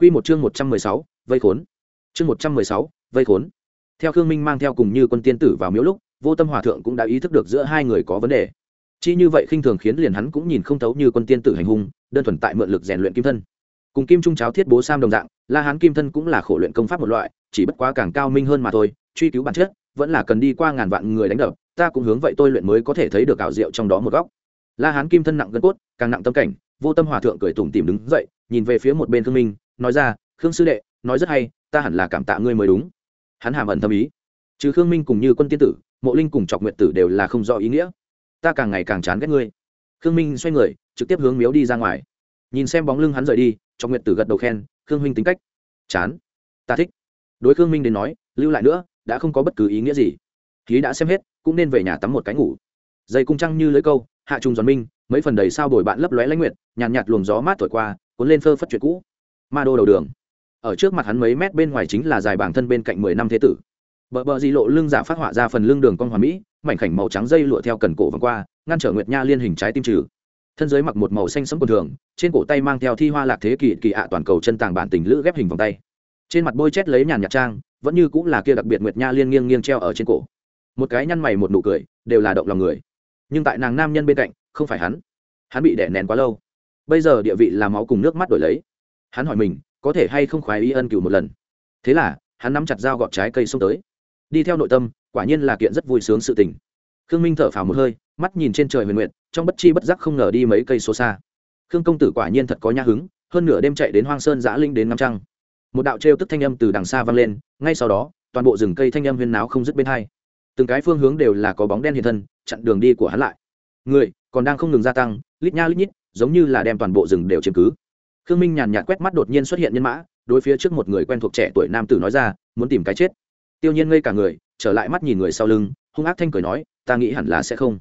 Quy một chương 116, vây khốn. Chương 116, vây khốn. Theo Khương Minh mang theo cùng như quân tiên tử vào miếu lúc, Vô Tâm Hòa thượng cũng đã ý thức được giữa hai người có vấn đề. Chỉ như vậy khinh thường khiến liền hắn cũng nhìn không thấu như quân tiên tử hành hung, đơn thuần tại mượn lực rèn luyện kim thân. Cùng kim trung cháo thiết bố sam đồng dạng, La Hán kim thân cũng là khổ luyện công pháp một loại, chỉ bất quá càng cao minh hơn mà thôi, truy cứu bản chất, vẫn là cần đi qua ngàn vạn người đánh đập, ta cũng hướng vậy tôi luyện mới có thể thấy được ảo diệu trong đó một góc. La Hán kim thân nặng gân cốt, càng nặng tâm cảnh, Vô Tâm Hòa thượng cười tủm tỉm đứng dậy, nhìn về phía một bên Khương Minh, nói ra khương sư đệ nói rất hay ta hẳn là cảm tạ ngươi mới đúng. Hắn hàm ẩn tâm ý. Chứ khương minh cùng như quân tiên tử mộ linh cùng trọc nguyện tử đều là không rõ ý nghĩa. Ta càng ngày càng chán ghét ngươi. Khương minh xoay người trực tiếp hướng miếu đi ra ngoài. Nhìn xem bóng lưng hắn rời đi trọc nguyện tử gật đầu khen khương minh tính cách. Chán. Ta thích. Đối khương minh đến nói lưu lại nữa đã không có bất cứ ý nghĩa gì. Khí đã xem hết cũng nên về nhà tắm một cái ngủ. Dây cung trăng như lưới câu hạ trùng giòn minh mấy phần đầy sao đổi bạn lấp lóe lãnh nguyệt nhàn nhạt, nhạt luồng gió mát thổi qua cuốn lên phơ phất chuyện cũ ma đô đầu đường. Ở trước mặt hắn mấy mét bên ngoài chính là dài bản thân bên cạnh mười năm thế tử. Bờ bờ di lộ lưng giả phát họa ra phần lưng đường con hòa mỹ, mảnh khảnh màu trắng dây lụa theo cần cổ vòng qua, ngăn trở nguyệt nha liên hình trái tim trừ. Thân giới mặc một màu xanh sẫm quần thường, trên cổ tay mang theo thi hoa lạc thế kỷ kỳ ạ toàn cầu chân tàng bản tình lữ ghép hình vòng tay. Trên mặt bôi chét lấy nhàn nhạt trang, vẫn như cũng là kia đặc biệt nguyệt nha liên nghiêng nghiêng treo ở trên cổ. Một cái nhăn mày một nụ cười, đều là động lòng người. Nhưng tại nàng nam nhân bên cạnh, không phải hắn. Hắn bị đẻ nén quá lâu. Bây giờ địa vị là máu cùng nước mắt đổi lấy hắn hỏi mình, có thể hay không khoái ý ân cửu một lần? Thế là, hắn nắm chặt dao gọt trái cây xông tới. Đi theo nội tâm, quả nhiên là kiện rất vui sướng sự tình. Khương minh thở phào một hơi, mắt nhìn trên trời huyền nguyện trong bất chi bất giác không ngờ đi mấy cây số xa. Khương công tử quả nhiên thật có nhã hứng, hơn nửa đêm chạy đến hoang sơn giã linh đến năm trăng. Một đạo trêu tức thanh âm từ đằng xa vang lên, ngay sau đó, toàn bộ rừng cây thanh âm huyên náo không dứt bên hai. Từng cái phương hướng đều là có bóng đen hiện thân, chặn đường đi của hắn lại. Người, còn đang không ngừng gia tăng, lít nha lít nhít, giống như là đem toàn bộ rừng đều chiếm cứ khương minh nhàn nhạt quét mắt đột nhiên xuất hiện nhân mã, đối phía trước một người quen thuộc trẻ tuổi nam tử nói ra, muốn tìm cái chết. Tiêu nhiên ngây cả người, trở lại mắt nhìn người sau lưng, hung ác thanh cười nói, ta nghĩ hẳn là sẽ không.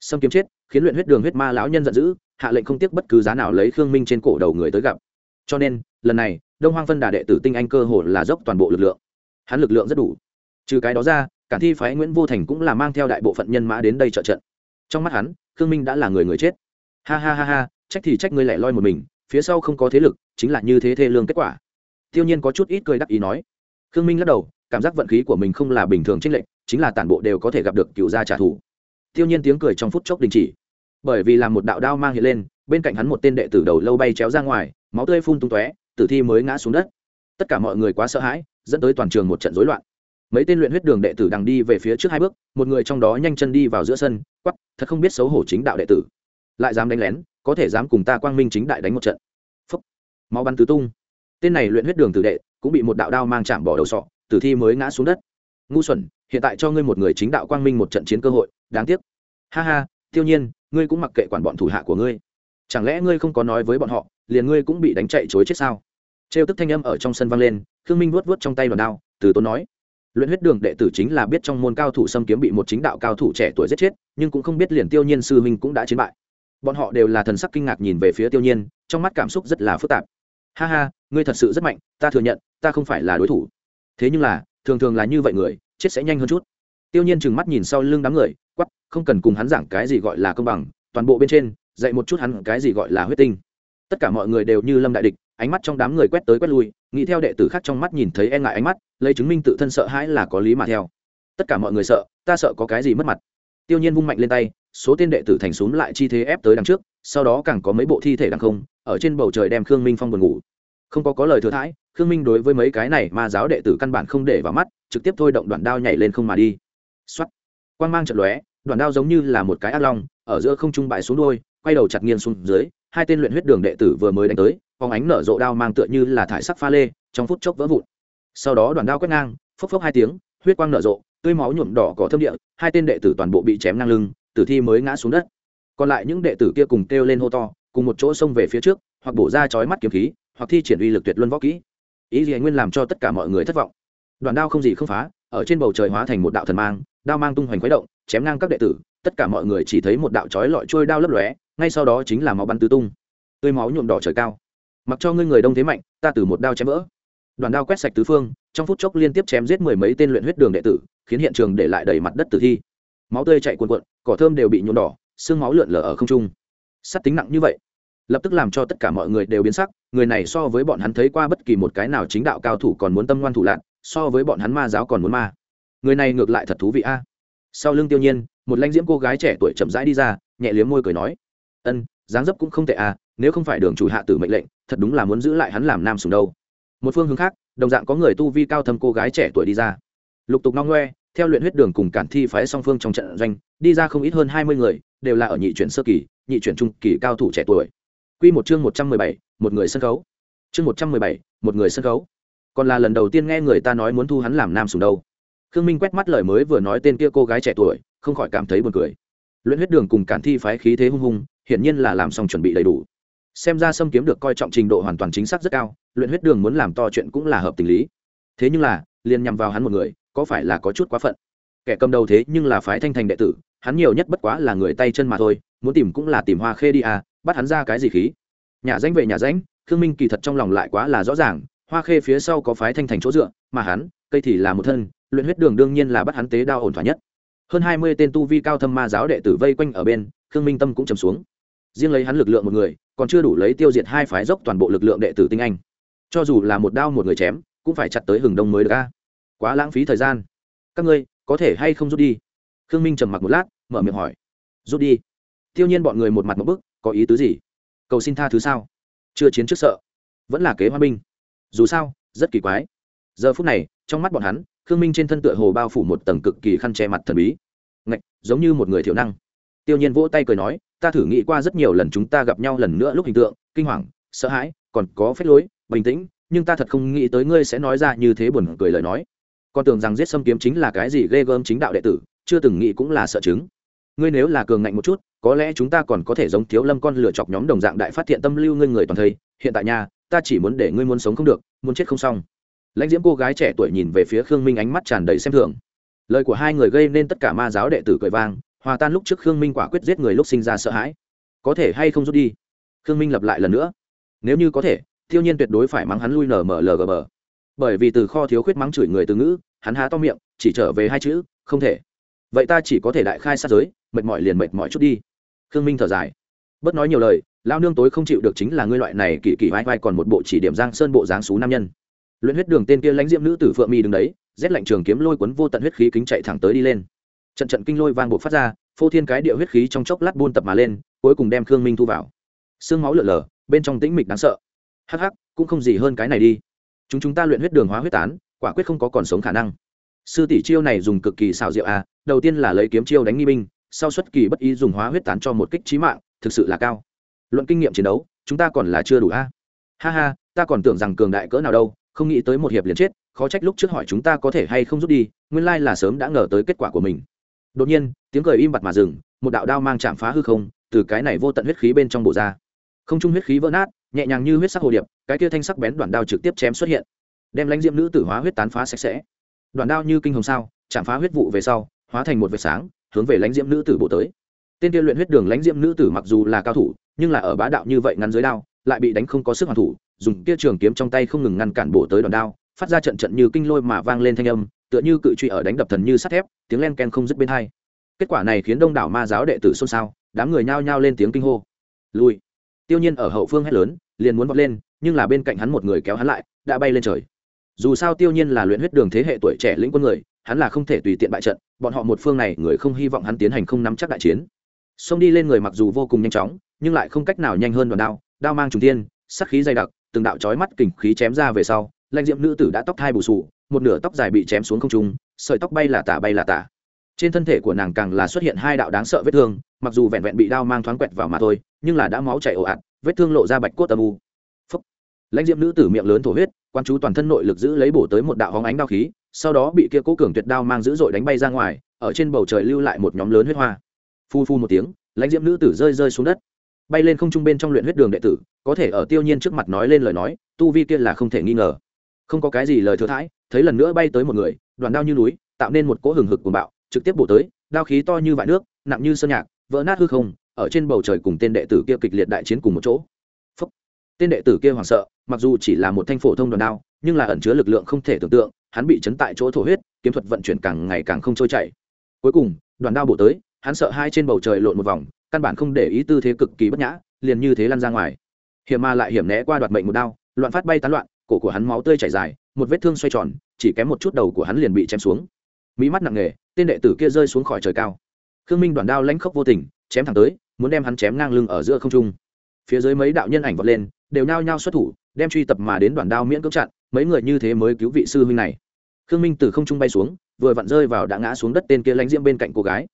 Xâm kiếm chết, khiến luyện huyết đường huyết ma lão nhân giận dữ, hạ lệnh không tiếc bất cứ giá nào lấy khương minh trên cổ đầu người tới gặp. Cho nên, lần này, đông hoang phân đà đệ tử tinh anh cơ hồ là dốc toàn bộ lực lượng. Hắn lực lượng rất đủ. Trừ cái đó ra, cả thi phái nguyễn vô thành cũng là mang theo đại bộ phận nhân mã đến đây trợ trận. Trong mắt hắn, khương minh đã là người người chết. Ha ha ha ha, trách thì trách ngươi lẻ loi một mình phía sau không có thế lực, chính là như thế thê lương kết quả. Tiêu nhiên có chút ít cười đắc ý nói. Khương minh lắc đầu, cảm giác vận khí của mình không là bình thường trinh lệnh chính là tản bộ đều có thể gặp được cựu gia trả thù. Tiêu nhiên tiếng cười trong phút chốc đình chỉ. Bởi vì làm một đạo đao mang hiện lên, bên cạnh hắn một tên đệ tử đầu lâu bay chéo ra ngoài, máu tươi phun tung tóe, tử thi mới ngã xuống đất. Tất cả mọi người quá sợ hãi, dẫn tới toàn trường một trận rối loạn. Mấy tên luyện huyết đường đệ tử đang đi về phía trước hai bước, một người trong đó nhanh chân đi vào giữa sân quắp thật không biết xấu hổ chính đạo đệ tử. Lại dám đánh lén có thể dám cùng ta quang minh chính đại đánh một trận. Phúc. Máu bắn tứ tung. Tên này luyện huyết đường tử đệ, cũng bị một đạo đao mang chạm bỏ đầu sọ, tử thi mới ngã xuống đất. Ngu xuẩn, hiện tại cho ngươi một người chính đạo quang minh một trận chiến cơ hội, đáng tiếc. Ha ha, tiêu nhiên, ngươi cũng mặc kệ quản bọn thủ hạ của ngươi. Chẳng lẽ ngươi không có nói với bọn họ, liền ngươi cũng bị đánh chạy chối chết sao? Trêu tức thanh âm ở trong sân vang lên, khương minh vuốt vuốt trong tay đòn đao, từ tốn nói. Luyện huyết đường đệ tử chính là biết trong môn cao thủ xâm kiếm bị một chính đạo cao thủ trẻ tuổi giết chết, nhưng cũng không biết liền tiêu nhiên sư huynh cũng đã chiến bại bọn họ đều là thần sắc kinh ngạc nhìn về phía tiêu nhiên, trong mắt cảm xúc rất là phức tạp. Ha ha, ngươi thật sự rất mạnh, ta thừa nhận, ta không phải là đối thủ. Thế nhưng là, thường thường là như vậy người, chết sẽ nhanh hơn chút. Tiêu nhiên trừng mắt nhìn sau lưng đám người quắp không cần cùng hắn giảng cái gì gọi là công bằng, toàn bộ bên trên, dạy một chút hắn cái gì gọi là huyết tinh. Tất cả mọi người đều như lâm đại địch, ánh mắt trong đám người quét tới quét lui, nghĩ theo đệ tử khác trong mắt nhìn thấy e ngại ánh mắt, lấy chứng minh tự thân sợ hãi là có lý mà theo. Tất cả mọi người sợ, ta sợ có cái gì mất mặt. Tiêu nhiên vung mạnh lên tay số tên đệ tử thành xuống lại chi thế ép tới đằng trước, sau đó càng có mấy bộ thi thể đằng không, ở trên bầu trời đem khương minh phong buồn ngủ. Không có có lời thừa thãi, khương minh đối với mấy cái này mà giáo đệ tử căn bản không để vào mắt, trực tiếp thôi động đoạn đao nhảy lên không mà đi. Xuất quang mang trận lóe, đoạn đao giống như là một cái ác long, ở giữa không trung bại xuống đôi, quay đầu chặt nghiêng xuống dưới, hai tên luyện huyết đường đệ tử vừa mới đánh tới, phóng ánh nở rộ đao mang tựa như là thải sắc pha lê, trong phút chốc vỡ vụn. Sau đó đoạn đao quét ngang, phốc phốc hai tiếng, huyết quang nở rộ, tươi máu nhuộm đỏ cỏ thâm địa, hai tên đệ tử toàn bộ bị chém ngang lưng tử thi mới ngã xuống đất. Còn lại những đệ tử kia cùng kêu lên hô to, cùng một chỗ xông về phía trước, hoặc bổ ra chói mắt kiếm khí, hoặc thi triển uy lực tuyệt luân võ kỹ. Ý gì nguyên làm cho tất cả mọi người thất vọng. Đoàn đao không gì không phá, ở trên bầu trời hóa thành một đạo thần mang, đao mang tung hoành khuấy động, chém ngang các đệ tử, tất cả mọi người chỉ thấy một đạo chói lọi trôi đao lấp lóe, ngay sau đó chính là máu bắn tứ tung. Tươi máu nhuộm đỏ trời cao. Mặc cho ngươi người đông thế mạnh, ta từ một đao chém vỡ. Đoàn đao quét sạch tứ phương, trong phút chốc liên tiếp chém giết mười mấy tên luyện huyết đường đệ tử, khiến hiện trường để lại đầy mặt đất tử thi máu tươi chạy cuồn cuộn, cỏ thơm đều bị nhuộm đỏ, xương máu lượn lờ ở không trung. Sắt tính nặng như vậy, lập tức làm cho tất cả mọi người đều biến sắc, người này so với bọn hắn thấy qua bất kỳ một cái nào chính đạo cao thủ còn muốn tâm ngoan thủ lạc so với bọn hắn ma giáo còn muốn ma. Người này ngược lại thật thú vị a. Sau lưng tiêu nhiên, một lãnh diễm cô gái trẻ tuổi chậm rãi đi ra, nhẹ liếm môi cười nói, ân, dáng dấp cũng không tệ à nếu không phải đường chủ hạ tử mệnh lệnh, thật đúng là muốn giữ lại hắn làm nam sùng đâu. Một phương hướng khác, đồng dạng có người tu vi cao thâm cô gái trẻ tuổi đi ra. Lục tục nong ngoe theo luyện huyết đường cùng cản thi phái song phương trong trận doanh, đi ra không ít hơn hai mươi người, đều là ở nhị chuyển sơ kỳ, nhị chuyển trung kỳ cao thủ trẻ tuổi. Quy một chương một trăm mười bảy, một người sân khấu. Chương một trăm mười bảy, một người sân khấu. Còn là lần đầu tiên nghe người ta nói muốn thu hắn làm nam sùng đâu. Khương minh quét mắt lời mới vừa nói tên kia cô gái trẻ tuổi, không khỏi cảm thấy buồn cười. Luyện huyết đường cùng cản thi phái khí thế hung hung, hiển nhiên là làm xong chuẩn bị đầy đủ. Xem ra xâm kiếm được coi trọng trình độ hoàn toàn chính xác rất cao, luyện huyết đường muốn làm to chuyện cũng là hợp tình lý. Thế nhưng là, liền nhằm vào hắn một người có phải là có chút quá phận? Kẻ cầm đầu thế nhưng là phái thanh thành đệ tử, hắn nhiều nhất bất quá là người tay chân mà thôi, muốn tìm cũng là tìm hoa khê đi à bắt hắn ra cái gì khí? Nhà danh về nhà danh, khương minh kỳ thật trong lòng lại quá là rõ ràng, hoa khê phía sau có phái thanh thành chỗ dựa, mà hắn, cây thì là một thân, luyện huyết đường đương nhiên là bắt hắn tế đao ổn thỏa nhất. Hơn hai mươi tên tu vi cao thâm ma giáo đệ tử vây quanh ở bên, khương minh tâm cũng trầm xuống. Riêng lấy hắn lực lượng một người, còn chưa đủ lấy tiêu diệt hai phái dốc toàn bộ lực lượng đệ tử tinh anh. Cho dù là một đao một người chém, cũng phải chặt tới hừng đông mới được ca quá lãng phí thời gian. Các ngươi, có thể hay không rút đi? Khương minh trầm mặc một lát, mở miệng hỏi. Rút đi. Tiêu nhiên bọn người một mặt một bức, có ý tứ gì? Cầu xin tha thứ sao? Chưa chiến trước sợ. Vẫn là kế hoa binh. Dù sao, rất kỳ quái. Giờ phút này, trong mắt bọn hắn, khương minh trên thân tựa hồ bao phủ một tầng cực kỳ khăn che mặt thần bí. Ngạch, giống như một người thiểu năng. Tiêu nhiên vỗ tay cười nói, ta thử nghĩ qua rất nhiều lần chúng ta gặp nhau lần nữa lúc hình tượng, kinh hoàng, sợ hãi, còn có phép lối, bình tĩnh, nhưng ta thật không nghĩ tới ngươi sẽ nói ra như thế buồn cười lời nói con tưởng rằng giết xâm kiếm chính là cái gì ghê gớm chính đạo đệ tử, chưa từng nghĩ cũng là sợ chứng. Ngươi nếu là cường ngạnh một chút, có lẽ chúng ta còn có thể giống thiếu lâm con lựa chọc nhóm đồng dạng đại phát hiện tâm lưu ngươi người toàn thây. Hiện tại nhà ta chỉ muốn để ngươi muốn sống không được, muốn chết không xong. Lãnh diễm cô gái trẻ tuổi nhìn về phía khương minh ánh mắt tràn đầy xem thường. Lời của hai người gây nên tất cả ma giáo đệ tử cười vang, hòa tan lúc trước khương minh quả quyết giết người lúc sinh ra sợ hãi. Có thể hay không rút đi? Khương minh lập lại lần nữa. Nếu như có thể thiêu nhiên tuyệt đối phải mắng hắn lui nở mở lờ gờ bờ. Bởi vì từ kho thiếu khuyết mắng chửi người từ ngữ hắn há to miệng, chỉ trở về hai chữ, không thể. Vậy ta chỉ có thể đại khai sát giới, mệt mỏi liền mệt mỏi chút đi. Khương minh thở dài. Bớt nói nhiều lời lao nương tối không chịu được chính là ngươi loại này kỳ kỳ vai vai còn một bộ chỉ điểm giang sơn bộ dáng xú nam nhân. Luyện huyết đường tên kia lãnh diệm nữ tử phượng mi đứng đấy, rét lạnh trường kiếm lôi cuốn vô tận huyết khí kính chạy thẳng tới đi lên. Trận trận kinh lôi vang buộc phát ra, phô thiên cái địa huyết khí trong chốc lát buôn tập mà lên, cuối cùng đem khương minh thu vào. Xương máu lượn lờ bên trong tĩnh mịch đáng sợ. Hắc hắc, cũng không gì hơn cái này đi. Chúng chúng ta luyện huyết đường hóa huyết tán quả quyết không có còn sống khả năng. Sư tỷ chiêu này dùng cực kỳ xào rượu à đầu tiên là lấy kiếm chiêu đánh nghi binh, sau xuất kỳ bất ý dùng hóa huyết tán cho một kích trí mạng, thực sự là cao. Luận kinh nghiệm chiến đấu, chúng ta còn là chưa đủ a à? ha ha, ta còn tưởng rằng cường đại cỡ nào đâu, không nghĩ tới một hiệp liền chết, khó trách lúc trước hỏi chúng ta có thể hay không rút đi, nguyên lai là sớm đã ngờ tới kết quả của mình. Đột nhiên, tiếng cười im bặt mà dừng, một đạo đao mang chạm phá hư không, từ cái này vô tận huyết khí bên trong bộ ra. Không trung huyết khí vỡ nát, nhẹ nhàng như huyết sắc hồ điệp, cái kia thanh sắc bén đoạn đao trực tiếp chém xuất hiện đem lãnh diệm nữ tử hóa huyết tán phá sạch sẽ. Đoàn đao như kinh hồng sao, chạm phá huyết vụ về sau, hóa thành một vệt sáng, hướng về lãnh diệm nữ tử bộ tới. Tên kia luyện huyết đường lãnh diệm nữ tử mặc dù là cao thủ, nhưng là ở bá đạo như vậy ngắn dưới đao, lại bị đánh không có sức hoàn thủ, dùng kia trường kiếm trong tay không ngừng ngăn cản bổ tới đòn đao, phát ra trận trận như kinh lôi mà vang lên thanh âm, tựa như cự truy ở đánh đập thần như sắt thép, tiếng len ken không dứt bên hai. Kết quả này khiến đông đảo ma giáo đệ tử xôn xao, đám người nhao nhao lên tiếng kinh hô. Lui. Tiêu nhiên ở hậu phương hét lớn, liền muốn vọt lên, nhưng là bên cạnh hắn một người kéo hắn lại, đã bay lên trời dù sao tiêu nhiên là luyện huyết đường thế hệ tuổi trẻ lĩnh quân người, hắn là không thể tùy tiện bại trận, bọn họ một phương này, người không hy vọng hắn tiến hành không nắm chắc đại chiến. Xông đi lên người mặc dù vô cùng nhanh chóng, nhưng lại không cách nào nhanh hơn đoàn đao đao mang trùng tiên sắc khí dày đặc, từng đạo chói mắt kình khí chém ra về sau, lãnh diệm nữ tử đã tóc thai bù sù, một nửa tóc dài bị chém xuống không trung, sợi tóc bay là tả bay là tả. Trên thân thể của nàng càng là xuất hiện hai đạo đáng sợ vết thương, mặc dù vẹn vẹn bị đao mang thoáng quẹt vào mà thôi, nhưng là đã máu chảy ồ ạt, vết thương lộ ra bạch cốt âm u lãnh diệm nữ tử miệng lớn thổ huyết, quan chú toàn thân nội lực giữ lấy bổ tới một đạo hóng ánh đao khí, sau đó bị kia cố cường tuyệt đao mang dữ dội đánh bay ra ngoài, ở trên bầu trời lưu lại một nhóm lớn huyết hoa. Phu phu một tiếng, lãnh diệm nữ tử rơi rơi xuống đất. Bay lên không trung bên trong luyện huyết đường đệ tử, có thể ở tiêu nhiên trước mặt nói lên lời nói, tu vi kia là không thể nghi ngờ. Không có cái gì lời thừa thãi, thấy lần nữa bay tới một người đoàn đao như núi, tạo nên một cỗ hừng hực cuồng bạo, trực tiếp bổ tới, đao khí to như vại nước, nặng như sơn nhạc, vỡ nát hư không, ở trên bầu trời cùng tên đệ tử kia kịch liệt đại chiến cùng một chỗ tên đệ tử kia hoảng sợ, mặc dù chỉ là một thanh phổ thông đòn đao, nhưng là ẩn chứa lực lượng không thể tưởng tượng, hắn bị chấn tại chỗ thổ huyết, kiếm thuật vận chuyển càng ngày càng không trôi chảy. Cuối cùng đoàn đao bổ tới, hắn sợ hai trên bầu trời lộn một vòng, căn bản không để ý tư thế cực kỳ bất nhã, liền như thế lăn ra ngoài. Hiểm ma lại hiểm né qua đoạt mệnh một đao, loạn phát bay tán loạn, cổ của hắn máu tươi chảy dài, một vết thương xoay tròn, chỉ kém một chút đầu của hắn liền bị chém xuống. Mỹ mắt nặng nề, tên đệ tử kia rơi xuống khỏi trời cao. Khương minh đoàn đao lãnh khốc vô tình, chém thẳng tới, muốn đem hắn chém ngang lưng ở giữa không trung. Phía dưới mấy đạo nhân ảnh vọt lên đều nhao nhao xuất thủ, đem truy tập mà đến đoàn đao miễn cưỡng chặn, mấy người như thế mới cứu vị sư huynh này. Khương minh từ không trung bay xuống, vừa vặn rơi vào đã ngã xuống đất tên kia lãnh diễm bên cạnh cô gái.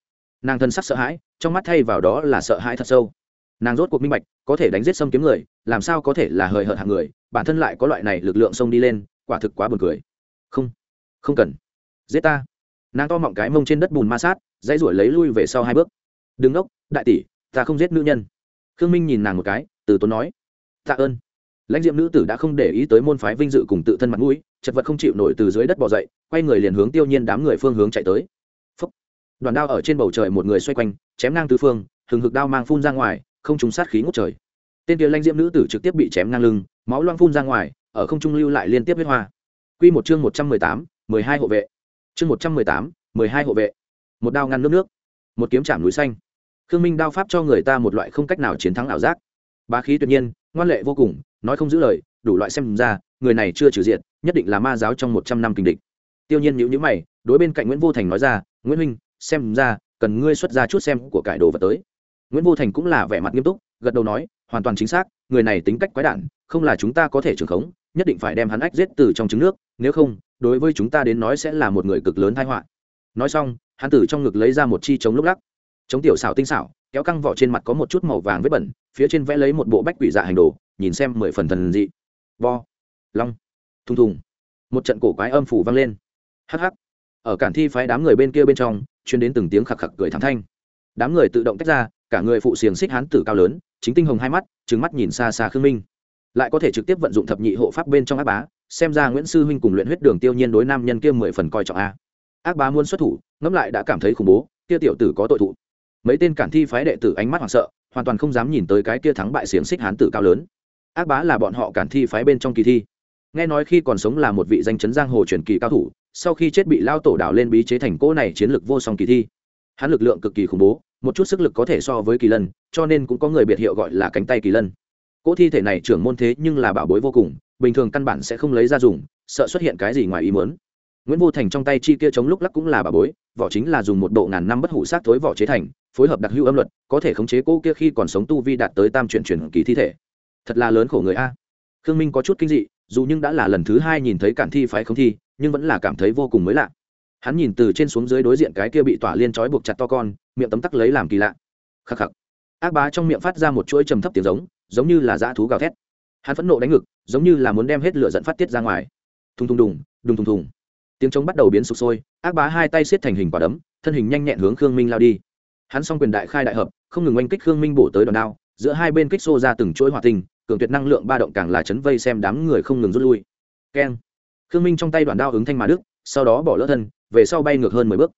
Nàng thân sắc sợ hãi, trong mắt thay vào đó là sợ hãi thật sâu. Nàng rốt cuộc minh bạch, có thể đánh giết xâm kiếm người, làm sao có thể là hời hợt hạng người, bản thân lại có loại này lực lượng xông đi lên, quả thực quá buồn cười. Không không cần. Giết ta. Nàng to mọng cái mông trên đất bùn ma sát, dãy ruổi lấy lui về sau hai bước. Đứng ốc đại tỷ, ta không giết nữ nhân. Khương minh nhìn nàng một cái, từ tốn nói tạ ơn. Lãnh diệm nữ tử đã không để ý tới môn phái vinh dự cùng tự thân mặt mũi, chật vật không chịu nổi từ dưới đất bỏ dậy, quay người liền hướng tiêu nhiên đám người phương hướng chạy tới. Phúc. đoàn đao ở trên bầu trời một người xoay quanh, chém ngang tứ phương, hừng hực đao mang phun ra ngoài, không trúng sát khí ngút trời. Tên kia lãnh diệm nữ tử trực tiếp bị chém ngang lưng, máu loang phun ra ngoài, ở không trung lưu lại liên tiếp huyết hoa. Quy một chương một trăm mười tám, mười hai hộ vệ. Chương một trăm mười tám, mười hai hộ vệ. Một đao ngăn nước nước, một kiếm chạm núi xanh. Khương minh đao pháp cho người ta một loại không cách nào chiến thắng ảo giác. Bá khí tuyệt nhiên ngoan lệ vô cùng, nói không giữ lời, đủ loại xem ra, người này chưa trừ diện nhất định là ma giáo trong một trăm năm kình địch. Tiêu nhiên nhữ nhữ mày, đối bên cạnh nguyễn vô thành nói ra, nguyễn huynh, xem ra, cần ngươi xuất ra chút xem của cải đồ vật tới. Nguyễn vô thành cũng là vẻ mặt nghiêm túc, gật đầu nói, hoàn toàn chính xác, người này tính cách quái đản, không là chúng ta có thể trưởng khống, nhất định phải đem hắn ách giết từ trong trứng nước, nếu không, đối với chúng ta đến nói sẽ là một người cực lớn tai họa. Nói xong, hắn từ trong ngực lấy ra một chi chống lúc lắc chống tiểu xảo tinh xảo, kéo căng vỏ trên mặt có một chút màu vàng vết bẩn, phía trên vẽ lấy một bộ bách quỷ dạ hành đồ, nhìn xem mười phần thần dị. Vo long, thùng thùng. Một trận cổ quái âm phủ vang lên. Hắc hắc. Ở cản thi phái đám người bên kia bên trong chuyên đến từng tiếng khạc khạc cười thẳng thanh. Đám người tự động tách ra, cả người phụ xiềng xích hán tử cao lớn, chính tinh hồng hai mắt trứng mắt nhìn xa xa khương minh. Lại có thể trực tiếp vận dụng thập nhị hộ pháp bên trong ác bá, xem ra nguyễn sư huynh cùng luyện huyết đường tiêu nhiên đối nam nhân kia mười phần coi trọng a. Ác bá muốn xuất thủ, ngẫm lại đã cảm thấy khủng bố, kia tiểu tử có tội thụ mấy tên cản thi phái đệ tử ánh mắt hoảng sợ, hoàn toàn không dám nhìn tới cái kia thắng bại xiềng xích hán tử cao lớn. Ác bá là bọn họ cản thi phái bên trong kỳ thi. Nghe nói khi còn sống là một vị danh chấn giang hồ truyền kỳ cao thủ, sau khi chết bị lao tổ đảo lên bí chế thành cỗ này chiến lược vô song kỳ thi. Hắn lực lượng cực kỳ khủng bố, một chút sức lực có thể so với kỳ lân, cho nên cũng có người biệt hiệu gọi là cánh tay kỳ lân. Cỗ thi thể này trưởng môn thế nhưng là bảo bối vô cùng, bình thường căn bản sẽ không lấy ra dùng, sợ xuất hiện cái gì ngoài ý muốn. Nguyễn vô thành trong tay chi kia chống lúc lắc cũng là bảo bối vỏ chính là dùng một độ ngàn năm bất hủ sát thối vỏ chế thành, phối hợp đặc hữu âm luật, có thể khống chế cô kia khi còn sống tu vi đạt tới tam chuyển chuyển kỳ thi thể. Thật là lớn khổ người a. Khương minh có chút kinh dị, dù nhưng đã là lần thứ hai nhìn thấy cản thi phái không thi, nhưng vẫn là cảm thấy vô cùng mới lạ. Hắn nhìn từ trên xuống dưới đối diện cái kia bị tỏa liên trói buộc chặt to con, miệng tấm tắc lấy làm kỳ lạ. Khắc khắc. Ác bá trong miệng phát ra một chuỗi trầm thấp tiếng giống giống như là dã thú gào thét. Hắn phẫn nộ đánh ngực, giống như là muốn đem hết lửa dẫn phát tiết ra ngoài. Thùng thùng đùng đùng thùng thùng tiếng trống bắt đầu biến sụp sôi ác bá hai tay xiết thành hình quả đấm thân hình nhanh nhẹn hướng khương minh lao đi. Hắn s o n g quyền đại khai đại hợp không ngừng oanh kích khương minh bổ tới đòn đao giữa hai bên kích xô ra từng chuỗi hòa tình, cường tuyệt năng lượng ba động càng là chấn vây xem đám người không ngừng rút lui. Keng. Khương minh trong tay đoạn đao ứng thanh mà đức sau đó bỏ lỡ thân về sau bay ngược hơn mười bước.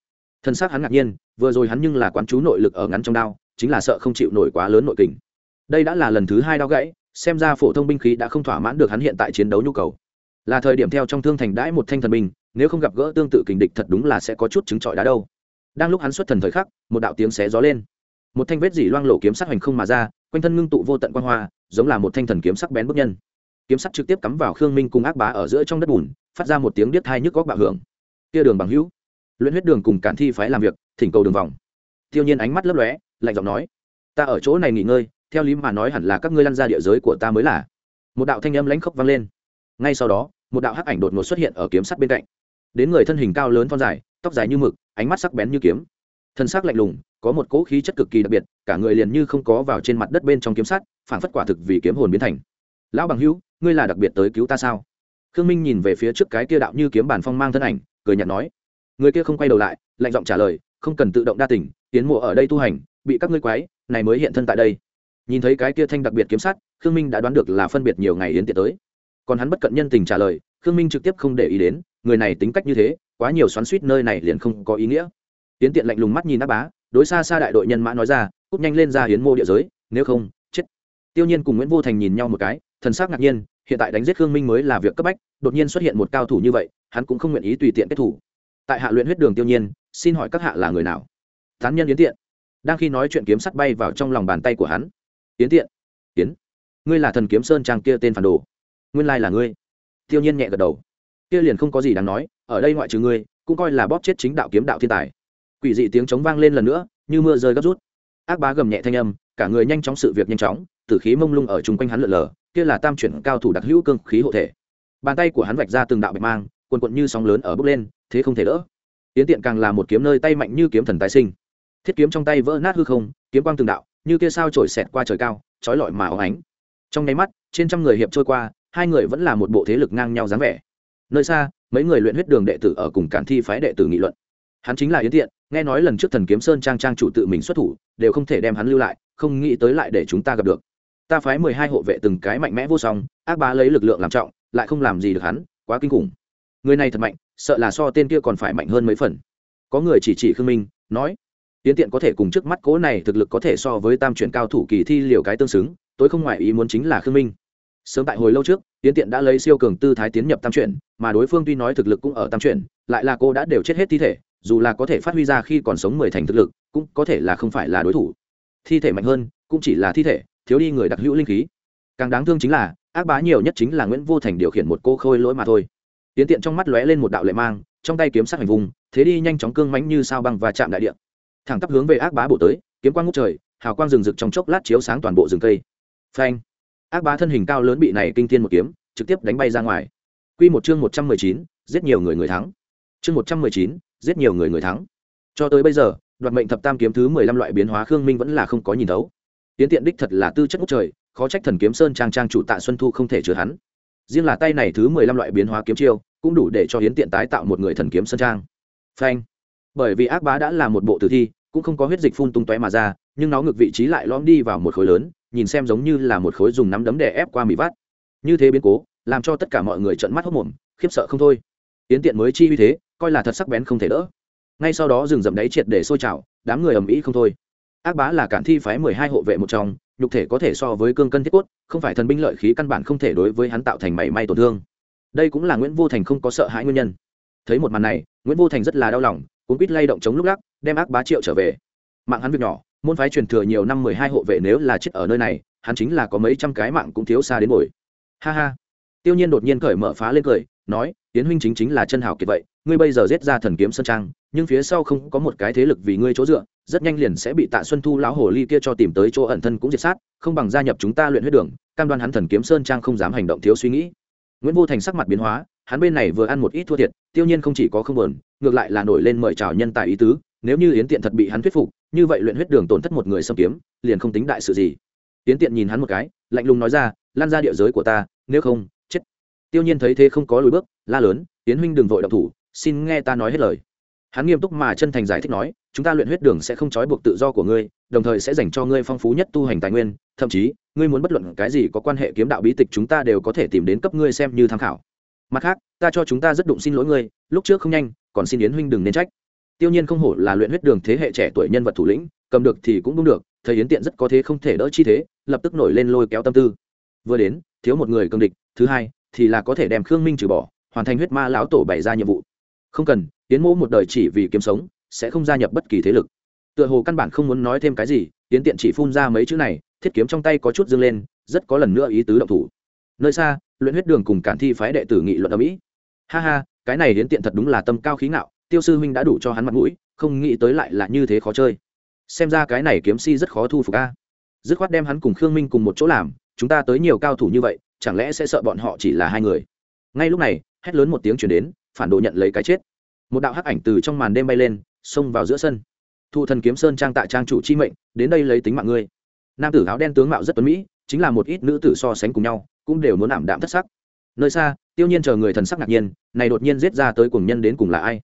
Thân xác hắn ngạc nhiên vừa rồi hắn nhưng là quán chú nội lực ở ngắn trong đao chính là sợ không chịu nổi quá lớn nội kình. Đây đã là lần thứ hai đao gãy xem ra phổ thông binh khí đã không thỏa mãn được hắn hiện tại chiến đấu nhu cầu. Là thời điểm theo trong thương thành đãi một thanh thần binh nếu không gặp gỡ tương tự kình địch thật đúng là sẽ có chút chứng trọi đá đâu. Đang lúc hắn xuất thần thời khắc, một đạo tiếng xé gió lên. Một thanh vết dỉ loang lộ kiếm sắc hoành không mà ra, quanh thân ngưng tụ vô tận quan hoa, giống là một thanh thần kiếm sắc bén bức nhân. Kiếm sắc trực tiếp cắm vào khương minh cùng ác bá ở giữa trong đất bùn, phát ra một tiếng điếc thai nhức góc bạo hưởng. Kia đường bằng hữu, luyện huyết đường cùng cản thi phái làm việc, thỉnh cầu đường vòng. Tiêu nhiên ánh mắt lấp lóe, lạnh giọng nói, ta ở chỗ này nghỉ ngơi, theo lý mà nói hẳn là các ngươi lăn ra địa giới của ta mới là. Một đạo thanh âm lãnh khốc vang lên. Ngay sau đó, một đạo hắc ảnh đột ngột xuất hiện ở kiếm sắt bên cạnh đến người thân hình cao lớn thon dài, tóc dài như mực, ánh mắt sắc bén như kiếm. Thân xác lạnh lùng, có một cỗ khí chất cực kỳ đặc biệt, cả người liền như không có vào trên mặt đất bên trong kiếm sắt phản phất quả thực vì kiếm hồn biến thành. Lão bằng hữu, ngươi là đặc biệt tới cứu ta sao? Khương minh nhìn về phía trước cái kia đạo như kiếm bản phong mang thân ảnh, cười nhạt nói. Người kia không quay đầu lại, lạnh giọng trả lời, không cần tự động đa tỉnh, tiến mộ ở đây tu hành, bị các ngươi quái, này mới hiện thân tại đây. Nhìn thấy cái kia thanh đặc biệt kiếm sát khương minh đã đoán được là phân biệt nhiều ngày yến tiện tới. Còn hắn bất cận nhân tình trả lời, khương minh trực tiếp không để ý đến người này tính cách như thế, quá nhiều xoắn suýt nơi này liền không có ý nghĩa. Tiến tiện lạnh lùng mắt nhìn áp bá, đối xa xa đại đội nhân mã nói ra cúp nhanh lên ra hiến mô địa giới, nếu không, chết. Tiêu nhiên cùng nguyễn vô thành nhìn nhau một cái, thần sắc ngạc nhiên, hiện tại đánh giết khương minh mới là việc cấp bách, đột nhiên xuất hiện một cao thủ như vậy, hắn cũng không nguyện ý tùy tiện kết thủ. Tại hạ luyện huyết đường tiêu nhiên, xin hỏi các hạ là người nào? Tán nhân yến tiện. Đang khi nói chuyện kiếm sắt bay vào trong lòng bàn tay của hắn. Yến tiện. Yến. Ngươi là thần kiếm sơn trang kia tên phản đồ. Nguyên lai là ngươi. Tiêu nhiên nhẹ gật đầu kia liền không có gì đáng nói, ở đây ngoại trừ ngươi, cũng coi là bóp chết chính đạo kiếm đạo thiên tài. Quỷ dị tiếng chống vang lên lần nữa, như mưa rơi gấp rút. Ác bá gầm nhẹ thanh âm, cả người nhanh chóng sự việc nhanh chóng, tử khí mông lung ở chung quanh hắn lượn lờ, kia là tam chuyển cao thủ đặc hữu cương khí hộ thể. Bàn tay của hắn vạch ra từng đạo bạch mang quần quận như sóng lớn ở bước lên, thế không thể đỡ. Tiến tiện càng là một kiếm nơi tay mạnh như kiếm thần tái sinh. Thiết kiếm trong tay vỡ nát hư không, kiếm quang từng đạo, như kia sao trổi xẹt qua trời cao, trói lọi mà óng ánh. Trong nháy mắt, trên trăm người hiệp trôi qua, hai người vẫn là một bộ thế lực ngang nhau dáng vẻ nơi xa mấy người luyện huyết đường đệ tử ở cùng cản thi phái đệ tử nghị luận. Hắn chính là yến thiện, nghe nói lần trước thần kiếm sơn trang trang chủ tự mình xuất thủ đều không thể đem hắn lưu lại không nghĩ tới lại để chúng ta gặp được. Ta phái mười hai hộ vệ từng cái mạnh mẽ vô song ác bá lấy lực lượng làm trọng lại không làm gì được hắn quá kinh khủng. Người này thật mạnh sợ là so tên kia còn phải mạnh hơn mấy phần. Có người chỉ chỉ khương minh nói tiến tiện có thể cùng trước mắt cố này thực lực có thể so với tam chuyển cao thủ kỳ thi liều cái tương xứng tôi không ngoại ý muốn chính là khương minh. Sớm tại hồi lâu trước tiến tiện đã lấy siêu cường tư thái tiến nhập tam chuyển, mà đối phương tuy nói thực lực cũng ở tam chuyển, lại là cô đã đều chết hết thi thể, dù là có thể phát huy ra khi còn sống mười thành thực lực, cũng có thể là không phải là đối thủ. Thi thể mạnh hơn, cũng chỉ là thi thể, thiếu đi người đặc hữu linh khí. Càng đáng thương chính là, ác bá nhiều nhất chính là nguyễn vô thành điều khiển một cô khôi lỗi mà thôi. Tiến tiện trong mắt lóe lên một đạo lệ mang, trong tay kiếm sát hành vùng, thế đi nhanh chóng cương mánh như sao băng và chạm đại địa. Thẳng tắp hướng về ác bá bổ tới, kiếm quang ngút trời, hào quang rừng rực trong chốc lát chiếu sáng toàn bộ rừng cây. Phanh! Ác bá thân hình cao lớn bị này kinh thiên một kiếm, trực tiếp đánh bay ra ngoài. Quy một chương một trăm mười chín, giết nhiều người người thắng. Chương một trăm mười chín, giết nhiều người người thắng. Cho tới bây giờ, đoạt mệnh thập tam kiếm thứ mười lăm loại biến hóa khương minh vẫn là không có nhìn thấu. Tiến tiện đích thật là tư chất ngút trời, khó trách thần kiếm sơn trang trang chủ tạ xuân thu không thể chứa hắn. Riêng là tay này thứ mười lăm loại biến hóa kiếm chiêu, cũng đủ để cho hiến tiện tái tạo một người thần kiếm sơn trang. Phanh. Bởi vì ác bá đã là một bộ tử thi, cũng không có huyết dịch phun tung tóe mà ra, nhưng nó ngược vị trí lại lõm đi vào một khối lớn nhìn xem giống như là một khối dùng nắm đấm đè ép qua mì vát như thế biến cố, làm cho tất cả mọi người trợn mắt hốc mồm, khiếp sợ không thôi. Tiến tiện mới chi uy thế, coi là thật sắc bén không thể đỡ. Ngay sau đó rừng rậm đáy triệt để sôi trào, đám người ầm ĩ không thôi. Ác bá là cản thi phái mười hai hộ vệ một trong, nhục thể có thể so với cương cân thiết cốt, không phải thần binh lợi khí căn bản không thể đối với hắn tạo thành mảy may tổn thương. Đây cũng là nguyễn vô thành không có sợ hãi nguyên nhân. Thấy một màn này, nguyễn vô thành rất là đau lòng cũng quýt lay động chống lúc lắc, đem ác bá triệu trở về. Mạng hắn việc nhỏ môn phái truyền thừa nhiều năm mười hai hộ vệ nếu là chết ở nơi này, hắn chính là có mấy trăm cái mạng cũng thiếu xa đến bồi. Ha ha. Tiêu nhiên đột nhiên cởi mở phá lên cười, nói tiến huynh chính chính là chân hảo kiệt vậy, ngươi bây giờ giết ra thần kiếm sơn trang, nhưng phía sau không có một cái thế lực vì ngươi chỗ dựa, rất nhanh liền sẽ bị tạ xuân thu lão hồ ly kia cho tìm tới chỗ ẩn thân cũng diệt sát, không bằng gia nhập chúng ta luyện huyết đường, cam đoan hắn thần kiếm sơn trang không dám hành động thiếu suy nghĩ. Nguyễn vô thành sắc mặt biến hóa, hắn bên này vừa ăn một ít thua thiệt, tiêu nhiên không chỉ có không buồn, ngược lại là nổi lên mời chào nhân tài ý tứ, nếu như yến tiện thật bị hắn thuyết phục như vậy luyện huyết đường tổn thất một người xâm kiếm, liền không tính đại sự gì. Tiến tiện nhìn hắn một cái, lạnh lùng nói ra, lan ra địa giới của ta, nếu không, chết. Tiêu nhiên thấy thế không có lùi bước, la lớn tiến huynh đừng vội động thủ, xin nghe ta nói hết lời. Hắn nghiêm túc mà chân thành giải thích nói, chúng ta luyện huyết đường sẽ không trói buộc tự do của ngươi, đồng thời sẽ dành cho ngươi phong phú nhất tu hành tài nguyên, thậm chí, ngươi muốn bất luận cái gì có quan hệ kiếm đạo bí tịch chúng ta đều có thể tìm đến cấp ngươi xem như tham khảo. Mặt khác, ta cho chúng ta rất đụng xin lỗi ngươi, lúc trước không nhanh, còn xin yến huynh đừng nên trách tiêu nhiên không hổ là luyện huyết đường thế hệ trẻ tuổi nhân vật thủ lĩnh, cầm được thì cũng đúng được, thầy yến tiện rất có thế không thể đỡ chi thế, lập tức nổi lên lôi kéo tâm tư. Vừa đến, thiếu một người cầm địch, thứ hai thì là có thể đem khương minh trừ bỏ, hoàn thành huyết ma lão tổ bày ra nhiệm vụ. Không cần tiến mỗ một đời chỉ vì kiếm sống, sẽ không gia nhập bất kỳ thế lực. Tựa hồ căn bản không muốn nói thêm cái gì, Yến tiện chỉ phun ra mấy chữ này, thiết kiếm trong tay có chút dâng lên, rất có lần nữa ý tứ động thủ. Nơi xa, luyện huyết đường cùng cản thi phái đệ tử nghị luận ở mỹ ha ha, cái này Yến tiện thật đúng là tâm cao khí ngạo tiêu sư huynh đã đủ cho hắn mặt mũi, không nghĩ tới lại là như thế khó chơi. Xem ra cái này kiếm si rất khó thu phục a. Dứt khoát đem hắn cùng khương minh cùng một chỗ làm, chúng ta tới nhiều cao thủ như vậy, chẳng lẽ sẽ sợ bọn họ chỉ là hai người? Ngay lúc này, hét lớn một tiếng chuyển đến, phản đồ nhận lấy cái chết. Một đạo hắc ảnh từ trong màn đêm bay lên, xông vào giữa sân. Thụ thần kiếm sơn trang tại trang chủ chi mệnh, đến đây lấy tính mạng ngươi. Nam tử áo đen tướng mạo rất tuấn mỹ, chính là một ít nữ tử so sánh cùng nhau, cũng đều muốn ảm đạm thất sắc. Nơi xa, tiêu nhiên chờ người thần sắc ngạc nhiên, này đột nhiên giết ra tới cùng nhân đến cùng là ai?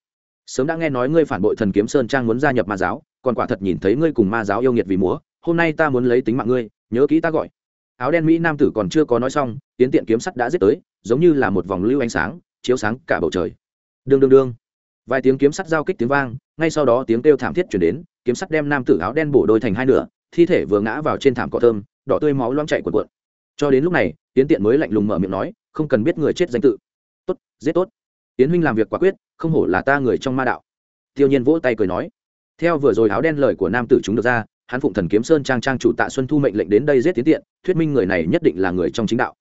Sớm đã nghe nói ngươi phản bội thần kiếm sơn trang muốn gia nhập ma giáo, còn quả thật nhìn thấy ngươi cùng ma giáo yêu nghiệt vì múa, hôm nay ta muốn lấy tính mạng ngươi, nhớ kỹ ta gọi. Áo đen mỹ nam tử còn chưa có nói xong, tiến tiện kiếm sắt đã giết tới, giống như là một vòng lưu ánh sáng, chiếu sáng cả bầu trời. Đương đương đương. Vài tiếng kiếm sắt giao kích tiếng vang, ngay sau đó tiếng kêu thảm thiết chuyển đến, kiếm sắt đem nam tử áo đen bổ đôi thành hai nửa, thi thể vừa ngã vào trên thảm cỏ thơm, đỏ tươi máu loang chạy cuộn cuộn. Cho đến lúc này, tiến tiện mới lạnh lùng mở miệng nói, không cần biết người chết danh tự. Tốt, giết tốt. Tiến huynh làm việc quả quyết không hổ là ta người trong ma đạo. Tiêu nhiên vỗ tay cười nói, theo vừa rồi áo đen lời của nam tử chúng được ra, hắn phụng thần kiếm sơn trang trang chủ tạ xuân thu mệnh lệnh đến đây giết tiến tiện, thuyết minh người này nhất định là người trong chính đạo.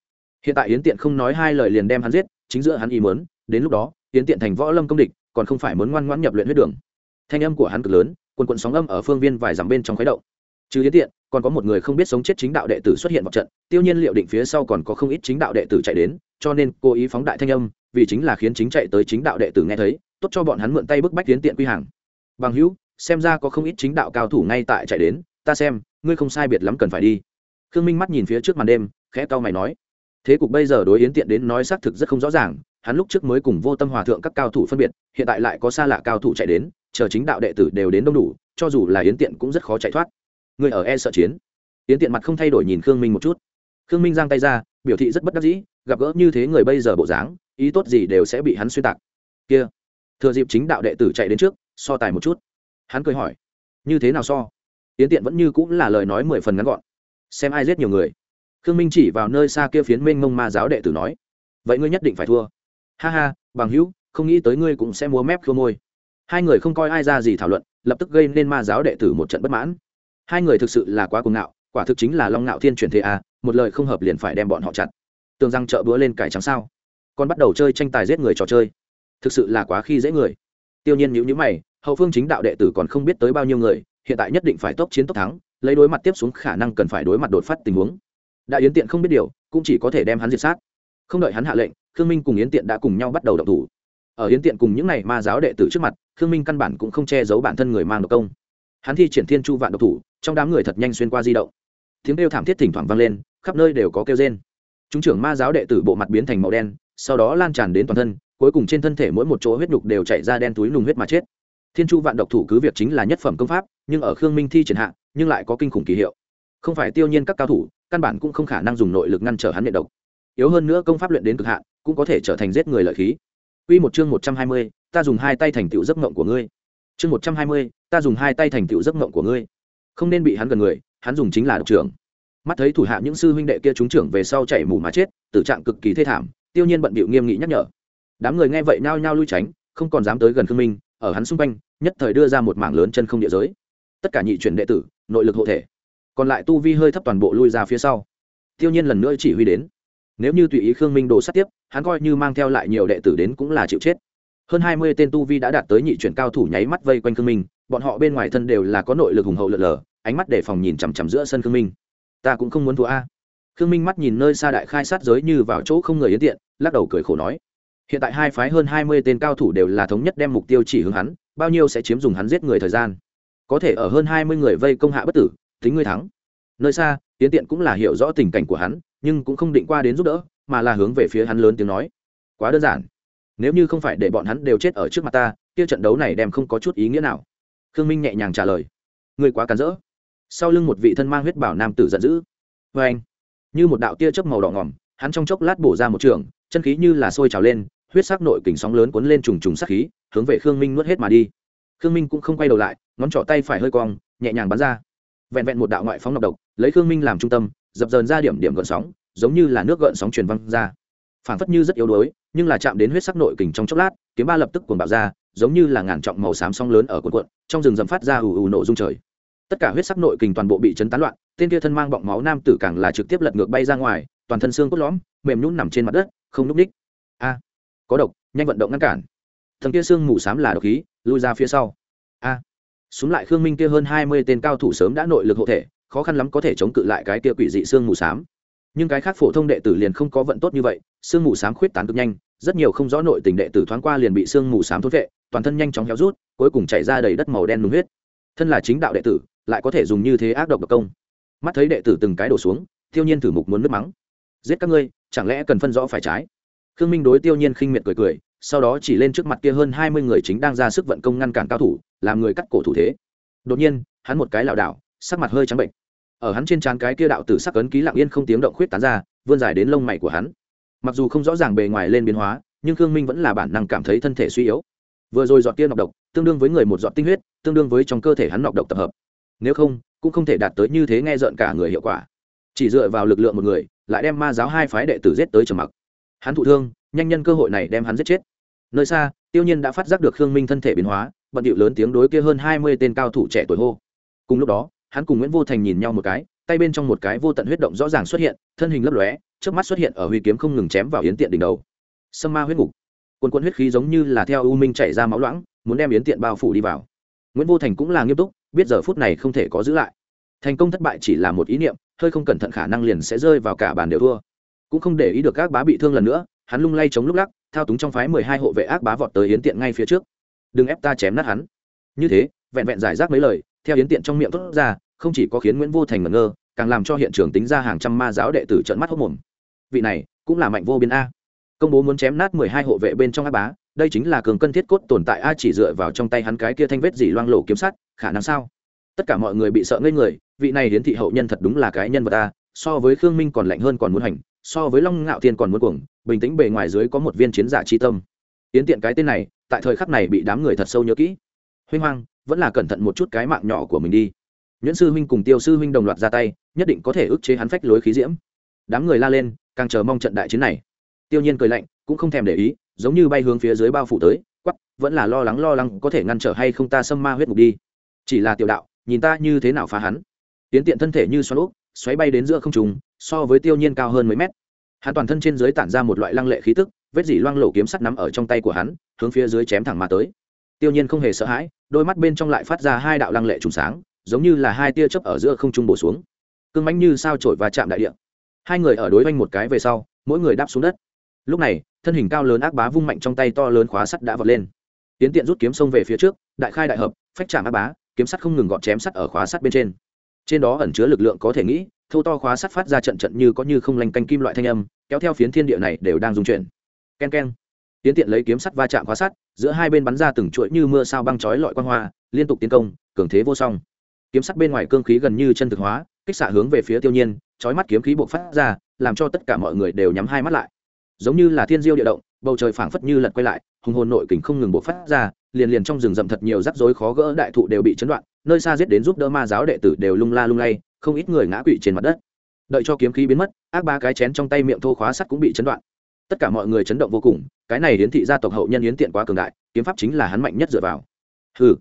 Hiện tại yến tiện không nói hai lời liền đem hắn giết, chính giữa hắn ý muốn, đến lúc đó, yến tiện thành võ lâm công địch, còn không phải muốn ngoan ngoãn nhập luyện huyết đường. Thanh âm của hắn cực lớn, quần quần sóng âm ở phương viên vài dặm bên trong khuấy động. Trừ yến tiện, còn có một người không biết sống chết chính đạo đệ tử xuất hiện vào trận, tiêu nhiên liệu định phía sau còn có không ít chính đạo đệ tử chạy đến, cho nên cố ý phóng đại thanh âm vì chính là khiến chính chạy tới chính đạo đệ tử nghe thấy, tốt cho bọn hắn mượn tay bức bách tiến tiện quy hàng. Bằng hữu, xem ra có không ít chính đạo cao thủ ngay tại chạy đến, ta xem, ngươi không sai biệt lắm cần phải đi. Khương minh mắt nhìn phía trước màn đêm, khẽ cau mày nói. Thế cục bây giờ đối yến tiện đến nói xác thực rất không rõ ràng, hắn lúc trước mới cùng vô tâm hòa thượng các cao thủ phân biệt, hiện tại lại có xa lạ cao thủ chạy đến, chờ chính đạo đệ tử đều đến đông đủ, cho dù là yến tiện cũng rất khó chạy thoát. Người ở e sợ chiến. Yến tiện mặt không thay đổi nhìn khương minh một chút. Khương minh giang tay ra, biểu thị rất bất đắc dĩ, gặp gỡ như thế người bây giờ bộ dáng ý tốt gì đều sẽ bị hắn xuyên tạc. Kia, thừa dịp chính đạo đệ tử chạy đến trước, so tài một chút. Hắn cười hỏi, như thế nào so? Yến tiện vẫn như cũng là lời nói mười phần ngắn gọn. Xem ai giết nhiều người. Khương minh chỉ vào nơi xa kia phiến mênh mông ma giáo đệ tử nói, vậy ngươi nhất định phải thua. Ha ha, bằng hữu, không nghĩ tới ngươi cũng sẽ múa mép khô môi. Hai người không coi ai ra gì thảo luận, lập tức gây nên ma giáo đệ tử một trận bất mãn. Hai người thực sự là quá cuồng ngạo, quả thực chính là long ngạo thiên truyền thế a một lời không hợp liền phải đem bọn họ chặt. Tường răng chợ bữa lên cải trắng sao? Còn bắt đầu chơi tranh tài giết người trò chơi. Thực sự là quá khi dễ người. Tiêu nhiên nhữ nhữ mày, hậu phương chính đạo đệ tử còn không biết tới bao nhiêu người, hiện tại nhất định phải tốc chiến tốc thắng, lấy đối mặt tiếp xuống khả năng cần phải đối mặt đột phát tình huống. Đại yến tiện không biết điều, cũng chỉ có thể đem hắn diệt sát. Không đợi hắn hạ lệnh, khương minh cùng yến tiện đã cùng nhau bắt đầu động thủ. Ở yến tiện cùng những n à y ma giáo đệ tử trước mặt, khương minh căn bản cũng không che giấu bản thân người mang độc công. Hắn thi triển thiên chu vạn độc thủ, trong đám người thật nhanh xuyên qua di động. Tiếng kêu thảm thiết thỉnh thoảng vang lên, khắp nơi đều có kêu rên. Chúng trưởng ma giáo đệ tử bộ mặt biến thành màu đen sau đó lan tràn đến toàn thân cuối cùng trên thân thể mỗi một chỗ huyết nhục đều chạy ra đen túi nùng huyết mà chết thiên chu vạn độc thủ cứ việc chính là nhất phẩm công pháp nhưng ở khương minh thi triển hạ nhưng lại có kinh khủng kỳ hiệu không phải tiêu nhiên các cao thủ căn bản cũng không khả năng dùng nội lực ngăn trở hắn miệng độc yếu hơn nữa công pháp luyện đến cực hạn cũng có thể trở thành giết người lợi khí Quy một chương 120, ta dùng hai tay thành tựu giấc mộng của ngươi. Chương 120, ta dùng hai tay thành tựu giấc mộng của ngươi. Không nên bị hắn gần người, hắn dùng chính là độc trưởng. Mắt thấy thủ hạ những sư huynh đệ kia trúng trưởng về sau chảy mù mà chết, tử trạng cực kỳ thê thảm, Tiêu Nhiên bận bịu nghiêm nghị nhắc nhở. Đám người nghe vậy nao nhao lui tránh, không còn dám tới gần Khương Minh, ở hắn xung quanh, nhất thời đưa ra một mảng lớn chân không địa giới. Tất cả nhị chuyển đệ tử, nội lực hộ thể. Còn lại tu vi hơi thấp toàn bộ lui ra phía sau. Tiêu Nhiên lần nữa chỉ huy đến nếu như tùy ý khương minh đồ sát tiếp hắn coi như mang theo lại nhiều đệ tử đến cũng là chịu chết hơn hai mươi tên tu vi đã đạt tới nhị chuyển cao thủ nháy mắt vây quanh khương minh bọn họ bên ngoài thân đều là có nội lực hùng hậu lợn lờ ánh mắt để phòng nhìn chằm chằm giữa sân khương minh ta cũng không muốn thua a khương minh mắt nhìn nơi xa đại khai sát giới như vào chỗ không người yến tiện, lắc đầu cười khổ nói. Hiện tại hai phái hơn hai mươi tên cao thủ đều là thống nhất đem mục tiêu chỉ hướng hắn, bao nhiêu sẽ chiếm dùng hắn giết người thời gian. Có thể ở hơn hai mươi người vây công hạ bất tử, tính ngươi thắng. Nơi xa, yến tiện cũng là hiểu rõ tình cảnh của hắn, nhưng cũng không định qua đến giúp đỡ, mà là hướng về phía hắn lớn tiếng nói. Quá đơn giản. Nếu như không phải để bọn hắn đều chết ở trước mặt ta, kia trận đấu này đem không có chút ý nghĩa nào. Khương minh nhẹ nhàng trả lời. Ngươi quá cắn rỡ. Sau lưng một vị thân mang huyết bảo nam tử giận dữ. Vê anh như một đạo tia chớp màu đỏ ngỏm hắn trong chốc lát bổ ra một trường, chân khí như là sôi trào lên, huyết sắc nội kình sóng lớn cuốn lên trùng trùng sắc khí, hướng về khương minh nuốt hết mà đi. Khương minh cũng không quay đầu lại, ngón trỏ tay phải hơi cong, nhẹ nhàng bắn ra. Vẹn vẹn một đạo ngoại phóng độc độc, lấy khương minh làm trung tâm, dập dờn ra điểm điểm gợn sóng, giống như là nước gợn sóng truyền văng ra. Phản phất như rất yếu đuối, nhưng là chạm đến huyết sắc nội kình trong chốc lát, kiếm ba lập tức cuồng bạo ra, giống như là ngàn trọng màu xám sóng lớn ở cuộn cuộn, trong rừng rậm phát ra ù ù nổ rung trời tất cả huyết sắc nội kình toàn bộ bị chấn tán loạn, tên kia thân mang bọng máu nam tử càng là trực tiếp lật ngược bay ra ngoài, toàn thân xương cốt lõm, mềm nhún nằm trên mặt đất, không núp ních a à, có độc, nhanh vận động ngăn cản. Thần kia xương mù xám là độc khí, lui ra phía sau. A à. xuống lại khương minh kia hơn hai mươi tên cao thủ sớm đã nội lực hộ thể, khó khăn lắm có thể chống cự lại cái kia quỷ dị xương mù xám. Nhưng cái khác phổ thông đệ tử liền không có vận tốt như vậy sương mù s á m khuyết tán cực nhanh, rất nhiều không rõ nội tình đệ tử thoáng qua liền bị sương mù s á m thốt vệ, toàn thân nhanh chóng héo rút, cuối cùng chảy ra đầy đất màu đen đúng huyết thân là chính đạo đệ tử, lại có thể dùng như thế ác độc độc công. Mắt thấy đệ tử từng cái đổ xuống, tiêu nhiên thử mục muốn nước mắng. Giết các ngươi, chẳng lẽ cần phân rõ phải trái? Khương minh đối tiêu nhiên khinh miệt cười cười, sau đó chỉ lên trước mặt kia hơn hai mươi người chính đang ra sức vận công ngăn cản cao thủ, làm người cắt cổ thủ thế. Đột nhiên, hắn một cái lảo đảo, sắc mặt hơi trắng bệnh. Ở hắn trên trán cái kia đạo tử sắc ấn ký lặng yên không tiếng động khuyết tán ra, vươn dài đến lông mày của hắn. Mặc dù không rõ ràng bề ngoài lên biến hóa, nhưng khương minh vẫn là bản năng cảm thấy thân thể suy yếu vừa rồi giọt kia nọc độc, tương đương với người một giọt tinh huyết, tương đương với trong cơ thể hắn nọc độc tập hợp. Nếu không, cũng không thể đạt tới như thế nghe rợn cả người hiệu quả. Chỉ dựa vào lực lượng một người, lại đem ma giáo hai phái đệ tử giết tới trầm mặc. Hắn thụ thương, nhanh nhân cơ hội này đem hắn giết chết. Nơi xa, tiêu nhiên đã phát giác được khương minh thân thể biến hóa, bận điệu lớn tiếng đối kia hơn hai mươi tên cao thủ trẻ tuổi hô. Cùng lúc đó, hắn cùng nguyễn vô thành nhìn nhau một cái, tay bên trong một cái vô tận huyết động rõ ràng xuất hiện, thân hình lấp lóe trước mắt xuất hiện ở huy kiếm không ngừng chém vào yến tiện đỉnh đầu. Sâm ma huyết ngục quần quân huyết khí giống như là theo u minh chảy ra máu loãng, muốn đem yến tiện bao phủ đi vào. Nguyễn vô thành cũng là nghiêm túc, biết giờ phút này không thể có giữ lại. Thành công thất bại chỉ là một ý niệm, hơi không cẩn thận khả năng liền sẽ rơi vào cả bàn đều thua. Cũng không để ý được các bá bị thương lần nữa, hắn lung lay chống lúc lắc, thao túng trong phái mười hai hộ vệ ác bá vọt tới yến tiện ngay phía trước. Đừng ép ta chém nát hắn. Như thế, vẹn vẹn giải rác mấy lời, theo yến tiện trong miệng thốt ra, không chỉ có khiến nguyễn vô thành ngẩn ngơ, càng làm cho hiện trường tính ra hàng trăm ma giáo đệ tử trợn mắt hốc mồm. Vị này, cũng là mạnh vô biên a công bố muốn chém nát mười hai hộ vệ bên trong á bá, đây chính là cường cân thiết cốt tồn tại a chỉ dựa vào trong tay hắn cái kia thanh vết dỉ loang lổ kiếm sắt, khả năng sao? Tất cả mọi người bị sợ ngây người, vị này hiến thị hậu nhân thật đúng là cái nhân vật a, so với khương minh còn lạnh hơn còn muốn hành, so với long ngạo thiên còn muốn cuồng, bình tĩnh bề ngoài dưới có một viên chiến giả chi tâm. Yến tiện cái tên này, tại thời khắc này bị đám người thật sâu nhớ kỹ. Huynh hoang, vẫn là cẩn thận một chút cái mạng nhỏ của mình đi. Nhẫn sư huynh cùng tiêu sư huynh đồng loạt ra tay, nhất định có thể ức chế hắn phách lối khí diễm. Đám người la lên, càng chờ mong trận đại chiến này tiêu nhiên cười lạnh, cũng không thèm để ý, giống như bay hướng phía dưới bao phủ tới quắp vẫn là lo lắng lo lắng có thể ngăn trở hay không ta xâm ma huyết ngục đi. Chỉ là tiểu đạo, nhìn ta như thế nào phá hắn. Tiến tiện thân thể như xoắn úp, xoáy bay đến giữa không trùng so với tiêu nhiên cao hơn mấy mét. Hắn toàn thân trên dưới tản ra một loại lăng lệ khí tức, vết dỉ loang lổ kiếm sắt nắm ở trong tay của hắn, hướng phía dưới chém thẳng mà tới. Tiêu nhiên không hề sợ hãi, đôi mắt bên trong lại phát ra hai đạo lăng lệ trùng sáng, giống như là hai tia chớp ở giữa không trung bổ xuống. Cương mãnh như sao trổi và chạm đại địa. Hai người ở đối oanh một cái về sau, mỗi người đáp xuống đất lúc này, thân hình cao lớn ác bá vung mạnh trong tay to lớn khóa sắt đã vọt lên. Tiến tiện rút kiếm sông về phía trước, đại khai đại hợp, phách chạm ác bá, kiếm sắt không ngừng gọn chém sắt ở khóa sắt bên trên. Trên đó ẩn chứa lực lượng có thể nghĩ, thâu to khóa sắt phát ra trận trận như có như không lanh canh kim loại thanh âm, kéo theo phiến thiên địa này đều đang dung chuyển. K e n k e n tiến tiện lấy kiếm sắt va chạm khóa sắt, giữa hai bên bắn ra từng chuỗi như mưa sao băng chói lọi quan hoa, liên tục tiến công, cường thế vô song. Kiếm sắt bên ngoài cương khí gần như chân thực hóa, kích xạ hướng về phía tiêu nhiên, chói mắt kiếm khí buộc phát ra, làm cho tất cả mọi người đều nhắm hai mắt lại giống như là thiên diêu địa động, bầu trời phảng phất như lật quay lại, hùng hồn nội kình không ngừng bộc phát ra, liền liền trong rừng rậm thật nhiều rắc rối khó gỡ đại thụ đều bị chấn đoạn, nơi xa giết đến giúp đỡ ma giáo đệ tử đều lung la lung lay, không ít người ngã quỵ trên mặt đất. Đợi cho kiếm khí biến mất, ác ba cái chén trong tay miệng thô khóa sắt cũng bị chấn đoạn. Tất cả mọi người chấn động vô cùng, cái này hiến thị gia tộc hậu nhân hiến tiện quá cường đại, kiếm pháp chính là hắn mạnh nhất dựa vào. Hừ.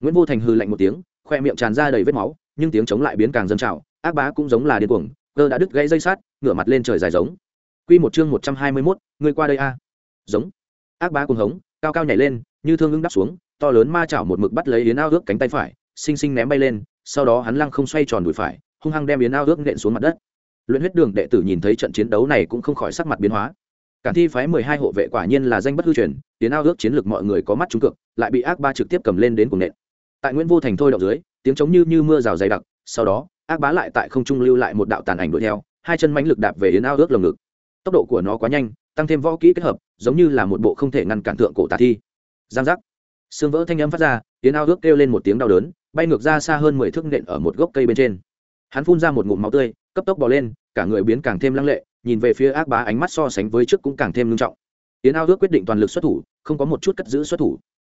Nguyễn vô thành hư lạnh một tiếng, khoe miệng tràn ra đầy vết máu, nhưng tiếng chống lại biến càng dâng trào, ác bá cũng giống là điên cuồng, cơ đã đứt gãy dây sát ngửa mặt lên trời dài giống quy một chương một trăm hai mươi 121, người qua đây a giống ác bá cuồng hống cao cao nhảy lên như thương ứng đắp xuống to lớn ma chảo một mực bắt lấy yến ao ước cánh tay phải xinh xinh ném bay lên sau đó hắn lăng không xoay tròn đùi phải hung hăng đem yến ao ước nện xuống mặt đất luyện huyết đường đệ tử nhìn thấy trận chiến đấu này cũng không khỏi sắc mặt biến hóa Cản thi phái mười hai hộ vệ quả nhiên là danh bất hư truyền, Yến ao ước chiến lược mọi người có mắt trúng cực, lại bị ác ba trực tiếp cầm lên đến cùng nện. Tại Nguyễn Vô Thành thôi động dưới, tiếng chống như như mưa rào dày đặc, sau đó, ác bá lại tại không trung lưu lại một đạo tàn ảnh đuổi theo, hai chân mãnh lực đạp về yến ao ước lồng ngực. Tốc độ của nó quá nhanh, tăng thêm võ kỹ kết hợp, giống như là một bộ không thể ngăn cản thượng cổ tà thi. Giang giác. Xương vỡ thanh âm phát ra, tiến ao ước kêu lên một tiếng đau đớn, bay ngược ra xa hơn mười thước nện ở một gốc cây bên trên. Hắn phun ra một ngụm máu tươi, cấp tốc bò lên, cả người biến càng thêm lăng lệ, nhìn về phía ác bá ánh mắt so sánh với trước cũng càng thêm nghiêm trọng tiến ao ước quyết định toàn lực xuất thủ không có một chút cất giữ xuất thủ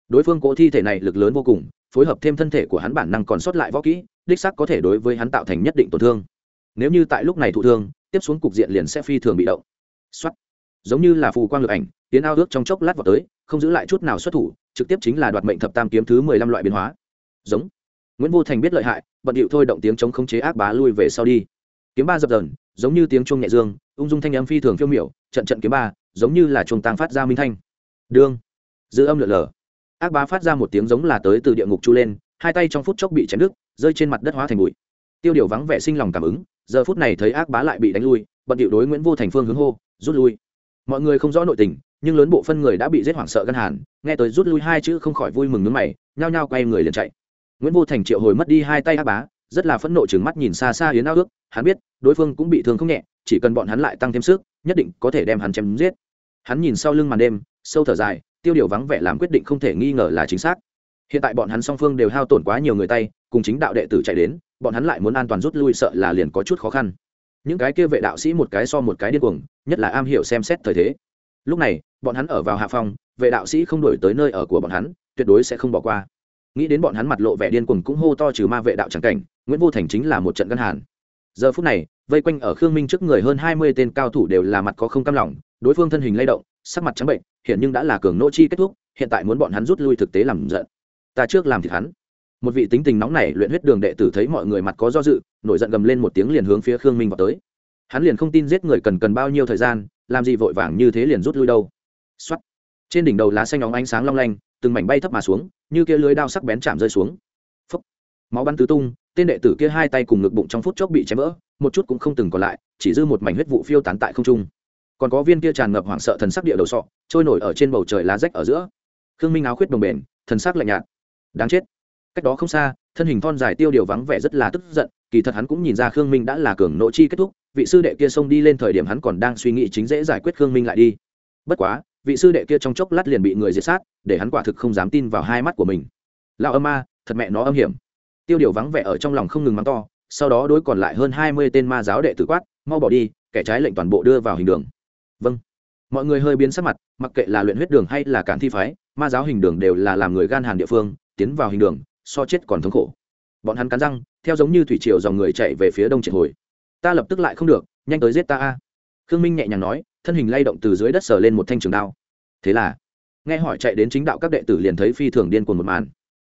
đối phương cỗ thi thể này lực lớn vô cùng phối hợp thêm thân thể của hắn bản năng còn sót lại võ kỹ đích xác có thể đối với hắn tạo thành nhất định tổn thương nếu như tại lúc này thụ thương tiếp xuống cục diện liền sẽ phi thường bị động xuất giống như là phù quang lực ảnh, tiến ao ước trong chốc lát vào tới, không giữ lại chút nào xuất thủ, trực tiếp chính là đoạt mệnh thập tam kiếm thứ mười lăm loại biến hóa. Giống. Nguyễn vô thành biết lợi hại, bận điệu thôi động tiếng chống khống chế ác bá lui về sau đi. Kiếm ba dập dần giống như tiếng chuông nhẹ dương, ung dung thanh âm phi thường phiêu miểu, trận trận kiếm ba, giống như là chuông tăng phát ra minh thanh. Đương. Dư âm lượn lờ. Ác bá phát ra một tiếng giống là tới từ địa ngục chu lên, hai tay trong phút chốc bị chém đứt, rơi trên mặt đất hóa thành bụi. Tiêu điều vắng vẻ sinh lòng cảm ứng, giờ phút này thấy ác bá lại bị đánh lui, bận điệu đối nguyễn vô thành phương hướng hô rút lui. Mọi người không rõ nội tình, nhưng lớn bộ phân người đã bị giết hoảng sợ gân hàn, nghe tới rút lui hai chữ không khỏi vui mừng nước mày, nhao nhao quay người liền chạy. Nguyễn vô thành, triệu hồi mất đi hai tay ác bá, rất là phẫn nộ chừng mắt nhìn xa xa yến ao ước, hắn biết, đối phương cũng bị thương không nhẹ, chỉ cần bọn hắn lại tăng thêm sức, nhất định có thể đem hắn chém giết. Hắn nhìn sau lưng màn đêm, sâu thở dài, tiêu điều vắng vẻ làm quyết định không thể nghi ngờ là chính xác. Hiện tại bọn hắn song phương đều hao tổn quá nhiều người tay, cùng chính đạo đệ tử chạy đến, bọn hắn lại muốn an toàn rút lui sợ là liền có chút khó khăn những cái kia vệ đạo sĩ một cái so một cái điên cuồng, nhất là am hiểu xem xét thời thế. Lúc này, bọn hắn ở vào hạ phòng, vệ đạo sĩ không đổi tới nơi ở của bọn hắn, tuyệt đối sẽ không bỏ qua. Nghĩ đến bọn hắn mặt lộ vẻ điên cuồng cũng hô to trừ ma vệ đạo trắng cảnh, nguyễn vô thành chính là một trận ngân hàn. Giờ phút này, vây quanh ở khương minh trước người hơn hai mươi tên cao thủ đều là mặt có không cam lòng, đối phương thân hình lay động, sắc mặt trắng bệnh, hiện nhưng đã là cường nỗ chi kết thúc, hiện tại muốn bọn hắn rút lui thực tế làm giận. Ta trước làm thịt hắn một vị tính tình nóng nảy luyện huyết đường đệ tử thấy mọi người mặt có do dự, nổi giận gầm lên một tiếng liền hướng phía khương minh vào tới. Hắn liền không tin giết người cần cần bao nhiêu thời gian, làm gì vội vàng như thế liền rút lui đâu. Xuất trên đỉnh đầu lá xanh óng ánh sáng long lanh, từng mảnh bay thấp mà xuống, như kia lưới đao sắc bén chạm rơi xuống. Phấp máu bắn tứ tung, tên đệ tử kia hai tay cùng ngực bụng trong phút chốc bị chém vỡ, một chút cũng không từng còn lại, chỉ dư một mảnh huyết vụ phiêu tán tại không trung. Còn có viên kia tràn ngập hoảng sợ thần sắc địa đầu sọ, trôi nổi ở trên bầu trời lá rách ở giữa. Khương minh áo khuyết đồng bền, thần sắc lạnh nhạt. Đáng chết cách đó không xa, thân hình thon dài tiêu điều vắng vẻ rất là tức giận, kỳ thật hắn cũng nhìn ra khương minh đã là cường nội chi kết thúc, vị sư đệ kia xông đi lên thời điểm hắn còn đang suy nghĩ chính dễ giải quyết khương minh lại đi. Bất quá, vị sư đệ kia trong chốc lát liền bị người diệt sát, để hắn quả thực không dám tin vào hai mắt của mình. Lão âm ma, thật mẹ nó âm hiểm. Tiêu điều vắng vẻ ở trong lòng không ngừng mắng to, sau đó đối còn lại hơn hai mươi tên ma giáo đệ tử quát, mau bỏ đi, kẻ trái lệnh toàn bộ đưa vào hình đường. Vâng. Mọi người hơi biến sắc mặt, mặc kệ là luyện huyết đường hay là cản thi phái, ma giáo hình đường đều là làm người gan hàn địa phương, tiến vào hình đường so chết còn thống khổ. Bọn hắn cắn răng, theo giống như thủy triều dòng người chạy về phía đông triệt hồi. Ta lập tức lại không được, nhanh tới giết ta a. Khương minh nhẹ nhàng nói, thân hình lay động từ dưới đất sờ lên một thanh trường đao. Thế là, nghe hỏi chạy đến chính đạo các đệ tử liền thấy phi thường điên cuồng một màn.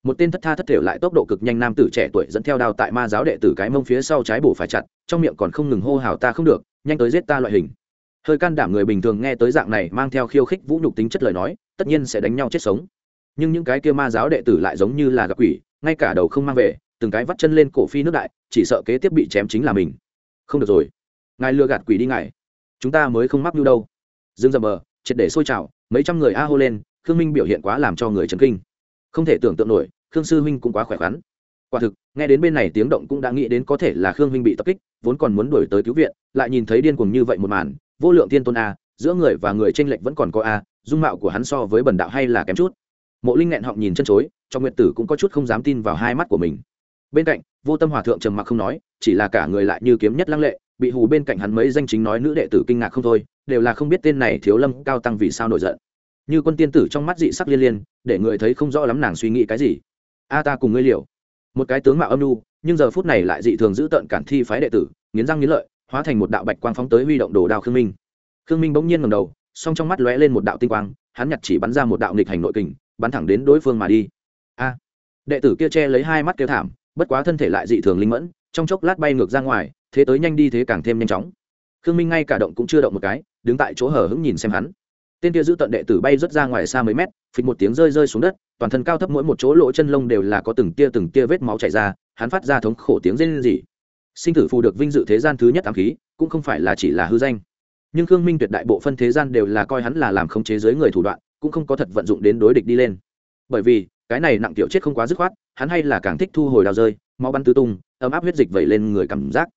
Một tên thất tha thất thể lại tốc độ cực nhanh nam tử trẻ tuổi dẫn theo đao tại ma giáo đệ tử cái mông phía sau trái bổ phải chặt, trong miệng còn không ngừng hô hào ta không được, nhanh tới giết ta loại hình. Hơi can đảm người bình thường nghe tới dạng này mang theo khiêu khích vũ nhục tính chất lời nói, tất nhiên sẽ đánh nhau chết sống nhưng những cái kia ma giáo đệ tử lại giống như là gặp quỷ, ngay cả đầu không mang về, từng cái vắt chân lên cổ phi nước đại, chỉ sợ kế tiếp bị chém chính là mình. Không được rồi. Ngài lừa gạt quỷ đi ngài. Chúng ta mới không mắc mưu đâu. Dương dầm mờ triệt để sôi trào, mấy trăm người a hô lên, khương minh biểu hiện quá làm cho người chấn kinh. Không thể tưởng tượng nổi, khương sư huynh cũng quá khỏe khoắn. Quả thực, nghe đến bên này tiếng động cũng đã nghĩ đến có thể là khương huynh bị tập kích, vốn còn muốn đuổi tới cứu viện, lại nhìn thấy điên cuồng như vậy một màn, vô lượng thiên tôn a, giữa người và người tranh lệch vẫn còn có a, dung mạo của hắn so với bần đạo hay là kém chút mộ linh nghẹn họng nhìn chân chối, cho nguyệt tử cũng có chút không dám tin vào hai mắt của mình. Bên cạnh, vô tâm hòa thượng trầm mặc không nói, chỉ là cả người lại như kiếm nhất lăng lệ, bị hù bên cạnh hắn mấy danh chính nói nữ đệ tử kinh ngạc không thôi, đều là không biết tên này thiếu lâm cao tăng vì sao nổi giận. Như quân tiên tử trong mắt dị sắc liên liên, để người thấy không rõ lắm nàng suy nghĩ cái gì. A ta cùng ngươi liều. Một cái tướng mạo âm nu nhưng giờ phút này lại dị thường giữ tận cản thi phái đệ tử, nghiến răng nghiến lợi, hóa thành một đạo bạch quang phóng tới huy động đồ đao khương minh. Khương minh bỗng nhiên ngầm đầu, song trong mắt lóe lên một đạo tinh quang, hắn nhặt chỉ bắn ra một đạo nghịch hành nội kình bắn thẳng đến đối phương mà đi. A. Đệ tử kia che lấy hai mắt kêu thảm, bất quá thân thể lại dị thường linh mẫn, trong chốc lát bay ngược ra ngoài, thế tới nhanh đi thế càng thêm nhanh chóng. Khương minh ngay cả động cũng chưa động một cái, đứng tại chỗ hở hững nhìn xem hắn. Tên kia giữ tận đệ tử bay rớt ra ngoài xa mấy mét, phịch một tiếng rơi rơi xuống đất, toàn thân cao thấp mỗi một chỗ lỗ chân lông đều là có từng tia từng tia vết máu chảy ra, hắn phát ra thống khổ tiếng rên rỉ. Sinh tử phù được vinh dự thế gian thứ nhất ám khí, cũng không phải là chỉ là hư danh. Nhưng khương minh tuyệt đại bộ phân thế gian đều là coi hắn là làm khống chế giới người thủ đoạn cũng không có thật vận dụng đến đối địch đi lên bởi vì cái này nặng tiểu chết không quá dứt khoát hắn hay là càng thích thu hồi đào rơi máu bắn tứ tung ấm áp huyết dịch vẩy lên người cảm giác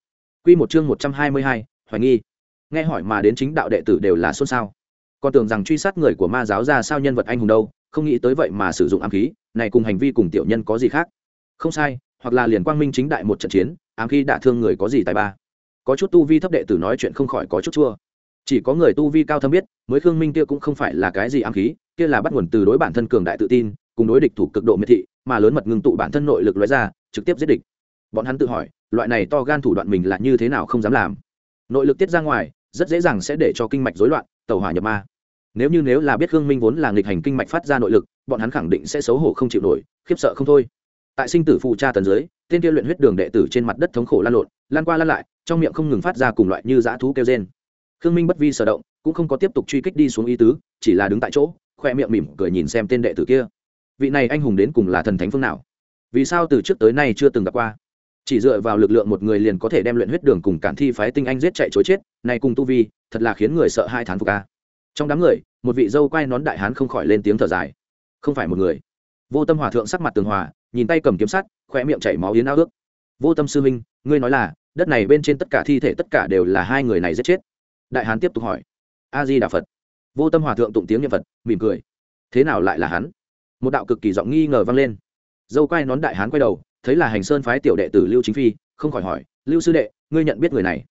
Quy một chương một trăm hai mươi hai, hoài nghi. Nghe hỏi mà đến chính đạo đệ tử đều là xôn xao. Còn tưởng rằng truy sát người của ma giáo ra sao nhân vật anh hùng đâu, không nghĩ tới vậy mà sử dụng ám khí, này cùng hành vi cùng tiểu nhân có gì khác? Không sai, hoặc là liền quang minh chính đại một trận chiến, ám khí đả thương người có gì tài ba. Có chút tu vi thấp đệ tử nói chuyện không khỏi có chút chua. Chỉ có người tu vi cao thâm biết, mới Khương Minh kia cũng không phải là cái gì ám khí, kia là bắt nguồn từ đối bản thân cường đại tự tin, cùng đối địch thủ cực độ miệt thị, mà lớn mật ngưng tụ bản thân nội lực lóe ra, trực tiếp giết địch. Bọn hắn tự hỏi, loại này to gan thủ đoạn mình là như thế nào không dám làm. Nội lực tiết ra ngoài rất dễ dàng sẽ để cho kinh mạch rối loạn tàu hỏa nhập ma. Nếu như nếu là biết khương minh vốn là nghịch hành kinh mạch phát ra nội lực bọn hắn khẳng định sẽ xấu hổ không chịu nổi khiếp sợ không thôi. Tại sinh tử phụ cha tần dưới tên kia luyện huyết đường đệ tử trên mặt đất thống khổ lan lộn lan qua lan lại trong miệng không ngừng phát ra cùng loại như dã thú kêu trên khương minh bất vi sở động, cũng không có tiếp tục truy kích đi xuống ý tứ, chỉ là đứng tại chỗ, khoe miệng mỉm cười nhìn xem tên đệ tử kia. Vị này anh hùng đến cùng là thần thánh phương nào? Vì sao từ trước tới nay chưa từng gặp qua? Chỉ dựa vào lực lượng một người liền có thể đem luyện huyết đường cùng cản thi phái tinh anh giết chạy chối chết, này cùng tu vi, thật là khiến người sợ hai thán phục ca trong đám người, một vị dâu quay nón đại hán không khỏi lên tiếng thở dài. Không phải một người. Vô tâm hòa thượng sắc mặt tường hòa, nhìn tay cầm kiếm sắt, khoe miệng chảy máu yến ao ước. Vô tâm sư minh, ngươi nói là, đất này bên trên tất cả thi thể tất cả đều là hai người này giết chết đại hán tiếp tục hỏi. A di đà phật. Vô tâm hòa thượng tụng tiếng nhân phật, mỉm cười. Thế nào lại là hắn? Một đạo cực kỳ giọng nghi ngờ vang lên. Dâu quay nón đại hán quay đầu, thấy là hành sơn phái tiểu đệ tử lưu chính phi, không khỏi hỏi, lưu sư đệ, ngươi nhận biết người này?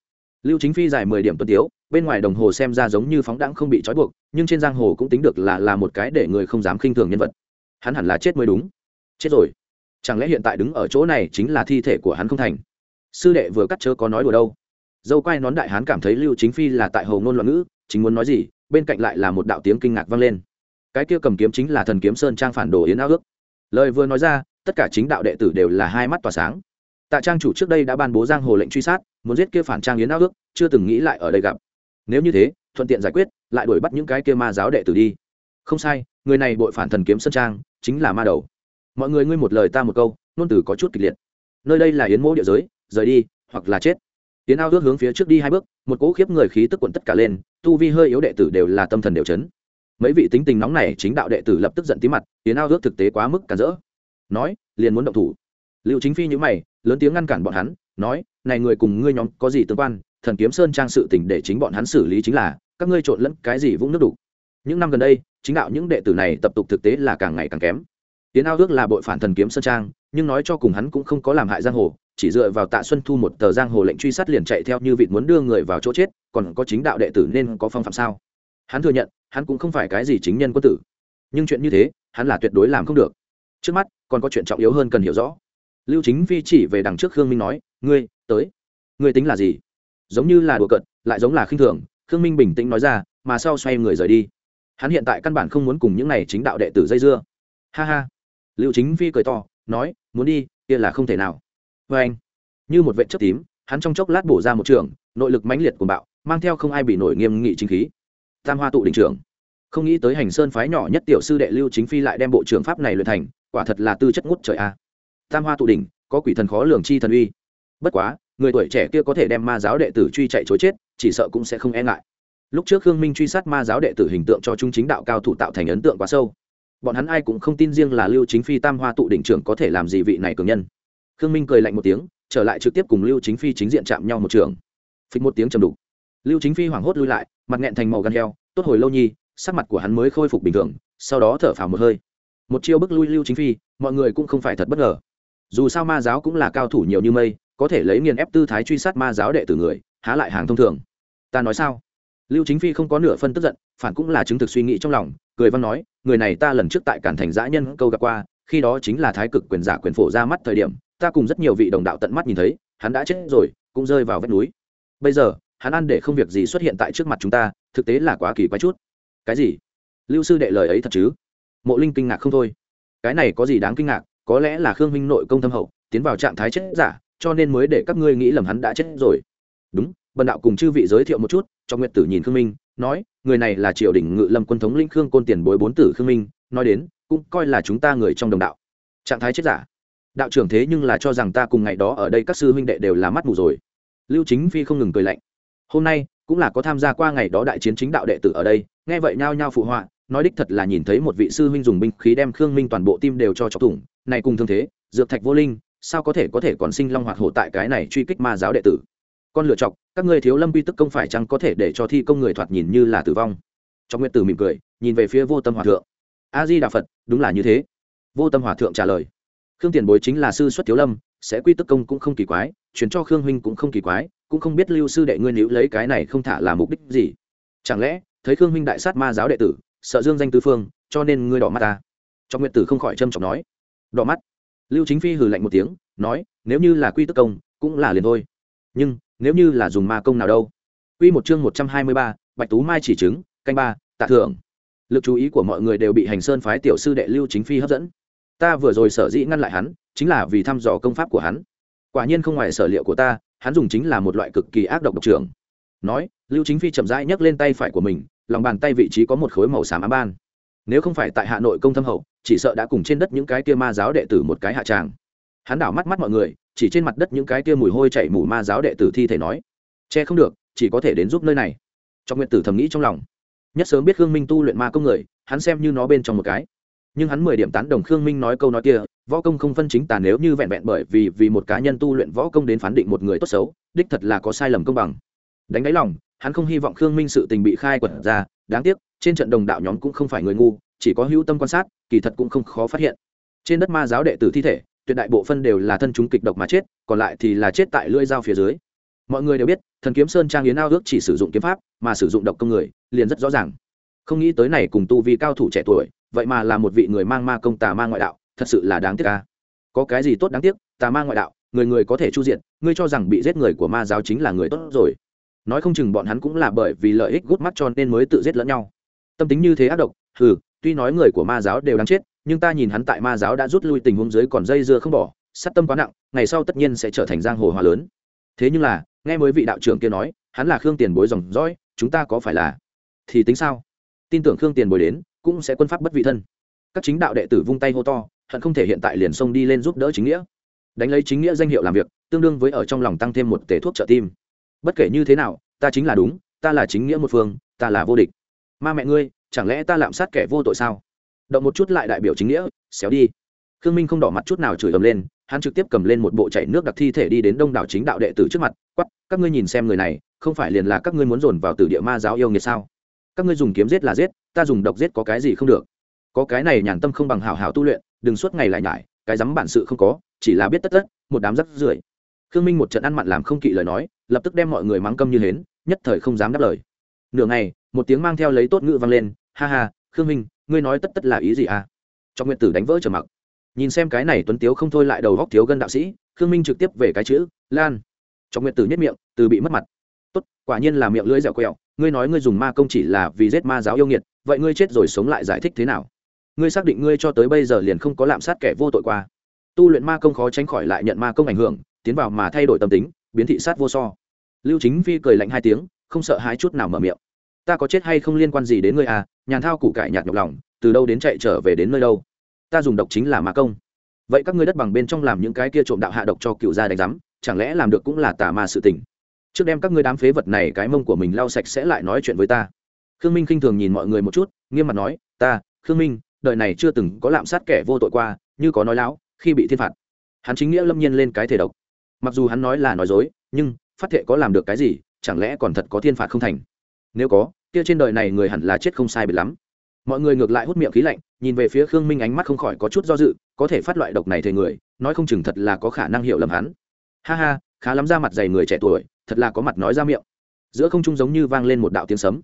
Lưu chính phi dài mười điểm tuân tiếu, bên ngoài đồng hồ xem ra giống như phóng đãng không bị trói buộc, nhưng trên giang hồ cũng tính được là là một cái để người không dám khinh thường nhân vật. Hắn hẳn là chết mới đúng. Chết rồi. Chẳng lẽ hiện tại đứng ở chỗ này chính là thi thể của hắn không thành? Sư đệ vừa cắt chớ có nói đùa đâu dâu quay nón đại hán cảm thấy lưu chính phi là tại hầu ngôn loạn ngữ, chính muốn nói gì, bên cạnh lại là một đạo tiếng kinh ngạc vang lên. Cái kia cầm kiếm chính là thần kiếm sơn trang phản đồ yến ao ước. Lời vừa nói ra, tất cả chính đạo đệ tử đều là hai mắt tỏa sáng. Tạ trang chủ trước đây đã ban bố giang hồ lệnh truy sát, muốn giết kia phản trang yến ao ước, chưa từng nghĩ lại ở đây gặp. Nếu như thế, thuận tiện giải quyết, lại đuổi bắt những cái kia ma giáo đệ tử đi. Không sai, người này bội phản thần kiếm sơn trang, chính là ma đầu. Mọi người ngươi một lời ta một câu nôn từ có chút kịch liệt. Nơi đây là yến mỗ địa giới, rời đi, hoặc là chết. Tiến ao ước hướng phía trước đi hai bước, một cỗ khiếp người khí tức quận tất cả lên, tu vi hơi yếu đệ tử đều là tâm thần đều chấn. Mấy vị tính tình nóng này chính đạo đệ tử lập tức giận tí mặt, Tiến ao ước thực tế quá mức cản rỡ. Nói, liền muốn động thủ. Liệu chính phi nhữ mày, lớn tiếng ngăn cản bọn hắn, nói, này người cùng ngươi nhóm có gì tương quan? Thần kiếm sơn trang sự tình để chính bọn hắn xử lý chính là, các ngươi trộn lẫn cái gì vũng nước đủ những năm gần đây, chính đạo những đệ tử này tập tục thực tế là càng ngày càng kém tiến ao ước là bội phản thần kiếm sơn trang, nhưng nói cho cùng hắn cũng không có làm hại giang hồ, chỉ dựa vào tạ xuân thu một tờ giang hồ lệnh truy sát liền chạy theo như vịt muốn đưa người vào chỗ chết, còn có chính đạo đệ tử nên có phong phạm sao? Hắn thừa nhận, hắn cũng không phải cái gì chính nhân quân tử. Nhưng chuyện như thế, hắn là tuyệt đối làm không được. Trước mắt, còn có chuyện trọng yếu hơn cần hiểu rõ. Lưu chính phi chỉ về đằng trước khương minh nói, ngươi, tới. Ngươi tính là gì? Giống như là đùa cận lại giống là khinh thường, khương minh bình tĩnh nói ra, mà sau xoay người rời đi. Hắn hiện tại căn bản không muốn cùng những này chính đạo đệ tử dây dưa. Ha ha lưu chính phi cười to, nói, muốn đi, kia là không thể nào. Vê anh, như một vệ chất tím, hắn trong chốc lát bổ ra một trường, nội lực mãnh liệt của bạo, mang theo không ai bị nổi nghiêm nghị chính khí. Tam hoa tụ đình trưởng. Không nghĩ tới hành sơn phái nhỏ nhất tiểu sư đệ lưu chính phi lại đem bộ trưởng pháp này luyện thành, quả thật là tư chất ngút trời a. Tam hoa tụ đỉnh, có quỷ thần khó lường chi thần uy. Bất quá, người tuổi trẻ kia có thể đem ma giáo đệ tử truy chạy chối chết, chỉ sợ cũng sẽ không e ngại. Lúc trước khương minh truy sát ma giáo đệ tử hình tượng cho trung chính đạo cao thủ tạo thành ấn tượng quá sâu bọn hắn ai cũng không tin riêng là lưu chính phi tam hoa tụ đỉnh trưởng có thể làm gì vị này cường nhân. Khương minh cười lạnh một tiếng, trở lại trực tiếp cùng lưu chính phi chính diện chạm nhau một trường. Phịch một tiếng chầm đục. Lưu chính phi hoảng hốt lui lại, mặt nghẹn thành màu gan heo, tốt hồi lâu nhi, sắc mặt của hắn mới khôi phục bình thường, sau đó thở phào một hơi. Một chiêu bức lui lưu chính phi, mọi người cũng không phải thật bất ngờ. Dù sao ma giáo cũng là cao thủ nhiều như mây, có thể lấy nghiền ép tư thái truy sát ma giáo đệ tử người, há lại hàng thông thường. Ta nói sao? Lưu chính phi không có nửa phân tức giận, phản cũng là chứng thực suy nghĩ trong lòng, cười văn nói, người này ta lần trước tại cản thành giã nhân câu gặp qua, khi đó chính là thái cực quyền giả quyền phổ ra mắt thời điểm, ta cùng rất nhiều vị đồng đạo tận mắt nhìn thấy, hắn đã chết rồi, cũng rơi vào vách núi. Bây giờ, hắn ăn để không việc gì xuất hiện tại trước mặt chúng ta, thực tế là quá kỳ quái chút. Cái gì? Lưu sư đệ lời ấy thật chứ? Mộ linh kinh ngạc không thôi. Cái này có gì đáng kinh ngạc, có lẽ là khương minh nội công thâm hậu, tiến vào trạng thái chết giả, cho nên mới để các ngươi nghĩ lầm hắn đã chết rồi. Đúng bần đạo cùng chư vị giới thiệu một chút, cho nguyện tử nhìn khương minh, nói, người này là triều đình ngự lâm quân thống linh khương côn tiền bối bốn tử khương minh, nói đến, cũng coi là chúng ta người trong đồng đạo. Trạng thái chết giả. Đạo trưởng thế nhưng là cho rằng ta cùng ngày đó ở đây các sư huynh đệ đều là mắt mù rồi. Lưu chính phi không ngừng cười lạnh. Hôm nay, cũng là có tham gia qua ngày đó đại chiến chính đạo đệ tử ở đây, nghe vậy nhao nhao phụ họa, nói đích thật là nhìn thấy một vị sư huynh dùng binh khí đem khương minh toàn bộ tim đều cho chọc thủng, này cùng thương thế, dược thạch vô linh, sao có thể có thể còn sinh long hoạt hổ tại cái này truy kích ma giáo đệ tử? Con lựa chọc, các ngươi thiếu lâm quy tức công phải chăng có thể để cho thi công người thoạt nhìn như là tử vong? Trong nguyện tử mỉm cười, nhìn về phía vô tâm hòa thượng. A di đà phật, đúng là như thế. Vô tâm hòa thượng trả lời. Khương tiền bối chính là sư xuất thiếu lâm, sẽ quy tức công cũng không kỳ quái chuyển cho khương huynh cũng không kỳ quái, cũng không biết lưu sư đệ ngươi níu lấy cái này không thả là mục đích gì. Chẳng lẽ, thấy khương huynh đại sát ma giáo đệ tử, sợ dương danh tư phương, cho nên ngươi đỏ mắt ta? Trong nguyện tử không khỏi trâm trọng nói. Đỏ mắt. Lưu chính phi hừ lạnh một tiếng, nói, nếu như là quy tức công, cũng là liền thôi. Nhưng nếu như là dùng ma công nào đâu. Quy một chương một trăm hai mươi ba, bạch tú mai chỉ chứng, canh ba, tạ thượng lực chú ý của mọi người đều bị hành sơn phái tiểu sư đệ lưu chính phi hấp dẫn. Ta vừa rồi sở dĩ ngăn lại hắn, chính là vì thăm dò công pháp của hắn. Quả nhiên không ngoài sở liệu của ta, hắn dùng chính là một loại cực kỳ ác độc độc trưởng. Nói, lưu chính phi chậm rãi nhấc lên tay phải của mình, lòng bàn tay vị trí có một khối màu xám ám ban. Nếu không phải tại hà nội công thâm hậu, chỉ sợ đã cùng trên đất những cái kia ma giáo đệ tử một cái hạ tràng. Hắn đảo mắt mắt mọi người chỉ trên mặt đất những cái kia mùi hôi chảy mù ma giáo đệ tử thi thể nói, che không được, chỉ có thể đến giúp nơi này. Cho nguyện tử thầm nghĩ trong lòng. Nhất sớm biết khương minh tu luyện ma công người, hắn xem như nó bên trong một cái. Nhưng hắn mười điểm tán đồng khương minh nói câu nói kia, võ công không phân chính tàn nếu như vẹn vẹn bởi vì vì một cá nhân tu luyện võ công đến phán định một người tốt xấu, đích thật là có sai lầm công bằng. Đánh đáy lòng, hắn không hy vọng khương minh sự tình bị khai quật ra, đáng tiếc, trên trận đồng đạo nhóm cũng không phải người ngu, chỉ có hữu tâm quan sát, kỳ thật cũng không khó phát hiện. Trên đất ma giáo đệ tử thi thể tuyệt đại bộ phân đều là thân chúng kịch độc mà chết, còn lại thì là chết tại lưỡi dao phía dưới. Mọi người đều biết, thần kiếm sơn trang yến ao ước chỉ sử dụng kiếm pháp, mà sử dụng độc công người, liền rất rõ ràng. Không nghĩ tới này cùng tu vi cao thủ trẻ tuổi, vậy mà là một vị người mang ma công tà ma ngoại đạo, thật sự là đáng tiếc ca có cái gì tốt đáng tiếc, tà ma ngoại đạo, người người có thể chu diện ngươi cho rằng bị giết người của ma giáo chính là người tốt rồi. Nói không chừng bọn hắn cũng là bởi vì lợi ích gút mắt cho nên mới tự giết lẫn nhau. Tâm tính như thế ác độc ừ tuy nói người của ma giáo đều đáng chết nhưng ta nhìn hắn tại ma giáo đã rút lui tình huống dưới còn dây dưa không bỏ, sát tâm quá nặng, ngày sau tất nhiên sẽ trở thành giang hồ hòa lớn. Thế nhưng là, nghe mới vị đạo trưởng kia nói, hắn là khương tiền bối dòng dõi, chúng ta có phải là? Thì tính sao? Tin tưởng khương tiền bối đến, cũng sẽ quân pháp bất vị thân. Các chính đạo đệ tử vung tay hô to, hận không thể hiện tại liền xông đi lên giúp đỡ chính nghĩa. Đánh lấy chính nghĩa danh hiệu làm việc, tương đương với ở trong lòng tăng thêm một tể thuốc trợ tim. Bất kể như thế nào, ta chính là đúng, ta là chính nghĩa một phương, ta là vô địch. Ma mẹ ngươi, chẳng lẽ ta lạm sát kẻ vô tội sao? Động một chút lại đại biểu chính nghĩa, xéo đi. Khương minh không đỏ mặt chút nào chửi ầm lên, hắn trực tiếp cầm lên một bộ chảy nước đặc thi thể đi đến đông đảo chính đạo đệ tử trước mặt quắp các ngươi nhìn xem người này, không phải liền là các ngươi muốn dồn vào từ địa ma giáo yêu nghiệt sao? Các ngươi dùng kiếm giết là giết, ta dùng độc giết có cái gì không được. Có cái này nhàn tâm không bằng hảo hảo tu luyện, đừng suốt ngày lại nhải, cái dám bản sự không có, chỉ là biết tất tất, một đám rắc rưởi. Khương minh một trận ăn mặn làm không kỵ lời nói, lập tức đem mọi người mắng câm như hến, nhất thời không dám đáp lời. Nửa ngày, một tiếng mang theo lấy tốt ngữ vang lên, ha ha, khương minh ngươi nói tất tất là ý gì à? Cho nguyện tử đánh vỡ trở mặc. Nhìn xem cái này tuấn tiếu không thôi lại đầu góc thiếu gân đạo sĩ, khương minh trực tiếp về cái chữ, lan. Cho nguyện tử nhất miệng, từ bị mất mặt. Tốt, quả nhiên là miệng lưỡi dẻo quẹo, ngươi nói ngươi dùng ma công chỉ là vì giết ma giáo yêu nghiệt, vậy ngươi chết rồi sống lại giải thích thế nào? Ngươi xác định ngươi cho tới bây giờ liền không có lạm sát kẻ vô tội qua. Tu luyện ma công khó tránh khỏi lại nhận ma công ảnh hưởng, tiến vào mà thay đổi tâm tính, biến thị sát vô so. Lưu chính phi cười lạnh hai tiếng, không sợ hãi chút nào mở miệng ta có chết hay không liên quan gì đến ngươi à nhàn thao củ cải nhạt nhọc lòng, từ đâu đến chạy trở về đến nơi đâu? Ta dùng độc chính là ma công. Vậy các ngươi đất bằng bên trong làm những cái kia trộm đạo hạ độc cho cựu gia đánh giám, chẳng lẽ làm được cũng là tà ma sự tình? Trước đem các ngươi đám phế vật này, cái mông của mình lau sạch sẽ lại nói chuyện với ta. Khương minh khinh thường nhìn mọi người một chút, nghiêm mặt nói, ta, khương minh, đời này chưa từng có lạm sát kẻ vô tội qua, như có nói láo, khi bị thiên phạt. Hắn chính nghĩa lâm nhiên lên cái thể độc. Mặc dù hắn nói là nói dối, nhưng, phát thệ có làm được cái gì, chẳng lẽ còn thật có thiên phạt không thành? Nếu có, kia trên đời này người hẳn là chết không sai biệt lắm. Mọi người ngược lại hút miệng khí lạnh, nhìn về phía khương minh ánh mắt không khỏi có chút do dự, có thể phát loại độc này thề người, nói không chừng thật là có khả năng hiểu lầm hắn. Ha ha, khá lắm ra mặt dày người trẻ tuổi, thật là có mặt nói ra miệng. Giữa không trung giống như vang lên một đạo tiếng sấm.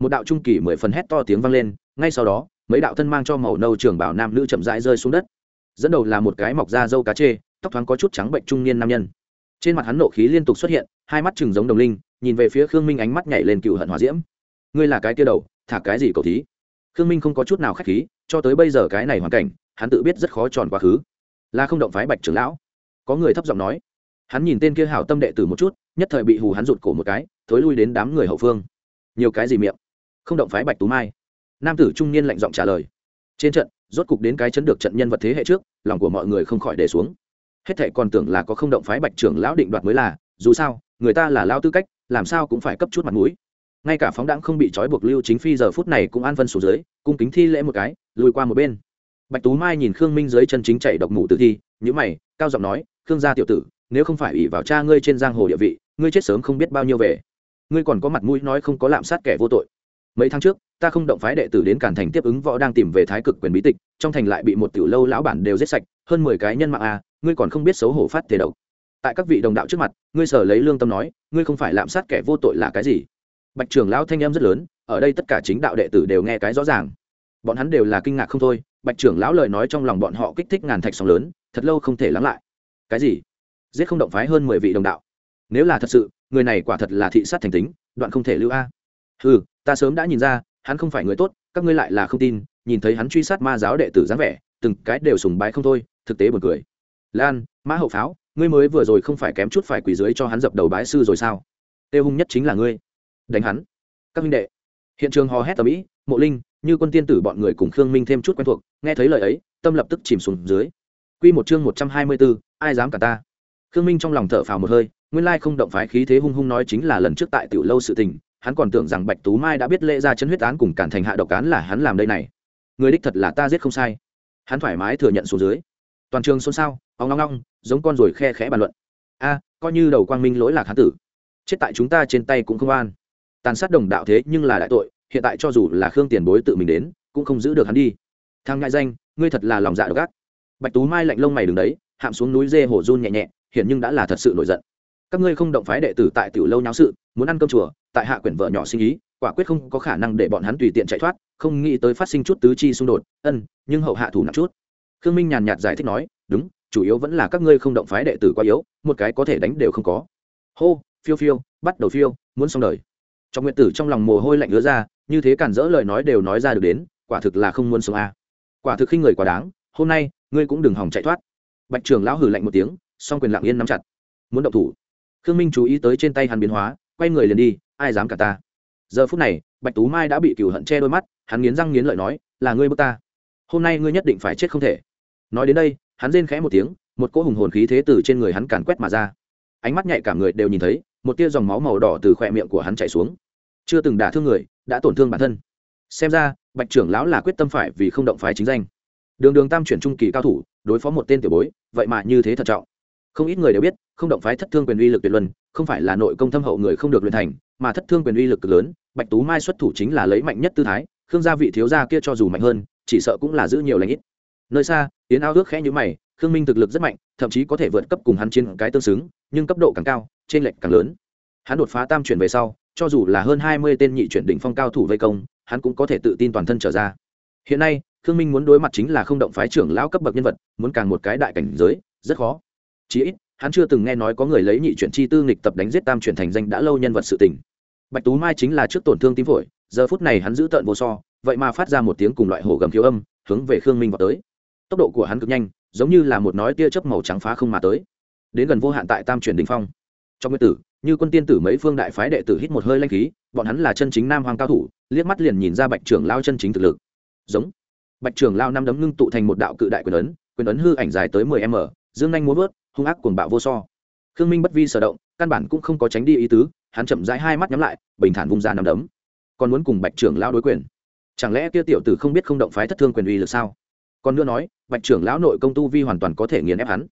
Một đạo trung kỳ mười phần hét to tiếng vang lên, ngay sau đó, mấy đạo thân mang cho màu nâu trường bảo nam nữ chậm rãi rơi xuống đất. Dẫn đầu là một cái mọc da dâu cá chê, tóc thoáng có chút trắng bệnh trung niên nam nhân trên mặt hắn nộ khí liên tục xuất hiện, hai mắt chừng giống đồng linh, nhìn về phía khương minh ánh mắt nhảy lên cựu hận hòa diễm. Ngươi là cái kia đầu, thả cái gì cầu thí? Khương minh không có chút nào k h á c h khí, cho tới bây giờ cái này hoàn cảnh, hắn tự biết rất khó tròn quá khứ. Là không động phái bạch trưởng lão. Có người thấp giọng nói. Hắn nhìn tên kia hảo tâm đệ tử một chút, nhất thời bị hù hắn rụt cổ một cái, thối lui đến đám người hậu phương. Nhiều cái gì miệng? Không động phái bạch tú mai. Nam tử trung niên lạnh giọng trả lời. Trên trận, rốt cục đến cái chấn được trận nhân vật thế hệ trước, lòng của mọi người không khỏi để xuống hết thệ còn tưởng là có không động phái bạch trưởng lão định đoạt mới là, dù sao, người ta là lao tư cách, làm sao cũng phải cấp chút mặt mũi. Ngay cả phóng đãng không bị trói buộc lưu chính phi giờ phút này cũng an phân xuống dưới, cung kính thi lễ một cái, lùi qua một bên. Bạch tú mai nhìn khương minh dưới chân chính chạy độc mù tử thi nhữ mày, cao giọng nói, khương gia tiểu tử, nếu không phải ủy vào cha ngươi trên giang hồ địa vị, ngươi chết sớm không biết bao nhiêu về. Ngươi còn có mặt mũi nói không có lạm sát kẻ vô tội. Mấy tháng trước, ta không động phái đệ tử đến cản thành tiếp ứng võ đang tìm về thái cực quyền bí tịch, trong thành lại bị một tiểu lâu lão bản đều giết sạch, hơn mười cái nhân mạng a ngươi còn không biết xấu hổ phát thể độc. Tại các vị đồng đạo trước mặt, ngươi sở lấy lương tâm nói, ngươi không phải lạm sát kẻ vô tội là cái gì? Bạch trưởng lão thanh em rất lớn, ở đây tất cả chính đạo đệ tử đều nghe cái rõ ràng. Bọn hắn đều là kinh ngạc không thôi, bạch trưởng lão lời nói trong lòng bọn họ kích thích ngàn thạch sóng lớn, thật lâu không thể lắng lại. Cái gì? Giết không động phái hơn mười vị đồng đạo. Nếu là thật sự, người này quả thật là thị sát thành tính, đoạn không thể lưu a. Ừ ta sớm đã nhìn ra, hắn không phải người tốt, các ngươi lại là không tin, nhìn thấy hắn truy sát ma giáo đệ tử dáng vẻ, từng cái đều sùng bái không thôi, thực tế buồn cười lan, mã hậu pháo, ngươi mới vừa rồi không phải kém chút phải quỳ dưới cho hắn dập đầu bái sư rồi sao? Tê hung nhất chính là ngươi. Đánh hắn. Các minh đệ. Hiện trường hò hét tầm ĩ, mộ linh, như quân tiên tử bọn người cùng khương minh thêm chút quen thuộc, nghe thấy lời ấy, tâm lập tức chìm xuống dưới. Q một chương một trăm hai mươi bốn, ai dám cả ta? Khương minh trong lòng thở phào một hơi, nguyên lai không động phái khí thế hung hung nói chính là lần trước tại tiểu lâu sự tình, hắn còn tưởng rằng bạch tú mai đã biết lễ ra chân huyết án cùng cản thành hạ độc án là hắn làm đây này. Người đích thật là ta giết không sai. Hắn thoải mái thừa nhận xuống dưới toàn trường xôn xao, ong ngong ngong giống con rồi khe khẽ bàn luận. A, coi như đầu quang minh lỗi lạc hán tử. Chết tại chúng ta trên tay cũng không an tàn sát đồng đạo thế nhưng là đại tội, hiện tại cho dù là khương tiền bối tự mình đến, cũng không giữ được hắn đi. Thang ngại danh, ngươi thật là lòng dạ độc ác. Bạch tú mai lạnh lông mày đứng đấy, hạm xuống núi dê hổ run nhẹ nhẹ hiện nhưng đã là thật sự nổi giận. Các ngươi không động phái đệ tử tại tiểu lâu nháo sự, muốn ăn cơm chùa, tại hạ quyển vợ nhỏ sinh ý, quả quyết không có khả năng để bọn hắn tùy tiện chạy thoát, không nghĩ tới phát sinh chút tứ chi xung đột, ân, nhưng hậu hạ thủ nặng chút khương minh nhàn nhạt giải thích nói, đúng, chủ yếu vẫn là các ngươi không động phái đệ tử quá yếu, một cái có thể đánh đều không có. Hô, phiêu phiêu, bắt đầu phiêu, muốn xong đời. Trong nguyện tử trong lòng mồ hôi lạnh ứa ra, như thế cản dỡ lời nói đều nói ra được đến, quả thực là không muốn sống a. Quả thực khi người quá đáng, hôm nay, ngươi cũng đừng hòng chạy thoát. Bạch trường lão hử lạnh một tiếng, song quyền lặng yên nắm chặt. Muốn động thủ. Khương minh chú ý tới trên tay hắn biến hóa, quay người liền đi, ai dám cả ta. Giờ phút này, bạch tú mai đã bị cửu hận che đôi mắt, hắn nghiến răng nghiến lợi nói, là ngươi bước ta. Hôm nay ngươi nhất định phải chết không thể nói đến đây, hắn rên khẽ một tiếng, một cỗ hùng hồn khí thế từ trên người hắn càn quét mà ra. Ánh mắt nhạy cả người đều nhìn thấy, một tia dòng máu màu đỏ từ khỏe miệng của hắn chảy xuống. Chưa từng đả thương người, đã tổn thương bản thân. Xem ra, bạch trưởng lão là quyết tâm phải vì không động phái chính danh. Đường đường tam chuyển trung kỳ cao thủ, đối phó một tên tiểu bối, vậy mà như thế thận trọng. Không ít người đều biết, không động phái thất thương quyền uy lực tuyệt luân, không phải là nội công thâm hậu người không được luyện thành, mà thất thương quyền uy lực cực lớn, bạch tú mai xuất thủ chính là lấy mạnh nhất tư thái, khương gia vị thiếu gia kia cho dù mạnh hơn, chỉ sợ cũng là giữ nhiều lãnh ít nơi xa, yến ao ước khẽ nhữ mày, khương minh thực lực rất mạnh, thậm chí có thể vượt cấp cùng hắn trên cái tương xứng, nhưng cấp độ càng cao trên lệch càng lớn. Hắn đột phá tam chuyển về sau, cho dù là hơn hai mươi tên nhị chuyển đỉnh phong cao thủ vây công, hắn cũng có thể tự tin toàn thân trở ra. Hiện nay, khương minh muốn đối mặt chính là không động phái trưởng lão cấp bậc nhân vật, muốn càng một cái đại cảnh giới, rất khó. Chí ít, hắn chưa từng nghe nói có người lấy nhị chuyển chi tư nghịch tập đánh giết tam chuyển thành danh đã lâu nhân vật sự tình. Bạch tú mai chính là trước tổn thương tím phổi, giờ phút này hắn giữ tợn vô so, vậy mà phát ra một tiếng cùng loại hổ gầm thiếu âm, hướng về khương minh vào tới tốc độ của hắn cực nhanh, giống như là một nói tia chớp màu trắng phá không mà tới. Đến gần vô hạn tại tam Truyền đình phong. Trong nguyên tử, như quân tiên tử mấy phương đại phái đệ tử hít một hơi lanh khí, bọn hắn là chân chính nam hoàng cao thủ, liếc mắt liền nhìn ra bạch trưởng lao chân chính thực lực. Giống. Bạch trưởng lao năm đấm ngưng tụ thành một đạo cự đại quyền ấn quyền ấn hư ảnh dài tới mười m, dương nhanh muốn vớt, hung ác cuồng bạo vô so. Khương minh bất vi sở động, căn bản cũng không có tránh đi ý tứ, hắn chậm rãi hai mắt nhắm lại, bình thản vung ra năm đấm. Còn muốn cùng bạch trưởng lao đối quyền. Chẳng lẽ kia tiểu tử không biết không động phái thất thương quyền uy lực sao? Còn nữa nói, bạch trưởng lão nội công tu vi hoàn toàn có thể nghiền ép hắn.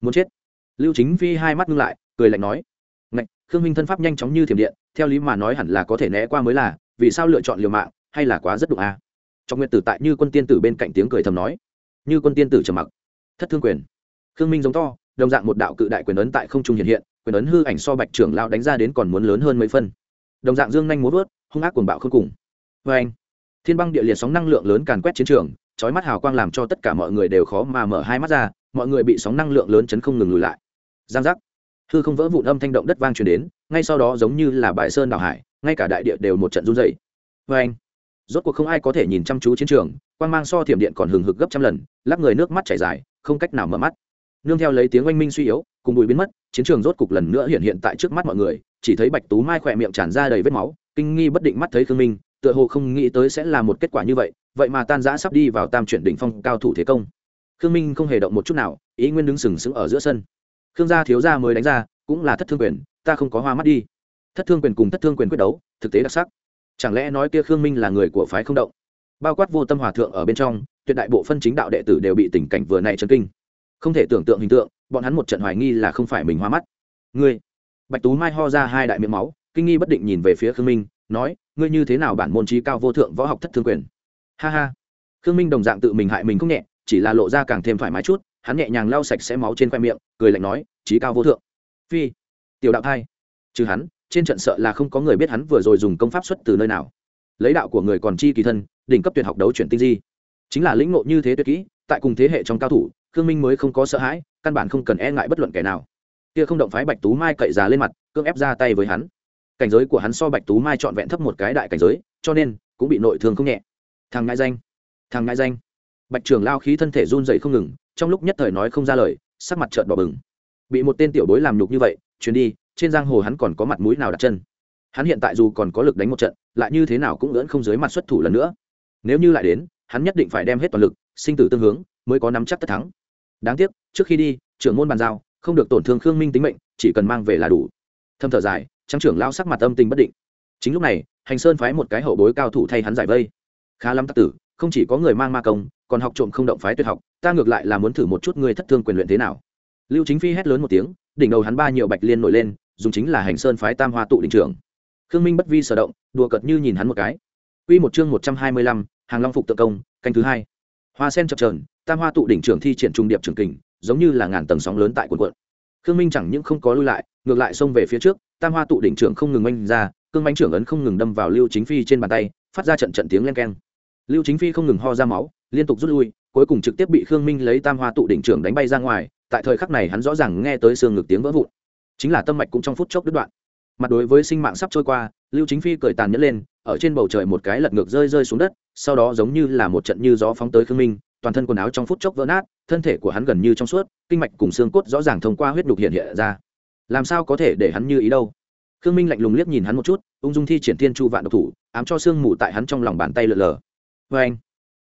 Muốn chết. Lưu chính phi hai mắt ngưng lại, cười lạnh nói. Ngạch, khương minh thân pháp nhanh chóng như thiểm điện, theo lý mà nói hẳn là có thể né qua mới là, vì sao lựa chọn liều mạng, hay là quá rất đụng a? À? trong nguyện tử tại như quân tiên tử bên cạnh tiếng cười thầm nói. Như quân tiên tử trầm mặc. Thất thương quyền. Khương minh giống to, đồng dạng một đạo cự đại quyền ấn tại không trung hiện hiện, quyền ấn hư ảnh so bạch trưởng lão đánh ra đến còn muốn lớn hơn mấy phân. Đồng dạng dương nhanh muốn vớt, hung ác cuồng bạo không cùng. Vê anh thiên băng địa liệt sóng năng lượng lớn càn quét chiến trường chói mắt hào quang làm cho tất cả mọi người đều khó mà mở hai mắt ra, mọi người bị sóng năng lượng lớn chấn không ngừng lùi lại. Giang giác. Hư không vỡ vụn âm thanh động đất vang truyền đến, ngay sau đó giống như là bãi sơn đảo hải, ngay cả đại địa đều một trận run dày vê anh, rốt cuộc không ai có thể nhìn chăm chú chiến trường quan g mang so thiểm điện còn hừng hực gấp trăm lần, lắc người nước mắt chảy dài, không cách nào mở mắt. Nương theo lấy tiếng oanh minh suy yếu, cùng bụi biến mất, chiến trường rốt cục lần nữa hiện hiện tại trước mắt mọi người, chỉ thấy bạch tú mai khỏe miệng tràn ra đầy vết máu, kinh nghi bất định mắt thấy khương minh, tựa hồ không nghĩ tới sẽ là một kết quả như vậy vậy mà tan giã sắp đi vào tam chuyển đỉnh phong cao thủ thế công. Khương minh không hề động một chút nào, ý nguyên đứng sừng sững ở giữa sân. Khương gia thiếu gia mới đánh ra, cũng là thất thương quyền, ta không có hoa mắt đi. Thất thương quyền cùng thất thương quyền quyết đấu, thực tế đặc sắc. Chẳng lẽ nói kia khương minh là người của phái không động? Bao quát vô tâm hòa thượng ở bên trong, tuyệt đại bộ phân chính đạo đệ tử đều bị tình cảnh vừa này chấn kinh. Không thể tưởng tượng hình tượng, bọn hắn một trận hoài nghi là không phải mình hoa mắt. Ngươi, bạch tú mai ho ra hai đại miệng máu, kinh nghi bất định nhìn về phía khương minh, nói, ngươi như thế nào bản môn trí cao vô thượng võ học thất thương quyền? Ha ha. Khương minh đồng dạng tự mình hại mình không nhẹ, chỉ là lộ ra càng thêm thoải mái chút, hắn nhẹ nhàng lau sạch sẽ máu trên khoe miệng, cười lạnh nói trí cao vô thượng. Phi. Tiểu đạo thai. Trừ hắn, trên trận sợ là không có người biết hắn vừa rồi dùng công pháp xuất từ nơi nào. Lấy đạo của người còn chi kỳ thân, đỉnh cấp tuyệt học đấu chuyển tinh di. Chính là lĩnh ngộ như thế tuyệt kỹ, tại cùng thế hệ trong cao thủ, khương minh mới không có sợ hãi, căn bản không cần e ngại bất luận kẻ nào. Kia không động phái bạch tú mai cậy giá lên mặt, cưỡng ép ra tay với hắn. Cảnh giới của hắn so bạch tú mai trọn vẹn thấp một cái đại cảnh giới, cho nên cũng bị nội thương không nhẹ thằng ngại danh, thằng ngại danh. Bạch trưởng lao khí thân thể run dậy không ngừng, trong lúc nhất thời nói không ra lời, sắc mặt trợn đỏ bừng. Bị một tên tiểu bối làm nhục như vậy, chuyến đi, trên giang hồ hắn còn có mặt mũi nào đặt chân? Hắn hiện tại dù còn có lực đánh một trận, lại như thế nào cũng ngỡn không dưới mặt xuất thủ lần nữa. Nếu như lại đến, hắn nhất định phải đem hết toàn lực, sinh tử tương hướng, mới có nắm chắc tất thắng. Đáng tiếc, trước khi đi, trưởng môn bàn giao, không được tổn thương khương minh tính mệnh, chỉ cần mang về là đủ. Thâm thở dài trang trưởng lao sắc mặt âm tình bất định. Chính lúc này, hành sơn phái một cái hậu bối cao thủ thay hắn giải vây khá lắm tắc tử không chỉ có người mang ma công còn học trộm không động phái tuyệt học ta ngược lại là muốn thử một chút người thất thương quyền luyện thế nào. Lưu chính phi hét lớn một tiếng đỉnh đầu hắn ba nhiều bạch liên nổi lên dùng chính là hành sơn phái tam hoa tụ đình trưởng. Khương minh bất vi sở động đùa cợt như nhìn hắn một cái. Quy một chương một trăm hai mươi lăm, hàng long phục tự công canh thứ hai. Hoa sen chập trờn tam hoa tụ đỉnh trưởng thi triển trung điệp trường kình giống như là ngàn tầng sóng lớn tại quần quận khương minh chẳng những không có lui lại ngược lại xông về phía trước tam hoa tụ đỉnh trưởng không ngừng oanh ra cương bánh trưởng ấn không ngừng đâm vào lưu chính phi trên bàn tay phát ra trận trận tiếng len keng lưu chính phi không ngừng ho ra máu, liên tục rút lui, cuối cùng trực tiếp bị khương minh lấy tam hoa tụ đỉnh trưởng đánh bay ra ngoài, tại thời khắc này hắn rõ ràng nghe tới xương ngực tiếng vỡ vụn. Chính là tâm mạch cũng trong phút chốc đứt đoạn. Mặt đối với sinh mạng sắp trôi qua, lưu chính phi cười tàn nhẫn lên, ở trên bầu trời một cái lật ngược rơi rơi xuống đất, sau đó giống như là một trận như gió phóng tới khương minh, toàn thân quần áo trong phút chốc vỡ nát, thân thể của hắn gần như trong suốt, kinh mạch cùng xương cốt rõ ràng thông qua huyết đục hiện hiện ra. Làm sao có thể để hắn như ý đâu? Khương minh lạnh lùng liếc nhìn hắn một chút, ung dung thi triển thiên chu vạn độc thủ, ám cho sương mù tại hắn trong lòng bàn tay lờ lờ vê anh.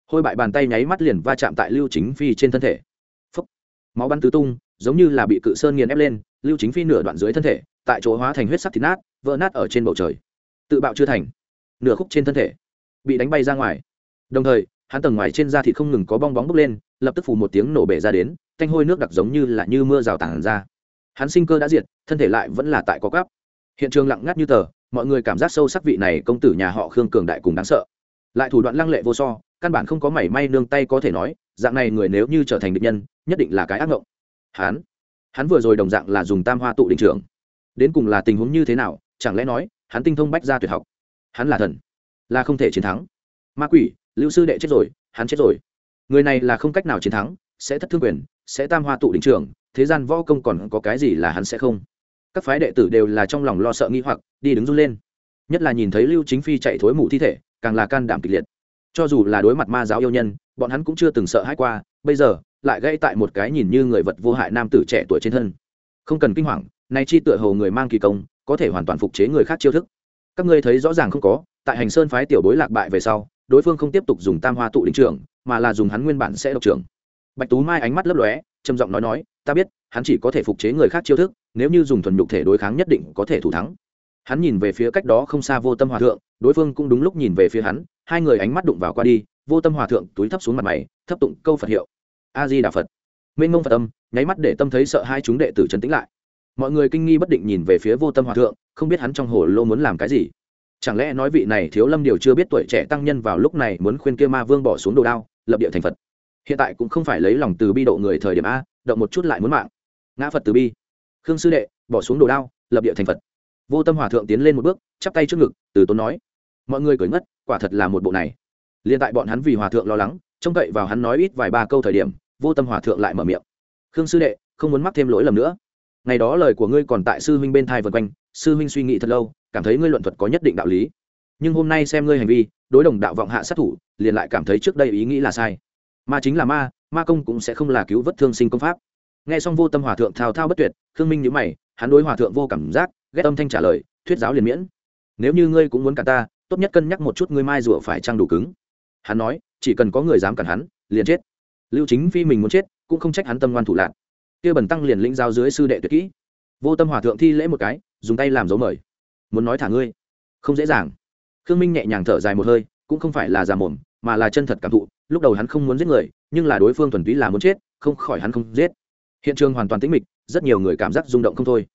Hôi bại bàn tay nháy mắt liền va chạm tại lưu chính phi trên thân thể. Phúc. máu bắn tứ tung, giống như là bị cự sơn nghiền ép lên, lưu chính phi nửa đoạn dưới thân thể, tại chỗ hóa thành huyết sắc thịt nát, vỡ nát ở trên bầu trời. Tự bạo chưa thành. Nửa khúc trên thân thể bị đánh bay ra ngoài. Đồng thời, hắn tầng ngoài trên da thịt không ngừng có bong bóng bốc lên, lập tức phù một tiếng nổ bể ra đến, thanh hôi nước đặc giống như là như mưa rào tản ra. Hắn sinh cơ đã diệt, thân thể lại vẫn là tại có cắp hiện trường lặng ngắt như tờ, mọi người cảm giác sâu sắc vị này công tử nhà họ khương cường đại cùng đáng sợ lại thủ đoạn lăng lệ vô so, căn bản không có mảy may nương tay có thể nói, dạng này người nếu như trở thành địch nhân, nhất định là cái ác ngộng. Hắn hắn vừa rồi đồng dạng là dùng tam hoa tụ đình trưởng. Đến cùng là tình huống như thế nào, chẳng lẽ nói, hắn tinh thông bách gia tuyệt học? Hắn là thần, là không thể chiến thắng. Ma quỷ, lưu sư đệ chết rồi, hắn chết rồi. Người này là không cách nào chiến thắng, sẽ thất thương quyền, sẽ tam hoa tụ đình trưởng, thế gian võ công còn có cái gì là hắn sẽ không? Các phái đệ tử đều là trong lòng lo sợ nghi hoặc, đi đứng run lên. Nhất là nhìn thấy lưu chính phi chạy thối mù thi thể càng là can đảm kịch liệt. Cho dù là đối mặt ma giáo yêu nhân, bọn hắn cũng chưa từng sợ hãi qua, bây giờ, lại gây tại một cái nhìn như người vật vô hại nam tử trẻ tuổi trên thân. Không cần kinh hoàng, nay chi tựa hồ người mang kỳ công, có thể hoàn toàn phục chế người khác chiêu thức. Các ngươi thấy rõ ràng không có, tại hành sơn phái tiểu bối lạc bại về sau, đối phương không tiếp tục dùng tam hoa tụ đỉnh trưởng, mà là dùng hắn nguyên bản sẽ độc trưởng. Bạch tú mai ánh mắt lấp lóe, trầm giọng nói nói, ta biết, hắn chỉ có thể phục chế người khác chiêu thức, nếu như dùng thuần nhục thể đối kháng nhất định có thể thủ thắng. Hắn nhìn về phía cách đó không xa vô tâm hòa thượng đối phương cũng đúng lúc nhìn về phía hắn, hai người ánh mắt đụng vào qua đi, vô tâm hòa thượng túi thấp xuống mặt mày, thấp tụng câu phật hiệu. A di đà phật. Mênh mông phật tâm nháy mắt để tâm thấy sợ hai chúng đệ tử trấn tĩnh lại. Mọi người kinh nghi bất định nhìn về phía vô tâm hòa thượng, không biết hắn trong hồ lô muốn làm cái gì. Chẳng lẽ nói vị này thiếu lâm điều chưa biết tuổi trẻ tăng nhân vào lúc này muốn khuyên kia ma vương bỏ xuống đồ đao, lập địa thành phật? Hiện tại cũng không phải lấy lòng từ bi độ người thời điểm a, động một chút lại muốn mạng. Ngã phật từ bi. Khương sư đệ, bỏ xuống đồ đao, lập địa thành phật. Vô tâm hòa thượng tiến lên một bước, chắp tay trước ngực, từ tốn nói mọi người cười ngất, quả thật là một bộ này. Liền tại bọn hắn vì hòa thượng lo lắng, trông cậy vào hắn nói ít vài ba câu thời điểm, vô tâm hòa thượng lại mở miệng. Khương sư đệ, không muốn mắc thêm lỗi lầm nữa. Ngày đó lời của ngươi còn tại sư huynh bên thai vân quanh, sư huynh suy nghĩ thật lâu, cảm thấy ngươi luận thuật có nhất định đạo lý. Nhưng hôm nay xem ngươi hành vi, đối đồng đạo vọng hạ sát thủ, liền lại cảm thấy trước đây ý nghĩ là sai. Ma chính là ma ma công cũng sẽ không là cứu vớt thương sinh công pháp. Nghe xong vô tâm hòa thượng thao thao bất tuyệt, khương minh nhữ mày, hắn đối hòa thượng vô cảm giác, ghét âm thanh trả lời, thuyết giáo liền miễn. Nếu như ngươi cũng muốn cả ta tốt nhất cân nhắc một chút ngươi mai rùa phải trăng đủ cứng. Hắn nói, chỉ cần có người dám cản hắn, liền chết. Lưu chính phi mình muốn chết, cũng không trách hắn tâm ngoan thủ lạc. Kia bẩn tăng liền lĩnh giao dưới sư đệ tuyệt kỹ. Vô tâm hòa thượng thi lễ một cái, dùng tay làm dấu mời. Muốn nói thả ngươi? Không dễ dàng. Khương minh nhẹ nhàng thở dài một hơi, cũng không phải là già mồm, mà là chân thật cảm thụ. Lúc đầu hắn không muốn giết người, nhưng là đối phương thuần túy là muốn chết, không khỏi hắn không giết. Hiện trường hoàn toàn tĩnh mịch, rất nhiều người cảm giác rung động không thôi.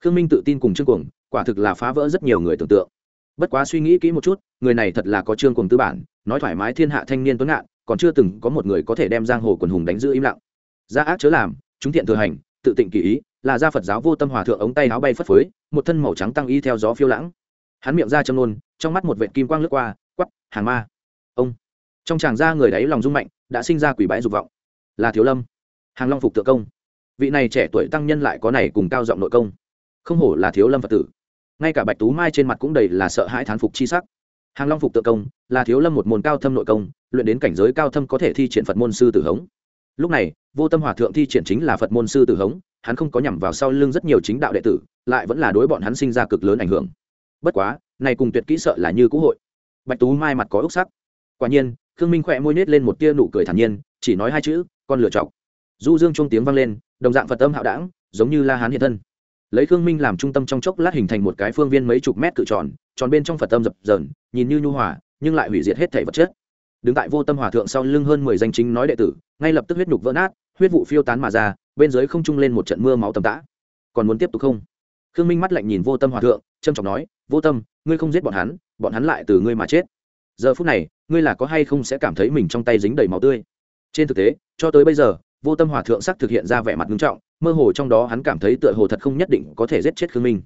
Khương minh tự tin cùng chương cuồng, quả thực là phá vỡ rất nhiều người tưởng tượng bất quá suy nghĩ kỹ một chút, người này thật là có trương cùng tư bản, nói thoải mái thiên hạ thanh niên tuấn ngạn, còn chưa từng có một người có thể đem giang hồ quần hùng đánh giữ im lặng. Gia ác chớ làm, chúng thiện thừa hành, tự tịnh kỳ ý, là gia phật giáo vô tâm hòa thượng ống tay áo bay phất phới, một thân màu trắng tăng y theo gió phiêu lãng. Hắn miệng ra châm nôn trong mắt một vệ kim quang lướt qua quắp hàng ma. Ông. Trong chàng ra người đáy lòng rung mạnh, đã sinh ra quỷ bãi dục vọng. Là thiếu lâm. Hàng long phục tự công. Vị này trẻ tuổi tăng nhân lại có này cùng cao giọng nội công. Không hổ là thiếu lâm phật tử ngay cả bạch tú mai trên mặt cũng đầy là sợ hãi thán phục chi sắc. Hàng long phục tự công, là thiếu lâm một môn cao thâm nội công, luyện đến cảnh giới cao thâm có thể thi triển phật môn sư tử hống. Lúc này, vô tâm hòa thượng thi triển chính là phật môn sư tử hống, hắn không có nhằm vào sau lưng rất nhiều chính đạo đệ tử, lại vẫn là đối bọn hắn sinh ra cực lớn ảnh hưởng. Bất quá, này cùng tuyệt kỹ sợ là như cũ hội. Bạch tú mai mặt có ốc sắc. Quả nhiên, khương minh khỏe môi nết lên một tia nụ cười thản nhiên, chỉ nói hai chữ, con lựa chọc du dương trung tiếng vang lên, đồng dạng phật âm hạo đảng, giống như la hán hiện thân lấy khương minh làm trung tâm trong chốc lát hình thành một cái phương viên mấy chục mét cự tròn tròn bên trong phật tâm dập dờn, nhìn như nhu hòa, nhưng lại hủy diệt hết thể vật chất. Đứng tại vô tâm hòa thượng sau lưng hơn mười danh chính nói đệ tử, ngay lập tức huyết nhục vỡ nát, huyết vụ phiêu tán mà ra, bên dưới không trung lên một trận mưa máu tầm tã. Còn muốn tiếp tục không? Khương minh mắt lạnh nhìn vô tâm hòa thượng trâm trọng nói, vô tâm, ngươi không giết bọn hắn bọn hắn lại từ ngươi mà chết. Giờ phút này, ngươi là có hay không sẽ cảm thấy mình trong tay dính đầy máu tươi? Trên thực tế, cho tới bây giờ vô tâm hòa thượng sắc thực hiện ra vẻ mặt nghiêm trọng, mơ hồ trong đó hắn cảm thấy tựa hồ thật không nhất định có thể giết chết khương minh.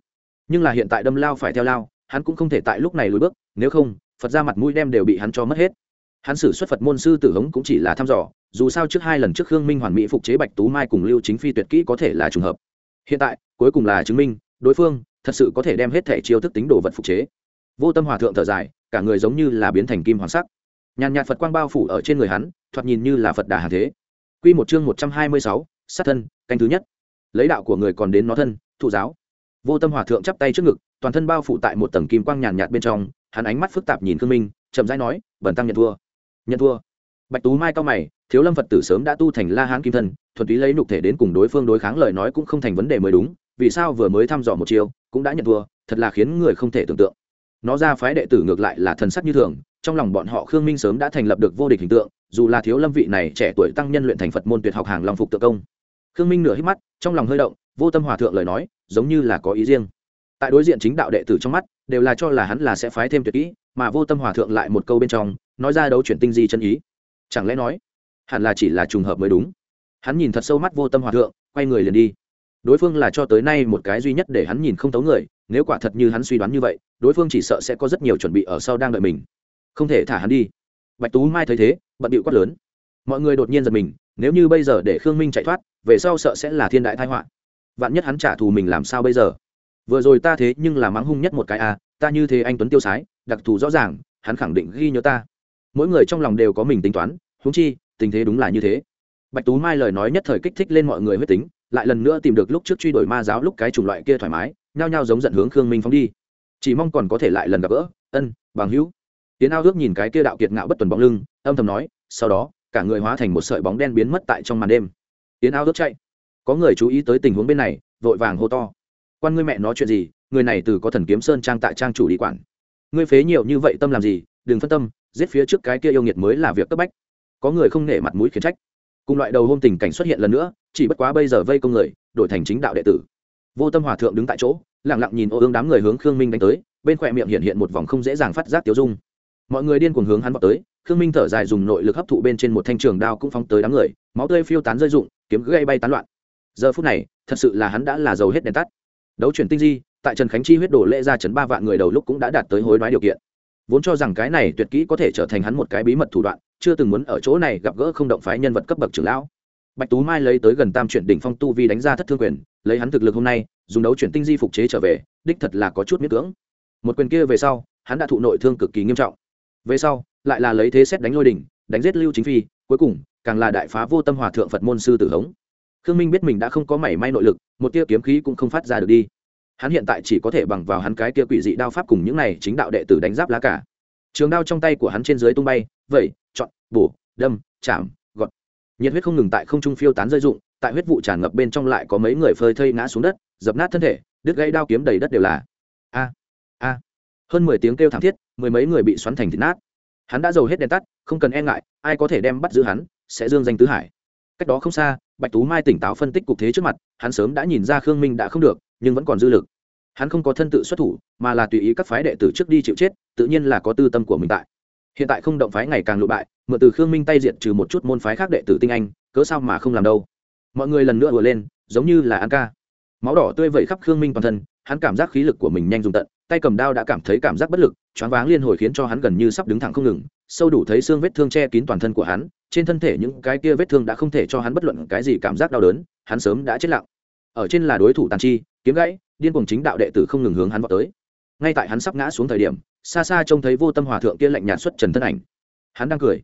Nhưng là hiện tại đâm lao phải theo lao, hắn cũng không thể tại lúc này lùi bước, nếu không, phật ra mặt mũi đem đều bị hắn cho mất hết. Hắn xử xuất phật môn sư tử hống cũng chỉ là thăm dò, dù sao trước hai lần trước khương minh hoàn mỹ phục chế bạch tú mai cùng lưu chính phi tuyệt kỹ có thể là trùng hợp. Hiện tại, cuối cùng là chứng minh, đối phương thật sự có thể đem hết thể chiêu thức tính đồ vật phục chế. Vô tâm hòa thượng thở dài, cả người giống như là biến thành kim hoàng sắc. Nhàn nhạt phật quang bao phủ ở trên người hắn, thoạt nhìn như là phật đà hàng thế. Quy một chương một trăm hai mươi sáu, sát thân, canh thứ nhất. Lấy đạo của người còn đến nó thân, thụ giáo. Vô tâm hòa thượng chắp tay trước ngực, toàn thân bao phủ tại một tầng kim quang nhàn nhạt bên trong, hắn ánh mắt phức tạp nhìn khương minh, chậm rãi nói, "Bần tăng nhận thua. Nhận thua? Bạch tú mai cao mày, thiếu lâm phật tử sớm đã tu thành la hán kim thân, thuần túy lấy nhục thể đến cùng đối phương đối kháng lời nói cũng không thành vấn đề mới đúng, vì sao vừa mới thăm dò một chiều cũng đã nhận thua, thật là khiến người không thể tưởng tượng. Nó ra phái đệ tử ngược lại là thần sắc như thường, trong lòng bọn họ khương minh sớm đã thành lập được vô địch hình tượng dù là thiếu lâm vị này trẻ tuổi tăng nhân luyện thành phật môn tuyệt học hàng long phục tự công. Khương minh nửa hít mắt, trong lòng hơi động, vô tâm hòa thượng lời nói, giống như là có ý riêng. Tại đối diện chính đạo đệ tử trong mắt, đều là cho là hắn là sẽ phái thêm tuyệt kỹ, mà vô tâm hòa thượng lại một câu bên trong, nói ra đấu chuyển tinh di chân ý. Chẳng lẽ nói, hẳn là chỉ là trùng hợp mới đúng? Hắn nhìn thật sâu mắt vô tâm hòa thượng, quay người liền đi. Đối phương là cho tới nay một cái duy nhất để hắn nhìn không thấu người, nếu quả thật như hắn suy đoán như vậy, đối phương chỉ sợ sẽ có rất nhiều chuẩn bị ở sau đang đợi mình. Không thể thả hắn đi bạch tú mai thấy thế bận bịu quát lớn. Mọi người đột nhiên giật mình nếu như bây giờ để khương minh chạy thoát về sau sợ sẽ là thiên đại thái họa. Vạn nhất hắn trả thù mình làm sao bây giờ? Vừa rồi ta thế nhưng là mắng hung nhất một cái à, ta như thế anh tuấn tiêu sái đặc thù rõ ràng hắn khẳng định ghi nhớ ta. Mỗi người trong lòng đều có mình tính toán húng chi tình thế đúng là như thế. Bạch tú mai lời nói nhất thời kích thích lên mọi người huyết tính lại lần nữa tìm được lúc trước truy đuổi ma giáo lúc cái chủng loại kia thoải mái nhao nhao giống giận hướng khương minh phóng đi. Chỉ mong còn có thể lại lần gặp gỡ ân bằng hữu tiến ao ước nhìn cái kia đạo kiệt ngạo bất tuần bóng lưng, âm thầm nói, sau đó, cả người hóa thành một sợi bóng đen biến mất tại trong màn đêm. Tiến ao ước chạy. Có người chú ý tới tình huống bên này, vội vàng hô to. Quan ngươi mẹ nói chuyện gì, người này từ có thần kiếm sơn trang tại trang chủ đi quản. Ngươi phế nhiều như vậy tâm làm gì, đừng phân tâm, giết phía trước cái kia yêu nghiệt mới là việc cấp bách. Có người không nể mặt mũi khiển trách. Cùng loại đầu hôm tình cảnh xuất hiện lần nữa, chỉ bất quá bây giờ vây công người, đổi thành chính đạo đệ tử. Vô tâm hòa thượng đứng tại chỗ lẳng lặng nhìn ô ương đám người hướng khương minh đánh tới, bên khoe miệng hiện hiện một vòng không dễ dàng phát giác tiêu dung mọi người điên cuồng hướng hắn vào tới, khương minh thở dài dùng nội lực hấp thụ bên trên một thanh trường đao cũng phóng tới đám người, máu tươi phiêu tán rơi rụng, kiếm gây bay tán loạn. Giờ phút này, thật sự là hắn đã là giàu hết đèn tắt. Đấu chuyển tinh di, tại trần khánh chi huyết đổ lễ ra chấn ba vạn người đầu lúc cũng đã đạt tới hối đoái điều kiện. Vốn cho rằng cái này tuyệt kỹ có thể trở thành hắn một cái bí mật thủ đoạn, chưa từng muốn ở chỗ này gặp gỡ không động phái nhân vật cấp bậc trưởng lão. Bạch tú mai lấy tới gần tam chuyển đỉnh phong tu vi đánh ra thất thương quyền, lấy hắn thực lực hôm nay, dùng đấu chuyển tinh di phục chế trở về, đích thật là có chút miết cưỡng. Một quyền kia về sau, hắn đã thụ nội thương cực kỳ nghiêm trọng về sau, lại là lấy thế xét đánh lôi đỉnh, đánh giết lưu chính phi, cuối cùng, càng là đại phá vô tâm hòa thượng phật môn sư tử hống. Khương minh biết mình đã không có mảy may nội lực, một tia kiếm khí cũng không phát ra được đi. Hắn hiện tại chỉ có thể bằng vào hắn cái tia quỷ dị đao pháp cùng những này chính đạo đệ tử đánh giáp lá cả. Trường đao trong tay của hắn trên dưới tung bay, vẩy, chọn, bổ, đâm, chạm, gọt. Nhiệt huyết không ngừng tại không trung phiêu tán rơi rụng, tại huyết vụ tràn ngập bên trong lại có mấy người phơi thây ngã xuống đất, dập nát thân thể, đứt gãy đao kiếm đầy đất đều là hơn mười tiếng kêu thảm thiết, mười mấy người bị xoắn thành thịt nát. Hắn đã giàu hết đèn tắt, không cần e ngại, ai có thể đem bắt giữ hắn, sẽ dương danh tứ hải. Cách đó không xa, bạch tú mai tỉnh táo phân tích cục thế trước mặt, hắn sớm đã nhìn ra khương minh đã không được, nhưng vẫn còn dư lực. Hắn không có thân tự xuất thủ, mà là tùy ý các phái đệ tử trước đi chịu chết, tự nhiên là có tư tâm của mình tại. Hiện tại không động phái ngày càng lụ bại, mượn từ khương minh tay diện trừ một chút môn phái khác đệ tử tinh anh, cớ sao mà không làm đâu? Mọi người lần nữa vừa lên, giống như là ăn ca. Máu đỏ tươi vẩy khắp khương minh toàn thân, hắn cảm giác khí lực của mình nhanh dùng tận tay cầm đao đã cảm thấy cảm giác bất lực, choáng váng liên hồi khiến cho hắn gần như sắp đứng thẳng không ngừng, sâu đủ thấy xương vết thương che kín toàn thân của hắn, trên thân thể những cái kia vết thương đã không thể cho hắn bất luận cái gì cảm giác đau đớn, hắn sớm đã chết lặng. Ở trên là đối thủ tàn chi, kiếm gãy, điên cuồng chính đạo đệ tử không ngừng hướng hắn vào tới. Ngay tại hắn sắp ngã xuống thời điểm, xa xa trông thấy vô tâm hòa thượng kia lạnh nhạt xuất trần thân ảnh. Hắn đang cười.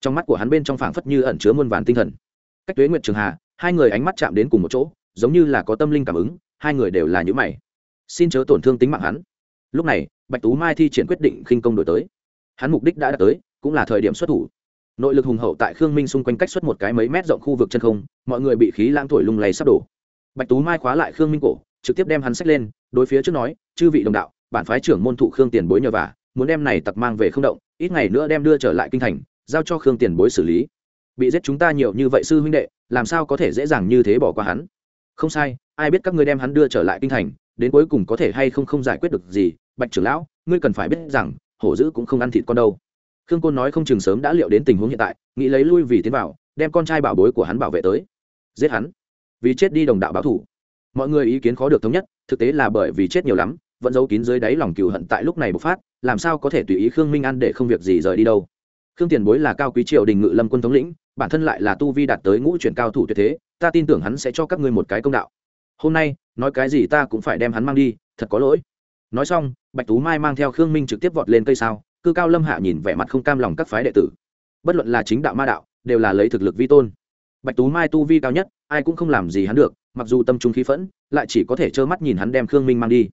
Trong mắt của hắn bên trong phảng phất như ẩn chứa muôn vàn tinh thần. Cách tuế nguyệt trường hà, hai người ánh mắt chạm đến cùng một chỗ, giống như là có tâm linh cảm ứng, hai người đều là những mày. Xin chớ tổn thương tính mạng hắn lúc này, bạch tú mai thi triển quyết định khinh công đổi tới. Hắn mục đích đã đạt tới, cũng là thời điểm xuất thủ. Nội lực hùng hậu tại khương minh xung quanh cách xuất một cái mấy mét rộng khu vực chân không, mọi người bị khí lãng thổi lung lay sắp đổ. Bạch tú mai khóa lại khương minh cổ, trực tiếp đem hắn sách lên, đối phía trước nói, chư vị đồng đạo, bản phái trưởng môn thụ khương tiền bối nhờ vả, muốn đem này tặc mang về không động, ít ngày nữa đem đưa trở lại kinh thành, giao cho khương tiền bối xử lý. Bị giết chúng ta nhiều như vậy sư huynh đệ, làm sao có thể dễ dàng như thế bỏ qua hắn? Không sai, ai biết các ngươi đem hắn đưa trở lại kinh thành, đến cuối cùng có thể hay không không giải quyết được gì bạch trưởng lão, ngươi cần phải biết rằng, hổ dữ cũng không ăn thịt con đâu. Khương côn nói không chừng sớm đã liệu đến tình huống hiện tại, nghĩ lấy lui vì tiến vào, đem con trai bảo bối của hắn bảo vệ tới. Giết hắn. Vì chết đi đồng đạo báo thủ. Mọi người ý kiến khó được thống nhất, thực tế là bởi vì chết nhiều lắm, vẫn giấu kín dưới đáy lòng cừu hận tại lúc này bộc phát, làm sao có thể tùy ý khương minh ăn để không việc gì rời đi đâu. Khương tiền bối là cao quý triều đình ngự lâm quân thống lĩnh, bản thân lại là tu vi đạt tới ngũ chuyển cao thủ tuyệt thế, ta tin tưởng hắn sẽ cho các ngươi một cái công đạo. Hôm nay, nói cái gì ta cũng phải đem hắn mang đi, thật có lỗi nói xong, bạch tú mai mang theo khương minh trực tiếp vọt lên cây sao, cư cao lâm hạ nhìn vẻ mặt không cam lòng các phái đệ tử. Bất luận là chính đạo ma đạo, đều là lấy thực lực vi tôn. Bạch tú mai tu vi cao nhất, ai cũng không làm gì hắn được, mặc dù tâm trung khí phẫn, lại chỉ có thể trơ mắt nhìn hắn đem khương minh mang đi.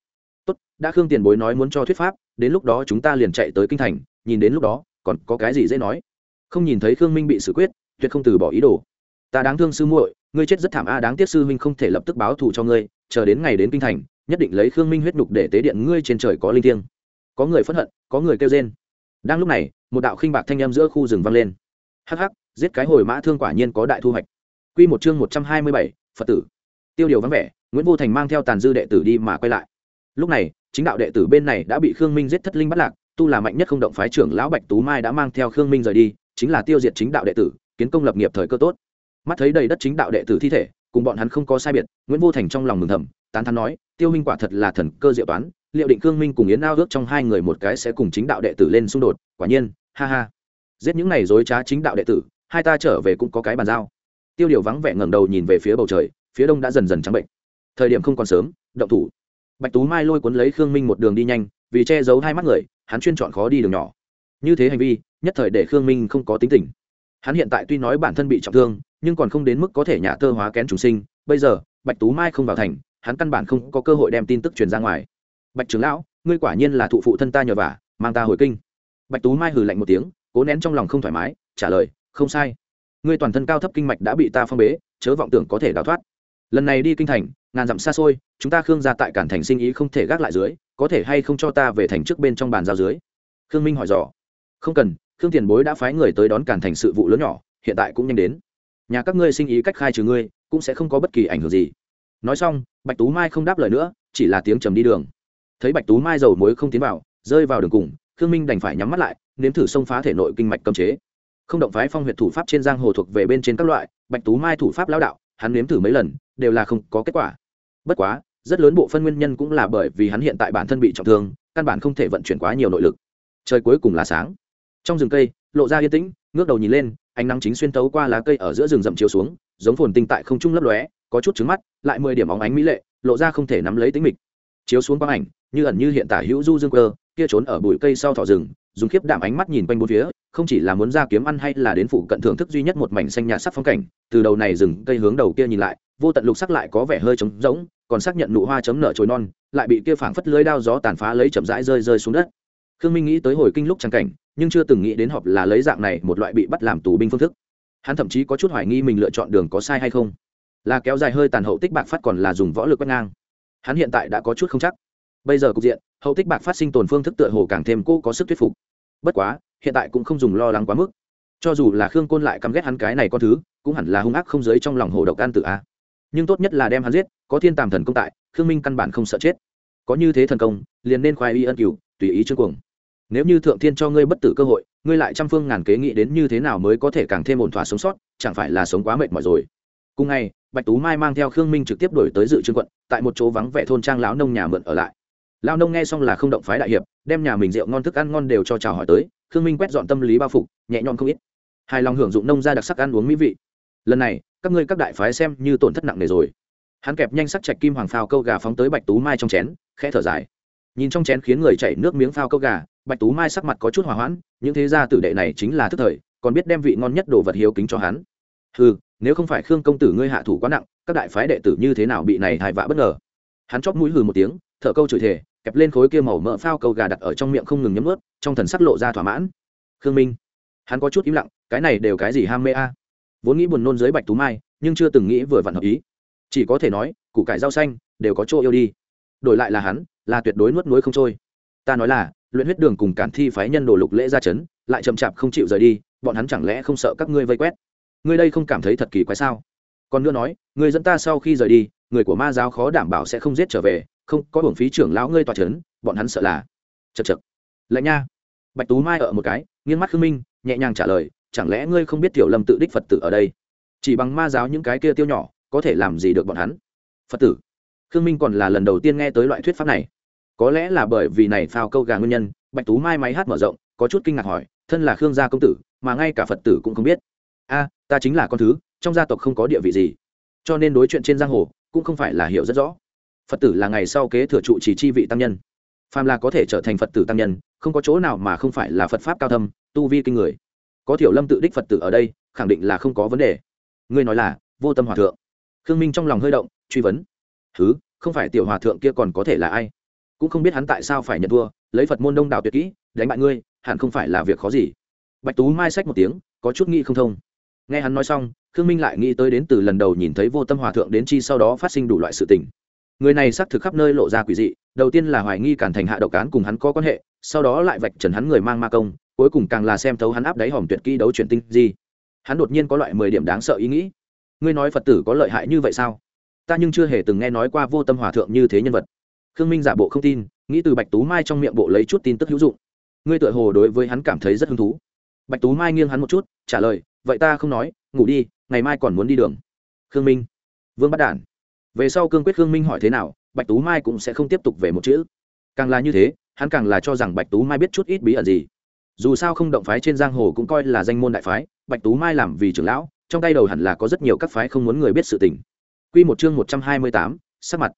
Tốt, đã khương tiền bối nói muốn cho thuyết pháp, đến lúc đó chúng ta liền chạy tới kinh thành, nhìn đến lúc đó, còn có cái gì dễ nói? Không nhìn thấy khương minh bị xử quyết, tuyệt không từ bỏ ý đồ. Ta đáng thương sư muội, ngươi chết rất thảm a, đáng tiếc sư huynh không thể lập tức báo thù cho ngươi, chờ đến ngày đến kinh thành nhất định lấy khương minh huyết nhục để tế điện ngươi trên trời có linh thiêng. Có người phẫn hận, có người kêu rên. Đang lúc này, một đạo khinh bạc thanh âm giữa khu rừng vang lên. Hắc hắc, giết cái hồi mã thương quả nhiên có đại thu hoạch. Quy một chương một trăm hai mươi bảy, phật tử. Tiêu điều vắng vẻ, nguyễn vô thành mang theo tàn dư đệ tử đi mà quay lại. Lúc này, chính đạo đệ tử bên này đã bị khương minh giết thất linh bắt lạc, tu là mạnh nhất không động phái trưởng lão bạch tú mai đã mang theo khương minh rời đi, chính là tiêu diệt chính đạo đệ tử, kiến công lập nghiệp thời cơ tốt. Mắt thấy đầy đất chính đạo đệ tử thi thể, cùng bọn hắn không có sai biệt, nguyễn vô thành trong lòng mừng thầm tán thán nói, tiêu minh quả thật là thần cơ diệu toán, liệu định khương minh cùng yến ao ước trong hai người một cái sẽ cùng chính đạo đệ tử lên xung đột, quả nhiên, ha ha. Giết những này dối trá chính đạo đệ tử, hai ta trở về cũng có cái bàn giao. Tiêu điều vắng vẻ ngẩng đầu nhìn về phía bầu trời, phía đông đã dần dần trắng bệnh. Thời điểm không còn sớm, động thủ. Bạch tú mai lôi cuốn lấy khương minh một đường đi nhanh, vì che giấu hai mắt người, hắn chuyên chọn khó đi đường nhỏ. Như thế hành vi, nhất thời để khương minh không có tính tình. Hắn hiện tại tuy nói bản thân bị trọng thương, nhưng còn không đến mức có thể nhả tơ hóa kén chúng sinh, bây giờ, bạch tú mai không vào thành hắn căn bản không có cơ hội đem tin tức truyền ra ngoài. Bạch trưởng lão, ngươi quả nhiên là thụ phụ thân ta nhờ vả, mang ta hồi kinh. Bạch tú mai hừ lạnh một tiếng, cố nén trong lòng không thoải mái, trả lời, không sai. Ngươi toàn thân cao thấp kinh mạch đã bị ta phong bế, chớ vọng tưởng có thể đào thoát. Lần này đi kinh thành, ngàn dặm xa xôi, chúng ta khương ra tại cản thành sinh ý không thể gác lại dưới, có thể hay không cho ta về thành trước bên trong bàn giao dưới? Khương minh hỏi dò. Không cần, khương tiền bối đã phái người tới đón cản thành sự vụ lớn nhỏ, hiện tại cũng nhanh đến. Nhà các ngươi sinh ý cách khai trừ ngươi, cũng sẽ không có bất kỳ ảnh hưởng gì nói xong, bạch tú mai không đáp lời nữa, chỉ là tiếng trầm đi đường. Thấy bạch tú mai dầu muối không tiến vào, rơi vào đường cùng, khương minh đành phải nhắm mắt lại, nếm thử xông phá thể nội kinh mạch cầm chế. Không động phái phong huyệt thủ pháp trên giang hồ thuộc về bên trên các loại, bạch tú mai thủ pháp lão đạo, hắn nếm thử mấy lần, đều là không có kết quả. Bất quá, rất lớn bộ phân nguyên nhân cũng là bởi vì hắn hiện tại bản thân bị trọng thương, căn bản không thể vận chuyển quá nhiều nội lực. Trời cuối cùng là sáng. Trong rừng cây, lộ ra yên tĩnh, ngước đầu nhìn lên, ánh nắng chính xuyên tấu qua lá cây ở giữa rừng rậm chiếu xuống, giống phồn tinh tại không trung lấp lóe có chút trứng mắt, lại mười điểm óng ánh mỹ lệ, lộ ra không thể nắm lấy tính mịch. Chiếu xuống quang ảnh, như ẩn như hiện tả hữu du dương cơ, kia trốn ở bụi cây sau thỏ rừng, dùng khiếp đạm ánh mắt nhìn quanh bốn phía, không chỉ là muốn ra kiếm ăn hay là đến phụ cận thưởng thức duy nhất một mảnh xanh nhà sắc phong cảnh, từ đầu này rừng cây hướng đầu kia nhìn lại, vô tận lục sắc lại có vẻ hơi trống rỗng, còn xác nhận nụ hoa chấm nở trồi non, lại bị kia phảng phất lưới đao gió tàn phá lấy chậm rãi rơi rơi xuống đất. Khương minh nghĩ tới hồi kinh lúc trang cảnh, nhưng chưa từng nghĩ đến họp là lấy dạng này một loại bị bắt làm tù binh phương thức. Hắn thậm chí có chút hoài nghi mình lựa chọn đường có sai hay không là kéo dài hơi tàn hậu tích bạc phát còn là dùng võ lực quét ngang. Hắn hiện tại đã có chút không chắc. Bây giờ cục diện, hậu tích bạc phát sinh tồn phương thức tựa hồ càng thêm cô có sức thuyết phục. Bất quá, hiện tại cũng không dùng lo lắng quá mức. Cho dù là khương côn lại căm ghét hắn cái này con thứ, cũng hẳn là hung ác không giới trong lòng hồ độc an tự a. Nhưng tốt nhất là đem hắn giết, có thiên tàm thần công tại, khương minh căn bản không sợ chết. Có như thế thần công, liền nên khoai y ân cửu, tùy ý chương cuồng. Nếu như thượng thiên cho ngươi bất tử cơ hội, ngươi lại trăm phương ngàn kế nghĩ đến như thế nào mới có thể càng thêm ổn thỏa sống sót, chẳng phải là sống quá mệt mỏi rồi. Cùng ngày bạch tú mai mang theo khương minh trực tiếp đổi tới dự trương quận, tại một chỗ vắng vẻ thôn trang lão nông nhà mượn ở lại. Lão nông nghe xong là không động phái đại hiệp, đem nhà mình rượu ngon thức ăn ngon đều cho chào hỏi tới, khương minh quét dọn tâm lý bao phục, nhẹ nhõm không ít. Hài lòng hưởng dụng nông ra đặc sắc ăn uống mỹ vị. Lần này, các ngươi các đại phái xem như tổn thất nặng nề rồi. Hắn kẹp nhanh sắc chạch kim hoàng phao câu gà phóng tới bạch tú mai trong chén, khẽ thở dài. Nhìn trong chén khiến người chảy nước miếng phao câu gà, bạch tú mai sắc mặt có chút hòa hoãn, những thế gia tử đệ này chính là thức thời, còn biết đem vị ngon nhất đồ vật hiếu kính cho hắn. Ừ nếu không phải khương công tử ngươi hạ thủ quá nặng, các đại phái đệ tử như thế nào bị này hài vạ bất ngờ? Hắn chóp mũi hừ một tiếng, thở câu chửi thề, kẹp lên khối kia màu mỡ phao câu gà đặt ở trong miệng không ngừng nhấm ướt, trong thần sắc lộ ra thỏa mãn. Khương minh, hắn có chút im lặng, cái này đều cái gì ham mê a? Vốn nghĩ buồn nôn dưới bạch tú mai, nhưng chưa từng nghĩ vừa vặn hợp ý. Chỉ có thể nói, củ cải rau xanh, đều có chỗ yêu đi. Đổi lại là hắn, là tuyệt đối nuốt nuối không trôi. Ta nói là, luyện huyết đường cùng cản thi phái nhân đồ lục lễ ra chấn, lại chậm chạp không chịu rời đi, bọn hắn chẳng lẽ không sợ các ngươi vây quét? Ngươi đây không cảm thấy thật kỳ quái sao? Còn nữa nói người dẫn ta sau khi rời đi, người của ma giáo khó đảm bảo sẽ không giết trở về, không, có hưởng phí trưởng lão ngươi tòa trấn, bọn hắn sợ là. Chật chật lạnh nha. Bạch tú mai ở một cái, nghiêng mắt khương minh, nhẹ nhàng trả lời, chẳng lẽ ngươi không biết tiểu lâm tự đích phật tử ở đây? Chỉ bằng ma giáo những cái kia tiêu nhỏ, có thể làm gì được bọn hắn? Phật tử. Khương minh còn là lần đầu tiên nghe tới loại thuyết pháp này. Có lẽ là bởi vì này phao câu gà nguyên nhân, bạch tú mai máy hát mở rộng, có chút kinh ngạc hỏi, thân là khương gia công tử, mà ngay cả phật tử cũng không biết a, ta chính là con thứ, trong gia tộc không có địa vị gì. Cho nên đối chuyện trên giang hồ, cũng không phải là hiểu rất rõ. Phật tử là ngày sau kế thừa trụ chỉ chi vị tăng nhân. Phàm là có thể trở thành phật tử tăng nhân, không có chỗ nào mà không phải là phật pháp cao thâm, tu vi kinh người. Có thiểu lâm tự đích phật tử ở đây, khẳng định là không có vấn đề. Ngươi nói là, vô tâm hòa thượng. Khương minh trong lòng hơi động, truy vấn. Thứ không phải tiểu hòa thượng kia còn có thể là ai? Cũng không biết hắn tại sao phải nhận thua, lấy phật môn đông đảo tuyệt kỹ, đánh bại ngươi, hẳn không phải là việc khó gì. Bạch tú mai sách một tiếng, có chút nghĩ không thông nghe hắn nói xong, khương minh lại nghĩ tới đến từ lần đầu nhìn thấy vô tâm hòa thượng đến chi sau đó phát sinh đủ loại sự tình. Người này xác thực khắp nơi lộ ra quỷ dị, đầu tiên là hoài nghi cản thành hạ độc cán cùng hắn có quan hệ, sau đó lại vạch trần hắn người mang ma công, cuối cùng càng là xem thấu hắn áp đáy hòm tuyệt kỹ đấu chuyển tinh gì hắn đột nhiên có loại mười điểm đáng sợ ý nghĩ. Ngươi nói phật tử có lợi hại như vậy sao? Ta nhưng chưa hề từng nghe nói qua vô tâm hòa thượng như thế nhân vật. Khương minh giả bộ không tin, nghĩ từ bạch tú mai trong miệng bộ lấy chút tin tức hữu dụng. Ngươi tựa hồ đối với hắn cảm thấy rất hứng thú. Bạch tú mai nghiêng hắn một chút, trả lời vậy ta không nói ngủ đi ngày mai còn muốn đi đường khương minh vương bắt đản về sau cương quyết khương minh hỏi thế nào bạch tú mai cũng sẽ không tiếp tục về một chữ càng là như thế hắn càng là cho rằng bạch tú mai biết chút ít bí ẩn gì dù sao không động phái trên giang hồ cũng coi là danh môn đại phái bạch tú mai làm vì trưởng lão trong tay đầu hẳn là có rất nhiều các phái không muốn người biết sự tình Quy một chương một trăm hai mươi tám, sắc mặt.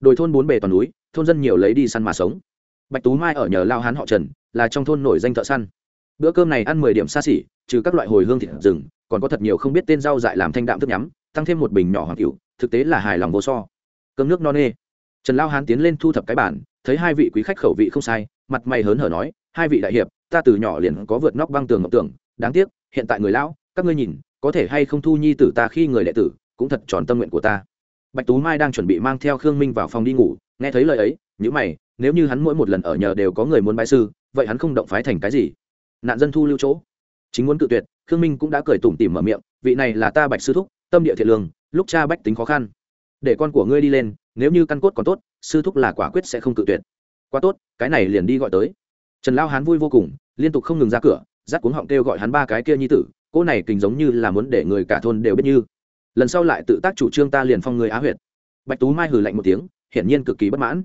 Đồi thôn bốn bề toàn núi, thôn dân nhiều lấy đi săn mà sống. Bạch Tú Mai ở nhờ lao hán họ Trần, là trong thôn nổi danh thợ săn. Bữa cơm này ăn mười điểm xa xỉ, trừ các loại hồi hương thịt rừng, còn có thật nhiều không biết tên rau dại làm thanh đạm thức nhắm, tăng thêm một bình nhỏ hoàng tiểu, thực tế là hài lòng vô so. Cơm nước no nê. Trần Lao Hán tiến lên thu thập cái bản, thấy hai vị quý khách khẩu vị không sai, mặt mày hớn hở nói, hai vị đại hiệp, ta từ nhỏ liền có vượt nóc băng tường ngọc tưởng, đáng tiếc, hiện tại người lão, các ngươi nhìn, có thể hay không thu nhi tử ta khi người đệ tử, cũng thật tròn tâm nguyện của ta bạch tú mai đang chuẩn bị mang theo khương minh vào phòng đi ngủ nghe thấy lời ấy nhữ mày nếu như hắn mỗi một lần ở nhờ đều có người muốn bái sư vậy hắn không động phái thành cái gì nạn dân thu lưu chỗ chính muốn cự tuyệt, khương minh cũng đã cười tủm tỉm mở miệng, vị này là ta bạch sư thúc, tâm địa thiện lương, lúc cha bách tính khó khăn. Để con của ngươi đi lên, nếu như căn cốt còn tốt, sư thúc là quả quyết sẽ không cự tuyệt. Quá tốt, cái này liền đi gọi tới. Trần lao hán vui vô cùng, liên tục không ngừng ra cửa dắt cuống họng kêu gọi hắn ba cái kia nhi tử, cô này kình giống như là muốn để người cả thôn đều biết như. Lần sau lại tự tác chủ trương ta liền phong người á huyệt. Bạch tú mai hừ lạnh một tiếng, hiển nhiên cực kỳ bất mãn.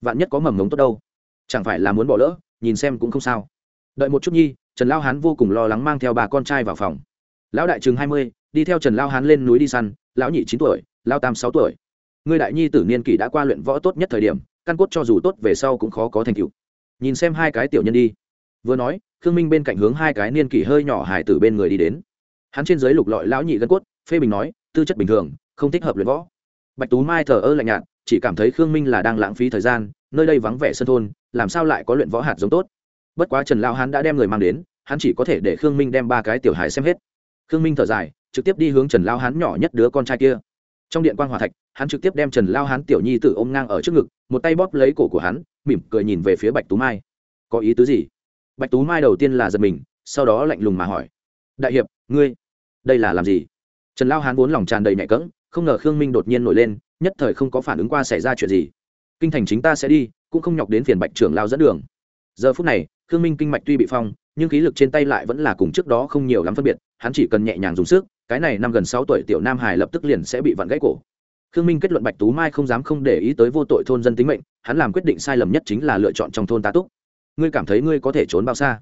Vạn nhất có mầm ngống tốt đâu? Chẳng phải là muốn bỏ lỡ, nhìn xem cũng không sao. Đợi một chút nhi trần lao hán vô cùng lo lắng mang theo bà con trai vào phòng. Lão đại chừng hai mươi, đi theo trần lao hán lên núi đi săn, lão nhị chín tuổi lao tam sáu tuổi. Người đại nhi tử niên kỷ đã qua luyện võ tốt nhất thời điểm, căn cốt cho dù tốt về sau cũng khó có thành tựu. Nhìn xem hai cái tiểu nhân đi. Vừa nói, khương minh bên cạnh hướng hai cái niên kỷ hơi nhỏ hải tử bên người đi đến. Hắn trên dưới lục lọi lão nhị gân cốt, phê bình nói, tư chất bình thường, không thích hợp luyện võ. Bạch tú mai thờ ơ lạnh nhạt, chỉ cảm thấy khương minh là đang lãng phí thời gian, nơi đây vắng vẻ sân thôn, làm sao lại có luyện võ hạt giống tốt? Bất quá trần lao Hán đã đem người mang đến, hắn chỉ có thể để khương minh đem ba cái tiểu hài xem hết. Khương minh thở dài, trực tiếp đi hướng trần lao hán nhỏ nhất đứa con trai kia. Trong điện quan hòa thạch, hắn trực tiếp đem trần lao hán tiểu nhi tử ôm ngang ở trước ngực, một tay bóp lấy cổ của hắn, mỉm cười nhìn về phía bạch tú mai. Có ý tứ gì? Bạch tú mai đầu tiên là giật mình, sau đó lạnh lùng mà hỏi. Đại hiệp, ngươi, đây là làm gì? Trần lao hán vốn lòng tràn đầy nhẹ cỡng không ngờ khương minh đột nhiên nổi lên, nhất thời không có phản ứng qua xảy ra chuyện gì. Kinh thành chính ta sẽ đi, cũng không nhọc đến phiền bạch trưởng lao dẫn đường giờ phút này, khương minh kinh mạch tuy bị phong, nhưng khí lực trên tay lại vẫn là cùng trước đó không nhiều lắm phân biệt, hắn chỉ cần nhẹ nhàng dùng sức, cái này năm gần sáu tuổi tiểu nam hải lập tức liền sẽ bị vặn gãy cổ. Khương minh kết luận bạch tú mai không dám không để ý tới vô tội thôn dân tính mệnh, hắn làm quyết định sai lầm nhất chính là lựa chọn trong thôn tá túc. Ngươi cảm thấy ngươi có thể trốn bao xa?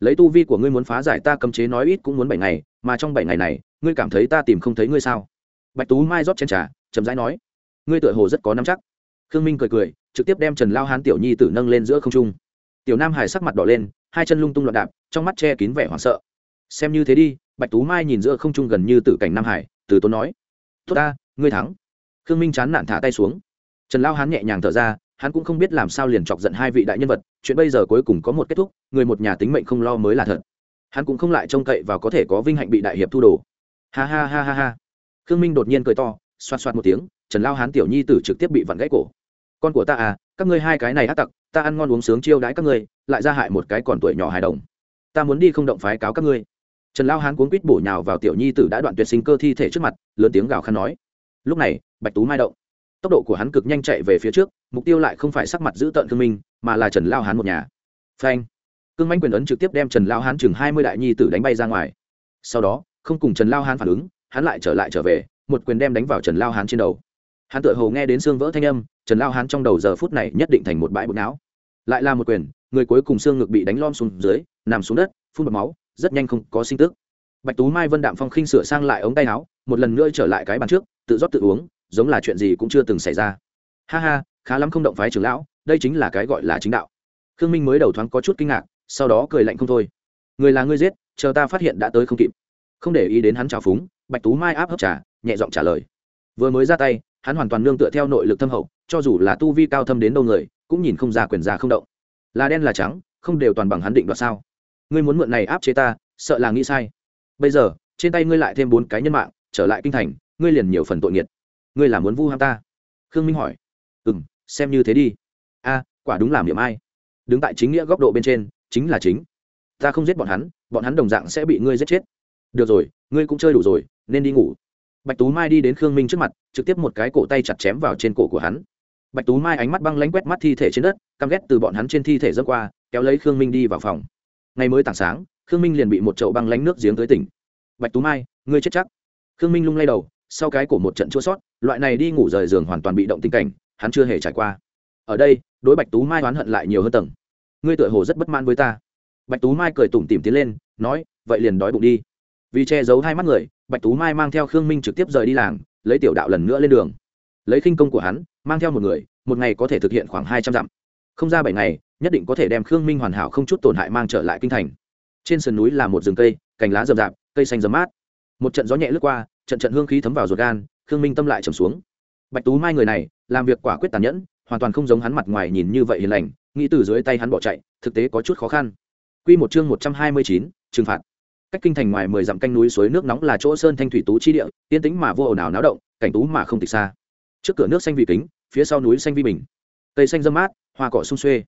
Lấy tu vi của ngươi muốn phá giải ta cấm chế nói ít cũng muốn bảy ngày, mà trong bảy ngày này, ngươi cảm thấy ta tìm không thấy ngươi sao? Bạch tú mai rót chén trà, chậm rãi nói, ngươi tựa hồ rất có năm chắc. Khương minh cười cười, trực tiếp đem trần lao hán tiểu nhi tử nâng lên giữa không trung tiểu nam hải sắc mặt đỏ lên, hai chân lung tung loạn đạp, trong mắt che kín vẻ hoảng sợ. Xem như thế đi, bạch tú mai nhìn giữa không trung gần như tử cảnh nam hải, từ tốn nói, tốt ta, ngươi thắng. Khương minh chán nản thả tay xuống. Trần lao hán nhẹ nhàng thở ra, hắn cũng không biết làm sao liền chọc giận hai vị đại nhân vật, chuyện bây giờ cuối cùng có một kết thúc, người một nhà tính mệnh không lo mới là thật. Hắn cũng không lại trông cậy và có thể có vinh hạnh bị đại hiệp thu đồ. Ha ha ha ha ha. Khương minh đột nhiên cười to xoạt xoạt một tiếng, trần lao hán tiểu nhi tử trực tiếp bị vặn gãy cổ. Con của ta à các ngươi hai cái này ác tặc ta ăn ngon uống sướng chiêu đãi các ngươi, lại ra hại một cái còn tuổi nhỏ hài đồng. Ta muốn đi không động phái cáo các ngươi. Trần lao hán cuốn quýt bổ nhào vào tiểu nhi tử đã đoạn tuyệt sinh cơ thi thể trước mặt, lớn tiếng gào khăn nói. Lúc này, bạch tú mai động. Tốc độ của hắn cực nhanh chạy về phía trước, mục tiêu lại không phải sắc mặt giữ tợn thương minh, mà là trần lao hán một nhà. Phanh. Cương manh quyền ấn trực tiếp đem trần lao hán chừng hai mươi đại nhi tử đánh bay ra ngoài. Sau đó, không cùng trần lao hán phản ứng, hắn lại trở lại trở về, một quyền đem đánh vào trần lao hán trên đầu. Hắn tự hồ nghe đến xương vỡ thanh âm, trần lao hán trong đầu giờ phút này nhất định thành một bãi bột não lại là một quyền, người cuối cùng xương ngực bị đánh lom xuống dưới, nằm xuống đất, phun bọt máu, rất nhanh không có sinh tức. Bạch tú mai vân đạm phong khinh sửa sang lại ống tay áo, một lần nữa trở lại cái bàn trước, tự rót tự uống, giống là chuyện gì cũng chưa từng xảy ra. Ha ha, khá lắm không động phái trưởng lão, đây chính là cái gọi là chính đạo. Khương minh mới đầu thoáng có chút kinh ngạc, sau đó cười lạnh không thôi. Người là ngươi giết, chờ ta phát hiện đã tới không kịp. Không để ý đến hắn trào phúng, bạch tú mai áp hấp trả nhẹ giọng trả lời. Vừa mới ra tay, hắn hoàn toàn nương tựa theo nội lực thâm hậu, cho dù là tu vi cao thâm đến đâu người cũng nhìn không ra quyền ra không động. Là đen là trắng, không đều toàn bằng hắn định đoạt sao? Ngươi muốn mượn này áp chế ta, sợ là nghĩ sai. Bây giờ, trên tay ngươi lại thêm bốn cái nhân mạng, trở lại kinh thành, ngươi liền nhiều phần tội nghiệt ngươi là muốn vu ham ta? Khương minh hỏi. Ừ m xem như thế đi. A, quả đúng làm điểm ai. Đứng tại chính nghĩa góc độ bên trên, chính là chính. Ta không giết bọn hắn bọn hắn đồng dạng sẽ bị ngươi giết chết. Được rồi, ngươi cũng chơi đủ rồi, nên đi ngủ. Bạch tú mai đi đến khương minh trước mặt, trực tiếp một cái cổ tay chặt chém vào trên cổ của hắn bạch tú mai ánh mắt băng lánh quét mắt thi thể trên đất, căm ghét từ bọn hắn trên thi thể dâng qua, kéo lấy khương minh đi vào phòng. Ngày mới tảng sáng, khương minh liền bị một chậu băng lánh nước giếng tới tỉnh. Bạch tú mai, ngươi chết chắc. Khương minh lung lay đầu, sau cái cổ một trận chua sót, loại này đi ngủ rời giường hoàn toàn bị động tình cảnh, hắn chưa hề trải qua. Ở đây, đối bạch tú mai oán hận lại nhiều hơn tầng. Ngươi tựa hồ rất bất mãn với ta. Bạch tú mai cười tủm tìm tiến lên, nói, vậy liền đói bụng đi. Vì che giấu hai mắt người, bạch tú mai mang theo khương minh trực tiếp rời đi làng, lấy tiểu đạo lần nữa lên đường lấy khinh công của hắn mang theo một người một ngày có thể thực hiện khoảng hai trăm dặm. Không ra bảy ngày nhất định có thể đem khương minh hoàn hảo không chút tổn hại mang trở lại kinh thành. Trên sườn núi là một rừng cây cành lá rậm rạp cây xanh rậm mát. Một trận gió nhẹ lướt qua trận trận hương khí thấm vào ruột gan khương minh tâm lại trầm xuống. Bạch tú mai người này làm việc quả quyết tàn nhẫn hoàn toàn không giống hắn mặt ngoài nhìn như vậy hiền lành nghĩ từ dưới tay hắn bỏ chạy thực tế có chút khó khăn. Quy một chương một trăm hai mươi chín, trừng phạt. Cách kinh thành ngoài mười dặm canh núi suối nước nóng là chỗ sơn thanh thủy tú chi địa yên tĩnh mà vô ồn ào náo động cảnh tú mà không tịch xa trước cửa nước xanh vì kính, phía sau núi xanh vi bình. Cây xanh dâm mát, hoa cỏ sung xuê.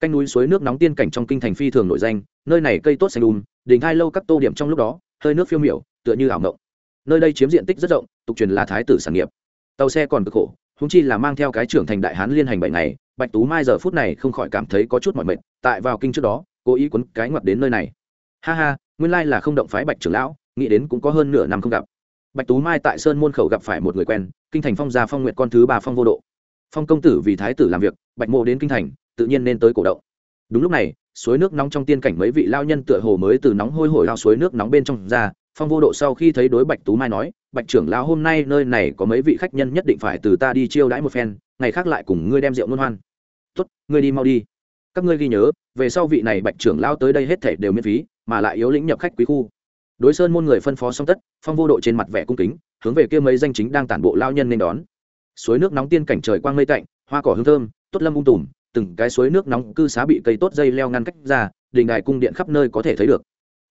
Canh núi suối nước nóng tiên cảnh trong kinh thành phi thường nổi danh, nơi này cây tốt xanh đùm đỉnh hai lâu các tô điểm trong lúc đó, hơi nước phiêu miểu, tựa như ảo ngộng nơi đây chiếm diện tích rất rộng, tục truyền là thái tử sản nghiệp. Tàu xe còn cực khổ húng chi là mang theo cái trưởng thành đại hán liên hành bảy ngày, bạch tú mai giờ phút này không khỏi cảm thấy có chút mỏi mệt, tại vào kinh trước đó, cố ý quấn cái ngoặt đến nơi này. Ha ha, nguyên lai là không động phái bạch trưởng lão, nghĩ đến cũng có hơn nửa năm không gặp bạch tú mai tại sơn môn khẩu gặp phải một người quen, kinh thành phong gia phong nguyện con thứ ba phong vô độ. Phong công tử vì thái tử làm việc, bạch mộ đến kinh thành, tự nhiên nên tới cổ động. Đúng lúc này, suối nước nóng trong tiên cảnh mấy vị lao nhân tựa hồ mới từ nóng hôi hổi lao suối nước nóng bên trong ra, phong vô độ sau khi thấy đối bạch tú mai nói, bạch trưởng lao hôm nay nơi này có mấy vị khách nhân nhất định phải từ ta đi chiêu đãi một phen, ngày khác lại cùng ngươi đem rượu nôn hoan. Tốt, ngươi đi mau đi. Các ngươi ghi nhớ, về sau vị này bạch trưởng lao tới đây hết thể đều miễn phí, mà lại yếu lĩnh nhập khách quý khu đối sơn môn người phân phó xong tất, phong vô độ trên mặt vẻ cung kính, hướng về kia mấy danh chính đang tản bộ lao nhân nên đón. Suối nước nóng tiên cảnh trời quang mây tạnh, hoa cỏ hương thơm, tốt lâm ung tùm, từng cái suối nước nóng cư xá bị cây tốt dây leo ngăn cách ra, đình đài cung điện khắp nơi có thể thấy được.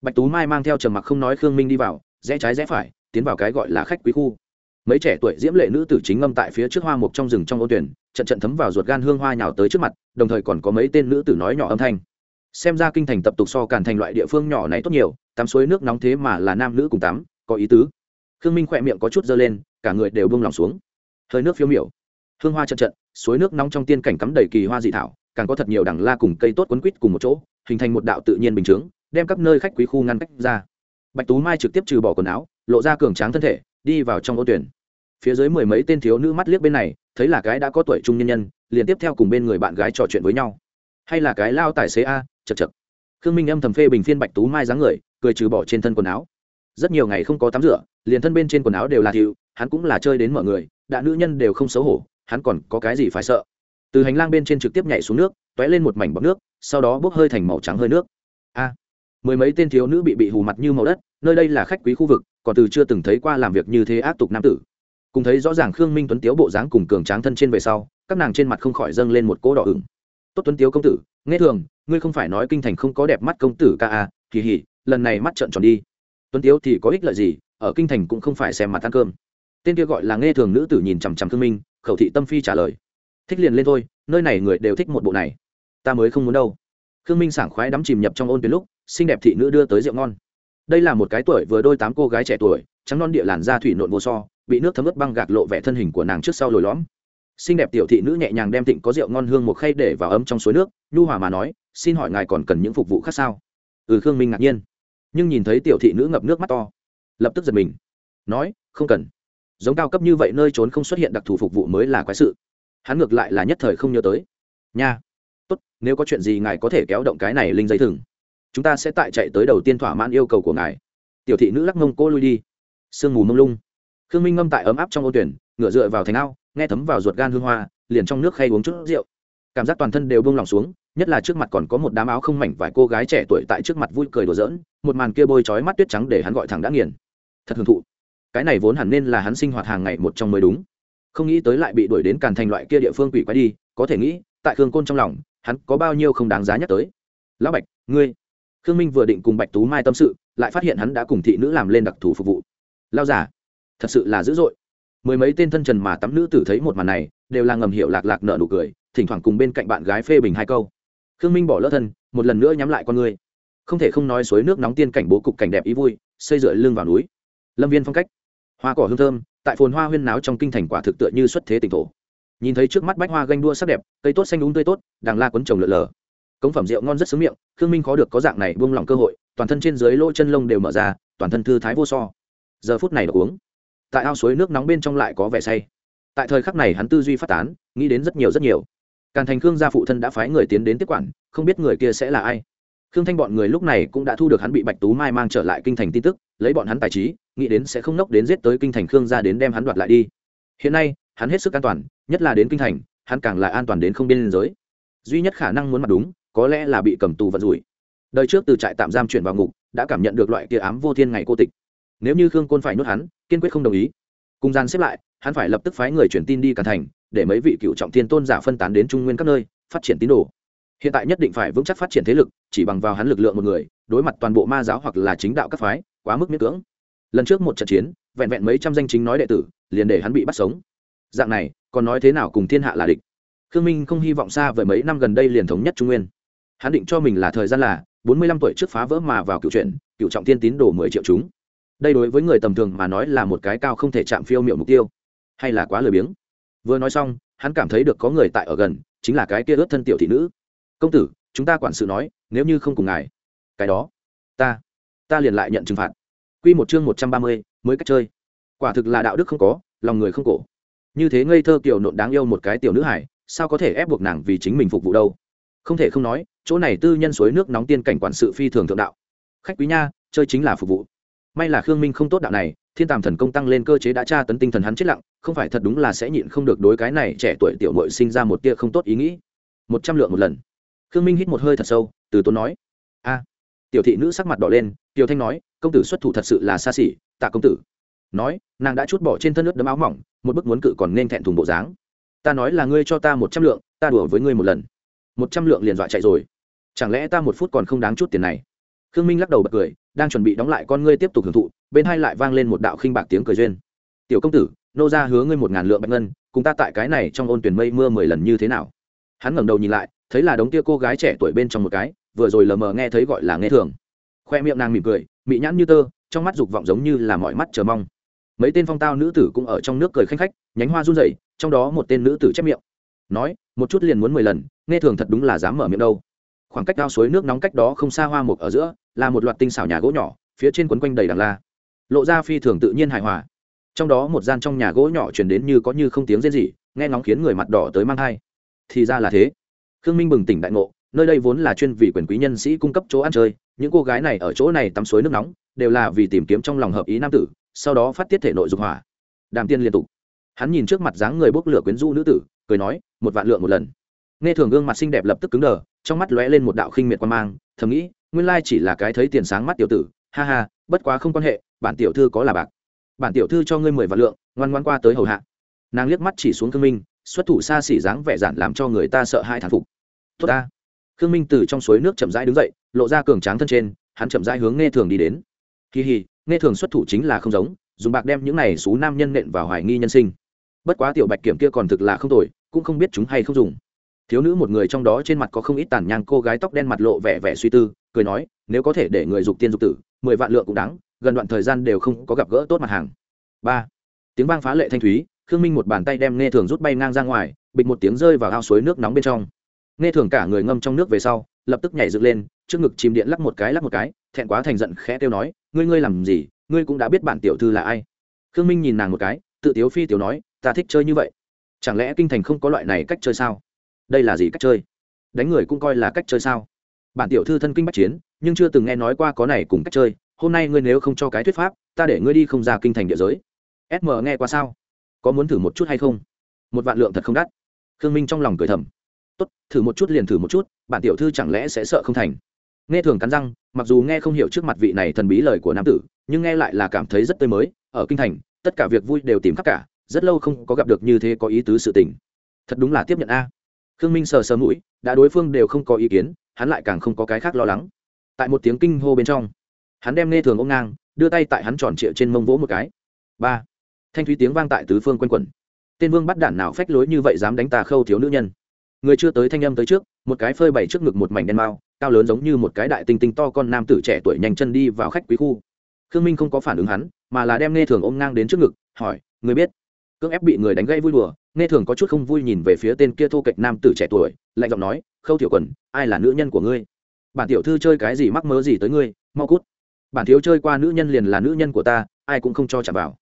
Bạch tú mai mang theo trầm mặc không nói khương minh đi vào, rẽ trái rẽ phải, tiến vào cái gọi là khách quý khu. Mấy trẻ tuổi diễm lệ nữ tử chính ngâm tại phía trước hoa mục trong rừng trong ô tuyển, trận trận thấm vào ruột gan hương hoa nhào tới trước mặt, đồng thời còn có mấy tên nữ tử nói nhỏ âm thanh. Xem ra kinh thành tập tục so càn thành loại địa phương nhỏ này tốt nhiều tắm suối nước nóng thế mà là nam nữ cùng tắm, có ý tứ. Khương minh khỏe miệng có chút dơ lên, cả người đều bông lòng xuống. Hơi nước phiêu miểu. Hương hoa trận trận, suối nước nóng trong tiên cảnh cắm đầy kỳ hoa dị thảo, càng có thật nhiều đằng la cùng cây tốt quấn quýt cùng một chỗ, hình thành một đạo tự nhiên bình chướng, đem các nơi khách quý khu ngăn cách ra. Bạch tú mai trực tiếp trừ bỏ quần áo, lộ ra cường tráng thân thể, đi vào trong ô tuyển. Phía dưới mười mấy tên thiếu nữ mắt liếc bên này, thấy là cái đã có tuổi trung nhân nhân, liền tiếp theo cùng bên người bạn gái trò chuyện với nhau. Hay là cái lao tài xế a, chật chật. Khương minh âm thầm phê bình phiên bạch tú mai dáng người cười trừ bỏ trên thân quần áo. Rất nhiều ngày không có tắm rửa, liền thân bên trên quần áo đều là thiệu, hắn cũng là chơi đến mọi người, đã nữ nhân đều không xấu hổ, hắn còn có cái gì phải sợ? Từ hành lang bên trên trực tiếp nhảy xuống nước t ó é lên một mảnh bọc nước, sau đó bốc hơi thành màu trắng hơi nước. A! Mười mấy tên thiếu nữ bị bị hù mặt như màu đất, nơi đây là khách quý khu vực, còn từ chưa từng thấy qua làm việc như thế ác tục nam tử. Cùng thấy rõ ràng khương minh tuấn tiếu bộ dáng cùng cường tráng thân trên về sau, các nàng trên mặt không khỏi dâng lên một cỗ đỏ ửng. Tốt tuấn tiếu công tử, nghe thường, ngươi không phải nói kinh thành không có đẹp mắt công tử ca à kỳ hỉ lần này mắt trợn tròn đi. Tuấn tiếu thì có ích lợi gì, ở kinh thành cũng không phải xem mặt ăn cơm. Tên kia gọi là nghe thường nữ tử nhìn chằm chằm thương minh, khẩu thị tâm phi trả lời. Thích liền lên thôi, nơi này người đều thích một bộ này. Ta mới không muốn đâu. Khương minh sảng khoái đắm chìm nhập trong ôn tuyến lúc, xinh đẹp thị nữ đưa tới rượu ngon. Đây là một cái tuổi vừa đôi tám cô gái trẻ tuổi, trắng non địa làn da thủy nộn vô so, bị nước thấm ướt băng gạt lộ vẻ thân hình của nàng trước sau lồi lõm. Xinh đẹp tiểu thị nữ nhẹ nhàng đem thịnh có rượu ngon hương một khay để vào ấm trong suối nước, nhu hòa mà nói, xin hỏi ngài còn cần những phục vụ khác sao? Ừ khương minh ngạc nhiên nhưng nhìn thấy tiểu thị nữ ngập nước mắt to, lập tức giật mình, nói, không cần. Giống cao cấp như vậy nơi trốn không xuất hiện đặc thù phục vụ mới là quái sự. Hắn ngược lại là nhất thời không nhớ tới. Nha. Tốt, nếu có chuyện gì ngài có thể kéo động cái này linh dây thừng. Chúng ta sẽ tại chạy tới đầu tiên thỏa mãn yêu cầu của ngài. Tiểu thị nữ lắc mông cô lui đi. Sương mù mông lung. Khương minh ngâm tại ấm áp trong ô tuyển ngựa dựa vào thành ao, nghe thấm vào ruột gan hương hoa, liền trong nước khay uống chút rượu. Cảm giác toàn thân đều buông lỏng xuống nhất là trước mặt còn có một đám áo không mảnh vài cô gái trẻ tuổi tại trước mặt vui cười đùa giỡn, một màn kia bôi trói mắt tuyết trắng để hắn gọi thẳng đã nghiền. Thật hưởng thụ. Cái này vốn hẳn nên là hắn sinh hoạt hàng ngày một trong mới đúng. Không nghĩ tới lại bị đuổi đến càn thành loại kia địa phương quỷ quái đi, có thể nghĩ, tại khương côn trong lòng, hắn có bao nhiêu không đáng giá nhắc tới. Lão bạch, ngươi. Khương minh vừa định cùng bạch tú mai tâm sự, lại phát hiện hắn đã cùng thị nữ làm lên đặc thù phục vụ. Lao giả thật sự là dữ dội. Mười mấy tên thân trần mà tắm nữ tử thấy một màn này, đều là ngầm hiểu lạc lạc nợ nụ cười, thỉnh thoảng cùng bên cạnh bạn gái phê bình hai câu khương minh bỏ lỡ thân, một lần nữa nhắm lại con người. Không thể không nói suối nước nóng tiên cảnh bố cục cảnh đẹp ý vui, xây dựa lưng vào núi. Lâm viên phong cách. Hoa cỏ hương thơm, tại phồn hoa huyên náo trong kinh thành quả thực tựa như xuất thế tỉnh thổ. Nhìn thấy trước mắt bách hoa ganh đua sắc đẹp, cây tốt xanh đúng tươi tốt, đàng la quấn trồng lượn lờ. Cống phẩm rượu ngon rất xứng miệng, khương minh khó được có dạng này buông lỏng cơ hội, toàn thân trên dưới lỗ chân lông đều mở ra, toàn thân thư thái vô so. Giờ phút này được uống. Tại ao suối nước nóng bên trong lại có vẻ say. Tại thời khắc này hắn tư duy phát tán, nghĩ đến rất nhiều rất nhiều càn thành khương gia phụ thân đã phái người tiến đến tiếp quản, không biết người kia sẽ là ai. Khương thanh bọn người lúc này cũng đã thu được hắn bị bạch tú mai mang trở lại kinh thành tin tức, lấy bọn hắn tài trí, nghĩ đến sẽ không nốc đến giết tới kinh thành khương gia đến đem hắn đoạt lại đi. Hiện nay, hắn hết sức an toàn, nhất là đến kinh thành, hắn càng là an toàn đến không biên giới. Duy nhất khả năng muốn mặt đúng, có lẽ là bị cầm tù vận rủi. Đời trước từ trại tạm giam chuyển vào ngục, đã cảm nhận được loại kia ám vô thiên ngày cô tịch. Nếu như khương côn phải nuốt hắn, kiên quyết không đồng ý. Cùng gian xếp lại, hắn phải lập tức phái người chuyển tin đi càn thành để mấy vị cựu trọng thiên tôn giả phân tán đến trung nguyên các nơi, phát triển tín đồ. Hiện tại nhất định phải vững chắc phát triển thế lực, chỉ bằng vào hắn lực lượng một người, đối mặt toàn bộ ma giáo hoặc là chính đạo các phái, quá mức miễn cưỡng. Lần trước một trận chiến, vẹn vẹn mấy trăm danh chính nói đệ tử, liền để hắn bị bắt sống. Dạng này, còn nói thế nào cùng thiên hạ là địch? Khương minh không hy vọng xa với mấy năm gần đây liền thống nhất trung nguyên. Hắn định cho mình là thời gian là bốn mươi lăm tuổi trước phá vỡ mà vào cựu chuyện cựu trọng thiên tín đồ mười triệu chúng. Đây đối với người tầm thường mà nói là một cái cao không thể chạm phiêu miệu mục tiêu, hay là quá lười biếng? Vừa nói xong, hắn cảm thấy được có người tại ở gần, chính là cái kia ướt thân tiểu thị nữ. Công tử, chúng ta quản sự nói, nếu như không cùng ngài, cái đó, ta ta liền lại nhận trừng phạt. Q một chương một trăm ba mươi, mới cách chơi. Quả thực là đạo đức không có, lòng người không cổ. Như thế ngây thơ kiểu nộn đáng yêu một cái tiểu nữ hải sao có thể ép buộc nàng vì chính mình phục vụ đâu? Không thể không nói, chỗ này tư nhân suối nước nóng tiên cảnh quản sự phi thường thượng đạo. Khách quý nha, chơi chính là phục vụ may là khương minh không tốt đạo này, thiên tàm thần công tăng lên cơ chế đã tra tấn tinh thần hắn chết lặng, không phải thật đúng là sẽ nhịn không được đối cái này trẻ tuổi tiểu mội sinh ra một tia không tốt ý nghĩ. Một trăm lượng một lần. Khương minh hít một hơi thật sâu, từ tốn nói. A. Tiểu thị nữ sắc mặt đỏ lên, tiểu thanh nói, công tử xuất thủ thật sự là xa xỉ, tạ công tử. Nói, nàng đã chút bỏ trên thân nước đấm áo mỏng, một bức muốn cự còn nên thẹn thùng bộ dáng. Ta nói là ngươi cho ta một trăm lượng, ta đùa với ngươi một lần. Một trăm lượng liền dọa chạy rồi. Chẳng lẽ ta một phút còn không đáng chút tiền này? Khương minh lắc đầu bật cười, đang chuẩn bị đóng lại con ngươi tiếp tục hưởng thụ, bên hai lại vang lên một đạo khinh bạc tiếng cười duyên. Tiểu công tử, nô ra hứa ngươi một ngàn lượng bạch ngân, cùng ta tại cái này trong ôn tuyển mây mưa mười lần như thế nào? Hắn ngẩng đầu nhìn lại, thấy là đống tia cô gái trẻ tuổi bên trong một cái, vừa rồi lờ mờ nghe thấy gọi là nghe thường. Khoe miệng nàng mỉm cười, mị nhãn như tơ, trong mắt dục vọng giống như là mọi mắt chờ mong. Mấy tên phong tao nữ tử cũng ở trong nước cười khanh khách, nhánh hoa run rẩy, trong đó một tên nữ tử chép miệng. Nói, một chút liền muốn mười lần, nghe thường thật đúng là dám mở miệng đâu. Khoảng cách cao suối nước nóng cách đó không xa hoa mục ở giữa là một loạt tinh xảo nhà gỗ nhỏ, phía trên quấn quanh đầy đằng la. Lộ ra phi thường tự nhiên hài hòa. Trong đó một gian trong nhà gỗ nhỏ chuyển đến như có như không tiếng rên rỉ, nghe ngóng khiến người mặt đỏ tới mang thai. Thì ra là thế. Khương minh bừng tỉnh đại ngộ, nơi đây vốn là chuyên vì quyền quý nhân sĩ cung cấp chỗ ăn chơi, những cô gái này ở chỗ này tắm suối nước nóng, đều là vì tìm kiếm trong lòng hợp ý nam tử, sau đó phát tiết thể nội dục hỏa. Đàm tiên liên tục. Hắn nhìn trước mặt dáng người bốc lửa quyến rũ nữ tử, cười nói, một vạn lượng một lần. Nghe thường gương mặt xinh đẹp lập tức cứng đờ, trong mắt lóe lên một đạo khinh miệt quan mang, thầm nghĩ nguyên lai chỉ là cái thấy tiền sáng mắt tiểu tử, ha ha, bất quá không quan hệ, bản tiểu thư có là bạc. Bản tiểu thư cho ngươi mười vạn lượng, ngoan ngoan qua tới hầu hạ. Nàng liếc mắt chỉ xuống khương minh, xuất thủ xa xỉ dáng vẻ giản làm cho người ta sợ hai thán phục. Tốt ta. Khương minh từ trong suối nước chậm rãi đứng dậy, lộ ra cường tráng thân trên, hắn chậm rãi hướng nghe thường đi đến. Kỳ hì, nghe thường xuất thủ chính là không giống, dùng bạc đem những này xú nam nhân nện vào hoài nghi nhân sinh. Bất quá tiểu bạch kiểm kia còn thực là không tồi, cũng không biết chúng hay không dùng. Thiếu nữ một người trong đó trên mặt có không ít tàn nhang, cô gái tóc đen mặt lộ vẻ vẻ suy tư cười nói, nếu có thể để người dục tiên dục tử, mười vạn lượng cũng đáng, gần đoạn thời gian đều không có gặp gỡ tốt mặt hàng. Ba, tiếng vang phá lệ thanh thúy, khương minh một bàn tay đem nghe thường rút bay ngang ra ngoài, bịch một tiếng rơi vào ao suối nước nóng bên trong. Nghe thường cả người ngâm trong nước về sau, lập tức nhảy dựng lên, trước ngực chìm điện lắc một cái lắc một cái, thẹn quá thành giận khẽ kêu nói, ngươi ngươi làm gì? Ngươi cũng đã biết bản tiểu thư là ai. Khương minh nhìn nàng một cái, tự tiếu phi tiểu nói, ta thích chơi như vậy. Chẳng lẽ kinh thành không có loại này cách chơi sao? Đây là gì cách chơi? Đánh người cũng coi là cách chơi sao? Bản tiểu thư thân kinh bách chiến, nhưng chưa từng nghe nói qua có này cùng cách chơi. Hôm nay ngươi nếu không cho cái thuyết pháp, ta để ngươi đi không ra kinh thành địa giới. Sm nghe qua sao? Có muốn thử một chút hay không? Một vạn lượng thật không đắt. Khương minh trong lòng cười thầm. Tốt, thử một chút liền thử một chút, bản tiểu thư chẳng lẽ sẽ sợ không thành? Nghe thường cắn răng, mặc dù nghe không hiểu trước mặt vị này thần bí lời của nam tử, nhưng nghe lại là cảm thấy rất tươi mới. Ở kinh thành, tất cả việc vui đều tìm khắp cả, rất lâu không có gặp được như thế có ý tứ sự tình. Thật đúng là tiếp nhận a. Khương minh sờ sờ mũi, đã đối phương đều không có ý kiến hắn lại càng không có cái khác lo lắng. Tại một tiếng kinh hô bên trong, hắn đem nghe thường ôm ngang, đưa tay tại hắn tròn trịa trên mông vỗ một cái. Ba, thanh thúy tiếng vang tại tứ phương q u a n quẩn. Tên vương bắt đản nào phách lối như vậy dám đánh tà khâu thiếu nữ nhân? Người chưa tới thanh âm tới trước, một cái phơi bày trước ngực một mảnh đen mao cao lớn giống như một cái đại tinh tinh to con nam tử trẻ tuổi nhanh chân đi vào khách quý khu. Khương minh không có phản ứng hắn, mà là đem nghe thường ôm ngang đến trước ngực, hỏi, người biết? Cưỡng ép bị người đánh gây vui đùa, nghe thường có chút không vui nhìn về phía tên kia thô kệch nam tử trẻ tuổi, lạnh giọng nói khâu tiểu quần, ai là nữ nhân của ngươi? Bản tiểu thư chơi cái gì mắc mớ gì tới ngươi? Mau cút. Bản thiếu chơi qua nữ nhân liền là nữ nhân của ta, ai cũng không cho chạm vào.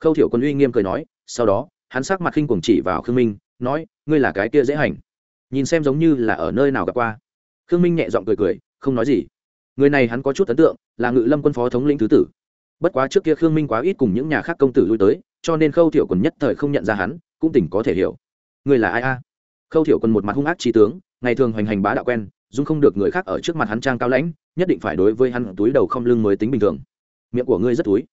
Khâu thiểu quân uy nghiêm cười nói, sau đó, hắn sắc mặt khinh cuồng chỉ vào khương minh, nói, ngươi là cái kia dễ hành. Nhìn xem giống như là ở nơi nào gặp qua. Khương minh nhẹ giọng cười cười, không nói gì. Người này hắn có chút ấn tượng, là ngự lâm quân phó thống lĩnh thứ tử. Bất quá trước kia khương minh quá ít cùng những nhà khác công tử lui tới, cho nên khâu thiểu quân nhất thời không nhận ra hắn, cũng tỉnh có thể hiểu. Người là ai a? Khâu thiểu quân một mặt hung ác trí tướng ngày thường hoành hành bá đạo quen, dung không được người khác ở trước mặt hắn trang cao lãnh, nhất định phải đối với hắn túi đầu không lưng mới tính bình thường. Miệng của ngươi rất túi.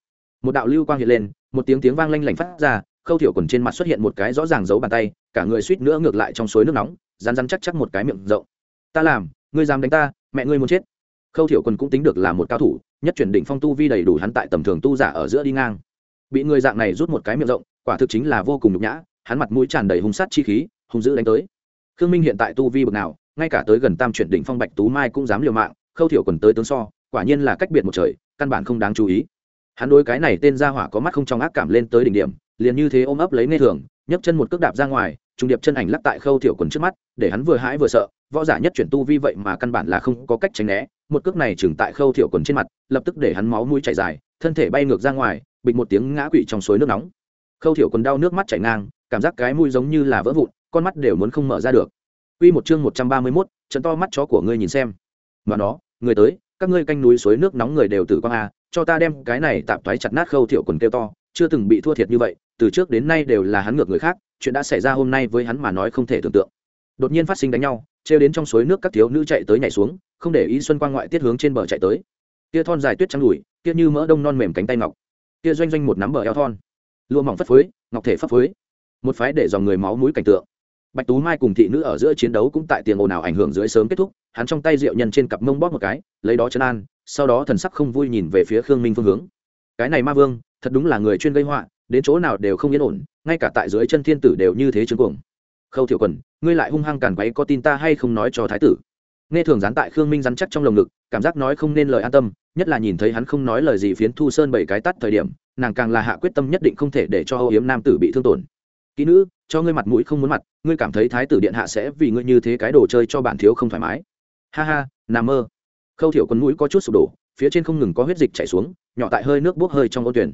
Một đạo lưu quang hiện lên, một tiếng tiếng vang lanh lảnh phát ra, khâu thiểu quần trên mặt xuất hiện một cái rõ ràng giấu bàn tay, cả người suýt nữa ngược lại trong suối nước nóng rán rán chắc chắc một cái miệng rộng. Ta làm, ngươi dám đánh ta, mẹ ngươi muốn chết. Khâu thiểu quần cũng tính được là một cao thủ, nhất chuyển đỉnh phong tu vi đầy đủ hắn tại tầm thường tu giả ở giữa đi ngang. Bị người dạng này rút một cái miệng rộng, quả thực chính là vô cùng nhục nhã, hắn mặt mũi tràn đầy hung sát chi khí, hung dữ đánh tới khương minh hiện tại tu vi bực nào, ngay cả tới gần tam chuyển đỉnh phong bạch tú mai cũng dám liều mạng, khâu thiểu quần tới tướng so, quả nhiên là cách biệt một trời, căn bản không đáng chú ý. Hắn đối cái này tên gia hỏa có mắt không trong ác cảm lên tới đỉnh điểm, liền như thế ôm ấp lấy nghe thường, nhấc chân một cước đạp ra ngoài, trung điệp chân ảnh lắc tại khâu thiểu quần trước mắt, để hắn vừa hãi vừa sợ, võ giả nhất chuyển tu vi vậy mà căn bản là không có cách tránh né, một cước này chừng tại khâu thiểu quần trên mặt, lập tức để hắn máu mũi chảy dài, thân thể bay ngược ra ngoài, bịch một tiếng ngã quỵ trong suối nước nóng. Khâu thiểu quần đau nước mắt chảy ngang, cảm giác cái mũi giống như là vỡ vụn con mắt đều muốn không mở ra được Quy một chương 131, trận to mắt chó của ngươi nhìn xem. Mà nó, người tới, các ngươi canh núi suối nước nóng người đều tử quang a, cho ta đem cái này tạm toái chặt nát khâu thiệu quần kêu to, chưa từng bị thua thiệt như vậy, từ trước đến nay đều là hắn ngược người khác, chuyện đã xảy ra hôm nay với hắn mà nói không thể tưởng tượng. Đột nhiên phát sinh đánh nhau, treo đến trong suối nước các thiếu nữ chạy tới nhảy xuống, không để ý xuân quang ngoại tiết hướng trên bờ chạy tới. Kia thon dài tuyết trắng đùi, kia như mỡ đông non mềm cánh tay ngọc. Kia doanh doanh một nắm bờ eo thon, lụa mỏng phất phới, ngọc thể phất phới. Một phái để dòng người máu mũi cảnh tượng bạch tú mai cùng thị nữ ở giữa chiến đấu cũng tại tiền ồn ào ảnh hưởng dưới sớm kết thúc, hắn trong tay rượu nhân trên cặp mông bóp một cái, lấy đó chấn an, sau đó thần sắc không vui nhìn về phía khương minh phương hướng. Cái này ma vương, thật đúng là người chuyên gây họa, đến chỗ nào đều không yên ổn, ngay cả tại dưới chân thiên tử đều như thế chứng cuồng. Khâu thiểu quần, ngươi lại hung hăng càn quấy có tin ta hay không nói cho thái tử? Nghe thường dán tại khương minh rắn chắc trong lồng ngực, cảm giác nói không nên lời an tâm, nhất là nhìn thấy hắn không nói lời gì phiến thu sơn bảy cái tắt thời điểm, nàng càng là hạ quyết tâm nhất định không thể để cho âu yếm nam tử bị thương tổn kỹ nữ, cho ngươi mặt mũi không muốn mặt, ngươi cảm thấy thái tử điện hạ sẽ vì ngươi như thế cái đồ chơi cho bạn thiếu không thoải mái. Ha ha nằm mơ. Khâu thiểu con mũi có chút sụp đổ, phía trên không ngừng có huyết dịch chảy xuống, nhỏ tại hơi nước bốc hơi trong ô tuyển.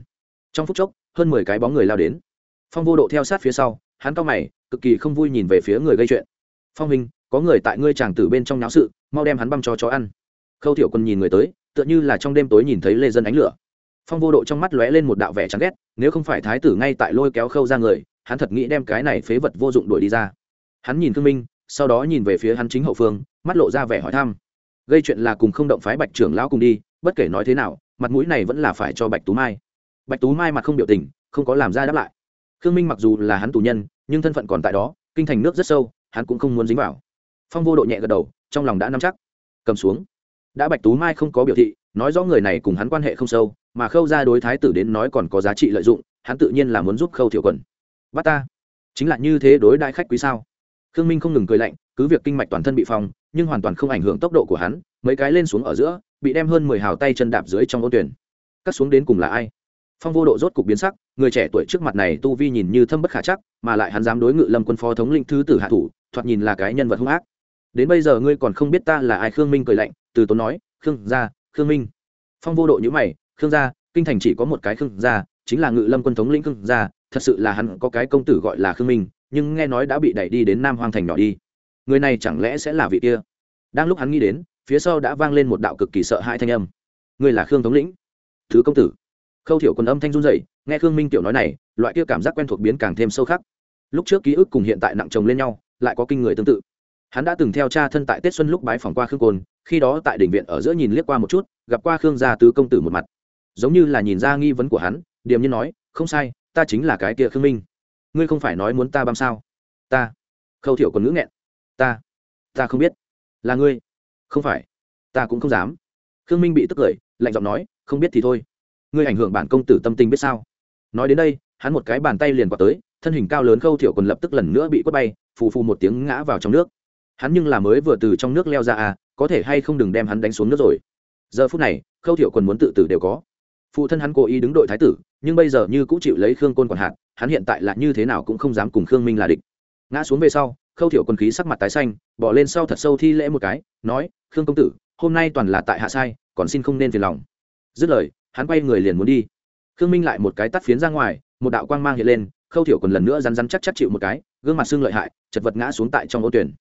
Trong phút chốc, hơn mười cái bóng người lao đến. Phong vô độ theo sát phía sau, hắn cao mày, cực kỳ không vui nhìn về phía người gây chuyện. Phong hình có người tại ngươi chàng tử bên trong náo sự, mau đem hắn băm cho chó ăn. Khâu thiểu quân nhìn người tới, tựa như là trong đêm tối nhìn thấy lê dân ánh lửa. Phong vô độ trong mắt lóe lên một đạo vẻ chán ghét, nếu không phải thái tử ngay tại lôi kéo khâu ra người hắn thật nghĩ đem cái này phế vật vô dụng đuổi đi ra. Hắn nhìn thương minh, sau đó nhìn về phía hắn chính hậu phương, mắt lộ ra vẻ hỏi thăm. Gây chuyện là cùng không động phái bạch trưởng lão cùng đi, bất kể nói thế nào, mặt mũi này vẫn là phải cho bạch tú mai. Bạch tú mai mặt không biểu tình, không có làm ra đáp lại. Khương minh mặc dù là hắn tù nhân, nhưng thân phận còn tại đó, kinh thành nước rất sâu, hắn cũng không muốn dính vào. Phong vô độ nhẹ gật đầu, trong lòng đã nắm chắc. Cầm xuống. Đã bạch tú mai không có biểu thị, nói rõ người này cùng hắn quan hệ không sâu, mà khâu ra đối thái tử đến nói còn có giá trị lợi dụng, hắn tự nhiên là muốn giúp khâu thiểu quần bắt ta. Chính là như thế đối đại khách quý sao? Khương minh không ngừng cười lạnh, cứ việc kinh mạch toàn thân bị phong, nhưng hoàn toàn không ảnh hưởng tốc độ của hắn, mấy cái lên xuống ở giữa, bị đem hơn mười hào tay chân đạp dưới trong ô tuyển. Cắt xuống đến cùng là ai? Phong vô độ rốt cục biến sắc, người trẻ tuổi trước mặt này tu vi nhìn như thâm bất khả chắc, mà lại hắn dám đối ngự lâm quân phó thống linh thứ tử hạ thủ, thoạt nhìn là cái nhân vật hung ác. Đến bây giờ ngươi còn không biết ta là ai, khương minh cười lạnh, từ tốn nói, khương gia, khương minh. Phong vô độ nhữ mày, khương gia, kinh thành chỉ có một cái khương gia chính là ngự lâm quân thống lĩnh khương gia, thật sự là hắn có cái công tử gọi là khương minh, nhưng nghe nói đã bị đẩy đi đến nam hoang thành nhỏ đi. Người này chẳng lẽ sẽ là vị kia? Đang lúc hắn nghĩ đến, phía sau đã vang lên một đạo cực kỳ sợ hãi thanh âm. Người là khương thống lĩnh. Thứ công tử. Khâu thiểu còn âm thanh run dậy nghe khương minh tiểu nói này, loại kia cảm giác quen thuộc biến càng thêm sâu khắc. Lúc trước ký ức cùng hiện tại nặng chồng lên nhau, lại có kinh người tương tự. Hắn đã từng theo cha thân tại tết xuân lúc bái phỏng qua khương côn, khi đó tại đỉnh viện ở giữa nhìn liếc qua một chút, gặp qua khương gia tứ công tử một mặt. Giống như là nhìn ra nghi vấn của hắn điềm nhiên nói, không sai, ta chính là cái kia khương minh. Ngươi không phải nói muốn ta băm sao? Ta. Khâu thiểu còn ngữ nghẹn. Ta ta không biết. Là ngươi. Không phải. Ta cũng không dám. Khương minh bị tức cười, lạnh giọng nói, không biết thì thôi. Ngươi ảnh hưởng bản công tử tâm tình biết sao? Nói đến đây, hắn một cái bàn tay liền quạt tới, thân hình cao lớn khâu thiểu còn lập tức lần nữa bị quất bay, phù phù một tiếng ngã vào trong nước. Hắn nhưng là mới vừa từ trong nước leo ra à có thể hay không đừng đem hắn đánh xuống nước rồi. Giờ phút này, khâu thiểu còn muốn tự tử đều có phụ thân hắn cố ý đứng đội thái tử, nhưng bây giờ như cũng chịu lấy khương côn quản hạt, hắn hiện tại là như thế nào cũng không dám cùng khương minh là địch. Ngã xuống về sau, khâu thiểu quân khí sắc mặt tái xanh, bỏ lên sau thật sâu thi lễ một cái, nói, khương công tử, hôm nay toàn là tại hạ sai, còn xin không nên phiền lòng. Dứt lời, hắn quay người liền muốn đi. Khương minh lại một cái tắt phiến ra ngoài, một đạo quang mang hiện lên, khâu thiểu còn lần nữa rắn rắn chắc chắc chịu một cái, gương mặt xương lợi hại, chật vật ngã xuống tại trong ô tuyển.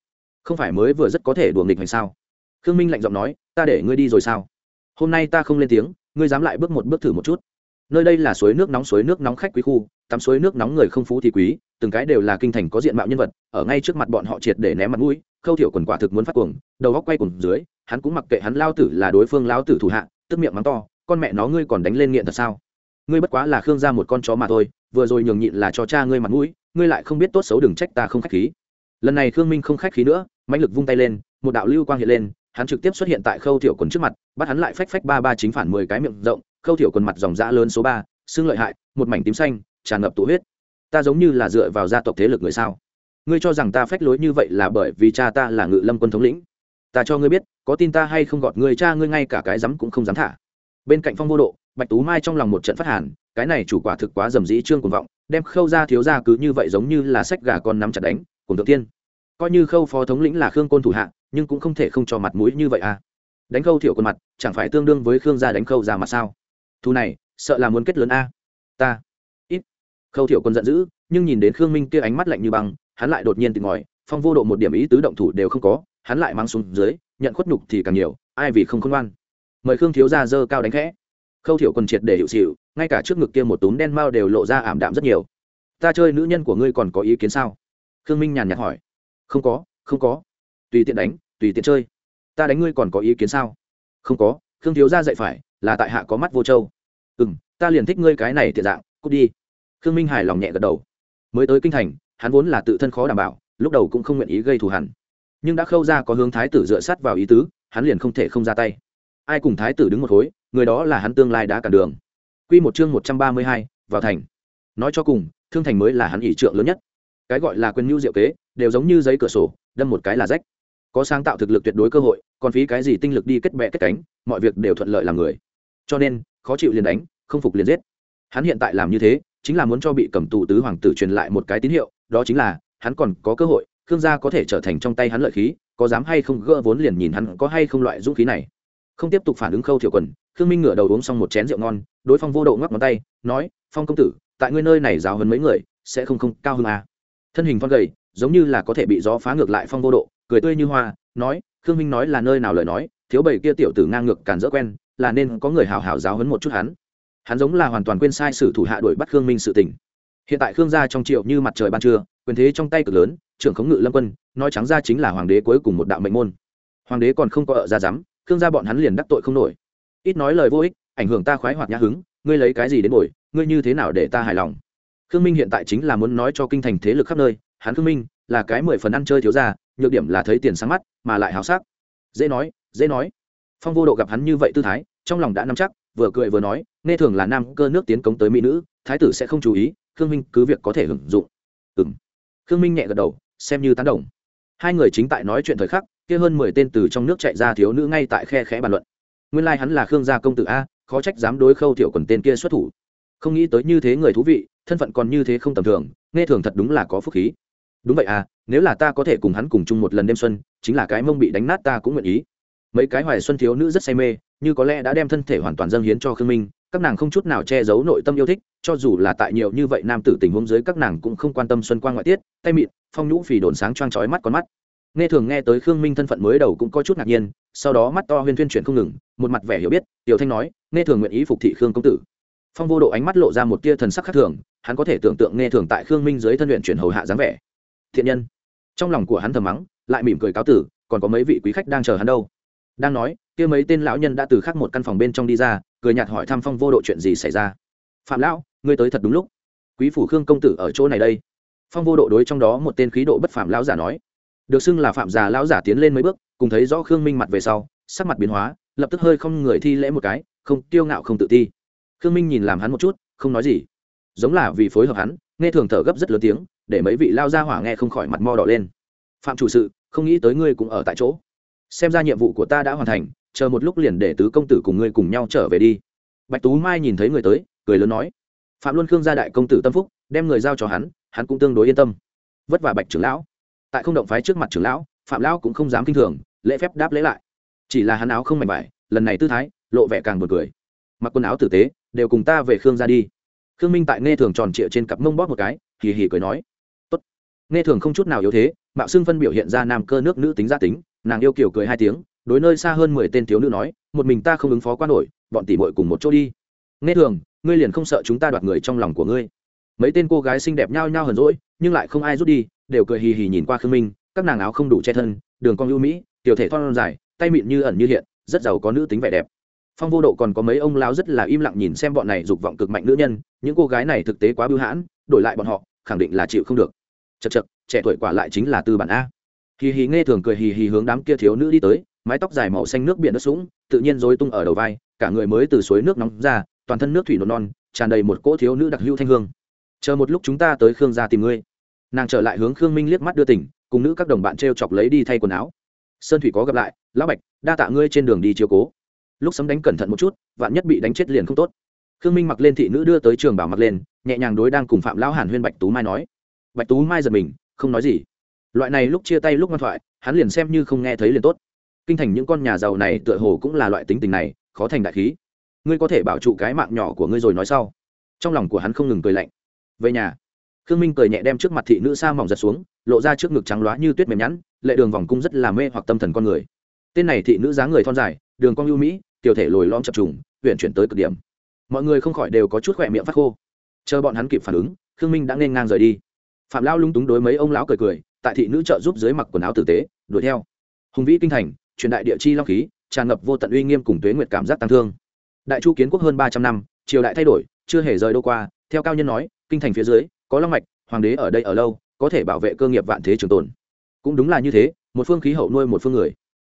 Không phải mới vừa rất có thể đùa nghịch hay sao? Khương minh lạnh giọng nói, ta để ngươi đi rồi sao? Hôm nay ta không lên tiếng ngươi dám lại bước một bước thử một chút. Nơi đây là suối nước nóng, suối nước nóng khách quý khu, tắm suối nước nóng người không phú thì quý, từng cái đều là kinh thành có diện mạo nhân vật, ở ngay trước mặt bọn họ triệt để ném mặt mũi, khâu thiểu quần quả thực muốn phát cuồng, đầu góc quay cùng dưới, hắn cũng mặc kệ hắn lao tử là đối phương lao tử thủ hạ, tức miệng mắng to, con mẹ nó ngươi còn đánh lên nghiện thật sao? Ngươi bất quá là khương ra một con chó mà thôi, vừa rồi nhường nhịn là cho cha ngươi mặt mũi, ngươi lại không biết tốt xấu đừng trách ta không khách khí. Lần này khương minh không khách khí nữa, mãnh lực vung tay lên, một đạo lưu quang hiện lên hắn trực tiếp xuất hiện tại khâu thiểu quần trước mặt, bắt hắn lại phách phách ba ba chính phản mười cái miệng rộng, khâu thiểu quần mặt dòng dã lớn số ba, xương lợi hại, một mảnh tím xanh, tràn ngập tụ huyết. Ta giống như là dựa vào gia tộc thế lực người sao? Ngươi cho rằng ta phách lối như vậy là bởi vì cha ta là ngự lâm quân thống lĩnh? Ta cho ngươi biết, có tin ta hay không gọt người cha ngươi ngay cả cái dám cũng không dám thả. Bên cạnh phong vô độ, bạch tú mai trong lòng một trận phát hàn, cái này chủ quả thực quá dầm dĩ trương cuồng vọng, đem khâu ra thiếu ra cứ như vậy giống như là sách gà con nắm chặt đánh cùng thượng tiên. Coi như khâu phó thống lĩnh là khương côn thủ hạ nhưng cũng không thể không cho mặt mũi như vậy à. Đánh khâu thiểu khuôn mặt, chẳng phải tương đương với khương gia đánh khâu ra mặt sao? Thu này, sợ là muốn kết lớn a. Ta. Ít. Khâu thiểu còn giận dữ, nhưng nhìn đến khương minh kia ánh mắt lạnh như băng, hắn lại đột nhiên tìm ngòi phong vô độ một điểm ý tứ động thủ đều không có, hắn lại mang xuống dưới, nhận khuất nhục thì càng nhiều, ai vì không khôn ngoan. Mời khương thiếu ra dơ cao đánh khẽ. Khâu thiểu còn triệt để hiệu xịu ngay cả trước ngực kia một túm đen mao đều lộ ra ảm đạm rất nhiều. Ta chơi nữ nhân của ngươi còn có ý kiến sao? Khương minh nhàn nhạt hỏi. Không có không có tùy tiện đánh, tùy tiện chơi. Ta đánh ngươi còn có ý kiến sao? Không có, khương thiếu ra dạy phải là tại hạ có mắt vô châu. Ừ m ta liền thích ngươi cái này thiệt dạng, cút đi. Khương minh hài lòng nhẹ gật đầu. Mới tới kinh thành, hắn vốn là tự thân khó đảm bảo, lúc đầu cũng không nguyện ý gây thù hẳn nhưng đã khâu ra có hướng thái tử dựa sát vào ý tứ, hắn liền không thể không ra tay. Ai cùng thái tử đứng một khối, người đó là hắn tương lai đã cản đường. Q một chương một trăm ba mươi hai, vào thành. Nói cho cùng, thương thành mới là hắn ỷ trượng lớn nhất. Cái gọi là quyền mưu diệu kế, đều giống như giấy cửa sổ, đâm một cái là rách có sáng tạo thực lực tuyệt đối cơ hội, còn phí cái gì tinh lực đi kết bẹ kết cánh, mọi việc đều thuận lợi làm người. Cho nên, khó chịu liền đánh, không phục liền giết. Hắn hiện tại làm như thế, chính là muốn cho bị cầm tù tứ hoàng tử truyền lại một cái tín hiệu, đó chính là, hắn còn có cơ hội, khương gia có thể trở thành trong tay hắn lợi khí, có dám hay không gỡ vốn liền nhìn hắn có hay không loại dũng khí này. Không tiếp tục phản ứng khâu thiểu quần, khương minh ngửa đầu uống xong một chén rượu ngon, đối phong vô độ ngoắc ngón tay, nói, phong công tử, tại ngươi nơi này giáo hơn mấy người, sẽ không không cao hơn à. thân hình phong gầy, giống như là có thể bị gió phá ngược lại phong vô độ cười tươi như hoa, nói, khương minh nói là nơi nào lời nói, thiếu bảy kia tiểu tử ngang ngược càn dỡ quen, là nên có người hào hào giáo hấn một chút hắn. Hắn giống là hoàn toàn quên sai sử thủ hạ đuổi bắt khương minh sự tình. Hiện tại khương gia trong triệu như mặt trời ban trưa, quyền thế trong tay cực lớn, trưởng khống ngự lâm quân, nói trắng ra chính là hoàng đế cuối cùng một đạo mệnh môn. Hoàng đế còn không có ở ra dám, khương gia bọn hắn liền đắc tội không nổi. Ít nói lời vô ích, ảnh hưởng ta khoái hoạt nhã hứng, ngươi lấy cái gì đến bồi, ngươi như thế nào để ta hài lòng? Khương minh hiện tại chính là muốn nói cho kinh thành thế lực khắp nơi, hắn khương minh, là cái mười phần ăn chơi thiếu gia nhược điểm là thấy tiền sáng mắt, mà lại hào sắc. Dễ nói dễ nói. Phong vô độ gặp hắn như vậy tư thái, trong lòng đã nắm chắc, vừa cười vừa nói, nghe thường là nam cơ nước tiến cống tới mỹ nữ, thái tử sẽ không chú ý, khương minh cứ việc có thể hưởng dụng. Ừng khương minh nhẹ gật đầu, xem như tán đồng. Hai người chính tại nói chuyện thời khắc, kia hơn mười tên từ trong nước chạy ra thiếu nữ ngay tại khe khẽ bàn luận. Nguyên lai、like、hắn là khương gia công tử a, khó trách dám đối khâu thiểu quần tên kia xuất thủ. Không nghĩ tới như thế người thú vị, thân phận còn như thế không tầm thường, nghe thường thật đúng là có phúc khí đúng vậy à nếu là ta có thể cùng hắn cùng chung một lần đêm xuân, chính là cái mông bị đánh nát ta cũng nguyện ý. Mấy cái hoài xuân thiếu nữ rất say mê, như có lẽ đã đem thân thể hoàn toàn dâng hiến cho khương minh, các nàng không chút nào che giấu nội tâm yêu thích, cho dù là tại nhiều như vậy nam tử tình huống dưới các nàng cũng không quan tâm xuân quang ngoại tiết, tay mịn, phong nhũ phì đồn sáng choang trói mắt con mắt. Nghe thường nghe tới khương minh thân phận mới đầu cũng có chút ngạc nhiên, sau đó mắt to huyên tuyên chuyển không ngừng, một mặt vẻ hiểu biết, tiểu thanh nói, nghe thường nguyện ý phục thị khương công tử. Phong vô độ ánh mắt lộ ra một tia thần sắc khác thường, hắn có thể tưởng tượng nghe thường tại khương minh dưới thân luyện chuyển hầu hạ dáng vẻ thiện nhân. Trong lòng của hắn thầm mắng, lại mỉm cười cáo tử, còn có mấy vị quý khách đang chờ hắn đâu. Đang nói, kia mấy tên lão nhân đã từ khắc một căn phòng bên trong đi ra, cười nhạt hỏi thăm phong vô độ chuyện gì xảy ra. Phạm lão, ngươi tới thật đúng lúc. Quý phủ khương công tử ở chỗ này đây. Phong vô độ đối trong đó một tên khí độ bất phạm lão giả nói. Được xưng là phạm già lão giả tiến lên mấy bước, cùng thấy rõ khương minh mặt về sau, sắc mặt biến hóa, lập tức hơi không người thi lễ một cái, không tiêu ngạo không tự ti. Khương minh nhìn làm hắn một chút, không nói gì. Giống là vì phối hợp hắn, nghe thường thở gấp rất lớn tiếng để mấy vị lao ra hỏa nghe không khỏi mặt mo đỏ lên. Phạm chủ sự, không nghĩ tới ngươi cũng ở tại chỗ. Xem ra nhiệm vụ của ta đã hoàn thành, chờ một lúc liền để tứ công tử cùng ngươi cùng nhau trở về đi. Bạch tú mai nhìn thấy người tới, cười lớn nói. Phạm luân khương gia đại công tử tâm phúc, đem người giao cho hắn hắn cũng tương đối yên tâm. Vất vả bạch trưởng lão. Tại không động phái trước mặt trưởng lão, phạm lão cũng không dám kinh thường, lễ phép đáp lễ lại. Chỉ là hắn áo không mảnh vải, lần này tư thái, lộ vẻ càng buồn cười. Mặc quần áo tử tế, đều cùng ta về khương ra đi. Khương minh tại nghe thường tròn trịa trên cặp mông bóp một cái, hì hì cười nói nghe thường không chút nào yếu thế, mạo xưng phân biểu hiện ra nam cơ nước nữ tính gia tính, nàng yêu kiểu cười hai tiếng, đối nơi xa hơn mười tên thiếu nữ nói, một mình ta không ứng phó qua nổi, bọn tỷ muội cùng một chỗ đi. Nghe thường, ngươi liền không sợ chúng ta đoạt người trong lòng của ngươi. Mấy tên cô gái xinh đẹp nhao nhao hờn rỗi nhưng lại không ai rút đi, đều cười hì hì nhìn qua khương minh, các nàng áo không đủ che thân, đường cong ưu mỹ, tiểu thể thon dài, tay mịn như ẩn như hiện, rất giàu có nữ tính vẻ đẹp. Phong vô độ còn có mấy ông lão rất là im lặng nhìn xem bọn này dục vọng cực mạnh nữ nhân, những cô gái này thực tế quá bưu hãn, đổi lại bọn họ, khẳng định là chịu không được chật chật, trẻ tuổi quả lại chính là tư bản a. Hì hì nghe thường cười hì hì hướng đám kia thiếu nữ đi tới, mái tóc dài màu xanh nước biển đất sũng, tự nhiên rối tung ở đầu vai, cả người mới từ suối nước nóng ra, toàn thân nước thủy nộn non, tràn đầy một cỗ thiếu nữ đặc hữu thanh hương. Chờ một lúc chúng ta tới khương gia tìm ngươi. Nàng trở lại hướng khương minh liếc mắt đưa tỉnh cùng nữ các đồng bạn t r e o chọc lấy đi thay quần áo. Sơn thủy có gặp lại, lão bạch, đa tạ ngươi trên đường đi chiếu cố. Lúc sấm đánh cẩn thận một chút, vạn nhất bị đánh chết liền không tốt. Khương minh mặc lên thị nữ đưa tới trường bảo mặc lên, nhẹ nhàng đối đang cùng phạm lão hàn huyên bạch tú mai nói bạch tú mai giật mình, không nói gì. Loại này lúc chia tay lúc ngoan thoại, hắn liền xem như không nghe thấy liền tốt. Kinh thành những con nhà giàu này tựa hồ cũng là loại tính tình này, khó thành đại khí. Ngươi có thể bảo trụ cái mạng nhỏ của ngươi rồi nói sau. Trong lòng của hắn không ngừng cười lạnh. Về nhà, khương minh cười nhẹ đem trước mặt thị nữ sa mỏng giật xuống, lộ ra trước ngực trắng loá như tuyết mềm nhẵn, lệ đường vòng cung rất là mê hoặc tâm thần con người. Tên này thị nữ dáng người thon dài, đường cong ưu mỹ tiểu thể lồi lom chập trùng huyện chuyển tới cực điểm. Mọi người không khỏi đều có chút khỏe miệng phát khô. Chờ bọn hắn kịp phản ứng, khương minh đã nên ngang rời đi phạm lao lung túng đối mấy ông lão cười cười, tại thị nữ trợ giúp dưới mặc quần áo tử tế, đuổi theo. Hùng vĩ kinh thành, truyền đại địa chi long khí, tràn ngập vô tận uy nghiêm cùng tuế nguyệt cảm giác tăng thương. Đại chu kiến quốc hơn ba trăm năm, triều đại thay đổi, chưa hề rời đâu qua, theo cao nhân nói, kinh thành phía dưới, có long mạch, hoàng đế ở đây ở lâu, có thể bảo vệ cơ nghiệp vạn thế trường tồn. Cũng đúng là như thế, một phương khí hậu nuôi một phương người.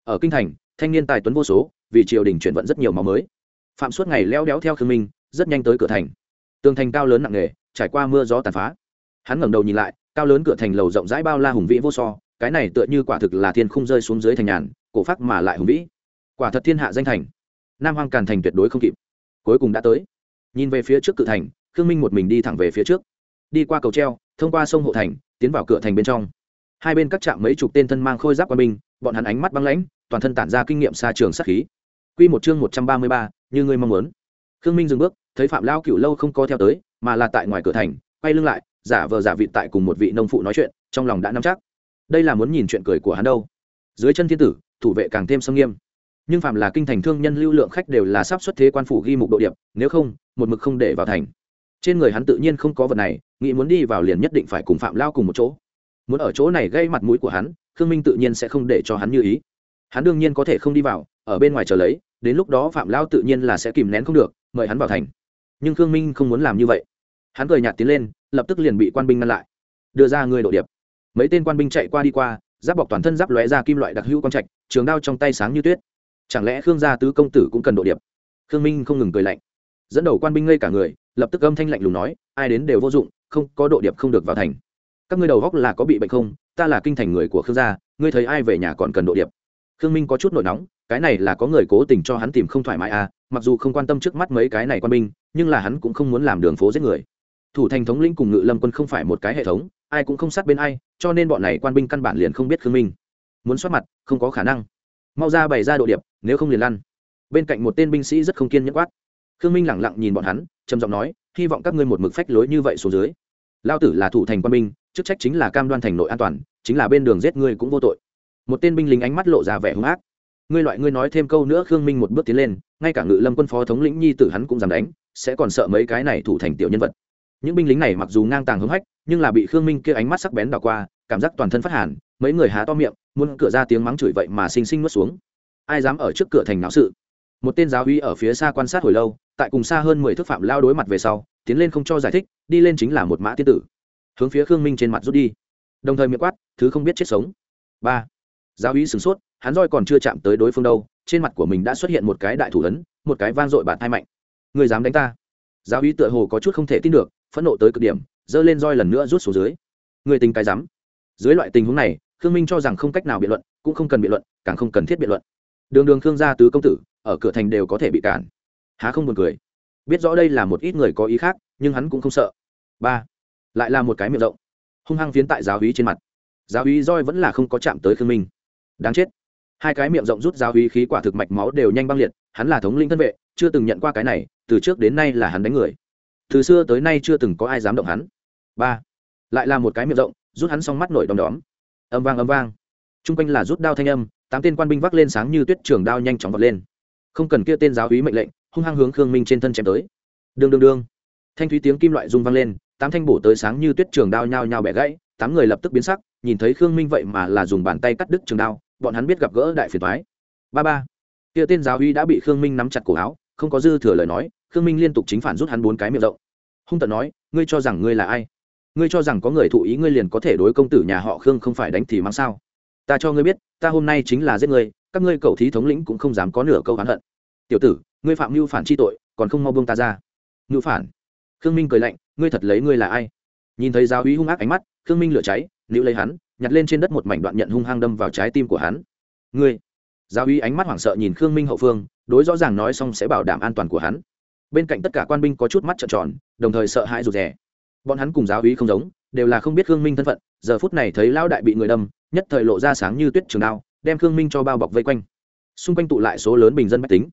Ở kinh thành, thanh niên tài tuấn vô số, vì triều đình chuyển vận rất nhiều máu mới. Phạm suốt ngày leo đéo theo khương minh, rất nhanh tới cửa thành. Tường thành cao lớn nặng nề, trải qua mưa gió tàn phá hắn ngẩng đầu nhìn lại cao lớn cửa thành lầu rộng rãi bao la hùng vĩ vô so cái này tựa như quả thực là thiên không rơi xuống dưới thành nhàn cổ phát mà lại hùng vĩ. Quả thật thiên hạ danh thành. Nam hoang càn thành tuyệt đối không kịp. Cuối cùng đã tới. Nhìn về phía trước cự thành khương minh một mình đi thẳng về phía trước. Đi qua cầu treo thông qua sông hộ thành tiến vào cửa thành bên trong. Hai bên các trạm mấy chục tên thân mang khôi giáp quân binh bọn hắn ánh mắt băng lãnh toàn thân tản ra kinh nghiệm xa trường sát khí. Quy một chương một trăm ba mươi ba, như ngươi mong muốn. Khương Minh dừng bước, thấy Phạm Lao Cửu lâu không có theo tới, mà là tại ngoài cửa thành, quay lưng lại, giả vờ giả vị tại cùng một vị nông phụ nói chuyện, trong lòng đã nắm chắc. Đây là muốn nhìn chuyện cười của hắn đâu. Dưới chân thiên tử, thủ vệ càng thêm sâm nghiêm. Nhưng phạm là kinh thành thương nhân lưu lượng khách đều là sắp xuất thế quan phủ ghi mục độ điệp nếu không một mực không để vào thành. Trên người hắn tự nhiên không có vật này nghĩ muốn đi vào liền nhất định phải cùng phạm lao cùng một chỗ. Muốn ở chỗ này gây mặt mũi của hắn khương minh tự nhiên sẽ không để cho hắn như ý. Hắn đương nhiên có thể không đi vào ở bên ngoài chờ lấy đến lúc đó phạm lao tự nhiên là sẽ kìm nén không được mời hắn vào thành. Nhưng khương minh không muốn làm như vậy hắn cười nhạt tiến lên, lập tức liền bị quan binh ngăn lại. Đưa ra người độ điệp. Mấy tên quan binh chạy qua đi qua, giáp bọc toàn thân giáp lóe ra kim loại đặc hữu quang trạch, trường đao trong tay sáng như tuyết. Chẳng lẽ khương gia tứ công tử cũng cần độ điệp? Khương minh không ngừng cười lạnh. Dẫn đầu quan binh ngây cả người, lập tức âm thanh lạnh lùng nói, ai đến đều vô dụng, không, có độ điệp không được vào thành. Các ngươi đầu góc là có bị bệnh không? Ta là kinh thành người của khương gia, ngươi thấy ai về nhà còn cần độ điệp? Khương minh có chút nổi nóng, cái này là có người cố tình cho hắn tìm không thoải mái à mặc dù không quan tâm trước mắt mấy cái này quan binh, nhưng là hắn cũng không muốn làm đường phố giết người thủ thành thống lĩnh cùng ngự lâm quân không phải một cái hệ thống, ai cũng không sát bên ai, cho nên bọn này quan binh căn bản liền không biết khương minh. Muốn soát mặt, không có khả năng. Mau ra bày ra độ điệp, nếu không liền lăn. Bên cạnh một tên binh sĩ rất không kiên nhẫn quát. Khương minh lẳng lặng nhìn bọn hắn, trầm giọng nói, hy vọng các ngươi một mực phách lối như vậy xuống dưới. Lao tử là thủ thành quan binh, chức trách chính là cam đoan thành nội an toàn, chính là bên đường giết ngươi cũng vô tội. Một tên binh lính ánh mắt lộ ra vẻ hung ác. Ngươi loại ngươi nói thêm câu nữa. Khương minh một bước tiến lên, ngay cả ngự lâm quân phó thống lĩnh nhi tử hắn cũng dám đánh, sẽ còn sợ mấy cái này thủ thành tiểu nhân vật những binh lính này mặc dù ngang tàng hứng hách, nhưng là bị khương minh kia ánh mắt sắc bén đảo qua, cảm giác toàn thân phát hàn, mấy người há to miệng, muốn cửa ra tiếng mắng chửi vậy mà xinh xinh nuốt xuống. Ai dám ở trước cửa thành náo sự? Một tên giáo uy ở phía xa quan sát hồi lâu, tại cùng xa hơn mười thước phạm lao đối mặt về sau, tiến lên không cho giải thích, đi lên chính là một mã tiên tử. Hướng phía khương minh trên mặt rút đi. Đồng thời miệng quát, thứ không biết chết sống. Ba. Giáo uy sửng sốt, hắn roi còn chưa chạm tới đối phương đâu, trên mặt của mình đã xuất hiện một cái đại thủ ấn, một cái vang dội bạt hai mạnh. Người dám đánh ta? Giáo uy tựa hồ có chút không thể tin được phẫn nộ tới cực điểm, giơ lên roi lần nữa rút xuống dưới. Người tình cái dám dưới loại tình huống này, khương minh cho rằng không cách nào biện luận, cũng không cần biện luận, càng không cần thiết biện luận. Đường đường khương gia tứ công tử, ở cửa thành đều có thể bị cản. Há không buồn cười. Biết rõ đây là một ít người có ý khác, nhưng hắn cũng không sợ. Ba. Lại là một cái miệng rộng. Hung hăng phiến tại giáo hí trên mặt. Giáo hí roi vẫn là không có chạm tới khương minh. Đáng chết. Hai cái miệng rộng rút giáo hí khí quả thực mạch máu đều nhanh băng liệt, hắn là thống linh thân vệ, chưa từng nhận qua cái này, từ trước đến nay là hắn đánh người từ xưa tới nay chưa từng có ai dám động hắn. Ba. Lại là một cái miệng rộng, rút hắn xong mắt nổi đom đóm. Âm vang âm vang. T r u n g quanh là rút đao thanh âm, tám tên quan binh vác lên sáng như tuyết trường đao nhanh chóng vọt lên. Không cần kia tên giáo úy mệnh lệnh, hung hăng hướng khương minh trên thân chém tới. Đương đương đương thanh thúy tiếng kim loại rung vang lên, tám thanh bổ tới sáng như tuyết trường đao nhao nhao bẻ gãy, tám người lập tức biến sắc, nhìn thấy khương minh vậy mà là dùng bàn tay cắt đứt trường đao, bọn hắn biết gặp gỡ đại phiền thoái ba ba. Kia tên giáo úy đã bị khương minh nắm chặt cổ áo, không có dư thừa lời nói khương minh liên tục chính phản rút hắn bốn cái miệng rộng. Hung tận nói, ngươi cho rằng ngươi là ai? Ngươi cho rằng có người thụ ý ngươi liền có thể đối công tử nhà họ khương không phải đánh thì mang sao? Ta cho ngươi biết, ta hôm nay chính là giết ngươi, các ngươi cầu thí thống lĩnh cũng không dám có nửa câu oán hận. Tiểu tử, ngươi phạm mưu phản chi tội, còn không mau buông ta ra. Ngưu phản? Khương minh cười lạnh, ngươi thật lấy ngươi là ai? Nhìn thấy giáo úy hung ác ánh mắt, khương minh lửa cháy nữ lấy hắn, nhặt lên trên đất một mảnh đoạn nhận hung hăng đâm vào trái tim của hắn. Ngươi! Giáo úy ánh mắt hoảng sợ nhìn khương minh hậu phương, đối rõ ràng nói xong sẽ bảo đảm an toàn của hắn bên cạnh tất cả quan binh có chút mắt trợn tròn, đồng thời sợ hãi rụt rè. Bọn hắn cùng giáo úy không giống, đều là không biết khương minh thân phận, giờ phút này thấy lão đại bị người đâm, nhất thời lộ ra sáng như tuyết trường đao, đem khương minh cho bao bọc vây quanh. Xung quanh tụ lại số lớn bình dân mách tính.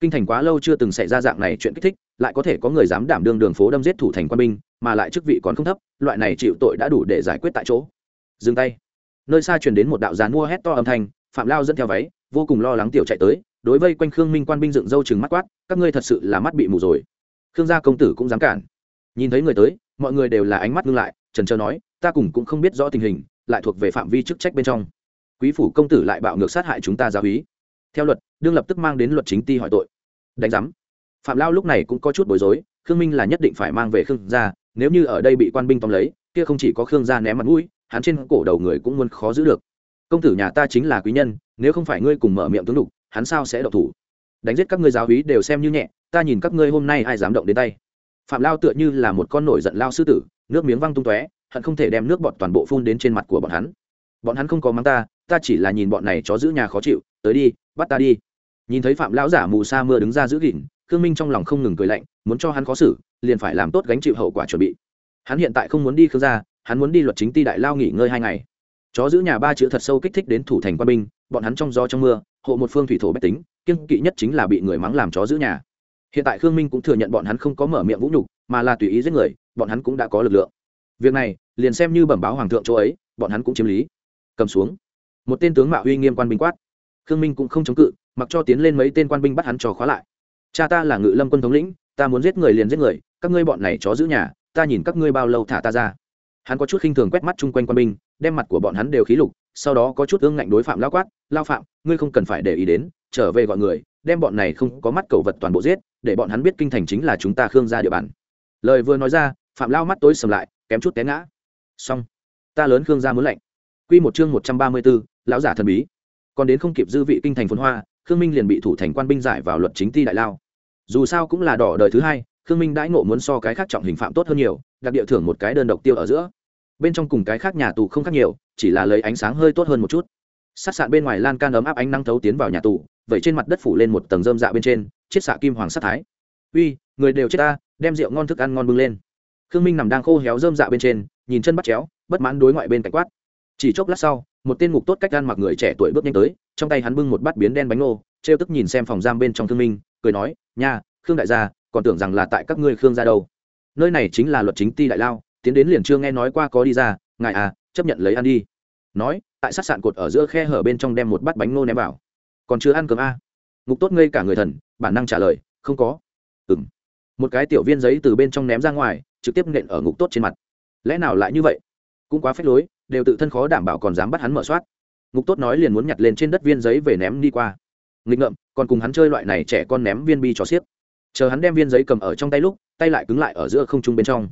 Kinh thành quá lâu chưa từng xảy ra dạng này chuyện kích thích, lại có thể có người dám đảm đương đường phố đâm giết thủ thành quan binh, mà lại chức vị còn không thấp, loại này chịu tội đã đủ để giải quyết tại chỗ. Dừng tay. Nơi xa truyền đến một đạo gián mua hét to âm thanh, phạm lao dẫn theo váy, vô cùng lo lắng tiểu chạy tới đối vây quanh khương minh quan binh dựng râu chừng mắt quát, các ngươi thật sự là mắt bị mù rồi. Khương gia công tử cũng dám cản. Nhìn thấy người tới, mọi người đều là ánh mắt ngưng lại, trần trơ nói, ta cùng cũng không biết rõ tình hình, lại thuộc về phạm vi chức trách bên trong. Quý phủ công tử lại bạo ngược sát hại chúng ta giáo hí theo luật, đương lập tức mang đến luật chính ti hỏi tội. Đánh giám. Phạm lao lúc này cũng có chút bối rối, khương minh là nhất định phải mang về khương gia, nếu như ở đây bị quan binh tóm lấy, kia không chỉ có khương gia ném mặt mũi, hắn trên cổ đầu người cũng muốn khó giữ được. Công tử nhà ta chính là quý nhân, nếu không phải ngươi cùng mở miệng tướng đục hắn sao sẽ độc thủ? Đánh giết các ngươi giáo hí đều xem như nhẹ, ta nhìn các ngươi hôm nay ai dám động đến tay. Phạm lao tựa như là một con nổi giận lao sư tử, nước miếng văng tung tóe, hận không thể đem nước bọt toàn bộ phun đến trên mặt của bọn hắn. Bọn hắn không có mắng ta ta chỉ là nhìn bọn này chó giữ nhà khó chịu, tới đi, bắt ta đi. Nhìn thấy phạm lão giả mù sa mưa đứng ra giữ gìn, khương minh trong lòng không ngừng cười lạnh, muốn cho hắn khó xử, liền phải làm tốt gánh chịu hậu quả chuẩn bị. Hắn hiện tại không muốn đi khương gia, hắn muốn đi luật chính ti đại lao nghỉ ngơi hai ngày. Chó giữ nhà ba chữ thật sâu kích thích đến thủ thành quân binh, bọn hắn trong gió trong mưa hộ một phương thủy thổ bách tính kiên kỵ nhất chính là bị người mắng làm chó giữ nhà. Hiện tại khương minh cũng thừa nhận bọn hắn không có mở miệng vũ nhục, mà là tùy ý giết người, bọn hắn cũng đã có lực lượng. Việc này, liền xem như bẩm báo hoàng thượng chỗ ấy, bọn hắn cũng chiếm lý. Cầm xuống. Một tên tướng mạo uy nghiêm quan binh quát. Khương minh cũng không chống cự, mặc cho tiến lên mấy tên quan binh bắt hắn trò khóa lại. Cha ta là ngự lâm quân thống lĩnh, ta muốn giết người liền giết người, các ngươi bọn này chó giữ nhà, ta nhìn các ngươi bao lâu thả ta ra. Hắn có chút khinh thường quét mắt chung quanh quan binh đem mặt của bọn hắn đều khí lục sau đó có chút ương ngạnh đối phạm lao quát lao phạm ngươi không cần phải để ý đến trở về gọi người đem bọn này không có mắt cầu vật toàn bộ giết để bọn hắn biết kinh thành chính là chúng ta khương gia địa bàn. Lời vừa nói ra phạm lao mắt tối sầm lại kém chút té ngã. Xong ta lớn khương gia muốn lạnh. Quy một chương một trăm ba mươi 134, lão giả thần bí. Còn đến không kịp dư vị kinh thành phồn hoa khương minh liền bị thủ thành quan binh giải vào luật chính ti đại lao. Dù sao cũng là đỏ đời thứ hai khương minh đãi ngộ muốn so cái khác trọng hình phạm tốt hơn nhiều đặc địa thưởng một cái đơn độc tiêu ở giữa bên trong cùng cái khác nhà tù không khác nhiều, chỉ là lấy ánh sáng hơi tốt hơn một chút. Sát sạn bên ngoài lan can ấm áp ánh năng thấu tiến vào nhà tù, vậy trên mặt đất phủ lên một tầng rơm dạ bên trên, chiết xạ kim hoàng sát thái. Uy, người đều chết ta, đem rượu ngon thức ăn ngon bưng lên. Khương minh nằm đang khô héo rơm dạ bên trên, nhìn chân bắt chéo, bất mãn đối ngoại bên cạnh quát. Chỉ chốc lát sau, một tên ngục tốt cách gan mặc người trẻ tuổi bước nhanh tới, trong tay hắn bưng một bát biến đen bánh ngô, trêu tức nhìn xem phòng giam bên trong thương minh, cười nói, nha, khương đại gia, còn tưởng rằng là tại các ngươi khương gia đâu. Nơi này chính là luật chính ti đại lao tiến đến liền chưa nghe nói qua có đi ra, ngài à chấp nhận lấy ăn đi. Nói, tại sát sạn cột ở giữa khe hở bên trong đem một bát bánh nô ném vào. Còn chưa ăn cơm a? À? ngục tốt ngây cả người thần, bản năng trả lời, không có. Ừng một cái tiểu viên giấy từ bên trong ném ra ngoài, trực tiếp nện ở ngục tốt trên mặt. Lẽ nào lại như vậy? Cũng quá phép lối, đều tự thân khó đảm bảo còn dám bắt hắn mở soát. Ngục tốt nói liền muốn nhặt lên trên đất viên giấy về ném đi qua. Nghịch ngợm, còn cùng hắn chơi loại này trẻ con ném viên bi cho xiếc. Chờ hắn đem viên giấy cầm ở trong tay lúc, tay lại cứng lại ở giữa không trung bên trong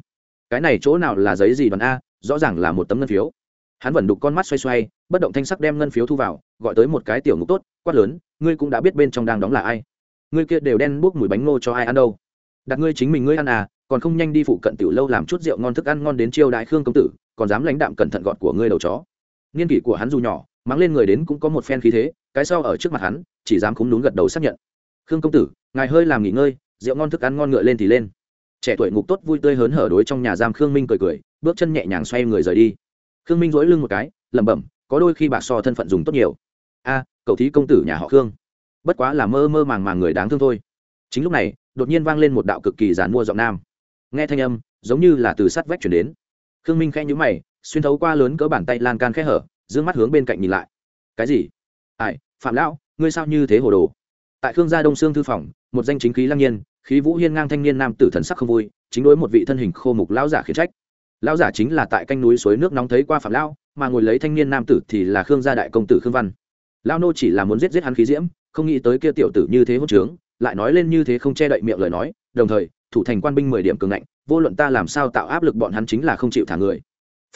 cái này chỗ nào là giấy gì đoàn a, rõ ràng là một tấm ngân phiếu. Hắn vẫn đục con mắt xoay xoay, bất động thanh sắc đem ngân phiếu thu vào, gọi tới một cái tiểu ngục tốt, quát lớn, ngươi cũng đã biết bên trong đang đóng là ai. Ngươi kia đều đen buốc mùi bánh ngô cho ai ăn đâu. Đặt ngươi chính mình ngươi ăn à còn không nhanh đi phụ cận tiểu lâu làm chút rượu ngon thức ăn ngon đến chiêu đại khương công tử, còn dám lãnh đạm cẩn thận gọt của ngươi đầu chó. Niên kỷ của hắn dù nhỏ, mắng lên người đến cũng có một phen khí thế, cái sau ở trước mặt hắn, chỉ dám khúng đúng gật đầu xác nhận. Khương công tử, ngài hơi làm nghỉ ngơi, rượu ngon thức ăn ngon ngựa lên thì lên trẻ tuổi ngục tốt vui tươi hớn hở đối trong nhà giam khương minh cười cười, bước chân nhẹ nhàng xoay người rời đi. Khương minh dỗi lưng một cái, lẩm bẩm, có đôi khi bạc so thân phận dùng tốt nhiều. A, cậu thí công tử nhà họ khương. Bất quá là mơ mơ màng màng người đáng thương thôi. Chính lúc này, đột nhiên vang lên một đạo cực kỳ giàn mua giọng nam. Nghe thanh âm, giống như là từ sắt vách chuyển đến. Khương minh khẽ nhũ mày, xuyên thấu qua lớn cỡ bàn tay lan can khẽ hở d mắt hướng bên cạnh nhìn lại. Cái gì? Ai, phạm lão, ngươi sao như thế hồ đồ? Tại khương gia đông sương thư phòng, một danh chính khí lăng nhiên khí vũ hiên ngang thanh niên nam tử thần sắc không vui, chính đối một vị thân hình khô mục lão giả khiển trách. Lão giả chính là tại canh núi suối nước nóng thấy qua phạm lão, mà ngồi lấy thanh niên nam tử thì là khương gia đại công tử khương văn. Lão nô chỉ là muốn giết giết hắn khí diễm, không nghĩ tới kia tiểu tử như thế hỗn trướng, lại nói lên như thế không che đậy miệng lời nói, đồng thời, thủ thành quan binh mười điểm cường ngạnh, vô luận ta làm sao tạo áp lực bọn hắn chính là không chịu thả người.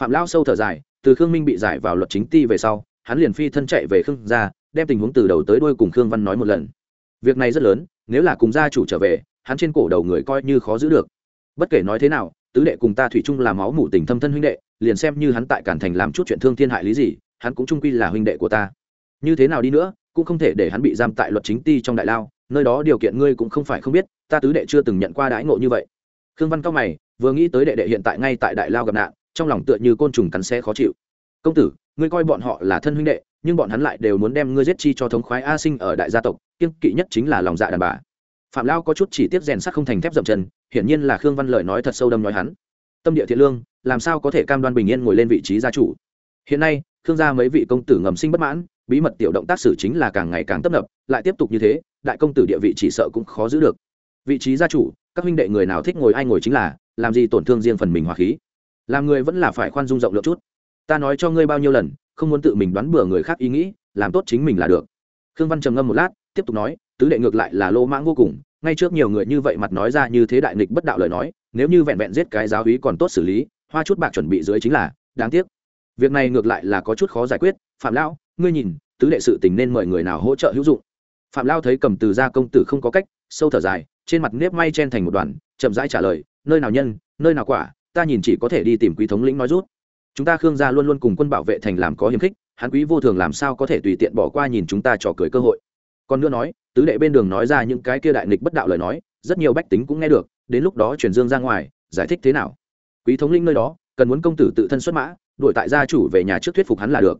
Phạm lao sâu thở dài, từ khương minh bị giải vào luật chính ti về sau, hắn liền phi thân chạy về khương gia, đem tình huống từ đầu tới đuôi cùng khương văn nói một lần. Việc này rất lớn, nếu là cùng gia chủ trở về hắn trên cổ đầu người coi như khó giữ được. Bất kể nói thế nào, tứ đệ cùng ta thủy chung là máu mủ tình thâm thân huynh đệ, liền xem như hắn tại cản thành làm chút chuyện thương thiên hại lý gì, hắn cũng trung quy là huynh đệ của ta. Như thế nào đi nữa, cũng không thể để hắn bị giam tại luật chính ti trong đại lao, nơi đó điều kiện ngươi cũng không phải không biết, ta tứ đệ chưa từng nhận qua đãi ngộ như vậy. Khương văn cao mày, vừa nghĩ tới đệ đệ hiện tại ngay tại đại lao gặp nạn, trong lòng tựa như côn trùng cắn xe khó chịu. Công tử, ngươi coi bọn họ là thân huynh đệ, nhưng bọn hắn lại đều muốn đem ngươi giết chi cho thống khoái a sinh ở đại gia tộc kiên kỵ nhất chính là lòng dạ đàn bà phạm lao có chút chỉ tiếp rèn sắt không thành thép dậm chân, hiển nhiên là khương văn Lợi nói thật sâu đâm nói hắn. Tâm địa thiện lương, làm sao có thể cam đoan bình yên ngồi lên vị trí gia chủ? Hiện nay, khương gia mấy vị công tử ngầm sinh bất mãn, bí mật tiểu động tác xử chính là càng ngày càng tấp nập, lại tiếp tục như thế, đại công tử địa vị chỉ sợ cũng khó giữ được. Vị trí gia chủ, các huynh đệ người nào thích ngồi ai ngồi chính là, làm gì tổn thương riêng phần mình hòa khí? Làm người vẫn là phải khoan dung rộng lượng chút. Ta nói cho ngươi bao nhiêu lần, không muốn tự mình đoán bừa người khác ý nghĩ, làm tốt chính mình là được. Khương văn trầm ngâm một lát, tiếp tục nói tứ đệ ngược lại là lô mãng vô cùng, ngay trước nhiều người như vậy mặt nói ra như thế đại nghịch bất đạo lời nói, nếu như vẹn vẹn giết cái giáo hí còn tốt xử lý, hoa chút bạc chuẩn bị dưới chính là, đáng tiếc. Việc này ngược lại là có chút khó giải quyết. Phạm lão, ngươi nhìn, tứ đệ sự tình nên mời người nào hỗ trợ hữu dụng? Phạm lao thấy cầm từ gia công tử không có cách, sâu thở dài, trên mặt nếp may chen thành một đoàn, chậm rãi trả lời, nơi nào nhân, nơi nào quả, ta nhìn chỉ có thể đi tìm quý thống lĩnh nói rút. Chúng ta khương gia luôn luôn cùng quân bảo vệ thành làm có hiềm khích, hắn quý vô thường làm sao có thể tùy tiện bỏ qua nhìn chúng ta trò cười cơ hội? Còn nữa nói, tứ đệ bên đường nói ra những cái kia đại nghịch bất đạo lời nói, rất nhiều bách tính cũng nghe được, đến lúc đó chuyển dương ra ngoài, giải thích thế nào? Quý thống lĩnh nơi đó, cần muốn công tử tự thân xuất mã, đuổi tại gia chủ về nhà trước thuyết phục hắn là được.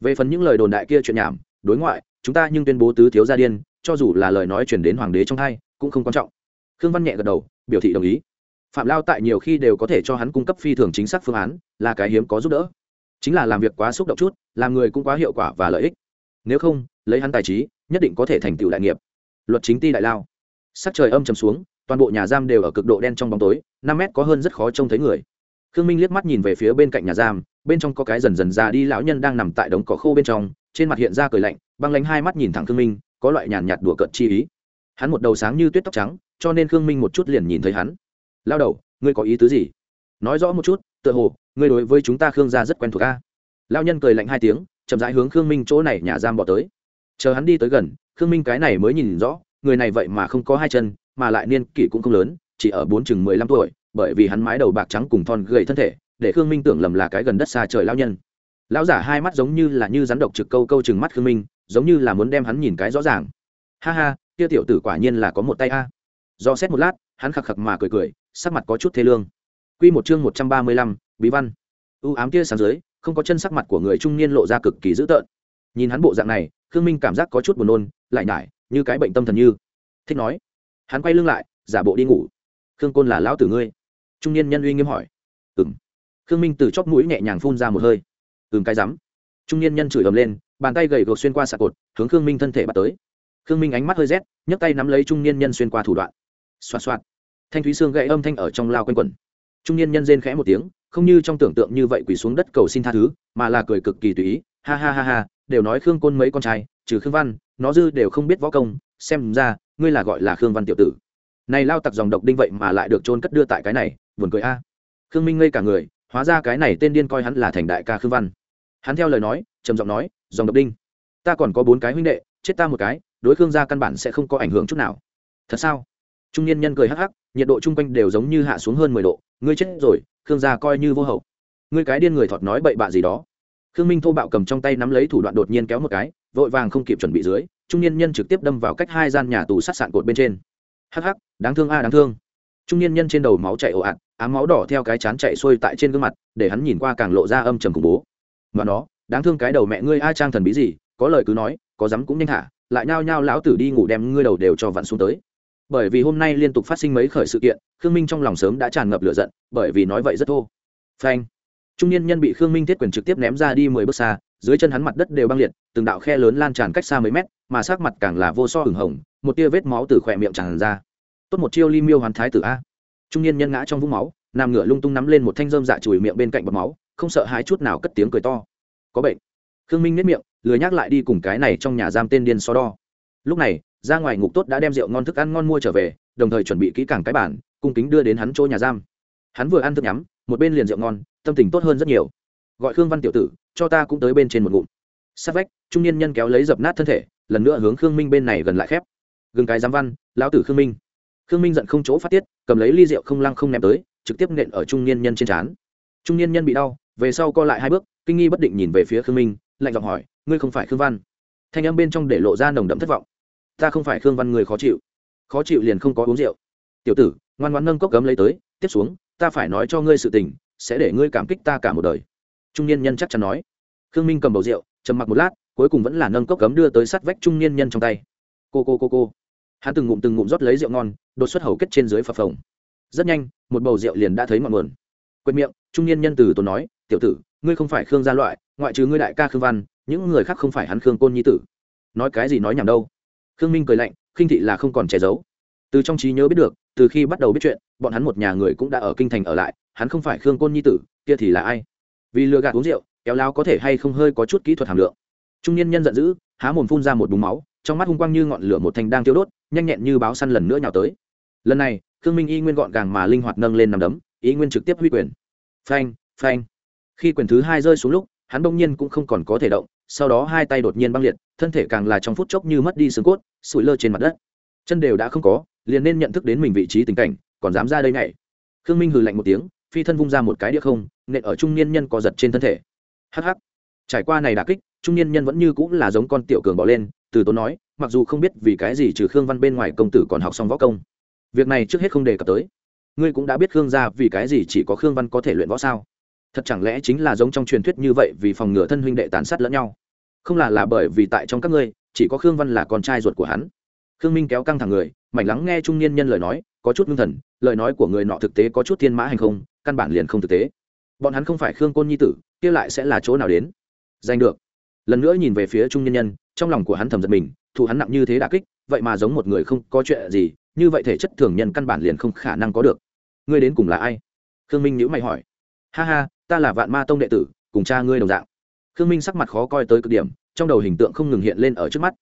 Về phần những lời đồn đại kia chuyện nhảm, đối ngoại, chúng ta nhưng tuyên bố tứ thiếu gia điên, cho dù là lời nói chuyển đến hoàng đế trong hai, cũng không quan trọng. Khương văn nhẹ gật đầu, biểu thị đồng ý. Phạm lao tại nhiều khi đều có thể cho hắn cung cấp phi thường chính xác phương án, là cái hiếm có giúp đỡ. Chính là làm việc quá xúc động chút, làm người cũng quá hiệu quả và lợi ích. Nếu không, lấy hắn tài trí nhất định có thể thành tựu đại nghiệp. Luật chính ti đại lao. Sắc trời âm trầm xuống, toàn bộ nhà giam đều ở cực độ đen trong bóng tối, năm mét có hơn rất khó trông thấy người. Khương minh liếc mắt nhìn về phía bên cạnh nhà giam, bên trong có cái dần dần già đi lão nhân đang nằm tại đống cỏ khô bên trong, trên mặt hiện ra cười lạnh, băng lánh hai mắt nhìn thẳng khương minh, có loại nhàn nhạt đùa cợt chi ý. Hắn một đầu sáng như tuyết tóc trắng, cho nên khương minh một chút liền nhìn thấy hắn. Lao đầu, ngươi có ý tứ gì? Nói rõ một chút, tựa hồ, ngươi đối với chúng ta khương gia rất quen thuộc ca lao nhân cười lạnh hai tiếng, chậm rãi hướng khương minh chỗ này nhà giam bỏ tới chờ hắn đi tới gần, khương minh cái này mới nhìn rõ, người này vậy mà không có hai chân, mà lại niên kỷ cũng không lớn, chỉ ở bốn chừng mười lăm tuổi, bởi vì hắn mái đầu bạc trắng cùng thon gầy thân thể, để khương minh tưởng lầm là cái gần đất xa trời lao nhân. Lão giả hai mắt giống như là như rắn độc trực câu câu chừng mắt khương minh, giống như là muốn đem hắn nhìn cái rõ ràng. Ha ha, kia tiểu tử quả nhiên là có một tay a. Do xét một lát, hắn khặc khặc mà cười cười, sắc mặt có chút thê lương. Q một chương một trăm ba mươi lăm, bí văn. U ám kia sáng dưới, không có chân sắc mặt của người trung niên lộ ra cực kỳ dữ tợn. Nhìn hắn bộ dạng này khương minh cảm giác có chút buồn nôn, lại nhải, như cái bệnh tâm thần như. Thích nói. Hắn quay lưng lại, giả bộ đi ngủ. Khương côn là lão tử ngươi. Trung niên nhân uy nghiêm hỏi. Ừng khương minh từ chóp mũi nhẹ nhàng phun ra một hơi. Ừng cái rắm. Trung niên nhân chửi ầm lên, bàn tay gầy gộc xuyên qua sạc cột, hướng khương minh thân thể bắt tới. Khương minh ánh mắt hơi rét, nhấc tay nắm lấy trung niên nhân xuyên qua thủ đoạn. Xoa xoa thanh thúy xương gãy âm thanh ở trong lao quanh quẩn. Trung niên nhân rên khẽ một tiếng, không như trong tưởng tượng như vậy quỳ xuống đất cầu xin tha thứ, mà là cười cực kỳ tùy ý. Ha ha ha ha đều nói khương côn mấy con trai, trừ khương văn, nó dư đều không biết võ công, xem ra, ngươi là gọi là khương văn tiểu tử. Này lao tặc dòng độc đinh vậy mà lại được trôn cất đưa tại cái này, buồn cười a. Khương minh ngây cả người, hóa ra cái này tên điên coi hắn là thành đại ca khương văn. Hắn theo lời nói, trầm giọng nói, dòng độc đinh, ta còn có bốn cái huynh đệ, chết ta một cái, đối khương gia căn bản sẽ không có ảnh hưởng chút nào. Thật sao? Trung niên nhân cười hắc hắc, nhiệt độ chung quanh đều giống như hạ xuống hơn mười độ, ngươi chết rồi, khương gia coi như vô hậu. Ngươi cái điên người thọt nói bậy bạ gì đó khương minh thô bạo cầm trong tay nắm lấy thủ đoạn đột nhiên kéo một cái, vội vàng không kịp chuẩn bị dưới, trung niên nhân trực tiếp đâm vào cách hai gian nhà tù sát sạn cột bên trên. Hắc hắc, đáng thương a, đáng thương. Trung niên nhân trên đầu máu chảy ồ ạt, ám máu đỏ theo cái chán chạy xuôi tại trên gương mặt, để hắn nhìn qua càng lộ ra âm trầm khủng bố. Mà nó, đáng thương cái đầu mẹ ngươi a trang thần bí gì, có lời cứ nói, có dám cũng nhanh thả, lại nhao nhao lão tử đi ngủ đem ngươi đầu đều cho vặn xuống tới. Bởi vì hôm nay liên tục phát sinh mấy khởi sự kiện, khương minh trong lòng sớm đã tràn ngập lửa giận, bởi vì nói vậy rất thô. Phanh trung niên nhân bị khương minh thiết quyền trực tiếp ném ra đi mười bước xa, dưới chân hắn mặt đất đều băng liệt, từng đạo khe lớn lan tràn cách xa mấy mét, mà sắc mặt càng là vô so hừng hồng, một tia vết máu từ khỏe miệng tràn ra. Tốt một chiêu ly miêu hoàn thái tử a. Trung niên nhân ngã trong vũng máu nằm ngửa lung tung nắm lên một thanh dơm dạ chùi miệng bên cạnh bọt máu, không sợ hãi chút nào cất tiếng cười to. Có bệnh. Khương minh nếp miệng, lười nhắc lại đi cùng cái này trong nhà giam tên điên so đo. Lúc này, ra ngoài ngục tốt đã đem rượu ngon thức ăn ngon mua trở về, đồng thời chuẩn bị kỹ càng cái bản cung kính đưa đến hắn chỗ nhà giam. Hắn vừa ăn thức nhắm một bên liền rượu ngon, tâm tình tốt hơn rất nhiều. Gọi khương văn tiểu tử, cho ta cũng tới bên trên một ngụm. Sát vách, trung niên nhân kéo lấy dập nát thân thể, lần nữa hướng khương minh bên này gần lại khép. Gừng cái giám văn, lão tử khương minh. Khương minh giận không chỗ phát tiết, cầm lấy ly rượu không lăng không ném tới, trực tiếp nện ở trung niên nhân trên trán. Trung niên nhân bị đau, về sau co lại hai bước, kinh nghi bất định nhìn về phía khương minh, lạnh giọng hỏi, ngươi không phải khương văn? Thanh âm bên trong để lộ ra nồng đậm thất vọng. Ta không phải khương văn, người khó chịu. Khó chịu liền không có uống rượu. Tiểu tử, ngoan ngoan nâng cốc cấm lấy tới, tiếp xuống ta phải nói cho ngươi sự tình, sẽ để ngươi cảm kích ta cả một đời. Trung niên nhân chắc chắn nói. Khương minh cầm bầu rượu, trầm mặc một lát, cuối cùng vẫn là nâng cốc cấm đưa tới sát vách trung niên nhân trong tay. Cô cô cô cô. Hắn từng ngụm từng ngụm rót lấy rượu ngon, đột xuất hầu kết trên dưới phập phồng. Rất nhanh, một bầu rượu liền đã thấy ngọn nguồn. Quên miệng, trung niên nhân từ tốn nói, tiểu tử, ngươi không phải khương gia loại, ngoại trừ ngươi đại ca khương văn, những người khác không phải hắn khương côn nhi tử. Nói cái gì nói nhảm đâu? Khương minh cười lạnh, khinh thị là không còn che giấu. Từ trong trí nhớ biết được từ khi bắt đầu biết chuyện, bọn hắn một nhà người cũng đã ở kinh thành ở lại, hắn không phải khương côn nhi tử, kia thì là ai? Vì lừa gạt uống rượu, kéo lao có thể hay không hơi có chút kỹ thuật hàm lượng. Trung niên nhân giận dữ, há mồm phun ra một búng máu, trong mắt hung quang như ngọn lửa một thanh đang tiêu đốt, nhanh nhẹn như báo săn lần nữa nhào tới. Lần này, khương minh y nguyên gọn gàng mà linh hoạt nâng lên nằm đấm, y nguyên trực tiếp huy quyền. Phanh phanh. Khi quyền thứ hai rơi xuống lúc, hắn bỗng nhiên cũng không còn có thể động, sau đó hai tay đột nhiên băng liệt, thân thể càng là trong phút chốc như mất đi xương cốt sụi lơ trên mặt đất. Chân đều đã không có liền nên nhận thức đến mình vị trí tình cảnh, còn dám ra đây này khương minh hừ lạnh một tiếng, phi thân vung ra một cái đĩa không, nện ở trung niên nhân co giật trên thân thể. Hh trải qua này đà kích, trung niên nhân vẫn như cũng là giống con tiểu cường bỏ lên, từ tốn nói, mặc dù không biết vì cái gì trừ khương văn bên ngoài công tử còn học xong võ công. Việc này trước hết không đề cập tới. Ngươi cũng đã biết khương gia vì cái gì chỉ có khương văn có thể luyện võ sao? Thật chẳng lẽ chính là giống trong truyền thuyết như vậy vì phòng ngừa thân huynh đệ tàn sát lẫn nhau? Không là là bởi vì tại trong các ngươi, chỉ có khương văn là con trai ruột của hắn. Khương minh kéo căng thẳng người mảnh lắng nghe trung niên nhân lời nói, có chút ngưng thần, lời nói của người nọ thực tế có chút thiên mã hành không, căn bản liền không thực tế. Bọn hắn không phải khương côn nhi tử, kia lại sẽ là chỗ nào đến? Giành được. Lần nữa nhìn về phía trung nhân nhân, trong lòng của hắn thầm giật mình thụ hắn nặng như thế đà kích, vậy mà giống một người không có chuyện gì, như vậy thể chất thường nhân căn bản liền không khả năng có được. Ngươi đến cùng là ai? Khương minh nhữ mày hỏi. Ha ha, ta là vạn ma tông đệ tử, cùng cha ngươi đồng dạng. Khương minh sắc mặt khó coi tới cực điểm, trong đầu hình tượng không ngừng hiện lên ở trước mắt.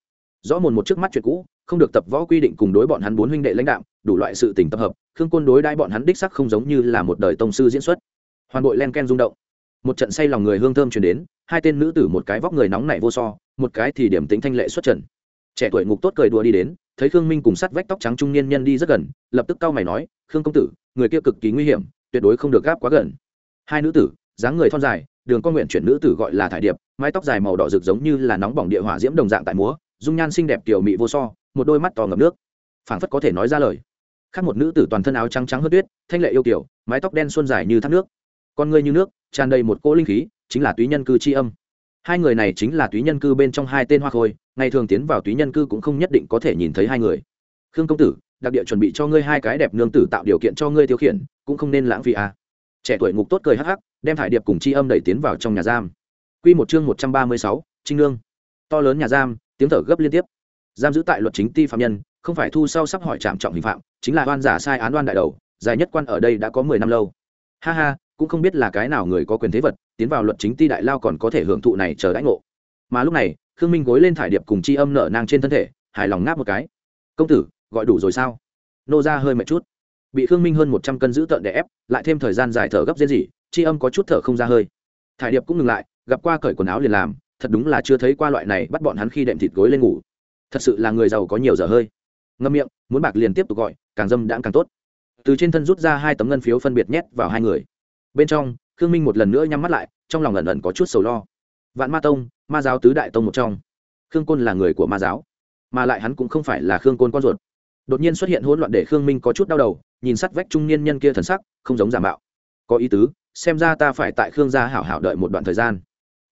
Rõ mồn một trước mắt chuyện cũ không được tập võ quy định cùng đối bọn hắn bốn huynh đệ lãnh đạo, đủ loại sự tình tập hợp, khương côn đối đãi bọn hắn đích sắc không giống như là một đời tông sư diễn xuất. Hoàn bội len ken rung động. Một trận say lòng người hương thơm truyền đến, hai tên nữ tử một cái vóc người nóng nảy vô so, một cái thì điểm tính thanh lệ xuất trần. Trẻ tuổi ngục tốt cười đùa đi đến, thấy khương minh cùng sắt vách tóc trắng trung niên nhân đi rất gần, lập tức cau mày nói, khương công tử, người kia cực kỳ nguy hiểm, tuyệt đối không được gáp quá gần. Hai nữ tử, dáng người thon dài, đường con nguyện chuyển nữ tử gọi là thải điệp, mái tóc dài màu đỏ rực giống như là nóng bỏng địa hỏa diễm đồng dạng tại múa, dung nhan xinh đẹp tiểu mị vô so một đôi mắt to ngập nước. Phảng phất có thể nói ra lời. Khác một nữ tử toàn thân áo trắng trắng hớt tuyết, thanh lệ yêu kiểu, mái tóc đen xuân dài như thác nước. Con người như nước, tràn đầy một cỗ linh khí, chính là túy nhân cư tri âm. Hai người này chính là túy nhân cư bên trong hai tên hoa khôi, ngày thường tiến vào túy nhân cư cũng không nhất định có thể nhìn thấy hai người. Khương công tử, đặc địa chuẩn bị cho ngươi hai cái đẹp nương tử tạo điều kiện cho ngươi tiêu khiển, cũng không nên lãng phí à. trẻ tuổi ngục tốt cười hắc hắc, đem thải điệp cùng tri âm đẩy tiến vào trong nhà giam. Q một chương một trăm ba mươi sáu, trinh lương to lớn nhà giam, tiếng thở gấp liên tiếp giam giữ tại luật chính ti phạm nhân, không phải thu sau sắp hỏi trạm trọng hình phạm, chính là oan giả sai án oan đại đầu dài nhất quan ở đây đã có mười năm lâu. Ha ha, cũng không biết là cái nào người có quyền thế vật, tiến vào luật chính ti đại lao còn có thể hưởng thụ này chờ đãi ngộ. Mà lúc này, khương minh gối lên thải điệp cùng chi âm nở nang trên thân thể, hài lòng ngáp một cái. Công tử, gọi đủ rồi sao? Nô ra hơi mệt chút. Bị khương minh hơn một trăm cân giữ tợn để ép, lại thêm thời gian dài thở gấp dễ gì chi âm có chút thở không ra hơi. Thải điệp cũng ngừng lại, gặp qua cởi quần áo liền làm, thật đúng là chưa thấy qua loại này bắt bọn hắn khi đệm thịt gối lên ngủ thật sự là người giàu có nhiều giờ hơi. Ngâm miệng, muốn bạc liền tiếp tục gọi, càng dâm đãng càng tốt. Từ trên thân rút ra hai tấm ngân phiếu phân biệt nhét vào hai người. Bên trong, khương minh một lần nữa nhắm mắt lại, trong lòng lần lần có chút sầu lo. Vạn ma tông, ma giáo tứ đại tông một trong. Khương côn là người của ma giáo, mà lại hắn cũng không phải là khương côn con ruột. Đột nhiên xuất hiện hỗn loạn để khương minh có chút đau đầu, nhìn sắt vách trung niên nhân kia thần sắc, không giống giả mạo. Có ý tứ, xem ra ta phải tại khương gia hảo hảo đợi một đoạn thời gian.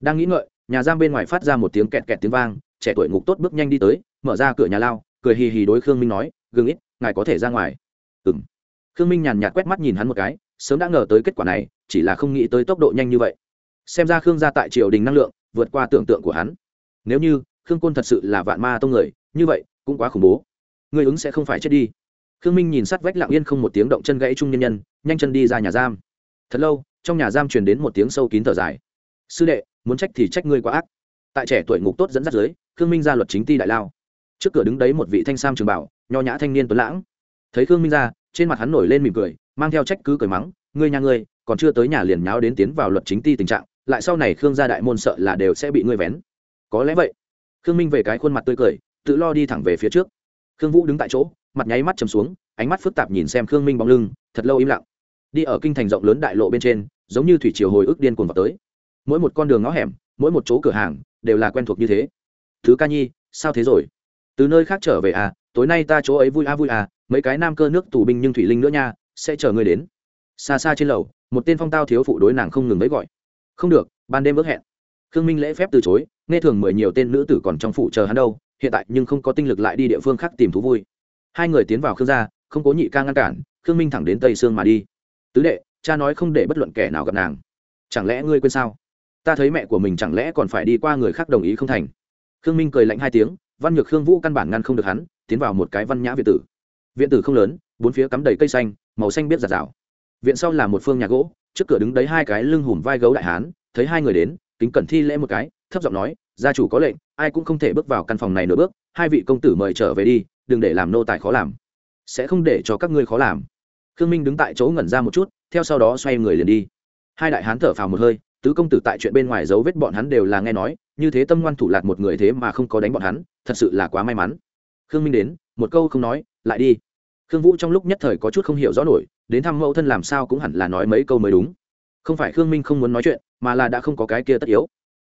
Đang nghĩ ngợi, nhà giam bên ngoài phát ra một tiếng kẹt kẹt tiếng vang, trẻ tuổi ngục tốt bước nhanh đi tới mở ra cửa nhà lao, cười hì hì đối khương minh nói gương ít, ngài có thể ra ngoài. Ừ m khương minh nhàn nhạt quét mắt nhìn hắn một cái, sớm đã ngờ tới kết quả này, chỉ là không nghĩ tới tốc độ nhanh như vậy. Xem ra khương gia tại triều đình năng lượng, vượt qua tưởng tượng của hắn. Nếu như khương côn thật sự là vạn ma tông người, như vậy cũng quá khủng bố. Người ứng sẽ không phải chết đi. Khương minh nhìn sát vách lặng yên không một tiếng động chân gãy trung nhân nhân, nhanh chân đi ra nhà giam. Thật lâu, trong nhà giam truyền đến một tiếng sâu kín thở dài. Sư đệ, muốn trách thì trách ngươi quá ác. Tại trẻ tuổi ngục tốt dẫn dắt dưới khương minh ra luật chính ty đại lao trước cửa đứng đấy một vị thanh sam trường bảo, nho nhã thanh niên tuấn lãng. Thấy khương minh ra, trên mặt hắn nổi lên mỉm cười, mang theo trách cứ cười mắng, ngươi nhà ngươi, còn chưa tới nhà liền nháo đến tiến vào luật chính ti tình trạng, lại sau này khương gia đại môn sợ là đều sẽ bị ngươi vén. Có lẽ vậy. Khương minh về cái khuôn mặt tươi cười, tự lo đi thẳng về phía trước. Khương vũ đứng tại chỗ, mặt nháy mắt chầm xuống, ánh mắt phức tạp nhìn xem khương minh bóng lưng, thật lâu im lặng. Đi ở kinh thành rộng lớn đại lộ bên trên, giống như thủy triều hồi ức điên cuồng vào tới. Mỗi một con đường ngõ hẻm, mỗi một chỗ cửa hàng, đều là quen thuộc như thế. Thứ ca nhi, sao thế rồi? Từ nơi khác trở về à tối nay ta chỗ ấy vui à vui à mấy cái nam cơ nước tù binh nhưng thủy linh nữa nha, sẽ chờ người đến. Xa xa trên lầu, một tên phong tao thiếu phụ đối nàng không ngừng mấy gọi. Không được, ban đêm ước hẹn. Khương minh lễ phép từ chối, nghe thường mười nhiều tên nữ tử còn trong phủ chờ hắn đâu, hiện tại nhưng không có tinh lực lại đi địa phương khác tìm thú vui. Hai người tiến vào khương gia, không cố nhị ca ngăn cản, khương minh thẳng đến tây sương mà đi. Tứ đệ, cha nói không để bất luận kẻ nào gặp nàng. Chẳng lẽ ngươi quên sao? Ta thấy mẹ của mình chẳng lẽ còn phải đi qua người khác đồng ý không thành? Khương minh cười lạnh hai tiếng văn nhược khương vũ căn bản ngăn không được hắn, tiến vào một cái văn nhã viện tử. Viện tử không lớn, bốn phía cắm đầy cây xanh, màu xanh biết giạt rào. Viện sau là một phương nhà gỗ, trước cửa đứng đấy hai cái lưng hùm vai gấu đại hán, thấy hai người đến, kính cẩn thi lễ một cái, thấp giọng nói, gia chủ có lệnh, ai cũng không thể bước vào căn phòng này nửa bước, hai vị công tử mời trở về đi, đừng để làm nô tài khó làm. Sẽ không để cho các ngươi khó làm. Khương minh đứng tại chỗ ngẩn ra một chút, theo sau đó xoay người liền đi. Hai đại hán thở phào một hơi, tứ công tử tại chuyện bên ngoài dấu vết bọn hắn đều là nghe nói như thế tâm ngoan thủ lạc một người thế mà không có đánh bọn hắn, thật sự là quá may mắn. Khương minh đến, một câu không nói, lại đi. Khương vũ trong lúc nhất thời có chút không hiểu rõ nổi, đến thăm mẫu thân làm sao cũng hẳn là nói mấy câu mới đúng. Không phải khương minh không muốn nói chuyện, mà là đã không có cái kia tất yếu.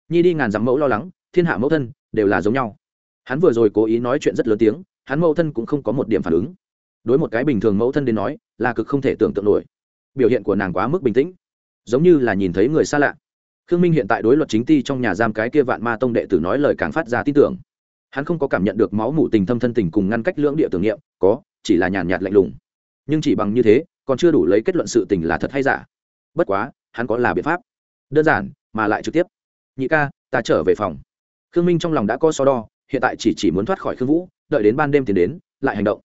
Nhi đi ngàn dặm mẫu lo lắng, thiên hạ mẫu thân, đều là giống nhau. Hắn vừa rồi cố ý nói chuyện rất lớn tiếng, hắn mẫu thân cũng không có một điểm phản ứng. Đối một cái bình thường mẫu thân đến nói, là cực không thể tưởng tượng nổi. Biểu hiện của nàng quá mức bình tĩnh. Giống như là nhìn thấy người xa lạ khương minh hiện tại đối luật chính ti trong nhà giam cái kia vạn ma tông đệ tử nói lời càng phát ra tin tưởng. Hắn không có cảm nhận được máu mủ tình thâm thân tình cùng ngăn cách lưỡng địa tưởng niệm, có, chỉ là nhàn nhạt lạnh lùng. Nhưng chỉ bằng như thế, còn chưa đủ lấy kết luận sự tình là thật hay giả. Bất quá, hắn có là biện pháp. Đơn giản, mà lại trực tiếp. Nhị ca, ta trở về phòng. Khương minh trong lòng đã có so đo, hiện tại chỉ chỉ muốn thoát khỏi khương vũ, đợi đến ban đêm tiến đến, lại hành động.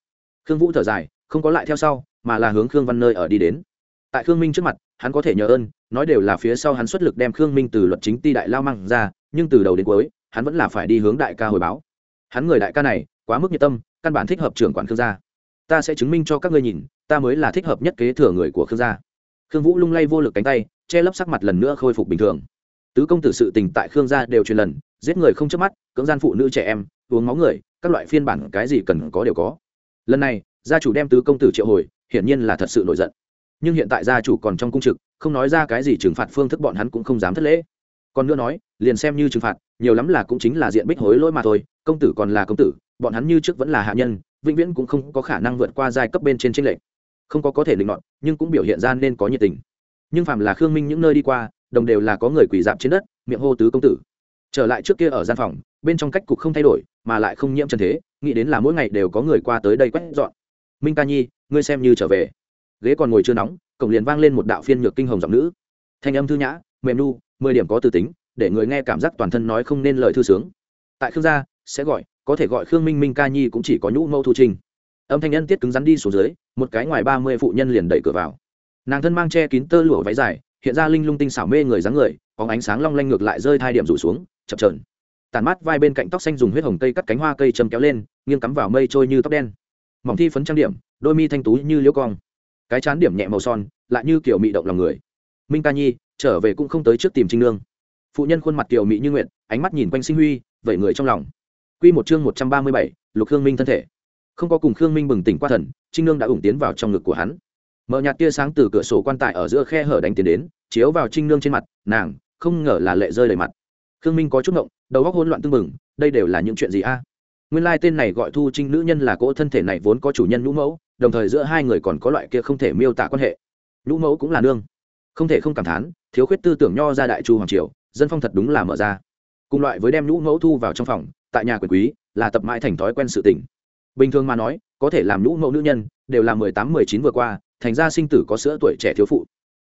Khương vũ thở dài, không có lại theo sau, mà là hướng khương văn nơi ở đi đến. Tại khương minh trước mặt hắn có thể nhờ ơn, nói đều là phía sau hắn xuất lực đem khương minh từ luật chính ti đại lao mang ra, nhưng từ đầu đến cuối, hắn vẫn là phải đi hướng đại ca hồi báo. Hắn người đại ca này, quá mức nhiệt tâm, căn bản thích hợp trưởng quản khương gia. Ta sẽ chứng minh cho các ngươi nhìn, ta mới là thích hợp nhất kế thừa người của khương gia. Khương vũ lung lay vô lực cánh tay, che lấp sắc mặt lần nữa khôi phục bình thường. Tứ công tử sự tình tại khương gia đều truyền lần, giết người không chớp mắt, cưỡng gian phụ nữ trẻ em, uống máu người, các loại phiên bản cái gì cần có đều có. Lần này, gia chủ đem tứ công tử triệu hồi, hiển nhiên là thật sự nổi giận nhưng hiện tại gia chủ còn trong cung trực, không nói ra cái gì trừng phạt phương thức bọn hắn cũng không dám thất lễ. Còn nữa nói, liền xem như trừng phạt, nhiều lắm là cũng chính là diện bích hối lỗi mà thôi, công tử còn là công tử, bọn hắn như trước vẫn là hạ nhân, vĩnh viễn cũng không có khả năng vượt qua giai cấp bên trên tranh lệch. Không có có thể định luận nhưng cũng biểu hiện ra nên có nhiệt tình. Nhưng phàm là khương minh những nơi đi qua, đồng đều là có người quỳ dạp trên đất, miệng hô tứ công tử. Trở lại trước kia ở gian phòng, bên trong cách cục không thay đổi, mà lại không nhiễm trần thế, nghĩ đến là mỗi ngày đều có người qua tới đây quét dọn. Minh ca nhi, ngươi xem như trở về ghế còn ngồi chưa nóng, cổng liền vang lên một đạo phiên nhược kinh hồng giọng nữ. Thanh âm thư nhã, mềm nu, mười điểm có từ tính, để người nghe cảm giác toàn thân nói không nên lời thư sướng. Tại khương gia, sẽ gọi, có thể gọi khương minh minh ca nhi cũng chỉ có nhũ mẫu thu trình. Âm thanh nhân tiết cứng rắn đi xuống dưới, một cái ngoài ba mươi phụ nhân liền đẩy cửa vào. Nàng thân mang che kín tơ lụa váy dài, hiện ra linh lung tinh xảo mê người dáng người có ánh sáng long lanh ngược lại rơi thai điểm rủ xuống, chập trờn tàn mát vai bên cạnh tóc xanh dùng huyết hồng cây cắt cánh hoa cây châm kéo lên, nghiêng cắm vào mây trôi như tóc đen. Mỏng thi phấn trang điểm, đôi mi thanh tú như liễu cong cái chán điểm nhẹ màu son lại như kiểu mị động lòng người minh ca nhi trở về cũng không tới trước tìm trinh nương phụ nhân khuôn mặt kiểu mị như nguyện ánh mắt nhìn quanh sinh huy vậy người trong lòng Quy một chương một trăm ba mươi bảy, Lục Khương Minh thân thể. Không có cùng Khương Minh bừng tỉnh qua thần, Trinh Nương đã ủng tiến vào trong ngực của hắn. Mở nhạt tia sáng từ cửa sổ quan tài ở giữa khe hở đánh tiến đến, chiếu vào Trinh Nương trên mặt, nàng, không ngờ là lệ rơi đầy mặt. Khương Minh có chút ngộng, đầu óc hỗn loạn tưng bừng, đây đều là những chuyện gì a? Nguyên lai tên này gọi Thu Trinh nữ nhân là cỗ thân thể này vốn có chủ nhân nhũ mẫu, đồng thời giữa hai người còn có loại kia không thể miêu tả quan hệ. Nhũ mẫu cũng là nương. Không thể không cảm thán, thiếu khuyết tư tưởng nho ra đại chu hoàng triều, dân phong thật đúng là mở ra. Cùng loại với đem nhũ mẫu thu vào trong phòng, tại nhà quyền quý là tập mãi thành thói quen sự tình bình thường mà nói có thể làm nhũ mẫu nữ nhân đều là mười tám mười chín vừa qua thành ra sinh tử có sữa tuổi trẻ thiếu phụ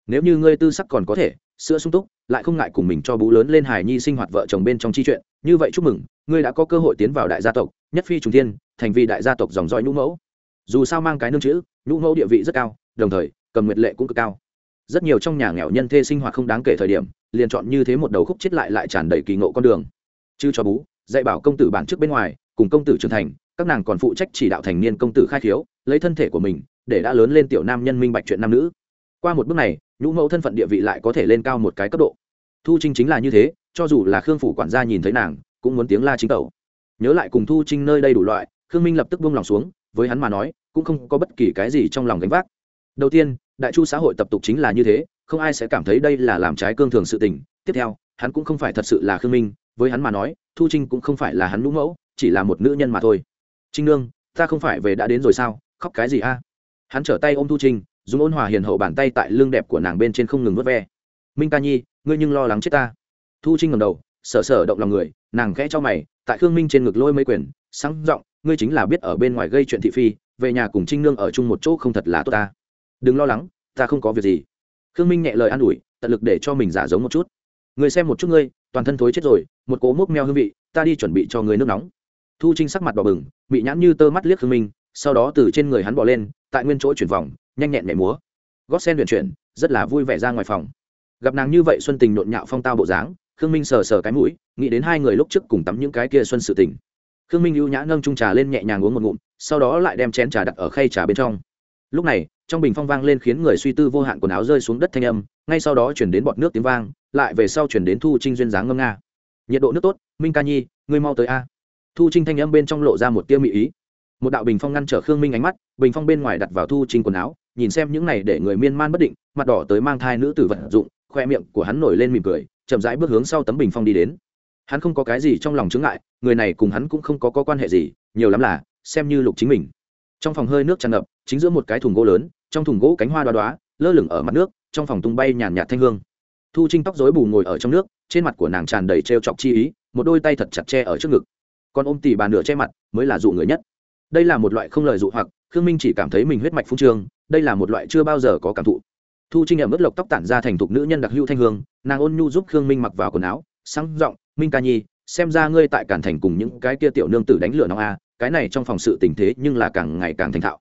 nếu như ngươi tư sắc còn có thể sữa sung túc lại không ngại cùng mình cho bú lớn lên hài nhi sinh hoạt vợ chồng bên trong chi chuyện như vậy chúc mừng ngươi đã có cơ hội tiến vào đại gia tộc nhất phi trùng thiên thành vì đại gia tộc dòng dõi nhũ mẫu dù sao mang cái nương chữ, nhũ mẫu địa vị rất cao, đồng thời, cầm nguyệt lệ cũng cực cao. Rất nhiều trong nhà nghèo nhân thê sinh hoạt không đáng kể thời điểm, liền chọn như thế một đầu khúc chết lại lại tràn đầy kỳ ngộ con đường. Chứ cho bú, dạy bảo công tử bản trước bên ngoài, cùng công tử trưởng thành, các nàng còn phụ trách chỉ đạo thành niên công tử khai khiếu, lấy thân thể của mình, để đã lớn lên tiểu nam nhân minh bạch chuyện nam nữ. Qua một bước này, nhũ mẫu thân phận địa vị lại có thể lên cao một cái cấp độ. Thu trinh chính là như thế, cho dù là khương phủ quản gia nhìn thấy nàng, cũng muốn tiếng la chính tẩu. Nhớ lại cùng thu trinh nơi đây đủ loại, khương minh lập tức buông lòng xuống với hắn mà nói, cũng không có bất kỳ cái gì trong lòng gánh vác. Đầu tiên, đại chu xã hội tập tục chính là như thế, không ai sẽ cảm thấy đây là làm trái cương thường sự tình. Tiếp theo, hắn cũng không phải thật sự là khương minh, với hắn mà nói, thu trinh cũng không phải là hắn lũ mẫu, chỉ là một nữ nhân mà thôi. Trinh nương, ta không phải về đã đến rồi sao? Khóc cái gì a? Hắn trở tay ôm thu trinh, dùng ôn hòa hiền hậu bàn tay tại lưng đẹp của nàng bên trên không ngừng vớt ve. Minh ca nhi, ngươi nhưng lo lắng chết ta. Thu trinh ngầm đầu sợ sở động lòng người, nàng khẽ cho mày, tại khương minh trên ngực lôi mấy quyền sáng giọng ngươi chính là biết ở bên ngoài gây chuyện thị phi, về nhà cùng trinh nương ở chung một chỗ không thật là tốt ta. Đừng lo lắng, ta không có việc gì. Khương minh nhẹ lời an ủi, tận lực để cho mình giả giống một chút. Người xem một chút ngươi, toàn thân thối chết rồi, một cố múc meo hương vị, ta đi chuẩn bị cho người nước nóng. Thu trinh sắc mặt đỏ bừng bị nhãn như tơ mắt liếc khương minh, sau đó từ trên người hắn bỏ lên, tại nguyên chỗ chuyển vòng, nhanh nhẹn nhảy múa. Gót sen luyện chuyển, rất là vui vẻ ra ngoài phòng. Gặp nàng như vậy xuân tình nhộn nhạo phong tao bộ dáng, khương minh sờ sờ cái mũi, nghĩ đến hai người lúc trước cùng tắm những cái kia xuân sự tình khương minh ưu nhã nâng trung trà lên nhẹ nhàng uống một ngụm, sau đó lại đem chén trà đặt ở khay trà bên trong. Lúc này, trong bình phong vang lên khiến người suy tư vô hạn quần áo rơi xuống đất thanh âm, ngay sau đó chuyển đến bọt nước tiếng vang, lại về sau chuyển đến thu trinh duyên dáng ngâm nga. Nhiệt độ nước tốt, minh ca nhi, ngươi mau tới a. Thu trinh thanh âm bên trong lộ ra một tia mỹ ý. Một đạo bình phong ngăn trở khương minh ánh mắt, bình phong bên ngoài đặt vào thu trinh quần áo, nhìn xem những này để người miên man bất định, mặt đỏ tới mang thai nữ tử vật dụng, khoe miệng của hắn nổi lên mỉm cười, chậm rãi bước hướng sau tấm bình phong đi đến hắn không có cái gì trong lòng chướng ngại người này cùng hắn cũng không có, có quan hệ gì nhiều lắm là xem như lục chính mình. Trong phòng hơi nước tràn ngập chính giữa một cái thùng gỗ lớn trong thùng gỗ cánh hoa đoá đoá lơ lửng ở mặt nước trong phòng tung bay nhàn nhạt thanh hương. Thu trinh tóc dối bù ngồi ở trong nước trên mặt của nàng tràn đầy trêu chọc chi ý một đôi tay thật chặt che ở trước ngực. Còn ôm tỉ bà nửa che mặt mới là dụ người nhất. Đây là một loại không lời dụ hoặc khương minh chỉ cảm thấy mình huyết mạch phung trương đây là một loại chưa bao giờ có cảm thụ. Thu trinh ẩm ướt lộc tóc tản ra thành thục nữ nhân đặc hữu thanh hương nàng ôn nhu giúp khương minh mặc vào quần áo sáng r ộ n g minh ca nhi, xem ra ngươi tại cản thành cùng những cái kia tiểu nương tử đánh lửa nóng a, cái này trong phòng sự tình thế nhưng là càng ngày càng thành thạo.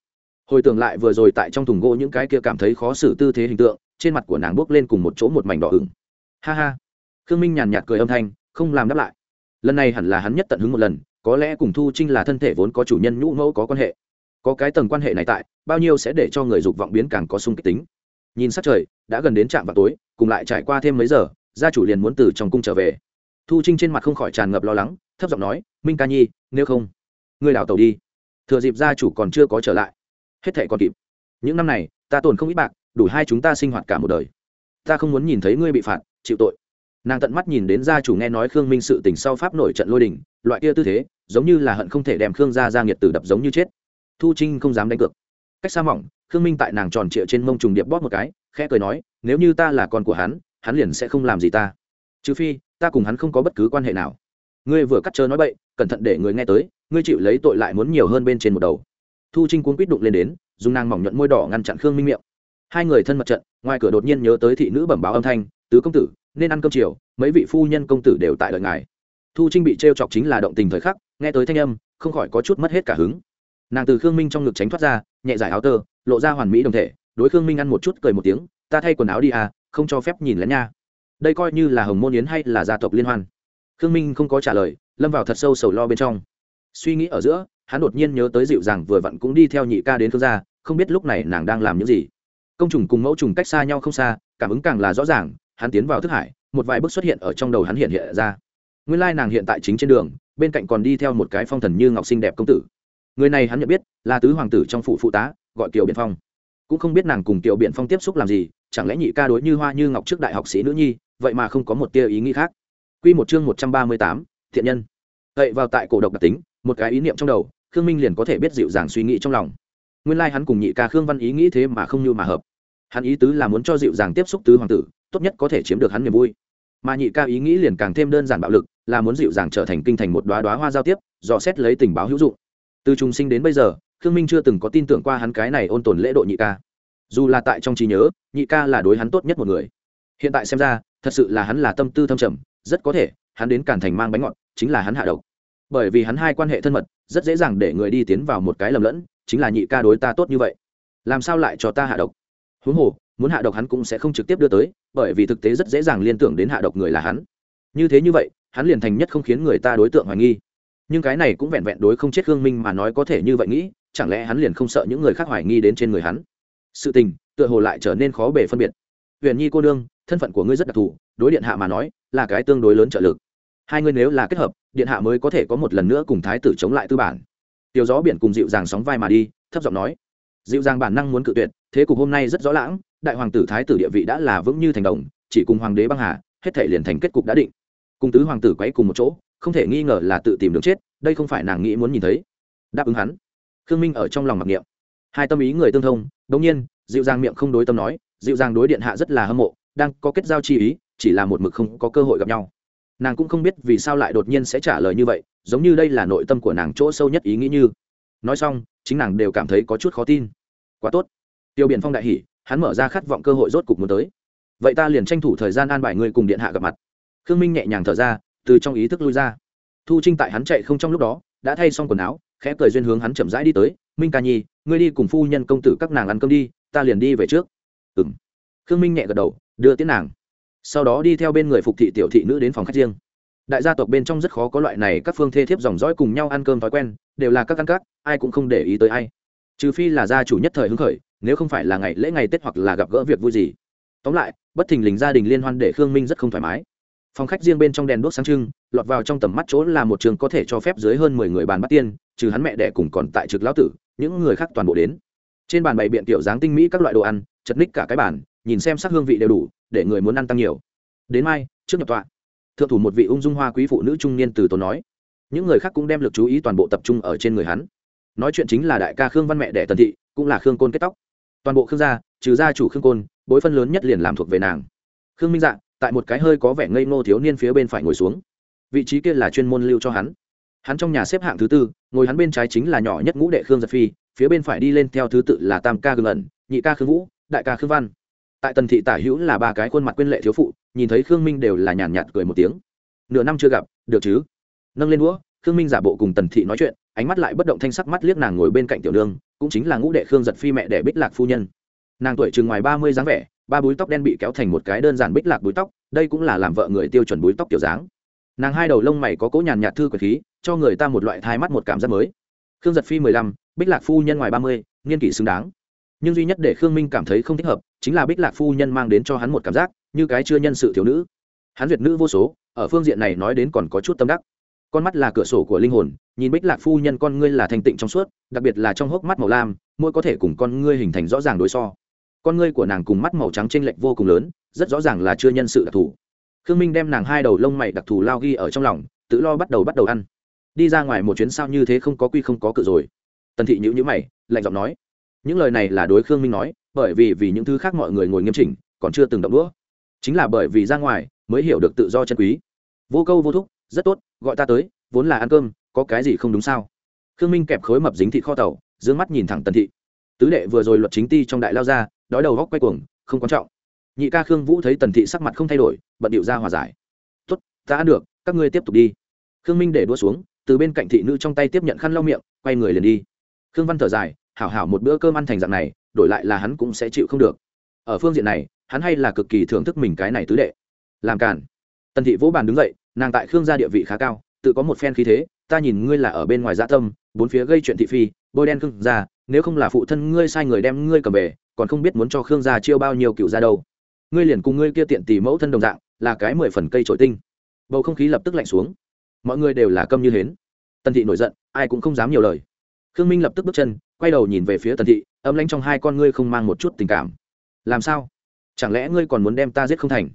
Hồi tưởng lại vừa rồi tại trong thùng gỗ những cái kia cảm thấy khó xử tư thế hình tượng, trên mặt của nàng bước lên cùng một chỗ một mảnh đỏ ửng. Ha ha. Khương minh nhàn nhạt cười âm thanh, không làm đáp lại. Lần này hẳn là hắn nhất tận hứng một lần, có lẽ cùng thu trinh là thân thể vốn có chủ nhân nhũ mẫu có quan hệ. Có cái tầng quan hệ này tại, bao nhiêu sẽ để cho người dục vọng biến càng có sung kích tính. Nhìn sát trời, đã gần đến trạm vào tối, cùng lại trải qua thêm mấy giờ, gia chủ liền muốn từ trong cung trở về thu trinh trên mặt không khỏi tràn ngập lo lắng, thấp giọng nói, minh ca nhi, nếu không, ngươi đào tàu đi. Thừa dịp gia chủ còn chưa có trở lại, hết thệ còn kịp. Những năm này, ta tồn không ít bạc, đủ hai chúng ta sinh hoạt cả một đời. Ta không muốn nhìn thấy ngươi bị phạt, chịu tội. Nàng tận mắt nhìn đến gia chủ nghe nói khương minh sự tình sau pháp nổi trận lôi đình, loại kia tư thế, giống như là hận không thể đem khương gia ra nghiệt tử đập giống như chết. Thu trinh không dám đánh cược. Cách xa mỏng, khương minh tại nàng tròn trịa trên mông trùng điệp bóp một cái, khẽ cười nói, nếu như ta là con của hắn hắn liền sẽ không làm gì ta. Trừ phi ta cùng hắn không có bất cứ quan hệ nào. Ngươi vừa cắt chớ nói bậy, cẩn thận để người nghe tới, ngươi chịu lấy tội lại muốn nhiều hơn bên trên một đầu. Thu trinh cuốn quýt đụng lên đến, dùng nàng mỏng nhuận môi đỏ ngăn chặn khương minh miệng. Hai người thân mật trận, ngoài cửa đột nhiên nhớ tới thị nữ bẩm báo âm thanh, tứ công tử, nên ăn cơm chiều, mấy vị phu nhân công tử đều tại đợi ngài. Thu trinh bị t r e o chọc chính là động tình thời khắc, nghe tới thanh âm, không khỏi có chút mất hết cả hứng. Nàng từ khương minh trong ngực tránh thoát ra, nhẹ giải áo tơ, lộ ra hoàn mỹ đồng thể, đối khương minh ăn một chút cười một tiếng, ta thay quần áo đi à không cho phép nhìn lén nha đây coi như là hồng môn yến hay là gia tộc liên hoan. Khương minh không có trả lời, lâm vào thật sâu sầu lo bên trong. Suy nghĩ ở giữa, hắn đột nhiên nhớ tới dịu dàng vừa vặn cũng đi theo nhị ca đến khương gia, không biết lúc này nàng đang làm những gì. Công trùng cùng mẫu trùng cách xa nhau không xa, cảm ứng càng là rõ ràng, hắn tiến vào thức hải, một vài bước xuất hiện ở trong đầu hắn hiện hiện ra. Nguyên lai nàng hiện tại chính trên đường, bên cạnh còn đi theo một cái phong thần như ngọc sinh đẹp công tử. Người này hắn nhận biết, là tứ hoàng tử trong phụ phụ tá, gọi kiều biện phong. Cũng không biết nàng cùng kiều biện phong tiếp xúc làm gì, chẳng lẽ nhị ca đối như hoa như ngọc trước đại học sĩ nữ nhi vậy mà không có một tia ý nghĩ khác Quy một chương một trăm ba mươi tám, thiện nhân. vậy vào tại cổ độc đặc tính, một cái ý niệm trong đầu, Khương Minh liền có thể biết dịu dàng suy nghĩ trong lòng. Nguyên lai like hắn cùng nhị ca Khương Văn ý nghĩ thế mà không như mà hợp. Hắn ý tứ là muốn cho dịu dàng tiếp xúc tứ hoàng tử, tốt nhất có thể chiếm được hắn niềm vui. Mà nhị ca ý nghĩ liền càng thêm đơn giản bạo lực, là muốn dịu dàng trở thành kinh thành một đóa đóa hoa giao tiếp, dò xét lấy tình báo hữu dụng. Từ trung sinh đến bây giờ, Khương Minh chưa từng có tin tưởng qua hắn cái này ôn tồn lễ độ nhị ca. Dù là tại trong trí nhớ, nhị ca là đối hắn tốt nhất một người. Hiện tại xem ra, thật sự là hắn là tâm tư thâm trầm, rất có thể hắn đến càn thành mang bánh ngọt chính là hắn hạ độc. Bởi vì hắn hai quan hệ thân mật rất dễ dàng để người đi tiến vào một cái lầm lẫn chính là nhị ca đối ta tốt như vậy. Làm sao lại cho ta hạ độc? Huống hồ muốn hạ độc hắn cũng sẽ không trực tiếp đưa tới bởi vì thực tế rất dễ dàng liên tưởng đến hạ độc người là hắn. Như thế như vậy hắn liền thành nhất không khiến người ta đối tượng hoài nghi. Nhưng cái này cũng vẹn vẹn đối không chết hương minh mà nói có thể như vậy nghĩ chẳng lẽ hắn liền không sợ những người khác hoài nghi đến trên người hắn? Sự tình tựa hồ lại trở nên khó bề phân biệt. Huyền nhi cô nương thân phận của ngươi rất đặc thù, đối điện hạ mà nói, là cái tương đối lớn trợ lực. Hai ngươi nếu là kết hợp, điện hạ mới có thể có một lần nữa cùng thái tử chống lại tư bản. Tiểu gió biển cùng dịu dàng sóng vai mà đi, thấp giọng nói. Dịu dàng bản năng muốn cự tuyệt, thế cục hôm nay rất rõ lãng, đại hoàng tử thái tử địa vị đã là vững như thành đồng, chỉ cùng hoàng đế băng hà, hết thể liền thành kết cục đã định. Cùng tứ hoàng tử quấy cùng một chỗ, không thể nghi ngờ là tự tìm đường chết, đây không phải nàng nghĩ muốn nhìn thấy. Đáp ứng hắn. Khương minh ở trong lòng mặc niệm. Hai tâm ý người tương thông, đống nhiên, dịu dàng miệng không đối tâm nói, dịu dàng đối điện hạ rất là hâm mộ đang có kết giao chi ý, chỉ là một mực không có cơ hội gặp nhau. Nàng cũng không biết vì sao lại đột nhiên sẽ trả lời như vậy, giống như đây là nội tâm của nàng chỗ sâu nhất ý nghĩ như. Nói xong, chính nàng đều cảm thấy có chút khó tin. Quá tốt. Tiêu biện phong đại hỉ, hắn mở ra khát vọng cơ hội rốt cục muốn tới. Vậy ta liền tranh thủ thời gian an bài người cùng điện hạ gặp mặt. Khương minh nhẹ nhàng thở ra, từ trong ý thức lui ra. Thu trinh tại hắn chạy không trong lúc đó, đã thay xong quần áo, khẽ cười duyên hướng hắn chậm rãi đi tới. Minh ca nhi, ngươi đi cùng phu nhân công tử các nàng ăn cơm đi, ta liền đi về trước. Ừ m khương minh nhẹ gật đầu, đưa tiến nàng. Sau đó đi theo bên người phục thị tiểu thị nữ đến phòng khách riêng. Đại gia tộc bên trong rất khó có loại này các phương thê thiếp dòng dõi cùng nhau ăn cơm thói quen, đều là các căn các, ai cũng không để ý tới ai. Trừ phi là gia chủ nhất thời hứng khởi, nếu không phải là ngày lễ ngày tết hoặc là gặp gỡ việc vui gì. Tóm lại, bất thình lình gia đình liên hoan để khương minh rất không thoải mái. Phòng khách riêng bên trong đèn đuốc sáng trưng, lọt vào trong tầm mắt chỗ là một trường có thể cho phép dưới hơn mười người bàn bắt tiên, trừ hắn mẹ đẻ cùng còn tại trực lão tử, những người khác toàn bộ đến trên bàn bày biện tiểu dáng tinh mỹ các loại đồ ăn, chật ních cả cái bàn, nhìn xem sắc hương vị đều đủ, để người muốn ăn tăng nhiều. Đến mai, trước nhập tọa. Thượng thủ một vị ung dung hoa quý phụ nữ trung niên từ tốn nói. Những người khác cũng đem lực chú ý toàn bộ tập trung ở trên người hắn. Nói chuyện chính là đại ca khương văn mẹ đẻ tần thị, cũng là khương côn kết tóc. Toàn bộ khương gia, trừ gia chủ khương côn, bối phân lớn nhất liền làm thuộc về nàng. Khương minh dạ tại một cái hơi có vẻ ngây ngô thiếu niên phía bên phải ngồi xuống. Vị trí kia là chuyên môn lưu cho hắn. Hắn trong nhà xếp hạng thứ tư, ngồi hắn bên trái chính là nhỏ nhất ngũ đệ khương giật phi phía bên phải đi lên theo thứ tự là tam ca gương ẩn, nhị ca khương vũ, đại ca khương văn. Tại tần thị tả hữu là ba cái khuôn mặt quyên lệ thiếu phụ, nhìn thấy khương minh đều là nhàn nhạt cười một tiếng. Nửa năm chưa gặp, được chứ? Nâng lên đũa, khương minh giả bộ cùng tần thị nói chuyện, ánh mắt lại bất động thanh sắc mắt liếc nàng ngồi bên cạnh tiểu nương, cũng chính là ngũ đệ khương giật phi mẹ đẻ bích lạc phu nhân. Nàng tuổi chừng ngoài ba mươi dáng vẻ, ba búi tóc đen bị kéo thành một cái đơn giản bích lạc búi tóc, đây cũng là làm vợ người tiêu chuẩn búi tóc kiểu dáng. Nàng hai đầu lông mày có cỗ nhàn nhạt thư quyền khí, cho người ta một loại thai mắt một cảm giác mới. Khương giật phi mười lăm bích lạc phu nhân ngoài ba mươi, niên kỷ xứng đáng. Nhưng duy nhất để khương minh cảm thấy không thích hợp, chính là bích lạc phu nhân mang đến cho hắn một cảm giác như cái chưa nhân sự thiếu nữ. Hắn duyệt nữ vô số, ở phương diện này nói đến còn có chút tâm đắc. Con mắt là cửa sổ của linh hồn, nhìn bích lạc phu nhân con ngươi là thành tịnh trong suốt, đặc biệt là trong hốc mắt màu lam, mỗi có thể cùng con ngươi hình thành rõ ràng đối so. Con ngươi của nàng cùng mắt màu trắng t r ê n lệch vô cùng lớn, rất rõ ràng là chưa nhân sự đặc thù. Khương minh đem nàng hai đầu lông mày đặc thù lao ghi ở trong lòng, tự lo bắt đầu bắt đầu ăn. Đi ra ngoài một chuyến sao như thế không có quy không có cự rồi tần thị nhữ nhữ mày, lạnh giọng nói, những lời này là đối khương minh nói, bởi vì vì những thứ khác mọi người ngồi nghiêm chỉnh, còn chưa từng động đũa. Chính là bởi vì ra ngoài mới hiểu được tự do chân quý. Vô câu vô thúc, rất tốt, gọi ta tới, vốn là ăn cơm, có cái gì không đúng sao? Khương minh kẹp khối mập dính thịt kho tàu d ư ơ n g mắt nhìn thẳng tần thị. Tứ đệ vừa rồi luật chính ti trong đại lao ra, đói đầu góc quay cuồng, không quan trọng. Nhị ca khương vũ thấy tần thị sắc mặt không thay đổi, bận điệu ra hòa giải. Tốt, ta ăn được, các ngươi tiếp tục đi. Khương minh để đua xuống, từ bên cạnh thị nữ trong tay tiếp nhận khăn lau miệng, quay người liền đi khương văn thở dài, hảo hảo một bữa cơm ăn thành dạng này, đổi lại là hắn cũng sẽ chịu không được. Ở phương diện này, hắn hay là cực kỳ thưởng thức mình cái này tứ đệ. Làm cản tần thị vỗ bàn đứng dậy, nàng tại khương gia địa vị khá cao, tự có một phen khí thế, ta nhìn ngươi là ở bên ngoài gia dạ tâm, bốn phía gây chuyện thị phi, bôi đen khương gia, nếu không là phụ thân ngươi sai người đem ngươi cầm về, còn không biết muốn cho khương gia chiêu bao nhiêu cựu gia đâu. Ngươi liền cùng ngươi kia tiện tỷ mẫu thân đồng dạng, là cái mười phần cây trội tinh. Bầu không khí lập tức lạnh xuống. Mọi người đều là câm như hến. Tần thị nổi giận, ai cũng không dám nhiều lời khương minh lập tức bước chân, quay đầu nhìn về phía tần thị, âm lãnh trong hai con ngươi không mang một chút tình cảm. Làm sao? Chẳng lẽ ngươi còn muốn đem ta giết không thành?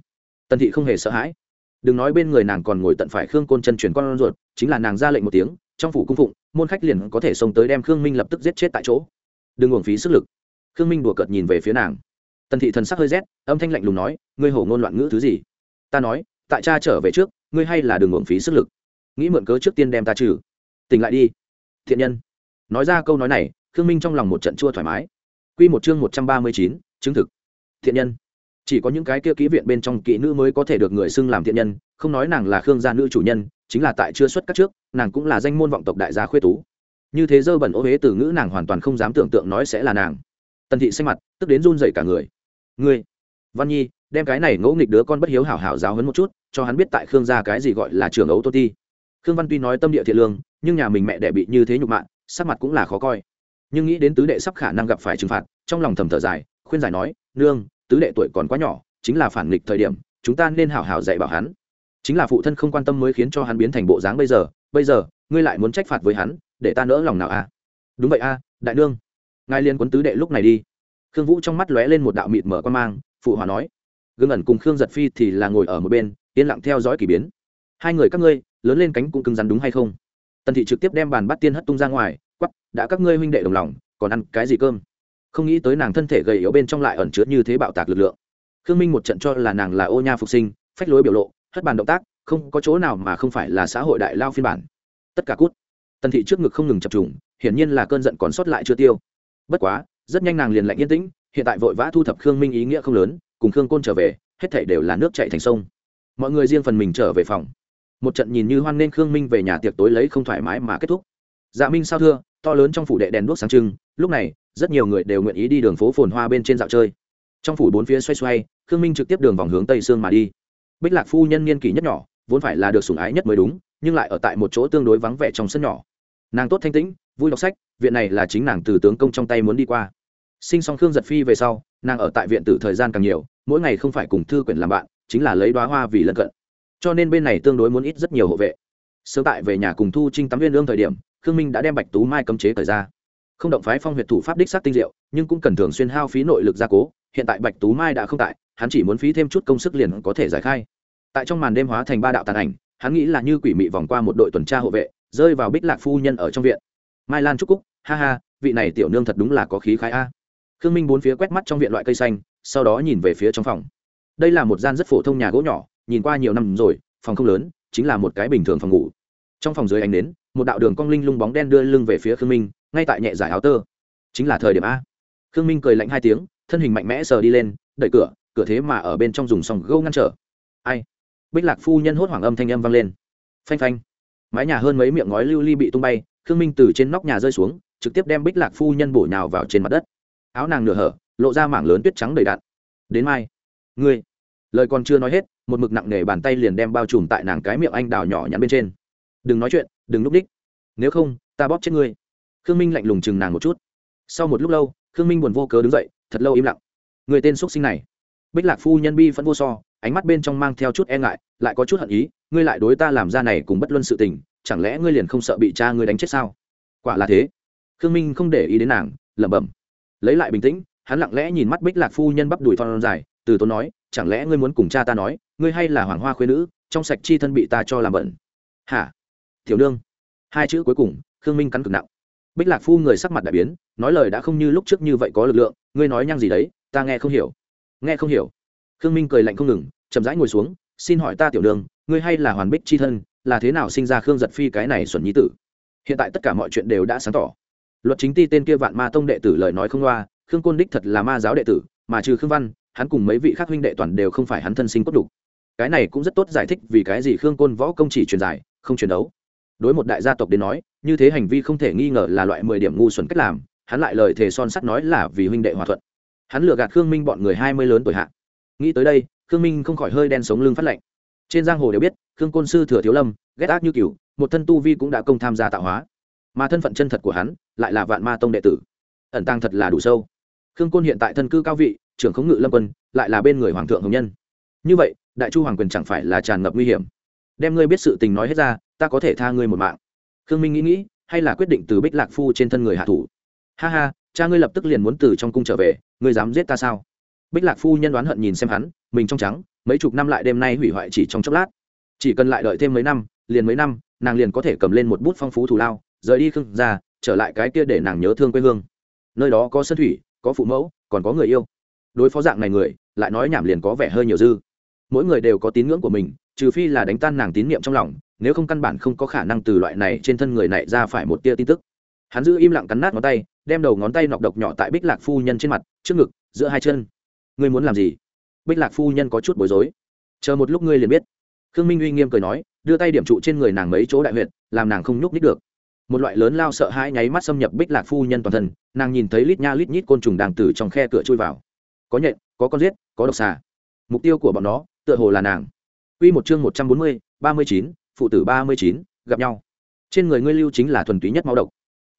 Tần thị không hề sợ hãi. Đừng nói bên người nàng còn ngồi tận phải khương côn chân chuyển con ruột, chính là nàng ra lệnh một tiếng, trong phủ cung phụng, môn khách liền có thể xông tới đem khương minh lập tức giết chết tại chỗ. Đừng uổng phí sức lực. Khương minh đùa cợt nhìn về phía nàng. Tần thị thần sắc hơi rét, âm thanh lạnh lùng nói, ngươi hổ ngôn loạn ngữ thứ gì? Ta nói, tại cha trở về trước, ngươi hay là đừng uổng phí sức lực. Nghĩ mượn cớ trước tiên đem ta trừ. Tỉnh lại đi, thiện nhân nói ra câu nói này, khương minh trong lòng một trận chua thoải mái. Q một chương một trăm ba mươi chín, chứng thực. Thiện nhân. Chỉ có những cái kia kỹ viện bên trong kỹ nữ mới có thể được người xưng làm thiện nhân, không nói nàng là khương gia nữ chủ nhân, chính là tại chưa xuất các trước, nàng cũng là danh môn vọng tộc đại gia khuyết tú. Như thế dơ bẩn ô huế từ ngữ nàng hoàn toàn không dám tưởng tượng nói sẽ là nàng. Tần thị xanh mặt, tức đến run dậy cả người. Ngươi, văn nhi, đem cái này ngẫu nghịch đứa con bất hiếu hảo hảo giáo hấn một chút, cho hắn biết tại khương gia cái gì gọi là trường ấu tô ti. Khương văn tuy nói tâm địa thiện lương, nhưng nhà mình mẹ đẻ bị như thế nhục mạ sắc mặt cũng là khó coi. Nhưng nghĩ đến tứ đệ sắp khả năng gặp phải trừng phạt trong lòng thầm thở dài khuyên giải nói nương tứ đệ tuổi còn quá nhỏ chính là phản nghịch thời điểm chúng ta nên hảo hảo dạy bảo hắn. Chính là phụ thân không quan tâm mới khiến cho hắn biến thành bộ dáng bây giờ bây giờ ngươi lại muốn trách phạt với hắn để ta nỡ lòng nào a à? đúng vậy a à, đại nương. Ngài liên quấn tứ đệ lúc này đi. Khương vũ trong mắt lóe lên một đạo mịt mở quan mang phụ hòa nói gương ẩn cùng khương giật phi thì là ngồi ở một bên yên lặng theo dõi k ỳ biến. Hai người các ngươi lớn lên cánh cũng cứng rắn đúng hay không? Tần thị trực tiếp đem bàn bắt tiên hất tung ra ngoài, quắp, đã các ngươi huynh đệ đồng lòng, còn ăn cái gì cơm? Không nghĩ tới nàng thân thể gầy yếu bên trong lại ẩn chứa như thế bạo tạc lực lượng. Khương minh một trận cho là nàng là ô nha phục sinh, phách lối biểu lộ, hất bàn động tác, không có chỗ nào mà không phải là xã hội đại lao phiên bản. Tất cả cút. Tần thị trước ngực không ngừng chập trùng, hiển nhiên là cơn giận còn sót lại chưa tiêu. Bất quá, rất nhanh nàng liền lạnh yên tĩnh, hiện tại vội vã thu thập khương minh ý nghĩa không lớn, cùng khương côn trở về, hết thảy đều là nước chạy thành sông. Mọi người riêng phần mình trở về phòng một trận nhìn như hoan nên khương minh về nhà tiệc tối lấy không thoải mái mà kết thúc. Dạ minh sao thưa, to lớn trong phủ đệ đèn đuốc sáng trưng, lúc này, rất nhiều người đều nguyện ý đi đường phố phồn hoa bên trên dạo chơi. Trong phủ bốn phía xoay xoay, khương minh trực tiếp đường vòng hướng tây sương mà đi. Bích lạc phu nhân niên kỷ nhất nhỏ, vốn phải là được sủng ái nhất mới đúng, nhưng lại ở tại một chỗ tương đối vắng vẻ trong sân nhỏ. Nàng tốt thanh tĩnh, vui đọc sách, viện này là chính nàng từ tướng công trong tay muốn đi qua. Sinh xong khương giật phi về sau, nàng ở tại viện tử thời gian càng nhiều, mỗi ngày không phải cùng thư quyển làm bạn, chính là lấy đoá hoa vì lân cận cho nên bên này tương đối muốn ít rất nhiều hộ vệ. Sớm tại về nhà cùng thu trinh tắm viên lương thời điểm, khương minh đã đem bạch tú mai cấm chế thời ra. Không động phái phong huyệt thủ pháp đích sắc tinh diệu, nhưng cũng cần thường xuyên hao phí nội lực gia cố, hiện tại bạch tú mai đã không tại, hắn chỉ muốn phí thêm chút công sức liền có thể giải khai. Tại trong màn đêm hóa thành ba đạo tàn ảnh, hắn nghĩ là như quỷ mị vòng qua một đội tuần tra hộ vệ, rơi vào bích lạc phu nhân ở trong viện. Mai lan trúc cúc ha ha, vị này tiểu nương thật đúng là có khí khái a. Khương minh bốn phía quét mắt trong viện loại cây xanh, sau đó nhìn về phía trong phòng. Đây là một gian rất phổ thông nhà gỗ nhỏ nhìn qua nhiều năm rồi, phòng không lớn, chính là một cái bình thường phòng ngủ. Trong phòng dưới ánh nến, một đạo đường cong linh lung bóng đen đưa lưng về phía khương minh, ngay tại nhẹ giải áo tơ. Chính là thời điểm a. Khương minh cười lạnh hai tiếng, thân hình mạnh mẽ sờ đi lên, đẩy cửa cửa thế mà ở bên trong dùng sòng gâu ngăn trở. Ai? Bích lạc phu nhân hốt hoảng âm thanh âm vang lên. Phanh phanh. Mái nhà hơn mấy miệng ngói lưu ly bị tung bay, khương minh từ trên nóc nhà rơi xuống, trực tiếp đem bích lạc phu nhân bổ nhào vào trên mặt đất. Áo nàng nửa hở, lộ ra mảng lớn tuyết trắng đầy đạn. Đến mai. Ngươi lời còn chưa nói hết, một mực nặng nề bàn tay liền đem bao trùm tại nàng cái miệng anh đào nhỏ nhắn bên trên. Đừng nói chuyện, đừng núp đích. Nếu không, ta bóp chết ngươi. Khương minh lạnh lùng chừng nàng một chút. Sau một lúc lâu, khương minh buồn vô cớ đứng dậy, thật lâu im lặng. Người tên x sinh này. Bích lạc phu nhân bi vẫn vô so, ánh mắt bên trong mang theo chút e ngại, lại có chút hận ý, ngươi lại đối ta làm ra này cùng bất luân sự tình, chẳng lẽ ngươi liền không sợ bị cha ngươi đánh chết sao? Quả là thế. Khương minh không để ý đến nàng, lẩm bẩm. Lấy lại bình tĩnh, hắn lặng lẽ nhìn mắt bích lạc phu nhân bắp đùi thon dài từ tốn nói, chẳng lẽ ngươi muốn cùng cha ta nói, ngươi hay là hoàng hoa khuyên nữ, trong sạch chi thân bị ta cho làm bẩn? Hả? Tiểu nương. Hai chữ cuối cùng, khương minh cắn cực nặng. Bích lạc phu người sắc mặt đại biến, nói lời đã không như lúc trước như vậy có lực lượng, ngươi nói nhăng gì đấy, ta nghe không hiểu. Nghe không hiểu. Khương minh cười lạnh không ngừng, chậm rãi ngồi xuống, xin hỏi ta tiểu nương, ngươi hay là hoàn bích chi thân, là thế nào sinh ra khương giật phi cái này xuẩn nhí tử? Hiện tại tất cả mọi chuyện đều đã sáng tỏ. Luật chính ti tên kia vạn ma tông đệ tử lời nói không loa, khương côn đích thật là ma giáo đệ tử, mà trừ khương văn hắn cùng mấy vị khác huynh đệ toàn đều không phải hắn thân sinh cốt đủ. Cái này cũng rất tốt giải thích vì cái gì khương côn võ công chỉ truyền giải, không truyền đấu. Đối một đại gia tộc đến nói, như thế hành vi không thể nghi ngờ là loại mười điểm ngu xuẩn cách làm, hắn lại lời thề son sắt nói là vì huynh đệ hòa thuận. Hắn lừa gạt khương minh bọn người hai mươi lớn tuổi hạ. Nghĩ tới đây, khương minh không khỏi hơi đen sống lưng phát lạnh trên giang hồ đều biết, khương côn sư thừa thiếu lâm, ghét ác như cửu một thân tu vi cũng đã công tham gia tạo hóa. Mà thân phận chân thật của hắn lại là vạn ma tông đệ tử. Ẩn tăng thật là đủ sâu. Khương côn hiện tại thân cư cao vị trưởng khống ngự lâm quân, lại là bên người hoàng thượng hồng nhân. Như vậy, đại chu hoàng quyền chẳng phải là tràn ngập nguy hiểm. Đem ngươi biết sự tình nói hết ra, ta có thể tha ngươi một mạng. Khương minh nghĩ nghĩ, hay là quyết định từ bích lạc phu trên thân người hạ thủ. Ha ha, cha ngươi lập tức liền muốn từ trong cung trở về, ngươi dám giết ta sao? Bích lạc phu nhân đoán hận nhìn xem hắn, mình trong trắng, mấy chục năm lại đêm nay hủy hoại chỉ trong chốc lát. Chỉ cần lại đợi thêm mấy năm, liền mấy năm, nàng liền có thể cầm lên một bút phong phú thù lao, rời đi khương ra trở lại cái kia để nàng nhớ thương quê hương. Nơi đó có sân thủy, có phụ mẫu, còn có người yêu đối phó dạng này người, lại nói nhảm liền có vẻ hơi nhiều dư. Mỗi người đều có tín ngưỡng của mình, trừ phi là đánh tan nàng tín nhiệm trong lòng, nếu không căn bản không có khả năng từ loại này trên thân người này ra phải một tia tin tức. Hắn giữ im lặng cắn nát ngón tay, đem đầu ngón tay nọc độc nhỏ tại bích lạc phu nhân trên mặt, trước ngực, giữa hai chân. Ngươi muốn làm gì? Bích lạc phu nhân có chút bối rối. Chờ một lúc ngươi liền biết. Khương minh uy nghiêm cười nói, đưa tay điểm trụ trên người nàng mấy chỗ đại huyện làm nàng không nhúc nít được. Một loại lớn lao sợ hãi nháy mắt xâm nhập bích lạc phu nhân toàn thân, nàng nhìn thấy lít nha lít nhít côn trùng đang từ trong khe cửa chui vào có nhện có con giết có độc xà mục tiêu của bọn nó tựa hồ là nàng Quy một chương một trăm bốn mươi, ba mươi chín, phụ tử ba mươi chín, gặp nhau. Trên người ngươi lưu chính là thuần túy nhất máu độc.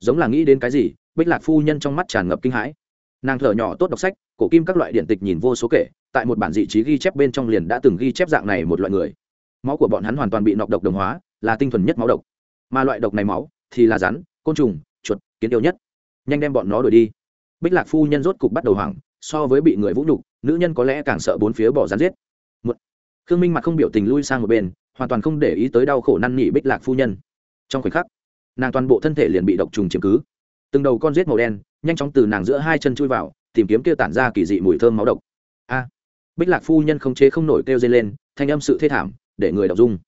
Giống là nghĩ đến cái gì, Bích Lạc phu nhân trong mắt tràn ngập kinh hãi. Nàng thở nhỏ tốt đọc sách, cổ kim các loại điển tịch nhìn vô số kể, tại một bản dị trí ghi chép bên trong liền đã từng ghi chép dạng này một loại người. Máu của bọn hắn hoàn toàn bị nọc độc đồng hóa, là tinh thuần nhất máu độc. Mà loại độc này máu thì là rắn, côn trùng, chuột, kiến yêu nhất. Nhanh đem bọn nó đuổi đi. Bích Lạc phu nhân rốt cục bắt đầu hoảng, so với bị người vũ nhục, nữ nhân có lẽ càng sợ bốn phía bỏ rán giết. Khương minh mặt không biểu tình lui sang một bên hoàn toàn không để ý tới đau khổ năn nỉ bích lạc phu nhân. Trong khoảnh khắc nàng toàn bộ thân thể liền bị độc trùng chiếm cứ. Từng đầu con rết màu đen nhanh chóng từ nàng giữa hai chân chui vào tìm kiếm kêu tản ra kỳ dị mùi thơm máu độc. A bích lạc phu nhân không chế không nổi kêu dây lên thanh âm sự thê thảm để người đọc dung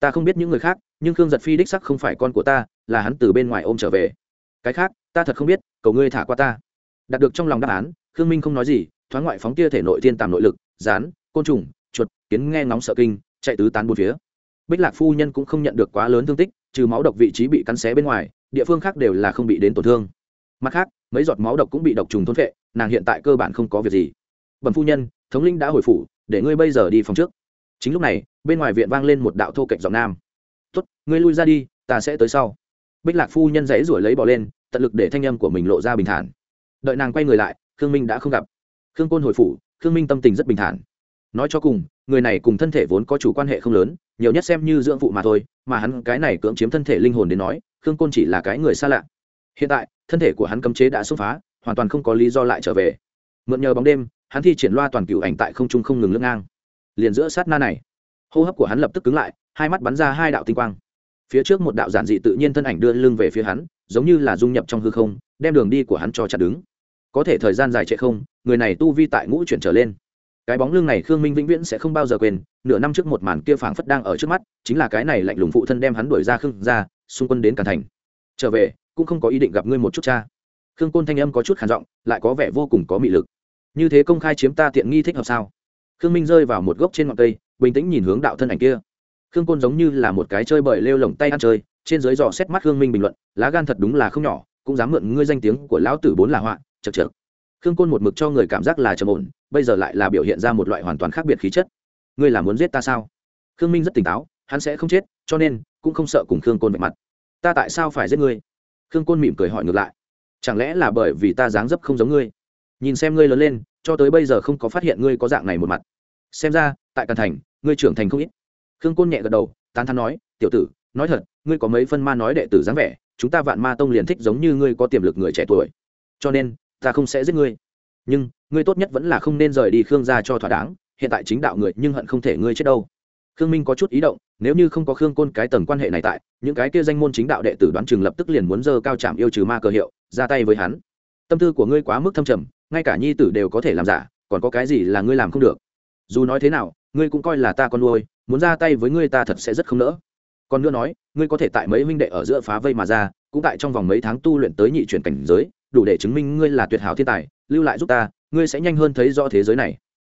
ta không biết những người khác nhưng khương giật phi đích sắc không phải con của ta là hắn từ bên ngoài ôm trở về. Cái khác ta thật không biết cầu ngươi thả qua ta. Đạt được trong lòng đáp án khương minh không nói gì, thoáng ngoại phóng tia thể nội thiên tàm nội lực, rán, côn trùng, chuột, kiến nghe ngóng sợ kinh, chạy tứ tán bốn phía. Bích lạc phu nhân cũng không nhận được quá lớn thương tích, trừ máu độc vị trí bị cắn xé bên ngoài, địa phương khác đều là không bị đến tổn thương. Mặt khác, mấy giọt máu độc cũng bị độc trùng thôn vệ nàng hiện tại cơ bản không có việc gì. Bẩm phu nhân, thống linh đã hồi phủ, để ngươi bây giờ đi phòng trước. Chính lúc này, bên ngoài viện vang lên một đạo thô cạnh giọng nam. Tốt, ngươi lui ra đi, ta sẽ tới sau. Bích lạc phu nhân dãy ruổi lấy bỏ lên, tận lực để thanh âm của mình lộ ra bình thản. Đợi nàng quay người lại khương minh đã không gặp. Khương côn hồi phủ, khương minh tâm tình rất bình thản. Nói cho cùng, người này cùng thân thể vốn có chủ quan hệ không lớn, nhiều nhất xem như dưỡng phụ mà thôi, mà hắn cái này cưỡng chiếm thân thể linh hồn đến nói, khương côn chỉ là cái người xa lạ. Hiện tại, thân thể của hắn cấm chế đã xông phá, hoàn toàn không có lý do lại trở về. Mượn nhờ bóng đêm, hắn thi triển loa toàn cựu ảnh tại không trung không ngừng lưng ngang. Liền giữa sát na này, hô hấp của hắn lập tức cứng lại, hai mắt bắn ra hai đạo tinh quang. Phía trước một đạo giản dị tự nhiên thân ảnh đưa lưng về phía hắn, giống như là dung nhập trong hư không, đem đường đi của hắn cho chặt đứng có thể thời gian dài trệ không, người này tu vi tại ngũ chuyển trở lên. Cái bóng lưng này khương minh vĩnh viễn sẽ không bao giờ quên, nửa năm trước một màn kia phảng phất đang ở trước mắt, chính là cái này lạnh lùng phụ thân đem hắn đuổi ra khương ra xung quân đến càn thành. Trở về, cũng không có ý định gặp ngươi một chút cha. Khương côn thanh âm có chút khản giọng, lại có vẻ vô cùng có mị lực. Như thế công khai chiếm ta tiện nghi thích hợp sao? Khương minh rơi vào một gốc trên ngọn cây, bình tĩnh nhìn hướng đạo thân ảnh kia. Khương côn giống như là một cái chơi bời lêu lồng tay ăn chơi, trên dưới dò xét mắt khương minh bình luận, lá gan thật đúng là không nhỏ, cũng dám mượn ngươi danh tiếng của lão tử bốn là họa chật chật khương côn một mực cho người cảm giác là trầm ổn, bây giờ lại là biểu hiện ra một loại hoàn toàn khác biệt khí chất. Ngươi là muốn giết ta sao? Khương minh rất tỉnh táo, hắn sẽ không chết, cho nên cũng không sợ cùng khương côn vạch mặt. Ta tại sao phải giết ngươi? Khương côn mỉm cười hỏi ngược lại. Chẳng lẽ là bởi vì ta dáng dấp không giống ngươi? Nhìn xem ngươi lớn lên, cho tới bây giờ không có phát hiện ngươi có dạng này một mặt. Xem ra, tại càn thành, ngươi trưởng thành không ít. Khương côn nhẹ gật đầu, tán thắn nói, tiểu tử, nói thật, ngươi có mấy phân ma nói đệ tử dáng vẻ, chúng ta vạn ma tông liền thích giống như ngươi có tiềm lực người trẻ tuổi. Cho nên ta không sẽ giết ngươi. Nhưng, ngươi tốt nhất vẫn là không nên rời đi khương gia cho thỏa đáng, hiện tại chính đạo người nhưng hận không thể ngươi chết đâu. Khương minh có chút ý động, nếu như không có khương côn cái tầng quan hệ này tại, những cái kia danh môn chính đạo đệ tử đoán chừng lập tức liền muốn dơ cao trảm yêu trừ ma cơ hiệu, ra tay với hắn. Tâm tư của ngươi quá mức thâm trầm, ngay cả nhi tử đều có thể làm giả, còn có cái gì là ngươi làm không được? Dù nói thế nào, ngươi cũng coi là ta con nuôi, muốn ra tay với ngươi ta thật sẽ rất không nỡ. Còn nữa nói, ngươi có thể tại mấy huynh đệ ở giữa phá vây mà ra, cũng tại trong vòng mấy tháng tu luyện tới nhị chuyển cảnh giới đủ để chứng minh ngươi là tuyệt hảo thiên tài, lưu lại giúp ta, ngươi sẽ nhanh hơn thấy rõ thế giới này.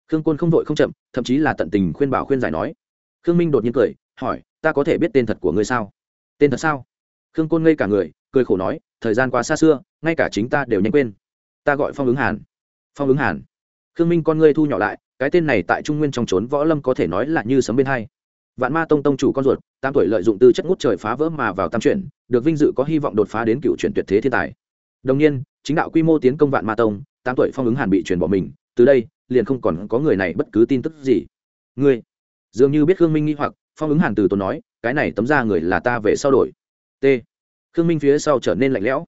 Khương côn không vội không chậm, thậm chí là tận tình khuyên bảo khuyên giải nói. Khương minh đột nhiên cười, hỏi, ta có thể biết tên thật của ngươi sao? Tên thật sao? Khương côn ngây cả người, cười khổ nói, thời gian quá xa xưa, ngay cả chính ta đều nhanh quên. Ta gọi phong ứng hàn. Phong ứng hàn. Khương minh con ngươi thu nhỏ lại, cái tên này tại trung nguyên trong trốn võ lâm có thể nói là như sấm bên hay. vạn ma tông tông chủ con ruột tam tuổi lợi dụng tư chất ngút trời phá vỡ mà vào tam chuyển, được vinh dự có hy vọng đột phá đến cựu chuyển tuyệt thế thiên tài đồng nhiên chính đạo quy mô tiến công vạn ma tông tám tuổi phong ứng hàn bị chuyển bỏ mình từ đây liền không còn có người này bất cứ tin tức gì. Ngươi dường như biết khương minh nghi hoặc phong ứng hàn từ tốn nói cái này tấm ra người là ta về sau đổi. T. Khương minh phía sau trở nên lạnh lẽo.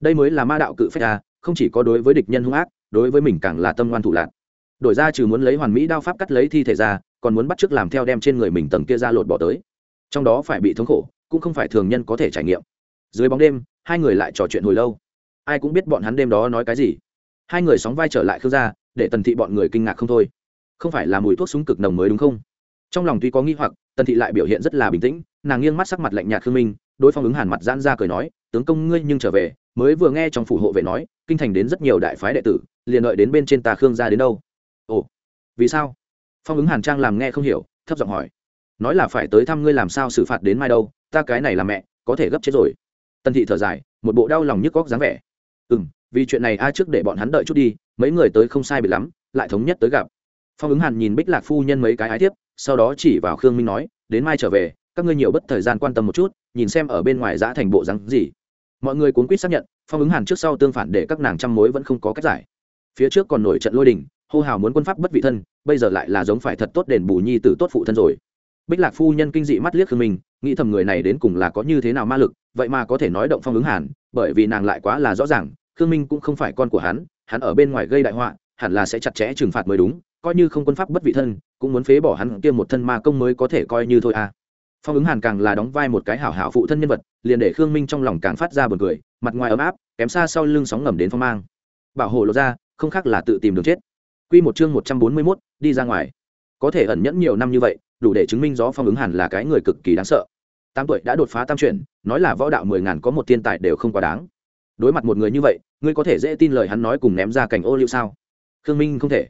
Đây mới là ma đạo cự phách a, không chỉ có đối với địch nhân hung ác đối với mình càng là tâm ngoan thủ lạc đổi ra trừ muốn lấy hoàn mỹ đao pháp cắt lấy thi thể ra còn muốn bắt chước làm theo đem trên người mình tầng kia ra lột bỏ tới. Trong đó phải bị thống khổ cũng không phải thường nhân có thể trải nghiệm. Dưới bóng đêm hai người lại trò chuyện hồi lâu ai cũng biết bọn hắn đêm đó nói cái gì. Hai người sóng vai trở lại khương gia, để tần thị bọn người kinh ngạc không thôi. Không phải là mùi thuốc súng cực nồng mới đúng không? Trong lòng tuy có nghi hoặc, tần thị lại biểu hiện rất là bình tĩnh, nàng nghiêng mắt sắc mặt lạnh nhạt khương minh, đối phong ứng hàn mặt giãn ra cười nói, tướng công ngươi nhưng trở về, mới vừa nghe trong phủ hộ vệ nói, kinh thành đến rất nhiều đại phái đệ tử, liền đợi đến bên trên tà khương gia đến đâu? Ồ, vì sao? Phong ứng hàn trang làm nghe không hiểu, thấp giọng hỏi. Nói là phải tới thăm ngươi làm sao xử phạt đến mai đâu, ta cái này là mẹ, có thể gấp chết rồi. Tần thị thở dài, một bộ đau lòng nhức góc dáng vẻ ừ m vì chuyện này a trước để bọn hắn đợi chút đi, mấy người tới không sai bị lắm, lại thống nhất tới gặp. Phong ứng hàn nhìn bích lạc phu nhân mấy cái ái tiếp sau đó chỉ vào khương minh nói, đến mai trở về, các ngươi nhiều bất thời gian quan tâm một chút, nhìn xem ở bên ngoài giã thành bộ rắn gì. Mọi người cuốn quýt xác nhận, phong ứng hàn trước sau tương phản để các nàng trăm mối vẫn không có cách giải. Phía trước còn nổi trận lôi đình, hô hào muốn quân pháp bất vị thân, bây giờ lại là giống phải thật tốt đền bù nhi tử tốt phụ thân rồi. Bích lạc phu nhân kinh dị mắt liếc khương minh, nghĩ thầm người này đến cùng là có như thế nào ma lực, vậy mà có thể nói động phong ứng hàn, bởi vì nàng lại quá là rõ ràng khương minh cũng không phải con của hắn hắn ở bên ngoài gây đại họa, hẳn là sẽ chặt chẽ trừng phạt mới đúng, coi như không quân pháp bất vị thân, cũng muốn phế bỏ hắn kia một thân ma công mới có thể coi như thôi à. Phong ứng hàn càng là đóng vai một cái hảo hảo phụ thân nhân vật, liền để khương minh trong lòng càng phát ra b u ồ n cười, mặt ngoài ấm áp, kém xa sau lưng sóng ngầm đến phong mang. Bảo hộ lột ra, không khác là tự tìm đường chết. Q một chương một trăm bốn mươi mốt, đi ra ngoài. Có thể ẩn nhẫn nhiều năm như vậy, đủ để chứng minh rõ phong ứng hàn là cái người cực kỳ đáng sợ. Tám tuổi đã đột phá tam chuyển, nói là võ đạo mười ngàn có một thiên tài đều không quá đáng đối mặt một người như vậy, ngươi có thể dễ tin lời hắn nói cùng ném ra cảnh ô liu sao? Khương minh không thể.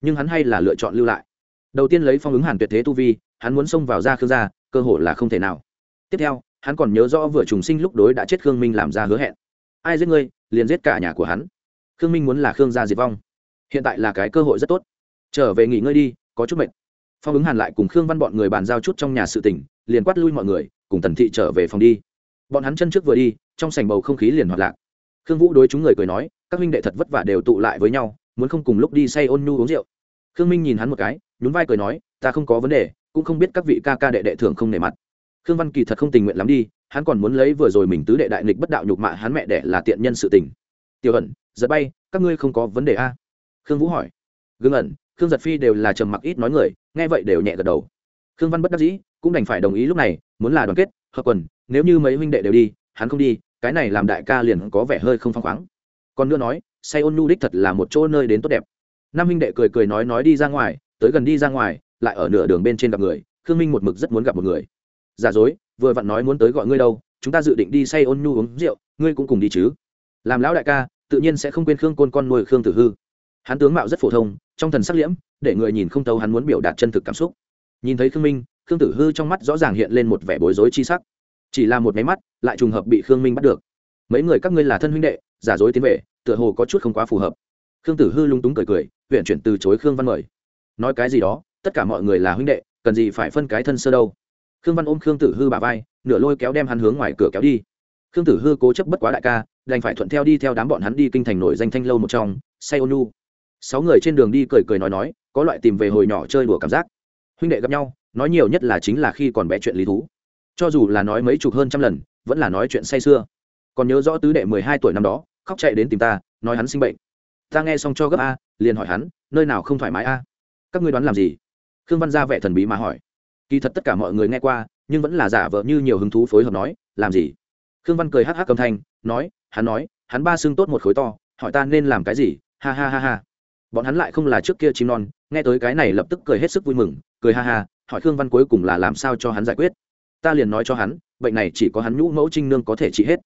Nhưng hắn hay là lựa chọn lưu lại. Đầu tiên lấy phong ứng hàn tuyệt thế tu vi, hắn muốn xông vào ra khương gia, cơ hội là không thể nào. Tiếp theo, hắn còn nhớ rõ vừa trùng sinh lúc đối đã chết khương minh làm ra hứa hẹn. Ai giết ngươi, liền giết cả nhà của hắn. Khương minh muốn là khương gia diệt vong. Hiện tại là cái cơ hội rất tốt. Trở về nghỉ ngơi đi, có chút mệt. Phong ứng hàn lại cùng khương văn bọn người bàn giao chút trong nhà sự tỉnh liền quát lui mọi người, cùng tần thị trở về phòng đi. Bọn hắn chân trước vừa đi, trong sành bầu không khí liền hoạt lạc khương vũ đối chúng người cười nói, các huynh đệ thật vất vả đều tụ lại với nhau, muốn không cùng lúc đi say ôn nhu uống rượu. Khương minh nhìn hắn một cái, nhún vai cười nói, ta không có vấn đề, cũng không biết các vị ca ca đệ đệ thường không nể mặt. Khương văn kỳ thật không tình nguyện lắm đi, hắn còn muốn lấy vừa rồi mình tứ đệ đại nghịch bất đạo nhục mạ hắn mẹ đẻ là tiện nhân sự tình. Tiểu ẩn, giật bay, các ngươi không có vấn đề a? Khương vũ hỏi. Gương ẩn, khương giật phi đều là trầm mặc ít nói người, nghe vậy đều nhẹ gật đầu. Khương văn bất đắc dĩ, cũng đành phải đồng ý lúc này, muốn là đoàn kết, hợp quần, nếu như mấy huynh đệ đều đi, hắn không đi cái này làm đại ca liền có vẻ hơi không phăng khoáng. Còn nữa nói, say ôn nhu đích thật là một chỗ nơi đến tốt đẹp. Năm huynh đệ cười cười nói nói đi ra ngoài, tới gần đi ra ngoài, lại ở nửa đường bên trên gặp người, khương minh một mực rất muốn gặp một người. Giả dối, vừa vặn nói muốn tới gọi ngươi đâu, chúng ta dự định đi say ôn nhu uống rượu, ngươi cũng cùng đi chứ. Làm lão đại ca, tự nhiên sẽ không quên khương côn con nuôi khương tử hư. Hắn tướng mạo rất phổ thông, trong thần sắc liễm, để người nhìn không thấu hắn muốn biểu đạt chân thực cảm xúc. Nhìn thấy khương minh, khương tử hư trong mắt rõ ràng hiện lên một vẻ bối rối chi sắc chỉ là một máy mắt, lại trùng hợp bị khương minh bắt được. Mấy người các ngươi là thân huynh đệ, giả dối tiến về, tựa hồ có chút không quá phù hợp. Khương tử hư lung túng cười cười, huyện chuyển từ chối khương văn mời. Nói cái gì đó, tất cả mọi người là huynh đệ, cần gì phải phân cái thân sơ đâu. Khương văn ôm khương tử hư bà vai, nửa lôi kéo đem hắn hướng ngoài cửa kéo đi. Khương tử hư cố chấp bất quá đại ca, đành phải thuận theo đi theo đám bọn hắn đi kinh thành nổi danh thanh lâu một trong, say ônu sáu người trên đường đi cười cười nói nói, có loại tìm về hồi nhỏ chơi đùa cảm giác. Huynh đệ gặp nhau, nói nhiều nhất là chính là khi còn bé chuyện lý thú cho dù là nói mấy chục hơn trăm lần, vẫn là nói chuyện say sưa. Còn nhớ rõ tứ đệ mười hai tuổi năm đó, khóc chạy đến tìm ta, nói hắn sinh bệnh. Ta nghe xong cho gấp a, liền hỏi hắn, nơi nào không thoải mái a? Các ngươi đoán làm gì? Khương văn ra vẻ thần bí mà hỏi. Kỳ thật tất cả mọi người nghe qua, nhưng vẫn là giả vợ như nhiều hứng thú phối hợp nói, làm gì? Khương văn cười hắc hắc cầm thanh, nói, hắn nói, hắn ba xương tốt một khối to, hỏi ta nên làm cái gì? Ha ha ha ha. Bọn hắn lại không là trước kia chim non, nghe tới cái này lập tức cười hết sức vui mừng, cười ha ha, hỏi khương văn cuối cùng là làm sao cho hắn giải quyết ta liền nói cho hắn, bệnh này chỉ có hắn nhũ mẫu trinh nương có thể trị hết.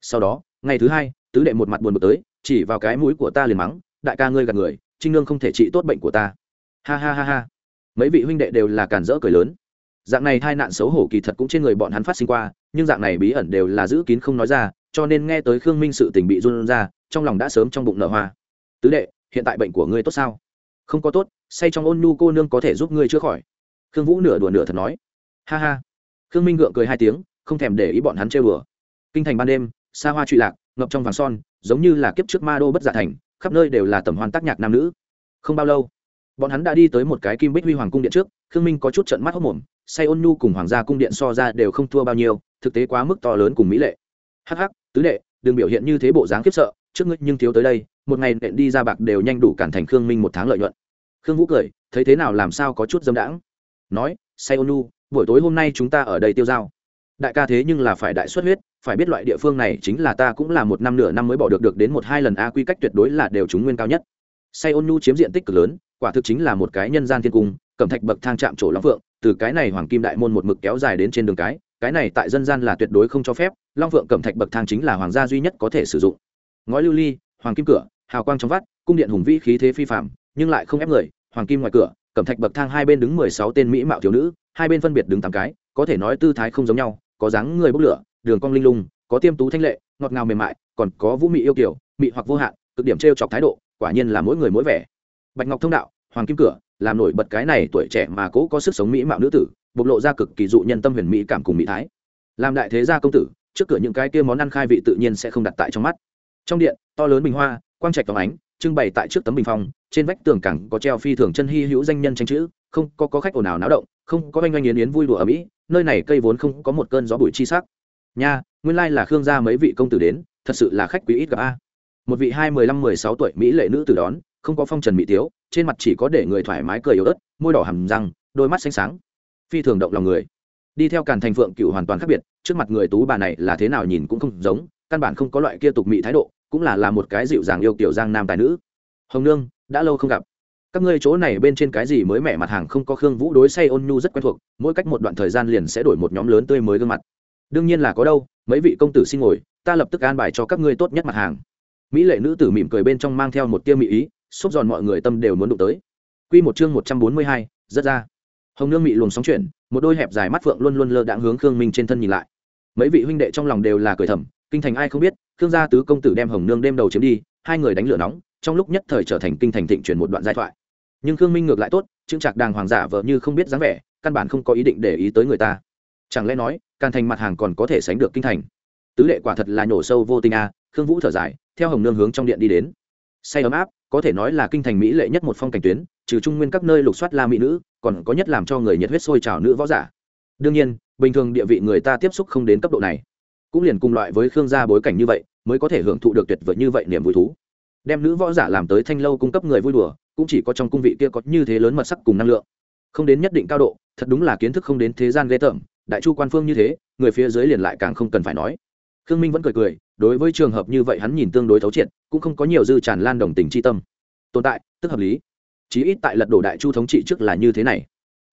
Sau đó, ngày thứ hai, tứ đệ một mặt buồn bực tới, chỉ vào cái mũi của ta liền mắng, đại ca ngươi gạt người, trinh nương không thể trị tốt bệnh của ta. Ha ha ha ha. Mấy vị huynh đệ đều là cản rỡ cười lớn. Dạng này hai nạn xấu hổ kỳ thật cũng trên người bọn hắn phát sinh qua, nhưng dạng này bí ẩn đều là giữ kín không nói ra, cho nên nghe tới khương minh sự tình bị run ra, trong lòng đã sớm trong bụng nở hoa. Tứ đệ, hiện tại bệnh của ngươi tốt sao? Không có tốt, say trong ôn nhu cô nương có thể giúp ngươi chữa khỏi. Khương vũ nửa đùa nửa thật nói. Ha ha khương minh gượng cười hai tiếng, không thèm để ý bọn hắn chơi bừa kinh thành ban đêm, xa hoa trụy lạc, ngập trong vàng son, giống như là kiếp trước ma đô bất giả thành, khắp nơi đều là tầm hoan tác nhạc nam nữ. Không bao lâu, bọn hắn đã đi tới một cái kim bích huy hoàng cung điện trước, khương minh có chút trận mắt hốc mồm, say ôn nhu cùng hoàng gia cung điện so ra đều không thua bao nhiêu, thực tế quá mức to lớn cùng mỹ lệ. Hắc hắc, tứ đệ, đừng biểu hiện như thế bộ dáng khiếp sợ, trước ngươi nhưng thiếu tới đây, một ngày nện đi ra bạc đều nhanh đủ cản thành khương minh một tháng lợi nhuận. Khương vũ cười, thấy thế nào làm sao có chút dâm đãng. Nói, say ôn nhu buổi tối hôm nay chúng ta ở đây tiêu dao. Đại ca thế nhưng là phải đại xuất huyết, phải biết loại địa phương này chính là ta cũng là một năm nửa năm mới bỏ được được đến một hai lần a quy cách tuyệt đối là đều chúng nguyên cao nhất. Say ôn nhu chiếm diện tích cực lớn, quả thực chính là một cái nhân gian thiên cung, cẩm thạch bậc thang chạm trổ long phượng, từ cái này hoàng kim đại môn một mực kéo dài đến trên đường cái cái này tại dân gian là tuyệt đối không cho phép, long phượng cẩm thạch bậc thang chính là hoàng gia duy nhất có thể sử dụng. Ngói lưu ly, hoàng kim cửa, hào quang trong vắt, cung điện hùng vĩ khí thế phi phạm nhưng lại không ép người, hoàng kim ngoài cửa, cẩm thạch bậc thang hai bên đứng mười sáu tên mỹ mạo thiếu nữ hai bên phân biệt đứng tám cái có thể nói tư thái không giống nhau có dáng người bốc lửa đường cong linh lung có tiêm tú thanh lệ ngọt ngào mềm mại còn có vũ mị yêu kiểu mị hoặc vô hạn cực điểm t chọc thái độ quả nhiên là mỗi người mỗi vẻ. Bạch ngọc thông đạo hoàng kim cửa làm nổi bật cái này tuổi trẻ mà cố có sức sống mỹ mạo nữ tử bộc lộ ra cực kỳ dụ nhân tâm huyền mỹ cảm cùng mỹ thái. Làm đại thế gia công tử trước cửa những cái kia món ăn khai vị tự nhiên sẽ không đặt tại trong mắt. Trong điện to lớn bình hoa quang trạch phóng ánh trưng bày tại trước tấm bình phong trên vách tường cẳng có treo phi thường chân hy hữu danh nhân tranh chữ không có, có khách ồn ào náo động không có oanh oanh yến yến vui đùa ở mỹ, nơi này cây vốn không có một cơn gió bụi chi sắc. Nha, nguyên lai là khương gia mấy vị công tử đến, thật sự là khách quý ít gặp a. Một vị hai mười lăm, mười sáu tuổi mỹ lệ nữ tử đón, không có phong trần mỹ tiếu, trên mặt chỉ có để người thoải mái cười yếu ớt, môi đỏ hầm răng, đôi mắt xanh sáng. Phi thường động lòng người. Đi theo càn thành phượng cựu hoàn toàn khác biệt, trước mặt người tú bà này là thế nào nhìn cũng không giống, căn bản không có loại kia tục mỹ thái độ, cũng là là một cái dịu dàng yêu kiểu giang nam tài nữ. Hồng nương, đã lâu không gặp các ngươi chỗ này bên trên cái gì mới mẻ mặt hàng không có khương vũ đối say ôn nhu rất quen thuộc mỗi cách một đoạn thời gian liền sẽ đổi một nhóm lớn tươi mới gương mặt đương nhiên là có đâu mấy vị công tử xin ngồi ta lập tức an bài cho các ngươi tốt nhất mặt hàng mỹ lệ nữ tử mỉm cười bên trong mang theo một tiêu mỹ ý xúc giòn mọi người tâm đều muốn đụng tới Quy một chương một trăm bốn mươi hai, rất ra. Hồng Nương mị luồng sóng chuyển, một đôi hẹp dài mắt phượng luôn luôn lơ đãng hướng Khương Minh trên thân nhìn lại. Mấy vị huynh đệ trong lòng đều là cười thầm, kinh thành ai không biết, Khương gia tứ công tử đem Hồng Nương đêm đầu chiếm đi, hai người đánh lửa nóng, trong lúc nhất thời trở thành kinh thành thịnh truyền một đoạn giai thoại. Nhưng Khương Minh ngược lại tốt, chững trạc đàng hoàng giả vờ như không biết dáng vẻ, căn bản không có ý định để ý tới người ta. Chẳng lẽ nói, càn thành mặt hàng còn có thể sánh được kinh thành? Tứ lệ quả thật là nhổ sâu vô tình a, Khương Vũ thở dài, theo Hồng Nương hướng trong điện đi đến. Say ấm áp, có thể nói là kinh thành mỹ lệ nhất một phong cảnh tuyến trừ trung nguyên các nơi lục soát la mỹ nữ còn có nhất làm cho người nhiệt huyết sôi trào nữ võ giả đương nhiên bình thường địa vị người ta tiếp xúc không đến cấp độ này cũng liền cùng loại với khương gia bối cảnh như vậy mới có thể hưởng thụ được tuyệt vời như vậy niềm vui thú đem nữ võ giả làm tới thanh lâu cung cấp người vui đùa, cũng chỉ có trong cung vị kia có như thế lớn mật sắc cùng năng lượng. Không đến nhất định cao độ, thật đúng là kiến thức không đến thế gian ghê tởm, đại chu quan phương như thế, người phía dưới liền lại càng không cần phải nói. Khương minh vẫn cười cười, đối với trường hợp như vậy hắn nhìn tương đối thấu triệt, cũng không có nhiều dư tràn lan đồng tình c h i tâm. Tồn tại, tức hợp lý. Chí ít tại lật đổ đại chu thống trị trước là như thế này.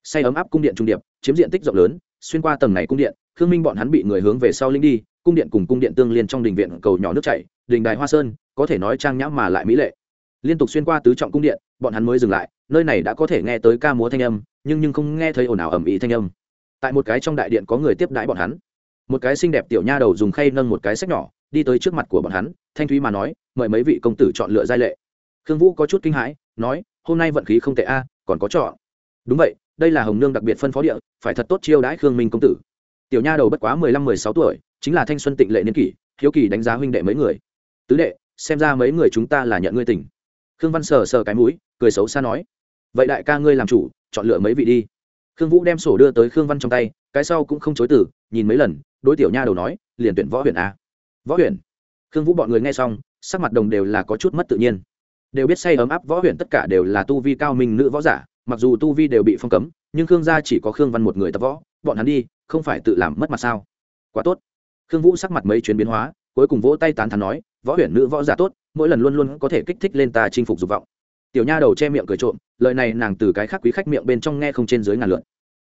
Say ấm áp cung điện trung điệp, chiếm diện tích rộng lớn, xuyên qua tầng này cung điện, khương minh bọn hắn bị người hướng về sau linh đi, cung điện cùng cung điện tương liên trong đình viện cầu nhỏ nước chảy, đình đài hoa sơn có thể nói trang nhã mà lại mỹ lệ. Liên tục xuyên qua tứ trọng cung điện, bọn hắn mới dừng lại, nơi này đã có thể nghe tới ca múa thanh âm, nhưng nhưng không nghe thấy ồn ào ầm ĩ thanh âm. Tại một cái trong đại điện có người tiếp đãi bọn hắn. Một cái xinh đẹp tiểu nha đầu dùng khay nâng một cái sách nhỏ, đi tới trước mặt của bọn hắn, thanh thúy mà nói, mời mấy vị công tử chọn lựa giai lệ. Khương vũ có chút kinh hãi, nói, hôm nay vận khí không tệ a, còn có chọn. Đúng vậy, đây là hồng nương đặc biệt phân phó địa, phải thật tốt chiêu đãi khương minh công tử. Tiểu nha đầu bất quá mười lăm, mười sáu tuổi, chính là thanh xuân tịnh lệ niên kỷ, hiếu kỳ đánh giá huynh đệ mấy người. Tứ đệ xem ra mấy người chúng ta là nhận ngươi tỉnh khương văn sờ sờ cái mũi, cười xấu xa nói. Vậy đại ca ngươi làm chủ, chọn lựa mấy vị đi. Khương vũ đem sổ đưa tới khương văn trong tay, cái sau cũng không chối từ, nhìn mấy lần, đối tiểu nha đầu nói, liền tuyển võ huyện a. Võ huyện khương vũ bọn người nghe xong, sắc mặt đồng đều là có chút mất tự nhiên. Đều biết say ấm áp võ huyện tất cả đều là tu vi cao minh nữ võ giả, mặc dù tu vi đều bị phong cấm, nhưng khương gia chỉ có khương văn một người tập võ, bọn hắn đi, không phải tự làm mất mặt sao? Quá tốt. Khương vũ sắc mặt mấy chuyến biến hóa, cuối cùng vỗ tay tán thắn nói võ huyền nữ võ giả tốt, mỗi lần luôn luôn có thể kích thích lên ta chinh phục dục vọng. Tiểu nha đầu che miệng cười trộm, lời này nàng từ cái khác quý khách miệng bên trong nghe không trên dưới ngàn lượn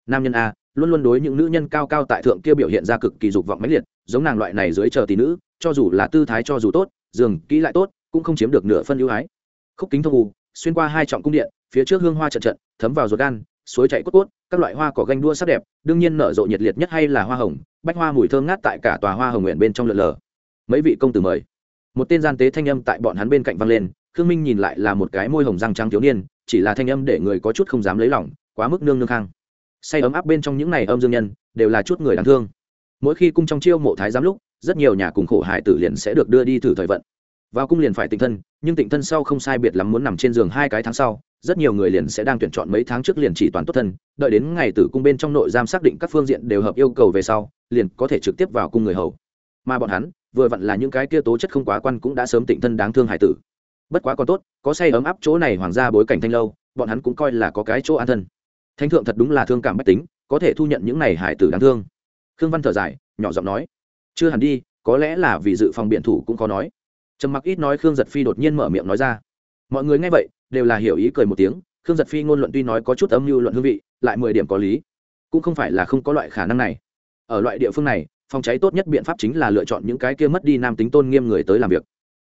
nam nhân a, luôn luôn đối những nữ nhân cao cao tại thượng kia biểu hiện ra cực kỳ dục vọng mãnh liệt, giống nàng loại này dưới chờ tỷ nữ, cho dù là tư thái cho dù tốt, giường kỹ lại tốt, cũng không chiếm được nửa phân ưu ái. Khúc kính thông u, xuyên qua hai trọng cung điện, phía trước hương hoa trận trận, thấm vào ruột gan, suối chạy cốt cốt, các loại hoa cỏ ganh đua sắc đẹp, đương nhiên nở rộ nhiệt liệt nhất hay là hoa hồng, bách hoa mùi thơm ngát tại cả tòa hoa hồng nguyện bên trong lượn lờ. Mấy vị công tử mời một tên gian tế thanh âm tại bọn hắn bên cạnh vang lên, khương minh nhìn lại là một cái môi hồng răng trắng thiếu niên, chỉ là thanh âm để người có chút không dám lấy lòng, quá mức nương nương khang. Say ấm áp bên trong những này âm dương nhân, đều là chút người đáng thương. Mỗi khi cung trong chiêu mộ thái giám lúc, rất nhiều nhà cùng khổ hải tử liền sẽ được đưa đi thử thời vận. Vào cung liền phải tịnh thân, nhưng tịnh thân sau không sai biệt lắm muốn nằm trên giường hai cái tháng sau, rất nhiều người liền sẽ đang tuyển chọn mấy tháng trước liền chỉ toàn tốt thân, đợi đến ngày tử cung bên trong nội giam xác định các phương diện đều hợp yêu cầu về sau, liền có thể trực tiếp vào cung người hầu. Mà bọn hắn vừa vặn là những cái kia tố chất không quá quan cũng đã sớm tịnh thân đáng thương hải tử. Bất quá còn tốt, có say ấm áp chỗ này hoàng gia bối cảnh thanh lâu, bọn hắn cũng coi là có cái chỗ an thân. Thánh thượng thật đúng là thương cảm bách tính, có thể thu nhận những này hải tử đáng thương. Khương văn thở dài, nhỏ giọng nói, chưa hẳn đi, có lẽ là vì dự phòng biện thủ cũng có nói. Trầm mặc ít nói, khương giật phi đột nhiên mở miệng nói ra, mọi người nghe vậy, đều là hiểu ý cười một tiếng, khương giật phi ngôn luận tuy nói có chút âm mưu luận hương vị, lại mười điểm có lý. Cũng không phải là không có loại khả năng này. Ở loại địa phương này phòng cháy tốt nhất biện pháp chính là lựa chọn những cái kia mất đi nam tính tôn nghiêm người tới làm việc.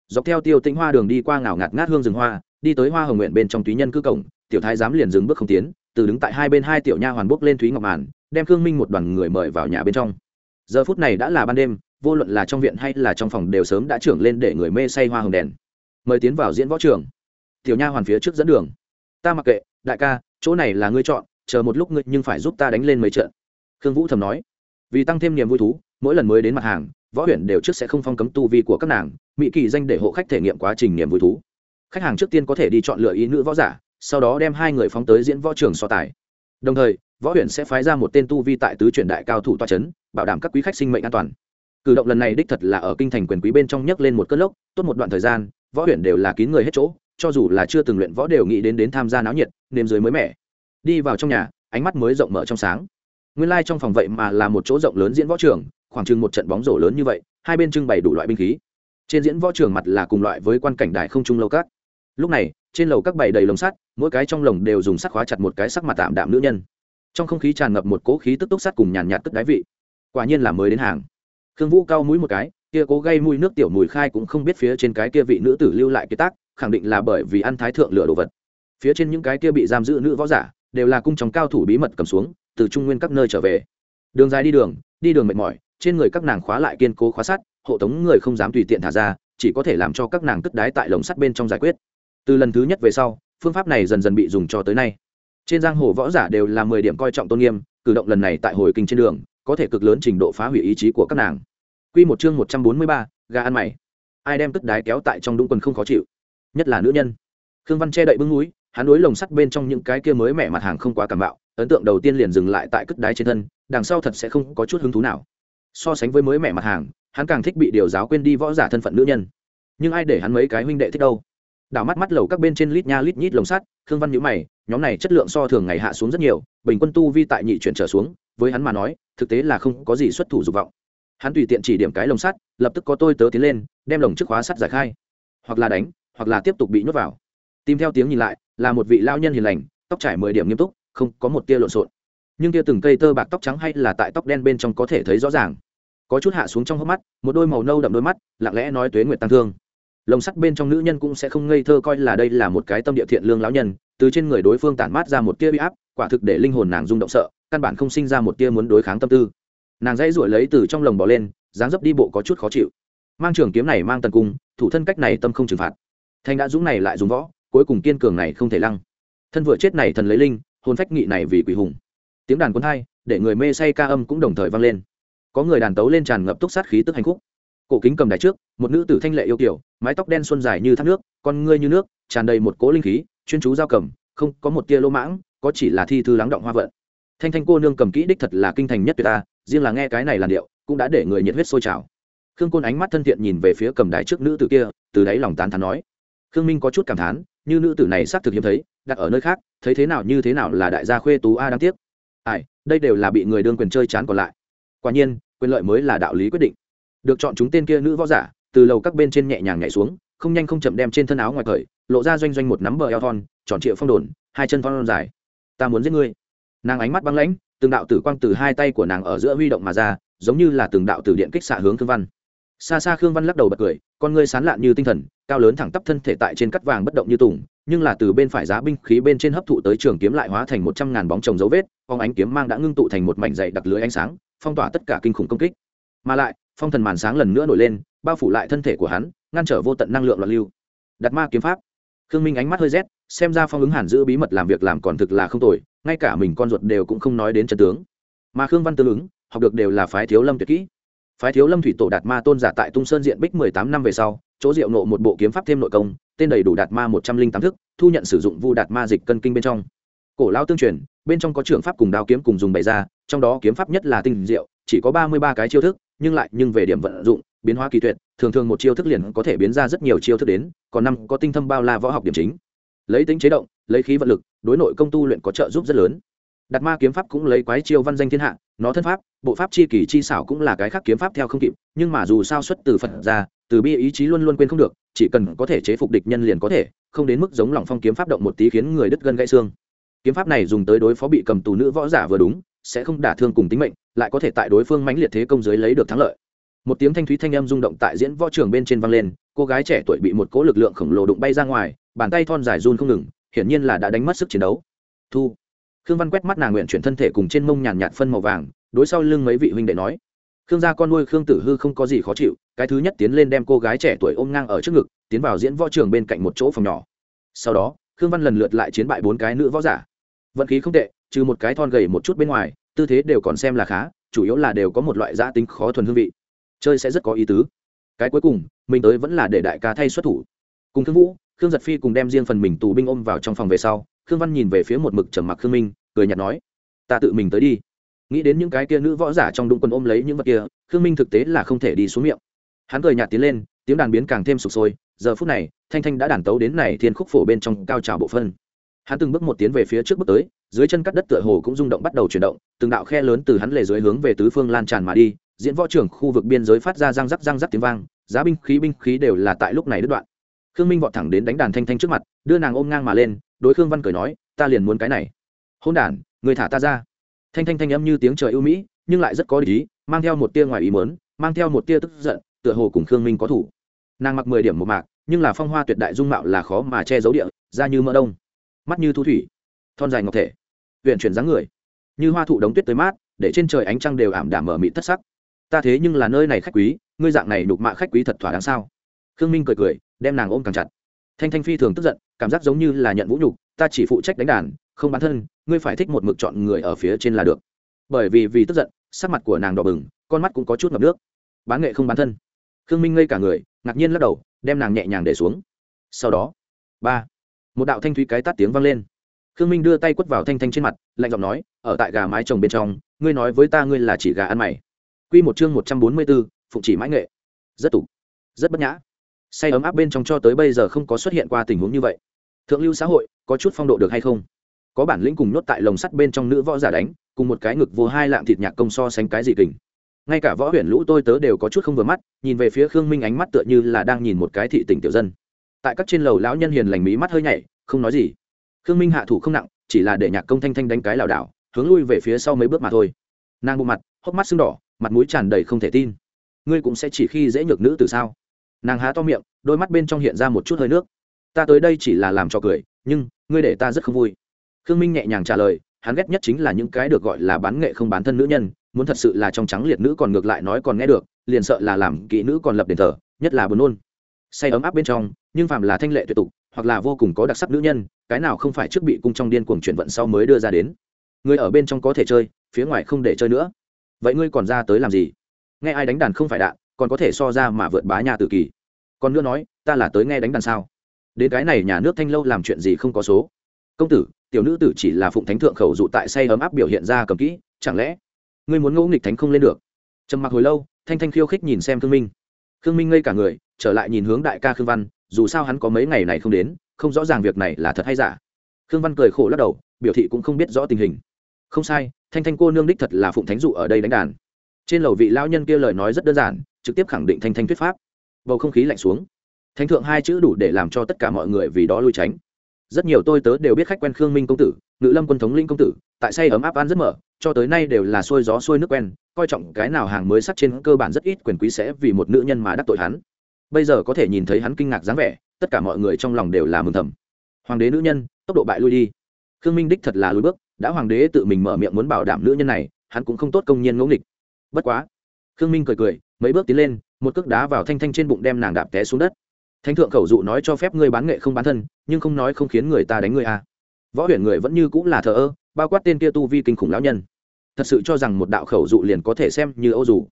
Dọc theo tiêu tĩnh hoa đường đi qua ngào ngạt ngát hương rừng hoa, đi tới hoa hồng nguyện bên trong túy nhân cư cổng, tiểu thái giám liền dừng bước không tiến, từ đứng tại hai bên hai tiểu nha hoàn bốc lên thúy ngọc màn, đem khương minh một đoàn người mời vào nhà bên trong. Giờ phút này đã là ban đêm, vô luận là trong viện hay là trong phòng đều sớm đã trưởng lên để người mê say hoa hồng đèn. Mời tiến vào diễn võ trường. Tiểu nha hoàn phía trước dẫn đường. Ta mặc kệ, đại ca, chỗ này là ngươi chọn, chờ một lúc ngươi nhưng phải giúp ta đánh lên mấy trận. Khương vũ thầm nói. Vì tăng thêm niềm vui thú mỗi lần mới đến mặt hàng, võ huyện đều trước sẽ không phong cấm tu vi của các nàng mỹ kỳ danh để hộ khách thể nghiệm quá trình niềm vui thú. Khách hàng trước tiên có thể đi chọn lựa ý nữ võ giả, sau đó đem hai người phóng tới diễn võ trường so tài. Đồng thời, võ huyện sẽ phái ra một tên tu vi tại tứ truyền đại cao thủ toa c h ấ n bảo đảm các quý khách sinh mệnh an toàn. Cử động lần này đích thật là ở kinh thành quyền quý bên trong nhấc lên một cơn lốc, tốt một đoạn thời gian, võ huyện đều là kín người hết chỗ, cho dù là chưa từng luyện võ đều nghĩ đến đến tham gia náo nhiệt nêm dưới mới mẻ. Đi vào trong nhà, ánh mắt mới rộng mở trong sáng. Nguyên lai、like、trong phòng vậy mà là một chỗ rộng lớn diễn võ trường khoảng chừng một trận bóng rổ lớn như vậy, hai bên trưng bày đủ loại binh khí. Trên diễn võ trường mặt là cùng loại với quan cảnh đài không trung lâu các. Lúc này, trên lầu các bày đầy lồng sắt, mỗi cái trong lồng đều dùng sắt khóa chặt một cái sắc mặt tạm đạm nữ nhân. Trong không khí tràn ngập một cỗ khí tức túc sắt cùng nhàn nhạt tức đáy vị. Quả nhiên là mới đến hàng. Khương vũ cao mũi một cái, kia cố gây mùi nước tiểu mùi khai cũng không biết phía trên cái kia vị nữ tử lưu lại cái tác, khẳng định là bởi vì ăn thái thượng lửa đồ vật. Phía trên những cái kia bị giam giữ nữ võ giả, đều là cung trong cao thủ bí mật cầm xuống, từ trung nguyên các nơi trở về. Đường dài đi đường đi đường mệt mỏi trên người các nàng khóa lại kiên cố khóa sắt, hộ tống người không dám tùy tiện thả ra, chỉ có thể làm cho các nàng cất đái tại lồng sắt bên trong giải quyết. Từ lần thứ nhất về sau, phương pháp này dần dần bị dùng cho tới nay. Trên giang hồ võ giả đều là mười điểm coi trọng tôn nghiêm, cử động lần này tại hồi kinh trên đường, có thể cực lớn trình độ phá hủy ý chí của các nàng. Q một chương một trăm bốn mươi ba, gà ăn mày. Ai đem cất đái kéo tại trong đúng quần không khó chịu. Nhất là nữ nhân. Khương văn che đậy bưng núi, hắn đối lồng sắt bên trong những cái kia mới mẻ mặt hàng không quá cảm bạo, ấn tượng đầu tiên liền dừng lại tại cất đái trên thân, đằng sau thật sẽ không có chút hứng thú nào so sánh với mới mẻ mặt hàng, hắn càng thích bị điều giáo quên đi võ giả thân phận nữ nhân. Nhưng ai để hắn mấy cái huynh đệ thích đâu? Đảo mắt mắt lầu các bên trên lít nha lít nhít lồng sắt, khương văn nhữ mày, nhóm này chất lượng so thường ngày hạ xuống rất nhiều, bình quân tu vi tại nhị chuyển trở xuống, với hắn mà nói, thực tế là không có gì xuất thủ dục vọng. Hắn tùy tiện chỉ điểm cái lồng sắt, lập tức có tôi tớ tiến lên, đem lồng chức khóa sắt giải khai. Hoặc là đánh, hoặc là tiếp tục bị nhốt vào. Tìm theo tiếng nhìn lại, là một vị lao nhân hiền lành, tóc trải mười điểm nghiêm túc, không có một tia lộn xộn nhưng kia từng cây tơ bạc tóc trắng hay là tại tóc đen bên trong có thể thấy rõ ràng. Có chút hạ xuống trong hốc mắt, một đôi màu nâu đậm đôi mắt, lặng lẽ nói tuế nguyệt tăng thương. Lồng sắt bên trong nữ nhân cũng sẽ không ngây thơ coi là đây là một cái tâm địa thiện lương lão nhân, từ trên người đối phương tản mát ra một tia bị áp, quả thực để linh hồn nàng rung động sợ, căn bản không sinh ra một tia muốn đối kháng tâm tư. Nàng dãy ruổi lấy từ trong lồng bỏ lên, dáng dấp đi bộ có chút khó chịu. Mang trường kiếm này mang tần cung, thủ thân cách này tâm không trừng phạt. Thanh đã dũng này lại dùng võ, cuối cùng kiên cường này không thể lăng. Thân vừa chết này thần lấy linh, hồn phách nghị này vì quỷ hùng tiếng đàn cuốn hai để người mê say ca âm cũng đồng thời vang lên. Có người đàn tấu lên tràn ngập túc sát khí tức hành khúc cổ kính cầm đài trước, một nữ tử thanh lệ yêu kiểu mái tóc đen xuân dài như thác nước, con ngươi như nước, tràn đầy một cỗ linh khí, chuyên chú giao cầm, không có một tia lô mãng, có chỉ là thi thư lắng động hoa vận. Thanh thanh cô nương cầm kỹ đích thật là kinh thành nhất tuyệt ta, riêng là nghe cái này làn điệu, cũng đã để người nhiệt huyết sôi trào. Khương côn ánh mắt thân thiện nhìn về phía cầm đài trước nữ tử kia, từ đáy lòng tán thán nói. Khương minh có chút cảm thán, như nữ tử này xác thực hiếm thấy, đặt ở nơi khác, thấy thế nào như thế nào là đại gia khuê tú a, đáng tiếc ai, đây đều là bị người đương quyền chơi chán còn lại. Quả nhiên, quyền lợi mới là đạo lý quyết định. Được chọn chúng tên kia nữ võ giả, từ lầu các bên trên nhẹ nhàng nhảy xuống, không nhanh không chậm đem trên thân áo ngoài cởi, lộ ra doanh doanh một nắm bờ eo thon, tròn triệu phong đồn, hai chân thon dài. Ta muốn giết ngươi. Nàng ánh mắt băng lãnh, từng đạo tử quang từ hai tay của nàng ở giữa huy động mà ra, giống như là từng đạo tử điện kích xạ hướng khương văn. Xa xa khương văn lắc đầu bật cười, con ngươi sán lạn như tinh thần, cao lớn thẳng tắp thân thể tại trên cắt vàng bất động như tùng, nhưng là từ bên phải giá binh khí bên trên hấp thụ tới trường kiếm lại hóa thành một trăm ngàn bóng trồng dấu vết phong ánh kiếm mang đã ngưng tụ thành một mảnh dày đặc lưới ánh sáng, phong tỏa tất cả kinh khủng công kích. Mà lại, phong thần màn sáng lần nữa nổi lên, bao phủ lại thân thể của hắn, ngăn trở vô tận năng lượng loạn lưu. Đặt ma kiếm pháp. Khương minh ánh mắt hơi rét, xem ra phong ứng hàn giữ bí mật làm việc làm còn thực là không tồi, ngay cả mình con ruột đều cũng không nói đến trận tướng. Mà khương văn tương ứng, học được đều là phái thiếu lâm tuyệt kỹ. Phái thiếu lâm thủy tổ đạt ma tôn giả tại tung sơn diện bích mười tám năm về sau, chỗ diệu nộ một bộ kiếm pháp thêm nội công, tên đầy đủ đạt ma một trăm linh tám thức, thu nhận sử dụng vu đạt ma dịch cân kinh bên trong cổ lao tương truyền, bên trong có trường pháp cùng đao kiếm cùng dùng bày ra, trong đó kiếm pháp nhất là tinh diệu, chỉ có ba mươi ba cái chiêu thức, nhưng lại nhưng về điểm vận dụng, biến hóa kỳ tuyệt, thường thường một chiêu thức liền có thể biến ra rất nhiều chiêu thức đến, còn năm có tinh thâm bao la võ học điểm chính. Lấy tính chế động, lấy khí vận lực, đối nội công tu luyện có trợ giúp rất lớn. Đạt ma kiếm pháp cũng lấy quái chiêu văn danh thiên hạ, nó thân pháp, bộ pháp chi kỳ chi xảo cũng là cái khác kiếm pháp theo không kịp, nhưng mà dù sao xuất từ phật ra, từ bi ý chí luôn luôn quên không được, chỉ cần có thể chế phục địch nhân liền có thể, không đến mức giống lòng phong kiếm pháp động một tí khiến người đứt gân gãy xương kiếm pháp này dùng tới đối phó bị cầm tù nữ võ giả vừa đúng, sẽ không đả thương cùng tính mệnh, lại có thể tại đối phương mãnh liệt thế công giới lấy được thắng lợi. Một tiếng thanh thúy thanh âm rung động tại diễn võ trường bên trên vang lên, cô gái trẻ tuổi bị một cỗ lực lượng khổng lồ đụng bay ra ngoài, bàn tay thon dài run không ngừng, hiển nhiên là đã đánh mất sức chiến đấu. Thu. Khương văn quét mắt nàng nguyện chuyển thân thể cùng trên mông nhàn nhạt phân màu vàng, đối sau lưng mấy vị huynh đệ nói. Khương gia con nuôi khương tử hư không có gì khó chịu, cái thứ nhất tiến lên đem cô gái trẻ tuổi ôm ngang ở trước ngực, tiến vào diễn võ trường bên cạnh một chỗ phòng nhỏ. Sau đó, khương văn lần lượt lại chiến bại bốn cái nữ võ giả vận khí không tệ, trừ một cái thon gầy một chút bên ngoài, tư thế đều còn xem là khá, chủ yếu là đều có một loại giã tính khó thuần hương vị. Chơi sẽ rất có ý tứ. Cái cuối cùng, mình tới vẫn là để đại ca thay xuất thủ. Cùng khương vũ, khương giật phi cùng đem riêng phần mình tù binh ôm vào trong phòng về sau, khương văn nhìn về phía một mực trầm mặc khương minh, cười nhạt nói, ta tự mình tới đi. Nghĩ đến những cái kia nữ võ giả trong đụng quân ôm lấy những vật kia, khương minh thực tế là không thể đi xuống miệng. Hắn cười nhạt tiến lên, tiếng đàn biến càng thêm sụp sôi, giờ phút này, thanh thanh đã đàn tấu đến này thiên khúc phổ bên trong cao trào bộ phân hắn từng bước một tiến về phía trước bước tới, dưới chân cắt đất tựa hồ cũng rung động bắt đầu chuyển động, từng đạo khe lớn từ hắn lề dưới hướng về tứ phương lan tràn mà đi, diễn võ trưởng khu vực biên giới phát ra răng rắc răng rắc tiếng vang, giá binh khí binh khí đều là tại lúc này đứt đoạn. Khương minh vọt thẳng đến đánh đàn thanh thanh trước mặt, đưa nàng ôm ngang mà lên, đối khương văn cười nói, ta liền muốn cái này. Hôn đản người thả ta ra. Thanh thanh thanh âm như tiếng trời ưu mỹ, nhưng lại rất có lý, mang theo một tia ngoài ý mớn mang theo một tia tức giận, tựa hồ cùng khương minh có thủ. Nàng mặc mười điểm một mạc, nhưng là phong hoa tuyệt đại dung mạo là khó mà che giấu địa ra như mỡ đông mắt như thu thủy, thon dài ngọc thể huyện chuyển dáng người, như hoa thụ đống tuyết tới mát, để trên trời ánh trăng đều ảm đạm mở mịt thất sắc. Ta thế nhưng là nơi này khách quý, ngươi dạng này đục mạ khách quý thật thỏa đáng sao? Khương minh cười cười, đem nàng ôm càng chặt. Thanh thanh phi thường tức giận, cảm giác giống như là nhận vũ nhục, ta chỉ phụ trách đánh đàn, không bản thân, ngươi phải thích một mực chọn người ở phía trên là được. Bởi vì vì tức giận, sắc mặt của nàng đỏ bừng, con mắt cũng có chút ngập nước. Bán nghệ không bán thân. Khương minh ngây cả người, ngạc nhiên lắc đầu, đem nàng nhẹ nhàng để xuống. Sau đó, ba một đạo thanh thúy cái tát tiếng vang lên. Khương minh đưa tay quất vào thanh thanh trên mặt, lạnh giọng nói, ở tại gà mái trồng bên trong, ngươi nói với ta ngươi là chỉ gà ăn mày. Q một chương một trăm bốn mươi bốn, phụng chỉ mãi nghệ. Rất tục, rất bất nhã. Say ấm áp bên trong cho tới bây giờ không có xuất hiện qua tình huống như vậy. Thượng lưu xã hội, có chút phong độ được hay không? Có bản lĩnh cùng nhốt tại lồng sắt bên trong nữ võ giả đánh, cùng một cái ngực vô hai lạng thịt nhạc công so sánh cái gì kình. Ngay cả võ huyền lũ tôi tớ đều có chút không vừa mắt, nhìn về phía khương minh ánh mắt tựa như là đang nhìn một cái thị tỉnh tiểu dân tại các trên lầu lão nhân hiền lành mí mắt hơi nhảy, không nói gì. Khương minh hạ thủ không nặng, chỉ là để nhạc công thanh thanh đánh cái lảo đảo, hướng lui về phía sau mấy bước mà thôi. Nàng bộ mặt, hốc mắt sưng đỏ, mặt mũi tràn đầy không thể tin. Ngươi cũng sẽ chỉ khi dễ nhược nữ từ sao? Nàng há to miệng, đôi mắt bên trong hiện ra một chút hơi nước. Ta tới đây chỉ là làm cho cười, nhưng, ngươi để ta rất không vui. Khương minh nhẹ nhàng trả lời, hắn ghét nhất chính là những cái được gọi là bán nghệ không bán thân nữ nhân, muốn thật sự là trong trắng liệt nữ còn ngược lại nói còn nghe được, liền sợ là làm kỹ nữ còn lập đền thờ, nhất là buồn nôn say ấm áp bên trong, nhưng phàm là thanh lệ tuyệt tục, hoặc là vô cùng có đặc sắc nữ nhân, cái nào không phải trước bị cung trong điên cuồng chuyển vận sau mới đưa ra đến. Người ở bên trong có thể chơi, phía ngoài không để chơi nữa. Vậy ngươi còn ra tới làm gì? Nghe ai đánh đàn không phải đạn, còn có thể so ra mà vượt bá nhà tự kỳ. Còn nữa nói, ta là tới nghe đánh đàn sao? Đến cái này nhà nước thanh lâu làm chuyện gì không có số? Công tử, tiểu nữ tử chỉ là phụng thánh thượng khẩu dụ tại say ấm áp biểu hiện ra cầm kỹ, chẳng lẽ ngươi muốn ngẫu nghịch thánh không lên được? Trầm mặc hồi lâu, thanh thanh khiêu khích nhìn xem thương minh khương minh ngây cả người, trở lại nhìn hướng đại ca khương văn, dù sao hắn có mấy ngày này không đến, không rõ ràng việc này là thật hay giả. Khương văn cười khổ lắc đầu, biểu thị cũng không biết rõ tình hình. Không sai, thanh thanh cô nương đích thật là phụng thánh dụ ở đây đánh đàn. Trên lầu vị lão nhân kia lời nói rất đơn giản, trực tiếp khẳng định thanh thanh thuyết pháp. Bầu không khí lạnh xuống. Thánh thượng hai chữ đủ để làm cho tất cả mọi người vì đó lui tránh rất nhiều tôi tớ đều biết khách quen khương minh công tử, ngự lâm quân thống linh công tử, tại say ấm áp ăn rất mở, cho tới nay đều là xuôi gió xuôi nước quen, coi trọng cái nào hàng mới sắt trên cơ bản rất ít quyền quý sẽ vì một nữ nhân mà đắc tội hắn. Bây giờ có thể nhìn thấy hắn kinh ngạc dáng vẻ, tất cả mọi người trong lòng đều là mừng thầm. Hoàng đế nữ nhân, tốc độ bại lui đi. Khương minh đích thật là lùi bước, đã hoàng đế tự mình mở miệng muốn bảo đảm nữ nhân này, hắn cũng không tốt công nhiên ngẫu nghịch. Bất quá, khương minh cười cười, mấy bước tiến lên, một cước đá vào thanh thanh trên bụng đem nàng đạp té xuống đất thánh thượng khẩu dụ nói cho phép ngươi bán nghệ không bán thân, nhưng không nói không khiến người ta đánh ngươi à. võ huyền người vẫn như cũng là thờ ơ, bao quát tên kia tu vi kinh khủng lão nhân. Thật sự cho rằng một đạo khẩu dụ liền có thể xem như âu dù.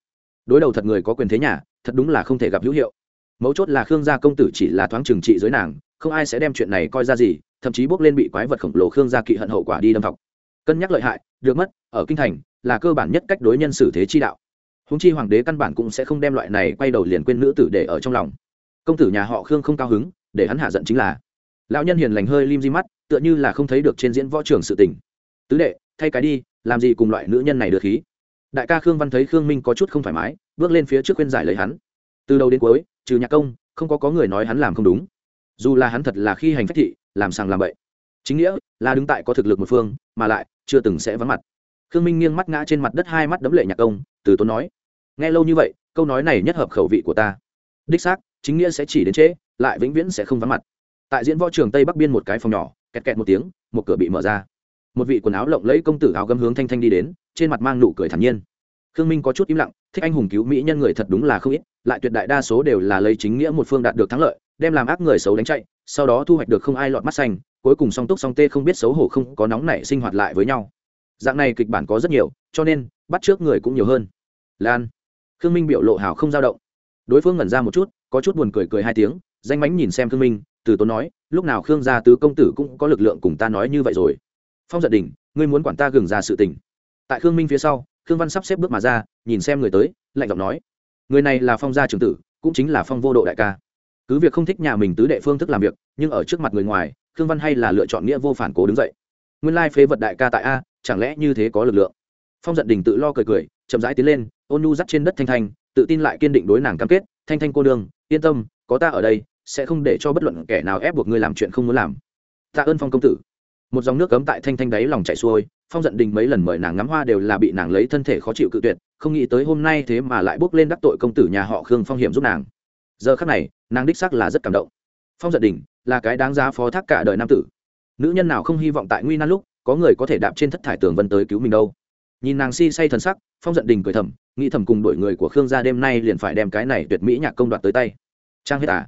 Đối đầu thật người có quyền thế nhà, thật đúng là không thể gặp hữu hiệu. Mấu chốt là khương gia công tử chỉ là thoáng trừng trị dưới nàng, không ai sẽ đem chuyện này coi ra gì, thậm chí bước lên bị quái vật khổng lồ khương gia kỵ hận hậu quả đi đâm thọc. Cân nhắc lợi hại, được mất, ở kinh thành, là cơ bản nhất cách đối nhân xử thế chi đạo. Húng chi hoàng đế căn bản cũng sẽ không đem loại này quay đầu liền quên nữ tử để ở trong lòng công tử nhà họ khương không cao hứng, để hắn hạ giận chính là. Lão nhân hiền lành hơi lim di mắt, tựa như là không thấy được trên diễn võ trường sự tình. Tứ đệ, thay cái đi, làm gì cùng loại nữ nhân này được khí? Đại ca khương văn thấy khương minh có chút không thoải mái, bước lên phía trước khuyên giải lấy hắn. Từ đầu đến cuối, trừ nhạc công, không có có người nói hắn làm không đúng. Dù là hắn thật là khi hành phách thị, làm sàng làm bậy. Chính nghĩa là đứng tại có thực lực một phương, mà lại chưa từng sẽ vắng mặt. Khương minh nghiêng mắt ngã trên mặt đất hai mắt đấm lệ nhạc công, từ tốn nói. Nghe lâu như vậy, câu nói này nhất hợp khẩu vị của ta. Đích xác chính nghĩa sẽ chỉ đến trễ, lại vĩnh viễn sẽ không vắng mặt. Tại diễn võ trường tây bắc biên một cái phòng nhỏ, kẹt kẹt một tiếng, một cửa bị mở ra. Một vị quần áo lộng lẫy công tử áo gấm hướng thanh thanh đi đến, trên mặt mang nụ cười thản nhiên. Khương minh có chút im lặng, thích anh hùng cứu mỹ nhân người thật đúng là không ít, lại tuyệt đại đa số đều là lấy chính nghĩa một phương đạt được thắng lợi, đem làm ác người xấu đánh chạy, sau đó thu hoạch được không ai lọt mắt xanh, cuối cùng song túc song tê không biết xấu hổ không có nóng nảy sinh hoạt lại với nhau. Dạng này kịch bản có rất nhiều, cho nên, bắt trước người cũng nhiều hơn. Lan. Khương minh biểu lộ hào không dao động. Đối phương ngẩn ra một chút có chút buồn cười cười hai tiếng, danh mánh nhìn xem khương minh, từ tốn nói, lúc nào khương gia tứ công tử cũng có lực lượng cùng ta nói như vậy rồi. Phong giật đình, ngươi muốn quản ta gừng ra sự tình. Tại khương minh phía sau, khương văn sắp xếp bước mà ra, nhìn xem người tới, lạnh giọng nói, người này là phong gia trường tử, cũng chính là phong vô độ đại ca. Cứ việc không thích nhà mình tứ đệ phương thức làm việc, nhưng ở trước mặt người ngoài, khương văn hay là lựa chọn nghĩa vô phản cố đứng dậy. Nguyên lai phế vật đại ca tại a, chẳng lẽ như thế có lực lượng? Phong giận đình tự lo cười cười, chậm rãi tiến lên, ôn nu dắt trên đất thanh thanh, tự tin lại kiên định đối nàng cam kết, thanh thanh cô đương yên tâm, có ta ở đây, sẽ không để cho bất luận kẻ nào ép buộc ngươi làm chuyện không muốn làm. Tạ ơn phong công tử. Một dòng nước cấm tại thanh thanh đáy lòng chảy xuôi, phong giận đình mấy lần mời nàng ngắm hoa đều là bị nàng lấy thân thể khó chịu cự tuyệt, không nghĩ tới hôm nay thế mà lại bước lên đắc tội công tử nhà họ khương phong hiểm giúp nàng. Giờ khắc này, nàng đích xác là rất cảm động. Phong giận đình, là cái đáng giá phó thác cả đời nam tử. Nữ nhân nào không hy vọng tại nguy nan lúc, có người có thể đạp trên thất thải tường vân tới cứu mình đâu. Nhìn nàng si say thần sắc phong giận đình cười thầm, nghĩ thầm cùng đội người của khương gia đêm nay liền phải đem cái này tuyệt mỹ nhạc công đoạt tới tay. Trang hết à.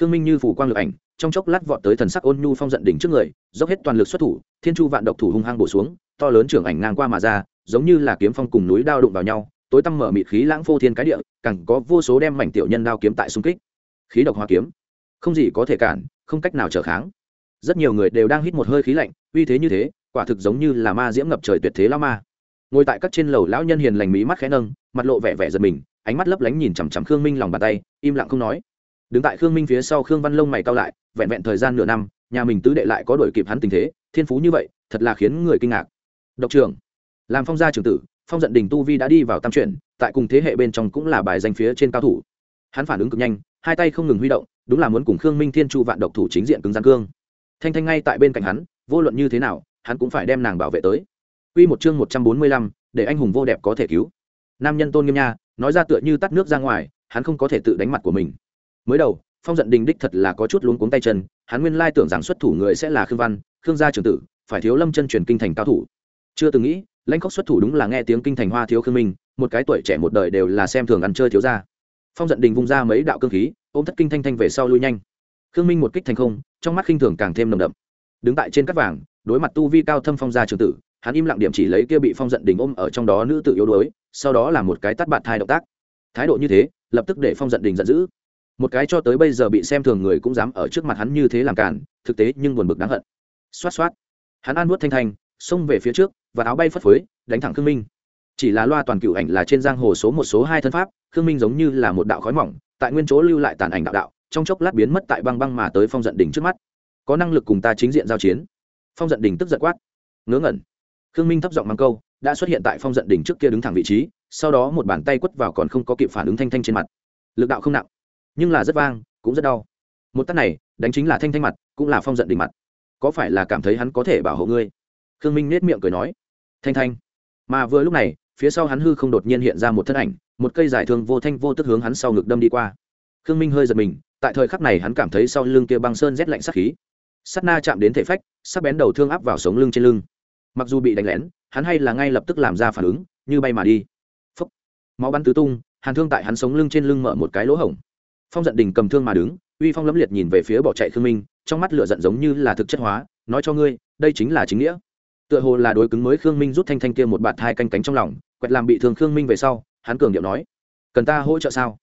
Khương minh như phủ quang lực ảnh, trong chốc lát vọt tới thần sắc ôn nhu phong giận đỉnh trước người, dốc hết toàn lực xuất thủ, thiên chu vạn độc thủ hung hăng bổ xuống, to lớn trưởng ảnh ngang qua mà ra, giống như là kiếm phong cùng núi đao đụng vào nhau, tối tăm mở mịt khí lãng phô thiên cái địa, càng có vô số đem mảnh tiểu nhân đao kiếm tại xung kích. Khí độc hoa kiếm. Không gì có thể cản, không cách nào trở kháng. Rất nhiều người đều đang hít một hơi khí lạnh, uy thế như thế, quả thực giống như là ma diễm ngập trời tuyệt thế lao ma ngồi tại các trên lầu lão nhân hiền lành mí mắt khẽ nâng, mặt lộ vẻ vẻ giật mình, ánh mắt lấp lánh nhìn chằm chằm khương minh lòng bàn tay, im lặng không nói. Đứng tại khương minh phía sau, khương văn lông mày cao lại, vẹn vẹn thời gian nửa năm, nhà mình tứ đệ lại có đổi kịp hắn tình thế, thiên phú như vậy, thật là khiến người kinh ngạc. Độc trưởng, làm phong gia trưởng tử, phong giận đình tu vi đã đi vào tam chuyển, tại cùng thế hệ bên trong cũng là bài danh phía trên cao thủ. Hắn phản ứng cực nhanh, hai tay không ngừng huy động, đúng là muốn cùng khương minh thiên chu vạn độc thủ chính diện cứng gian cương. Thanh thanh ngay tại bên cạnh hắn, vô luận như thế nào, hắn cũng phải đem nàng bảo vệ tới. Quy một chương một trăm bốn mươi lăm, để anh hùng vô đẹp có thể cứu. Nam nhân tôn nghiêm nha, nói ra tựa như tắt nước ra ngoài, hắn không có thể tự đánh mặt của mình. Mới đầu, Phong giận đình đích thật là có chút luống cuống tay chân, hắn nguyên lai tưởng rằng xuất thủ người sẽ là Khương Văn, Khương gia trưởng tử, phải thiếu Lâm chân truyền kinh thành cao thủ. Chưa từng nghĩ, lãnh khốc xuất thủ đúng là nghe tiếng kinh thành hoa thiếu Khương Minh, một cái tuổi trẻ một đời đều là xem thường ăn chơi thiếu gia. Phong giận đình vung ra mấy đạo cương khí, ôm thất kinh thanh thanh về sau lui nhanh. Khương Minh một kích thành không, trong mắt khinh thường càng thêm nồng đậm. Đứng tại trên cát vàng, đối mặt tu vi cao thâm phong gia trưởng tử, hắn im lặng điểm chỉ lấy kia bị phong giận đình ôm ở trong đó nữ tự yếu đuối, sau đó là một cái tắt bạt thai động tác. Thái độ như thế, lập tức để phong giận đình giận dữ. Một cái cho tới bây giờ bị xem thường người cũng dám ở trước mặt hắn như thế làm cản, thực tế nhưng buồn bực đáng hận. Xoát xoát. Hắn an nuốt thanh thanh, xông về phía trước, và áo bay phất phới, đánh thẳng khương minh. Chỉ là loa toàn cựu ảnh là trên giang hồ số một số hai thân pháp, khương minh giống như là một đạo khói mỏng, tại nguyên chỗ lưu lại tàn ảnh đạo đạo, trong chốc lát biến mất tại băng băng mà tới phong giận đỉnh trước mắt. Có năng lực cùng ta chính diện giao chiến. Phong giận đỉnh tức giận quát. Ngớ ngẩn khương minh thấp giọng mang câu, đã xuất hiện tại phong giận đỉnh trước kia đứng thẳng vị trí, sau đó một bàn tay quất vào còn không có kịp phản ứng thanh thanh trên mặt. Lực đạo không nặng, nhưng là rất vang, cũng rất đau. Một tát này, đánh chính là thanh thanh mặt, cũng là phong giận đỉnh mặt. Có phải là cảm thấy hắn có thể bảo hộ ngươi? Khương minh nết miệng cười nói. Thanh thanh. Mà vừa lúc này, phía sau hắn hư không đột nhiên hiện ra một thân ảnh, một cây giải thương vô thanh vô tức hướng hắn sau ngực đâm đi qua. Khương minh hơi giật mình, tại thời khắc này hắn cảm thấy sau lưng kia băng sơn rét lạnh sắc khí. Sắt na chạm đến thể phách, sắc bén đầu thương áp vào sống lưng trên lưng mặc dù bị đánh lén, hắn hay là ngay lập tức làm ra phản ứng, như bay mà đi. Phấp máu bắn tứ tung, hàn thương tại hắn sống lưng trên lưng mở một cái lỗ hổng. Phong giận đình cầm thương mà đứng, uy phong lẫm liệt nhìn về phía bỏ chạy khương minh, trong mắt lửa giận giống như là thực chất hóa, nói cho ngươi, đây chính là chính nghĩa. Tựa hồ là đối cứng mới khương minh rút thanh thanh kia một bạt hai canh cánh trong lòng, quẹt làm bị thương khương minh về sau, hắn cường điệu nói, cần ta hỗ trợ sao?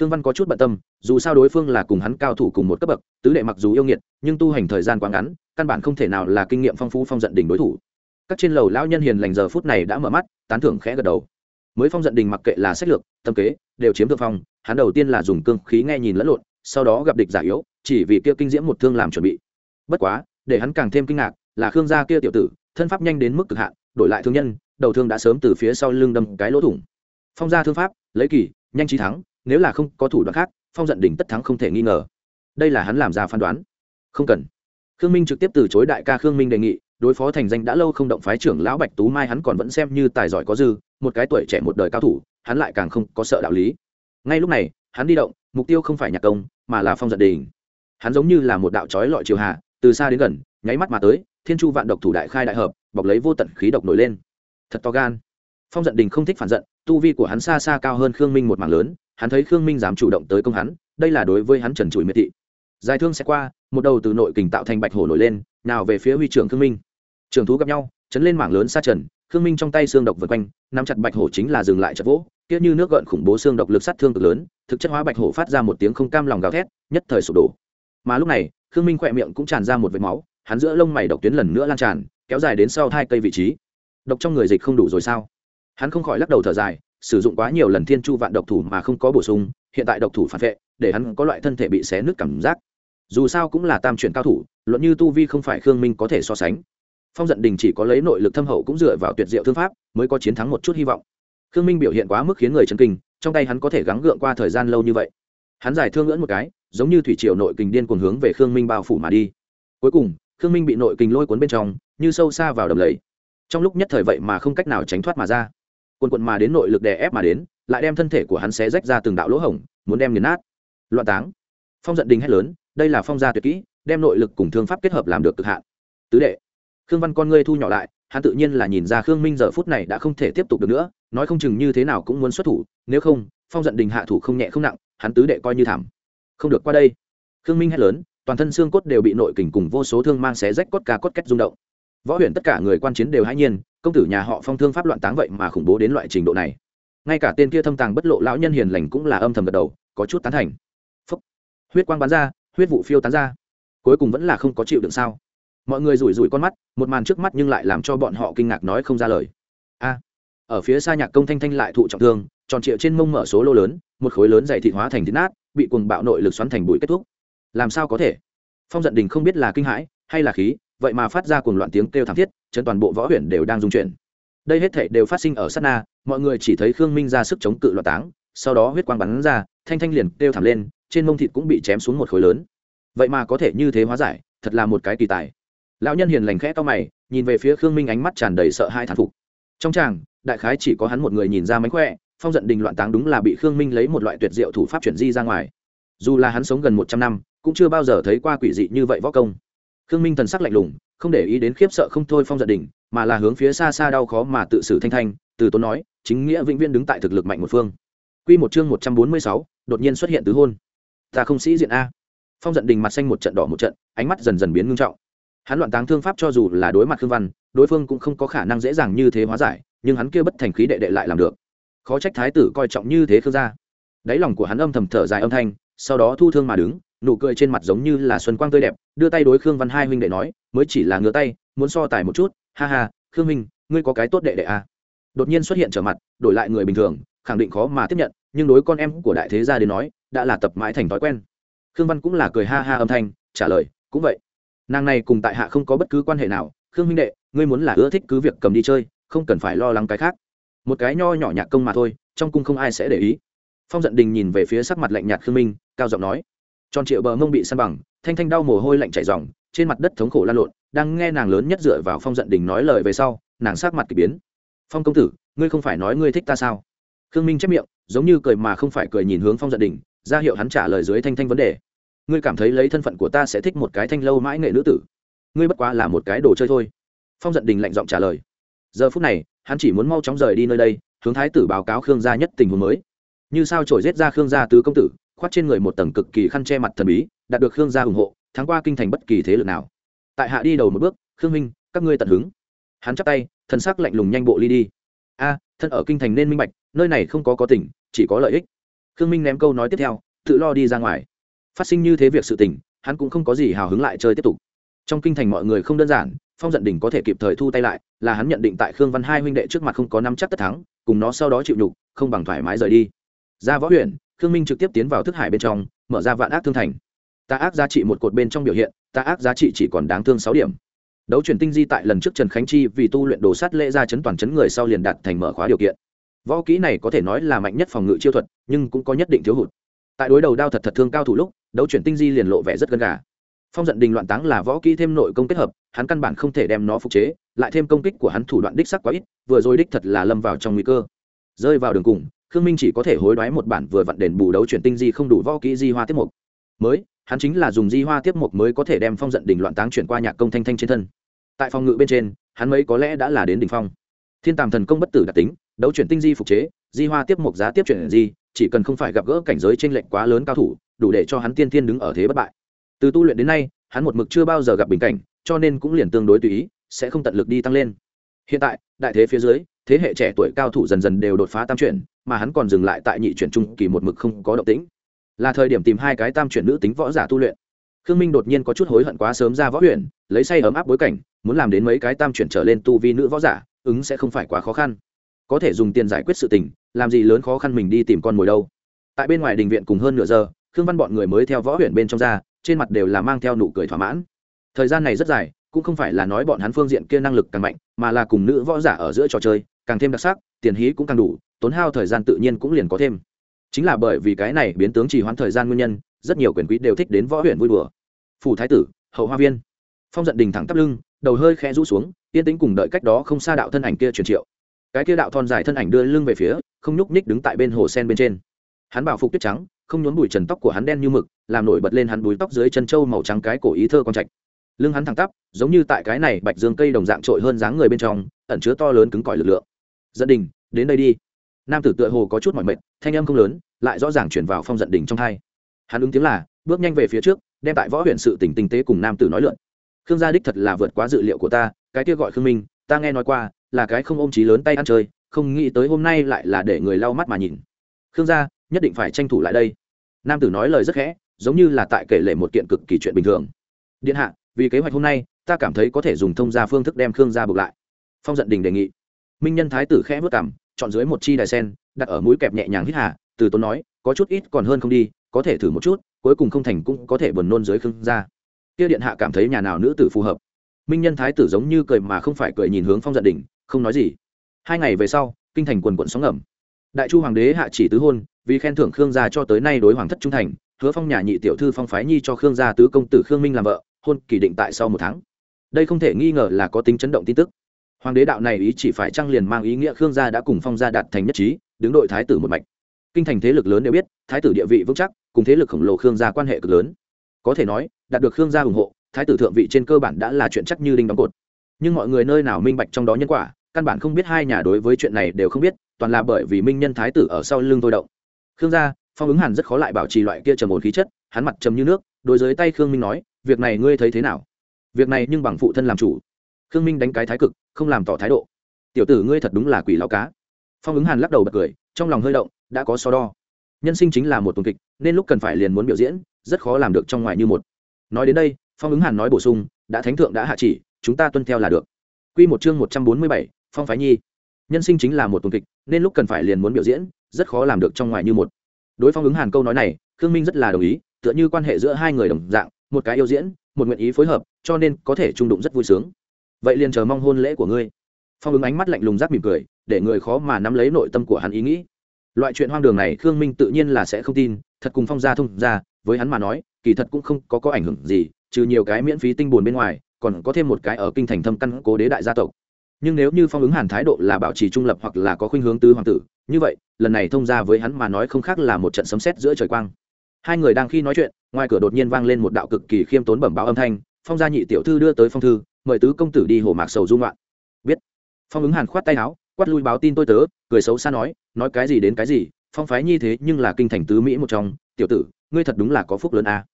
Khương văn có chút bận tâm, dù sao đối phương là cùng hắn cao thủ cùng một cấp bậc, tứ đệ mặc dù yêu nghiệt, nhưng tu hành thời gian quá ngắn, căn bản không thể nào là kinh nghiệm phong phú phong giận đỉnh đối thủ các trên lầu lão nhân hiền lành giờ phút này đã mở mắt, tán thưởng khẽ gật đầu. Mới phong giận đình mặc kệ là sách lược, tâm kế, đều chiếm thượng phong, hắn đầu tiên là dùng cương khí nghe nhìn lẫn lộn, sau đó gặp địch giả yếu, chỉ vì kia kinh diễm một thương làm chuẩn bị. Bất quá, để hắn càng thêm kinh ngạc, là khương gia kia tiểu tử, thân pháp nhanh đến mức cực hạn, đổi lại thương nhân, đầu thương đã sớm từ phía sau lưng đâm cái lỗ thủng. Phong gia thương pháp, lấy kỳ, nhanh trí thắng, nếu là không có thủ đoạn khác, phong giận đỉnh tất thắng không thể nghi ngờ. Đây là hắn làm ra phán đoán. Không cần. Khương minh trực tiếp từ chối đại ca khương minh đề nghị đối phó thành danh đã lâu không động phái trưởng lão bạch tú mai hắn còn vẫn xem như tài giỏi có dư, một cái tuổi trẻ một đời cao thủ, hắn lại càng không có sợ đạo lý. Ngay lúc này, hắn đi động, mục tiêu không phải nhạc công, mà là phong giận đình. Hắn giống như là một đạo trói lọi triều hạ, từ xa đến gần, nháy mắt mà tới, thiên chu vạn độc thủ đại khai đại hợp, bọc lấy vô tận khí độc nổi lên. Thật to gan. Phong giận đình không thích phản giận, tu vi của hắn xa xa cao hơn khương minh một mảng lớn, hắn thấy khương minh dám chủ động tới công hắn, đây là đối với hắn trần trụi miệt thị. Dài thương sẽ qua, một đầu từ nội kình tạo thành bạch hổ nổi lên, nào về phía huy trưởng khương minh trường thú gặp nhau, chấn lên mảng lớn xa trần, khương minh trong tay xương độc vượt quanh, nắm chặt bạch hổ chính là dừng lại chặt vỗ, kia như nước gợn khủng bố xương độc lực sát thương cực lớn, thực chất hóa bạch hổ phát ra một tiếng không cam lòng gào thét, nhất thời sụp đổ. Mà lúc này, khương minh khỏe miệng cũng tràn ra một vệt máu, hắn giữa lông mày độc tuyến lần nữa lan tràn, kéo dài đến sau hai cây vị trí. Độc trong người dịch không đủ rồi sao? Hắn không khỏi lắc đầu thở dài, sử dụng quá nhiều lần thiên chu vạn độc thủ mà không có bổ sung, hiện tại độc thủ phản vệ, để hắn có loại thân thể bị xé nước cảm giác. Dù sao cũng là tam chuyển cao thủ, luận như tu vi không phải khương minh có thể so sánh phong giận đình chỉ có lấy nội lực thâm hậu cũng dựa vào tuyệt diệu thương pháp mới có chiến thắng một chút hy vọng. Khương minh biểu hiện quá mức khiến người chấn kinh, trong tay hắn có thể gắng gượng qua thời gian lâu như vậy. Hắn giải thương ngưỡn một cái, giống như thủy triều nội kình điên cuồng hướng về khương minh bao phủ mà đi. Cuối cùng, khương minh bị nội kình lôi cuốn bên trong, như sâu xa vào đầm lầy. Trong lúc nhất thời vậy mà không cách nào tránh thoát mà ra. Quần quận mà đến nội lực đè ép mà đến, lại đem thân thể của hắn xé rách ra từng đạo lỗ hổng, muốn đem nghiền nát. Loạn táng. Phong giận đình hét lớn, đây là phong gia tuyệt kỹ, đem nội lực cùng thương pháp kết hợp làm được cực hạn. Tứ đệ khương văn con ngươi thu nhỏ lại, hắn tự nhiên là nhìn ra khương minh giờ phút này đã không thể tiếp tục được nữa, nói không chừng như thế nào cũng muốn xuất thủ, nếu không, phong giận đình hạ thủ không nhẹ không nặng, hắn tứ đệ coi như thảm. Không được qua đây. Khương minh hét lớn, toàn thân xương cốt đều bị nội kình cùng vô số thương mang xé rách cốt ca cốt cách rung động. Võ huyện tất cả người quan chiến đều hãi nhiên, công tử nhà họ phong thương pháp loạn táng vậy mà khủng bố đến loại trình độ này. Ngay cả tên kia thâm tàng bất lộ lão nhân hiền lành cũng là âm thầm gật đầu, có chút tán thành. Phúc. huyết quang bắn ra, huyết vụ phiêu tán ra. Cuối cùng vẫn là không có chịu đựng sao? Mọi người rủi rủi con mắt, một màn trước mắt nhưng lại làm cho bọn họ kinh ngạc nói không ra lời. A, ở phía xa nhạc công thanh thanh lại thụ trọng thương, tròn trịa trên mông mở số lô lớn, một khối lớn dày thịt hóa thành thịt nát, bị cuồng bạo nội lực xoắn thành bụi kết thúc. Làm sao có thể? Phong giận đình không biết là kinh hãi hay là khí, vậy mà phát ra cuồng loạn tiếng kêu thảm thiết, chân toàn bộ võ huyện đều đang dung chuyển. Đây hết thể đều phát sinh ở sát na, mọi người chỉ thấy khương minh ra sức chống cự loạn táng, sau đó huyết quang bắn ra, thanh thanh liền kêu thảm lên, trên mông thịt cũng bị chém xuống một khối lớn. Vậy mà có thể như thế hóa giải, thật là một cái kỳ tài lão nhân hiền lành khẽ to mày nhìn về phía khương minh ánh mắt tràn đầy sợ hai thán phục. Trong tràng đại khái chỉ có hắn một người nhìn ra mánh khỏe phong giận đình loạn táng đúng là bị khương minh lấy một loại tuyệt diệu thủ pháp chuyển di ra ngoài. Dù là hắn sống gần một trăm năm cũng chưa bao giờ thấy qua quỷ dị như vậy võ công. Khương minh thần sắc lạnh lùng không để ý đến khiếp sợ không thôi phong giận đình mà là hướng phía xa xa đau khó mà tự xử thanh thanh từ tốn nói chính nghĩa vĩnh viên đứng tại thực lực mạnh một phương. Quy một chương một trăm bốn mươi sáu, đột nhiên xuất hiện tứ hôn. Ta không sĩ diện a. Phong giận đình mặt xanh một trận đỏ một trận, ánh mắt dần dần biến ngưng trọng hắn loạn táng thương pháp cho dù là đối mặt khương văn, đối phương cũng không có khả năng dễ dàng như thế hóa giải, nhưng hắn kia bất thành khí đệ đệ lại làm được. Khó trách thái tử coi trọng như thế khương gia. Đáy lòng của hắn âm thầm thở dài âm thanh, sau đó thu thương mà đứng, nụ cười trên mặt giống như là xuân quang tươi đẹp, đưa tay đối khương văn hai huynh đệ nói, mới chỉ là ngửa tay, muốn so tài một chút, ha ha, khương minh ngươi có cái tốt đệ đệ à. đột nhiên xuất hiện trở mặt, đổi lại người bình thường, khẳng định khó mà tiếp nhận, nhưng đối con em của đại thế gia đến nói, đã là tập mãi thành thói quen. Khương văn cũng là cười ha ha âm thanh, trả lời, cũng vậy nàng này cùng tại hạ không có bất cứ quan hệ nào. Khương minh đệ, ngươi muốn là ưa thích cứ việc cầm đi chơi, không cần phải lo lắng cái khác. Một cái nho nhỏ nhạc công mà thôi, trong cung không ai sẽ để ý. Phong giận đình nhìn về phía sắc mặt lạnh nhạt khương minh, cao giọng nói. Tròn triệu bờ mông bị săn bằng, thanh thanh đau mồ hôi lạnh chảy dòng trên mặt đất thống khổ lan lộn, đang nghe nàng lớn nhất dựa vào phong giận đình nói lời về sau, nàng sắc mặt k ỳ biến. Phong công tử, ngươi không phải nói ngươi thích ta sao? Khương minh chép miệng, giống như cười mà không phải cười nhìn hướng phong giận đình, ra hiệu hắn trả lời dưới thanh thanh vấn đề ngươi cảm thấy lấy thân phận của ta sẽ thích một cái thanh lâu mãi nghệ nữ tử. Ngươi bất quá là một cái đồ chơi thôi. Phong giận đình lạnh giọng trả lời. Giờ phút này, hắn chỉ muốn mau chóng rời đi nơi đây, hướng thái tử báo cáo khương gia nhất tình huống mới. Như sao trổi rết ra khương gia tứ công tử khoát trên người một tầng cực kỳ khăn che mặt thần bí, đạt được khương gia ủng hộ, thắng qua kinh thành bất kỳ thế lực nào. Tại hạ đi đầu một bước, khương minh các ngươi tận hứng. Hắn chắp tay thân sắc lạnh lùng nhanh bộ ly đi. A, thân ở kinh thành nên minh bạch, nơi này không có có tỉnh chỉ có lợi ích. Khương minh ném câu nói tiếp theo, tự lo đi ra ngoài phát sinh như thế việc sự tình, hắn cũng không có gì hào hứng lại chơi tiếp tục. Trong kinh thành mọi người không đơn giản, phong giận đỉnh có thể kịp thời thu tay lại, là hắn nhận định tại khương văn hai huynh đệ trước mặt không có năm chắc tất thắng, cùng nó sau đó chịu nhục, không bằng thoải mái rời đi. Ra võ huyện, khương minh trực tiếp tiến vào thức hải bên trong, mở ra vạn ác thương thành. Ta ác giá trị một cột bên trong biểu hiện ta ác giá trị chỉ còn đáng thương sáu điểm. Đấu chuyển tinh di tại lần trước trần khánh chi vì tu luyện đồ sát lễ ra chấn toàn chấn người sau liền đạt thành mở khóa điều kiện. Võ kỹ này có thể nói là mạnh nhất phòng ngự chiêu thuật, nhưng cũng có nhất định thiếu hụt tại đối đầu đao thật thật thương cao thủ lúc, đấu chuyển tinh di liền lộ vẻ rất gần gà. Phong giận đình loạn táng là võ kỹ thêm nội công kết hợp, hắn căn bản không thể đem nó phục chế, lại thêm công kích của hắn thủ đoạn đích sắc quá ít, vừa rồi đích thật là lâm vào trong nguy cơ. Rơi vào đường cùng, khương minh chỉ có thể hối đoái một bản vừa vặn đền bù đấu chuyển tinh di không đủ võ kỹ di hoa tiếp mục. Mới, hắn chính là dùng di hoa tiếp mục mới có thể đem phong giận đình loạn táng chuyển qua nhạc công thanh thanh trên thân. Tại phòng ngự bên trên, hắn mấy có lẽ đã là đến đỉnh phong. Thiên tàm thần công bất tử đặc tính, đấu chuyển tinh di phục chế di hoa tiếp mục giá tiếp chuyển di chỉ cần không phải gặp gỡ cảnh giới t r ê n lệch quá lớn cao thủ, đủ để cho hắn tiên tiên đứng ở thế bất bại. Từ tu luyện đến nay, hắn một mực chưa bao giờ gặp bình cảnh, cho nên cũng liền tương đối tùy ý, sẽ không tận lực đi tăng lên. Hiện tại, đại thế phía dưới, thế hệ trẻ tuổi cao thủ dần dần đều đột phá tam chuyển, mà hắn còn dừng lại tại nhị chuyển trung kỳ một mực không có động tĩnh. Là thời điểm tìm hai cái tam chuyển nữ tính võ giả tu luyện. Khương minh đột nhiên có chút hối hận quá sớm ra võ huyện, lấy say ấm áp bối cảnh, muốn làm đến mấy cái tam chuyển trở lên tu vi nữ võ giả, ứng sẽ không phải quá khó khăn có thể dùng tiền giải quyết sự tình, làm gì lớn khó khăn mình đi tìm con mồi đâu. Tại bên ngoài đình viện cùng hơn nửa giờ, khương văn bọn người mới theo võ huyện bên trong ra, trên mặt đều là mang theo nụ cười thỏa mãn. Thời gian này rất dài, cũng không phải là nói bọn hắn phương diện kia năng lực càng mạnh, mà là cùng nữ võ giả ở giữa trò chơi, càng thêm đặc sắc, tiền hí cũng càng đủ, tốn hao thời gian tự nhiên cũng liền có thêm. Chính là bởi vì cái này biến tướng trì hoãn thời gian nguyên nhân, rất nhiều quyền quý đều thích đến võ huyện vui đùa. Phủ thái tử, hậu hoa viên. Phong giận đình thẳng tắp lưng, đầu hơi khẽ rũ xuống, yên tĩnh cùng đợi cách đó không xa đạo thân ảnh kia truyền triệu cái kia đạo thon dài thân ảnh đưa lưng về phía, không nhúc nhích đứng tại bên hồ sen bên trên. Hắn bảo phục tuyết trắng, không nhốn bụi trần tóc của hắn đen như mực, làm nổi bật lên hắn búi tóc dưới chân trâu màu trắng cái cổ ý thơ con trạch. Lưng hắn thẳng tắp, giống như tại cái này bạch dương cây đồng dạng trội hơn dáng người bên trong, ẩn chứa to lớn cứng cỏi lực lượng. Dẫn đình, đến đây đi. Nam tử tựa hồ có chút mỏi mệt, thanh âm không lớn, lại rõ ràng chuyển vào phong giận đình trong hai. Hắn ứng tiếng là, bước nhanh về phía trước, đem tại võ huyện sự tỉnh tinh tế cùng nam tử nói lượn. Khương gia đích thật là vượt quá dự liệu của ta, cái kia gọi khương minh, ta nghe nói qua là cái không ôm trí lớn tay ăn chơi, không nghĩ tới hôm nay lại là để người lau mắt mà nhìn. Khương gia, nhất định phải tranh thủ lại đây. Nam tử nói lời rất khẽ, giống như là tại kể lệ một kiện cực kỳ chuyện bình thường. Điện hạ, vì kế hoạch hôm nay, ta cảm thấy có thể dùng thông gia phương thức đem khương gia buộc lại. Phong giận đình đề nghị. Minh nhân thái tử khẽ vất cảm chọn dưới một chi đài sen, đặt ở mũi kẹp nhẹ nhàng hít hà, từ tốn nói, có chút ít còn hơn không đi, có thể thử một chút, cuối cùng không thành cũng có thể buồn nôn dưới khương gia. Kia điện hạ cảm thấy nhà nào nữ tử phù hợp. Minh nhân thái tử giống như cười mà không phải cười nhìn hướng phong giận đình không nói gì. Hai ngày về sau, kinh thành quần quận sóng ngầm. Đại chu hoàng đế hạ chỉ tứ hôn, vì khen thưởng khương gia cho tới nay đối hoàng thất trung thành, hứa phong nhà nhị tiểu thư phong phái nhi cho khương gia tứ công tử khương minh làm vợ, hôn kỳ định tại sau một tháng. Đây không thể nghi ngờ là có tính chấn động tin tức. Hoàng đế đạo này ý chỉ phải trăng liền mang ý nghĩa khương gia đã cùng phong gia đạt thành nhất trí, đứng đội thái tử một mạch. Kinh thành thế lực lớn đều biết, thái tử địa vị vững chắc, cùng thế lực khổng lồ khương gia quan hệ cực lớn. Có thể nói, đạt được khương gia ủng hộ, thái tử thượng vị trên cơ bản đã là chuyện chắc như đinh đóng cột. Nhưng mọi người nơi nào minh bạch trong đó nhân quả căn bản không biết hai nhà đối với chuyện này đều không biết toàn là bởi vì minh nhân thái tử ở sau lưng thôi động. Khương gia phong ứng hàn rất khó lại bảo trì loại kia trầm ổn khí chất hắn mặt trầm như nước đối với tay khương minh nói việc này ngươi thấy thế nào? Việc này nhưng bằng phụ thân làm chủ. Khương minh đánh cái thái cực không làm tỏ thái độ. Tiểu tử ngươi thật đúng là quỷ lao cá. Phong ứng hàn lắc đầu bật cười trong lòng hơi động đã có so đo. Nhân sinh chính là một tuần kịch nên lúc cần phải liền muốn biểu diễn rất khó làm được trong ngoài như một. Nói đến đây phong ứng hàn nói bổ sung đã thánh thượng đã hạ chỉ chúng ta tuân theo là được. Quy một chương 147, phong phái nhi. Nhân sinh chính là một tuần kịch, nên lúc cần phải liền muốn biểu diễn, rất khó làm được trong ngoài như một. Đối phong ứng hàn câu nói này, khương minh rất là đồng ý, tựa như quan hệ giữa hai người đồng dạng, một cái yêu diễn, một nguyện ý phối hợp, cho nên có thể trung đụng rất vui sướng. Vậy liền chờ mong hôn lễ của ngươi. Phong ứng ánh mắt lạnh lùng rác mỉm cười, để người khó mà nắm lấy nội tâm của hắn ý nghĩ. Loại chuyện hoang đường này khương minh tự nhiên là sẽ không tin, thật cùng phong gia thông ra, với hắn mà nói, kỳ thật cũng không có có ảnh hưởng gì, trừ nhiều cái miễn phí tinh buồn bên ngoài, còn có thêm một cái ở kinh thành thâm căn cố đế đại gia tộc nhưng nếu như phong ứng hàn thái độ là bảo trì trung lập hoặc là có khuynh hướng tứ hoàng tử, như vậy, lần này thông ra với hắn mà nói không khác là một trận sấm sét giữa trời quang. Hai người đang khi nói chuyện, ngoài cửa đột nhiên vang lên một đạo cực kỳ khiêm tốn bẩm báo âm thanh, phong gia nhị tiểu thư đưa tới phong thư, mời tứ công tử đi hồ mạc sầu dung loạn. Biết. Phong ứng hàn khoát tay áo, quát lui báo tin tôi tớ, cười xấu xa nói nói cái gì đến cái gì, phong phái như thế nhưng là kinh thành tứ mỹ một trong, tiểu tử, ngươi thật đúng là có phúc lớn a à.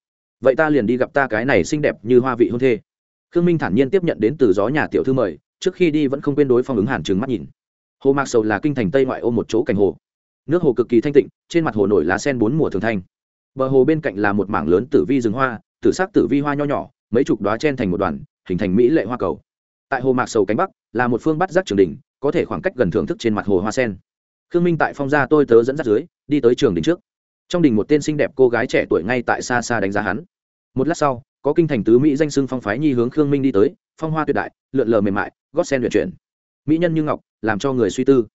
vậy ta liền đi gặp ta cái này xinh đẹp như hoa vị hôn thê. Khương minh thản nhiên tiếp nhận đến từ gió nhà tiểu thư mời trước khi đi vẫn không quên đối phong ứng hàn trừng mắt nhìn. Hồ mạc sầu là kinh thành tây ngoại ô một chỗ cành hồ. Nước hồ cực kỳ thanh tịnh, trên mặt hồ nổi lá sen bốn mùa thường thanh. Bờ hồ bên cạnh là một mảng lớn tử vi rừng hoa, tử sắc tử vi hoa nho nhỏ, mấy chục đoá chen thành một đoàn, hình thành mỹ lệ hoa cầu. Tại hồ mạc sầu cánh bắc, là một phương bắt giác trường đình có thể khoảng cách gần thưởng thức trên mặt hồ hoa sen. Khương minh tại phong gia tôi tớ dẫn dắt dưới, đi tới trường đình trước. Trong đình một tên xinh đẹp cô gái trẻ tuổi ngay tại xa xa đánh giá hắn. Một lát sau, có kinh thành tứ mỹ danh xưng phong phái nhi hướng khương minh đi tới, phong hoa tuyệt đại, lượn lờ mềm mại gót sen luyện chuyển. Mỹ nhân như ngọc, làm cho người suy tư.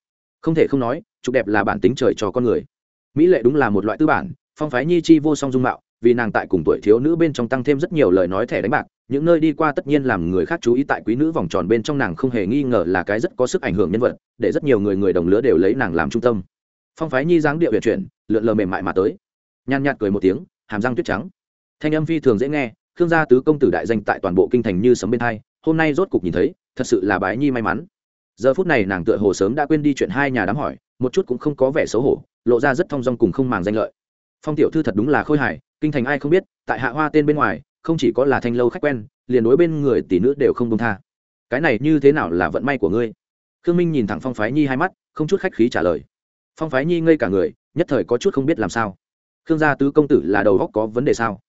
Không thể không nói, trục đẹp là bản tính trời cho con người. Mỹ lệ đúng là một loại tư bản, phong phái nhi chi vô song dung mạo, vì nàng tại cùng tuổi thiếu nữ bên trong tăng thêm rất nhiều lời nói thẻ đánh bạc, những nơi đi qua tất nhiên làm người khác chú ý tại quý nữ vòng tròn bên trong nàng không hề nghi ngờ là cái rất có sức ảnh hưởng nhân vật, để rất nhiều người người đồng lứa đều lấy nàng làm trung tâm. Phong phái nhi dáng điệu huyện chuyển, lượn lờ mềm mại mà tới. Nhàn nhạt cười một tiếng, hàm răng tuyết trắng. Thanh âm phi thường dễ nghe, khương gia tứ công tử đại danh tại toàn bộ kinh thành như sấm bên hai, hôm nay rốt cục nhìn thấy thật sự là bái nhi may mắn. Giờ phút này nàng tựa hồ sớm đã quên đi chuyện hai nhà đám hỏi, một chút cũng không có vẻ xấu hổ, lộ ra rất thong dong cùng không màng danh lợi. Phong tiểu thư thật đúng là khôi hài, kinh thành ai không biết, tại hạ hoa tên bên ngoài, không chỉ có là thanh lâu khách quen, liền đối bên người tỷ nữ đều không công tha. Cái này như thế nào là vận may của ngươi? Khương minh nhìn thẳng phong phái nhi hai mắt, không chút khách khí trả lời. Phong phái nhi ngây cả người, nhất thời có chút không biết làm sao. Khương gia tứ công tử là đầu góc có vấn đề sao?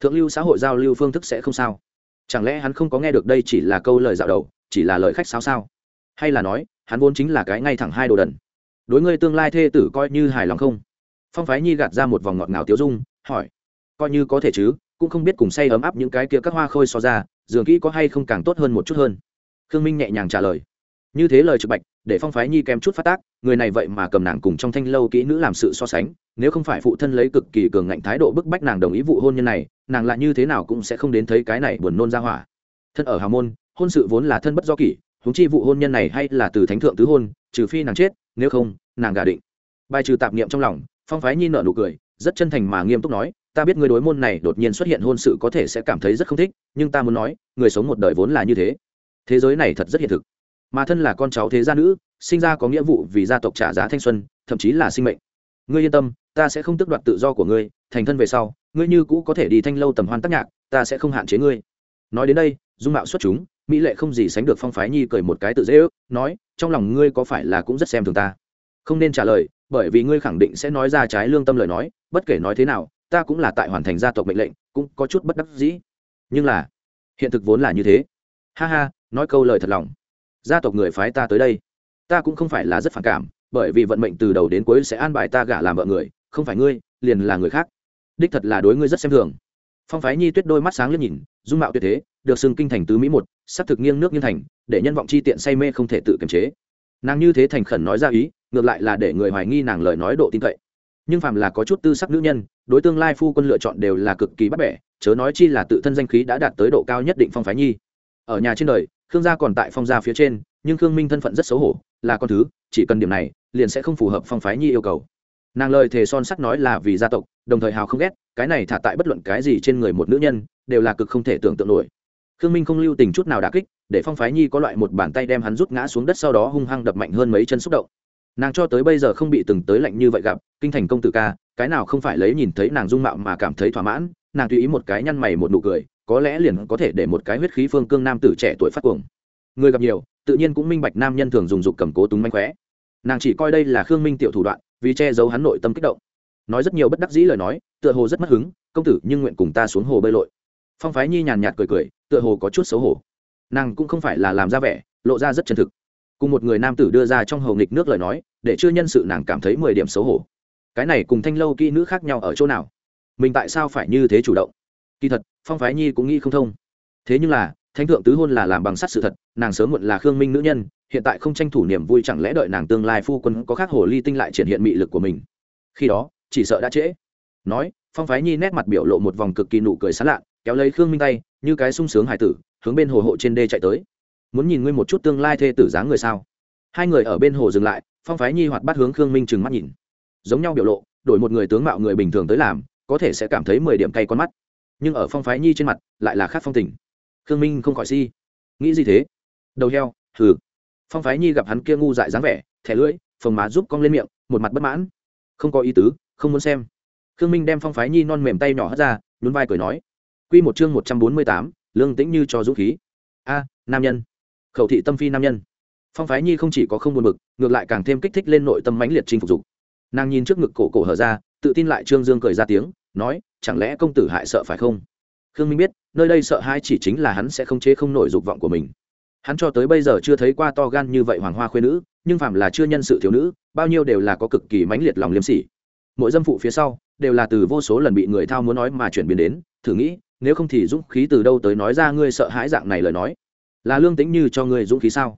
Thượng lưu xã hội giao lưu phương thức sẽ không sao. Chẳng lẽ hắn không có nghe được đây chỉ là câu lời dạo đầu? Chỉ là lời khách sao sao? Hay là nói, hắn vốn chính là cái ngay thẳng hai đồ đần. Đối ngươi tương lai thê tử coi như hài lòng không? Phong phái nhi gạt ra một vòng ngọt ngào tiếu dung, hỏi. Coi như có thể chứ, cũng không biết cùng say ấm áp những cái kia các hoa khôi so ra, dường kỹ có hay không càng tốt hơn một chút hơn. Khương minh nhẹ nhàng trả lời. Như thế lời trực bạch, để phong phái nhi kém chút phát tác, người này vậy mà cầm nàng cùng trong thanh lâu kỹ nữ làm sự so sánh, nếu không phải phụ thân lấy cực kỳ cường ngạnh thái độ bức bách nàng đồng ý vụ hôn nhân này, nàng lại như thế nào cũng sẽ không đến thấy cái này buồn nôn ra hỏa. Thân ở hào môn hôn sự vốn là thân bất do kỷ, huống chi vụ hôn nhân này hay là từ thánh thượng tứ hôn, trừ phi nàng chết, nếu không, nàng gà định. Bài trừ tạp niệm trong lòng, phong phái nhi nợ nụ cười, rất chân thành mà nghiêm túc nói, ta biết người đối môn này đột nhiên xuất hiện hôn sự có thể sẽ cảm thấy rất không thích, nhưng ta muốn nói, người sống một đời vốn là như thế. Thế giới này thật rất hiện thực. Mà thân là con cháu thế gia nữ, sinh ra có nghĩa vụ vì gia tộc trả giá thanh xuân, thậm chí là sinh mệnh. Ngươi yên tâm, ta sẽ không tước đoạt tự do của ngươi, thành thân về sau, ngươi như cũ có thể đi thanh lâu tầm hoan tác nhạc, ta sẽ không hạn chế ngươi. Nói đến đây, dung mạo xuất chúng mỹ lệ không gì sánh được phong phái nhi cười một cái tự dễ ước, nói, trong lòng ngươi có phải là cũng rất xem thường ta? Không nên trả lời, bởi vì ngươi khẳng định sẽ nói ra trái lương tâm lời nói, bất kể nói thế nào, ta cũng là tại hoàn thành gia tộc mệnh lệnh, cũng có chút bất đắc dĩ. Nhưng là, hiện thực vốn là như thế. Ha ha, nói câu lời thật lòng. Gia tộc người phái ta tới đây, ta cũng không phải là rất phản cảm, bởi vì vận mệnh từ đầu đến cuối sẽ an bài ta gả làm vợ người, không phải ngươi, liền là người khác. Đích thật là đối ngươi rất xem thường. Phong phái nhi tuyết đôi mắt sáng lên nhìn, dung mạo tuyệt thế được xưng kinh thành tứ mỹ một sắp thực nghiêng nước nghiêng thành, để nhân vọng chi tiện say mê không thể tự kiềm chế. Nàng như thế thành khẩn nói ra ý, ngược lại là để người hoài nghi nàng lời nói độ tin cậy. Nhưng phàm là có chút tư sắc nữ nhân, đối tương lai phu quân lựa chọn đều là cực kỳ bắt bẻ, chớ nói chi là tự thân danh khí đã đạt tới độ cao nhất định phong phái nhi. Ở nhà trên đời, khương gia còn tại phong gia phía trên, nhưng khương minh thân phận rất xấu hổ, là con thứ, chỉ cần điểm này, liền sẽ không phù hợp phong phái nhi yêu cầu. Nàng lời thề son sắc nói là vì gia tộc, đồng thời hào không ghét, cái này thả tại bất luận cái gì trên người một nữ nhân, đều là cực không thể tưởng tượng nổi khương minh không lưu tình chút nào đà kích, để phong phái nhi có loại một bàn tay đem hắn rút ngã xuống đất sau đó hung hăng đập mạnh hơn mấy chân xúc động. Nàng cho tới bây giờ không bị từng tới lạnh như vậy gặp, kinh thành công tử ca, cái nào không phải lấy nhìn thấy nàng dung mạo mà cảm thấy thỏa mãn, nàng tùy ý một cái nhăn mày một nụ cười, có lẽ liền có thể để một cái huyết khí phương cương nam tử trẻ tuổi phát cuồng. Người gặp nhiều, tự nhiên cũng minh bạch nam nhân thường dùng dục cầm cố túng manh khóe. Nàng chỉ coi đây là khương minh tiểu thủ đoạn, vì che giấu hắn nội tâm kích động. Nói rất nhiều bất đắc dĩ lời nói, tựa hồ rất mất hứng, công tử, nhưng nguyện cùng ta xuống hồ bơi lội. Phong phái nhi nhàn nhạt cười cười tựa hồ có chút xấu hổ. Nàng cũng không phải là làm ra vẻ, lộ ra rất chân thực. Cùng một người nam tử đưa ra trong hầu nghịch nước lời nói, để chưa nhân sự nàng cảm thấy mười điểm xấu hổ. Cái này cùng thanh lâu kỹ nữ khác nhau ở chỗ nào? Mình tại sao phải như thế chủ động? Kỳ thật, phong phái nhi cũng nghĩ không thông. Thế nhưng là, thánh thượng tứ hôn là làm bằng sắt sự thật, nàng sớm muộn là khương minh nữ nhân, hiện tại không tranh thủ niềm vui chẳng lẽ đợi nàng tương lai phu quân có khác hồ ly tinh lại triển hiện mị lực của mình? Khi đó, chỉ sợ đã trễ. Nói, phong phái nhi nét mặt biểu lộ một vòng cực kỳ nụ cười sán lạ, kéo lấy khương minh tay như cái sung sướng hải tử, hướng bên hồ hộ trên đê chạy tới. Muốn nhìn ngươi một chút tương lai thê tử dáng người sao? Hai người ở bên hồ dừng lại, phong phái nhi hoạt bắt hướng khương minh trừng mắt nhìn. Giống nhau biểu lộ, đổi một người tướng mạo người bình thường tới làm, có thể sẽ cảm thấy mười điểm cay con mắt. Nhưng ở phong phái nhi trên mặt, lại là khác phong tình. Khương minh không khỏi si. Nghĩ gì thế? Đầu heo, hừ. Phong phái nhi gặp hắn kia ngu dại dáng vẻ, thẻ lưỡi, phồng má giúp cong lên miệng, một mặt bất mãn. Không có ý tứ, không muốn xem. Khương minh đem phong phái nhi non mềm tay nhỏ hất ra, nhún vai cười nói Quy một chương một trăm bốn mươi tám, lương tĩnh như cho dũng khí. A, nam nhân. Khẩu thị tâm phi nam nhân. Phong Phái Nhi không chỉ có không buồn bực, ngược lại càng thêm kích thích lên nội tâm mãnh liệt chinh phục dục. Nàng nhìn trước ngực cổ cổ hở ra, tự tin lại Trương Dương cười ra tiếng, nói, chẳng lẽ công tử hại sợ phải không? Khương Minh biết, nơi đây sợ hai chỉ chính là hắn sẽ không chế không nổi dục vọng của mình. Hắn cho tới bây giờ chưa thấy qua to gan như vậy hoàng hoa khuê nữ, nhưng phàm là chưa nhân sự thiếu nữ, bao nhiêu đều là có cực kỳ mãnh liệt lòng liêm sỉ. Mỗi dâm phụ phía sau, đều là từ vô số lần bị người thao muốn nói mà chuyển biến đến, thử nghĩ, nếu không thì dũng khí từ đâu tới nói ra ngươi sợ hãi dạng này lời nói? Là lương tĩnh như cho ngươi dũng khí sao?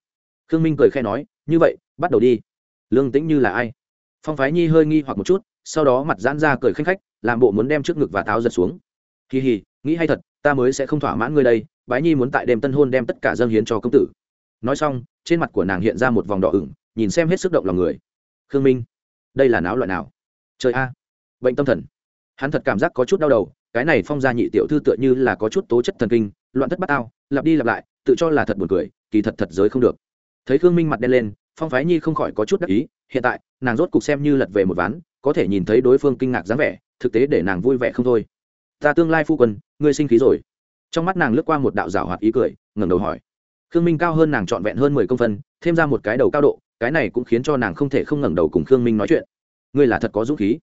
Khương minh cười khe nói, như vậy, bắt đầu đi. Lương tĩnh như là ai? Phong phái nhi hơi nghi hoặc một chút, sau đó mặt giãn ra cười khanh khách, làm bộ muốn đem trước ngực và táo giật xuống. Kỳ hì, nghĩ hay thật, ta mới sẽ không thỏa mãn ngươi đây, bái nhi muốn tại đêm tân hôn đem tất cả dâng hiến cho công tử. Nói xong, trên mặt của nàng hiện ra một vòng đỏ ửng, nhìn xem hết sức động lòng người. Khương minh, đây là náo loại nào? Trời a, bệnh tâm thần. Hắn thật cảm giác có chút đau đầu cái này phong gia nhị tiểu thư tựa như là có chút tố chất thần kinh, loạn thất bát ao lặp đi lặp lại, tự cho là thật buồn cười, kỳ thật thật giới không được. Thấy khương minh mặt đen lên, phong phái nhi không khỏi có chút đắc ý, hiện tại, nàng rốt cục xem như lật về một ván, có thể nhìn thấy đối phương kinh ngạc dáng vẻ, thực tế để nàng vui vẻ không thôi. Ta tương lai phu quân, ngươi sinh khí rồi. Trong mắt nàng lướt qua một đạo rào hoạt ý cười, ngẩng đầu hỏi. Khương minh cao hơn nàng trọn vẹn hơn mười công phân, thêm ra một cái đầu cao độ, cái này cũng khiến cho nàng không thể không ngẩng đầu cùng khương minh nói chuyện. Ngươi là thật có dũng khí.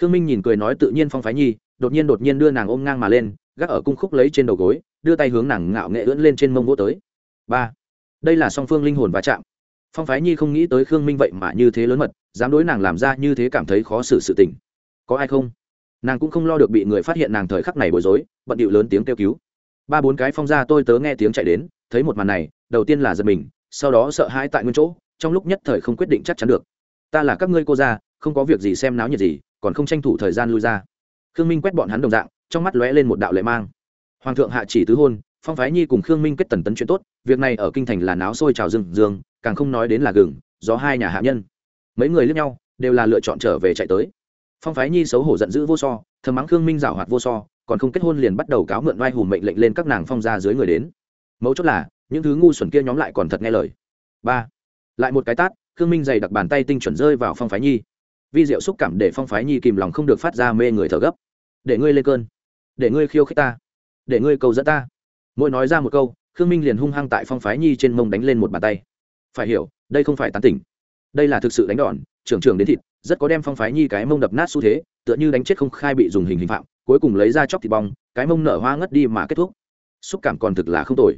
Khương minh nhìn cười nói tự nhiên phong phái nhi đột nhiên đột nhiên đưa nàng ôm ngang mà lên, gác ở cung khúc lấy trên đầu gối, đưa tay hướng nàng ngạo nghệ ưỡn lên trên mông vỗ tới. Ba. Đây là song phương linh hồn va chạm. Phong phái nhi không nghĩ tới khương minh vậy mà như thế lớn mật, dám đối nàng làm ra như thế cảm thấy khó xử sự tình. Có ai không? Nàng cũng không lo được bị người phát hiện nàng thời khắc này bối rối, bận điệu lớn tiếng kêu cứu. Ba bốn cái phong ra tôi tớ nghe tiếng chạy đến, thấy một màn này, đầu tiên là giật mình, sau đó sợ hãi tại nguyên chỗ, trong lúc nhất thời không quyết định chắc chắn được. Ta là các ngươi cô ra không có việc gì xem náo nhiệt gì, còn không tranh thủ thời gian lui ra khương minh quét bọn hắn đồng dạng, trong mắt lóe lên một đạo lệ mang. Hoàng thượng hạ chỉ tứ hôn, phong phái nhi cùng khương minh kết tần tấn chuyện tốt, việc này ở kinh thành là náo sôi trào rừng dương càng không nói đến là gừng do hai nhà hạ nhân. Mấy người lướt nhau, đều là lựa chọn trở về chạy tới. Phong phái nhi xấu hổ giận dữ vô so, thầm mắng khương minh giảo hoạt vô so, còn không kết hôn liền bắt đầu cáo mượn oai hùng mệnh lệnh lên các nàng phong ra dưới người đến. Mấu chốt là, những thứ ngu xuẩn kia nhóm lại còn thật nghe lời. Ba. Lại một cái tát, khương minh dày đặc bàn tay tinh chuẩn rơi vào phong phái nhi vi diệu xúc cảm để phong phái nhi kìm lòng không được phát ra mê người thở gấp. Để ngươi lên cơn. Để ngươi khiêu khích ta. Để ngươi cầu dẫn ta. Mỗi nói ra một câu, khương minh liền hung hăng tại phong phái nhi trên mông đánh lên một bàn tay. Phải hiểu, đây không phải tán tỉnh. Đây là thực sự đánh đòn, trưởng trưởng đến thịt, rất có đem phong phái nhi cái mông đập nát xu thế, tựa như đánh chết không khai bị dùng hình hình phạm, cuối cùng lấy ra chóc thịt bong, cái mông nở hoa ngất đi mà kết thúc. Xúc cảm còn thực là không tồi.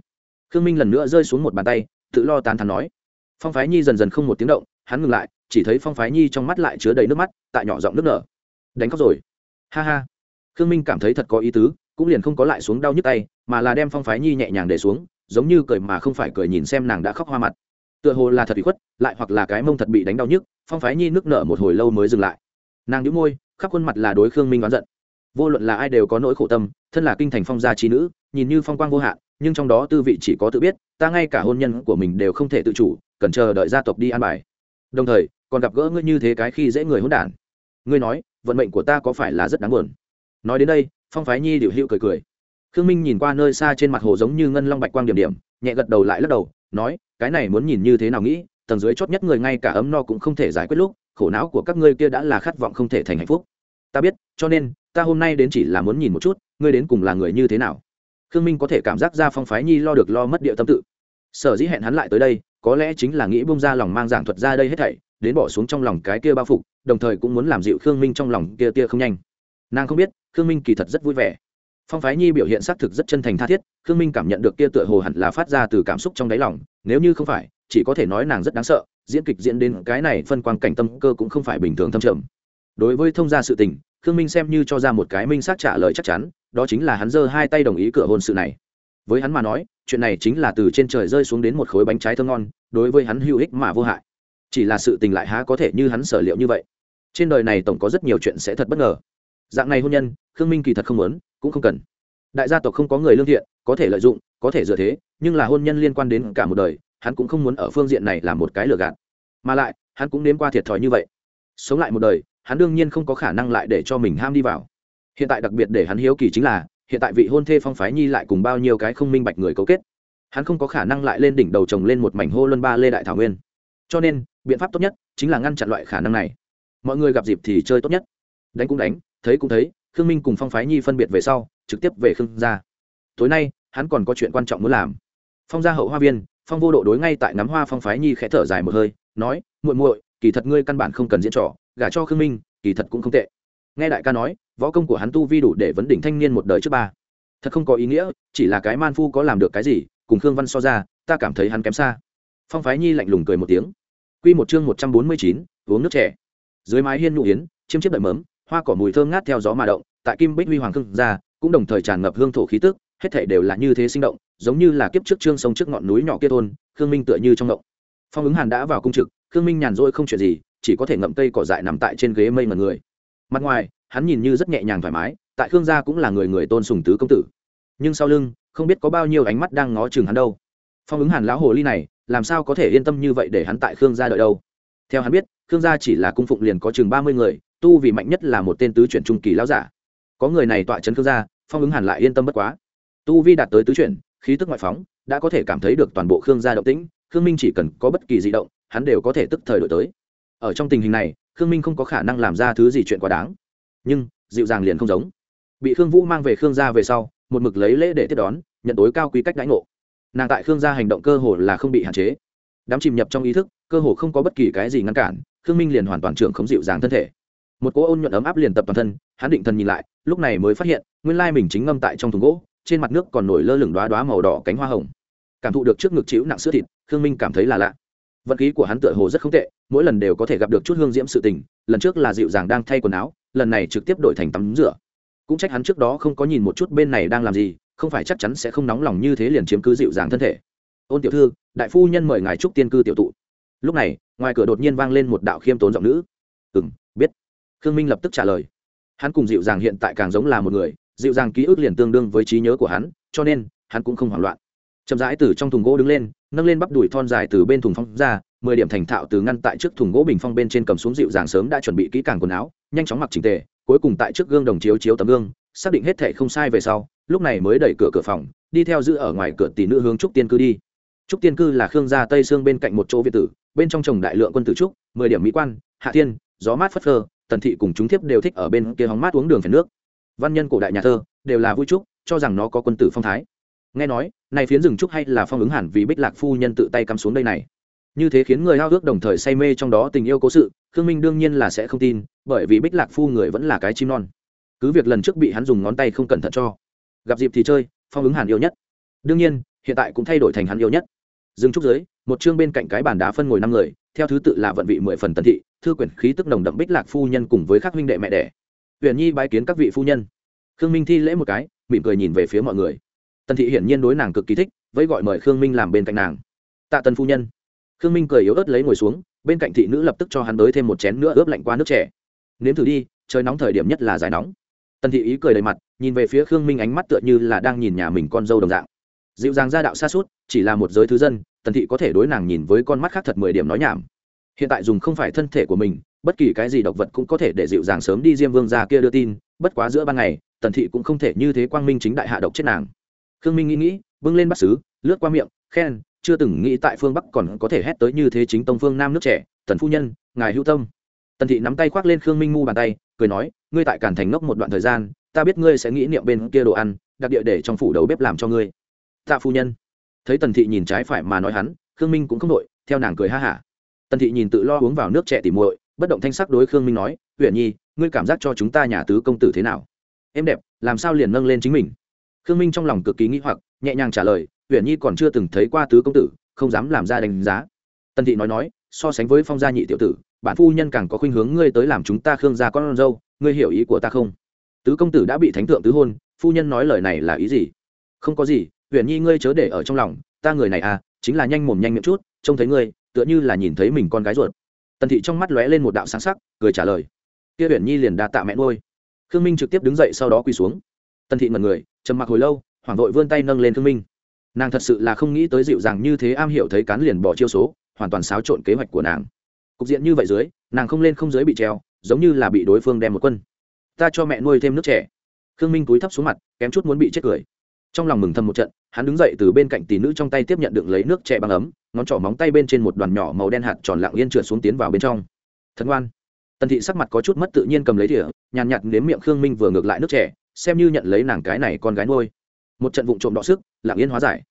Khương minh lần nữa rơi xuống một bàn tay, tự lo tán thắn nói. Phong phái nhi dần dần không một tiếng động, hắn ngừng lại chỉ thấy phong phái nhi trong mắt lại chứa đầy nước mắt, tại nhỏ giọng nước nở. Đánh khóc rồi. Ha ha. Khương minh cảm thấy thật có ý tứ, cũng liền không có lại xuống đau nhức tay, mà là đem phong phái nhi nhẹ nhàng để xuống, giống như cười mà không phải cười nhìn xem nàng đã khóc hoa mặt. Tựa hồ là thật bị khuất, lại hoặc là cái mông thật bị đánh đau nhức, phong phái nhi nước nở một hồi lâu mới dừng lại. Nàng đĩu môi, khắp khuôn mặt là đối khương minh oán giận. Vô luận là ai đều có nỗi khổ tâm, thân là kinh thành phong gia trí nữ, nhìn như phong quang vô hạn, nhưng trong đó tư vị chỉ có tự biết, ta ngay cả hôn nhân của mình đều không thể tự chủ, cần chờ đợi gia tộc đi an bài. Đồng thời còn gặp gỡ ngươi như thế cái khi dễ người hỗn đản. Ngươi nói, vận mệnh của ta có phải là rất đáng buồn? Nói đến đây, phong phái nhi điệu hữu cười cười. Khương minh nhìn qua nơi xa trên mặt hồ giống như ngân long bạch quang điểm điểm, nhẹ gật đầu lại lắc đầu, nói, cái này muốn nhìn như thế nào nghĩ, tầng dưới chót nhất người ngay cả ấm no cũng không thể giải quyết lúc, khổ não của các ngươi kia đã là khát vọng không thể thành hạnh phúc. Ta biết, cho nên, ta hôm nay đến chỉ là muốn nhìn một chút, ngươi đến cùng là người như thế nào? Khương minh có thể cảm giác ra phong phái nhi lo được lo mất địa tâm tự. Sở dĩ hẹn hắn lại tới đây, có lẽ chính là nghĩ bông ra lòng mang giảng thuật ra đây hết thảy đến bỏ xuống trong lòng cái kia bao phục, đồng thời cũng muốn làm dịu khương minh trong lòng kia tia không nhanh. Nàng không biết, khương minh kỳ thật rất vui vẻ. Phong phái nhi biểu hiện xác thực rất chân thành tha thiết, khương minh cảm nhận được kia tựa hồ hẳn là phát ra từ cảm xúc trong đáy lòng, nếu như không phải, chỉ có thể nói nàng rất đáng sợ, diễn kịch diễn đến cái này phân quang cảnh tâm cơ cũng không phải bình thường thâm trầm. Đối với thông gia sự tình, khương minh xem như cho ra một cái minh xác trả lời chắc chắn, đó chính là hắn giơ hai tay đồng ý cửa hôn sự này. Với hắn mà nói, chuyện này chính là từ trên trời rơi xuống đến một khối bánh trái thơm ngon, đối với hắn hữu ích mà vô hại chỉ là sự tình lại há có thể như hắn sở liệu như vậy. Trên đời này tổng có rất nhiều chuyện sẽ thật bất ngờ. Dạng này hôn nhân, khương minh kỳ thật không muốn, cũng không cần. Đại gia tộc không có người lương thiện, có thể lợi dụng, có thể dựa thế, nhưng là hôn nhân liên quan đến cả một đời, hắn cũng không muốn ở phương diện này là một cái lừa gạt. Mà lại, hắn cũng nếm qua thiệt thòi như vậy. Sống lại một đời, hắn đương nhiên không có khả năng lại để cho mình ham đi vào. Hiện tại đặc biệt để hắn hiếu kỳ chính là, hiện tại vị hôn thê phong phái nhi lại cùng bao nhiêu cái không minh bạch người cấu kết. Hắn không có khả năng lại lên đỉnh đầu chồng lên một mảnh hô luân ba lê đại thảo nguyên. Cho nên biện pháp tốt nhất chính là ngăn chặn loại khả năng này. Mọi người gặp dịp thì chơi tốt nhất. Đánh cũng đánh, thấy cũng thấy, khương minh cùng phong phái nhi phân biệt về sau, trực tiếp về khương gia. Tối nay, hắn còn có chuyện quan trọng muốn làm. Phong gia hậu hoa viên, phong vô độ đối ngay tại ngắm hoa phong phái nhi khẽ thở dài một hơi, nói, muội muội, kỳ thật ngươi căn bản không cần diễn trò, gả cho khương minh, kỳ thật cũng không tệ. Nghe đại ca nói, võ công của hắn tu vi đủ để vấn đỉnh thanh niên một đời trước ba. Thật không có ý nghĩa, chỉ là cái man phu có làm được cái gì, cùng khương văn so ra, ta cảm thấy hắn kém xa. Phong phái nhi lạnh lùng cười một tiếng. Quy một chương một trăm bốn mươi chín, uống nước trẻ dưới mái hiên nụ yến, chiêm chiếc đợi mớm, hoa cỏ mùi thơm ngát theo gió mà động, tại kim bích huy hoàng khương ra, cũng đồng thời tràn ngập hương thổ khí tức, hết thảy đều là như thế sinh động, giống như là kiếp trước trương sông trước ngọn núi nhỏ kia thôn, khương minh tựa như trong động phong ứng hàn đã vào cung trực, khương minh nhàn rỗi không chuyện gì, chỉ có thể ngậm cây cỏ dại nằm tại trên ghế mây mà người. Mặt ngoài, hắn nhìn như rất nhẹ nhàng thoải mái, tại khương gia cũng là người người tôn sùng tứ công tử. Nhưng sau lưng, không biết có bao nhiêu ánh mắt đang ngó chừng hắn đâu. Phong ứng hàn lão hồ ly này làm sao có thể yên tâm như vậy để hắn tại khương gia đợi đâu? Theo hắn biết, khương gia chỉ là cung phụng liền có chừng ba mươi người, tu vì mạnh nhất là một tên tứ chuyển trung kỳ lão giả. Có người này tọa chấn khương gia, phong ứng hẳn lại yên tâm bất quá. Tu vi đạt tới tứ chuyển, khí tức ngoại phóng, đã có thể cảm thấy được toàn bộ khương gia động tĩnh, khương minh chỉ cần có bất kỳ di động, hắn đều có thể tức thời đổi tới. Ở trong tình hình này, khương minh không có khả năng làm ra thứ gì chuyện quá đáng. Nhưng, dịu dàng liền không giống. Bị khương vũ mang về khương gia về sau, một mực lấy lễ để tiếp đón, nhận tối cao quý cách đãi ngộ nàng tại khương gia hành động cơ hồ là không bị hạn chế. Đám chìm nhập trong ý thức, cơ hồ không có bất kỳ cái gì ngăn cản, khương minh liền hoàn toàn trưởng không dịu dàng thân thể. Một cỗ ôn nhuận ấm áp liền tập toàn thân, hắn định thần nhìn lại, lúc này mới phát hiện, nguyên lai mình chính ngâm tại trong thùng gỗ, trên mặt nước còn nổi lơ lửng đoá đoá màu đỏ cánh hoa hồng. Cảm thụ được trước ngực chịu nặng sữa thịt, khương minh cảm thấy là lạ. Vận khí của hắn tựa hồ rất không tệ, mỗi lần đều có thể gặp được chút hương diễm sự tình, lần trước là dịu dàng đang thay quần áo, lần này trực tiếp đổi thành tắm rửa. Cũng trách hắn trước đó không có nhìn một chút bên này đang làm gì không phải chắc chắn sẽ không nóng lòng như thế liền chiếm cứ dịu dàng thân thể. Ôn tiểu thư, đại phu nhân mời ngài trúc tiên cư tiểu tụ. Lúc này, ngoài cửa đột nhiên vang lên một đạo khiêm tốn giọng nữ. Ừ m biết. Khương minh lập tức trả lời. Hắn cùng dịu dàng hiện tại càng giống là một người, dịu dàng ký ức liền tương đương với trí nhớ của hắn, cho nên, hắn cũng không hoảng loạn. Chậm rãi từ trong thùng gỗ đứng lên, nâng lên bắp đùi thon dài từ bên thùng phong ra, mười điểm thành thạo từ ngăn tại trước thùng gỗ bình phong bên trên cầm xuống dịu dàng sớm đã chuẩn bị kỹ càng quần áo, nhanh chóng mặc trình tề, cuối cùng tại trước gương đồng chiếu chiếu tấm gương, xác định hết thệ không sai về sau lúc này mới đẩy cửa cửa phòng, đi theo giữ ở ngoài cửa tỷ nữ hướng trúc tiên cư đi. Trúc tiên cư là khương gia tây xương bên cạnh một chỗ việt tử, bên trong trồng đại lượng quân tử trúc, mười điểm mỹ quan, hạ thiên, gió mát phất phơ, tần thị cùng chúng thiếp đều thích ở bên kia hóng mát uống đường phèn nước. Văn nhân cổ đại nhà thơ, đều là vui trúc, cho rằng nó có quân tử phong thái. Nghe nói này phiến rừng trúc hay là phong ứng hẳn vì bích lạc phu nhân tự tay cắm xuống đây này. Như thế khiến người hao ước đồng thời say mê trong đó tình yêu cố sự, khương minh đương nhiên là sẽ không tin, bởi vì bích lạc phu người vẫn là cái chim non. Cứ việc lần trước bị hắn dùng ngón tay không cẩn thận cho gặp dịp thì chơi, phong ứng hàn yêu nhất. Đương nhiên, hiện tại cũng thay đổi thành hắn yêu nhất. Dừng trúc dưới một chương bên cạnh cái bàn đá phân ngồi năm người, theo thứ tự là vận vị mười phần tần thị, thư quyển khí tức nồng đậm bích lạc phu nhân cùng với các huynh đệ mẹ đẻ. Huyền nhi bái kiến các vị phu nhân. Khương minh thi lễ một cái, mỉm cười nhìn về phía mọi người. Tần thị hiển nhiên đối nàng cực kỳ thích với gọi mời khương minh làm bên cạnh nàng. Tạ tần phu nhân. Khương minh cười yếu ớt lấy ngồi xuống, bên cạnh thị nữ lập tức cho hắn tới thêm một chén nữa ướp lạnh qua nước trẻ nếm thử đi, trời nóng thời điểm nhất là giải nóng. Tần thị ý cười đầy mặt nhìn về phía khương minh ánh mắt tựa như là đang nhìn nhà mình con dâu đồng dạng. Dịu dàng ra đạo xa suốt, chỉ là một giới thứ dân, tần thị có thể đối nàng nhìn với con mắt khác thật mười điểm nói nhảm. Hiện tại dùng không phải thân thể của mình, bất kỳ cái gì độc vật cũng có thể để dịu dàng sớm đi diêm vương ra kia đưa tin, bất quá giữa ban ngày, tần thị cũng không thể như thế quang minh chính đại hạ độc chết nàng. Khương minh nghĩ nghĩ bưng lên bắt xứ lướt qua miệng, khen, chưa từng nghĩ tại phương bắc còn có thể hét tới như thế chính tông phương nam nước trẻ, tần phu nhân, ngài hữu tâm. Tần thị nắm tay khoác lên khương minh ngu bàn tay, cười nói, ngươi tại cản thành ngốc một đoạn thời gian ta biết ngươi sẽ nghĩ niệm bên kia đồ ăn, đặc địa để trong phủ đầu bếp làm cho ngươi. Tạ phu nhân. Thấy tần thị nhìn trái phải mà nói hắn, khương minh cũng không đội, theo nàng cười ha hả. Tần thị nhìn tự lo uống vào nước trẻ tỉ muội, bất động thanh sắc đối khương minh nói huyện nhi, ngươi cảm giác cho chúng ta nhà tứ công tử thế nào? Em đẹp, làm sao liền nâng lên chính mình? Khương minh trong lòng cực kỳ nghĩ hoặc, nhẹ nhàng trả lời huyện nhi còn chưa từng thấy qua tứ công tử, không dám làm ra đánh giá. Tần thị nói nói, so sánh với phong gia nhị tiểu tử, bản phu nhân càng có khuynh hướng ngươi tới làm chúng ta khương gia con dâu, ngươi hiểu ý của ta không? Tứ công tử đã bị thánh thượng tứ hôn, phu nhân nói lời này là ý gì? Không có gì, huyền nhi ngươi chớ để ở trong lòng, ta người này à chính là nhanh mồm nhanh miệng chút, trông thấy ngươi, tựa như là nhìn thấy mình con gái ruột. Tần thị trong mắt lóe lên một đạo sáng sắc, cười trả lời. Kia huyền nhi liền đa tạ mẹ nuôi. Khương minh trực tiếp đứng dậy sau đó quỳ xuống. Tần thị ngần người, trầm mặc hồi lâu, hoảng vội vươn tay nâng lên khương minh. Nàng thật sự là không nghĩ tới dịu dàng như thế am hiểu thấy cán liền bỏ chiêu số, hoàn toàn xáo trộn kế hoạch của nàng. Cục diện như vậy dưới, nàng không lên không dưới bị treo, giống như là bị đối phương đem một quân ta cho mẹ nuôi thêm nước trẻ. Khương minh túi thấp xuống mặt, kém chút muốn bị chết cười. Trong lòng mừng thầm một trận, hắn đứng dậy từ bên cạnh tỷ nữ trong tay tiếp nhận được lấy nước trẻ bằng ấm, ngón trỏ móng tay bên trên một đoàn nhỏ màu đen hạt tròn lạng yên trượt xuống tiến vào bên trong. Thật ngoan. Tần thị sắc mặt có chút mất tự nhiên cầm lấy thìa, nhàn nhạt nếm miệng khương minh vừa ngược lại nước trẻ, xem như nhận lấy nàng cái này con gái nuôi. Một trận vụng trộm đọ sức lạng yên hóa giải.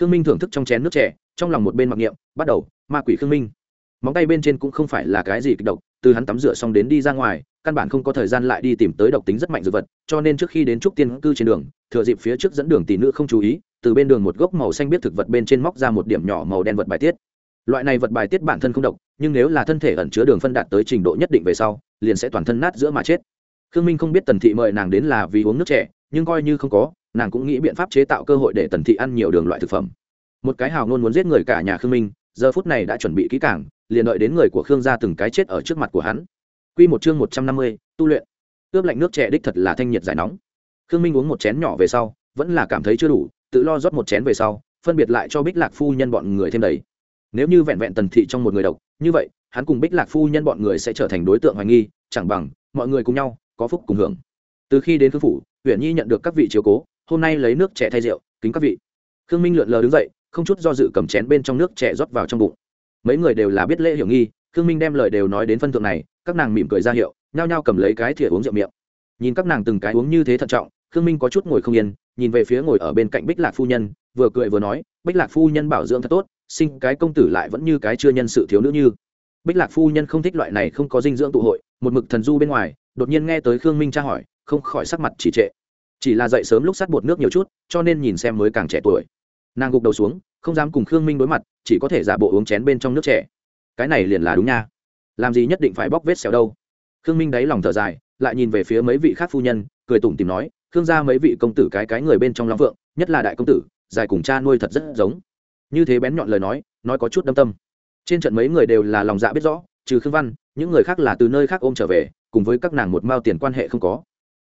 Khương minh thưởng thức trong chén nước trẻ, trong lòng một bên mặc niệm, bắt đầu, ma quỷ khương minh. Móng tay bên trên cũng không phải là cái gì kịch độc, từ hắn tắm rửa xong đến đi ra ngoài căn bản không có thời gian lại đi tìm tới độc tính rất mạnh dược vật, cho nên trước khi đến trúc tiên cư trên đường, thừa dịp phía trước dẫn đường tỷ nữ không chú ý, từ bên đường một gốc màu xanh biết thực vật bên trên móc ra một điểm nhỏ màu đen vật bài tiết. Loại này vật bài tiết bản thân không độc, nhưng nếu là thân thể ẩn chứa đường phân đạt tới trình độ nhất định về sau, liền sẽ toàn thân nát giữa mà chết. Khương minh không biết tần thị mời nàng đến là vì uống nước trẻ nhưng coi như không có, nàng cũng nghĩ biện pháp chế tạo cơ hội để tần thị ăn nhiều đường loại thực phẩm. Một cái hào ngôn muốn giết người cả nhà khương minh, giờ phút này đã chuẩn bị kỹ càng, liền đợi đến người của khương gia từng cái chết ở trước mặt của hắn. Quy một chương một trăm năm mươi, tu luyện. Ướp lạnh nước trẻ đích thật là thanh nhiệt giải nóng. Khương minh uống một chén nhỏ về sau, vẫn là cảm thấy chưa đủ, tự lo rót một chén về sau, phân biệt lại cho bích lạc phu nhân bọn người thêm đầy. Nếu như vẹn vẹn tần thị trong một người độc, như vậy, hắn cùng bích lạc phu nhân bọn người sẽ trở thành đối tượng hoài nghi, chẳng bằng, mọi người cùng nhau, có phúc cùng hưởng. Từ khi đến khương phủ, Uyển nhi nhận được các vị chiếu cố, hôm nay lấy nước trẻ thay rượu, kính các vị. Khương minh lượn lờ đứng dậy, không chút do dự cầm chén bên trong nước trẻ rót vào trong bụng. Mấy người đều là biết lễ hiểu nghi, khương minh đem lời đều nói đến phân thượng này các nàng mỉm cười ra hiệu, nhao nhao cầm lấy cái thìa uống rượu miệng. Nhìn các nàng từng cái uống như thế thận trọng, khương minh có chút ngồi không yên, nhìn về phía ngồi ở bên cạnh bích lạc phu nhân, vừa cười vừa nói, bích lạc phu nhân bảo dưỡng thật tốt, sinh cái công tử lại vẫn như cái chưa nhân sự thiếu nữ như. Bích lạc phu nhân không thích loại này không có dinh dưỡng tụ hội, một mực thần du bên ngoài, đột nhiên nghe tới khương minh tra hỏi, không khỏi sắc mặt chỉ trệ. Chỉ là dậy sớm lúc sát bột nước nhiều chút, cho nên nhìn xem mới càng trẻ tuổi. Nàng gục đầu xuống, không dám cùng khương minh đối mặt, chỉ có thể giả bộ uống chén bên trong nước trẻ. Cái này liền là đúng nha làm gì nhất định phải bóc vết xẻo đâu. Khương minh đáy lòng thở dài, lại nhìn về phía mấy vị khác phu nhân, cười tủm tìm nói, khương gia mấy vị công tử cái cái người bên trong long phượng, nhất là đại công tử, dài cùng cha nuôi thật rất giống. Như thế bén nhọn lời nói nói có chút đâm tâm. Trên trận mấy người đều là lòng dạ biết rõ, trừ khương văn, những người khác là từ nơi khác ôm trở về, cùng với các nàng một mao tiền quan hệ không có.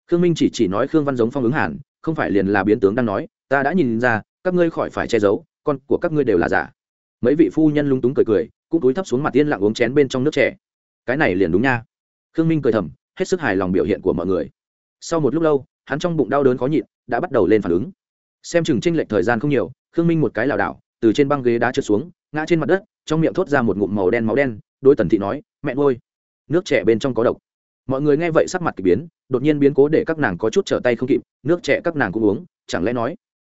Khương minh chỉ chỉ nói khương văn giống phong ứng hẳn, không phải liền là biến tướng đang nói, ta đã nhìn ra, các ngươi khỏi phải che giấu, con của các ngươi đều là giả. Mấy vị phu nhân lung túng cười cười cũng túi thấp xuống mặt yên lặng uống chén bên trong nước trẻ cái này liền đúng nha. Khương minh cười thầm, hết sức hài lòng biểu hiện của mọi người. Sau một lúc lâu, hắn trong bụng đau đớn khó nhịn, đã bắt đầu lên phản ứng. Xem chừng tranh lệch thời gian không nhiều, khương minh một cái lảo đảo, từ trên băng ghế đá trượt xuống, ngã trên mặt đất, trong miệng thốt ra một ngụm màu đen máu đen đôi tần thị nói, mẹ ngôi nước trẻ bên trong có độc. Mọi người nghe vậy sắc mặt k ỳ biến, đột nhiên biến cố để các nàng có chút trở tay không kịp, nước trẻ các nàng cũng uống, chẳng lẽ nói,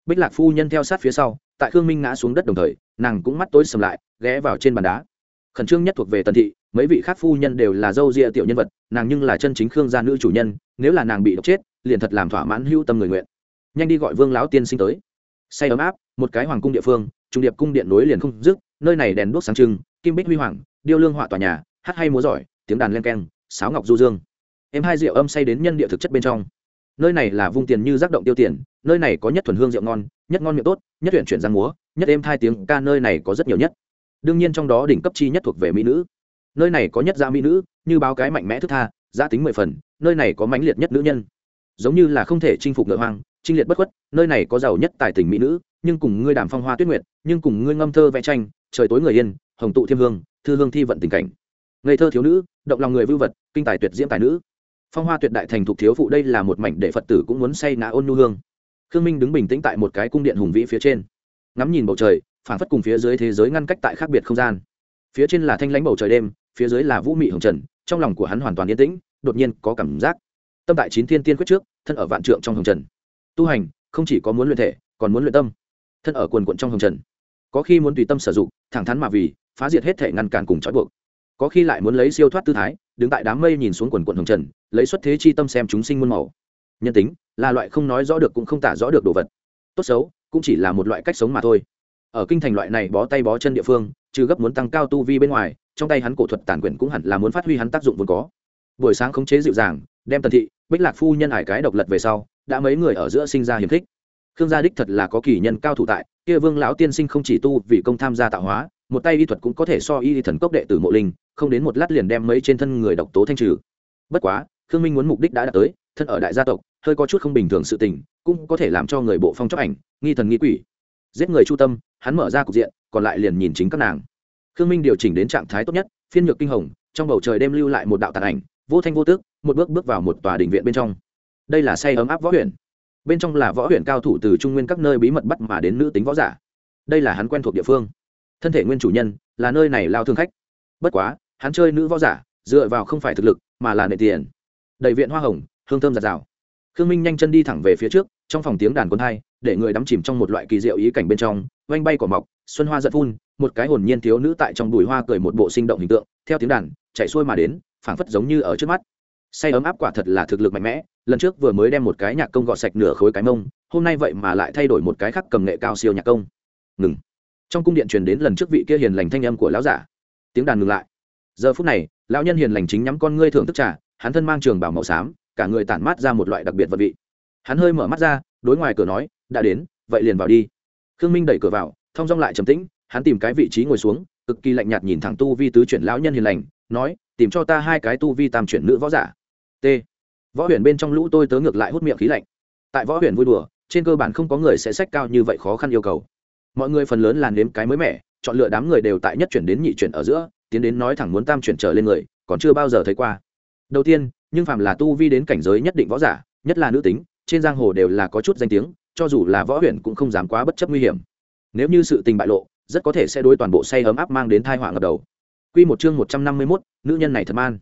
bích lạc phu nhân theo sát phía sau tại khương minh ngã xuống đất đồng thời, nàng cũng mắt tối sầm lại, ghé vào trên bàn đá. Khẩn trương nhất thuộc về tần thị, mấy vị khác phu nhân đều là dâu ria tiểu nhân vật, nàng nhưng là chân chính khương gia nữ chủ nhân, nếu là nàng bị độc chết, liền thật làm thỏa mãn hữu tâm người nguyện. Nhanh đi gọi vương lão tiên sinh tới. Say ấm áp, một cái hoàng cung địa phương, trung điệp cung điện nối liền không dứt, nơi này đèn đuốc sáng trưng, kim bích huy hoàng, điêu lương họa tòa nhà, hát hay múa giỏi, tiếng đàn len keng, sáo ngọc du dương. Em hai rượu âm say đến nhân địa thực chất bên trong nơi này là vung tiền như giác động tiêu tiền, nơi này có nhất thuần hương rượu ngon, nhất ngon miệng tốt, nhất tuyển chuyển giang múa, nhất êm hai tiếng ca nơi này có rất nhiều nhất. Đương nhiên trong đó đỉnh cấp chi nhất thuộc về mỹ nữ. Nơi này có nhất gia mỹ nữ, như báo cái mạnh mẽ thức tha gia tính mười phần, nơi này có mãnh liệt nhất nữ nhân. Giống như là không thể chinh phục ngựa hoang trinh liệt bất khuất, nơi này có giàu nhất tài tình mỹ nữ, nhưng cùng ngươi đàm phong hoa tuyết nguyệt, nhưng cùng ngươi ngâm thơ vẽ tranh, trời tối người yên, hồng tụ thiêm hương, thư hương thi vận tình cảnh. Ngây thơ thiếu nữ, động lòng người vưu vật, kinh tài tuyệt diễm tài nữ phong hoa tuyệt đại thành thục thiếu phụ đây là một mảnh để phật tử cũng muốn say ngã ôn nhu hương. Khương minh đứng bình tĩnh tại một cái cung điện hùng vĩ phía trên. Ngắm nhìn bầu trời phản phất cùng phía dưới thế giới ngăn cách tại khác biệt không gian. Phía trên là thanh lãnh bầu trời đêm, phía dưới là vũ mị hồng trần, trong lòng của hắn hoàn toàn yên tĩnh, đột nhiên có cảm giác. Tâm tại chín thiên tiên quyết trước, thân ở vạn trượng trong hồng trần. Tu hành, không chỉ có muốn luyện thể, còn muốn luyện tâm. Thân ở quần quận trong hồng trần. Có khi muốn tùy tâm sử dụng, thẳng thắn mà vì, phá diệt hết thể ngăn cản cùng trói buộc. Có khi lại muốn lấy siêu thoát tư thái, đứng tại đám mây nhìn xuống quần quận hồng trần lấy xuất thế chi tâm xem chúng sinh muôn màu. Nhân tính, là loại không nói rõ được cũng không tả rõ được đồ vật. Tốt xấu, cũng chỉ là một loại cách sống mà thôi. Ở kinh thành loại này bó tay bó chân địa phương, trừ gấp muốn tăng cao tu vi bên ngoài, trong tay hắn cổ thuật tản quyền cũng hẳn là muốn phát huy hắn tác dụng vốn có. Buổi sáng khống chế dịu dàng, đem tần thị, bích lạc phu nhân hải cái độc lật về sau, đã mấy người ở giữa sinh ra hiềm thích khương gia đích thật là có kỳ nhân cao thủ tại, kia vương lão tiên sinh không chỉ tu vì công tham gia tạo hóa, một tay y thuật cũng có thể so y thần cốc đệ tử mộ linh, không đến một lát liền đem mấy trên thân người độc tố thanh trừ. Bất quá khương minh muốn mục đích đã đạt tới, thân ở đại gia tộc, hơi có chút không bình thường sự tình, cũng có thể làm cho người bộ phong chóc ảnh, nghi thần nghi quỷ. Giết người chu tâm, hắn mở ra cục diện, còn lại liền nhìn chính các nàng. Khương minh điều chỉnh đến trạng thái tốt nhất, phiên nhược kinh hồng, trong bầu trời đêm lưu lại một đạo tàn ảnh, vô thanh vô tước, một bước bước vào một tòa đình viện bên trong. Đây là say ấm áp võ huyện bên trong là võ huyện cao thủ từ trung nguyên các nơi bí mật bắt mà đến nữ tính võ giả. Đây là hắn quen thuộc địa phương. Thân thể nguyên chủ nhân, là nơi này lao thương khách. Bất quá, hắn chơi nữ võ giả, dựa vào không phải thực lực, mà là nệ tiền đầy viện hoa hồng, hương thơm giạt rào. Khương minh nhanh chân đi thẳng về phía trước, trong phòng tiếng đàn quân hai, để người đắm chìm trong một loại kỳ diệu ý cảnh bên trong, oanh bay cỏ mọc, xuân hoa giật phun, một cái hồn nhiên thiếu nữ tại trong bùi hoa cười một bộ sinh động hình tượng, theo tiếng đàn, chạy xuôi mà đến, phảng phất giống như ở trước mắt. Say ấm áp quả thật là thực lực mạnh mẽ, lần trước vừa mới đem một cái nhạc công gọt sạch nửa khối cái mông, hôm nay vậy mà lại thay đổi một cái khác cầm nghệ cao siêu nhạc công. Ngừng. Trong cung điện truyền đến lần trước vị kia hiền lành thanh âm của lão giả. Tiếng đàn ngừng lại. Giờ phút này, lão nhân hiền lành chính nhắm con ngươi thưởng thức trà hắn thân mang trường bảo màu xám, cả người tản mát ra một loại đặc biệt vật vị. Hắn hơi mở mắt ra, đối ngoài cửa nói, đã đến, vậy liền vào đi. Khương minh đẩy cửa vào thong dong lại trầm tĩnh, hắn tìm cái vị trí ngồi xuống, cực kỳ lạnh nhạt nhìn thẳng tu vi tứ chuyển lão nhân hiền lành, nói, tìm cho ta hai cái tu vi tam chuyển nữ võ giả. T. Võ huyền bên trong lũ tôi tớ ngược lại hút miệng khí lạnh. Tại võ huyền vui đùa, trên cơ bản không có người sẽ sách cao như vậy khó khăn yêu cầu. Mọi người phần lớn là nếm cái mới mẻ, chọn lựa đám người đều tại nhất chuyển đến nhị chuyển ở giữa, tiến đến nói thẳng muốn tam chuyển trở lên người, còn chưa bao giờ thấy qua đầu tiên nhưng phạm là tu vi đến cảnh giới nhất định võ giả nhất là nữ tính trên giang hồ đều là có chút danh tiếng cho dù là võ huyền cũng không dám quá bất chấp nguy hiểm nếu như sự tình bại lộ rất có thể sẽ đối toàn bộ say ấm áp mang đến thai họa ngập đầu Quy một chương một trăm năm mươi 151, nữ nhân này thật man.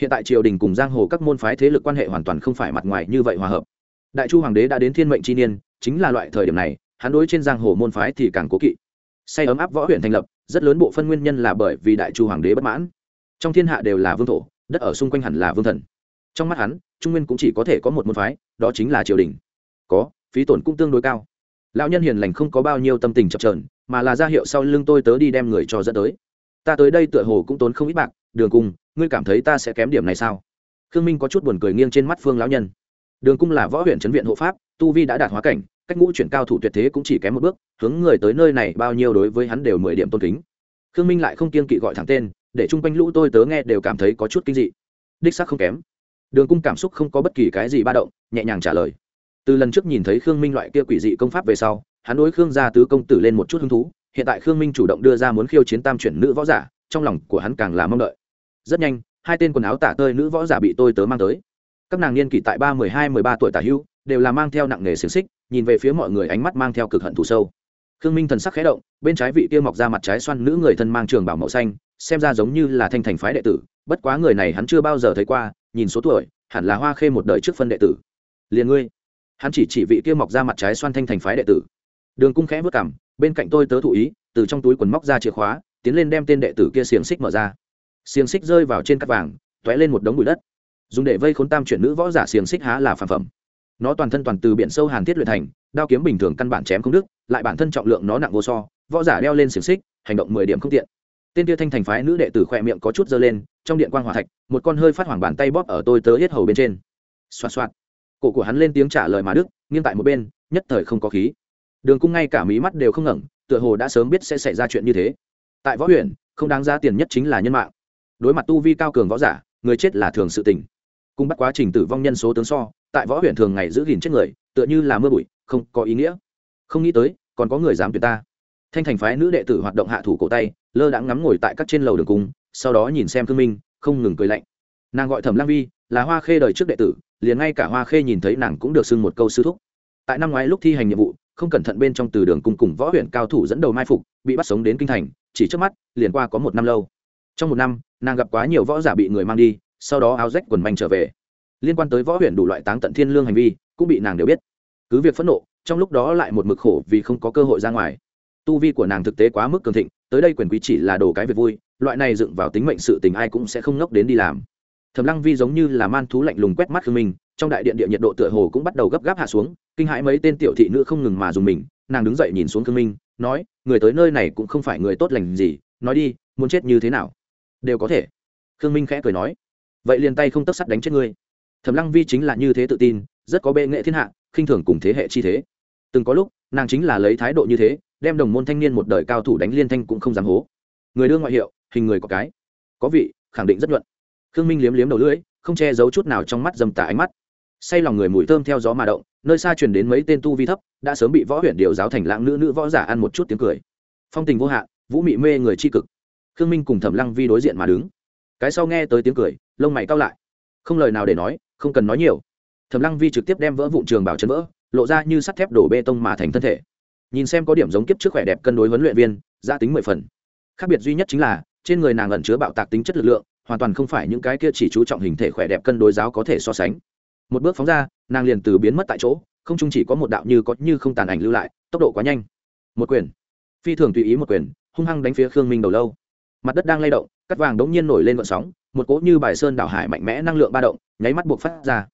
Hiện tại triều đình cùng giang hồ các môn phái thế lực quan hệ hoàn toàn không phải mặt ngoài như vậy hòa hợp. Đại Chu hoàng đế đã đến thiên mệnh chi niên, chính là loại thời điểm này, hắn đối trên giang hồ môn phái thì càng cố kỵ. Say ấm áp võ huyện thành lập, rất lớn bộ phân nguyên nhân là bởi vì Đại Chu hoàng đế bất mãn. Trong thiên hạ đều là vương thổ, đất ở xung quanh hẳn là vương thần. Trong mắt hắn, trung nguyên cũng chỉ có thể có một môn phái, đó chính là triều đình. Có, phí tổn cũng tương đối cao. Lão nhân hiền lành không có bao nhiêu tâm tình chập trờn mà là ra hiệu sau lưng tôi tớ đi đem người cho dẫn tới ta tới đây tựa hồ cũng tốn không ít bạc đường cung ngươi cảm thấy ta sẽ kém điểm này sao khương minh có chút buồn cười nghiêng trên mắt phương lão nhân đường cung là võ huyện trấn viện hộ pháp tu vi đã đạt hóa cảnh cách ngũ chuyển cao thủ tuyệt thế cũng chỉ kém một bước hướng người tới nơi này bao nhiêu đối với hắn đều mười điểm tôn kính khương minh lại không kiên kỵ gọi thẳng tên, để chung quanh lũ tôi tớ nghe đều cảm thấy có chút kinh dị. Đích xác không kém. Đường cung cảm xúc không có bất kỳ cái gì ba động, nhẹ nhàng trả lời. Từ lần trước nhìn thấy khương minh loại kia quỷ dị công pháp về sau, hắn đối khương gia tứ công tử lên một chút hứng thú, hiện tại khương minh chủ động đưa ra muốn khiêu chiến tam chuyển nữ võ giả, trong lòng của hắn càng là mong đợi. Rất nhanh, hai tên quần áo tả tơi nữ võ giả bị tôi tớ mang tới. Các nàng niên kỷ tại ba mười hai, mười ba tuổi tả hưu, đều là mang theo nặng nghề xiềng xích, nhìn về phía mọi người ánh mắt mang theo cực hận thù sâu khương minh thần sắc khẽ động, bên trái vị kia mọc ra mặt trái xoăn nữ người thân mang trường bảo màu xanh, xem ra giống như là thanh thành phái đệ tử, bất quá người này hắn chưa bao giờ thấy qua, nhìn số tuổi, hẳn là hoa khê một đời trước phân đệ tử. Liền ngươi. Hắn chỉ chỉ vị kia mọc ra mặt trái xoan thanh thành phái đệ tử. Đường cung khẽ vất cảm, bên cạnh tôi tớ thụ ý, từ trong túi quần móc ra chìa khóa, tiến lên đem tên đệ tử kia xiềng xích mở ra. Xiềng xích rơi vào trên cắt vàng t ó é lên một đống bụi đất. Dùng để vây khốn tam chuyển nữ võ giả xiềng xích há là phản phẩm. Nó toàn thân toàn từ biển sâu hàn thiết luyện thành đao kiếm bình thường căn bản chém không đứt, lại bản thân trọng lượng nó nặng vô so, võ giả đeo lên xiềng xích, hành động mười điểm không tiện. Tên kia thanh thành phái nữ đệ tử khỏe miệng có chút dơ lên, trong điện quan hòa thạch, một con hơi phát hoàng bàn tay bóp ở tôi tớ hết hầu bên trên. Xoa xoa cổ của hắn lên tiếng trả lời mà đức nghiêng tại một bên, nhất thời không có khí. Đường cung ngay cả mí mắt đều không ngẩng, tựa hồ đã sớm biết sẽ xảy ra chuyện như thế. Tại võ huyện, không đáng giá tiền nhất chính là nhân mạng. Đối mặt tu vi cao cường võ giả, người chết là thường sự tình. Cung bắt quá trình tử vong nhân số tướng so, tại võ huyện thường ngày giữ gìn chết người, tựa như là mưa bụi không có ý nghĩa. Không nghĩ tới, còn có người dám tuyệt ta. Thanh thành phái nữ đệ tử hoạt động hạ thủ cổ tay, lơ đãng ngắm ngồi tại các trên lầu đường cung sau đó nhìn xem thương minh, không ngừng cười lạnh. Nàng gọi thẩm lang vi, là hoa khê đời trước đệ tử, liền ngay cả hoa khê nhìn thấy nàng cũng được xưng một câu sư thúc. Tại năm ngoái lúc thi hành nhiệm vụ, không cẩn thận bên trong từ đường cung cùng võ huyện cao thủ dẫn đầu mai phục, bị bắt sống đến kinh thành, chỉ trước mắt, liền qua có một năm lâu. Trong một năm, nàng gặp quá nhiều võ giả bị người mang đi, sau đó áo rách quần manh trở về. Liên quan tới võ huyện đủ loại táng tận thiên lương hành vi, cũng bị nàng đều biết cứ việc phẫn nộ, trong lúc đó lại một mực khổ vì không có cơ hội ra ngoài. Tu vi của nàng thực tế quá mức cường thịnh, tới đây quyền quý chỉ là đồ cái việc vui, loại này dựng vào tính mệnh sự tình ai cũng sẽ không ngốc đến đi làm. Thầm lăng vi giống như là man thú lạnh lùng quét mắt khương minh, trong đại điện địa nhiệt độ tựa hồ cũng bắt đầu gấp gáp hạ xuống, kinh hãi mấy tên tiểu thị nữ không ngừng mà dùng mình, nàng đứng dậy nhìn xuống khương minh, nói, người tới nơi này cũng không phải người tốt lành gì, nói đi, muốn chết như thế nào? Đều có thể. Khương minh khẽ cười nói, vậy liền tay không tất sắt đánh chết ngươi. Thẩm lăng vi chính là như thế tự tin, rất có bệ nghệ thiên hạ khinh thường cùng thế hệ chi thế. Từng có lúc, nàng chính là lấy thái độ như thế, đem đồng môn thanh niên một đời cao thủ đánh liên thanh cũng không dám hố. Người đưa ngoại hiệu, hình người có cái. Có vị, khẳng định rất nhuận. Khương minh liếm liếm đầu lưỡi, không che giấu chút nào trong mắt dầm tà ánh mắt. Say lòng người mùi thơm theo gió mà động, nơi xa truyền đến mấy tên tu vi thấp, đã sớm bị võ huyện điều giáo thành lãng nữ nữ võ giả ăn một chút tiếng cười. Phong tình vô hạn, vũ mị mê người tri cực. Khương minh cùng thẩm lăng vi đối diện mà đứng. Cái sau nghe tới tiếng cười, lông mày cao lại. Không lời nào để nói, không cần nói nhiều thẩm lăng vi trực tiếp đem vỡ vụn trường bảo chân vỡ, lộ ra như sắt thép đổ bê tông mà thành thân thể. Nhìn xem có điểm giống kiếp trước khỏe đẹp cân đối huấn luyện viên gia tính mười phần. Khác biệt duy nhất chính là, trên người nàng ẩn chứa bạo tạc tính chất lực lượng, hoàn toàn không phải những cái kia chỉ chú trọng hình thể khỏe đẹp cân đối giáo có thể so sánh. Một bước phóng ra, nàng liền từ biến mất tại chỗ, không chung chỉ có một đạo như có như không tàn ảnh lưu lại, tốc độ quá nhanh. Một quyền. Phi thường tùy ý một quyền, hung hăng đánh phía khương minh đầu lâu. Mặt đất đang lay động, cắt vàng đống nhiên nổi lên vận sóng, một cỗ như bài sơn đảo hải mạnh mẽ năng lượng ba động, nháy mắt buộc phát ra.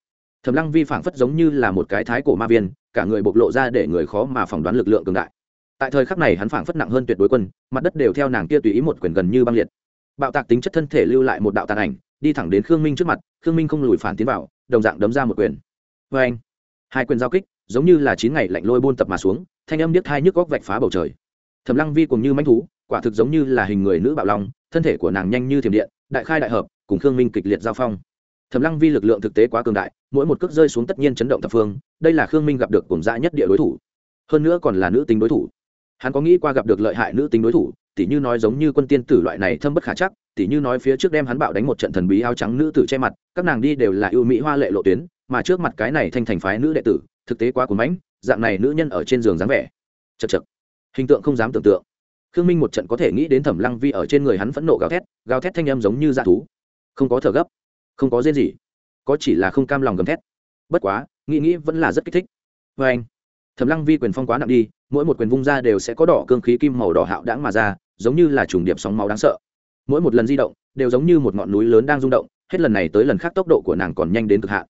Thẩm lăng vi phảng phất giống như là một cái thái cổ ma viên, cả người bộc lộ ra để người khó mà phỏng đoán lực lượng cường đại. Tại thời khắc này hắn phảng phất nặng hơn tuyệt đối quân, mặt đất đều theo nàng kia tùy ý một quyền gần như băng liệt. Bạo tạc tính chất thân thể lưu lại một đạo tàn ảnh, đi thẳng đến khương minh trước mặt, khương minh không lùi phản tiến vào, đồng dạng đấm ra một quyền. Vê anh, hai quyền giao kích, giống như là chín ngày lạnh lôi buôn tập mà xuống, thanh âm điếc thai nhức góc vạch phá bầu trời. Thẩm lăng vi cùng như manh thú, quả thực giống như là hình người nữ bạo long, thân thể của nàng nhanh như thiểm điện, đại khai đại hợp, cùng khương minh kịch liệt giao phong. Thẩm lăng vi lực lượng thực tế quá cường đại, mỗi một cước rơi xuống tất nhiên chấn động thập phương, đây là khương minh gặp được cùng dã nhất địa đối thủ. Hơn nữa còn là nữ tính đối thủ. Hắn có nghĩ qua gặp được lợi hại nữ tính đối thủ, tỉ như nói giống như quân tiên tử loại này thâm bất khả chắc, tỉ như nói phía trước đem hắn bạo đánh một trận thần bí áo trắng nữ tử che mặt, các nàng đi đều là ưu mỹ hoa lệ lộ tuyến, mà trước mặt cái này thanh thành phái nữ đệ tử, thực tế quá cuốn mãnh, dạng này nữ nhân ở trên giường dáng vẻ. Chật chật hình tượng không dám tưởng tượng. Khương minh một trận có thể nghĩ đến thẩm lăng vi ở trên người hắn phẫn nộ gào thét gào thét thanh âm giống như dạ thú. Không có thở gấp không có riêng gì. Có chỉ là không cam lòng gầm thét. Bất quá, nghĩ nghĩ vẫn là rất kích thích. Vê anh, thẩm lăng vi quyền phong quá nặng đi, mỗi một quyền vung ra đều sẽ có đỏ cương khí kim màu đỏ hạo đãng mà ra, giống như là trùng điệp sóng máu đáng sợ. Mỗi một lần di động, đều giống như một ngọn núi lớn đang rung động, hết lần này tới lần khác tốc độ của nàng còn nhanh đến cực hạn.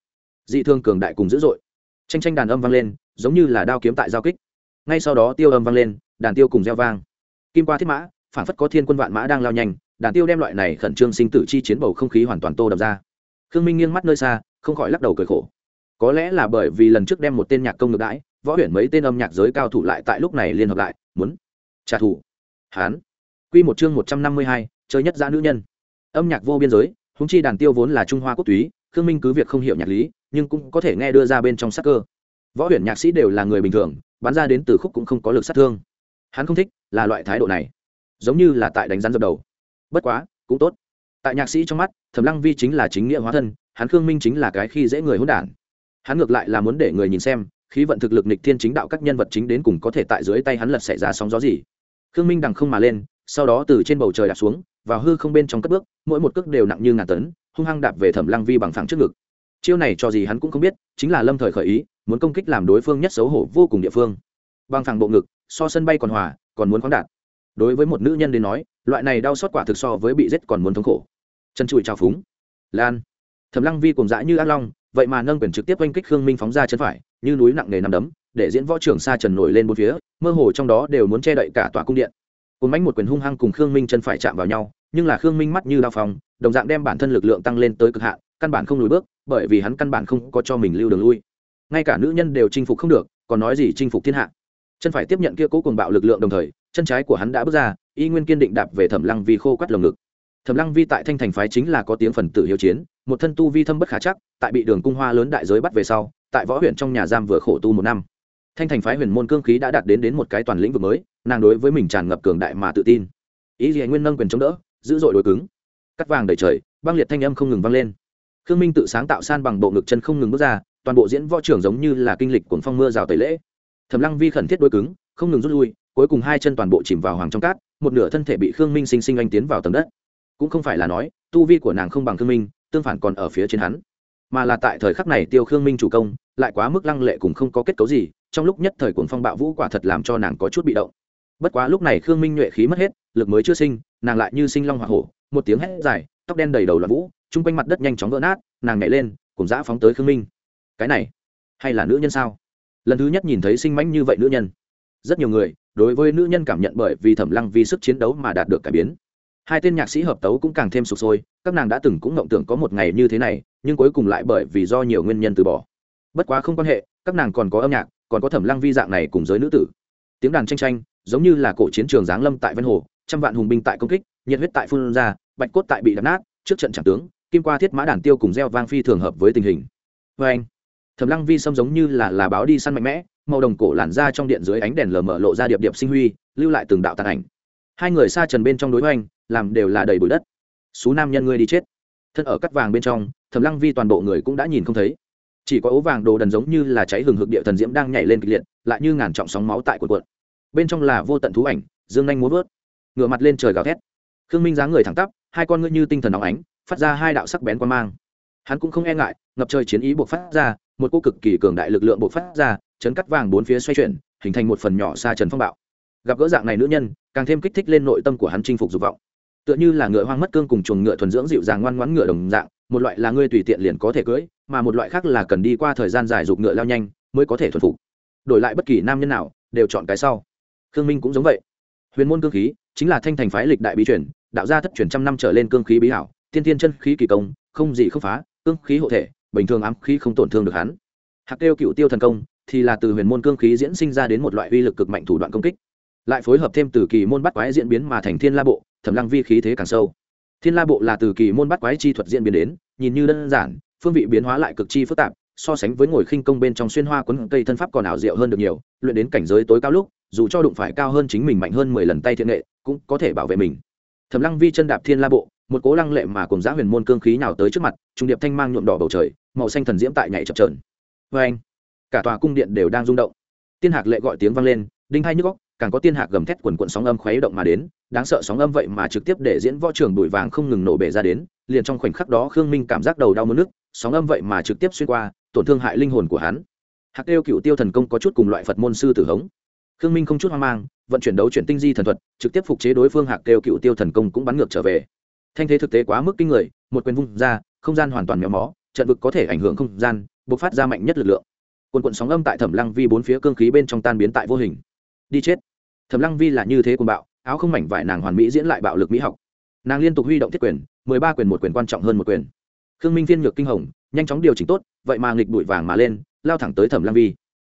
Dị thương cường đại cùng dữ dội. Tranh tranh đàn âm vang lên, giống như là đao kiếm tại giao kích. Ngay sau đó tiêu âm vang lên, đàn tiêu cùng gieo vang. Kim qua thiết mã phản phất có thiên quân vạn mã đang lao nhanh, đàn tiêu đem loại này khẩn trương sinh tử chi chiến bầu không khí hoàn toàn tô đập ra khương minh nghiêng mắt nơi xa, không khỏi lắc đầu cười khổ. Có lẽ là bởi vì lần trước đem một tên nhạc công ngược đãi, võ huyền mấy tên âm nhạc giới cao thủ lại tại lúc này liên hợp lại, muốn trả thù. Hán. Quy một chương một trăm năm mươi hai, chơi nhất giã nữ nhân. Âm nhạc vô biên giới húng chi đàn tiêu vốn là trung hoa quốc túy, khương minh cứ việc không hiểu nhạc lý, nhưng cũng có thể nghe đưa ra bên trong sắc cơ. Võ huyền nhạc sĩ đều là người bình thường, bắn ra đến từ khúc cũng không có lực sát thương. Hắn không thích là loại thái độ này. Giống như là tại đánh rắn dập đầu. Bất quá, cũng tốt tại nhạc sĩ trong mắt, thẩm lăng vi chính là chính nghĩa hóa thân, hắn khương minh chính là cái khi dễ người hỗn đản. Hắn ngược lại là muốn để người nhìn xem, khí vận thực lực nịch thiên chính đạo các nhân vật chính đến cùng có thể tại dưới tay hắn lật xảy ra sóng gió gì. Khương minh đằng không mà lên, sau đó từ trên bầu trời đạp xuống, vào hư không bên trong cất bước, mỗi một cước đều nặng như ngàn tấn, hung hăng đạp về thẩm lăng vi bằng phẳng trước ngực. Chiêu này cho gì hắn cũng không biết, chính là lâm thời khởi ý, muốn công kích làm đối phương nhất xấu hổ vô cùng địa phương. Bằng phẳng bộ ngực, so sân bay còn hòa, còn muốn khoáng đạt. Đối với một nữ nhân đến nói, loại này đau xót quả thực so với bị giết còn muốn thống khổ chân trụi trào phúng. Lan. Thẩm lăng vi cùng dã như ác long, vậy mà nâng quyền trực tiếp oanh kích khương minh phóng ra chân phải, như núi nặng nề nằm đấm, để diễn võ trưởng xa trần nổi lên bốn phía, mơ hồ trong đó đều muốn che đậy cả tòa cung điện. Cồn bánh một quyền hung hăng cùng khương minh chân phải chạm vào nhau, nhưng là khương minh mắt như đao phòng đồng dạng đem bản thân lực lượng tăng lên tới cực hạn, căn bản không lùi bước, bởi vì hắn căn bản không có cho mình lưu đường lui. Ngay cả nữ nhân đều chinh phục không được, còn nói gì chinh phục thiên hạ. Chân phải tiếp nhận kia cố cùng bạo lực lượng đồng thời, chân trái của hắn đã bước ra, y nguyên kiên định đạp về thẩm lăng vi khô quắt lồng ngực thẩm lăng vi tại thanh thành phái chính là có tiếng phần tử hiếu chiến, một thân tu vi thâm bất khả chắc, tại bị đường cung hoa lớn đại giới bắt về sau, tại võ huyện trong nhà giam vừa khổ tu một năm. Thanh thành phái huyền môn cương khí đã đạt đến đến một cái toàn lĩnh vực mới, nàng đối với mình tràn ngập cường đại mà tự tin. Ý gì nguyên nâng quyền chống đỡ, dữ dội đối cứng. Cắt vàng đầy trời, băng liệt thanh âm không ngừng vang lên. Khương minh tự sáng tạo san bằng bộ ngực chân không ngừng bước ra, toàn bộ diễn võ trưởng giống như là kinh lịch cuồng phong mưa rào tẩy lễ. Thẩm lăng vi khẩn thiết đối cứng, không ngừng rút lui, cuối cùng hai chân toàn bộ chìm vào hoàng trong cát, một nửa thân thể bị khương minh sinh sinh anh tiến vào tầng đất cũng không phải là nói, tu vi của nàng không bằng thương minh, tương phản còn ở phía trên hắn. Mà là tại thời khắc này tiêu khương minh chủ công, lại quá mức lăng lệ cùng không có kết cấu gì, trong lúc nhất thời cuồng phong bạo vũ quả thật làm cho nàng có chút bị động. Bất quá lúc này khương minh nhuệ khí mất hết, lực mới chưa sinh, nàng lại như sinh long hoa hổ, một tiếng hét dài, tóc đen đầy đầu là vũ, chung quanh mặt đất nhanh chóng vỡ nát, nàng nhảy lên, cùng dã phóng tới khương minh. Cái này, hay là nữ nhân sao? Lần thứ nhất nhìn thấy sinh mãnh như vậy nữ nhân. Rất nhiều người, đối với nữ nhân cảm nhận bởi vì thẩm lăng vì sức chiến đấu mà đạt được cải biến hai tên nhạc sĩ hợp tấu cũng càng thêm sụp sôi, các nàng đã từng cũng mộng tưởng có một ngày như thế này, nhưng cuối cùng lại bởi vì do nhiều nguyên nhân từ bỏ. Bất quá không quan hệ, các nàng còn có âm nhạc, còn có thẩm lăng vi dạng này cùng giới nữ tử. Tiếng đàn tranh tranh, giống như là cổ chiến trường giáng lâm tại ven hồ, trăm vạn hùng binh tại công kích, nhiệt huyết tại phun ra, bạch cốt tại bị đập nát, trước trận chẳng tướng, kim qua thiết mã đàn tiêu cùng gieo vang phi thường hợp với tình hình. Vê anh, thẩm lăng vi xâm giống như là là báo đi săn mạnh mẽ, màu đồng cổ làn ra trong điện dưới ánh đèn lờ mờ lộ ra điệp điệp sinh huy, lưu lại từng đạo tàn ảnh hai người xa trần bên trong đối hoành, làm đều là đầy bụi đất. Xú nam nhân ngươi đi chết. Thân ở cắt vàng bên trong, thẩm lăng vi toàn bộ người cũng đã nhìn không thấy. Chỉ có ố vàng đồ đần giống như là cháy hừng hực địa thần diễm đang nhảy lên kịch liệt, lại như ngàn trọng sóng máu tại cuộn cuộn. Bên trong là vô tận thú ảnh, dương nhanh muốn vớt. Ngửa mặt lên trời gào thét. Khương minh dáng người thẳng tắp, hai con ngươi như tinh thần óng ánh, phát ra hai đạo sắc bén quan mang. Hắn cũng không e ngại, ngập trời chiến ý buộc phát ra, một cô cực kỳ cường đại lực lượng buộc phát ra, chấn cắt vàng bốn phía xoay chuyển, hình thành một phần nhỏ xa trần phong bạo gặp gỡ dạng này nữ nhân, càng thêm kích thích lên nội tâm của hắn chinh phục dục vọng. Tựa như là ngựa hoang mất cương cùng chuồng ngựa thuần dưỡng dịu dàng ngoan ngoãn ngựa đồng dạng, một loại là ngươi tùy tiện liền có thể cưỡi mà một loại khác là cần đi qua thời gian dài dục ngựa lao nhanh mới có thể thuần phục. Đổi lại bất kỳ nam nhân nào, đều chọn cái sau. Khương minh cũng giống vậy. Huyền môn cương khí chính là thanh thành phái lịch đại bí truyền, đạo gia thất truyền trăm năm trở lên cương khí bí hảo tiên tiên chân khí kỳ công, không gì không phá, cương khí hộ thể, bình thường ám khí không tổn thương được hắn. Hạc tiêu cựu tiêu thần công thì là từ huyền môn cương khí diễn sinh ra đến một loại uy lực cực mạnh thủ đoạn công kích lại phối hợp thêm từ kỳ môn bắt quái diễn biến mà thành thiên la bộ, thẩm lăng vi khí thế càng sâu. Thiên la bộ là từ kỳ môn bắt quái chi thuật diễn biến đến, nhìn như đơn giản, phương vị biến hóa lại cực chi phức tạp, so sánh với ngồi khinh công bên trong xuyên hoa quấn cây thân pháp còn ảo diệu hơn được nhiều, luyện đến cảnh giới tối cao lúc, dù cho đụng phải cao hơn chính mình mạnh hơn mười lần tay thiện nghệ, cũng có thể bảo vệ mình. Thẩm lăng vi chân đạp thiên la bộ, một cố lăng lệ mà cùng giá huyền môn cương khí nào tới trước mặt, trung điệp thanh mang nhuộm đỏ bầu trời, màu xanh thần diễm tại nhảy chập trờn vê anh cả tòa cung điện đều đang rung động. Tiên hạc lệ gọi tiếng vang lên, đinh hai nhức góc càng có tiên hạc gầm thét quần quận sóng âm khuấy động mà đến, đáng sợ sóng âm vậy mà trực tiếp để diễn võ trường bụi vàng không ngừng nổ bể ra đến, liền trong khoảnh khắc đó khương minh cảm giác đầu đau mất nước, sóng âm vậy mà trực tiếp xuyên qua, tổn thương hại linh hồn của hắn. Hạc tiêu cựu tiêu thần công có chút cùng loại phật môn sư tử hống. Khương minh không chút hoang mang, vận chuyển đấu chuyển tinh di thần thuật, trực tiếp phục chế đối phương hạc tiêu cựu tiêu thần công cũng bắn ngược trở về. Thanh thế thực tế quá mức kinh người, một quyền vung ra, không gian hoàn toàn méo mó, trận vực có thể ảnh hưởng không gian, bộc phát ra mạnh nhất lực lượng. Quần quận sóng âm tại thẩm lăng vi bốn phía cương khí bên trong tan biến tại vô hình. Đi chết thẩm lăng vi là như thế cùng bạo, áo không mảnh vải nàng hoàn mỹ diễn lại bạo lực mỹ học. Nàng liên tục huy động thiết quyền, mười ba quyền một quyền quan trọng hơn một quyền. Khương minh viên nhược kinh hồng, nhanh chóng điều chỉnh tốt, vậy mà nghịch bụi vàng mà lên, lao thẳng tới thẩm lăng vi.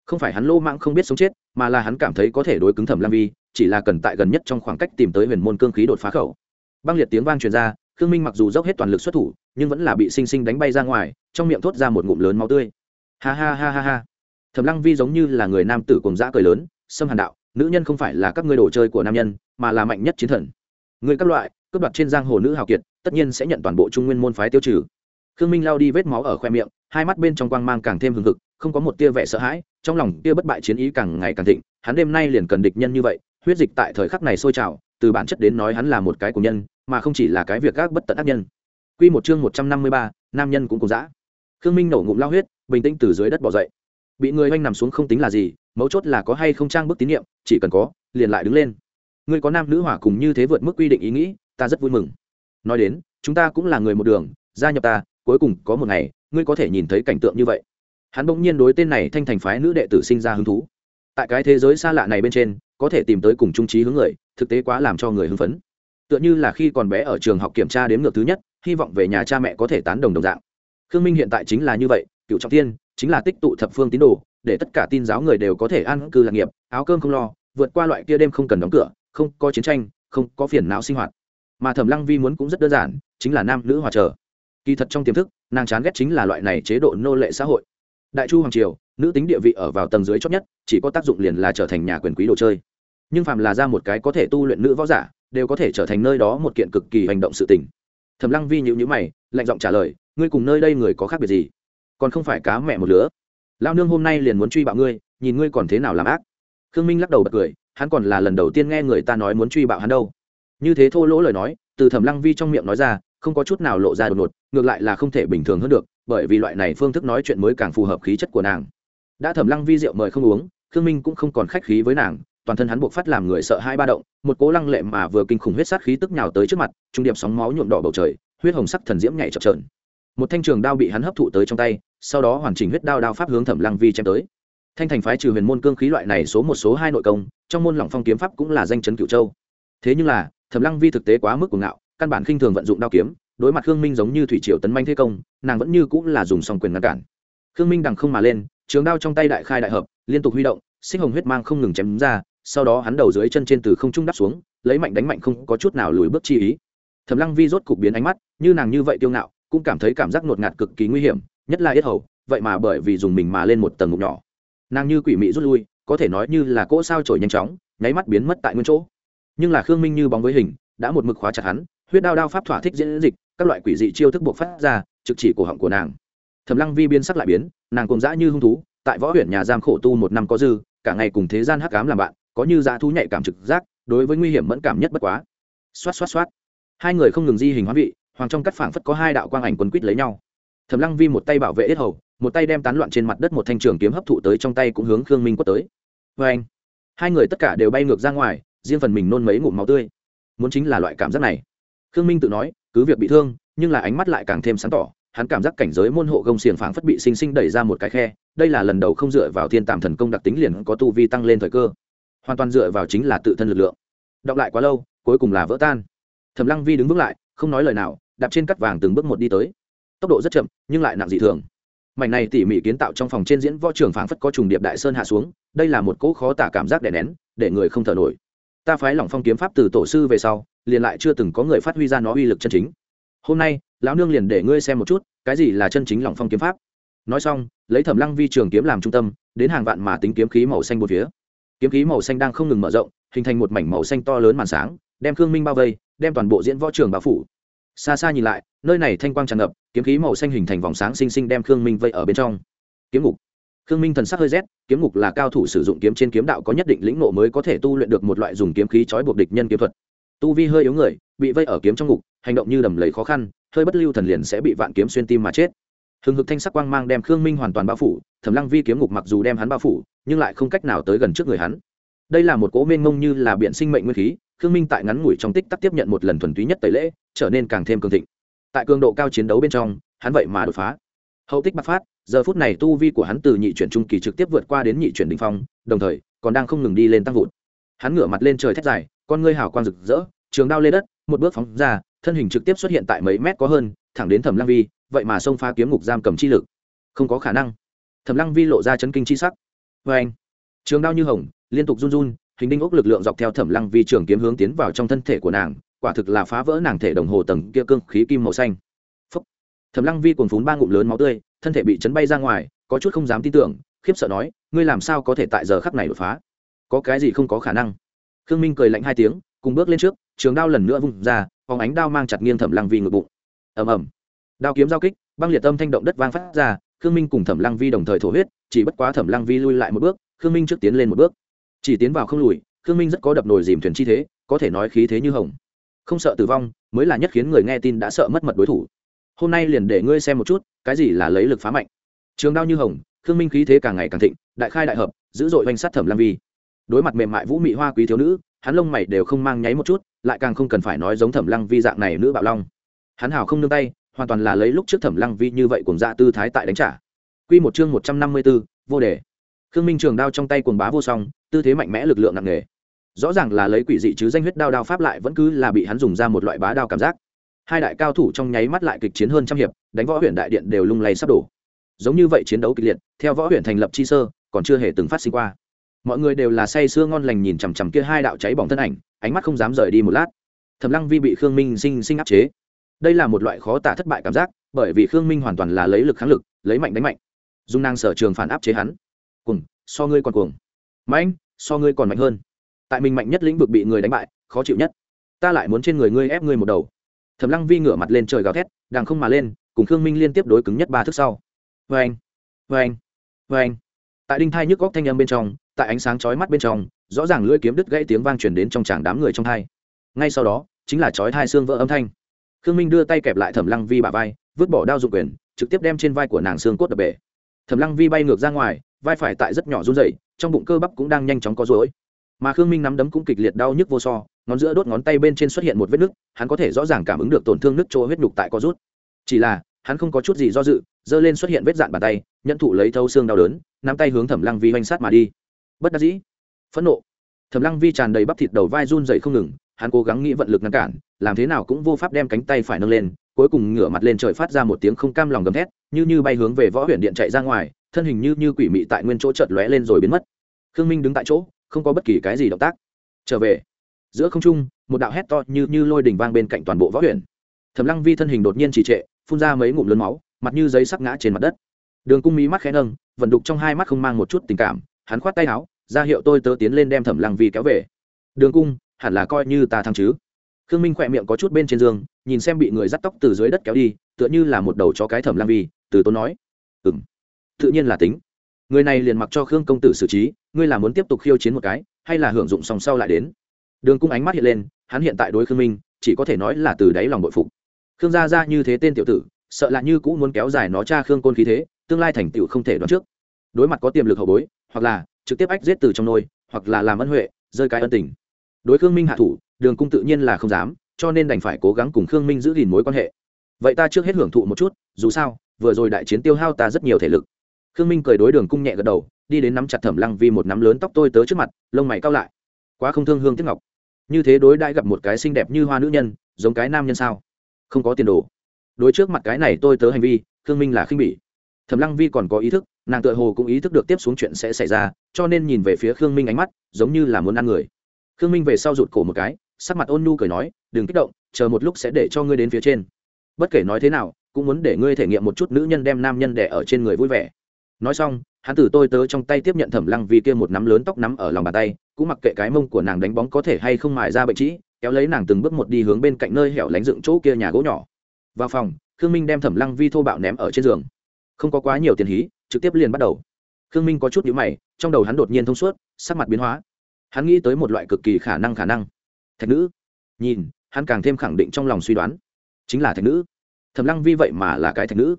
Không phải hắn lô mạng không biết sống chết, mà là hắn cảm thấy có thể đối cứng thẩm lăng vi, chỉ là cần tại gần nhất trong khoảng cách tìm tới huyền môn cương khí đột phá khẩu. Băng liệt tiếng vang truyền ra, khương minh mặc dù dốc hết toàn lực xuất thủ, nhưng vẫn là bị sinh sinh đánh bay ra ngoài, trong miệng thốt ra một ngụm lớn máu tươi. Ha ha ha ha ha. Thẩm lăng vi giống như là người nam tử cùng dã cười lớn xâm hàn đạo nữ nhân không phải là các ngươi đồ chơi của nam nhân mà là mạnh nhất chiến thần người các loại cướp đoạt trên giang hồ nữ hào kiệt tất nhiên sẽ nhận toàn bộ trung nguyên môn phái tiêu trừ khương minh lao đi vết máu ở khoe miệng hai mắt bên trong quang mang càng thêm hừng hực không có một tia vẻ sợ hãi trong lòng tia bất bại chiến ý càng ngày càng thịnh hắn đêm nay liền cần địch nhân như vậy huyết dịch tại thời khắc này sôi trào từ bản chất đến nói hắn là một cái của nhân mà không chỉ là cái việc gác bất tận ác nhân Quy một chương một trăm năm mươi ba, nam nhân cũng cùng dã. Khương Minh nổ ngụm lao huyết, bình tĩnh từ dưới đất bò dậy. Bị người oanh nằm xuống không tính là gì, mấu chốt là có hay không trang bức tín nhiệm, chỉ cần có, liền lại đứng lên. Ngươi có nam nữ hỏa cùng như thế vượt mức quy định ý nghĩ, ta rất vui mừng. Nói đến, chúng ta cũng là người một đường, gia nhập ta, cuối cùng có một ngày, ngươi có thể nhìn thấy cảnh tượng như vậy. Hắn bỗng nhiên đối tên này thanh thành phái nữ đệ tử sinh ra hứng thú. Tại cái thế giới xa lạ này bên trên, có thể tìm tới cùng trung trí hướng người, thực tế quá làm cho người hưng phấn tựa như là khi còn bé ở trường học kiểm tra đếm ngược thứ nhất hy vọng về nhà cha mẹ có thể tán đồng đồng dạng khương minh hiện tại chính là như vậy cựu trọng tiên chính là tích tụ thập phương tín đồ, để tất cả tin giáo người đều có thể ăn cư lạc nghiệp, áo cơm không lo, vượt qua loại kia đêm không cần đóng cửa, không có chiến tranh, không có phiền não sinh hoạt. Mà thẩm lăng vi muốn cũng rất đơn giản, chính là nam nữ hòa trở. Kỳ thật trong tiềm thức, nàng chán ghét chính là loại này chế độ nô lệ xã hội. Đại chu hoàng triều, nữ tính địa vị ở vào tầng dưới chót nhất, chỉ có tác dụng liền là trở thành nhà quyền quý đồ chơi. Nhưng phàm là ra một cái có thể tu luyện nữ võ giả, đều có thể trở thành nơi đó một kiện cực kỳ hành động sự tình. Thẩm lăng vi nhịu nhữ mày, lạnh giọng trả lời, ngươi cùng nơi đây người có khác biệt gì? Còn không phải cá mẹ một lứa. Lao nương hôm nay liền muốn truy bạo ngươi, nhìn ngươi còn thế nào làm ác. Khương minh lắc đầu bật cười, hắn còn là lần đầu tiên nghe người ta nói muốn truy bạo hắn đâu. Như thế thô lỗ lời nói, từ thẩm lăng vi trong miệng nói ra, không có chút nào lộ ra đột ngột, ngược lại là không thể bình thường hơn được, bởi vì loại này phương thức nói chuyện mới càng phù hợp khí chất của nàng. Đã thẩm lăng vi rượu mời không uống, khương minh cũng không còn khách khí với nàng, toàn thân hắn buộc phát làm người sợ hai ba động, một cố lăng lệ mà vừa kinh khủng huyết sát khí tức nhào tới trước mặt, trung điệp sóng máu nhuộm đỏ bầu trời, huyết hồng sắc thần diễm nhảy chập trờn một thanh trường đao bị hắn hấp thụ tới trong tay sau đó hoàn chỉnh huyết đao đao pháp hướng thẩm lăng vi chém tới thanh thành phái trừ huyền môn cương khí loại này số một số hai nội công trong môn lỏng phong kiếm pháp cũng là danh chấn cửu châu thế nhưng là thẩm lăng vi thực tế quá mức của ngạo căn bản khinh thường vận dụng đao kiếm đối mặt khương minh giống như thủy triều tấn manh thế công nàng vẫn như cũng là dùng song quyền ngăn cản khương minh đằng không mà lên trường đao trong tay đại khai đại hợp liên tục huy động xích hồng huyết mang không ngừng chém ra sau đó hắn đầu dưới chân trên từ không trung đắp xuống lấy mạnh đánh mạnh không có chút nào lùi bước chi ý thẩm lăng vi rốt cục biến ánh mắt như nàng như vậy tiêu ngạo cũng cảm thấy cảm giác ngột ngạt cực kỳ nguy hiểm nhất là yết hầu, vậy mà bởi vì dùng mình mà lên một tầng ngục nhỏ. Nàng như quỷ mị rút lui, có thể nói như là cỗ sao trổi nhanh chóng, nháy mắt biến mất tại nguyên chỗ. Nhưng là khương minh như bóng với hình, đã một mực khóa chặt hắn, huyết đao đao pháp thỏa thích diễn dịch, các loại quỷ dị chiêu thức buộc phát ra, trực chỉ cổ họng của nàng. Thẩm lăng vi biến sắc lại biến, nàng cùng dã như hung thú, tại võ huyện nhà giam khổ tu một năm có dư, cả ngày cùng thế gian hắc cám làm bạn, có như dã thú nhạy cảm trực giác, đối với nguy hiểm mẫn cảm nhất bất quá. Xoát xoát xoát. Hai người không ngừng di hình hóa vị, hoàng trong cắt phảng phất có hai đạo quang ảnh quấn quýt lấy nhau thẩm lăng vi một tay bảo vệ yết hầu, một tay đem tán loạn trên mặt đất một thanh trường kiếm hấp thụ tới trong tay cũng hướng khương minh quất tới. Vê anh, hai người tất cả đều bay ngược ra ngoài, riêng phần mình nôn mấy ngụm máu tươi. Muốn chính là loại cảm giác này. Khương minh tự nói, cứ việc bị thương, nhưng là ánh mắt lại càng thêm sáng tỏ, hắn cảm giác cảnh giới môn hộ gông xiềng phảng phất bị sinh sinh đẩy ra một cái khe, đây là lần đầu không dựa vào thiên tạm thần công đặc tính liền có tu vi tăng lên thời cơ. Hoàn toàn dựa vào chính là tự thân lực lượng. Đọc lại quá lâu, cuối cùng là vỡ tan. Thẩm lăng vi đứng bước lại, không nói lời nào, đạp trên cắt vàng từng bước một đi tới tốc độ rất chậm, nhưng lại nặng dị thường. Mảnh này tỉ mỉ kiến tạo trong phòng trên diễn võ trường phảng phất có trùng điệp đại sơn hạ xuống, đây là một cỗ khó tả cảm giác đè nén, để người không thở nổi. Ta phái lỏng phong kiếm pháp từ tổ sư về sau, liền lại chưa từng có người phát huy ra nó uy lực chân chính. Hôm nay, lão nương liền để ngươi xem một chút, cái gì là chân chính lỏng phong kiếm pháp. Nói xong, lấy thẩm lăng vi trường kiếm làm trung tâm, đến hàng vạn mà tính kiếm khí màu xanh một phía. Kiếm khí màu xanh đang không ngừng mở rộng, hình thành một mảnh màu xanh to lớn màn sáng, đem khương minh bao vây, đem toàn bộ diễn võ trường bao phủ. Xa xa nhìn lại, nơi này thanh quang tràn ngập kiếm khí màu xanh hình thành vòng sáng xinh xinh đem khương minh vây ở bên trong. Kiếm ngục. Khương minh thần sắc hơi rét, kiếm ngục là cao thủ sử dụng kiếm trên kiếm đạo có nhất định lĩnh nộ mới có thể tu luyện được một loại dùng kiếm khí trói buộc địch nhân kiếm thuật. Tu vi hơi yếu người, bị vây ở kiếm trong ngục, hành động như đầm lầy khó khăn, hơi bất lưu thần liền sẽ bị vạn kiếm xuyên tim mà chết. Hừng hực thanh sắc quang mang đem khương minh hoàn toàn bao phủ, thẩm lăng vi kiếm ngục mặc dù đem hắn bao phủ, nhưng lại không cách nào tới gần trước người hắn. Đây là một cố mênh mông như là biện sinh mệnh nguyên khí, khương minh tại ngắn ngủi trong tích tắc tiếp nhận một lần thuần túy nhất tẩy lễ, trở nên càng thêm cường thịnh tại cường độ cao chiến đấu bên trong, hắn vậy mà đột phá. Hậu tích bắc phát, giờ phút này tu vi của hắn từ nhị chuyển trung kỳ trực tiếp vượt qua đến nhị chuyển đình phong, đồng thời, còn đang không ngừng đi lên tăng vụt. Hắn ngửa mặt lên trời thét dài, con ngươi hào quang rực rỡ, trường đao lên đất, một bước phóng ra, thân hình trực tiếp xuất hiện tại mấy mét có hơn, thẳng đến thẩm lăng vi, vậy mà xông phá kiếm ngục giam cầm chi lực. Không có khả năng. Thẩm lăng vi lộ ra chấn kinh chi sắc. Vê anh, trường đao như hồng, liên tục run run, hình đinh ốc lực lượng dọc theo thẩm lăng vi trường kiếm hướng tiến vào trong thân thể của nàng quả thực là phá vỡ nàng thể đồng hồ tầng kia cương khí kim màu xanh. Phúc. thẩm lăng vi cuồng phún ba ngụm lớn máu tươi, thân thể bị chấn bay ra ngoài, có chút không dám tin tưởng, khiếp sợ nói, ngươi làm sao có thể tại giờ khắc này đột phá? Có cái gì không có khả năng? Khương minh cười lạnh hai tiếng, cùng bước lên trước, trường đao lần nữa vung ra, phóng ánh đao mang chặt nghiêng thẩm lăng vi ngực bụng. Ầm ầm. Đao kiếm giao kích, băng liệt tâm thanh động đất vang phát ra, khương minh cùng thẩm lăng vi đồng thời thổ huyết, chỉ bất quá thẩm lăng vi lui lại một bước, khương minh trước tiến lên một bước. Chỉ tiến vào không lùi, khương minh rất có đập nồi dìm thuyền chi thế, có thể nói khí thế như hồng không sợ tử vong, mới là nhất khiến người nghe tin đã sợ mất mật đối thủ. Hôm nay liền để ngươi xem một chút, cái gì là lấy lực phá mạnh. Trường đao như hồng, khương minh khí thế càng ngày càng thịnh, đại khai đại hợp dữ dội oanh sát thẩm lăng vi. Đối mặt mềm mại vũ mị hoa quý thiếu nữ, hắn lông mày đều không mang nháy một chút, lại càng không cần phải nói giống thẩm lăng vi dạng này nữ bạo long. Hắn hào không nương tay, hoàn toàn là lấy lúc trước thẩm lăng vi như vậy cùng dạ tư thái tại đánh trả. Q một chương một trăm năm mươi b ố vô đề. Khương minh trường đao trong tay cuồng bá vô song, tư thế mạnh mẽ lực lượng nặng nề rõ ràng là lấy quỷ dị chứ danh huyết đao đao pháp lại vẫn cứ là bị hắn dùng ra một loại bá đao cảm giác. Hai đại cao thủ trong nháy mắt lại kịch chiến hơn trăm hiệp, đánh võ huyện đại điện đều lung lay sắp đổ. Giống như vậy chiến đấu kịch liệt, theo võ huyện thành lập chi sơ, còn chưa hề từng phát sinh qua. Mọi người đều là say sưa ngon lành nhìn chằm chằm kia hai đạo cháy bỏng thân ảnh, ánh mắt không dám rời đi một lát. Thẩm lăng vi bị khương minh sinh sinh áp chế. Đây là một loại khó tả thất bại cảm giác, bởi vì khương minh hoàn toàn là lấy lực kháng lực, lấy mạnh đánh mạnh. Dung năng sở trường phản áp chế hắn. Cùng so ngươi còn cuồng. Mạnh, so ngươi còn mạnh hơn tại mình mạnh nhất lĩnh vực bị người đánh bại, khó chịu nhất. Ta lại muốn trên người ngươi ép ngươi một đầu. Thẩm lăng vi ngửa mặt lên trời gào thét đàng không mà lên, cùng khương minh liên tiếp đối cứng nhất ba thước sau. Vê anh vê anh vê anh tại đinh thai nhức góc thanh âm bên trong, tại ánh sáng chói mắt bên trong, rõ ràng lưỡi kiếm đứt gãy tiếng vang truyền đến trong tràng đám người trong thai ngay sau đó, chính là chói thai xương vỡ âm thanh. Khương minh đưa tay kẹp lại thẩm lăng vi bà vai, vứt bỏ đao dụng quyền, trực tiếp đem trên vai của nàng xương cốt đập bể. Thẩm lăng vi bay ngược ra ngoài, vai phải tại rất nhỏ run rẩy, trong bụng cơ bắp cũng đang nhanh chóng có rối mà khương minh nắm đấm cũng kịch liệt đau nhức vô so ngón giữa đốt ngón tay bên trên xuất hiện một vết nứt hắn có thể rõ ràng cảm ứng được tổn thương nứt chỗ huyết nhục tại có rút chỉ là hắn không có chút gì do dự giơ lên xuất hiện vết dạn bàn tay nhận thụ lấy thâu xương đau đớn nắm tay hướng thẩm lăng vi oanh sát mà đi bất đắc dĩ phẫn nộ thẩm lăng vi tràn đầy bắp thịt đầu vai run dậy không ngừng hắn cố gắng nghĩ vận lực ngăn cản làm thế nào cũng vô pháp đem cánh tay phải nâng lên cuối cùng ngửa mặt lên trời phát ra một tiếng không cam lòng gầm thét như như bay hướng về võ huyện điện chạy ra ngoài thân hình như như quỷ mị tại nguyên chỗ chợt lóe lên rồi biến mất khương minh đứng tại chỗ không có bất kỳ cái gì động tác. Trở về. Giữa không trung, một đạo hét to như như lôi đỉnh vang bên cạnh toàn bộ võ huyện. Thẩm lăng vi thân hình đột nhiên trì trệ, phun ra mấy ngụm lớn máu, mặt như giấy sắc ngã trên mặt đất. Đường cung mí mắt khẽ nâng, vận đục trong hai mắt không mang một chút tình cảm, hắn khoát tay áo, ra hiệu tôi tớ tiến lên đem thẩm lăng vi kéo về. Đường cung, hẳn là coi như ta thăng chứ. Khương minh khỏe miệng có chút bên trên giường, nhìn xem bị người dắt tóc từ dưới đất kéo đi, tựa như là một đầu chó cái thẩm lăng vi, từ tốn nói. Ừ tự nhiên là tính người này liền mặc cho khương công tử xử trí, ngươi là muốn tiếp tục khiêu chiến một cái, hay là hưởng dụng sòng sau lại đến? Đường cung ánh mắt hiện lên, hắn hiện tại đối khương minh, chỉ có thể nói là từ đáy lòng bội phục. Khương gia ra như thế tên tiểu tử, sợ là như cũ muốn kéo dài nó cha khương côn khí thế, tương lai thành tựu không thể đoán trước. Đối mặt có tiềm lực hậu bối, hoặc là trực tiếp ách giết từ trong nôi, hoặc là làm ân huệ, rơi cái ân tình. Đối khương minh hạ thủ, đường cung tự nhiên là không dám, cho nên đành phải cố gắng cùng khương minh giữ gìn mối quan hệ. Vậy ta trước hết hưởng thụ một chút, dù sao, vừa rồi đại chiến tiêu hao ta rất nhiều thể lực khương minh cười đối đường cung nhẹ gật đầu, đi đến nắm chặt thẩm lăng vi một nắm lớn tóc tôi tớ trước mặt, lông mày cao lại. Quá không thương hương tiếc ngọc. Như thế đối đãi gặp một cái xinh đẹp như hoa nữ nhân, giống cái nam nhân sao? Không có tiền đồ. Đối trước mặt cái này tôi tớ hành vi, khương minh là khinh bỉ. Thẩm lăng vi còn có ý thức, nàng tự hồ cũng ý thức được tiếp xuống chuyện sẽ xảy ra, cho nên nhìn về phía khương minh ánh mắt, giống như là muốn ăn người. Khương minh về sau rụt cổ một cái, sắc mặt ôn nhu cười nói, đừng kích động, chờ một lúc sẽ để cho ngươi đến phía trên. Bất kể nói thế nào, cũng muốn để ngươi thể nghiệm một chút nữ nhân đem nam nhân đẻ ở trên người vui vẻ nói xong, hắn tử tôi tớ trong tay tiếp nhận thẩm lăng vi kia một nắm lớn tóc nắm ở lòng bàn tay, cũng mặc kệ cái mông của nàng đánh bóng có thể hay không mài ra bệnh trĩ, kéo lấy nàng từng bước một đi hướng bên cạnh nơi hẻo lánh dựng chỗ kia nhà gỗ nhỏ. Vào phòng, khương minh đem thẩm lăng vi thô bạo ném ở trên giường. Không có quá nhiều tiền hí, trực tiếp liền bắt đầu. Khương minh có chút nhữ mày, trong đầu hắn đột nhiên thông suốt, sắc mặt biến hóa. Hắn nghĩ tới một loại cực kỳ khả năng khả năng. Thạch nữ. Nhìn, hắn càng thêm khẳng định trong lòng suy đoán. Chính là thạch nữ. Thẩm lăng vi vậy mà là cái thạch nữ.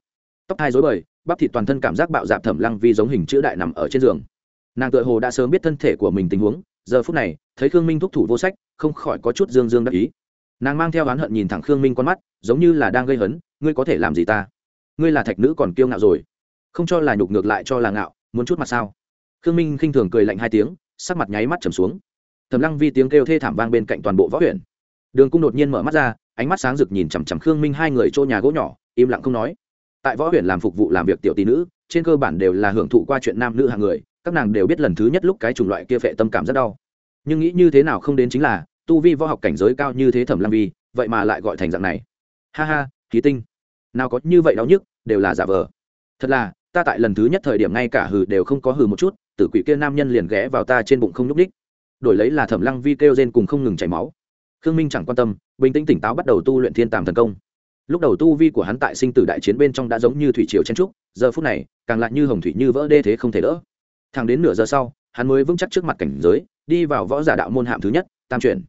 Tóc hai dối bời bắp thịt toàn thân cảm giác bạo dạp thẩm lăng vi giống hình chữ đại nằm ở trên giường. Nàng tự hồ đã sớm biết thân thể của mình tình huống, giờ phút này, thấy khương minh thúc thủ vô sách, không khỏi có chút dương dương đắc ý. Nàng mang theo oán hận nhìn thẳng khương minh con mắt, giống như là đang gây hấn, ngươi có thể làm gì ta? Ngươi là thạch nữ còn kiêu ngạo rồi. Không cho là nhục ngược lại cho là ngạo, muốn chút mặt sao? Khương minh khinh thường cười lạnh hai tiếng, sắc mặt nháy mắt trầm xuống. Thầm lăng vi tiếng kêu thê thảm vang bên cạnh toàn bộ võ huyện. Đường cung đột nhiên mở mắt ra, ánh mắt sáng rực nhìn chằm chằm khương minh hai người chỗ nhà gỗ nhỏ, im lặng không nói tại võ huyện làm phục vụ làm việc tiểu tỷ nữ, trên cơ bản đều là hưởng thụ qua chuyện nam nữ hàng người, các nàng đều biết lần thứ nhất lúc cái chủng loại kia phệ tâm cảm rất đau. Nhưng nghĩ như thế nào không đến chính là, tu vi võ học cảnh giới cao như thế thẩm lăng vi, vậy mà lại gọi thành dạng này. Ha ha khí tinh. Nào có như vậy đau nhức, đều là giả vờ. Thật là, ta tại lần thứ nhất thời điểm ngay cả hừ đều không có hừ một chút, tử quỷ kia nam nhân liền ghé vào ta trên bụng không nhúc ních đổi lấy là thẩm lăng vi kêu rên cùng không ngừng chảy máu. Khương minh chẳng quan tâm, bình tĩnh tỉnh táo bắt đầu tu luyện thiên tàm thần công lúc đầu tu vi của hắn tại sinh tử đại chiến bên trong đã giống như thủy triều chen trúc, giờ phút này, càng lại như hồng thủy như vỡ đê thế không thể đỡ. Thẳng đến nửa giờ sau, hắn mới vững chắc trước mặt cảnh giới, đi vào võ giả đạo môn hạm thứ nhất, tam chuyển.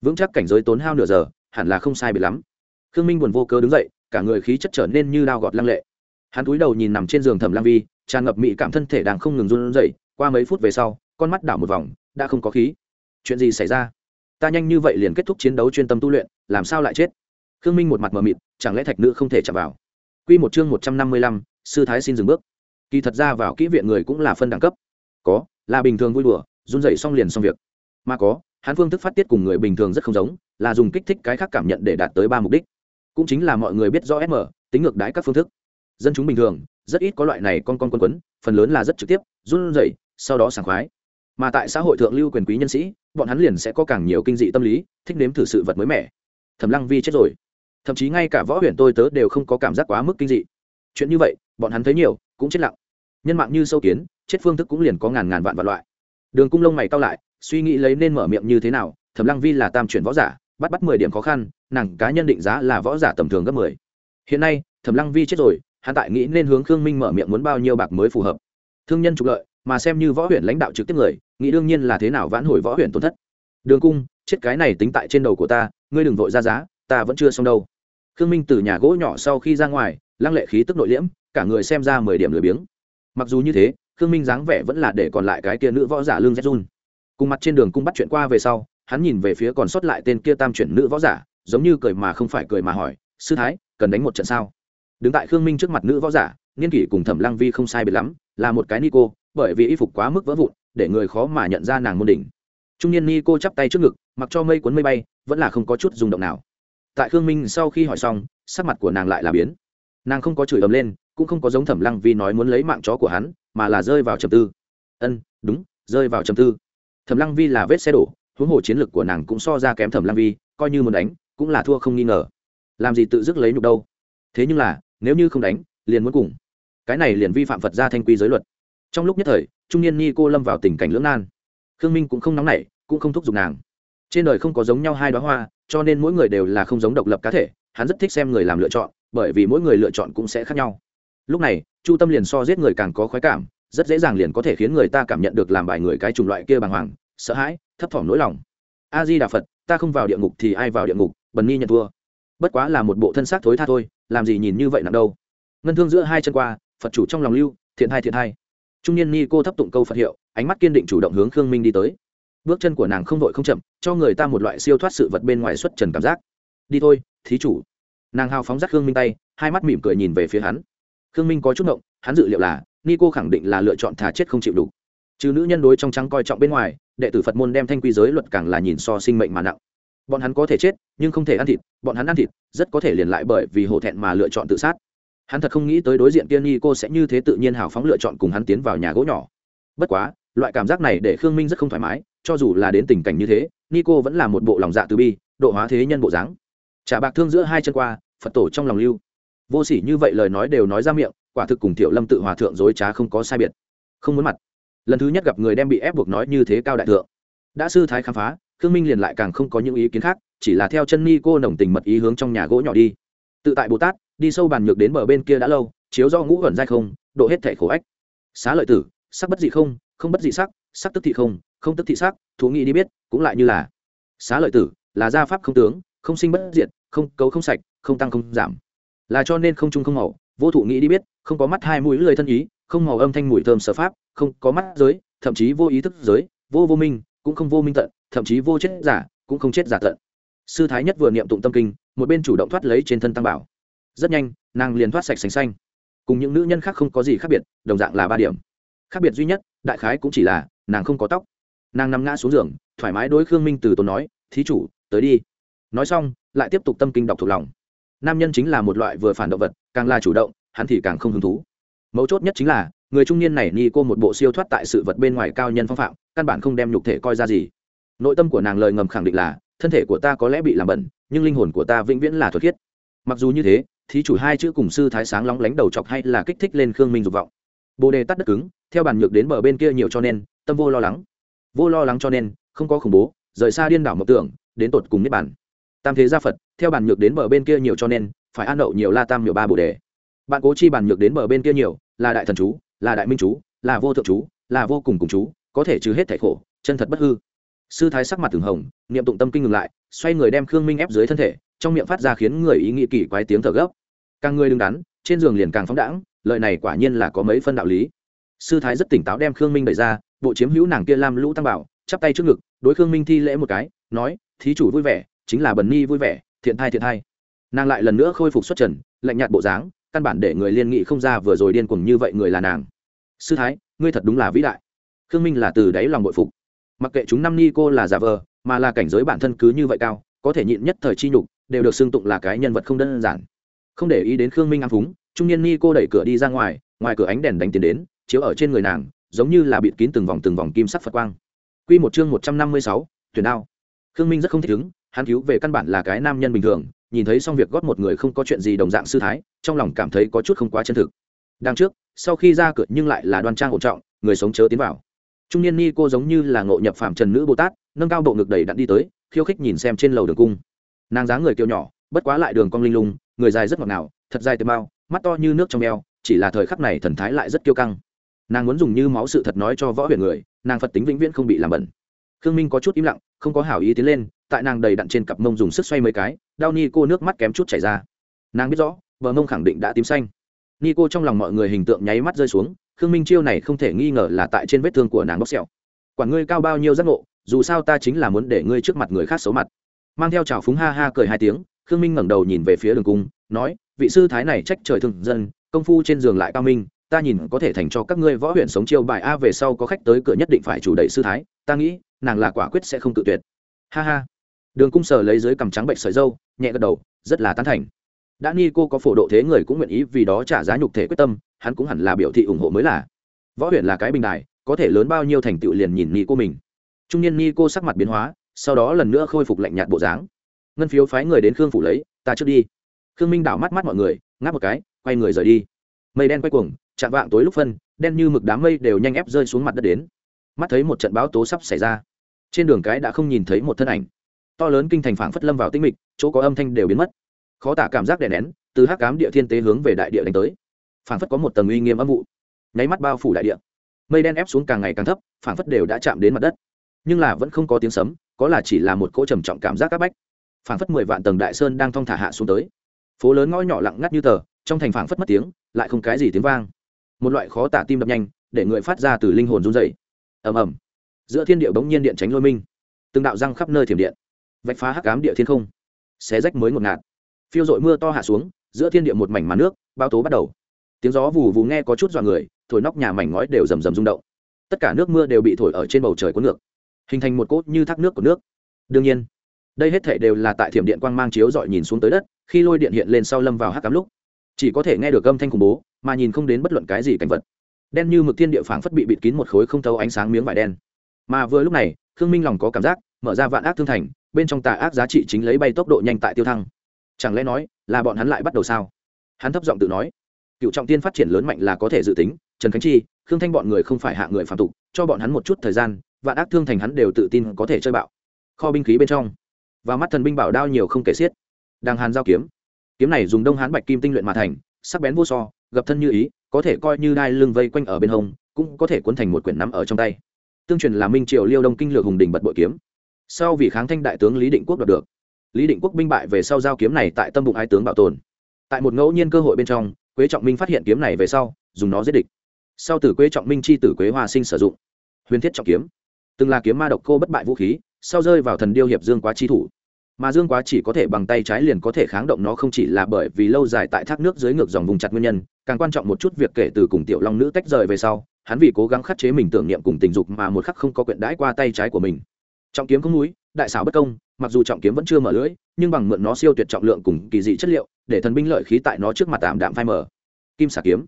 Vững chắc cảnh giới tốn hao nửa giờ, hẳn là không sai bị lắm. Khương minh buồn vô cơ đứng dậy, cả người khí chất trở nên như đao gọt lăng lệ. Hắn cúi đầu nhìn nằm trên giường thẩm lang vi, tràn ngập mị cảm thân thể đang không ngừng run rẩy, qua mấy phút về sau, con mắt đảo một vòng, đã không có khí. Chuyện gì xảy ra? Ta nhanh như vậy liền kết thúc chiến đấu chuyên tâm tu luyện, làm sao lại chết? Khương minh một mặt mờ mịt, chẳng lẽ thạch nữ không thể chạm vào? Q một chương một trăm năm mươi lăm, sư thái xin dừng bước. Kỳ thật ra vào kỹ viện người cũng là phân đẳng cấp. Có, là bình thường vui đùa, run dậy xong liền xong việc. Mà có, hắn phương thức phát tiết cùng người bình thường rất không giống, là dùng kích thích cái khác cảm nhận để đạt tới ba mục đích. Cũng chính là mọi người biết rõ sm tính ngược đái các phương thức. Dân chúng bình thường, rất ít có loại này con con quân quấn, phần lớn là rất trực tiếp, run rẩy, sau đó sảng khoái. Mà tại xã hội thượng lưu quyền quý nhân sĩ, bọn hắn liền sẽ có càng nhiều kinh dị tâm lý, thích nếm thử sự vật mới mẻ. Thẩm lăng vi chết rồi thậm chí ngay cả võ huyền tôi tớ đều không có cảm giác quá mức kinh dị. Chuyện như vậy, bọn hắn thấy nhiều, cũng chết lặng. Nhân mạng như sâu kiến, chết phương thức cũng liền có ngàn ngàn vạn vạn loại. Đường cung lông mày cao lại, suy nghĩ lấy nên mở miệng như thế nào, thẩm lăng vi là tam chuyển võ giả, bắt bắt mười điểm khó khăn, nàng cá nhân định giá là võ giả tầm thường gấp mười. Hiện nay, thẩm lăng vi chết rồi, hắn tại nghĩ nên hướng khương minh mở miệng muốn bao nhiêu bạc mới phù hợp. Thương nhân trục lợi, mà xem như võ huyện lãnh đạo trực tiếp người, nghĩ đương nhiên là thế nào vãn hồi võ huyện tổn thất. Đường cung, chết cái này tính tại trên đầu của ta, ngươi đừng vội ra giá, ta vẫn chưa xong đâu khương minh từ nhà gỗ nhỏ sau khi ra ngoài, lăng lệ khí tức nội liễm, cả người xem ra mười điểm lười biếng. Mặc dù như thế, khương minh dáng vẻ vẫn là để còn lại cái kia nữ võ giả lương zhun cùng mặt trên đường cung bắt chuyện qua về sau, hắn nhìn về phía còn sót lại tên kia tam chuyển nữ võ giả, giống như cười mà không phải cười mà hỏi, sư thái, cần đánh một trận sao? Đứng tại khương minh trước mặt nữ võ giả, niên kỷ cùng thẩm lăng vi không sai biệt lắm, là một cái ni cô bởi vì y phục quá mức vỡ vụn, để người khó mà nhận ra nàng môn đỉnh. Trung niên ni cô chắp tay trước ngực, mặc cho mây cuốn mây bay, vẫn là không có chút rung động nào tại khương minh sau khi hỏi xong, sắc mặt của nàng lại là biến. Nàng không có chửi ầm lên, cũng không có giống thẩm lăng vi nói muốn lấy mạng chó của hắn, mà là rơi vào trầm tư. Ân, đúng, rơi vào trầm tư. Thẩm lăng vi là vết xe đổ, huống hồ chiến lược của nàng cũng so ra kém thẩm lăng vi, coi như muốn đánh, cũng là thua không nghi ngờ. Làm gì tự dứt lấy nhục đâu. Thế nhưng là, nếu như không đánh, liền muốn cùng. Cái này liền vi phạm phật gia thanh quy giới luật. Trong lúc nhất thời, trung niên ni cô lâm vào tình cảnh lưỡng nan. Khương minh cũng không nóng nảy, cũng không thúc giục nàng. Trên đời không có giống nhau hai đoá hoa cho nên mỗi người đều là không giống độc lập cá thể, hắn rất thích xem người làm lựa chọn, bởi vì mỗi người lựa chọn cũng sẽ khác nhau. Lúc này, chu tâm liền so giết người càng có khoái cảm, rất dễ dàng liền có thể khiến người ta cảm nhận được làm bài người cái chủng loại kia bàng hoàng, sợ hãi, thấp thỏm nỗi lòng. A di đà phật, ta không vào địa ngục thì ai vào địa ngục, bần ni nhận thua. Bất quá là một bộ thân xác thối tha thôi, làm gì nhìn như vậy nặng đâu. Ngân thương giữa hai chân qua, phật chủ trong lòng lưu, thiện hai thiện hai trung niên ni cô thấp tụng câu phật hiệu, ánh mắt kiên định chủ động hướng khương minh đi tới bước chân của nàng không vội không chậm, cho người ta một loại siêu thoát sự vật bên ngoài xuất trần cảm giác. Đi thôi, thí chủ. Nàng hào phóng rắc khương minh tay, hai mắt mỉm cười nhìn về phía hắn. Khương minh có chút ngộng, hắn dự liệu là ni cô khẳng định là lựa chọn thà chết không chịu đủ. Trừ nữ nhân đối trong trắng coi trọng bên ngoài, đệ tử phật môn đem thanh quy giới luật càng là nhìn so sinh mệnh mà nặng. Bọn hắn có thể chết, nhưng không thể ăn thịt, bọn hắn ăn thịt, rất có thể liền lại bởi vì hổ thẹn mà lựa chọn tự sát. Hắn thật không nghĩ tới đối diện tiên ni cô sẽ như thế tự nhiên hào phóng lựa chọn cùng hắn tiến vào nhà gỗ nhỏ. Bất quá, loại cảm giác này để khương minh rất không thoải mái cho dù là đến tình cảnh như thế, Nico vẫn là một bộ lòng dạ từ bi, độ hóa thế nhân bộ dáng. Trả bạc thương giữa hai chân qua, phật tổ trong lòng lưu. Vô s ỉ như vậy lời nói đều nói ra miệng, quả thực cùng Tiểu lâm tự hòa thượng dối trá không có sai biệt. Không muốn mặt. Lần thứ nhất gặp người đem bị ép buộc nói như thế cao đại thượng. Đã sư thái khám phá, khương minh liền lại càng không có những ý kiến khác, chỉ là theo chân ni cô nồng tình mật ý hướng trong nhà gỗ nhỏ đi. Tự tại bồ tát, đi sâu bàn nhược đến bờ bên kia đã lâu, chiếu do ngũ ẩn dai không, độ hết thẻ khổ ách. Xá lợi tử, sắc bất dị không không bất dị sắc sắc tức thị không không tức thị sắc thú nghĩ đi biết, cũng lại như là, xá lợi tử, là gia pháp không tướng, không sinh bất diệt, không cấu không sạch, không tăng không giảm. Là cho nên không trung không màu, vô thụ nghĩ đi biết, không có mắt hai mũi lười thân ý, không màu âm thanh mùi thơm sở pháp, không có mắt giới, thậm chí vô ý thức giới, vô vô minh, cũng không vô minh tận, thậm chí vô chết giả, cũng không chết giả tận. Sư thái nhất vừa niệm tụng tâm kinh, một bên chủ động thoát lấy trên thân tăng bảo. Rất nhanh, nàng liền thoát sạch sành xanh. Cùng những nữ nhân khác không có gì khác biệt, đồng dạng là ba điểm. Khác biệt duy nhất, đại khái cũng chỉ là nàng không có tóc nàng nằm ngã xuống giường, thoải mái đối khương minh từ tốn nói, thí chủ, tới đi. Nói xong, lại tiếp tục tâm kinh đọc thuộc lòng. Nam nhân chính là một loại vừa phản động vật, càng là chủ động, hắn thì càng không hứng thú. Mấu chốt nhất chính là, người trung niên này ni cô một bộ siêu thoát tại sự vật bên ngoài cao nhân phong phạm, căn bản không đem nhục thể coi ra gì. Nội tâm của nàng lời ngầm khẳng định là, thân thể của ta có lẽ bị làm bẩn, nhưng linh hồn của ta vĩnh viễn là thuật khiết. Mặc dù như thế thì chủ hai chữ cùng sư thái sáng lóng lánh đầu chọc hay là kích thích lên khương minh dục vọng. Bồ đề tắt đất cứng, theo bản nhược đến bờ bên kia nhiều cho nên, tâm vô lo lắng vô lo lắng cho nên, không có khủng bố, rời xa điên đảo mộng tưởng, đến tột cùng niết bản tam thế gia phật, theo bản nhược đến bờ bên kia nhiều cho nên, phải ăn đậu nhiều la tam nhiều ba bồ đề. Bạn cố chi bản nhược đến bờ bên kia nhiều, là đại thần chú, là đại minh chú, là vô thượng chú, là vô cùng cùng chú, có thể trừ hết thẻ khổ, chân thật bất hư. Sư thái sắc mặt từng hồng, niệm tụng tâm kinh ngừng lại, xoay người đem khương minh ép dưới thân thể, trong miệng phát ra khiến người ý nghĩ kỳ quái tiếng thở gấp. Càng người đứng đắn, trên giường liền càng phóng đãng lợi này quả nhiên là có mấy phân đạo lý sư thái rất tỉnh táo đem khương minh đẩy ra bộ chiếm hữu nàng kia lam lũ tăng bảo chắp tay trước ngực đối khương minh thi lễ một cái nói thí chủ vui vẻ chính là bần ni vui vẻ thiện thai thiện thai nàng lại lần nữa khôi phục xuất trần lạnh nhạt bộ dáng căn bản để người liên nghị không ra vừa rồi điên cuồng như vậy người là nàng sư thái ngươi thật đúng là vĩ đại khương minh là từ đáy lòng bội phục mặc kệ chúng năm ni cô là giả vờ mà là cảnh giới bản thân cứ như vậy cao có thể nhịn nhất thời chi nhục đều được xưng tụng là cái nhân vật không đơn giản không để ý đến khương minh ăn phúng trung niên ni cô đẩy cửa đi ra ngoài ngoài cửa ánh đèn đánh tiền đến chiếu ở trên người nàng giống như là bịt kín từng vòng từng vòng kim sắc phật quang Quy một chương một trăm năm mươi sáu, tuyển đao. Khương Minh rất không thích ứng, hắn cứu về căn bản là cái nam nhân bình thường, nhìn thấy xong việc gót một người không có chuyện gì đồng dạng sư thái, trong lòng cảm thấy có chút không quá chân thực. Đằng trước, sau khi ra cửa nhưng lại là đoan trang ổn trọng, người sống chớ tiến vào. Trung niên ni cô giống như là ngộ nhập phàm trần nữ Bồ Tát, nâng cao bộ ngực đầy đặn đi tới, khiêu khích nhìn xem trên lầu đường cung. Nàng dáng người kiều nhỏ, bất quá lại đường cong linh lung, người dài rất ngọt ngào, thật dài tề mao, mắt to như nước trong eo, chỉ là thời khắc này thần thái lại rất kiêu căng nàng muốn dùng như máu sự thật nói cho võ huyền người, nàng phật tính vĩnh viễn không bị làm bẩn. Khương minh có chút im lặng, không có hảo ý tiến lên, tại nàng đầy đặn trên cặp mông dùng sức xoay mấy cái, đau ni cô nước mắt kém chút chảy ra. Nàng biết rõ, bờ mông khẳng định đã tím xanh. Ni cô trong lòng mọi người hình tượng nháy mắt rơi xuống, khương minh chiêu này không thể nghi ngờ là tại trên vết thương của nàng bóc sẹo. Quản ngươi cao bao nhiêu giác ngộ, dù sao ta chính là muốn để ngươi trước mặt người khác xấu mặt. Mang theo trào phúng ha ha cười hai tiếng, khương minh ngẩng đầu nhìn về phía đường cung, nói, vị sư thái này trách trời thương dân, công phu trên giường lại cao minh ta nhìn có thể thành cho các ngươi võ huyện sống chiêu bài a về sau có khách tới cửa nhất định phải chủ đẩy sư thái, ta nghĩ, nàng là quả quyết sẽ không tự tuyệt. Ha ha. Đường cung sở lấy dưới cằm trắng bệnh sợi dâu, nhẹ gật đầu, rất là tán thành. Đã ni cô có phổ độ thế người cũng nguyện ý vì đó trả giá nhục thể quyết tâm, hắn cũng hẳn là biểu thị ủng hộ mới là. Võ huyện là cái bình đài, có thể lớn bao nhiêu thành tựu liền nhìn ni cô mình. Trung niên ni cô sắc mặt biến hóa, sau đó lần nữa khôi phục lạnh nhạt bộ dáng. Ngân phiếu phái người đến khương phủ lấy, ta trước đi. Khương minh đảo mắt mắt mọi người, ngáp một cái, quay người rời đi mây đen quay cuồng, chạm vạng tối lúc phân, đen như mực đám mây đều nhanh ép rơi xuống mặt đất đến. Mắt thấy một trận báo tố sắp xảy ra. Trên đường cái đã không nhìn thấy một thân ảnh. To lớn kinh thành phảng phất lâm vào tinh mịch, chỗ có âm thanh đều biến mất. Khó tả cảm giác đè nén, từ hắc cám địa thiên tế hướng về đại địa đánh tới. Phảng phất có một tầng uy nghiêm âm vụ. Nháy mắt bao phủ đại địa. Mây đen ép xuống càng ngày càng thấp, phảng phất đều đã chạm đến mặt đất. Nhưng là vẫn không có tiếng sấm, có là chỉ là một cỗ trầm trọng cảm giác các bách. Phảng phất mười vạn tầng đại sơn đang thong thả hạ xuống tới. Phố lớn ngõ nhỏ lặng ngắt như tờ, trong thành phảng phất mất tiếng lại không cái gì tiếng vang. Một loại khó tả tim đập nhanh, để người phát ra từ linh hồn run dày ầm ầm. Giữa thiên địa bỗng nhiên điện tránh lôi minh. Từng đạo răng khắp nơi thiểm điện. Vạch phá hắc cám địa thiên không. Xé rách mới ngột ngạt. Phiêu dội mưa to hạ xuống, giữa thiên địa một mảnh màn nước bao tố bắt đầu. Tiếng gió vù vù nghe có chút dọa người, thổi nóc nhà mảnh ngói đều rầm rầm rung động. Tất cả nước mưa đều bị thổi ở trên bầu trời cuốn ngược. Hình thành một cốt như thác nước của nước. Đương nhiên, đây hết thể đều là tại thiểm điện quang mang chiếu dọi nhìn xuống tới đất, khi lôi điện hiện lên sau lâm vào hắc cám lúc chỉ có thể nghe được âm thanh khủng bố, mà nhìn không đến bất luận cái gì cảnh vật. Đen như mực thiên địa phảng phất bị bịt kín một khối không thấu ánh sáng miếng vải đen. Mà vừa lúc này, khương minh lòng có cảm giác, mở ra vạn ác thương thành, bên trong tà ác giá trị chính lấy bay tốc độ nhanh tại tiêu thăng. Chẳng lẽ nói là bọn hắn lại bắt đầu sao? Hắn thấp giọng tự nói. Cựu trọng tiên phát triển lớn mạnh là có thể dự tính, trần khánh chi, khương thanh bọn người không phải hạ người phạm tục, cho bọn hắn một chút thời gian, vạn ác thương thành hắn đều tự tin có thể chơi bạo. Kho binh khí bên trong. Và mắt thần binh bảo đao nhiều không kể xiết. Đang hàn giao kiếm kiếm này dùng đông hán bạch kim tinh luyện mà thành, sắc bén vô so gập thân như ý, có thể coi như đai lưng vây quanh ở bên hông, cũng có thể cuốn thành một quyển nắm ở trong tay. Tương truyền là minh triều liêu đông kinh lược hùng đình bật bội kiếm. Sau vì kháng thanh đại tướng lý định quốc đoạt được, lý định quốc binh bại về sau giao kiếm này tại tâm bụng hai tướng bảo tồn. Tại một ngẫu nhiên cơ hội bên trong, quế trọng minh phát hiện kiếm này về sau, dùng nó giết địch. Sau từ quế trọng minh chi tử quế hoa sinh sử dụng, huyền thiết trọng kiếm. Từng là kiếm ma độc cô bất bại vũ khí, sau rơi vào thần điêu hiệp dương quá chi thủ mà dương quá chỉ có thể bằng tay trái liền có thể kháng động nó không chỉ là bởi vì lâu dài tại thác nước dưới ngược dòng vùng chặt nguyên nhân, càng quan trọng một chút việc kể từ cùng tiểu long nữ tách rời về sau, hắn vì cố gắng khắc chế mình tưởng niệm cùng tình dục mà một khắc không có quyện đãi qua tay trái của mình. Trọng kiếm không núi, đại xảo bất công, mặc dù trọng kiếm vẫn chưa mở lưỡi, nhưng bằng mượn nó siêu tuyệt trọng lượng cùng kỳ dị chất liệu, để thần binh lợi khí tại nó trước mặt tạm đạm phai mở kim xà kiếm.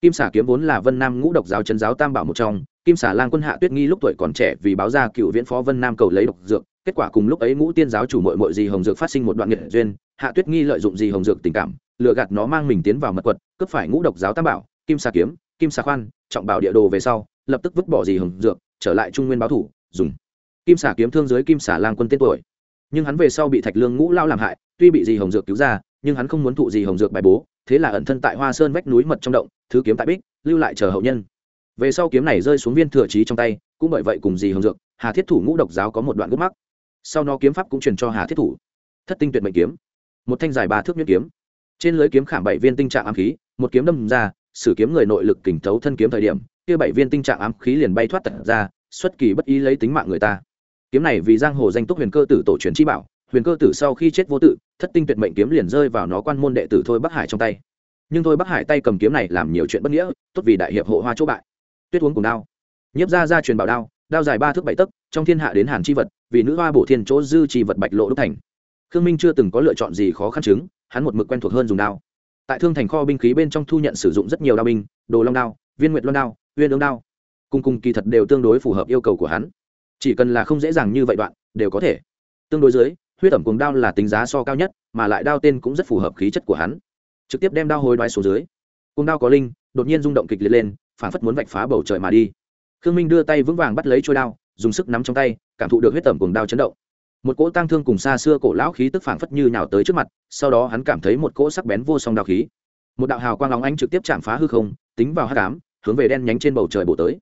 Kim xà kiếm vốn là vân nam ngũ độc giáo chân giáo tam bảo một trong, kim xà lang quân hạ tuyết nghi lúc tuổi còn trẻ vì báo ra cựu viễn phó vân nam cầu lấy độc dược kết quả cùng lúc ấy ngũ tiên giáo chủ mội mội dì hồng dược phát sinh một đoạn nghiệt duyên, hạ tuyết nghi lợi dụng dì hồng dược tình cảm, lừa gạt nó mang mình tiến vào mật quật, cướp phải ngũ độc giáo tam bảo, kim xà kiếm, kim xà khoan, trọng bảo địa đồ về sau, lập tức vứt bỏ dì hồng dược, trở lại trung nguyên báo thủ, dùng kim xà kiếm thương giới kim xà lang quân tên tuổi. Nhưng hắn về sau bị thạch lương ngũ lao làm hại, tuy bị dì hồng dược cứu ra, nhưng hắn không muốn thụ dì hồng dược bài bố, thế là ẩn thân tại hoa sơn vách núi mật trong động, thứ kiếm tại bích, lưu lại chờ hậu nhân. Về sau kiếm này rơi xuống viên thừa trí trong tay, cũng bởi vậy cùng dì hồng dược, hà thiết thủ ngũ độc giáo có một đoạn gốc mắc sau nó kiếm pháp cũng truyền cho hà thiết thủ. Thất tinh tuyệt mệnh kiếm. Một thanh dài ba thước nhuyễn kiếm. Trên lưới kiếm khảm bảy viên tinh trạng ám khí, một kiếm đâm ra, sử kiếm người nội lực kình thấu thân kiếm thời điểm, kia bảy viên tinh trạng ám khí liền bay thoát tận ra, xuất kỳ bất ý lấy tính mạng người ta. Kiếm này vì giang hồ danh túc huyền cơ tử tổ truyền chi bảo, huyền cơ tử sau khi chết vô tự, thất tinh tuyệt mệnh kiếm liền rơi vào nó quan môn đệ tử thôi bắc hải trong tay. Nhưng thôi bắc hải tay cầm kiếm này làm nhiều chuyện bất nghĩa, tốt vì đại hiệp hộ hoa chỗ bại. Tuyết uống cùng đao. Nhiếp ra ra truyền bảo đao đao dài ba thước bảy tấc, trong thiên hạ đến hàn chi vật vì nữ hoa bổ thiên chỗ dư trì vật bạch lộ đúc thành. Khương minh chưa từng có lựa chọn gì khó khăn chứng, hắn một mực quen thuộc hơn dùng đao. Tại thương thành kho binh khí bên trong thu nhận sử dụng rất nhiều đao binh, đồ long đao, viên nguyệt loan đao, uyên ương đao. Cùng cùng kỳ thật đều tương đối phù hợp yêu cầu của hắn. Chỉ cần là không dễ dàng như vậy đoạn, đều có thể. Tương đối dưới, huyết ẩm cùng đao là tính giá so cao nhất, mà lại đao tên cũng rất phù hợp khí chất của hắn. Trực tiếp đem đao hối đoái xuống dưới. Cùng đao có linh, đột nhiên rung động kịch liệt lên, phản phất muốn vạch phá bầu trời mà đi. Khương minh đưa tay vững vàng bắt lấy trôi đao, dùng sức nắm trong tay cảm thụ được huyết tẩm cùng đao chấn động. Một cỗ tang thương cùng xa xưa cổ lão khí tức phảng phất như nhào tới trước mặt, sau đó hắn cảm thấy một cỗ sắc bén vô song đao khí. Một đạo hào quang lóng ánh trực tiếp chạm phá hư không, tính vào hát cám hướng về đen nhánh trên bầu trời bổ tới.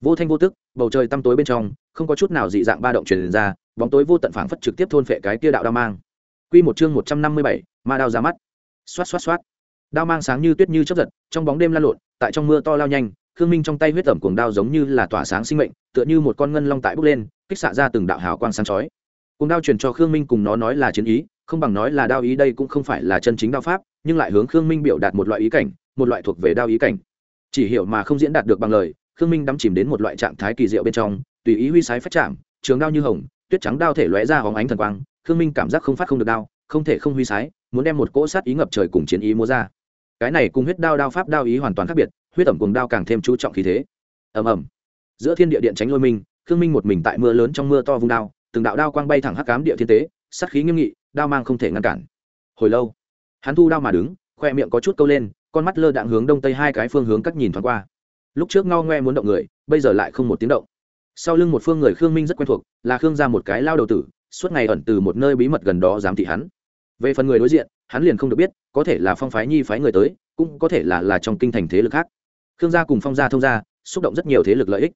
Vô thanh vô tức, bầu trời tăm tối bên trong, không có chút nào dị dạng ba động truyền ra, bóng tối vô tận phảng phất trực tiếp thôn phệ cái kia đạo đao mang. Quy một chương một trăm năm mươi bảy, ma đao ra mắt. Xoát xoát xoát. Đao mang sáng như tuyết như chớp giật, trong bóng đêm lan lộn, tại trong mưa to lao nhanh khương minh trong tay huyết tẩm cuồng đao giống như là tỏa sáng sinh mệnh, tựa như một con ngân long tại bốc lên, kích xạ ra từng đạo hào quang sáng chói. Cuồng đao truyền cho khương minh cùng nó nói là chiến ý, không bằng nói là đao ý đây cũng không phải là chân chính đao pháp, nhưng lại hướng khương minh biểu đạt một loại ý cảnh, một loại thuộc về đao ý cảnh. Chỉ hiểu mà không diễn đạt được bằng lời, khương minh đắm chìm đến một loại trạng thái kỳ diệu bên trong, tùy ý huy sái phát chạm, trường đao như hồng, tuyết trắng đao thể lóe ra hóng ánh thần quang, khương minh cảm giác không phát không được đao, không thể không huy sái, muốn đem một cỗ sát ý ngập trời cùng chiến ý múa ra. Cái này cùng huyết đao đao pháp đao ý hoàn toàn khác biệt huyết ẩm Cuồng đao càng thêm chú trọng khí thế. Ầm ầm. Giữa thiên địa điện tránh lôi minh, khương minh một mình tại mưa lớn trong mưa to vung đao, từng đạo đao quang bay thẳng hắc cám địa thiên tế, sát khí nghiêm nghị, đao mang không thể ngăn cản. Hồi lâu, hắn thu đao mà đứng, khoe miệng có chút câu lên, con mắt lơ đạn hướng đông tây hai cái phương hướng cách nhìn thoáng qua. Lúc trước ngao ngoe muốn động người, bây giờ lại không một tiếng động. Sau lưng một phương người khương minh rất quen thuộc, là khương ra một cái lao đầu tử, suốt ngày ẩn từ một nơi bí mật gần đó giám thị hắn. Về phần người đối diện, hắn liền không được biết, có thể là phong phái nhi phái người tới, cũng có thể là là trong kinh thành thế lực khác khương gia cùng phong gia thông gia, xúc động rất nhiều thế lực lợi ích.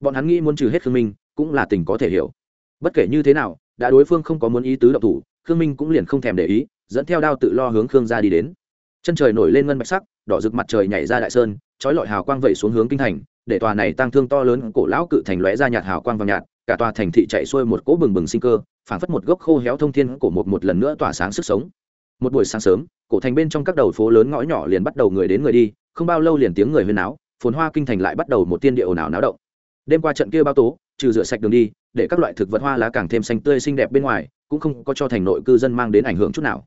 Bọn hắn nghĩ muốn trừ hết khương minh, cũng là tình có thể hiểu. Bất kể như thế nào, đã đối phương không có muốn ý tứ động thủ, khương minh cũng liền không thèm để ý, dẫn theo đao tự lo hướng khương gia đi đến. Chân trời nổi lên ngân bạch sắc, đỏ rực mặt trời nhảy ra đại sơn, trói lọi hào quang vẩy xuống hướng kinh thành, để tòa này tăng thương to lớn cổ lão cự thành lóe ra nhạt hào quang vàng nhạt, cả tòa thành thị chạy xuôi một cỗ bừng bừng sinh cơ, phảng phất một gốc khô héo thông thiên cổ một một lần nữa tỏa sáng sức sống. Một buổi sáng sớm, cổ thành bên trong các đầu phố lớn ngõ nhỏ liền bắt đầu người đến người đi không bao lâu liền tiếng người huyên náo, phồn hoa kinh thành lại bắt đầu một tiên địa ồn ào náo động. Đêm qua trận kia bao tố trừ rửa sạch đường đi để các loại thực vật hoa lá càng thêm xanh tươi xinh đẹp bên ngoài cũng không có cho thành nội cư dân mang đến ảnh hưởng chút nào.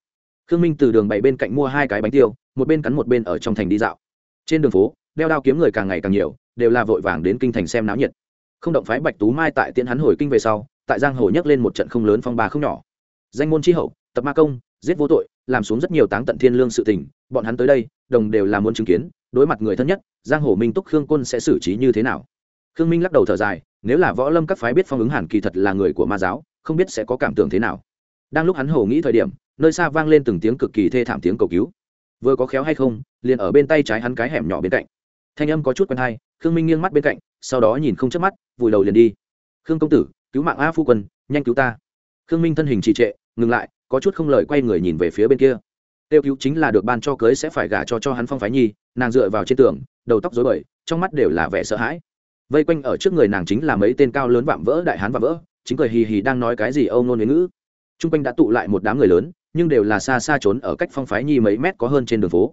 Khương minh từ đường bảy bên cạnh mua hai cái bánh tiêu một bên cắn một bên ở trong thành đi dạo. Trên đường phố đeo đao kiếm người càng ngày càng nhiều đều là vội vàng đến kinh thành xem náo nhiệt. Không động phái bạch tú mai tại tiễn hắn hồi kinh về sau tại giang hồ nhấc lên một trận không lớn phong ba không nhỏ. Danh môn tri hậu tập ma công giết vô tội làm xuống rất nhiều táng tận thiên lương sự tình bọn hắn tới đây đồng đều là muốn chứng kiến đối mặt người thân nhất, giang hồ minh túc khương quân sẽ xử trí như thế nào? Khương minh lắc đầu thở dài, nếu là võ lâm các phái biết phong ứng hàn kỳ thật là người của ma giáo, không biết sẽ có cảm tưởng thế nào. Đang lúc hắn hồ nghĩ thời điểm, nơi xa vang lên từng tiếng cực kỳ thê thảm tiếng cầu cứu. Vừa có khéo hay không, liền ở bên tay trái hắn cái hẻm nhỏ bên cạnh. Thanh âm có chút quen hay, khương minh nghiêng mắt bên cạnh, sau đó nhìn không chớp mắt, vùi đầu liền đi. Khương công tử, cứu mạng a phu quân, nhanh cứu ta. Khương minh thân hình trì trệ, ngừng lại, có chút không lời quay người nhìn về phía bên kia tiêu cứu chính là được ban cho cưới sẽ phải gả cho cho hắn phong phái nhi, nàng dựa vào trên tường, đầu tóc rối bời, trong mắt đều là vẻ sợ hãi. Vây quanh ở trước người nàng chính là mấy tên cao lớn vạm vỡ đại hán vạm vỡ, chính cười hì hì đang nói cái gì âu nôn ngữ. T r u n g quanh đã tụ lại một đám người lớn, nhưng đều là xa xa trốn ở cách phong phái nhi mấy mét có hơn trên đường phố.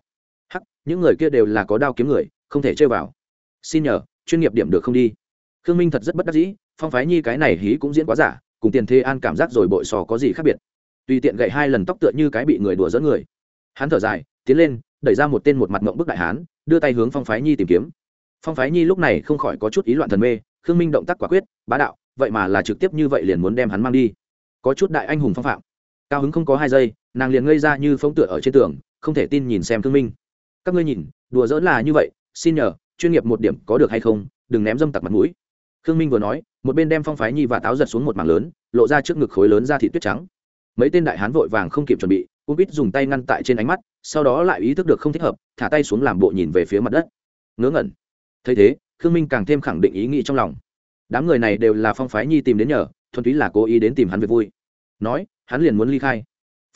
Hắc, những người kia đều là có đao kiếm người, không thể chơi vào. Xin nhờ, chuyên nghiệp điểm được không đi. Khương minh thật rất bất đắc dĩ, phong phái nhi cái này hí cũng diễn quá giả, cùng tiền thê an cảm giác rồi bội sò có gì khác biệt. Tùy tiện gậy hai lần tóc tựa như cái bị người đùa dẫn người hắn thở dài, tiến lên, đẩy ra một tên một mặt mộng bức đại hán, đưa tay hướng phong phái nhi tìm kiếm. Phong phái nhi lúc này không khỏi có chút ý loạn thần mê, khương minh động tác quả quyết, bá đạo, vậy mà là trực tiếp như vậy liền muốn đem hắn mang đi. Có chút đại anh hùng phong phạm. Cao hứng không có hai giây, nàng liền ngây ra như phóng tựa ở trên tường, không thể tin nhìn xem khương minh. Các ngươi nhìn, đùa dỡn là như vậy, xin nhờ, chuyên nghiệp một điểm có được hay không, đừng ném dâm tặc mặt mũi. Khương minh vừa nói, một bên đem phong phái nhi và táo giật xuống một mảng lớn, lộ ra trước ngực khối lớn ra thị tuyết trắng. Mấy tên đại hán vội vàng không kịp chuẩn bị cũng biết dùng tay ngăn tại trên ánh mắt, sau đó lại ý thức được không thích hợp, thả tay xuống làm bộ nhìn về phía mặt đất. Ngớ ngẩn. Thấy thế, khương minh càng thêm khẳng định ý nghĩ trong lòng. Đám người này đều là phong phái nhi tìm đến nhờ, thuần túy là cố ý đến tìm hắn về vui. Nói, hắn liền muốn ly khai.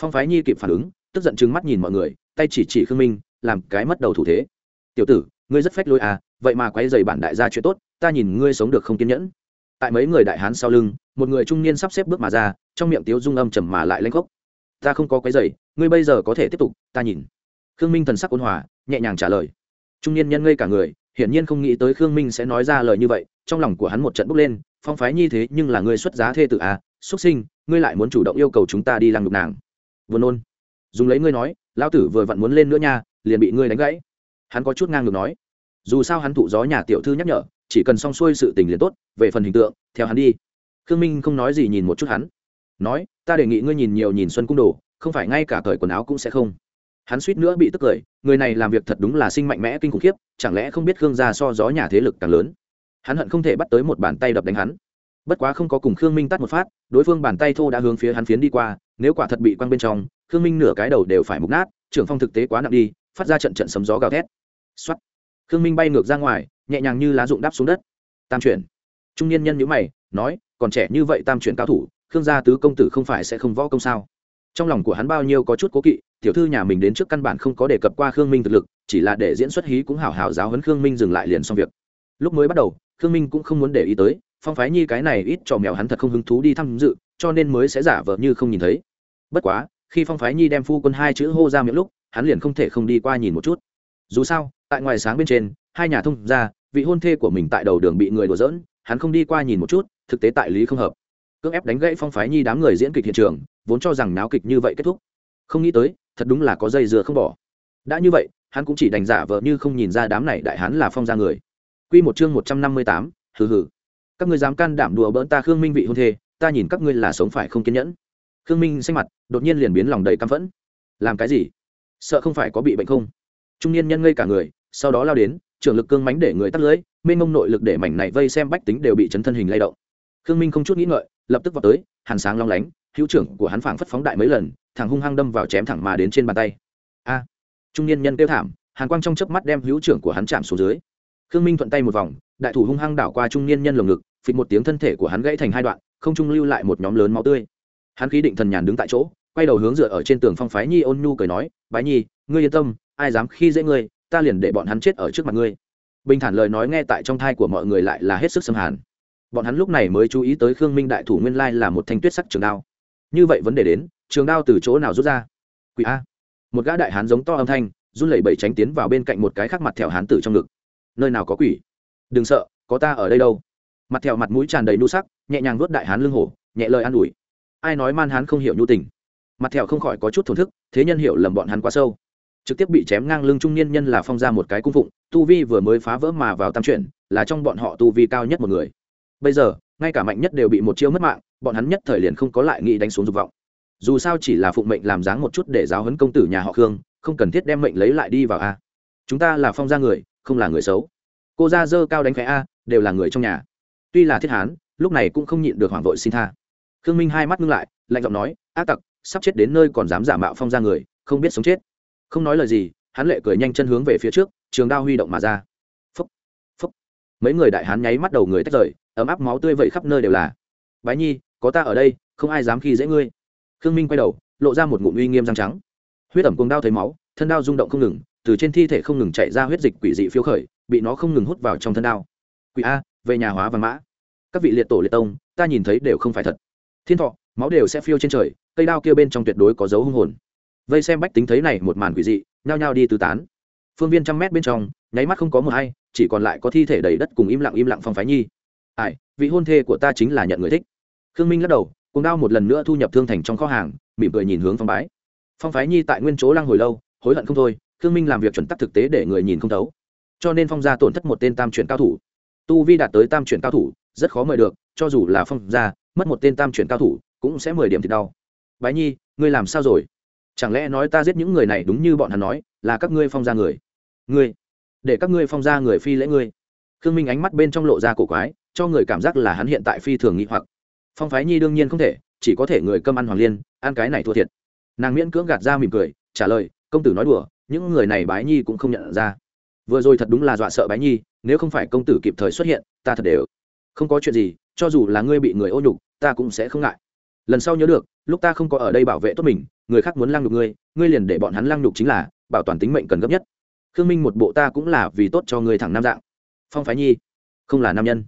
Phong phái nhi kịp phản ứng, tức giận trừng mắt nhìn mọi người, tay chỉ chỉ khương minh, làm cái mất đầu thủ thế. Tiểu tử, ngươi rất phách lôi à vậy mà quay dày bản đại gia chuyện tốt, ta nhìn ngươi sống được không kiên nhẫn. Tại mấy người đại hán sau lưng, một người trung niên sắp xếp bước mà ra, trong miệng tiếu dung âm trầm mà lại lanh khốc. Ta không có quấy dày ngươi bây giờ có thể tiếp tục, ta nhìn. Khương minh thần sắc ôn hòa, nhẹ nhàng trả lời. Trung niên nhân ngây cả người, hiển nhiên không nghĩ tới khương minh sẽ nói ra lời như vậy, trong lòng của hắn một trận bốc lên, phong phái như thế nhưng là ngươi xuất giá thê tự à xuất sinh, ngươi lại muốn chủ động yêu cầu chúng ta đi lăng nhục nàng. Vừa nôn. Dùng lấy ngươi nói, lão tử vừa vặn muốn lên nữa nha, liền bị ngươi đánh gãy. Hắn có chút ngang ngược nói. Dù sao hắn thụ gió nhà tiểu thư nhắc nhở, chỉ cần xong xuôi sự tình liền tốt, về phần hình tượng, theo hắn đi. Khương minh không nói gì nhìn một chút hắn. Nói, ta đề nghị ngươi nhìn nhiều nhìn xuân cung đồ không phải ngay cả cởi quần áo cũng sẽ không. Hắn suýt nữa bị tức cười, người này làm việc thật đúng là sinh mạnh mẽ kinh khủng khiếp, chẳng lẽ không biết khương gia so gió nhà thế lực càng lớn? Hắn hận không thể bắt tới một bàn tay đập đánh hắn. Bất quá không có cùng khương minh tắt một phát, đối phương bàn tay thô đã hướng phía hắn phiến đi qua, nếu quả thật bị quăng bên trong, khương minh nửa cái đầu đều phải mục nát, trưởng phong thực tế quá nặng đi, phát ra trận trận sấm gió gào thét. X khương minh bay ngược ra ngoài, nhẹ nhàng như lá rụng đáp xuống đất. Tam chuyển. Trung niên nhân nhữ mày, nói, còn trẻ như vậy tam chuyển cao thủ, khương gia tứ công tử không phải sẽ không võ công sao? Trong lòng của hắn bao nhiêu có chút cố kỵ, tiểu thư nhà mình đến trước căn bản không có đề cập qua khương minh thực lực, chỉ là để diễn xuất hí cũng hảo hảo giáo huấn khương minh dừng lại liền xong việc. Lúc mới bắt đầu, khương minh cũng không muốn để ý tới, phong phái nhi cái này ít cho mèo hắn thật không hứng thú đi tham dự, cho nên mới sẽ giả vờ như không nhìn thấy. Bất quá, khi phong phái nhi đem phu quân hai chữ hô ra miệng lúc, hắn liền không thể không đi qua nhìn một chút. Dù sao, tại ngoài sáng bên trên, hai nhà thông ra vị hôn thê của mình tại đầu đường bị người đùa dỡn hắn không đi qua nhìn một chút, thực tế tại lý không hợp. Cưỡng ép đánh gãy phong phái nhi đám người diễn kịch hiện trường vốn cho rằng náo kịch như vậy kết thúc không nghĩ tới thật đúng là có dây dừa không bỏ đã như vậy hắn cũng chỉ đành giả vờ như không nhìn ra đám này đại hắn là phong ra người Quy một chương một trăm năm mươi tám, hừ hừ. Các ngươi dám can đảm đùa bỡn ta Khương Minh vị hôn thê, ta nhìn các ngươi là sống phải không kiên nhẫn. Khương Minh xanh mặt, đột nhiên liền biến lòng đầy căm phẫn. Làm cái gì? Sợ không phải có bị bệnh không? Trung niên nhân ngây cả người, sau đó lao đến, trưởng lực cương mánh để người tắt lưới, mênh mông nội lực để mảnh này vây xem bách tính đều bị chấn thân hình lay động. Khương Minh không chút nghĩ ngợi, lập tức vào tới, hàn sáng long lánh, hữu trưởng của hắn phảng phất phóng đại mấy lần, thẳng hung hăng đâm vào chém thẳng mà đến trên bàn tay. A! Trung niên nhân kêu thảm, hàn quang trong chớp mắt đem hữu trưởng của hắn chạm xuống dưới. Khương minh thuận tay một vòng đại thủ hung hăng đảo qua trung niên nhân lồng ngực phịch một tiếng thân thể của hắn gãy thành hai đoạn không trung lưu lại một nhóm lớn máu tươi. Hắn khí định thần nhàn đứng tại chỗ quay đầu hướng dựa ở trên tường phong phái nhi ôn nhu cười nói bái nhi ngươi yên tâm ai dám khi dễ ngươi ta liền để bọn hắn chết ở trước mặt ngươi. Bình thản lời nói nghe tại trong thai của mọi người lại là hết sức xâm hàn. Bọn hắn lúc này mới chú ý tới khương minh đại thủ nguyên lai là một thanh tuyết sắc trường đao như vậy vấn đề đến, trường đao từ chỗ nào rút ra? Quỷ a. Một gã đại hán giống to âm thanh, run lẩy bẩy tránh tiến vào bên cạnh một cái khác mặt thẹo hán tử trong ngực. Nơi nào có quỷ? Đừng sợ, có ta ở đây đâu. Mặt thẹo mặt mũi tràn đầy nu sắc, nhẹ nhàng vuốt đại hán lưng hổ, nhẹ lời an ủi. Ai nói man hán không hiểu nhu tình? Mặt thẹo không khỏi có chút thổn thức, thế nhân hiểu lầm bọn hắn quá sâu. Trực tiếp bị chém ngang lưng trung niên nhân là phong ra một cái cung phụng, tu vi vừa mới phá vỡ mà vào tam chuyển, là trong bọn họ tu vi cao nhất một người. Bây giờ, ngay cả mạnh nhất đều bị một chiêu mất mạng bọn hắn nhất thời liền không có lại nghĩ đánh xuống dục vọng. Dù sao chỉ là phụng mệnh làm dáng một chút để giáo huấn công tử nhà họ khương, không cần thiết đem mệnh lấy lại đi vào a. Chúng ta là phong gia người, không là người xấu. Cô gia dơ cao đánh khẽ a, đều là người trong nhà. Tuy là thiết hán, lúc này cũng không nhịn được hoảng vội xin tha. Khương minh hai mắt ngưng lại, lạnh giọng nói, ác tặc, sắp chết đến nơi còn dám giả mạo phong gia người, không biết sống chết. Không nói lời gì, hắn lệ cười nhanh chân hướng về phía trước, trường đao huy động mà ra. Phúc phúc. Mấy người đại hán nháy mắt đầu người tách rời, ấm áp máu tươi vẩy khắp nơi đều là. Bái nhi có ta ở đây, không ai dám khi dễ ngươi. Khương minh quay đầu, lộ ra một ngụm uy nghiêm răng trắng. Huyết ẩm cuồng đao thấy máu, thân đao rung động không ngừng, từ trên thi thể không ngừng chạy ra huyết dịch quỷ dị phiêu khởi, bị nó không ngừng hút vào trong thân đao quỷ a, về nhà hóa văn mã. Các vị liệt tổ liệt tông, ta nhìn thấy đều không phải thật. Thiên thọ, máu đều sẽ phiêu trên trời, cây đao kia bên trong tuyệt đối có dấu hung hồn. Vây xem bách tính thấy này một màn quỷ dị, nhao nhao đi tứ tán. Phương viên trăm mét bên trong, nháy mắt không có một hay, chỉ còn lại có thi thể đầy đất cùng im lặng im lặng phong phái nhi. Ai, vị hôn thê của ta chính là nhận người thích khương minh lắc đầu cùng đao một lần nữa thu nhập thương thành trong kho hàng, mỉm cười nhìn hướng phong bái. Phong phái nhi tại nguyên chỗ lăng hồi lâu, hối hận không thôi, khương minh làm việc chuẩn tắc thực tế để người nhìn không thấu. Cho nên phong gia tổn thất một tên tam chuyển cao thủ. Tu vi đạt tới tam chuyển cao thủ, rất khó mời được, cho dù là phong gia, mất một tên tam chuyển cao thủ, cũng sẽ mười điểm thì đau. Bái nhi, ngươi làm sao rồi? Chẳng lẽ nói ta giết những người này đúng như bọn hắn nói, là các ngươi phong gia người? Ngươi, để các ngươi phong gia người phi lễ ngươi. Khương minh ánh mắt bên trong lộ ra cổ quái, cho người cảm giác là hắn hiện tại phi thường nghĩ hoặc phong phái nhi đương nhiên không thể, chỉ có thể người cơm ăn hoàng liên, ăn cái này thua thiệt. Nàng miễn cưỡng gạt ra mỉm cười, trả lời, công tử nói đùa, những người này bái nhi cũng không nhận ra. Vừa rồi thật đúng là dọa sợ bái nhi, nếu không phải công tử kịp thời xuất hiện, ta thật đều không có chuyện gì, cho dù là ngươi bị người ô nhục, ta cũng sẽ không ngại. Lần sau nhớ được, lúc ta không có ở đây bảo vệ tốt mình, người khác muốn lăng nhục ngươi ngươi liền để bọn hắn lăng nhục chính là bảo toàn tính mệnh cần gấp nhất. Khương minh một bộ ta cũng là vì tốt cho ngươi thẳng nam dạng. Phong phái nhi, không là nam nhân.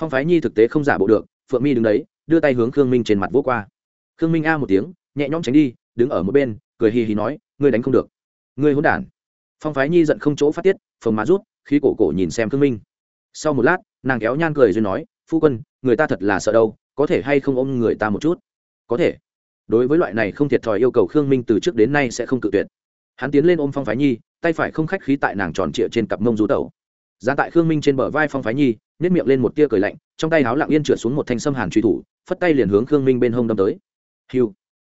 Phong phái nhi thực tế không giả bộ được, phượng mi đứng đấy đưa tay hướng khương minh trên mặt vỗ qua. Khương minh a một tiếng, nhẹ nhõm tránh đi, đứng ở một bên, cười hì hì nói, ngươi đánh không được. Ngươi hỗn đản. Phong phái nhi giận không chỗ phát tiết, phồng má rút, khí cổ cổ nhìn xem khương minh. Sau một lát, nàng kéo nhan cười rồi nói, phu quân, người ta thật là sợ đâu, có thể hay không ôm người ta một chút? Có thể. Đối với loại này không thiệt thòi yêu cầu khương minh từ trước đến nay sẽ không cự tuyệt. Hắn tiến lên ôm phong phái nhi, tay phải không khách khí tại nàng tròn trịa trên cặp mông rú tẩu giá tại khương minh trên bờ vai phong phái nhi nếp miệng lên một tia cười lạnh, trong tay háo lặng yên trượt xuống một thanh sâm hàn truy thủ, phất tay liền hướng khương minh bên hông đâm tới. Hiu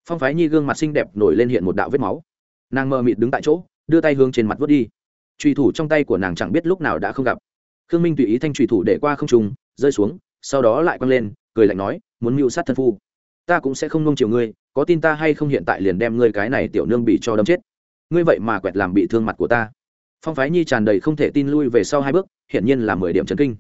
phong phái nhi gương mặt xinh đẹp nổi lên hiện một đạo vết máu. Nàng mờ mịt đứng tại chỗ, đưa tay hướng trên mặt vớt đi. Truy thủ trong tay của nàng chẳng biết lúc nào đã không gặp. Khương minh tùy ý thanh truy thủ để qua không trùng rơi xuống, sau đó lại quăng lên, cười lạnh nói, muốn mưu sát thân phu, ta cũng sẽ không nông chiều ngươi, có tin ta hay không hiện tại liền đem ngươi cái này tiểu nương bị cho đâm chết. Ngươi vậy mà quẹt làm bị thương mặt của ta phong phái nhi tràn đầy không thể tin lui về sau hai bước, hiển nhiên là mười điểm trấn kinh.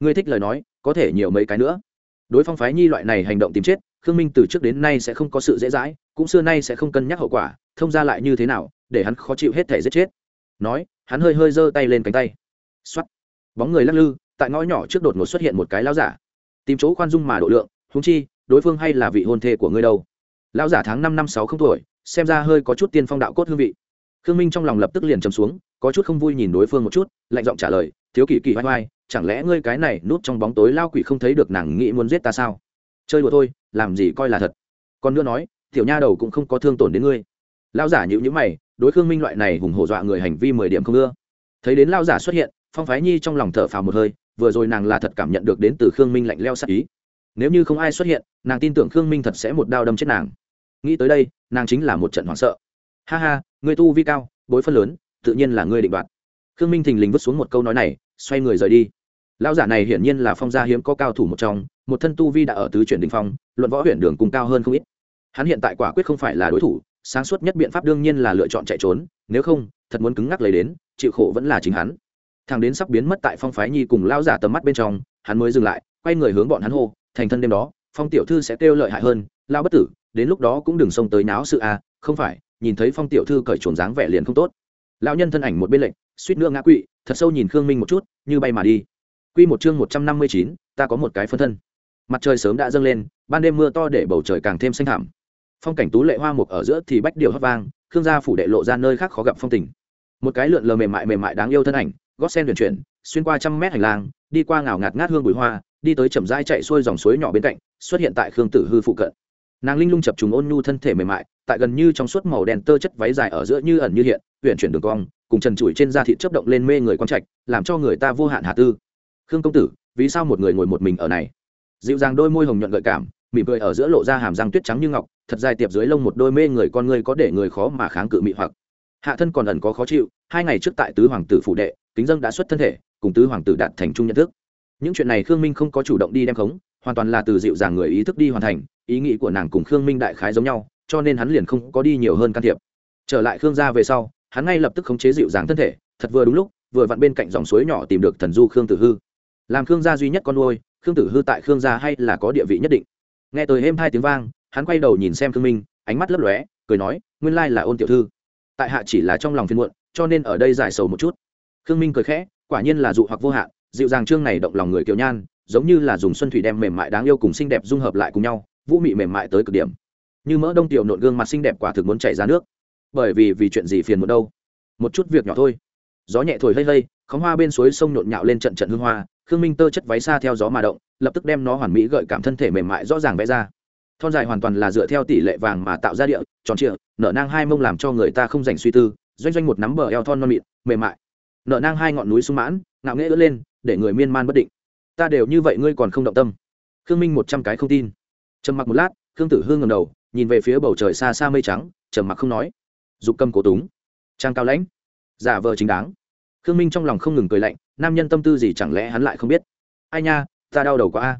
Ngươi thích lời nói, có thể nhiều mấy cái nữa. Đối phong phái nhi loại này hành động tìm chết, khương minh từ trước đến nay sẽ không có sự dễ dãi, cũng xưa nay sẽ không cân nhắc hậu quả, thông ra lại như thế nào, để hắn khó chịu hết thể giết chết. Nói, hắn hơi hơi giơ tay lên cánh tay. X o á t bóng người lắc lư, tại ngõ nhỏ trước đột ngột xuất hiện một cái lao giả. Tìm chỗ khoan dung mà độ lượng húng chi, đối phương hay là vị hôn thê của ngươi đâu. Lão giả tháng năm năm sáu không tuổi, xem ra hơi có chút tiên phong đạo cốt hương vị. Khương minh trong lòng lập tức liền trầm xuống có chút không vui nhìn đối phương một chút, lạnh giọng trả lời, thiếu kỳ kỳ vai vai chẳng lẽ ngươi cái này núp trong bóng tối lao quỷ không thấy được nàng nghĩ muốn giết ta sao? Chơi đùa thôi, làm gì coi là thật. Còn nữa nói, tiểu nha đầu cũng không có thương tổn đến ngươi. Lao giả nhịu nhữ mày, đối khương minh loại này hùng hổ dọa người hành vi mười điểm không ưa. Thấy đến lao giả xuất hiện, phong phái nhi trong lòng thở phào một hơi, vừa rồi nàng là thật cảm nhận được đến từ khương minh lạnh leo sắc ý. Nếu như không ai xuất hiện, nàng tin tưởng khương minh thật sẽ một đao đâm chết nàng. Nghĩ tới đây, nàng chính là một trận hoảng sợ. Ha ha người tu vi cao, bối phân lớn tự nhiên là ngươi định đoạt. Khương minh thình lình vứt xuống một câu nói này xoay người rời đi. Lão giả này hiển nhiên là phong gia hiếm có cao thủ một trong một thân tu vi đã ở tứ chuyển đình phong luận võ huyện đường cùng cao hơn không ít. Hắn hiện tại quả quyết không phải là đối thủ sáng suốt nhất biện pháp đương nhiên là lựa chọn chạy trốn nếu không thật muốn cứng ngắc lấy đến chịu khổ vẫn là chính hắn. Thằng đến sắp biến mất tại phong phái nhi cùng lão giả tầm mắt bên trong hắn mới dừng lại quay người hướng bọn hắn hô thành thân đêm đó phong tiểu thư sẽ kêu lợi hại hơn lao bất tử đến lúc đó cũng đừng xông tới náo sự a à, không phải nhìn thấy phong tiểu thư cởi chuồn dáng vẻ liền không tốt lão nhân thân ảnh một bên lệnh, suýt nữa ngã quỵ, thật sâu nhìn khương minh một chút, như bay mà đi. Q một chương một trăm năm mươi chín, ta có một cái phân thân. Mặt trời sớm đã dâng lên, ban đêm mưa to để bầu trời càng thêm xanh thảm phong cảnh tú lệ hoa mục ở giữa thì bách điều hót vang, khương gia phủ đệ lộ ra nơi khác khó gặp phong tình. Một cái lượn lờ mềm mại mềm mại đáng yêu thân ảnh, gót sen huyền chuyển, xuyên qua trăm mét hành lang, đi qua ngào ngạt ngát hương bụi hoa, đi tới chậm rãi chạy xuôi dòng suối nhỏ bên cạnh, xuất hiện tại khương tử hư phụ cận nàng linh lung chập trùng ôn nhu thân thể mềm mại, tại gần như trong suốt màu đen tơ chất váy dài ở giữa như ẩn như hiện huyện chuyển đường cong, cùng trần trụi trên da thịt chấp động lên mê người quang trạch, làm cho người ta vô hạn hạ tư. Khương công tử, vì sao một người ngồi một mình ở này? Dịu dàng đôi môi hồng nhuận gợi cảm, mỉm cười ở giữa lộ ra hàm răng tuyết trắng như ngọc, thật dài tiệp dưới lông một đôi mê người con người có để người khó mà kháng cự mị hoặc. Hạ thân còn ẩn có khó chịu, hai ngày trước tại tứ hoàng tử phủ đệ, kính dân đã xuất thân thể, cùng tứ hoàng tử đạt thành chung nhận thức. Những chuyện này khương minh không có chủ động đi đem khống, hoàn toàn là từ dịu dàng người ý thức đi hoàn thành ý nghĩ của nàng cùng khương minh đại khái giống nhau, cho nên hắn liền không có đi nhiều hơn can thiệp. Trở lại khương gia về sau, hắn ngay lập tức khống chế dịu dàng thân thể, thật vừa đúng lúc, vừa vặn bên cạnh dòng suối nhỏ tìm được thần du khương tử hư. Làm khương gia duy nhất con nuôi, khương tử hư tại khương gia hay là có địa vị nhất định. Nghe tới êm hai tiếng vang, hắn quay đầu nhìn xem khương minh, ánh mắt lấp lóe, cười nói, nguyên lai là ôn tiểu thư. Tại hạ chỉ là trong lòng phiên muộn, cho nên ở đây giải sầu một chút. Khương minh cười khẽ, quả nhiên là dụ hoặc vô hạn, dịu dàng chương này động lòng người kiều nhan, giống như là dùng xuân thủy đem mềm mại đáng yêu cùng xinh đẹp dung hợp lại cùng nhau vũ mị mềm mại tới cực điểm. Như mỡ đông tiểu nộn gương mặt xinh đẹp quả thực muốn chảy ra nước. Bởi vì vì chuyện gì phiền muộn đâu? Một chút việc nhỏ thôi. Gió nhẹ thổi lây lây, khóm hoa bên suối sông nhộn nhạo lên trận trận hương hoa, khương minh tơ chất váy xa theo gió mà động, lập tức đem nó hoàn mỹ gợi cảm thân thể mềm mại rõ ràng vẽ ra. Thon dài hoàn toàn là dựa theo tỷ lệ vàng mà tạo ra địa, tròn trịa, nở nang hai mông làm cho người ta không dành suy tư, doanh doanh một nắm bờ eo thon non mịn, mềm mại. Nở nang hai ngọn núi sung mãn, ngạo nghễ ướt lên, để người miên man bất định. Ta đều như vậy, ngươi còn không động tâm. Khương minh một trăm cái không tin trầm mặc một lát, khương tử hương ngầm đầu, nhìn về phía bầu trời xa xa mây trắng, trầm mặc không nói. Dục cầm cổ túng, trang cao lãnh, giả vờ chính đáng. Khương minh trong lòng không ngừng cười lạnh, nam nhân tâm tư gì chẳng lẽ hắn lại không biết? Ai nha, ta đau đầu quá a.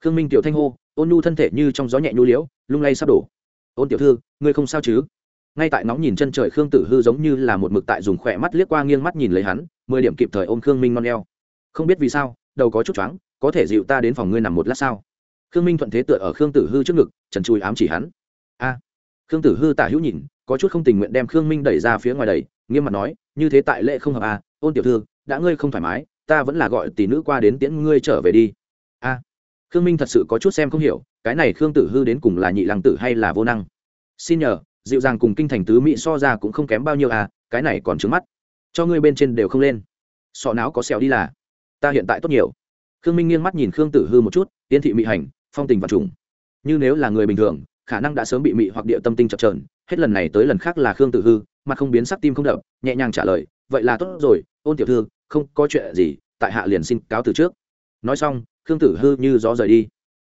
Khương minh tiểu thanh hô, ôn nhu thân thể như trong gió nhẹ nhu liễu, lung lay sắp đổ. Ôn tiểu thư, ngươi không sao chứ? Ngay tại nóng nhìn chân trời khương tử hư giống như là một mực tại dùng khỏe mắt liếc qua nghiêng mắt nhìn lấy hắn, mười điểm kịp thời ôm khương minh non o không biết vì sao, đầu có chút choáng, có thể dịu ta đến phòng ngươi nằm một lát sao? Khương minh thuận thế tựa ở khương tử hư trước ngực, trần chui ám chỉ hắn. A! Khương tử hư tả hữu nhìn, có chút không tình nguyện đem khương minh đẩy ra phía ngoài đầy nghiêm mặt nói, như thế tại lệ không hợp a ôn tiểu thư, đã ngươi không thoải mái, ta vẫn là gọi tỷ nữ qua đến tiễn ngươi trở về đi. A! Khương minh thật sự có chút xem không hiểu, cái này khương tử hư đến cùng là nhị lăng tử hay là vô năng? Xin nhờ, dịu dàng cùng kinh thành tứ mỹ so ra cũng không kém bao nhiêu à cái này còn trứng mắt. Cho ngươi bên trên đều không lên. Sọ não có sẹo đi là. Ta hiện tại tốt nhiều. Khương minh nghiêng mắt nhìn khương tử hư một chút tiến thị mỹ hành phong tình và trùng như nếu là người bình thường, khả năng đã sớm bị mị hoặc địa tâm tinh chập trờn hết lần này tới lần khác là khương tử hư, mà không biến sắc tim không đập, nhẹ nhàng trả lời, vậy là tốt rồi, ôn tiểu thư, không có chuyện gì, tại hạ liền xin cáo từ trước. Nói xong, khương tử hư như gió rời đi.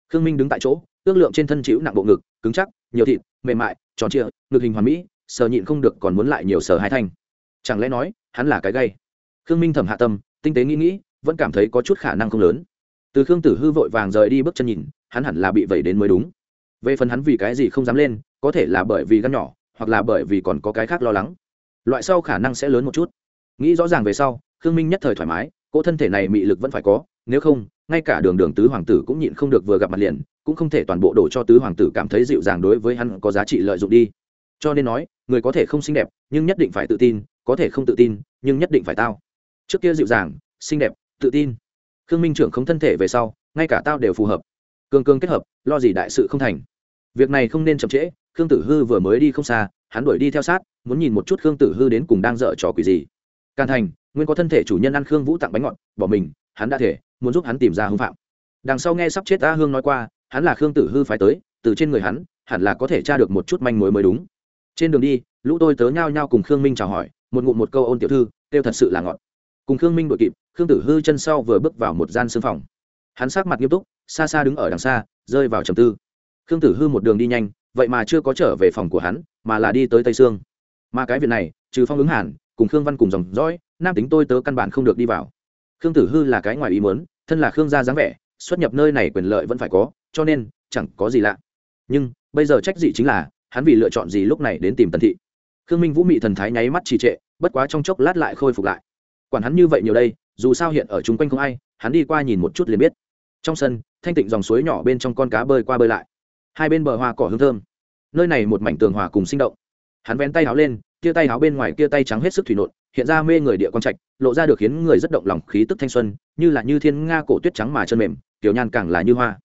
Khương minh đứng tại chỗ, ước lượng trên thân chịu nặng bộ ngực, cứng chắc, nhiều thịt, mềm mại, tròn trịa, ngực hình hoàn mỹ, sờ nhịn không được còn muốn lại nhiều sờ hai thanh. Chẳng lẽ nói, hắn là cái gay? Khương minh thẩm hạ tâm, tinh tế nghĩ nghĩ, vẫn cảm thấy có chút khả năng không lớn. Từ khương tử hư vội vàng rời đi bước chân nhìn hắn hẳn là bị vẩy đến mới đúng. Về phần hắn vì cái gì không dám lên, có thể là bởi vì gan nhỏ, hoặc là bởi vì còn có cái khác lo lắng. Loại sau khả năng sẽ lớn một chút. Nghĩ rõ ràng về sau, khương minh nhất thời thoải mái, cỗ thân thể này mị lực vẫn phải có, nếu không, ngay cả đường đường tứ hoàng tử cũng nhịn không được vừa gặp mặt liền, cũng không thể toàn bộ đổ cho tứ hoàng tử cảm thấy dịu dàng đối với hắn có giá trị lợi dụng đi. Cho nên nói, người có thể không xinh đẹp, nhưng nhất định phải tự tin, có thể không tự tin, nhưng nhất định phải tao. Trước kia dịu dàng, xinh đẹp, tự tin. Khương minh trưởng không thân thể về sau, ngay cả tao đều phù hợp cương cường kết hợp, lo gì đại sự không thành. Việc này không nên chậm trễ, khương tử hư vừa mới đi không xa, hắn đuổi đi theo sát, muốn nhìn một chút khương tử hư đến cùng đang dở trò quỷ gì. Can thành, nguyên có thân thể chủ nhân ăn khương vũ tặng bánh ngọt, bỏ mình, hắn đã thể, muốn giúp hắn tìm ra hưng phạm. Đằng sau nghe sắp chết ta hương nói qua, hắn là khương tử hư phải tới, từ trên người hắn, hẳn là có thể tra được một chút manh mối mới đúng. Trên đường đi, lũ tôi tớ nhao nhao cùng khương minh chào hỏi, một ngụm một câu ôn tiểu thư, kêu thật sự là ngọt. Cùng khương minh đội kịp, khương tử hư chân sau vừa bước vào một gian xương phòng. Hắn sát mặt nghiêm túc xa xa đứng ở đằng xa, rơi vào trầm tư. Khương tử hư một đường đi nhanh, vậy mà chưa có trở về phòng của hắn, mà là đi tới tây sương. Mà cái việc này, trừ phong ứng hàn cùng khương văn cùng dòng dõi, nam tính tôi tớ căn bản không được đi vào. Khương tử hư là cái ngoài ý muốn, thân là khương gia dáng vẻ, xuất nhập nơi này quyền lợi vẫn phải có, cho nên, chẳng có gì lạ. Nhưng, bây giờ trách gì chính là, hắn vì lựa chọn gì lúc này đến tìm tần thị. Khương minh vũ mị thần thái nháy mắt trì trệ, bất quá trong chốc lát lại khôi phục lại. Quản hắn như vậy nhiều đây, dù sao hiện ở chung quanh không ai, hắn đi qua nhìn một chút liền biết. Trong sân thanh tịnh dòng suối nhỏ bên trong con cá bơi qua bơi lại. Hai bên bờ hoa cỏ hương thơm. Nơi này một mảnh tường hòa cùng sinh động. Hắn vén tay áo lên kia tay áo bên ngoài kia tay trắng hết sức thủy nộn, hiện ra mê người địa con trạch, lộ ra được khiến người rất động lòng khí tức thanh xuân, như là như thiên nga cổ tuyết trắng mà chân mềm tiểu nhan càng là như hoa.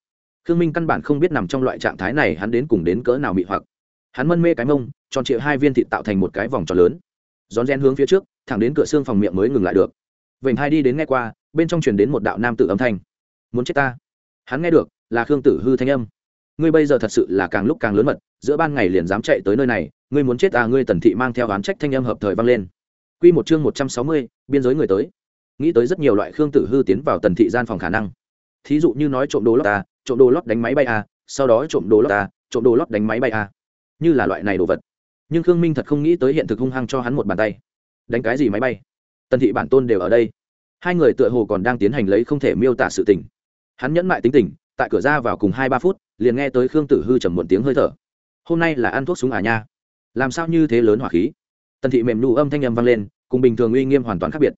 Khương minh căn bản không biết nằm trong loại trạng thái này hắn đến cùng đến cỡ nào mị hoặc. Hắn mân mê cái mông, tròn trịa hai viên thịt tạo thành một cái vòng tròn lớn. Rón rén hướng phía trước, thẳng đến cửa xương phòng miệng mới ngừng lại được. Vểnh hai đi đến nghe qua, bên trong truyền đến một đạo nam tử âm thanh. Muốn chết ta? Hắn nghe được là khương tử hư thanh âm ngươi bây giờ thật sự là càng lúc càng lớn mật giữa ban ngày liền dám chạy tới nơi này ngươi muốn chết à ngươi tần thị mang theo án trách thanh âm hợp thời vang lên Quy một chương một trăm sáu mươi, biên giới người tới. Nghĩ tới rất nhiều loại Khương Tử Hư tiến vào tần thị gian phòng khả năng. Thí dụ như nói trộm đồ lót ta, trộm đồ lót đánh máy bay à, sau đó trộm đồ lót ta, trộm đồ lót đánh máy bay à. Như là loại này đồ vật. Nhưng Khương Minh thật không nghĩ tới hiện thực hung hăng cho hắn một bàn tay. Đánh cái gì máy bay? Tần thị bản tôn đều ở đây. Hai người tựa hồ còn đang tiến hành lấy không thể miêu tả sự tình. Hắn nhẫn mại tính tình, tại cửa ra vào cùng hai ba phút, liền nghe tới Khương Tử Hư trầm muộn tiếng hơi thở. Hôm nay là ăn thuốc súng à nha? Làm sao như thế lớn hỏa khí? Tần thị mềm nụ âm thanh âm vang lên, cùng bình thường uy nghiêm hoàn toàn khác biệt.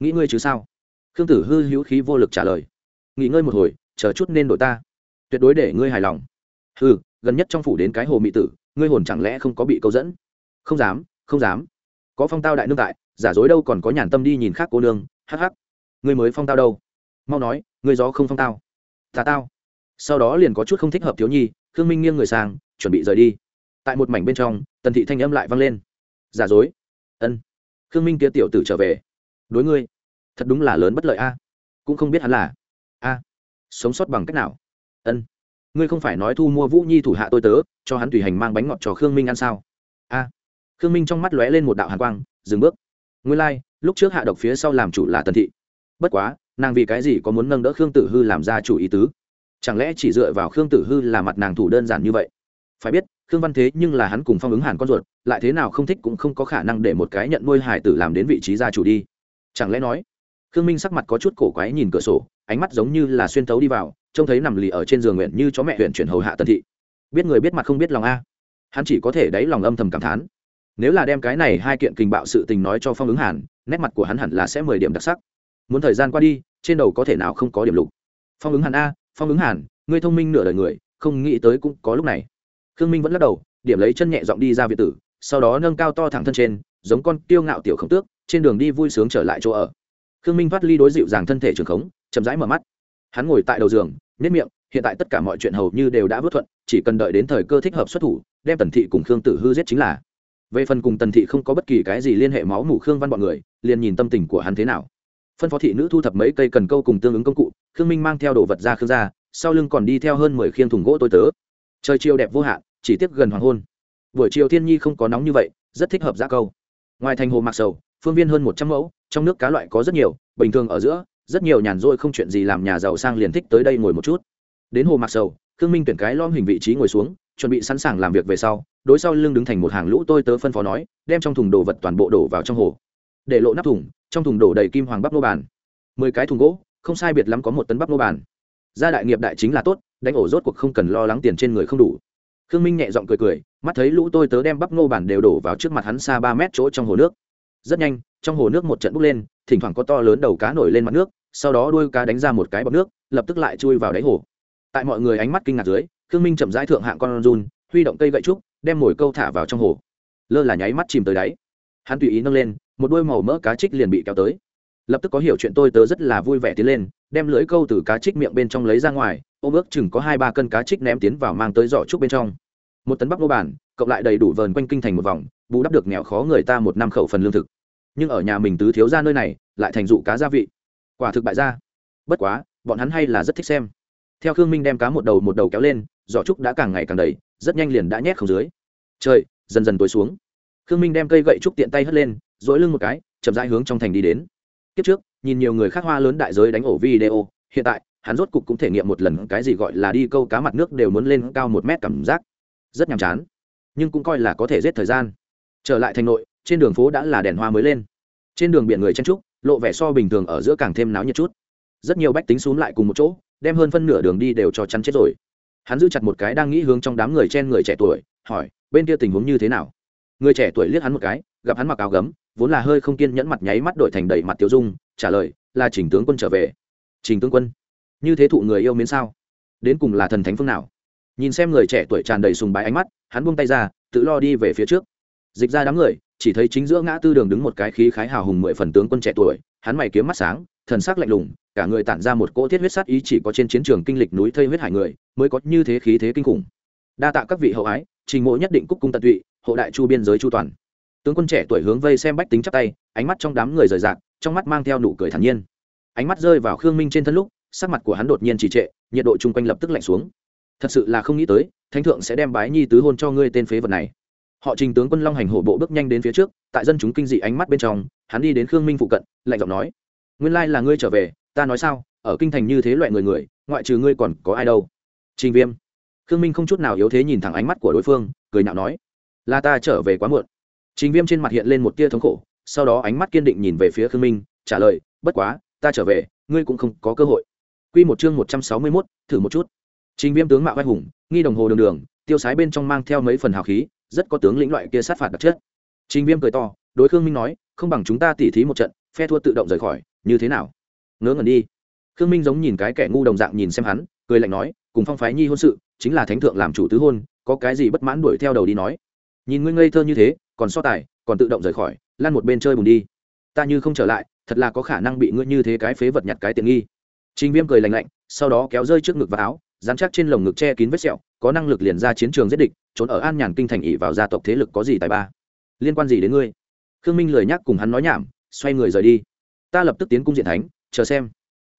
Nghĩ ngươi chứ sao? Khương tử hư hữu khí vô lực trả lời. Nghỉ ngơi một hồi chờ chút nên đổi ta. Tuyệt đối để ngươi hài lòng. Hư gần nhất trong phủ đến cái hồ mỹ tử ngươi hồn chẳng lẽ không có bị câu dẫn? Không dám không dám. Có phong tao đại nương tại giả dối đâu còn có nhàn tâm đi nhìn khác cô nương hắc hắc. Ngươi mới phong tao đâu? Mau nói người gió không phong tao. Tà tao. Sau đó liền có chút không thích hợp thiếu nhi khương minh nghiêng người sang chuẩn bị rời đi. Tại một mảnh bên trong tần thị thanh âm lại vang lên. Giả dối. Ân. Khương minh kia tiểu tử trở về. Đối ngươi. Thật đúng là lớn bất lợi a. Cũng không biết hắn là. A. Sống sót bằng cách nào? Ân. Ngươi không phải nói thu mua vũ nhi thủ hạ tôi tớ cho hắn tùy hành mang bánh ngọt cho khương minh ăn sao? A. Khương minh trong mắt lóe lên một đạo hàn quang dừng bước. Ngươi lai、like, lúc trước hạ độc phía sau làm chủ là tần thị. Bất quá nàng vì cái gì có muốn nâng đỡ khương tử hư làm ra chủ ý tứ? Chẳng lẽ chỉ dựa vào khương tử hư là mặt nàng thủ đơn giản như vậy? Phải biết, khương văn thế nhưng là hắn cùng phong ứng hàn con ruột, lại thế nào không thích cũng không có khả năng để một cái nhận nuôi hải tử làm đến vị trí gia chủ đi. Chẳng lẽ nói, khương minh sắc mặt có chút cổ quái nhìn cửa sổ, ánh mắt giống như là xuyên tấu đi vào, trông thấy nằm lì ở trên giường nguyện như chó mẹ huyện chuyển hầu hạ tần thị. Biết người biết mặt không biết lòng a. Hắn chỉ có thể đáy lòng âm thầm cảm thán. Nếu là đem cái này hai kiện kình bạo sự tình nói cho phong ứng hàn, nét mặt của hắn hẳn là sẽ mười điểm đặc sắc. Muốn thời gian qua đi trên đầu có thể nào không có điểm lục. Phong ứng hàn a, phong ứng hàn, ngươi thông minh nửa đời người, không nghĩ tới cũng có lúc này. Khương minh vẫn lắc đầu, điểm lấy chân nhẹ giọng đi ra việt tử, sau đó nâng cao to thẳng thân trên, giống con tiêu ngạo tiểu khổng tước, trên đường đi vui sướng trở lại chỗ ở. Khương minh thoát ly đối dịu dàng thân thể trường khống, chậm rãi mở mắt. Hắn ngồi tại đầu giường nếp miệng, hiện tại tất cả mọi chuyện hầu như đều đã vớt thuận, chỉ cần đợi đến thời cơ thích hợp xuất thủ, đem tần thị cùng khương tử hư giết chính là. Về phần cùng tần thị không có bất kỳ cái gì liên hệ máu mủ khương văn bọn người, liền nhìn tâm tình của hắn thế nào phân phó thị nữ thu thập mấy cây cần câu cùng tương ứng công cụ, khương minh mang theo đồ vật ra khương ra sau lưng còn đi theo hơn mười khiên thùng gỗ tôi tớ. Trời chiều đẹp vô hạn, chỉ tiếp gần hoàng hôn. Buổi chiều thiên nhi không có nóng như vậy, rất thích hợp ra câu. Ngoài thành hồ mạc sầu, phương viên hơn một trăm mẫu, trong nước cá loại có rất nhiều, bình thường ở giữa, rất nhiều nhàn rỗi không chuyện gì làm nhà giàu sang liền thích tới đây ngồi một chút. Đến hồ mạc sầu, khương minh tuyển cái lom hình vị trí ngồi xuống, chuẩn bị sẵn sàng làm việc về sau, đối sau lưng đứng thành một hàng lũ tôi tớ phân phó nói, đem trong thùng đồ vật toàn bộ đổ vào trong hồ để lộ nắp thùng, trong thùng đổ đầy kim hoàng bắp nô bàn. Mười cái thùng gỗ, không sai biệt lắm có một tấn bắp nô bàn. Gia đại nghiệp đại chính là tốt, đánh ổ rốt cuộc không cần lo lắng tiền trên người không đủ. Khương minh nhẹ giọng cười cười, mắt thấy lũ tôi tớ đem bắp ngô bản đều đổ vào trước mặt hắn xa ba mét chỗ trong hồ nước. Rất nhanh, trong hồ nước một trận bốc lên, thỉnh thoảng có to lớn đầu cá nổi lên mặt nước, sau đó đuôi cá đánh ra một cái bọc nước, lập tức lại chui vào đáy hồ. Tại mọi người ánh mắt kinh ngạc dưới, khương minh chậm rãi thượng hạng con run, huy động cây gậy trúc, đem mồi câu thả vào trong hồ. Lơ là nháy mắt chìm tới đáy. Hắn tùy ý nâng lên một đôi màu mỡ cá trích liền bị kéo tới. Lập tức có hiểu chuyện tôi tớ rất là vui vẻ tiến lên, đem lưỡi câu từ cá trích miệng bên trong lấy ra ngoài, ôm ước chừng có hai ba cân cá trích ném tiến vào mang tới giỏ trúc bên trong. Một tấn bắp nô bản, cộng lại đầy đủ vờn quanh kinh thành một vòng, bù đắp được nghèo khó người ta một năm khẩu phần lương thực. Nhưng ở nhà mình tứ thiếu ra nơi này, lại thành dụ cá gia vị. Quả thực bại ra bất quá, bọn hắn hay là rất thích xem. Theo khương minh đem cá một đầu một đầu kéo lên, giỏ trúc đã càng ngày càng đầy, rất nhanh liền đã nhét không dưới. Trời, dần dần tối xuống. Khương minh đem cây gậy trúc tiện tay hất lên dỗi lưng một cái, chậm rãi hướng trong thành đi đến. Kiếp trước, nhìn nhiều người khác hoa lớn đại giới đánh ổ video, hiện tại, hắn rốt cục cũng thể nghiệm một lần cái gì gọi là đi câu cá mặt nước đều muốn lên cao một mét cảm giác. Rất nhàm chán, nhưng cũng coi là có thể giết thời gian. Trở lại thành nội, trên đường phố đã là đèn hoa mới lên. Trên đường biển người chen trúc lộ vẻ so bình thường ở giữa càng thêm náo nhiệt chút. Rất nhiều bách tính x u ố n g lại cùng một chỗ, đem hơn phân nửa đường đi đều cho chắn chết rồi. Hắn giữ chặt một cái đang nghĩ hướng trong đám người chen người trẻ tuổi, hỏi, bên kia tình huống như thế nào? Người trẻ tuổi liếc hắn một cái, gặp hắn mặc áo gấm, vốn là hơi không kiên nhẫn mặt nháy mắt đổi thành đầy mặt tiêu dung, trả lời, là trình tướng quân trở về. Trình tướng quân? Như thế thụ người yêu mến sao? Đến cùng là thần thánh phương nào? Nhìn xem người trẻ tuổi tràn đầy sùng bái ánh mắt, hắn buông tay ra, tự lo đi về phía trước. Dịch ra đám người, chỉ thấy chính giữa ngã tư đường đứng một cái khí khái hào hùng mười phần tướng quân trẻ tuổi, hắn mày kiếm mắt sáng, thần sắc lạnh lùng, cả người tản ra một cỗ thiết huyết sát ý chỉ có trên chiến trường kinh lịch núi thây huyết hải người, mới có như thế khí thế kinh khủng. Đa tạ các vị hậu ái, trình mộ nhất định cúc cung tận tụy hộ đại chu biên giới chu toàn. Tướng quân trẻ tuổi hướng vây xem bách tính chắp tay, ánh mắt trong đám người rời rạc, trong mắt mang theo nụ cười thản nhiên. Ánh mắt rơi vào khương minh trên thân lúc, sắc mặt của hắn đột nhiên trì trệ, nhiệt độ chung quanh lập tức lạnh xuống. Thật sự là không nghĩ tới, thánh thượng sẽ đem bái nhi tứ hôn cho ngươi tên phế vật này. Họ trình tướng quân long hành hổ bộ bước nhanh đến phía trước, tại dân chúng kinh dị ánh mắt bên trong, hắn đi đến khương minh phụ cận, lạnh giọng nói, nguyên lai là ngươi trở về, ta nói sao, ở kinh thành như thế loại người người, ngoại trừ ngươi còn có ai đâu. Trình viêm. Khương minh không chút nào yếu thế nhìn thẳng ánh mắt của đối phương, cười nhạo nói là ta trở về quá muộn. Trình viêm trên mặt hiện lên một tia thống khổ, sau đó ánh mắt kiên định nhìn về phía khương minh, trả lời, bất quá, ta trở về, ngươi cũng không có cơ hội. Q một chương một trăm sáu mươi mốt, thử một chút. Trình viêm tướng mạo vai hùng, nghi đồng hồ đường đường, tiêu sái bên trong mang theo mấy phần hào khí, rất có tướng lĩnh loại kia sát phạt đặc chất. Trình viêm cười to, đối khương minh nói, không bằng chúng ta tỉ thí một trận, phe thua tự động rời khỏi, như thế nào? Ngớ ngẩn đi. Khương minh giống nhìn cái kẻ ngu đồng dạng nhìn xem hắn, cười lạnh nói, cùng phong phái nhi hôn sự, chính là thánh thượng làm chủ tứ hôn, có cái gì bất mãn đuổi theo đầu đi nói nhìn ngươi ngây thơ như thế, còn so tài, còn tự động rời khỏi lan một bên chơi bùn đi. Ta như không trở lại, thật là có khả năng bị ngươi như thế cái phế vật nhặt cái tiện nghi. Trình viêm cười lành lạnh, sau đó kéo rơi trước ngực và áo, dán chắc trên lồng ngực che kín vết sẹo, có năng lực liền ra chiến trường giết địch, trốn ở an nhàn kinh thành ỉ vào gia tộc thế lực có gì tài ba. Liên quan gì đến ngươi? Khương minh lời nhắc cùng hắn nói nhảm, xoay người rời đi. Ta lập tức tiến cung diện thánh, chờ xem.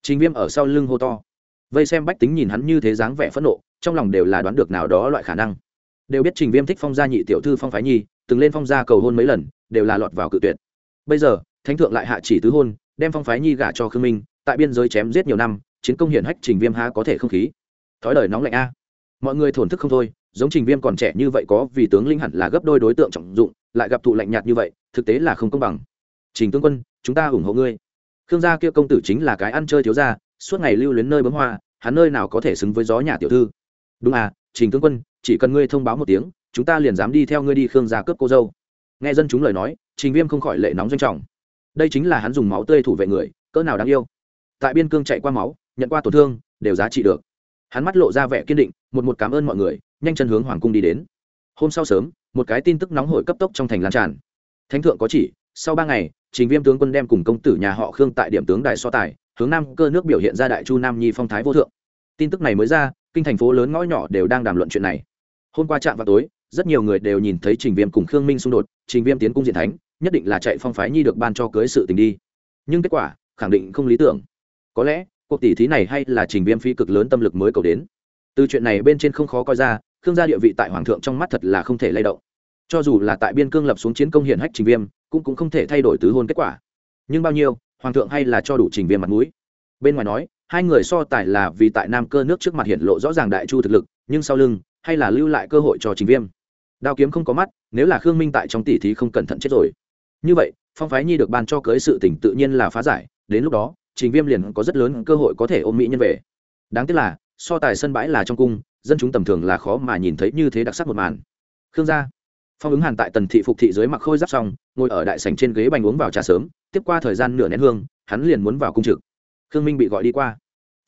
Trình viêm ở sau lưng hô to. Vây xem bách tính nhìn hắn như thế dáng vẻ phẫn nộ, trong lòng đều là đoán được nào đó loại khả năng đều biết trình viêm thích phong gia nhị tiểu thư phong phái nhi, từng lên phong gia cầu hôn mấy lần, đều là lọt vào cự tuyệt. Bây giờ, thánh thượng lại hạ chỉ tứ hôn, đem phong phái nhi gả cho khương minh, tại biên giới chém giết nhiều năm, chiến công hiển hách trình viêm há có thể không khí. Thói đời nóng lạnh a. Mọi người thổn thức không thôi, giống trình viêm còn trẻ như vậy có vì tướng linh hẳn là gấp đôi đối tượng trọng dụng, lại gặp thụ lạnh nhạt như vậy, thực tế là không công bằng. Trình tướng quân, chúng ta ủng hộ ngươi. Khương gia kia công tử chính là cái ăn chơi thiếu gia, suốt ngày lưu luyến nơi bấm hoa, hắn nơi nào có thể xứng với gió nhà tiểu thư? Đúng à trình tướng quân, chỉ cần ngươi thông báo một tiếng, chúng ta liền dám đi theo ngươi đi khương gia cướp cô dâu. Nghe dân chúng lời nói, trình viêm không khỏi lệ nóng doanh trọng. Đây chính là hắn dùng máu tươi thủ vệ người, cỡ nào đáng yêu. Tại biên cương chạy qua máu, nhận qua tổn thương, đều giá trị được. Hắn mắt lộ ra vẻ kiên định, một một cảm ơn mọi người, nhanh chân hướng hoàng cung đi đến. Hôm sau sớm, một cái tin tức nóng hổi cấp tốc trong thành lan tràn. Thánh thượng có chỉ, sau ba ngày, trình viêm tướng quân đem cùng công tử nhà họ khương tại điểm tướng đài so tài, hướng nam cơ nước biểu hiện ra đại chu nam nhi phong thái vô thượng tin tức này mới ra, kinh thành phố lớn ngõ nhỏ đều đang đàm luận chuyện này. Hôm qua trạm vào tối, rất nhiều người đều nhìn thấy trình viêm cùng khương minh xung đột, trình viêm tiến cung diện thánh, nhất định là chạy phong phái nhi được ban cho cưới sự tình đi. Nhưng kết quả, khẳng định không lý tưởng. Có lẽ, cuộc tỷ thí này hay là trình viêm phi cực lớn tâm lực mới cầu đến. Từ chuyện này bên trên không khó coi ra, khương gia địa vị tại hoàng thượng trong mắt thật là không thể lay động. Cho dù là tại biên cương lập xuống chiến công hiển hách trình viêm, cũng cũng không thể thay đổi tứ hôn kết quả. Nhưng bao nhiêu, hoàng thượng hay là cho đủ trình viêm mặt mũi. Bên ngoài nói hai người so tài là vì tại nam cơ nước trước mặt hiện lộ rõ ràng đại chu thực lực, nhưng sau lưng, hay là lưu lại cơ hội cho trình viêm. Đao kiếm không có mắt, nếu là khương minh tại trong tỷ thí không cẩn thận chết rồi. Như vậy, phong phái nhi được ban cho cưới sự tỉnh tự nhiên là phá giải, đến lúc đó, trình viêm liền có rất lớn cơ hội có thể ôm mỹ nhân về. Đáng tiếc là, so tài sân bãi là trong cung, dân chúng tầm thường là khó mà nhìn thấy như thế đặc sắc một màn. Khương gia, phong ứng hàn tại tần thị phục thị dưới mặc khôi giáp xong, ngồi ở đại sảnh trên ghế bành uống vào trà sớm, tiếp qua thời gian nửa nén hương, hắn liền muốn vào cung trực. Khương minh bị gọi đi qua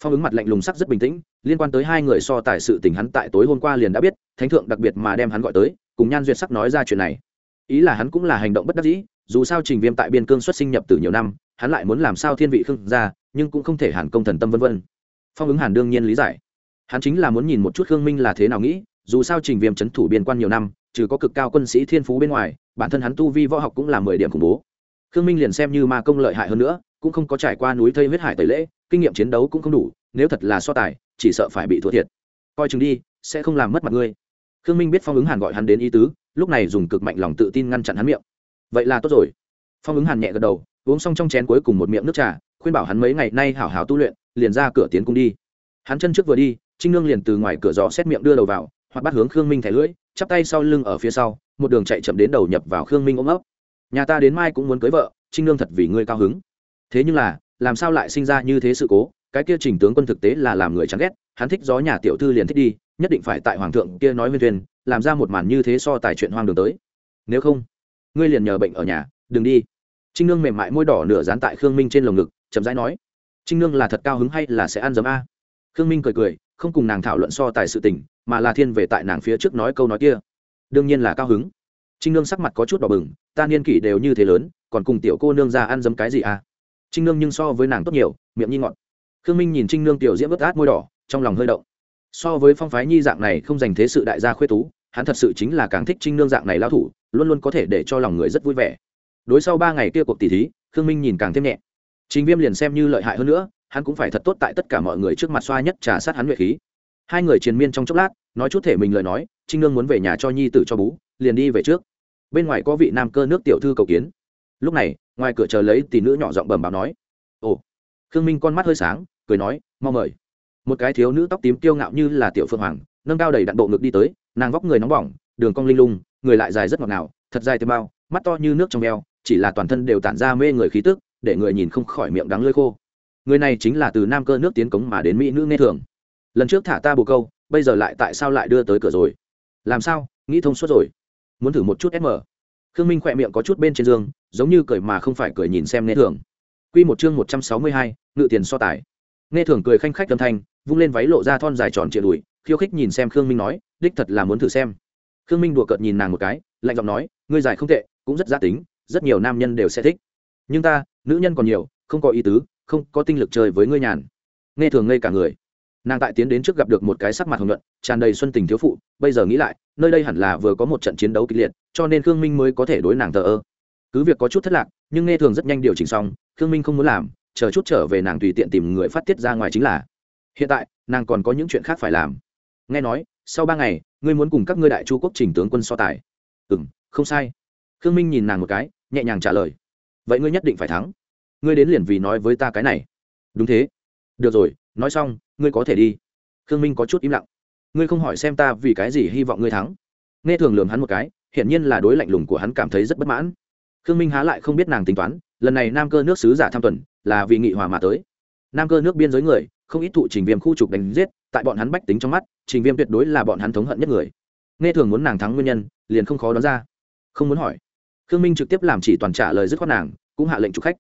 phong ứng mặt lạnh lùng sắc rất bình tĩnh, liên quan tới hai người so tài sự tình hắn tại tối hôm qua liền đã biết, thánh thượng đặc biệt mà đem hắn gọi tới, cùng nhan duyệt sắc nói ra chuyện này. Ý là hắn cũng là hành động bất đắc dĩ, dù sao trình viêm tại biên cương xuất sinh nhập từ nhiều năm, hắn lại muốn làm sao thiên vị khương ra nhưng cũng không thể hàn công thần tâm vân vân. Phong ứng hàn đương nhiên lý giải. Hắn chính là muốn nhìn một chút khương minh là thế nào nghĩ, dù sao trình viêm c h ấ n thủ biên quan nhiều năm, trừ có cực cao quân sĩ thiên phú bên ngoài, bản thân hắn tu vi võ học cũng là mười điểm khủng bố. Khương minh liền xem như ma công lợi hại hơn nữa, cũng không có trải qua núi thây huyết hải tẩy lễ kinh nghiệm chiến đấu cũng không đủ, nếu thật là so tài, chỉ sợ phải bị thua thiệt. Coi chừng đi, sẽ không làm mất mặt ngươi. Khương minh biết phong ứng hàn gọi hắn đến ý tứ, lúc này dùng cực mạnh lòng tự tin ngăn chặn hắn miệng. Vậy là tốt rồi. Phong ứng hàn nhẹ gật đầu, uống xong trong chén cuối cùng một miệng nước trà, khuyên bảo hắn mấy ngày nay hảo hảo tu luyện, liền ra cửa tiến cung đi. Hắn chân trước vừa đi, trinh nương liền từ ngoài cửa giò xét miệng đưa đầu vào, hoặc bắt hướng khương minh thẻ lưỡi, chắp tay sau lưng ở phía sau, một đường chạy chậm đến đầu nhập vào khương minh ôm ấp. Nhà ta đến mai cũng muốn cưới vợ, trinh nương thật vì ngươi cao hứng. Thế nhưng là làm sao lại sinh ra như thế sự cố? Cái kia trình tướng quân thực tế là làm người chán ghét, hắn thích gió nhà tiểu thư liền thích đi, nhất định phải tại hoàng thượng kia nói nguyên thuyền, làm ra một màn như thế so tài chuyện hoang đường tới. Nếu không, ngươi liền nhờ bệnh ở nhà, đừng đi. Trinh nương mềm mại môi đỏ nửa dán tại khương minh trên lồng ngực, chậm rãi nói, trinh nương là thật cao hứng hay là sẽ ăn giấm a? Khương minh cười cười, không cùng nàng thảo luận so tài sự tình, mà là thiên về tại nàng phía trước nói câu nói kia. Đương nhiên là cao hứng. Trinh nương sắc mặt có chút đỏ bừng, ta niên kỷ đều như thế lớn, còn cùng tiểu cô nương ra ăn dấm cái gì à trinh nương nhưng so với nàng tốt nhiều, miệng nhi ngọt. Khương minh nhìn trinh nương tiểu diễm bớt át môi đỏ, trong lòng hơi động. So với phong phái nhi dạng này không dành thế sự đại gia khuê tú, hắn thật sự chính là càng thích trinh nương dạng này lao thủ, luôn luôn có thể để cho lòng người rất vui vẻ. Đối sau ba ngày kia cuộc tỷ thí, khương minh nhìn càng thêm nhẹ. Trình viêm liền xem như lợi hại hơn nữa, hắn cũng phải thật tốt tại tất cả mọi người trước mặt xoa nhất trả sát hắn nhuệ khí. Hai người triền miên trong chốc lát, nói chút thể mình lời nói, trinh nương muốn về nhà cho nhi tử cho bú, liền đi về trước. Bên ngoài có vị nam cơ nước tiểu thư cầu kiến. Lúc này ngoài cửa chờ lấy tỷ nữ nhỏ giọng bầm báo nói. Ồ, khương minh con mắt hơi sáng, cười nói, mau mời. Một cái thiếu nữ tóc tím kiêu ngạo như là tiểu phương hoàng, nâng cao đầy đặn bộ ngực đi tới, nàng vóc người nóng bỏng, đường cong linh lung, người lại dài rất ngọt ngào, thật dài thêm bao, mắt to như nước trong veo chỉ là toàn thân đều tản ra mê người khí tức, để người nhìn không khỏi miệng đắng lơi khô. Người này chính là từ nam cơ nước tiến cống mà đến mỹ nữ nghe thường. Lần trước thả ta bồ câu, bây giờ lại tại sao lại đưa tới cửa rồi? Làm sao? Nghĩ thông suốt rồi. Muốn thử một chút sm khương minh khỏe miệng có chút bên trên giường giống như cười mà không phải cười nhìn xem nghe thường q một chương một trăm sáu mươi hai, ngự tiền so tài. Nghe thường cười khanh khách âm thanh, vung lên váy lộ ra thon dài tròn trịa đùi, khiêu khích nhìn xem khương minh nói, đích thật là muốn thử xem. Khương minh đùa cợt nhìn nàng một cái, lạnh giọng nói, ngươi dài không tệ, cũng rất giá tính, rất nhiều nam nhân đều sẽ thích. Nhưng ta, nữ nhân còn nhiều, không có ý tứ, không có tinh lực chơi với ngươi nhàn. Nghe thường ngây cả người nàng tại tiến đến trước gặp được một cái sắc mặt hồng luận tràn đầy xuân tình thiếu phụ, bây giờ nghĩ lại, nơi đây hẳn là vừa có một trận chiến đấu kịch liệt, cho nên khương minh mới có thể đối nàng thờ ơ. Cứ việc có chút thất lạc, nhưng nghe thường rất nhanh điều chỉnh xong, khương minh không muốn làm, chờ chút trở về nàng tùy tiện tìm người phát tiết ra ngoài chính là. Hiện tại, nàng còn có những chuyện khác phải làm. Nghe nói, sau ba ngày, ngươi muốn cùng các ngươi đại chu quốc trình tướng quân so tài. Ừ m không sai. Khương minh nhìn nàng một cái, nhẹ nhàng trả lời. Vậy ngươi nhất định phải thắng. Ngươi đến liền vì nói với ta cái này. Đúng thế. Được rồi, nói xong ngươi có thể đi. Khương minh có chút im lặng. Ngươi không hỏi xem ta vì cái gì hy vọng ngươi thắng. Nghe thường lường hắn một cái, hiển nhiên là đối lạnh lùng của hắn cảm thấy rất bất mãn. Khương minh há lại không biết nàng tính toán, lần này nam cơ nước sứ giả tham tuần, là vì nghị hòa mà tới. Nam cơ nước biên giới người, không ít thụ trình viêm khu trục đánh giết, tại bọn hắn bách tính trong mắt, trình viêm tuyệt đối là bọn hắn thống hận nhất người. Nghe thường muốn nàng thắng nguyên nhân, liền không khó đoán ra. Không muốn hỏi. Khương minh trực tiếp làm chỉ toàn trả lời dứt khoát nàng, cũng hạ lệnh trục khách.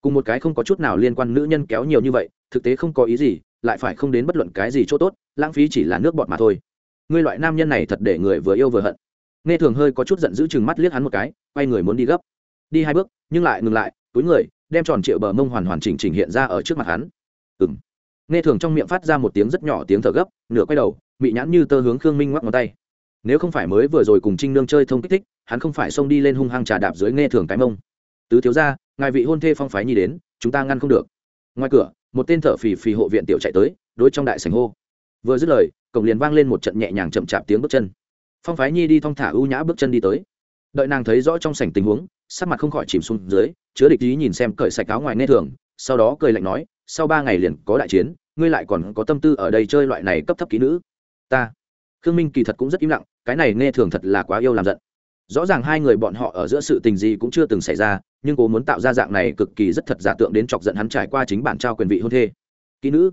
Cùng một cái không có chút nào liên quan nữ nhân kéo nhiều như vậy, thực tế không có ý gì lại phải không đến bất luận cái gì chỗ tốt, lãng phí chỉ là nước bọt mà thôi. Ngươi loại nam nhân này thật để người vừa yêu vừa hận. Nghe thường hơi có chút giận giữ chừng mắt liếc hắn một cái, quay người muốn đi gấp. Đi hai bước, nhưng lại ngừng lại, túi người, đem tròn triệu bờ mông hoàn hoàn chỉnh chỉnh hiện ra ở trước mặt hắn. Ừng nghe thường trong miệng phát ra một tiếng rất nhỏ tiếng thở gấp, nửa quay đầu bị nhãn như tơ hướng khương minh ngoắc ngón tay. Nếu không phải mới vừa rồi cùng trinh nương chơi thông kích thích, hắn không phải xông đi lên hung hăng trà đạp dưới nghe thường cái mông. Tứ thiếu ra ngài vị hôn thê phong phái nhi đến, chúng ta ngăn không được. Ngoài cửa một tên thợ phì phì hộ viện tiểu chạy tới, đối trong đại sảnh hô. Vừa dứt lời, cổng liền vang lên một trận nhẹ nhàng chậm chạp tiếng bước chân. Phong phái nhi đi thong thả ưu nhã bước chân đi tới. Đợi nàng thấy rõ trong sảnh tình huống, sắc mặt không khỏi chìm xuống dưới, chứa địch ý nhìn xem cởi sạch áo ngoài nghe thường, sau đó cười lạnh nói, sau ba ngày liền có đại chiến, ngươi lại còn có tâm tư ở đây chơi loại này cấp thấp kỹ nữ? Ta. Khương minh kỳ thật cũng rất im lặng, cái này nghe thường thật là quá yêu làm giận rõ ràng hai người bọn họ ở giữa sự tình gì cũng chưa từng xảy ra, nhưng cố muốn tạo ra dạng này cực kỳ rất thật giả tượng đến chọc giận hắn trải qua chính bản trao quyền vị hôn thê. Kỹ nữ,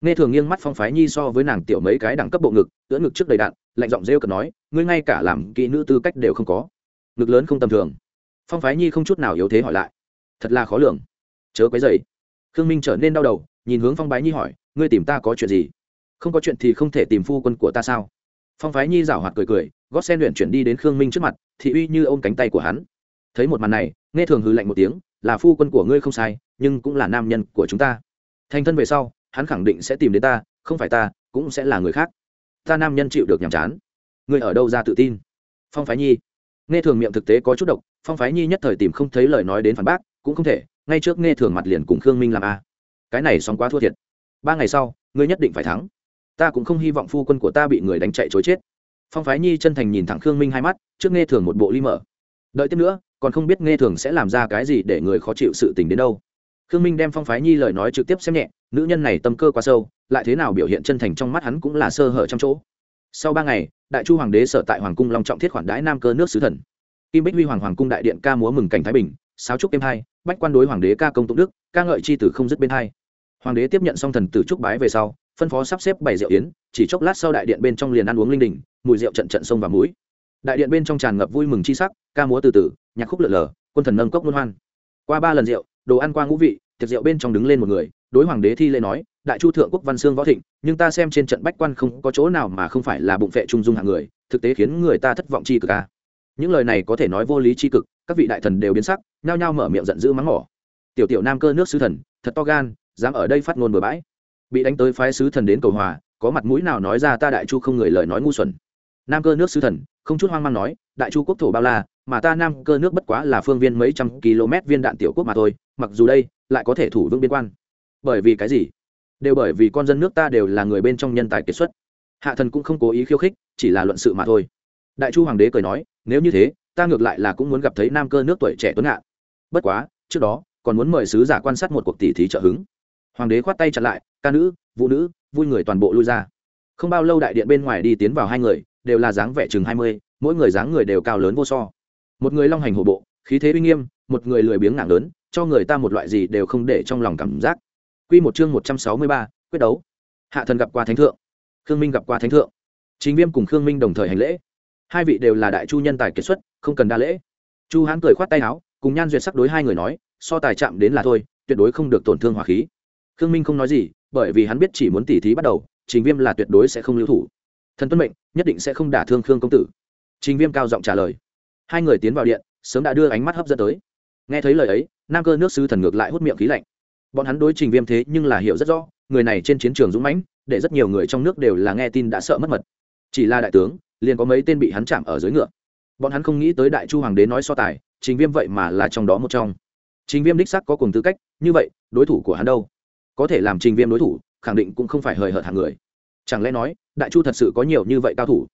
nghe thường nghiêng mắt phong phái nhi so với nàng tiểu mấy cái đẳng cấp bộ ngực tưỡng ngực trước đầy đạn, lạnh giọng rêu cần nói, ngươi ngay cả làm kỹ nữ tư cách đều không có. Ngực lớn không tầm thường. Phong phái nhi không chút nào yếu thế hỏi lại, thật là khó lường. Chớ quấy dày khương minh trở nên đau đầu, nhìn hướng phong bái nhi hỏi, ngươi tìm ta có chuyện gì? Không có chuyện thì không thể tìm phu quân của ta sao? Phong phái nhi rảo hoạt cười cười gót sen luyện chuyển đi đến khương minh trước mặt thị uy như ôm cánh tay của hắn. Thấy một màn này, nghe thường hư lạnh một tiếng, là phu quân của ngươi không sai, nhưng cũng là nam nhân của chúng ta. Thành thân về sau, hắn khẳng định sẽ tìm đến ta, không phải ta, cũng sẽ là người khác. Ta nam nhân chịu được nhàm chán. Ngươi ở đâu ra tự tin? Phong phái nhi. Nghe thường miệng thực tế có chút độc, phong phái nhi nhất thời tìm không thấy lời nói đến phản bác, cũng không thể, ngay trước nghe thường mặt liền cùng khương minh làm a. Cái này xong quá thua thiệt. Ba ngày sau, ngươi nhất định phải thắng. Ta cũng không hy vọng phu quân của ta bị người đánh chạy chối chết phong phái nhi chân thành nhìn thẳng khương minh hai mắt, trước nghe thường một bộ ly mở. Đợi tiếp nữa, còn không biết nghe thường sẽ làm ra cái gì để người khó chịu sự tình đến đâu. Khương minh đem phong phái nhi lời nói trực tiếp xem nhẹ, nữ nhân này tâm cơ quá sâu, lại thế nào biểu hiện chân thành trong mắt hắn cũng là sơ hở trong chỗ. Sau ba ngày, đại chu hoàng đế sở tại hoàng cung long trọng thiết khoản đãi nam cơ nước sứ thần. Kim bích huy hoàng hoàng cung đại điện ca múa mừng cảnh thái bình, sáo trúc êm hai, bách quan đối hoàng đế ca công tụng đức, ca ngợi chi tử không dứt bên hai. Hoàng đế tiếp nhận xong thần tử trúc bái về sau phân phó sắp xếp bày rượu yến, chỉ chốc lát sau đại điện bên trong liền ăn uống linh đình, mùi rượu trận trận sông và mũi đại điện bên trong tràn ngập vui mừng chi sắc, ca múa từ từ, nhạc khúc lượn lờ, quân thần nâng cốc luân hoan. Qua ba lần rượu, đồ ăn qua ngũ vị, tiệc rượu bên trong đứng lên một người, đối hoàng đế thi lễ nói, đại chu thượng quốc văn xương võ thịnh, nhưng ta xem trên trận bách quan không có chỗ nào mà không phải là bụng vệ trung dung hạng người, thực tế khiến người ta thất vọng chi cực ca những lời này có thể nói vô lý chi cực, các vị đại thần đều biến sắc, nhao nhao mở miệng giận dữ mắng mỏ. Tiểu tiểu nam cơ nước sứ thần, thật to gan, dám ở đây phát ngôn bừa bãi bị đánh tới phái sứ thần đến cầu hòa, có mặt mũi nào nói ra ta đại chu không người lời nói ngu xuẩn. Nam cơ nước sứ thần, không chút hoang mang nói, đại chu quốc thổ bao la, mà ta nam cơ nước bất quá là phương viên mấy trăm km viên đạn tiểu quốc mà thôi, mặc dù đây, lại có thể thủ vững biên quan. Bởi vì cái gì? Đều bởi vì con dân nước ta đều là người bên trong nhân tài kiệt xuất. Hạ thần cũng không cố ý khiêu khích, chỉ là luận sự mà thôi. Đại chu hoàng đế cười nói, nếu như thế, ta ngược lại là cũng muốn gặp thấy nam cơ nước tuổi trẻ tuấn hạ bất quá, trước đó, còn muốn mời sứ giả quan sát một cuộc tỷ thí trợ hứng hoàng đế khoát tay chặt lại ca nữ vũ nữ vui người toàn bộ lui ra không bao lâu đại điện bên ngoài đi tiến vào hai người đều là dáng vẻ chừng hai mươi mỗi người dáng người đều cao lớn vô so một người long hành hổ bộ khí thế uy nghiêm một người lười biếng nặng lớn cho người ta một loại gì đều không để trong lòng cảm giác Quy một chương một trăm sáu mươi ba, quyết đấu. Hạ thần gặp qua thánh thượng, Khương Minh gặp qua thánh thượng. Chính Viêm cùng Khương Minh đồng thời hành lễ. Hai vị đều là đại chu nhân tài kiệt xuất, không cần đa lễ. Chu Hán cười khoát tay áo, cùng Nhan Duyệt sắc đối hai người nói, so tài chạm đến là thôi, tuyệt đối không được tổn thương hỏa khí. Khương Minh không nói gì, bởi vì hắn biết chỉ muốn tỉ thí bắt đầu, Trình Viêm là tuyệt đối sẽ không lưu thủ. Thần tuân mệnh, nhất định sẽ không đả thương Khương công tử. Trình Viêm cao giọng trả lời. Hai người tiến vào điện, sớm đã đưa ánh mắt hấp dẫn tới. Nghe thấy lời ấy, Nam Cơ nước sứ thần ngược lại hút miệng khí lạnh bọn hắn đối trình viêm thế nhưng là hiểu rất rõ người này trên chiến trường dũng mãnh để rất nhiều người trong nước đều là nghe tin đã sợ mất mật chỉ là đại tướng liền có mấy tên bị hắn chạm ở dưới ngựa bọn hắn không nghĩ tới đại chu hoàng đế nói so tài trình viêm vậy mà là trong đó một trong trình viêm đích sắc có cùng tư cách như vậy đối thủ của hắn đâu có thể làm trình viêm đối thủ, khẳng định cũng không phải hời hợt hàng người. Chẳng lẽ nói, đại chu thật sự có nhiều như vậy cao thủ?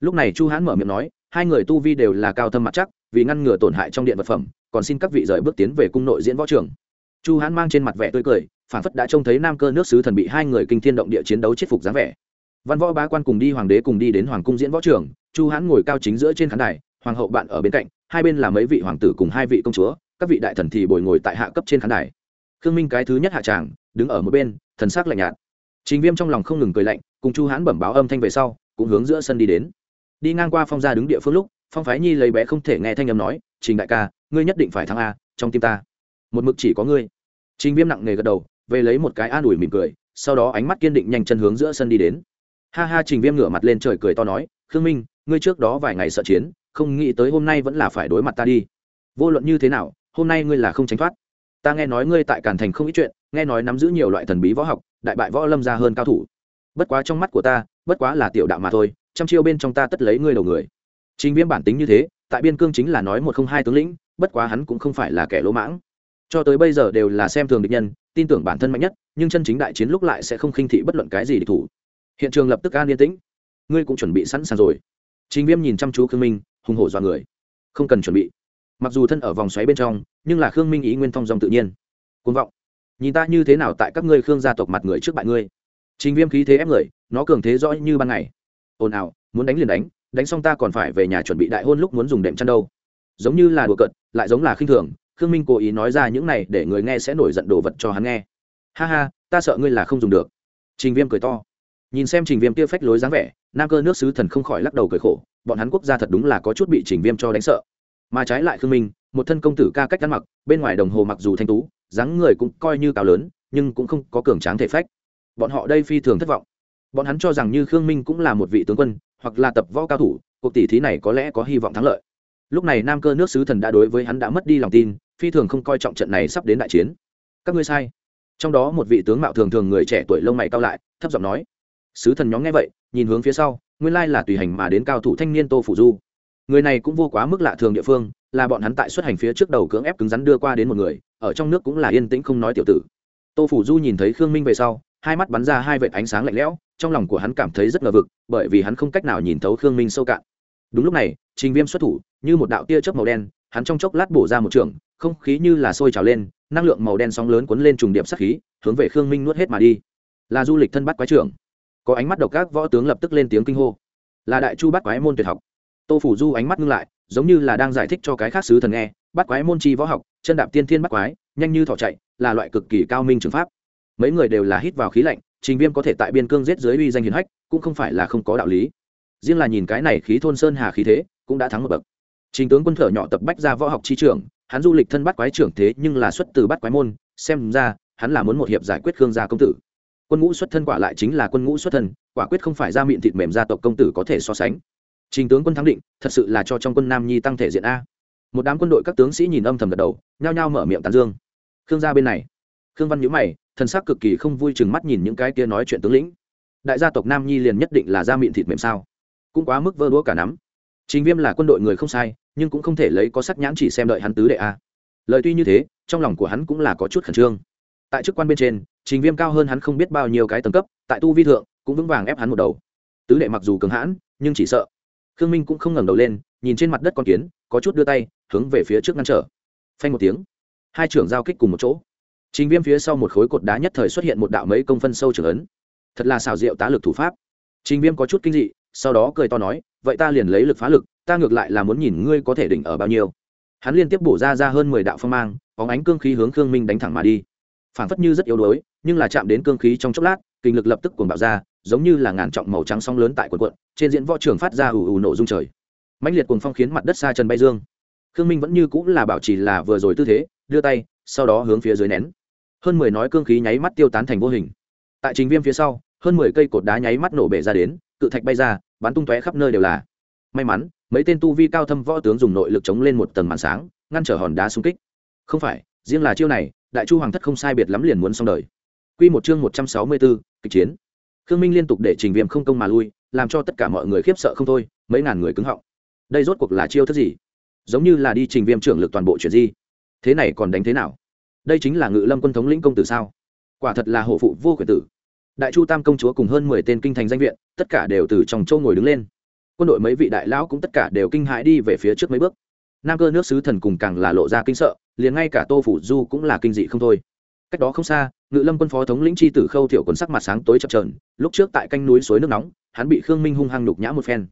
Lúc này chu hãn mở miệng nói, hai người tu vi đều là cao thâm mặt chắc, vì ngăn ngừa tổn hại trong điện vật phẩm, còn xin các vị rời bước tiến về cung nội diễn võ trường. Chu hãn mang trên mặt vẻ tươi cười phản phất đã trông thấy nam cơ nước sứ thần bị hai người kinh thiên động địa chiến đấu chết phục dáng vẻ. Văn võ bá quan cùng đi hoàng đế cùng đi đến hoàng cung diễn võ trường, chu hãn ngồi cao chính giữa trên khán đài, hoàng hậu bạn ở bên cạnh, hai bên là mấy vị hoàng tử cùng hai vị công chúa, các vị đại thần thì bồi ngồi tại hạ cấp trên khán đài khương minh cái thứ nhất hạ tràng, đứng ở một bên, thần sắc lạnh nhạt. Chính viêm trong lòng không ngừng cười lạnh, cùng chu hãn bẩm báo âm thanh về sau, cũng hướng giữa sân đi đến. Đi ngang qua phong gia đứng địa phương lúc, phong phái nhi lấy bé không thể nghe thanh âm nói, trình đại ca, ngươi nhất định phải thắng a, trong tim ta. Một mực chỉ có ngươi. Trình viêm nặng nề gật đầu, về lấy một cái an ủi mỉm cười, sau đó ánh mắt kiên định nhanh chân hướng giữa sân đi đến. Ha ha, trình viêm ngửa mặt lên trời cười to nói, khương minh, ngươi trước đó vài ngày sợ chiến, không nghĩ tới hôm nay vẫn là phải đối mặt ta đi. Vô luận như thế nào, hôm nay ngươi là không tránh thoát ta nghe nói ngươi tại càn thành không ít chuyện, nghe nói nắm giữ nhiều loại thần bí võ học, đại bại võ lâm ra hơn cao thủ. Bất quá trong mắt của ta, bất quá là tiểu đạo mà thôi, trăm chiêu bên trong ta tất lấy ngươi đầu người. Trình viêm bản tính như thế, tại biên cương chính là nói một không hai tướng lĩnh, bất quá hắn cũng không phải là kẻ lỗ mãng. Cho tới bây giờ đều là xem thường địch nhân, tin tưởng bản thân mạnh nhất, nhưng chân chính đại chiến lúc lại sẽ không khinh thị bất luận cái gì địch thủ. Hiện trường lập tức an yên tĩnh. Ngươi cũng chuẩn bị sẵn sàng rồi. Trình viêm nhìn chăm chú khương minh, hùng hổ dọa người. Không cần chuẩn bị mặc dù thân ở vòng xoáy bên trong, nhưng là khương minh ý nguyên thong dòng tự nhiên. Côn vọng. Nhìn ta như thế nào tại các ngươi khương gia tộc mặt người trước bại ngươi. Trình viêm khí thế ép người, nó cường thế rõ như ban ngày. Ồn ào, muốn đánh liền đánh đánh xong ta còn phải về nhà chuẩn bị đại hôn lúc muốn dùng đệm chăn đâu. Giống như là đùa cận lại giống là khinh thường, khương minh cố ý nói ra những này để người nghe sẽ nổi giận đồ vật cho hắn nghe. Ha ha, ta sợ ngươi là không dùng được. Trình viêm cười to. Nhìn xem trình viêm kia phách lối dáng vẻ, nam cơ nước sứ thần không khỏi lắc đầu cười khổ, bọn hắn quốc gia thật đúng là có chút bị trình viêm cho đánh sợ mà trái lại khương minh, một thân công tử ca cách ăn mặc, bên ngoài đồng hồ mặc dù thanh tú, dáng người cũng coi như cao lớn, nhưng cũng không có cường tráng thể phách. Bọn họ đây phi thường thất vọng. Bọn hắn cho rằng như khương minh cũng là một vị tướng quân, hoặc là tập võ cao thủ, cuộc tỷ thí này có lẽ có hy vọng thắng lợi. Lúc này nam cơ nước sứ thần đã đối với hắn đã mất đi lòng tin, phi thường không coi trọng trận này sắp đến đại chiến. Các ngươi sai. Trong đó một vị tướng mạo thường thường người trẻ tuổi lông mày cao lại, thấp giọng nói. Sứ thần nhóm nghe vậy, nhìn hướng phía sau, nguyên lai là tùy hành mà đến cao thủ thanh niên tô phủ du người này cũng vô quá mức lạ thường địa phương, là bọn hắn tại xuất hành phía trước đầu cưỡng ép cứng rắn đưa qua đến một người, ở trong nước cũng là yên tĩnh không nói tiểu tử. Tô phủ du nhìn thấy khương minh về sau, hai mắt bắn ra hai vệt ánh sáng lạnh lẽo, trong lòng của hắn cảm thấy rất ngờ vực, bởi vì hắn không cách nào nhìn thấu khương minh sâu cạn. Đúng lúc này, trình viêm xuất thủ, như một đạo tia chớp màu đen, hắn trong chốc lát bổ ra một trường, không khí như là sôi trào lên, năng lượng màu đen sóng lớn cuốn lên trùng điệp sắc khí, hướng về khương minh nuốt hết mà đi. Là du lịch thân bắt quái trưởng. Có ánh mắt độc các võ tướng lập tức lên tiếng kinh hô. Là đại chu bắt quái môn tuyệt học tô phủ du ánh mắt ngưng lại giống như là đang giải thích cho cái khác sứ thần nghe bắt quái môn chi võ học chân đạp tiên thiên bắt quái nhanh như thỏ chạy là loại cực kỳ cao minh trường pháp. Mấy người đều là hít vào khí lạnh trình viêm có thể tại biên cương giết dưới uy danh hiền hách cũng không phải là không có đạo lý. Riêng là nhìn cái này khí thôn sơn hà khí thế cũng đã thắng một bậc. Trình tướng quân thở nhỏ tập bách ra võ học chi trưởng, hắn du lịch thân bắt quái trưởng thế nhưng là xuất từ bắt quái môn xem ra hắn là muốn một hiệp giải quyết khương gia công tử. Quân ngũ xuất thân quả lại chính là quân ngũ xuất thân quả quyết không phải ra miệng thịt mềm gia tộc công tử có thể so sánh trình tướng quân thắng định, thật sự là cho trong quân nam nhi tăng thể diện a. Một đám quân đội các tướng sĩ nhìn âm thầm gật đầu, nhao nhao mở miệng tán dương. Khương gia bên này. Khương văn nhữ mày, thần sắc cực kỳ không vui chừng mắt nhìn những cái kia nói chuyện tướng lĩnh. Đại gia tộc nam nhi liền nhất định là da miệng thịt mềm sao? Cũng quá mức vơ đũa cả nắm. Trình viêm là quân đội người không sai, nhưng cũng không thể lấy có sắc nhãn chỉ xem đợi hắn tứ đệ a. Lời tuy như thế, trong lòng của hắn cũng là có chút khẩn trương. Tại chức quan bên trên, trình viêm cao hơn hắn không biết bao nhiêu cái tầng cấp, tại tu vi thượng, cũng vững vàng ép hắn một đầu. Tứ đệ mặc dù cường hãn, nhưng chỉ sợ khương minh cũng không ngẩng đầu lên, nhìn trên mặt đất con kiến, có chút đưa tay, hướng về phía trước ngăn trở. Phanh một tiếng, hai trưởng giao kích cùng một chỗ. Trình viêm phía sau một khối cột đá nhất thời xuất hiện một đạo mấy công phân sâu trưởng ấn. Thật là xào rượu tá lực thủ pháp. Trình viêm có chút kinh dị, sau đó cười to nói, vậy ta liền lấy lực phá lực, ta ngược lại là muốn nhìn ngươi có thể đỉnh ở bao nhiêu. Hắn liên tiếp bổ ra ra hơn mười đạo phong mang, bóng ánh cương khí hướng khương minh đánh thẳng mà đi. Phản phất như rất yếu đuối, nhưng là chạm đến cương khí trong chốc lát, kinh lực lập tức cuồng bạo ra giống như là ngàn trọng màu trắng sóng lớn tại quần quận trên diễn võ trường phát ra ù ù nổ rung trời. Mãnh liệt cuồng phong khiến mặt đất xa chân bay dương. Khương minh vẫn như cũng là bảo trì là vừa rồi tư thế đưa tay sau đó hướng phía dưới nén. Hơn mười nói cương khí nháy mắt tiêu tán thành vô hình. Tại trình viêm phía sau hơn mười cây cột đá nháy mắt nổ bể ra đến cự thạch bay ra bắn tung tóe khắp nơi đều là. May mắn mấy tên tu vi cao thâm võ tướng dùng nội lực chống lên một tầng màn sáng ngăn trở hòn đá xung kích. Không phải riêng là chiêu này đại chu hoàng thất không sai biệt lắm liền muốn xong đời. Quy một chương một trăm sáu mươi 164, kịch chiến. Khương Minh liên tục để Trình Viêm không công mà lui, làm cho tất cả mọi người khiếp sợ không thôi, mấy ngàn người cứng họng. Đây rốt cuộc là chiêu thức gì? Giống như là đi Trình Viêm trưởng lực toàn bộ chuyện gì? Thế này còn đánh thế nào? Đây chính là Ngự Lâm quân thống lĩnh công tử sao? Quả thật là hộ phụ vô quyền tử. Đại Chu Tam công chúa cùng hơn mười tên kinh thành danh viện, tất cả đều từ trong châu ngồi đứng lên. Quân đội mấy vị đại lão cũng tất cả đều kinh hãi đi về phía trước mấy bước. Nam cơ nước sứ thần cùng càng là lộ ra kinh sợ, liền ngay cả Tô phủ Du cũng là kinh dị không thôi cách đó không xa ngự lâm quân phó thống lĩnh c h i tử khâu thiệu quần sắc mặt sáng tối chập trờn lúc trước tại canh núi suối nước nóng, hắn bị khương minh hung hăng nhục nhã một phen.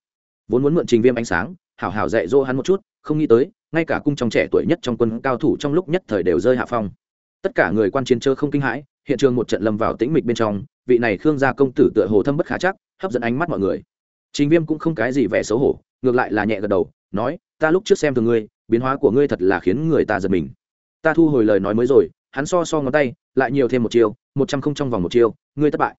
Vốn muốn mượn trình viêm ánh sáng, hảo hảo dạy dỗ hắn một chút, không nghĩ tới, ngay cả cung trong trẻ tuổi nhất trong quân cao thủ trong lúc nhất thời đều rơi hạ phong. Tất cả người quan chiến chơ không kinh hãi, hiện trường một trận lâm vào tĩnh mịch bên trong, vị này khương gia công tử tựa hồ thâm bất khả chắc, hấp dẫn ánh mắt mọi người. Trình viêm cũng không cái gì vẻ xấu hổ, ngược lại là nhẹ gật đầu, nói, ta lúc trước xem thường ngươi, biến hóa của ngươi thật là khiến người ta giật mình. Ta thu hồi lời nói mới rồi hắn so so ngón tay, lại nhiều thêm một chiêu, một trăm không trong vòng một chiêu, ngươi thất bại.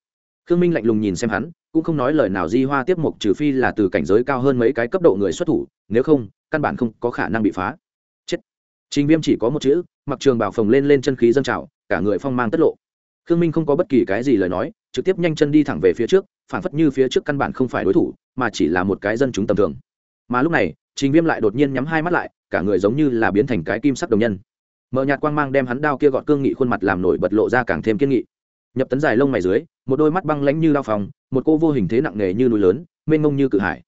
Khương minh lạnh lùng nhìn xem hắn, cũng không nói lời nào di hoa tiếp mục, trừ phi là từ cảnh giới cao hơn mấy cái cấp độ người xuất thủ, nếu không, căn bản không có khả năng bị phá. Chết. Trình viêm chỉ có một chữ, mặc trường bảo phồng lên lên chân khí dâng trào, cả người phong mang tất lộ. Khương minh không có bất kỳ cái gì lời nói, trực tiếp nhanh chân đi thẳng về phía trước, phản phất như phía trước căn bản không phải đối thủ, mà chỉ là một cái dân chúng tầm thường. Mà lúc này, trình viêm lại đột nhiên nhắm hai mắt lại, cả người giống như là biến thành cái kim sắc đồng nhân mờ nhạt quang mang đem hắn đao kia gọt cương nghị khuôn mặt làm nổi bật lộ ra càng thêm kiên nghị. Nhập tấn dài lông mày dưới, một đôi mắt băng lãnh như đao phòng, một cô vô hình thế nặng nề như núi lớn, mênh mông như cự hải.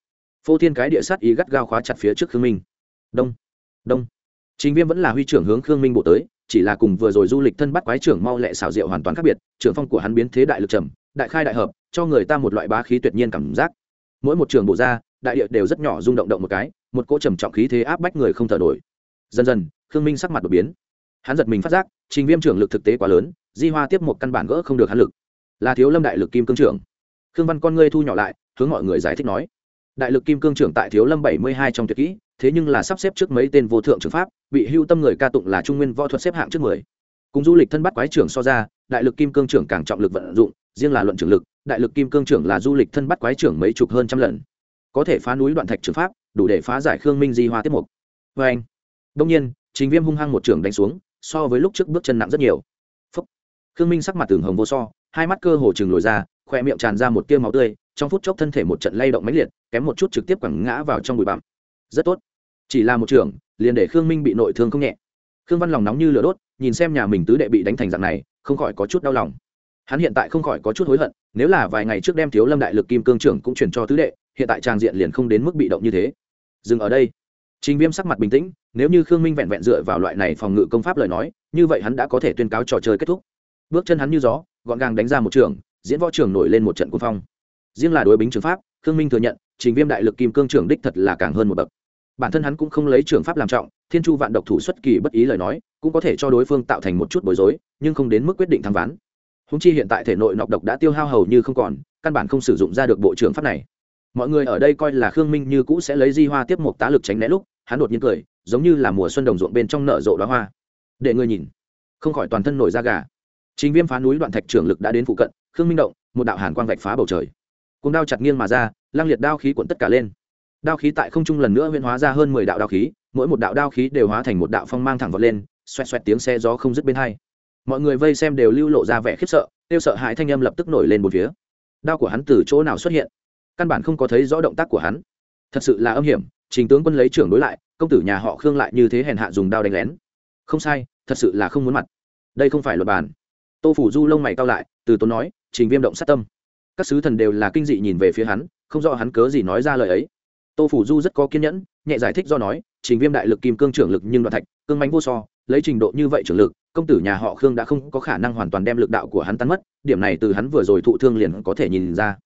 Phô thiên cái địa sát ý gắt gao khóa chặt phía trước khương minh. Đông đông. Chính viêm vẫn là huy trưởng hướng khương minh bộ tới, chỉ là cùng vừa rồi du lịch thân bắt quái trưởng mau lẹ xảo diệu hoàn toàn khác biệt, trưởng phong của hắn biến thế đại lực trầm, đại khai đại hợp, cho người ta một loại bá khí tuyệt nhiên cảm giác. Mỗi một trường bộ ra, đại địa đều rất nhỏ rung động động một cái, một cỗ trầm trọng khí thế áp bách người không thở nổi. Dần dần, khương minh sắc mặt đột biến hắn giật mình phát giác, trình viêm trưởng lực thực tế quá lớn, di hoa tiếp một căn bản gỡ không được hắn lực. Là thiếu lâm đại lực kim cương trưởng. Khương văn con ngươi thu nhỏ lại, hướng mọi người giải thích nói, đại lực kim cương trưởng tại thiếu lâm bảy mươi hai trong tuyệt kỹ, thế nhưng là sắp xếp trước mấy tên vô thượng trưởng pháp, bị hưu tâm người ca tụng là trung nguyên võ thuật xếp hạng trước mười. Cùng du lịch thân bắt quái trưởng so ra, đại lực kim cương trưởng càng trọng lực vận dụng, riêng là luận trưởng lực, đại lực kim cương trưởng là du lịch thân bắt quái trưởng mấy chục hơn trăm lần. Có thể phá núi đoạn thạch trưởng pháp, đủ để phá giải khương minh di hoa tiết mục vê anh đông nhiên chính viêm hung hăng một trưởng đánh xuống so với lúc trước bước chân nặng rất nhiều. Phúc. khương minh sắc mặt tường hồng vô so, hai mắt cơ hồ chừng lồi ra khoe miệng tràn ra một tiêu máu tươi, trong phút chốc thân thể một trận lay động mãnh liệt, kém một chút trực tiếp quẳng ngã vào trong bụi bặm. Rất tốt. Chỉ là một trưởng liền để khương minh bị nội thương không nhẹ. Khương văn lòng nóng như lửa đốt, nhìn xem nhà mình tứ đệ bị đánh thành dạng này, không khỏi có chút đau lòng. Hắn hiện tại không khỏi có chút hối hận, nếu là vài ngày trước đem thiếu lâm đại lực kim cương trưởng cũng chuyển cho tứ đệ, hiện tại trang diện liền không đến mức bị động như thế. Dừng ở đây trình viêm sắc mặt bình tĩnh, nếu như khương minh vẹn vẹn dựa vào loại này phòng ngự công pháp lời nói, như vậy hắn đã có thể tuyên cáo trò chơi kết thúc. Bước chân hắn như gió, gọn gàng đánh ra một trường, diễn võ trường nổi lên một trận cuồng phong. Riêng là đối bính trường pháp, khương minh thừa nhận, trình viêm đại lực kim cương trưởng đích thật là càng hơn một bậc. Bản thân hắn cũng không lấy trường pháp làm trọng, thiên chu vạn độc thủ xuất kỳ bất ý lời nói, cũng có thể cho đối phương tạo thành một chút bối rối, nhưng không đến mức quyết định thắng ván. Hùng chi hiện tại thể nội nọc độc đã tiêu hao hầu như không còn, căn bản không sử dụng ra được bộ trưởng pháp này. Mọi người ở đây coi là khương minh như cũ sẽ lấy di hoa tiếp một tá lực tránh né lúc hắn đột nhiên cười, giống như là mùa xuân đồng ruộng bên trong nở rộ đoá hoa. Để ngươi nhìn. Không khỏi toàn thân nổi da gà. Chính viêm phá núi đoạn thạch trưởng lực đã đến phụ cận, khương minh động, một đạo hàn quang vạch phá bầu trời. Cùng đao chặt nghiêng mà ra lang liệt đao khí cuộn tất cả lên. Đao khí tại không trung lần nữa huyên hóa ra hơn mười đạo đao khí, mỗi một đạo đao khí đều hóa thành một đạo phong mang thẳng vọt lên, xoẹt xoẹt tiếng xe gió không dứt bên hai. Mọi người vây xem đều lưu lộ ra vẻ khiếp sợ, tiêu sợ hãi thanh âm lập tức nổi lên một phía. Đao của hắn từ chỗ nào xuất hiện? Căn bản không có thấy rõ động tác của hắn. Thật sự là âm hiểm trình tướng quân lấy trưởng đối lại, công tử nhà họ khương lại như thế hèn hạ dùng đao đánh lén. Không sai, thật sự là không muốn mặt. Đây không phải luật bàn. Tô phủ du lông mày cao lại, từ tốn nói, trình viêm động sát tâm. Các sứ thần đều là kinh dị nhìn về phía hắn, không rõ hắn cớ gì nói ra lời ấy. Tô phủ du rất có kiên nhẫn, nhẹ giải thích do nói, trình viêm đại lực kim cương trưởng lực nhưng đoạn thạch, cương mánh vô so, lấy trình độ như vậy trưởng lực, công tử nhà họ khương đã không có khả năng hoàn toàn đem lực đạo của hắn tan mất, điểm này từ hắn vừa rồi thụ thương liền có thể nhìn ra.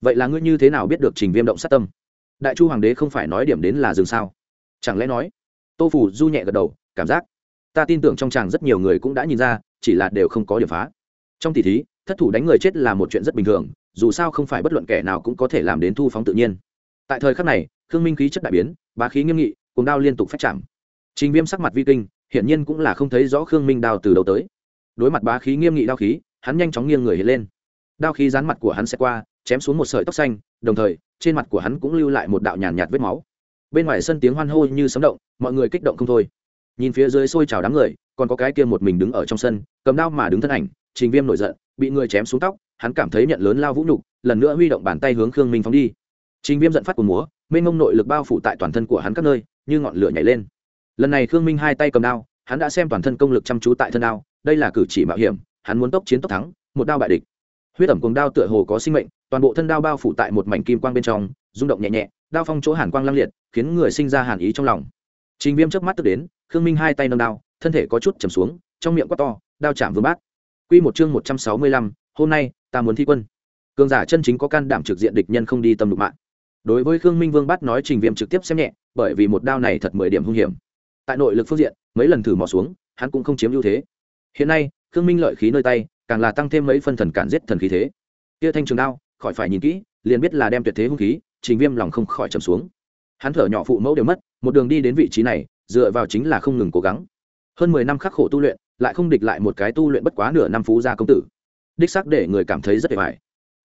Vậy là ngươi như thế nào biết được trình viêm động sát tâm? Đại chu hoàng đế không phải nói điểm đến là dừng sao? Chẳng lẽ nói? Tô phủ du nhẹ gật đầu, cảm giác. Ta tin tưởng trong chàng rất nhiều người cũng đã nhìn ra, chỉ là đều không có điểm phá. Trong tỷ thí, thất thủ đánh người chết là một chuyện rất bình thường, dù sao không phải bất luận kẻ nào cũng có thể làm đến thu phóng tự nhiên. Tại thời khắc này, khương minh khí chất đại biến, bá khí nghiêm nghị cùng đao liên tục phách chạm. Trình viêm sắc mặt vi kinh, hiển nhiên cũng là không thấy rõ khương minh đao từ đầu tới. Đối mặt bá khí nghiêm nghị đao khí, hắn nhanh chóng nghiêng người hiện lên. Đao khí dán mặt của hắn sẽ qua, chém xuống một sợi tóc xanh, đồng thời trên mặt của hắn cũng lưu lại một đạo nhàn nhạt, vết máu. Bên ngoài sân tiếng hoan hô như sấm động mọi người kích động không thôi. Nhìn phía dưới xôi trào đám người còn có cái kia một mình đứng ở trong sân cầm đao mà đứng thân ảnh trình viêm nổi giận bị người chém xuống tóc hắn cảm thấy nhận lớn lao vũ nhục lần nữa huy động bàn tay hướng khương minh phóng đi. Trình viêm giận phát của múa mênh mông nội lực bao phủ tại toàn thân của hắn các nơi như ngọn lửa nhảy lên. Lần này khương minh hai tay cầm đao hắn đã xem toàn thân công lực chăm chú tại thân đao đây là cử chỉ mạo hiểm hắn muốn tốc chiến tốc thắng một đao bại địch. Huyết ẩm cùng đao tựa hồ có sinh mệnh toàn bộ thân đao bao phủ tại một mảnh kim quang bên trong, rung động nhẹ nhẹ, đao phong chỗ hàn quang lăng liệt, khiến người sinh ra hàn ý trong lòng. Trình viêm trước mắt tức đến, khương minh hai tay nâng đao, thân thể có chút chầm xuống, trong miệng quát to, đao chạm vương bát. Q một chương một trăm sáu mươi lăm, hôm nay, ta muốn thi quân. Cường giả chân chính có can đảm trực diện địch nhân không đi tâm đục mạng. Đối với khương minh vương bắt nói, trình viêm trực tiếp xem nhẹ, bởi vì một đao này thật mười điểm hung hiểm. Tại nội lực phương diện, mấy lần thử mò xuống, hắn cũng không chiếm ưu thế. Hiện nay, khương minh lợi khí nơi tay, càng là tăng thêm mấy phân thần cản giết thần khí thế. Kia thanh trường đao khỏi phải nhìn kỹ, liền biết là đem tuyệt thế hung khí, trình viêm lòng không khỏi trầm xuống. Hắn thở nhỏ phụ mẫu đều mất, một đường đi đến vị trí này, dựa vào chính là không ngừng cố gắng. Hơn mười năm khắc khổ tu luyện, lại không địch lại một cái tu luyện bất quá nửa năm phú gia công tử. Đích xác để người cảm thấy rất đẹp mải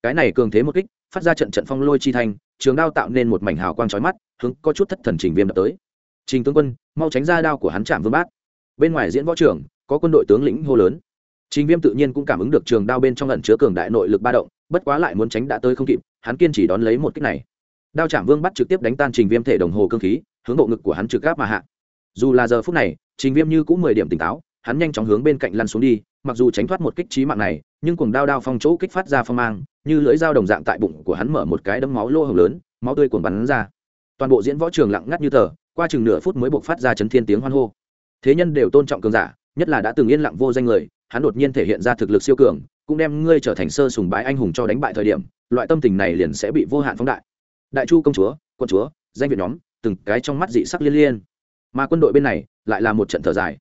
cái này cường thế một kích, phát ra trận trận phong lôi chi thanh, trường đao tạo nên một mảnh hào quang trói mắt, hướng có chút thất thần trình viêm đập tới. Trình tướng quân, mau tránh ra đao của hắn chạm vương bát. Bên ngoài diễn võ trường có quân đội tướng lĩnh hô lớn. Trình viêm tự nhiên cũng cảm ứng được trường đao bên trong lần chứa cường đại nội lực ba động bất quá lại muốn tránh đã tới không kịp, hắn kiên chỉ đón lấy một kích này. Đao trảm vương bắt trực tiếp đánh tan trình viêm thể đồng hồ cơ khí, hướng bộ ngực của hắn trực gáp mà hạ. Dù là giờ phút này, trình viêm như cũng mười điểm tỉnh táo, hắn nhanh chóng hướng bên cạnh lăn xuống đi, mặc dù tránh thoát một kích trí mạng này, nhưng cùng đao đao phong chỗ kích phát ra phong mang, như lưỡi dao đồng dạng tại bụng của hắn mở một cái đấm máu lô hồng lớn, máu tươi cuồng bắn ra. Toàn bộ diễn võ trường lặng ngắt như tờ, qua chừng nửa phút mới buộc phát ra chấn thiên tiếng hoan hô. Thế nhân đều tôn trọng cường giả, nhất là đã từng yên lặng vô danh người, hắn đột nhiên thể hiện ra thực lực siêu cường cũng đem ngươi trở thành sơ sùng bái anh hùng cho đánh bại thời điểm loại tâm tình này liền sẽ bị vô hạn phóng đại đại chu công chúa quân chúa danh viện nhóm từng cái trong mắt dị sắc liên liên mà quân đội bên này lại là một trận thở dài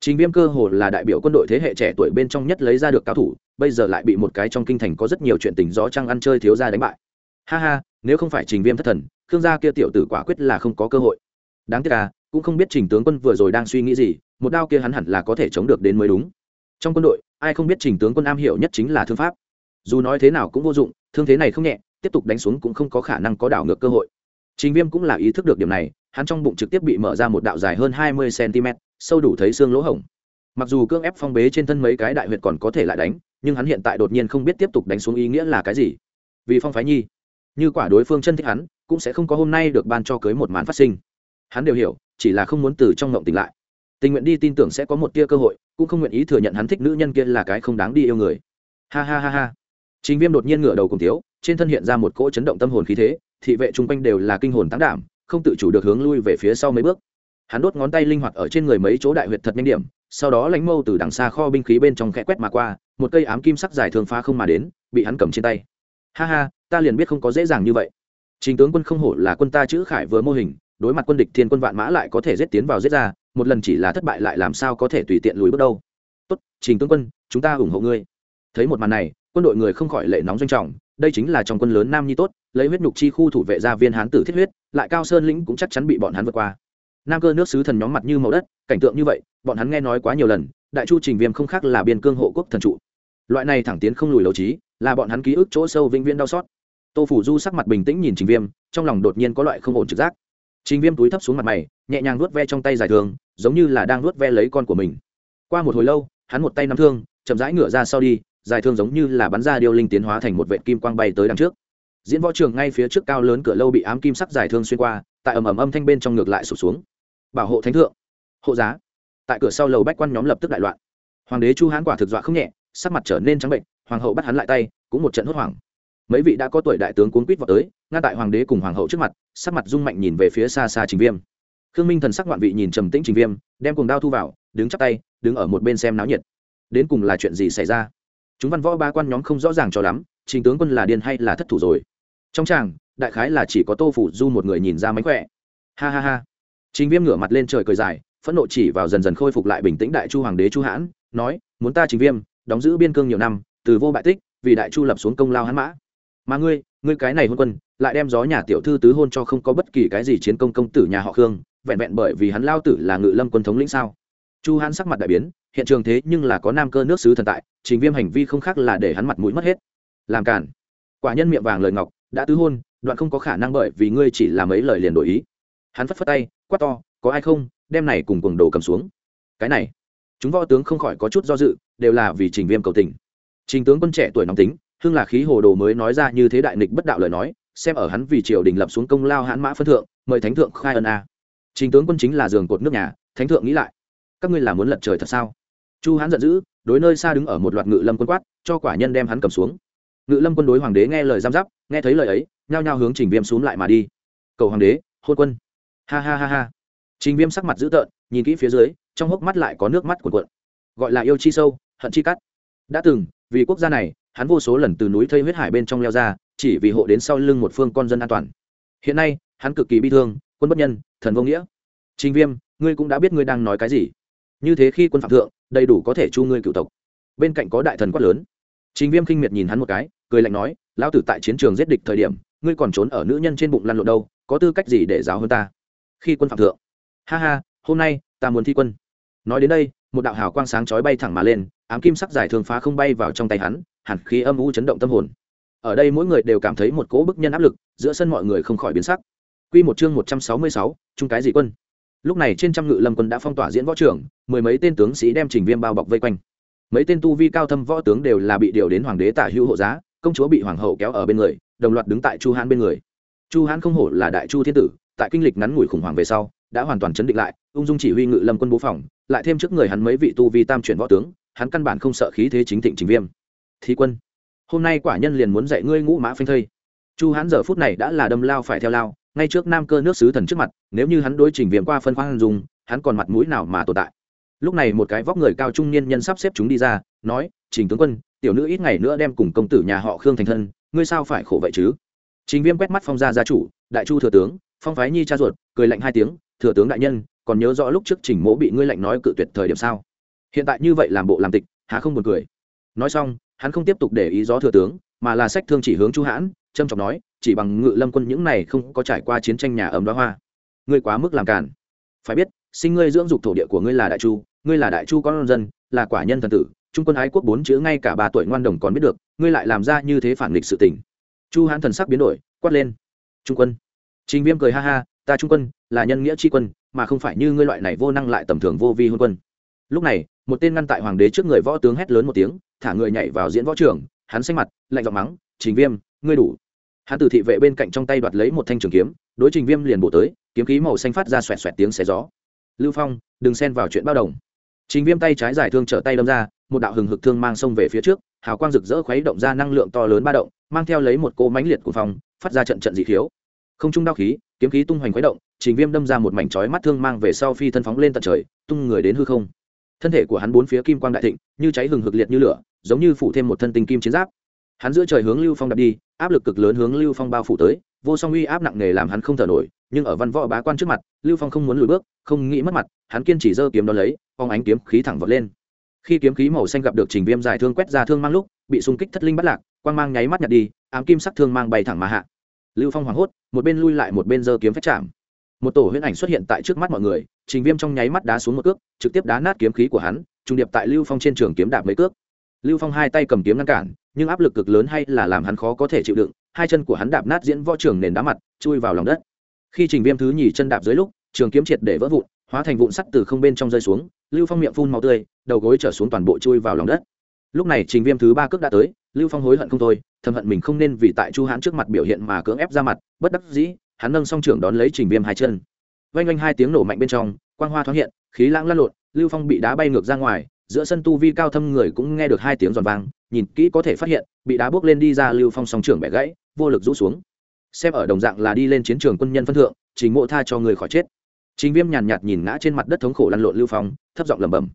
Trình Viêm cơ hồ là đại biểu quân đội thế hệ trẻ tuổi bên trong nhất lấy ra được cao thủ, bây giờ lại bị một cái trong kinh thành có rất nhiều chuyện tình gió trăng ăn chơi thiếu gia đánh bại. Ha ha, nếu không phải Trình Viêm thất thần, Khương gia kia tiểu tử quả quyết là không có cơ hội. Đáng tiếc à, cũng không biết Trình tướng quân vừa rồi đang suy nghĩ gì, một đao kia hắn hẳn là có thể chống được đến mới đúng. Trong quân đội, ai không biết Trình tướng quân am hiểu nhất chính là thương pháp. Dù nói thế nào cũng vô dụng, thương thế này không nhẹ, tiếp tục đánh xuống cũng không có khả năng có đảo ngược cơ hội. Trình Viêm cũng là ý thức được điểm này, hắn trong bụng trực tiếp bị mở ra một đạo dài hơn hai mươi cm, sâu đủ thấy xương lỗ hổng mặc dù cương ép phong bế trên thân mấy cái đại huyệt còn có thể lại đánh nhưng hắn hiện tại đột nhiên không biết tiếp tục đánh xuống ý nghĩa là cái gì vì phong phái nhi như quả đối phương chân thích hắn cũng sẽ không có hôm nay được ban cho cưới một màn phát sinh hắn đều hiểu chỉ là không muốn từ trong ngộng tỉnh lại tình nguyện đi tin tưởng sẽ có một tia cơ hội, cũng không nguyện ý thừa nhận hắn thích nữ nhân kia là cái không đáng đi yêu người. Ha ha ha ha. Chính viêm đột nhiên ngửa đầu cùng thiếu, trên thân hiện ra một cỗ chấn động tâm hồn khí thế, thị vệ chung quanh đều là kinh hồn tán đảm, không tự chủ được hướng lui về phía sau mấy bước. Hắn đốt ngón tay linh hoạt ở trên người mấy chỗ đại huyệt thật nhanh điểm, sau đó lánh mâu từ đằng xa kho binh khí bên trong khẽ quét mà qua, một cây ám kim sắc dài thường phá không mà đến, bị hắn cầm trên tay. Ha ha, ta liền biết không có dễ dàng như vậy. Trình tướng quân không hổ là quân ta chữ khải vừa mô hình, đối mặt quân địch thiên quân vạn mã lại có thể giết tiến vào giết ra một lần chỉ là thất bại lại làm sao có thể tùy tiện lùi bước đâu. Tốt, trình tướng quân, chúng ta ủng hộ ngươi. Thấy một màn này, quân đội người không khỏi lệ nóng doanh trọng, đây chính là trong quân lớn nam nhi tốt, lấy huyết nhục chi khu thủ vệ gia viên hán tử thiết huyết, lại cao sơn lĩnh cũng chắc chắn bị bọn hắn vượt qua. Nam cơ nước sứ thần nhóm mặt như màu đất, cảnh tượng như vậy, bọn hắn nghe nói quá nhiều lần, đại chu trình viêm không khác là biên cương hộ quốc thần trụ. Loại này thẳng tiến không lùi lầu trí, là bọn hắn ký ức chỗ sâu vĩnh viễn đau xót. Tô phủ du sắc mặt bình tĩnh nhìn trình viêm, trong lòng đột nhiên có loại không ổn trực giác trình viêm túi thấp xuống mặt mày nhẹ nhàng nuốt ve trong tay dài thương, giống như là đang nuốt ve lấy con của mình. Qua một hồi lâu hắn một tay nắm thương chậm rãi ngửa ra sau đi dài thương giống như là bắn ra điêu linh tiến hóa thành một vệt kim quang bay tới đằng trước. Diễn võ trường ngay phía trước cao lớn cửa lâu bị ám kim sắc dài thương xuyên qua tại ầm ầm âm thanh bên trong ngược lại sụp xuống. Bảo hộ thánh thượng hộ giá. Tại cửa sau lầu bách quan nhóm lập tức đại loạn. Hoàng đế chu hán quả thực dọa không nhẹ sắc mặt trở nên trắng bệnh hoàng hậu bắt hắn lại tay cũng một trận hốt hoảng. Mấy vị đã có tuổi đại tướng cuốn quýt vào tới ngăn tại hoàng đế cùng hoàng hậu trước mặt, sắc mặt rung mạnh nhìn về phía xa xa trình viêm. Khương minh thần sắc ngoạn vị nhìn trầm tĩnh trình viêm, đem cùng đao thu vào, đứng chắp tay, đứng ở một bên xem náo nhiệt. Đến cùng là chuyện gì xảy ra? Chúng văn võ ba quan nhóm không rõ ràng cho lắm, trình tướng quân là điên hay là thất thủ rồi? Trong tràng, đại khái là chỉ có tô phủ du một người nhìn ra mánh khỏe. Ha ha ha. Trình viêm ngửa mặt lên trời cười dài, phẫn nộ chỉ vào dần dần khôi phục lại bình tĩnh đại chu hoàng đế chu hãn, nói, muốn ta trình viêm, đóng giữ biên cương nhiều năm, từ vô bại tích, vì đại chu lập xuống công lao hãn mã mà ngươi ngươi cái này hôn quân, lại đem gió nhà tiểu thư tứ hôn cho không có bất kỳ cái gì chiến công công tử nhà họ khương, vẹn vẹn bởi vì hắn lao tử là ngự lâm quân thống lĩnh sao? Chu hãn sắc mặt đại biến, hiện trường thế nhưng là có nam cơ nước sứ thần tại, trình viêm hành vi không khác là để hắn mặt mũi mất hết. Làm cản quả nhân miệng vàng lời ngọc, đã tứ hôn, đoạn không có khả năng bởi vì ngươi chỉ làm mấy lời liền đổi ý. Hắn phất phất tay, quát to, có ai không đem này cùng cuồng đồ cầm xuống. Cái này, chúng võ tướng không khỏi có chút do dự, đều là vì trình viêm cầu tình. Trình tướng quân trẻ tuổi nóng tính hưng là khí hồ đồ mới nói ra như thế đại nghịch bất đạo lời nói, xem ở hắn vì triều đình lập xuống công lao hãn mã phân thượng, mời thánh thượng khai ân a. Trình tướng quân chính là giường cột nước nhà, thánh thượng nghĩ lại. Các ngươi là muốn lật trời thật sao? Chu hãn giận dữ, đối nơi xa đứng ở một loạt ngự lâm quân quát, cho quả nhân đem hắn cầm xuống. Ngự lâm quân đối hoàng đế nghe lời giam giáp, nghe thấy lời ấy, nhao nhao hướng trình viêm xuống lại mà đi. Cầu hoàng đế, hôn quân. Ha ha ha ha. Trình viêm sắc mặt dữ tợn, nhìn kỹ phía dưới, trong hốc mắt lại có nước mắt cuộn cuộn. Gọi là yêu chi sâu, hận chi cắt. Đã từng, vì quốc gia này hắn vô số lần từ núi thây huyết hải bên trong leo ra, chỉ vì hộ đến sau lưng một phương con dân an toàn. Hiện nay, hắn cực kỳ bi thương, quân bất nhân, thần vô nghĩa. Trình viêm, ngươi cũng đã biết ngươi đang nói cái gì. Như thế khi quân phạm thượng, đầy đủ có thể chu ngươi cựu tộc. Bên cạnh có đại thần quát lớn. Trình viêm khinh miệt nhìn hắn một cái, cười lạnh nói, lão tử tại chiến trường giết địch thời điểm, ngươi còn trốn ở nữ nhân trên bụng lăn lộn đâu, có tư cách gì để giáo hơn ta? Khi quân phạm thượng, ha ha, hôm nay ta muốn thi quân. Nói đến đây, một đạo hào quang sáng chói bay thẳng mà lên, ám kim sắc giải thường phá không bay vào trong tay hắn hẳn khí âm u chấn động tâm hồn ở đây mỗi người đều cảm thấy một cỗ bức nhân áp lực giữa sân mọi người không khỏi biến sắc Quy một chương một trăm sáu mươi sáu, trung cái dị quân. Lúc này trên trăm ngự lâm quân đã phong tỏa diễn võ trưởng, mười mấy tên tướng sĩ đem Trình Viêm bao bọc vây quanh. Mấy tên tu vi cao thâm võ tướng đều là bị điều đến hoàng đế tả hữu hộ giá, công chúa bị hoàng hậu kéo ở bên người, đồng loạt đứng tại Chu Hán bên người. Chu Hán không hổ là đại chu thiên tử, tại kinh lịch ngắn ngủi khủng hoảng về sau, đã hoàn toàn chấn định lại, ung dung chỉ huy ngự lâm quân bố phòng, lại thêm trước người hắn mấy vị tu vi tam chuyển võ tướng, hắn căn bản không sợ khí thế chính thịnh Trình Viêm. Thí quân, hôm nay quả nhân liền muốn dạy ngươi ngũ mã phanh thây. Chu Hán giờ phút này đã là đâm lao phải theo lao, ngay trước nam cơ nước sứ thần trước mặt nếu như hắn đối trình viêm qua phân khoan dùng hắn còn mặt mũi nào mà tồn tại. Lúc này một cái vóc người cao trung niên nhân sắp xếp chúng đi ra nói trình tướng quân tiểu nữ ít ngày nữa đem cùng công tử nhà họ khương thành thân ngươi sao phải khổ vậy chứ? Trình viêm quét mắt phong gia gia chủ đại chu thừa tướng phong phái nhi cha ruột cười lạnh hai tiếng thừa tướng đại nhân còn nhớ rõ lúc trước trình mỗ bị ngươi lạnh nói cự tuyệt thời điểm sao? Hiện tại như vậy làm bộ làm tịch há không buồn cười? Nói xong hắn không tiếp tục để ý gió thừa tướng, mà là sách thương chỉ hướng chu hãn, trâm trọng nói, chỉ bằng ngự lâm quân những này không có trải qua chiến tranh nhà ấm đoá hoa. Ngươi quá mức làm cản phải biết, sinh ngươi dưỡng dục thổ địa của ngươi là đại chu, ngươi là đại chu con dân, là quả nhân thần tử, trung quân ái quốc bốn chữ ngay cả ba tuổi ngoan đồng còn biết được, ngươi lại làm ra như thế phản nghịch sự tình. Chu hãn thần sắc biến đổi, quát lên. Trung quân. Trình viêm cười ha ha, ta trung quân, là nhân nghĩa tri quân, mà không phải như ngươi loại này vô năng lại tầm thường vô vi hôn quân lúc này, một tên ngăn tại hoàng đế trước người võ tướng hét lớn một tiếng, thả người nhảy vào diễn võ trường, hắn xanh mặt, lạnh giọng mắng, trình viêm, ngươi đủ. Hắn từ thị vệ bên cạnh trong tay đoạt lấy một thanh trường kiếm, đối trình viêm liền bổ tới, kiếm khí màu xanh phát ra xoẹt xoẹt tiếng xé gió. Lưu phong, đừng xen vào chuyện bao đồng. Trình viêm tay trái giải thương trở tay đâm ra, một đạo hừng hực thương mang sông về phía trước, hào quang rực rỡ khuấy động ra năng lượng to lớn ba động, mang theo lấy một cô mánh liệt của phòng phát ra trận trận dị khiếu. Không trung đao khí, kiếm khí tung hoành khuấy động, trình viêm đâm ra một mảnh chói mắt thương mang về sau phi thân phóng lên tận trời, tung người đến hư không thân thể của hắn bốn phía kim quang đại thịnh, như cháy hừng hực liệt như lửa, giống như phủ thêm một thân tinh kim chiến giáp. Hắn giữa trời hướng lưu phong đặt đi, áp lực cực lớn hướng lưu phong bao phủ tới, vô song uy áp nặng nề làm hắn không thở nổi, nhưng ở văn võ bá quan trước mặt, lưu phong không muốn lùi bước, không nghĩ mất mặt, hắn kiên trì giơ kiếm đ ó lấy, phong ánh kiếm khí thẳng vọt lên. Khi kiếm khí màu xanh gặp được trình viêm dài thương quét ra thương mang lúc, bị xung kích thất linh bắt lạc, quang mang nháy mắt nhặt đi, ám kim sắc thương mang bay thẳng mà hạ. Lưu phong hoảng hốt, một bên lui lại một bên giơ kiếm phách chạm. Một tổ huyễn ảnh xuất hiện tại trước mắt mọi người trình viêm trong nháy mắt đá xuống một cước, trực tiếp đá nát kiếm khí của hắn trung điệp tại lưu phong trên trường kiếm đạp mấy cước. Lưu phong hai tay cầm kiếm ngăn cản, nhưng áp lực cực lớn hay là làm hắn khó có thể chịu đựng, hai chân của hắn đạp nát diễn võ trường nền đá mặt, chui vào lòng đất. Khi trình viêm thứ nhì chân đạp dưới lúc, trường kiếm triệt để vỡ vụn, hóa thành vụn sắt từ không bên trong rơi xuống, lưu phong miệng phun màu tươi, đầu gối trở xuống toàn bộ chui vào lòng đất. Lúc này trình viêm thứ ba cước đã tới, lưu phong hối hận không thôi, thầm hận mình không nên vì tại chu hãn trước mặt biểu hiện mà cưỡng ép ra mặt, bất đắc dĩ, hắn nâng song trưởng đón lấy trình viêm hai chân vang vanh hai tiếng nổ mạnh bên trong, quang hoa thoáng hiện, khí lãng lăn lộn, lưu phong bị đá bay ngược ra ngoài, giữa sân tu vi cao thâm người cũng nghe được hai tiếng giòn vang, nhìn kỹ có thể phát hiện, bị đá bước lên đi ra lưu phong song trưởng bẻ gãy, vô lực rũ xuống. Xem ở đồng dạng là đi lên chiến trường quân nhân phân thượng chính mộ tha cho người khỏi chết. Trình viêm nhàn nhạt nhìn ngã trên mặt đất thống khổ lăn lộn lưu phong, thấp giọng lẩm bẩm.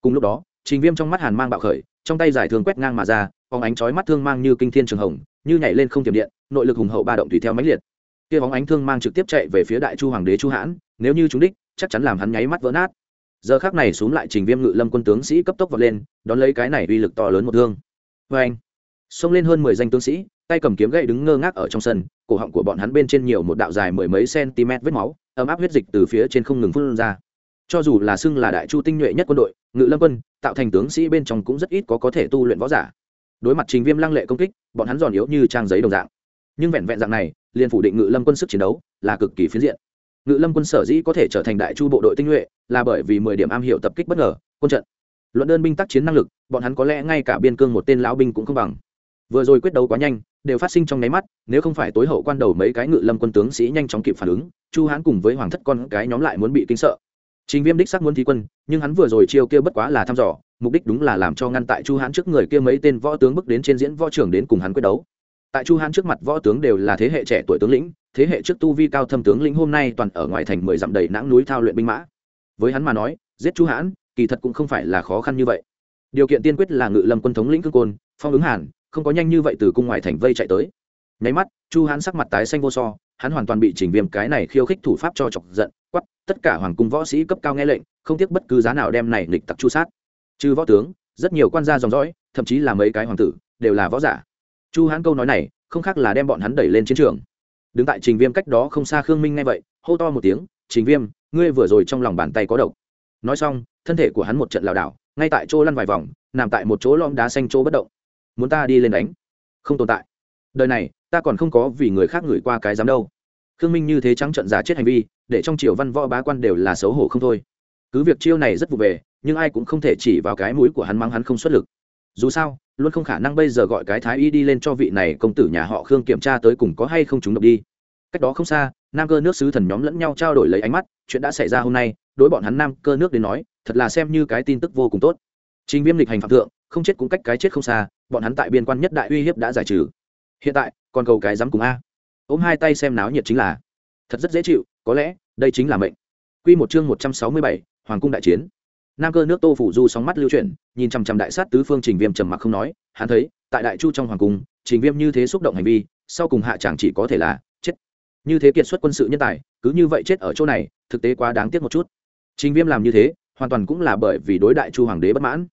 Cùng lúc đó, trình viêm trong mắt hàn mang bạo khởi, trong tay giải thương quét ngang mà ra phóng ánh chói mắt thương mang như kinh thiên trường hồng, như nhảy lên không tiềm điện, nội lực hùng hậu ba động tùy theo mãnh liệt. Kia bóng ánh thương mang trực tiếp chạy về phía đại chu hoàng đế chu hãn nếu như chúng đích, chắc chắn làm hắn nháy mắt vỡ nát. Giờ khác này xuống lại trình viêm ngự lâm quân tướng sĩ cấp tốc vọt lên, đón lấy cái này uy lực to lớn một thương. Vê anh, xông lên hơn mười danh tướng sĩ, tay cầm kiếm gậy đứng ngơ ngác ở trong sân, cổ họng của bọn hắn bên trên nhiều một đạo dài mười mấy cm vết máu, ấm áp huyết dịch từ phía trên không ngừng phun ra. Cho dù là xưng là đại chu tinh nhuệ nhất quân đội, ngự lâm quân, tạo thành tướng sĩ bên trong cũng rất ít có có thể tu luyện võ giả. Đối mặt trình viêm lăng lệ công kích, bọn hắn giòn yếu như trang giấy đồng dạng. Nhưng vẹn vẹn dạng này, liền phủ định ngự lâm quân sức chiến đấu là cực kỳ phiến diện ngự lâm quân sở dĩ có thể trở thành đại chu bộ đội tinh nhuệ là bởi vì mười điểm am hiểu tập kích bất ngờ quân trận. Luận đơn binh tác chiến năng lực bọn hắn có lẽ ngay cả biên cương một tên lão binh cũng không bằng. Vừa rồi quyết đấu quá nhanh đều phát sinh trong nháy mắt nếu không phải tối hậu quan đầu mấy cái ngự lâm quân tướng sĩ nhanh chóng kịp phản ứng chu hán cùng với hoàng thất con cái nhóm lại muốn bị kinh sợ. Trình Viêm đích xác muốn thi quân, nhưng hắn vừa rồi chiêu kia bất quá là thăm dò, mục đích đúng là làm cho ngăn tại Chu Hán trước người kia mấy tên võ tướng bước đến trên diễn võ trưởng đến cùng hắn quyết đấu. Tại Chu Hán trước mặt võ tướng đều là thế hệ trẻ tuổi tướng lĩnh, thế hệ trước tu vi cao thâm tướng lĩnh hôm nay toàn ở ngoài thành mười dặm đầy nãng núi thao luyện binh mã. Với hắn mà nói, giết Chu Hán, kỳ thật cũng không phải là khó khăn như vậy. Điều kiện tiên quyết là Ngự Lâm quân thống lĩnh Cương Côn, Phong ứng Hàn, không có nhanh như vậy từ cung ngoài thành vây chạy tới. Nháy mắt, Chu Hán sắc mặt tái xanh vô so, hắn hoàn toàn bị chỉnh Viêm cái này khiêu khích thủ pháp cho chọc giận, quát, tất cả hoàng cung võ sĩ cấp cao nghe lệnh không tiếc bất cứ giá nào đem này lịch tặc chu sát trừ võ tướng rất nhiều quan gia dòng dõi thậm chí là mấy cái hoàng tử đều là võ giả chu hán câu nói này không khác là đem bọn hắn đẩy lên chiến trường đứng tại trình viêm cách đó không xa khương minh nghe vậy, hô to một tiếng, trình viêm, ngươi vừa rồi trong lòng bàn tay có độc. Nói xong, thân thể của hắn một trận lảo đảo, ngay tại chỗ lăn vài vòng, nằm tại một chỗ lom đá xanh chỗ bất động. Muốn ta đi lên đánh? Không tồn tại. Đời này, ta còn không có vì người khác ngửi qua cái dám đâu. Khương minh như thế trắng trận giả chết hành vi, để trong triều văn võ bá quan đều là xấu hổ không thôi. Cứ việc chiêu này rất vụ về, nhưng ai cũng không thể chỉ vào cái mũi của hắn mắng hắn không xuất lực. Dù sao luôn không khả năng bây giờ gọi cái thái y đi lên cho vị này công tử nhà họ khương kiểm tra tới cùng có hay không chúng độc đi. Cách đó không xa, nam cơ nước sứ thần nhóm lẫn nhau trao đổi lấy ánh mắt, chuyện đã xảy ra hôm nay, đối bọn hắn nam cơ nước đến nói, thật là xem như cái tin tức vô cùng tốt. Trình viêm lịch hành phạm thượng, không chết cũng cách cái chết không xa, bọn hắn tại biên quan nhất đại uy hiếp đã giải trừ. Hiện tại, còn cầu cái dám cùng a. Ôm hai tay xem náo nhiệt chính là, thật rất dễ chịu, có lẽ, đây chính là mệnh. Quy một chương một trăm sáu mươi bảy, hoàng cung đại chiến nam cơ nước tô phủ du sóng mắt lưu chuyển, nhìn chằm chằm đại sát tứ phương trình viêm trầm mặc không nói, hắn thấy, tại đại chu trong hoàng cung, trình viêm như thế xúc động hành vi, sau cùng hạ chẳng chỉ có thể là chết. Như thế kiệt xuất quân sự nhân tài, cứ như vậy chết ở chỗ này, thực tế quá đáng tiếc một chút. Trình viêm làm như thế, hoàn toàn cũng là bởi vì đối đại chu hoàng đế bất mãn.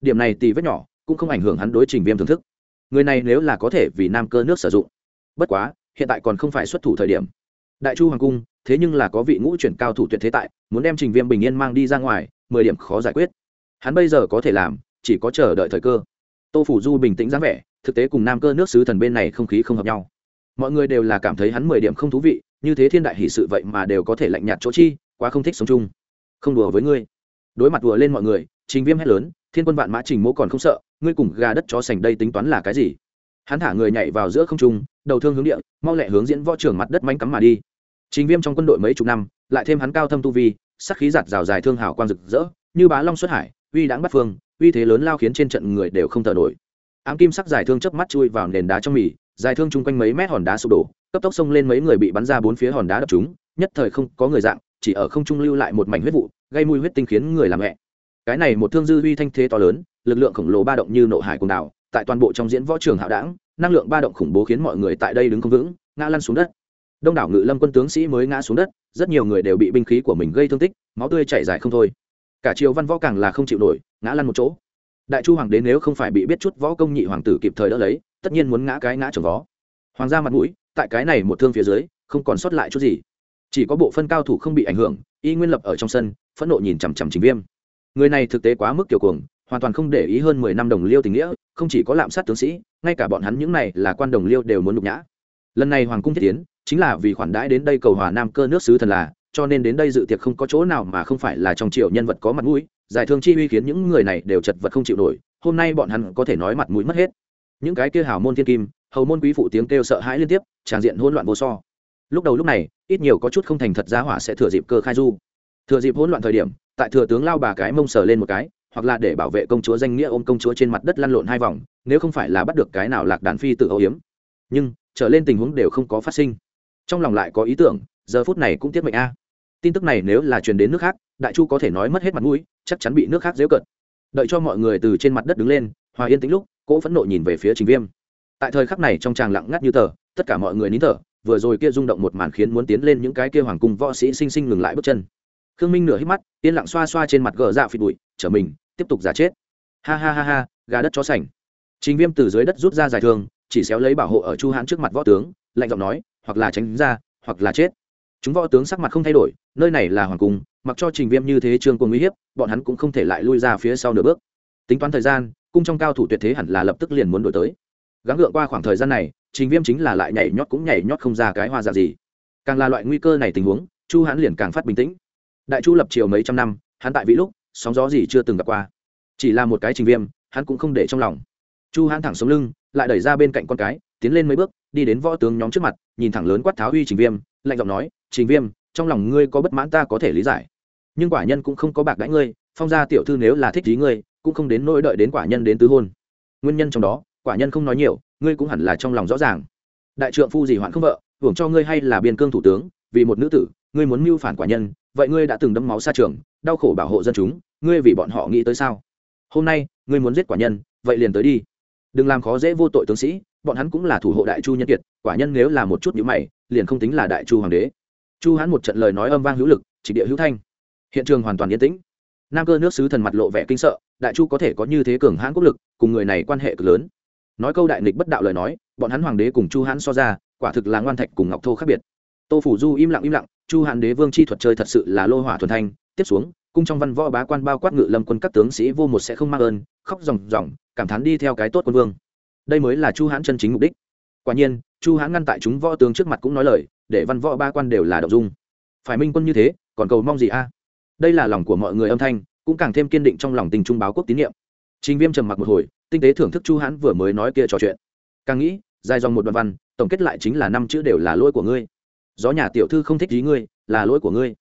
Điểm này tì vết nhỏ, cũng không ảnh hưởng hắn đối trình viêm thưởng thức. Người này nếu là có thể vì nam cơ nước sử dụng, bất quá, hiện tại còn không phải xuất thủ thời điểm. Đại chu hoàng cung, thế nhưng là có vị ngũ chuyển cao thủ tuyệt thế tại, muốn đem trình viêm bình yên mang đi ra ngoài mười điểm khó giải quyết. Hắn bây giờ có thể làm chỉ có chờ đợi thời cơ. Tô phủ du bình tĩnh dáng vẻ thực tế cùng nam cơ nước sứ thần bên này không khí không hợp nhau. Mọi người đều là cảm thấy hắn mười điểm không thú vị như thế thiên đại hỷ sự vậy mà đều có thể lạnh nhạt chỗ chi quá không thích sống chung. Không đùa với ngươi. Đối mặt đùa lên mọi người trình viêm hét lớn thiên quân vạn mã trình mỗ còn không sợ ngươi cùng gà đất chó sành đây tính toán là cái gì? Hắn thả người nhảy vào giữa không trung đầu thương hướng địa mau lẹ hướng diễn võ trưởng mặt đất manh cắm mà đi. Trình Viêm trong quân đội mấy chục năm, lại thêm hắn cao thâm tu vi, sắc khí giạt rào dài thương hào quang rực rỡ, như bá long xuất hải, uy đãng bắt phương, uy thế lớn lao khiến trên trận người đều không thở nổi. Ám kim sắc dài thương chớp mắt chui vào nền đá trong mì, dài thương chung quanh mấy mét hòn đá sụp đổ, cấp tốc xông lên mấy người bị bắn ra bốn phía hòn đá đập chúng, nhất thời không có người dạng, chỉ ở không trung lưu lại một mảnh huyết vụ, gây mùi huyết tinh khiến người làm mẹ. Cái này một thương dư uy thanh thế to lớn, lực lượng khổng lồ ba động như nộ hải cùng đảo, tại toàn bộ trong diễn võ trường hạo đảng, năng lượng ba động khủng bố khiến mọi người tại đây đứng không vững, ngã lăn xuống đất đông đảo ngự lâm quân tướng sĩ mới ngã xuống đất rất nhiều người đều bị binh khí của mình gây thương tích, máu tươi chảy dài không thôi. Cả triều văn võ càng là không chịu nổi, ngã lăn một chỗ. Đại chu hoàng đế nếu không phải bị biết chút võ công nhị hoàng tử kịp thời đỡ lấy, tất nhiên muốn ngã cái ngã trồng vó. Hoàng gia mặt mũi, tại cái này một thương phía dưới, không còn sót lại chút gì. Chỉ có bộ phân cao thủ không bị ảnh hưởng, y nguyên lập ở trong sân, phẫn nộ nhìn chằm chằm chính viêm. Người này thực tế quá mức kiểu cuồng, hoàn toàn không để ý hơn mười năm đồng liêu tình nghĩa, không chỉ có lạm sát tướng sĩ, ngay cả bọn hắn những này là quan đồng liêu đều muốn nhục nhã. Lần này hoàng cung thiết tiến chính là vì khoản đãi đến đây cầu hòa nam cơ nước sứ thần là, cho nên đến đây dự tiệc không có chỗ nào mà không phải là trong triệu nhân vật có mặt mũi, giải thương chi uy khiến những người này đều chật vật không chịu nổi, hôm nay bọn hắn có thể nói mặt mũi mất hết. Những cái kia hào môn thiên kim, hầu môn quý phụ tiếng kêu sợ hãi liên tiếp, tràn diện hỗn loạn vô so. Lúc đầu lúc này, ít nhiều có chút không thành thật giá hỏa sẽ thừa dịp cơ khai du. Thừa dịp hỗn loạn thời điểm, tại thừa tướng lao bà cái mông sờ lên một cái, hoặc là để bảo vệ công chúa danh nghĩa ôm công chúa trên mặt đất lăn lộn hai vòng, nếu không phải là bắt được cái nào lạc đàn phi tự âu hiếm nhưng, trở lên tình huống đều không có phát sinh trong lòng lại có ý tưởng, giờ phút này cũng tiết mệnh a. Tin tức này nếu là truyền đến nước khác, đại chu có thể nói mất hết mặt mũi, chắc chắn bị nước khác dễu cận đợi cho mọi người từ trên mặt đất đứng lên, hòa yên tĩnh lúc cỗ phẫn nộ nhìn về phía trình viêm. Tại thời khắc này trong tràng lặng ngắt như tờ, tất cả mọi người nín thở, vừa rồi kia rung động một màn khiến muốn tiến lên những cái kia hoàng cung võ sĩ sinh sinh ngừng lại bước chân. Khương minh nửa hít mắt, yên lặng xoa xoa trên mặt gờ dạ phịt bụi, trở mình, tiếp tục giả chết. Ha ha ha ha, gà đất chó sành. Trình viêm từ dưới đất rút ra dài thương chỉ xéo lấy bảo hộ ở chu hãn trước mặt võ tướng, lạnh giọng nói hoặc là tránh ra, hoặc là chết. Chúng võ tướng sắc mặt không thay đổi, nơi này là hoàng cung, mặc cho trình viêm như thế trương quân uy hiếp, bọn hắn cũng không thể lại lui ra phía sau nửa bước. Tính toán thời gian, cung trong cao thủ tuyệt thế hẳn là lập tức liền muốn đổi tới. Gắng gượng qua khoảng thời gian này, trình viêm chính là lại nhảy nhót cũng nhảy nhót không ra cái hoa dạ gì. Càng là loại nguy cơ này tình huống, chu hãn liền càng phát bình tĩnh. Đại chu lập triều mấy trăm năm, hắn tại vị lúc, sóng gió gì chưa từng gặp qua. Chỉ là một cái trình viêm, hắn cũng không để trong lòng. Chu hãn thẳng sống lưng, lại đẩy ra bên cạnh con cái tiến lên mấy bước, đi đến võ tướng nhóm trước mặt, nhìn thẳng lớn quát tháo uy trình viêm, lạnh giọng nói, trình viêm, trong lòng ngươi có bất mãn ta có thể lý giải. Nhưng quả nhân cũng không có bạc đãi ngươi, phong gia tiểu thư nếu là thích ý ngươi, cũng không đến nỗi đợi đến quả nhân đến tứ hôn. Nguyên nhân trong đó, quả nhân không nói nhiều, ngươi cũng hẳn là trong lòng rõ ràng. Đại trượng phu gì hoạn không vợ, hưởng cho ngươi hay là biên cương thủ tướng, vì một nữ tử, ngươi muốn mưu phản quả nhân, vậy ngươi đã từng đấm máu xa trường, đau khổ bảo hộ dân chúng, ngươi vì bọn họ nghĩ tới sao? Hôm nay, ngươi muốn giết quả nhân, vậy liền tới đi đừng làm khó dễ vô tội tướng sĩ, bọn hắn cũng là thủ hộ đại chu nhân kiệt, quả nhân nếu là một chút nhữ mày, liền không tính là đại chu hoàng đế. Chu hắn một trận lời nói âm vang hữu lực, chỉ địa hữu thanh. Hiện trường hoàn toàn yên tĩnh. Nam cơ nước sứ thần mặt lộ vẻ kinh sợ, đại chu có thể có như thế cường hãn quốc lực, cùng người này quan hệ cực lớn. Nói câu đại nghịch bất đạo lời nói, bọn hắn hoàng đế cùng chu hãn so ra, quả thực là ngoan thạch cùng ngọc thô khác biệt. Tô phủ du im lặng im lặng chu hãn đế vương chi thuật chơi thật sự là lô hỏa thuần thanh. Tiếp xuống, cung trong văn võ bá quan bao quát ngự lâm quân các tướng sĩ vô một sẽ không mang ơn, khóc ròng ròng, cảm thán đi theo cái tốt quân vương. Đây mới là chu hãn chân chính mục đích. Quả nhiên, chu hãn ngăn tại chúng võ tướng trước mặt cũng nói lời, để văn võ ba quan đều là đậu dung. Phải minh quân như thế, còn cầu mong gì a? Đây là lòng của mọi người âm thanh, cũng càng thêm kiên định trong lòng tình trung báo quốc tín nhiệm trình viêm trầm mặc một hồi, tinh tế thưởng thức chu hãn vừa mới nói kia trò chuyện. Càng nghĩ, dài dòng một đoạn văn, tổng kết lại chính là năm chữ đều là lỗi của ngươi gió nhà tiểu thư không thích ý ngươi, là lỗi của ngươi.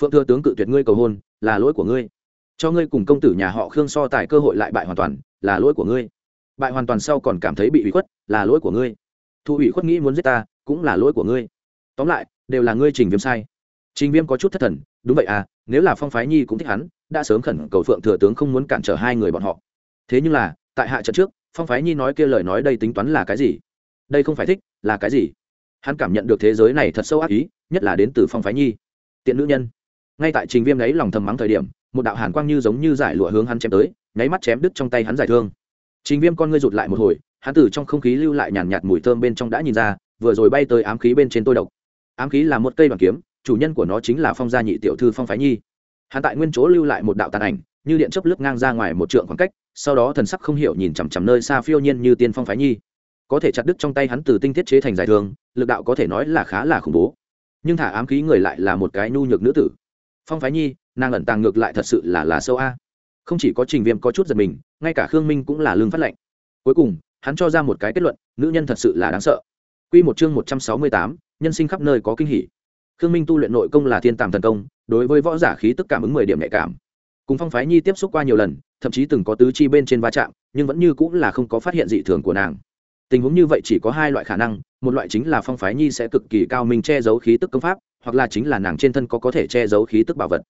Phượng thừa tướng cự tuyệt ngươi cầu hôn, là lỗi của ngươi. Cho ngươi cùng công tử nhà họ khương so tài cơ hội lại bại hoàn toàn, là lỗi của ngươi. Bại hoàn toàn sau còn cảm thấy bị ủy khuất, là lỗi của ngươi. Thu ủy khuất nghĩ muốn giết ta, cũng là lỗi của ngươi. Tóm lại, đều là ngươi trình viêm sai. Trình viêm có chút thất thần, đúng vậy à nếu là phong phái nhi cũng thích hắn, đã sớm khẩn cầu phượng thừa tướng không muốn cản trở hai người bọn họ. Thế nhưng là, tại hạ trận trước, phong phái nhi nói kia lời nói đây tính toán là cái gì? Đây không phải thích, là cái gì? Hắn cảm nhận được thế giới này thật sâu ác ý, nhất là đến từ phong phái nhi, tiện nữ nhân. Ngay tại trình viêm ấy lòng thầm mắng thời điểm, một đạo hàn quang như giống như giải lụa hướng hắn chém tới, nháy mắt chém đứt trong tay hắn giải thương. Trình viêm con ngươi rụt lại một hồi, hắn từ trong không khí lưu lại nhàn nhạt mùi thơm bên trong đã nhìn ra, vừa rồi bay tới ám khí bên trên tôi độc. Ám khí là một cây đoàn kiếm, chủ nhân của nó chính là phong gia nhị tiểu thư phong phái nhi. Hắn tại nguyên chỗ lưu lại một đạo tàn ảnh, như điện chấp lướt ngang ra ngoài một trượng khoảng cách, sau đó thần sắc không hiểu nhìn chằm chằm nơi xa phiêu nhiên như tiên phong phái nhi có thể chặt đứt trong tay hắn từ tinh thiết chế thành giải thương, lực đạo có thể nói là khá là khủng bố. Nhưng thả ám khí người lại là một cái nhu nhược nữ tử. Phong phái nhi, nàng ẩn tàng ngược lại thật sự là là sâu a. Không chỉ có trình viêm có chút giật mình, ngay cả khương minh cũng là lương phát lệnh cuối cùng, hắn cho ra một cái kết luận, nữ nhân thật sự là đáng sợ. Q một chương một trăm sáu mươi tám, nhân sinh khắp nơi có kinh hỉ. Khương minh tu luyện nội công là thiên tàm thần công, đối với võ giả khí tức cảm ứng mười điểm nhạy cảm. Cùng phong phái nhi tiếp xúc qua nhiều lần, thậm chí từng có tứ chi bên trên va chạm, nhưng vẫn như cũng là không có phát hiện dị thường của nàng tình huống như vậy chỉ có hai loại khả năng, một loại chính là phong phái nhi sẽ cực kỳ cao minh che giấu khí tức công pháp, hoặc là chính là nàng trên thân có có thể che giấu khí tức bảo vật.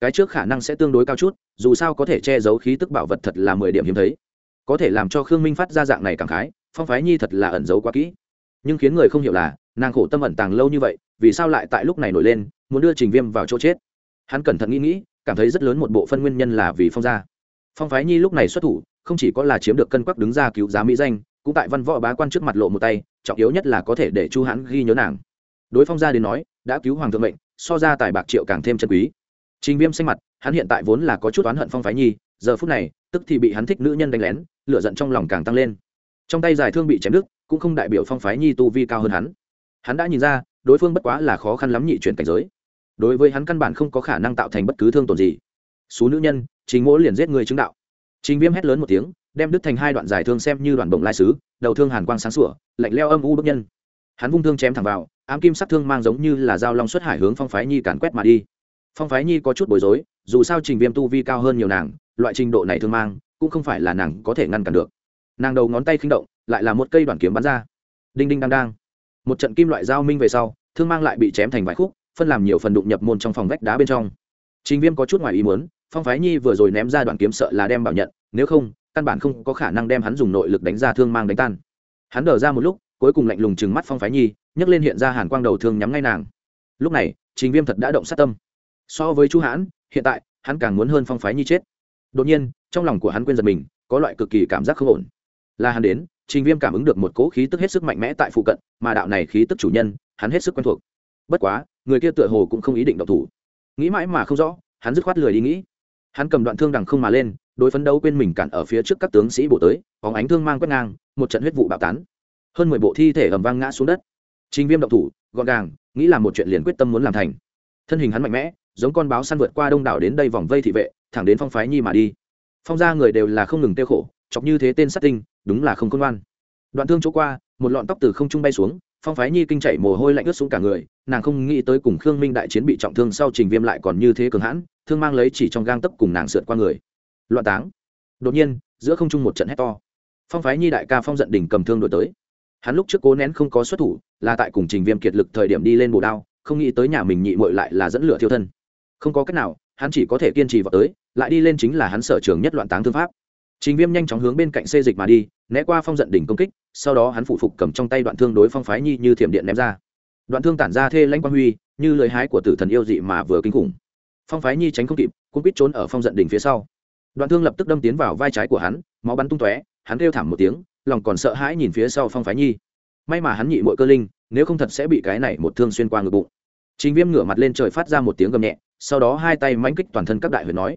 Cái trước khả năng sẽ tương đối cao chút, dù sao có thể che giấu khí tức bảo vật thật là mười điểm hiếm thấy. Có thể làm cho khương minh phát ra dạng này cảm khái, phong phái nhi thật là ẩn giấu quá kỹ. Nhưng khiến người không hiểu là, nàng khổ tâm ẩn tàng lâu như vậy, vì sao lại tại lúc này nổi lên, muốn đưa trình viêm vào chỗ chết? Hắn cẩn thận nghĩ nghĩ, cảm thấy rất lớn một bộ phân nguyên nhân là vì phong gia. Phong phái nhi lúc này xuất thủ, không chỉ có là chiếm được cân quắc đứng ra cứu giá mỹ danh cũng tại văn võ bá quan trước mặt lộ một tay, trọng yếu nhất là có thể để chu hãn ghi nhớ nàng. Đối phong gia đến nói, đã cứu hoàng thượng mệnh, so ra tài bạc triệu càng thêm chân quý. Trình viêm xanh mặt, hắn hiện tại vốn là có chút oán hận phong phái nhi, giờ phút này, tức thì bị hắn thích nữ nhân đánh lén, lửa giận trong lòng càng tăng lên. Trong tay giải thương bị chém đứt, cũng không đại biểu phong phái nhi tu vi cao hơn hắn. Hắn đã nhìn ra, đối phương bất quá là khó khăn lắm nhị chuyển cảnh giới. Đối với hắn căn bản không có khả năng tạo thành bất cứ thương tổn gì. Số nữ nhân chính mỗi liền giết người chứng đạo. Trình viêm hét lớn một tiếng đem đứt thành hai đoạn dài thương xem như đoạn bổng lai sứ, đầu thương hàn quang sáng sủa, lạnh leo âm u bức nhân. Hắn vung thương chém thẳng vào, ám kim sắc thương mang giống như là dao long xuất hải hướng phong phái nhi càn quét mà đi. Phong phái nhi có chút bối rối, dù sao trình viêm tu vi cao hơn nhiều nàng, loại trình độ này thương mang, cũng không phải là nàng có thể ngăn cản được. Nàng đầu ngón tay khinh động, lại là một cây đoàn kiếm bắn ra. Đinh đinh đang đang một trận kim loại dao minh về sau, thương mang lại bị chém thành vài khúc, phân làm nhiều phần đụng nhập môn trong phòng vách đá bên trong. Trình viêm có chút ngoài ý muốn, phong phái nhi vừa rồi ném ra đoạn kiếm sợ là đem bảo nhận, nếu không căn bản không có khả năng đem hắn dùng nội lực đánh ra thương mang đánh tan. Hắn đờ ra một lúc, cuối cùng lạnh lùng chừng mắt phong phái nhi, nhấc lên hiện ra hàn quang đầu thương nhắm ngay nàng. Lúc này, trình viêm thật đã động sát tâm. So với chu hãn, hiện tại, hắn càng muốn hơn phong phái nhi chết. Đột nhiên, trong lòng của hắn quên giật mình, có loại cực kỳ cảm giác không ổn. Là hắn đến, trình viêm cảm ứng được một cỗ khí tức hết sức mạnh mẽ tại phụ cận, mà đạo này khí tức chủ nhân, hắn hết sức quen thuộc. Bất quá, người kia tựa hồ cũng không ý định độc thủ. Nghĩ mãi mà không rõ, hắn dứt khoát lười đi nghĩ. Hắn cầm đoạn thương đằng không mà lên đối phấn đấu quên mình cản ở phía trước các tướng sĩ bộ tới phóng ánh thương mang quét ngang, một trận huyết vụ bạo tán. Hơn mười bộ thi thể ầm vang ngã xuống đất. Trình viêm động thủ, gọn gàng, nghĩ là một chuyện liền quyết tâm muốn làm thành. Thân hình hắn mạnh mẽ, giống con báo săn vượt qua đông đảo đến đây vòng vây thị vệ, thẳng đến phong phái nhi mà đi. Phong ra người đều là không ngừng tiêu khổ, chọc như thế tên sát tinh, đúng là không công ngoan. Đoạn thương chỗ qua, một lọn tóc từ không trung bay xuống, phong phái nhi kinh chảy mồ hôi lạnh ướt xuống cả người, nàng không nghĩ tới cùng khương minh đại chiến bị trọng thương sau trình viêm lại còn như thế cường hãn, thương mang lấy chỉ trong gang tấp cùng nàng sượt qua người loạn táng. Đột nhiên, giữa không trung một trận hét to. Phong phái nhi đại ca phong giận đỉnh cầm thương đổi tới. Hắn lúc trước cố nén không có xuất thủ, là tại cùng trình viêm kiệt lực thời điểm đi lên bồ đao, không nghĩ tới nhà mình nhị mội lại là dẫn lửa thiêu thân. Không có cách nào, hắn chỉ có thể kiên trì vào tới, lại đi lên chính là hắn sở trường nhất loạn táng thương pháp. Trình viêm nhanh chóng hướng bên cạnh xê dịch mà đi, né qua phong giận đỉnh công kích, sau đó hắn phụ phục cầm trong tay đoạn thương đối phong phái nhi như thiểm điện ném ra. Đoạn thương tản ra thê lanh quang huy, như lời hái của tử thần yêu dị mà vừa kinh khủng. Phong phái nhi tránh không kịp cũng biết trốn ở phong giận đỉnh phía sau đoạn thương lập tức đâm tiến vào vai trái của hắn, máu bắn tung tóe, hắn kêu thảm một tiếng, lòng còn sợ hãi nhìn phía sau phong phái nhi. May mà hắn nhị mội cơ linh, nếu không thật sẽ bị cái này một thương xuyên qua ngực bụng. Chính viêm ngửa mặt lên trời phát ra một tiếng gầm nhẹ, sau đó hai tay mãnh kích toàn thân các đại huyền nói.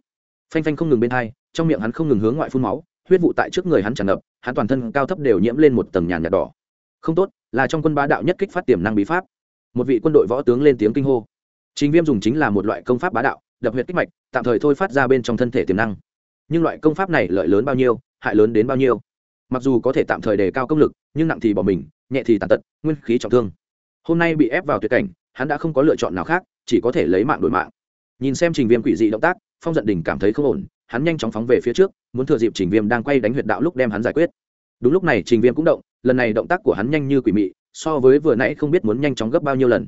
Phanh phanh không ngừng bên hai, trong miệng hắn không ngừng hướng ngoại phun máu, huyết vụ tại trước người hắn tràn ngập, hắn toàn thân cao thấp đều nhiễm lên một tầng nhàn nhạt đỏ. Không tốt, là trong quân bá đạo nhất kích phát tiềm năng bí pháp. Một vị quân đội võ tướng lên tiếng kinh hô. Chính viêm dùng chính là một loại công pháp bá đạo, đập huyệt kích mạch, tạm thời thôi phát ra bên trong thân thể tiềm năng nhưng loại công pháp này lợi lớn bao nhiêu, hại lớn đến bao nhiêu. Mặc dù có thể tạm thời đề cao công lực, nhưng nặng thì bỏ mình, nhẹ thì tàn tật, nguyên khí trọng thương. Hôm nay bị ép vào tuyệt cảnh, hắn đã không có lựa chọn nào khác, chỉ có thể lấy mạng đổi mạng. Nhìn xem trình viêm quỷ dị động tác, phong giận đình cảm thấy không ổn, hắn nhanh chóng phóng về phía trước, muốn thừa dịp trình viêm đang quay đánh huyệt đạo lúc đem hắn giải quyết. Đúng lúc này, trình viêm cũng động, lần này động tác của hắn nhanh như quỷ mị, so với vừa nãy không biết muốn nhanh chóng gấp bao nhiêu lần.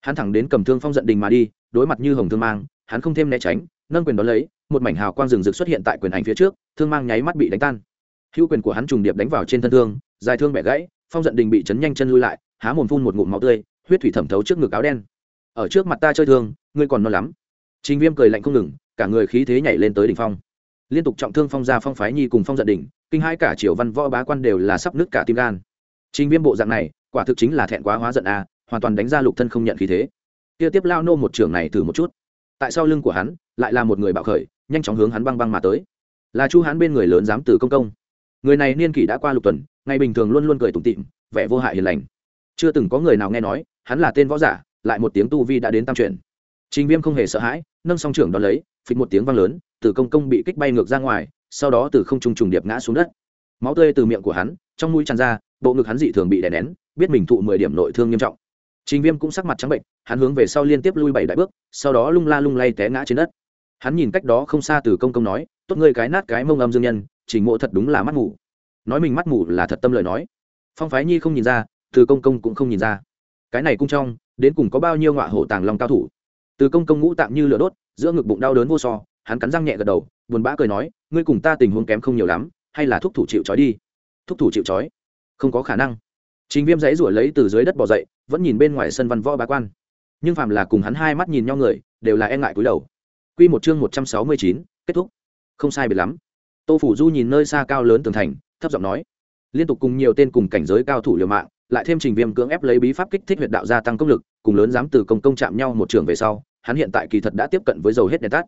Hắn thẳng đến cầm thương phong giận đình mà đi, đối mặt như hồng thương mang, hắn không thêm né tránh, nâng quyền đón lấy một mảnh hào quang rừng rực xuất hiện tại quyền ảnh phía trước, thương mang nháy mắt bị đánh tan. Hữu quyền của hắn trùng điệp đánh vào trên thân thương, dài thương bẻ gãy, phong giận đình bị chấn nhanh chân lui lại, há mồm phun một ngụm máu tươi, huyết thủy thẩm thấu trước ngực áo đen. Ở trước mặt ta chơi thương, ngươi còn non lắm. Trình viêm cười lạnh không ngừng, cả người khí thế nhảy lên tới đỉnh phong. Liên tục trọng thương phong gia phong phái nhi cùng phong giận đỉnh, kinh hai cả triều văn võ bá quan đều là sắp nứt cả tim gan. Trình viêm bộ dạng này, quả thực chính là thẹn quá hóa giận a, hoàn toàn đánh ra lục thân không nhận khí thế. Kia tiếp lao nô một trường này thử một chút tại sau lưng của hắn, lại là một người bạo khởi, nhanh chóng hướng hắn băng băng mà tới. Là chu hắn bên người lớn dám từ công công. Người này niên kỷ đã qua lục tuần, ngày bình thường luôn luôn cười tủm tịm vẻ vô hại hiền lành. Chưa từng có người nào nghe nói, hắn là tên võ giả, lại một tiếng tu vi đã đến tam truyền trình viêm không hề sợ hãi, nâng song trưởng đón lấy, phịch một tiếng vang lớn, từ công công bị kích bay ngược ra ngoài, sau đó từ không trung trùng điệp ngã xuống đất. Máu tươi từ miệng của hắn, trong mũi tràn ra, bộ ngực hắn dị thường bị đè nén, biết mình thụ mười điểm nội thương nghiêm trọng trình viêm cũng sắc mặt trắng bệnh, hắn hướng về sau liên tiếp lui bảy đại bước, sau đó lung la lung lay té ngã trên đất. Hắn nhìn cách đó không xa từ công công nói, tốt ngươi cái nát cái mông âm dương nhân, trình mộ thật đúng là mắt mù. Nói mình mắt mù là thật tâm lời nói. Phong phái nhi không nhìn ra, từ công công cũng không nhìn ra. Cái này cung trong, đến cùng có bao nhiêu ngọa hổ tàng long cao thủ? Từ công công ngũ tạm như lửa đốt, giữa ngực bụng đau đớn vô so, hắn cắn răng nhẹ gật đầu, buồn bã cười nói, ngươi cùng ta tình huống kém không nhiều lắm, hay là thúc thủ chịu trói đi. Thúc thủ chịu trói? Không có khả năng. Trình viêm giãy ruổi lấy từ dưới đất bò dậy, vẫn nhìn bên ngoài sân văn võ bá quan. Nhưng phàm là cùng hắn hai mắt nhìn nhau người, đều là e ngại cúi đầu. Quy một chương một trăm sáu mươi chín, kết thúc. Không sai biệt lắm. Tô phủ du nhìn nơi xa cao lớn tường thành, thấp giọng nói, liên tục cùng nhiều tên cùng cảnh giới cao thủ liều mạng, lại thêm trình viêm cưỡng ép lấy bí pháp kích thích huyệt đạo gia tăng công lực, cùng lớn dám từ công công chạm nhau một trường về sau, hắn hiện tại kỳ thật đã tiếp cận với dầu hết đèn tắt.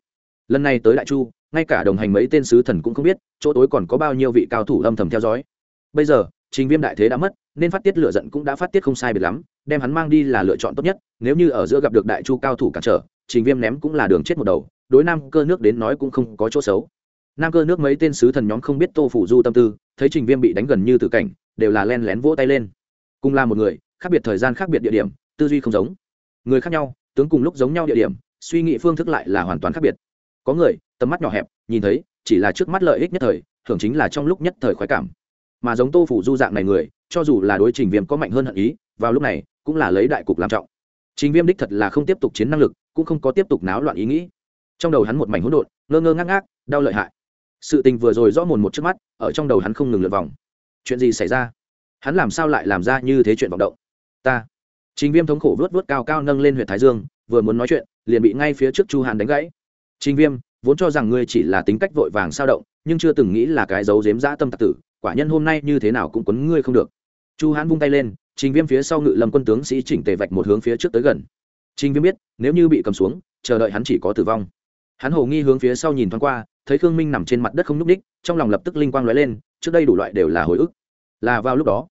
Lần này tới đại chu, ngay cả đồng hành mấy tên sứ thần cũng không biết, chỗ tối còn có bao nhiêu vị cao thủ âm thầm theo dõi. Bây giờ, trình viêm đại thế đã mất nên phát tiết lựa giận cũng đã phát tiết không sai biệt lắm, đem hắn mang đi là lựa chọn tốt nhất, nếu như ở giữa gặp được đại chu cao thủ cản trở, trình viêm ném cũng là đường chết một đầu, đối nam cơ nước đến nói cũng không có chỗ xấu. Nam cơ nước mấy tên sứ thần nhóm không biết tô phủ du tâm tư, thấy trình viêm bị đánh gần như tử cảnh, đều là len lén vỗ tay lên. Cùng là một người, khác biệt thời gian khác biệt địa điểm, tư duy không giống. Người khác nhau, tướng cùng lúc giống nhau địa điểm, suy nghĩ phương thức lại là hoàn toàn khác biệt. Có người, tầm mắt nhỏ hẹp, nhìn thấy, chỉ là trước mắt lợi ích nhất thời thường chính là trong lúc nhất thời khoái cảm. Mà giống tô phủ du dạng này người cho dù là đối trình viêm có mạnh hơn hận ý, vào lúc này, cũng là lấy đại cục làm trọng. Trình viêm đích thật là không tiếp tục chiến năng lực, cũng không có tiếp tục náo loạn ý nghĩ. Trong đầu hắn một mảnh hỗn độn, ngơ ngơ ngác ngác, đau lợi hại. Sự tình vừa rồi rõ mồn một trước mắt, ở trong đầu hắn không ngừng lượt vòng. Chuyện gì xảy ra? Hắn làm sao lại làm ra như thế chuyện vọng động? Ta. Trình viêm thống khổ vớt vớt cao cao nâng lên huyện thái dương, vừa muốn nói chuyện, liền bị ngay phía trước chu hàn đánh gãy. Trình viêm, vốn cho rằng ngươi chỉ là tính cách vội vàng sao động, nhưng chưa từng nghĩ là cái dấu dếm dã tâm tạc tử quả nhân hôm nay như thế nào cũng quấn ngươi không được. Chu hán vung tay lên, trình viêm phía sau ngự lâm quân tướng sĩ chỉnh tề vạch một hướng phía trước tới gần. Trình viêm biết, nếu như bị cầm xuống, chờ đợi hắn chỉ có tử vong. Hắn hồ nghi hướng phía sau nhìn thoáng qua, thấy khương minh nằm trên mặt đất không nhúc ních trong lòng lập tức linh quang lóe lên, trước đây đủ loại đều là hồi ức. Là vào lúc đó,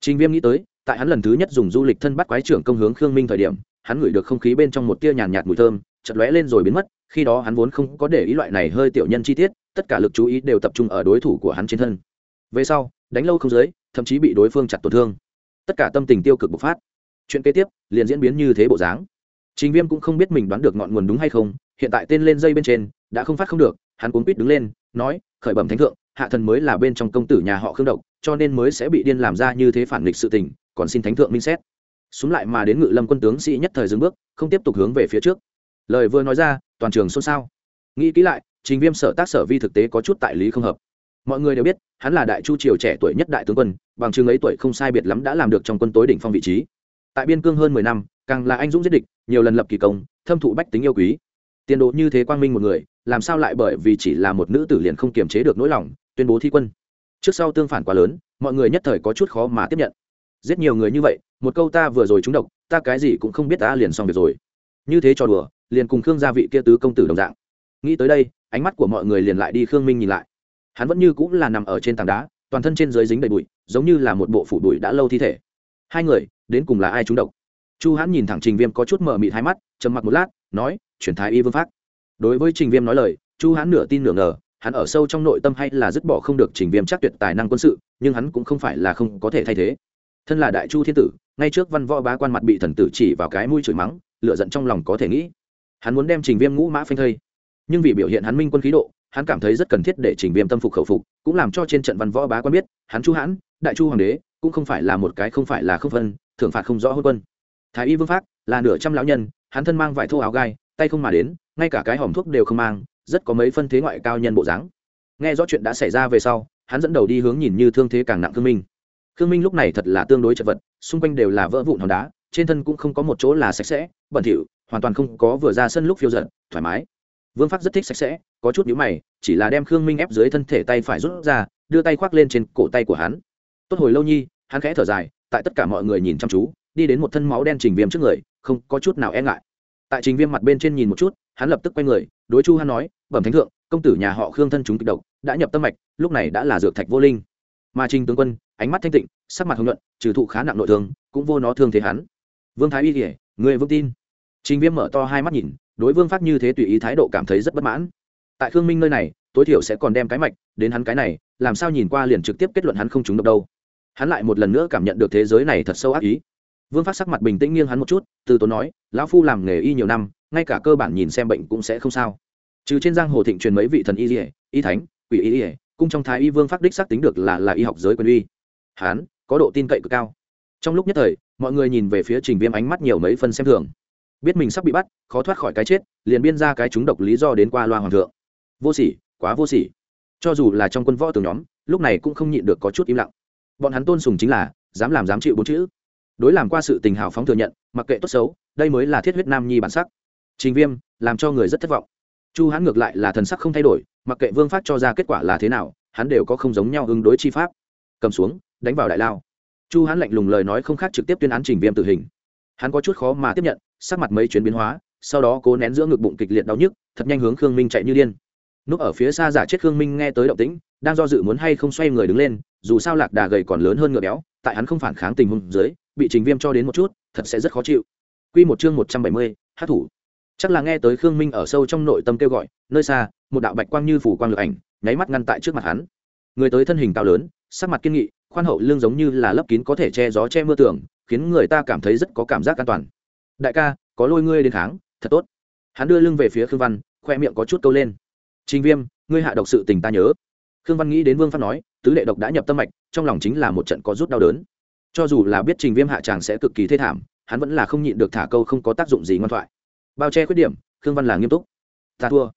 trình viêm nghĩ tới, tại hắn lần thứ nhất dùng du lịch thân bắt quái trưởng công hướng khương minh thời điểm, hắn ngửi được không khí bên trong một tia nhàn nhạt mùi thơm chật lóe lên rồi biến mất, khi đó hắn vốn không có để ý loại này hơi tiểu nhân chi tiết, tất cả lực chú ý đều tập trung ở đối thủ của hắn trên thân về sau, đánh lâu không dưới, thậm chí bị đối phương chặt tổn thương. Tất cả tâm tình tiêu cực bộc phát. Chuyện kế tiếp liền diễn biến như thế bộ dáng. Trình viêm cũng không biết mình đoán được ngọn nguồn đúng hay không, hiện tại tên lên dây bên trên, đã không phát không được, hắn cuốn quýt đứng lên, nói, khởi bẩm thánh thượng, hạ thần mới là bên trong công tử nhà họ khương độc, cho nên mới sẽ bị điên làm ra như thế phản nghịch sự tình, còn xin thánh thượng minh xét. Xuống lại mà đến ngự lâm quân tướng sĩ nhất thời dừng bước, không tiếp tục hướng về phía trước. Lời vừa nói ra, toàn trường xôn xao. Nghĩ kỹ lại, trình viêm sở tác sở vi thực tế có chút tại lý không hợp mọi người đều biết, hắn là đại chu triều trẻ tuổi nhất đại tướng quân, bằng chứng ấy tuổi không sai biệt lắm đã làm được trong quân tối đỉnh phong vị trí. Tại biên cương hơn mười năm, càng là anh dũng giết địch, nhiều lần lập kỳ công, thâm thụ bách tính yêu quý. Tiền độ như thế quang minh một người, làm sao lại bởi vì chỉ là một nữ tử liền không kiềm chế được nỗi lòng, tuyên bố thi quân? Trước sau tương phản quá lớn, mọi người nhất thời có chút khó mà tiếp nhận. Giết nhiều người như vậy, một câu ta vừa rồi trúng độc, ta cái gì cũng không biết, ta liền xong việc rồi. Như thế cho đùa, liền cùng khương gia vị kia tứ công tử đồng dạng. Nghĩ tới đây, ánh mắt của mọi người liền lại đi khương minh nhìn lại hắn vẫn như cũng là nằm ở trên tảng đá, toàn thân trên dưới dính đầy bụi, giống như là một bộ phủ bụi đã lâu thi thể. Hai người, đến cùng là ai trúng độc? Chu hãn nhìn thẳng trình viêm có chút mờ mịt hai mắt, trầm mặc một lát, nói, chuyển thái y vương phát đối với trình viêm nói lời, chu hãn nửa tin nửa ngờ, hắn ở sâu trong nội tâm hay là dứt bỏ không được trình viêm chắc tuyệt tài năng quân sự, nhưng hắn cũng không phải là không có thể thay thế. Thân là đại chu thiên tử, ngay trước văn võ bá quan mặt bị thần tử chỉ vào cái mũi chửi mắng lựa giận trong lòng có thể nghĩ. Hắn muốn đem trình viêm ngũ mã phanh thây, nhưng vì biểu hiện hắn minh quân khí độ hắn cảm thấy rất cần thiết để trình viêm tâm phục khẩu phục, cũng làm cho trên trận văn võ bá quan biết, hắn chu hãn, đại chu hoàng đế, cũng không phải là một cái không phải là không phân, thưởng phạt không rõ hôn quân. Thái y vương pháp là nửa trăm lão nhân, hắn thân mang vải thô áo gai, tay không mà đến, ngay cả cái hòm thuốc đều không mang, rất có mấy phân thế ngoại cao nhân bộ dáng. Nghe rõ chuyện đã xảy ra về sau, hắn dẫn đầu đi hướng nhìn như thương thế càng nặng khương minh. Khương minh lúc này thật là tương đối chật vật, xung quanh đều là vỡ vụn hòn đá, trên thân cũng không có một chỗ là sạch sẽ, bẩn thỉu, hoàn toàn không có vừa ra sân lúc phiêu giận thoải mái vương pháp rất thích sạch sẽ, có chút nhíu mày, chỉ là đem khương minh ép dưới thân thể tay phải rút ra, đưa tay khoác lên trên cổ tay của hắn. Tốt hồi lâu nhi, hắn khẽ thở dài, tại tất cả mọi người nhìn chăm chú, đi đến một thân máu đen trình viêm trước người, không có chút nào e ngại. Tại trình viêm mặt bên trên nhìn một chút, hắn lập tức quay người, đối chu hắn nói, bẩm thánh thượng, công tử nhà họ khương thân chúng kịch độc, đã nhập tâm mạch, lúc này đã là dược thạch vô linh. Mà trình tướng quân, ánh mắt thanh tịnh, sắc mặt hồng nhuận, trừ thụ khá nặng nội thương, cũng vô nó thương thế hắn. Vương thái y kể người vương tin. Trình viêm mở to hai mắt nhìn đối vương phát như thế tùy ý thái độ cảm thấy rất bất mãn. Tại khương minh nơi này, tối thiểu sẽ còn đem cái mạch, đến hắn cái này, làm sao nhìn qua liền trực tiếp kết luận hắn không trúng độc đâu. Hắn lại một lần nữa cảm nhận được thế giới này thật sâu ác ý. Vương phát sắc mặt bình tĩnh nghiêng hắn một chút, từ tốn nói, lão phu làm nghề y nhiều năm, ngay cả cơ bản nhìn xem bệnh cũng sẽ không sao. Trừ trên giang hồ thịnh truyền mấy vị thần y ỉa y thánh, quỷ y ỉa cung trong thái y vương phát đích xác tính được là là y học giới quân uy. Hán có độ tin cậy cực cao. Trong lúc nhất thời, mọi người nhìn về phía trình viêm ánh mắt nhiều mấy phân xem thường biết mình sắp bị bắt, khó thoát khỏi cái chết, liền biên ra cái chúng độc lý do đến qua loa hoàng thượng. Vô sỉ, quá vô sỉ. Cho dù là trong quân võ từ nhóm, lúc này cũng không nhịn được có chút im lặng. Bọn hắn tôn sùng chính là, dám làm dám chịu bốn chữ. Đối làm qua sự tình hào phóng thừa nhận, mặc kệ tốt xấu, đây mới là thiết huyết nam nhi bản sắc. Trình viêm, làm cho người rất thất vọng. Chu hắn ngược lại là thần sắc không thay đổi, mặc kệ vương phát cho ra kết quả là thế nào, hắn đều có không giống nhau ứng đối chi pháp. Cầm xuống, đánh vào đại lao. Chu hắn lạnh lùng lời nói không khác trực tiếp tuyên án trình viêm tử hình. Hắn có chút khó mà tiếp nhận sắc mặt mấy chuyến biến hóa sau đó cố nén giữa ngực bụng kịch liệt đau nhức thật nhanh hướng khương minh chạy như điên. Núp ở phía xa giả chết khương minh nghe tới động tĩnh đang do dự muốn hay không xoay người đứng lên dù sao lạc đà gầy còn lớn hơn ngựa béo tại hắn không phản kháng tình huống dưới bị trình viêm cho đến một chút thật sẽ rất khó chịu. Quy một chương một trăm bảy mươi, hát thủ. Chắc là nghe tới khương minh ở sâu trong nội tâm kêu gọi nơi xa một đạo bạch quang như phủ quang lực ảnh nháy mắt ngăn tại trước mặt hắn. Người tới thân hình cao lớn sắc mặt kiên nghị khoan hậu lưng giống như là lấp kín có thể che gió che mưa tường khiến người ta cảm thấy rất có cảm giác an toàn đại ca, có lôi ngươi đến kháng, thật tốt. Hắn đưa lưng về phía khương văn, khoe miệng có chút câu lên. Trình viêm, ngươi hạ độc sự tình ta nhớ. Khương văn nghĩ đến vương pháp nói, tứ lệ độc đã nhập tâm mạch, trong lòng chính là một trận có rút đau đớn. Cho dù là biết trình viêm hạ tràng sẽ cực kỳ thê thảm, hắn vẫn là không nhịn được thả câu không có tác dụng gì ngoan thoại. Bao che khuyết điểm, khương văn là nghiêm túc. Ta thua.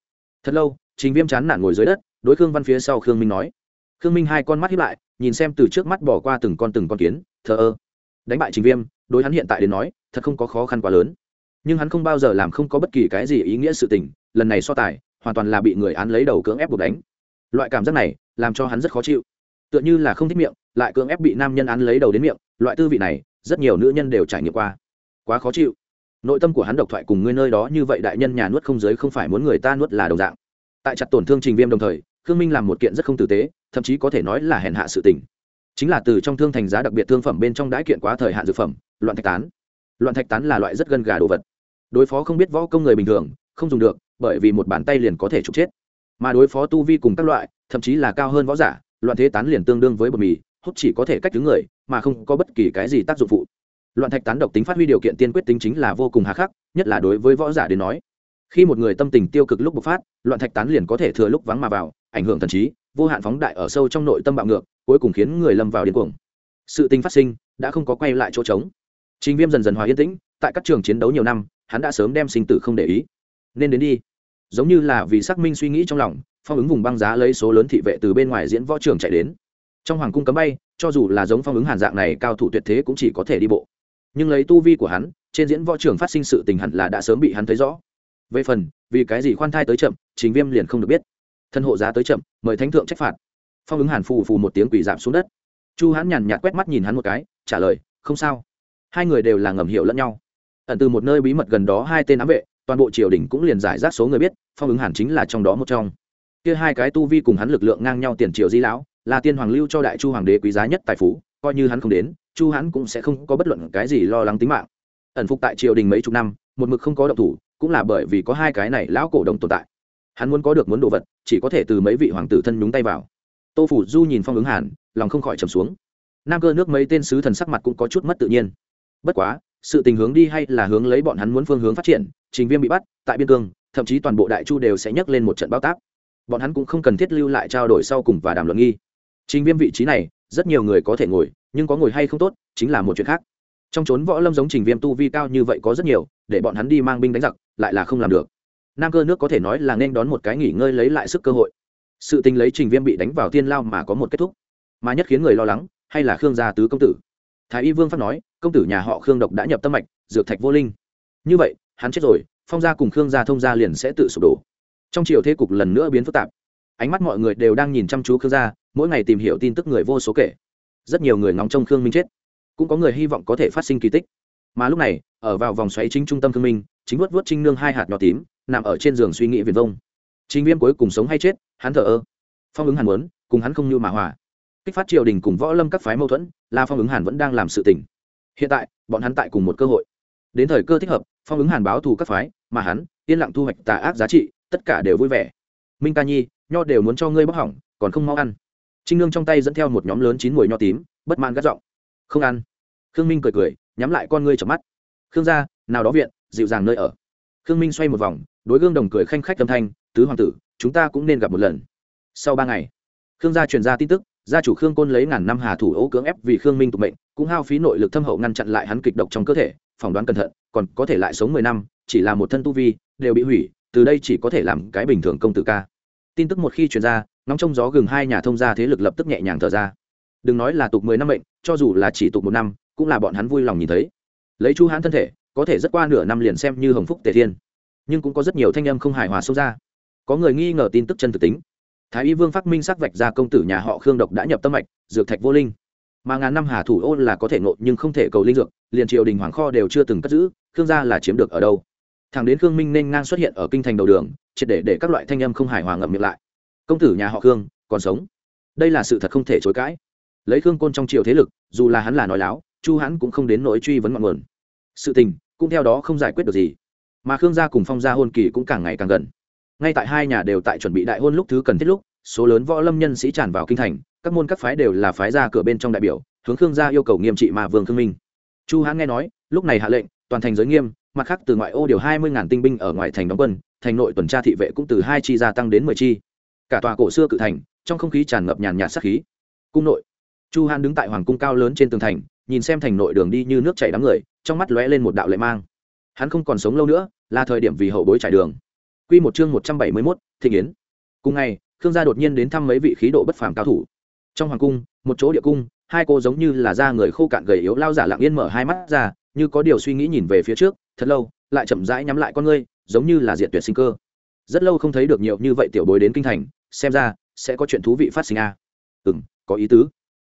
Thật lâu, trình viêm chán nản ngồi dưới đất, đối khương văn phía sau khương minh nói. Khương minh hai con mắt hiếp lại, nhìn xem từ trước mắt bỏ qua từng con từng con kiến, thờ ơ. Đánh bại trình viêm, đối hắn hiện tại đến nói thật không có khó khăn quá lớn. Nhưng hắn không bao giờ làm không có bất kỳ cái gì ý nghĩa sự tình, lần này so tài, hoàn toàn là bị người án lấy đầu cưỡng ép buộc đánh. Loại cảm giác này, làm cho hắn rất khó chịu. Tựa như là không thích miệng, lại cưỡng ép bị nam nhân án lấy đầu đến miệng, loại tư vị này, rất nhiều nữ nhân đều trải nghiệm qua. Quá khó chịu. Nội tâm của hắn độc thoại cùng ngươi nơi đó như vậy đại nhân nhà nuốt không giới không phải muốn người ta nuốt là đồng dạng. Tại chặt tổn thương trình viêm đồng thời, khương minh làm một kiện rất không tử tế, thậm chí có thể nói là hèn hạ sự tình. Chính là từ trong thương thành giá đặc biệt thương phẩm bên trong đãi kiện quá thời hạn dược phẩm, loạn thạch tán loạn thạch tán là loại rất gân gà đồ vật. Đối phó không biết võ công người bình thường, không dùng được, bởi vì một bàn tay liền có thể trục chết. Mà đối phó tu vi cùng các loại, thậm chí là cao hơn võ giả, loạn thế tán liền tương đương với bột mì, hút chỉ có thể cách đứng người, mà không có bất kỳ cái gì tác dụng phụ. Loạn thạch tán độc tính phát huy điều kiện tiên quyết tính chính là vô cùng hà khắc, nhất là đối với võ giả đến nói. Khi một người tâm tình tiêu cực lúc bộc phát, loạn thạch tán liền có thể thừa lúc vắng mà vào, ảnh hưởng thần trí, vô hạn phóng đại ở sâu trong nội tâm bạo ngược, cuối cùng khiến người lâm vào điên cuồng. Sự tình phát sinh, đã không có quay lại chỗ trống trình viêm dần dần hòa yên tĩnh, tại các trường chiến đấu nhiều năm, hắn đã sớm đem sinh tử không để ý. Nên đến đi. Giống như là vì xác minh suy nghĩ trong lòng, phong ứng vùng băng giá lấy số lớn thị vệ từ bên ngoài diễn võ trường chạy đến. Trong hoàng cung cấm bay, cho dù là giống phong ứng hàn dạng này, cao thủ tuyệt thế cũng chỉ có thể đi bộ. Nhưng lấy tu vi của hắn, trên diễn võ trường phát sinh sự tình hẳn là đã sớm bị hắn thấy rõ. Về phần, vì cái gì khoan thai tới chậm chính viêm liền không được biết. Thân hộ giá tới chậm, mời thánh thượng trách phạt. Phong ứng hàn phù phù một tiếng quỷ giảm xuống đất. Chu hắn nhàn nhạt quét mắt nhìn hắn một cái, trả lời, không sao hai người đều là ngầm hiểu lẫn nhau. Ẩn từ một nơi bí mật gần đó hai tên ám vệ, toàn bộ triều đình cũng liền giải rác số người biết, phong ứng hàn chính là trong đó một trong. Kia hai cái tu vi cùng hắn lực lượng ngang nhau tiền triều di lão, là tiên hoàng lưu cho đại chu hoàng đế quý giá nhất tài phú, coi như hắn không đến, chu hắn cũng sẽ không có bất luận cái gì lo lắng tính mạng. Ẩn phục tại triều đình mấy chục năm, một mực không có động thủ, cũng là bởi vì có hai cái này lão cổ đồng tồn tại. Hắn muốn có được muốn đồ vật, chỉ có thể từ mấy vị hoàng tử thân nhúng tay vào. Tô phủ du nhìn phong ứng hàn lòng không khỏi trầm xuống. Nam cơ nước mấy tên sứ thần sắc mặt cũng có chút mất tự nhiên bất quá, sự tình hướng đi hay là hướng lấy bọn hắn muốn phương hướng phát triển, trình viêm bị bắt, tại biên cương, thậm chí toàn bộ đại chu đều sẽ nhấc lên một trận bao tác bọn hắn cũng không cần thiết lưu lại trao đổi sau cùng và đàm luận nghi. Trình viêm vị trí này, rất nhiều người có thể ngồi, nhưng có ngồi hay không tốt, chính là một chuyện khác. Trong trốn võ lâm giống trình viêm tu vi cao như vậy có rất nhiều, để bọn hắn đi mang binh đánh giặc, lại là không làm được. Nam cơ nước có thể nói là nên đón một cái nghỉ ngơi lấy lại sức cơ hội. Sự tình lấy trình viêm bị đánh vào tiên lao mà có một kết thúc. Mà nhất khiến người lo lắng, hay là khương gia tứ công tử. Thái y vương phát nói công tử nhà họ khương độc đã nhập tâm mạch, dược thạch vô linh. Như vậy, hắn chết rồi, phong gia cùng khương gia thông gia liền sẽ tự sụp đổ. Trong triều thế cục lần nữa biến phức tạp. Ánh mắt mọi người đều đang nhìn chăm chú khương gia, mỗi ngày tìm hiểu tin tức người vô số kể. Rất nhiều người ngóng trông khương minh chết. Cũng có người hy vọng có thể phát sinh kỳ tích. Mà lúc này, ở vào vòng xoáy chính trung tâm khương minh, chính vớt vớt trinh nương hai hạt nhỏ tím, nằm ở trên giường suy nghĩ viền vông. Chính viêm cuối cùng sống hay chết, hắn thở ơ. Phong ứng hàn muốn, cùng hắn không như mà hòa. Kích phát triều đình cùng võ lâm các phái mâu thuẫn là phong ứng hàn vẫn đang làm sự tình hiện tại, bọn hắn tại cùng một cơ hội. Đến thời cơ thích hợp, phong ứng hàn báo thù các phái, mà hắn, yên lặng thu hoạch tà ác giá trị, tất cả đều vui vẻ. Minh ca nhi, nho đều muốn cho ngươi bóc hỏng, còn không mau ăn. Trinh nương trong tay dẫn theo một nhóm lớn chín mùi nho tím, bất man gắt giọng. Không ăn. Khương minh cười cười, nhắm lại con ngươi chợp mắt. Khương gia, nào đó viện, dịu dàng nơi ở. Khương minh xoay một vòng, đối gương đồng cười khanh khách âm thanh, tứ hoàng tử, chúng ta cũng nên gặp một lần. Sau ba ngày, khương gia truyền ra tin tức, gia chủ khương côn lấy ngàn năm hà thủ ấu cưỡng ép vì khương minh tục mệnh cũng hao phí nội lực thâm hậu ngăn chặn lại hắn kịch độc trong cơ thể, phỏng đoán cẩn thận, còn có thể lại sống mười năm, chỉ là một thân tu vi, đều bị hủy, từ đây chỉ có thể làm cái bình thường công tử ca. Tin tức một khi truyền ra, nóng trong gió gừng hai nhà thông gia thế lực lập tức nhẹ nhàng thở ra. Đừng nói là tục mười năm mệnh, cho dù là chỉ tục một năm, cũng là bọn hắn vui lòng nhìn thấy. Lấy chu hãn thân thể, có thể rất qua nửa năm liền xem như hồng phúc tề thiên. Nhưng cũng có rất nhiều thanh âm không hài hòa sâu ra. Có người nghi ngờ tin tức chân thực tính. Thái y vương phát minh sắc vạch ra công tử nhà họ khương độc đã nhập tâm mạch, dược thạch vô linh mà ngàn năm hà thủ ôn là có thể ngộ nhưng không thể cầu linh dược, liền triều đình hoàng kho đều chưa từng cất giữ, khương gia là chiếm được ở đâu. Thằng đến khương minh nên ngang xuất hiện ở kinh thành đầu đường, triệt để để các loại thanh âm không hài hòa ngậm miệng lại. Công tử nhà họ khương, còn sống. Đây là sự thật không thể chối cãi. Lấy khương côn trong triều thế lực, dù là hắn là nói láo, chu hắn cũng không đến nỗi truy vấn ngọn nguồn. Sự tình, cũng theo đó không giải quyết được gì. Mà khương gia cùng phong gia hôn kỳ cũng càng ngày càng gần. Ngay tại hai nhà đều tại chuẩn bị đại hôn lúc thứ cần thiết lúc, số lớn võ lâm nhân sĩ tràn vào kinh thành các môn các phái đều là phái ra cửa bên trong đại biểu hướng khương gia yêu cầu nghiêm trị mà vương khương minh. Chu hãn nghe nói lúc này hạ lệnh toàn thành giới nghiêm mặt khác từ ngoại ô điều hai mươi tinh binh ở ngoài thành đóng quân thành nội tuần tra thị vệ cũng từ hai chi gia tăng đến mười chi. Cả tòa cổ xưa cự thành trong không khí tràn ngập nhàn nhạt sắc khí. Cung nội. Chu hãn đứng tại hoàng cung cao lớn trên tường thành nhìn xem thành nội đường đi như nước chảy đám người trong mắt lóe lên một đạo lệ mang. Hắn không còn sống lâu nữa là thời điểm vì hậu bối trải đường. Quy một chương một trăm bảy mươi 171, Thịnh Yến. Cùng ngày, Khương gia đột nhiên đến thăm mấy vị khí độ bất phàm cao thủ. Trong hoàng cung, một chỗ địa cung, hai cô giống như là da người khô cạn gầy yếu lao giả lặng yên mở hai mắt ra, như có điều suy nghĩ nhìn về phía trước, thật lâu, lại chậm rãi nhắm lại con ngươi, giống như là diện tuyệt sinh cơ. Rất lâu không thấy được nhiều như vậy tiểu bối đến kinh thành, xem ra sẽ có chuyện thú vị phát sinh a. À. Ừm, có ý tứ.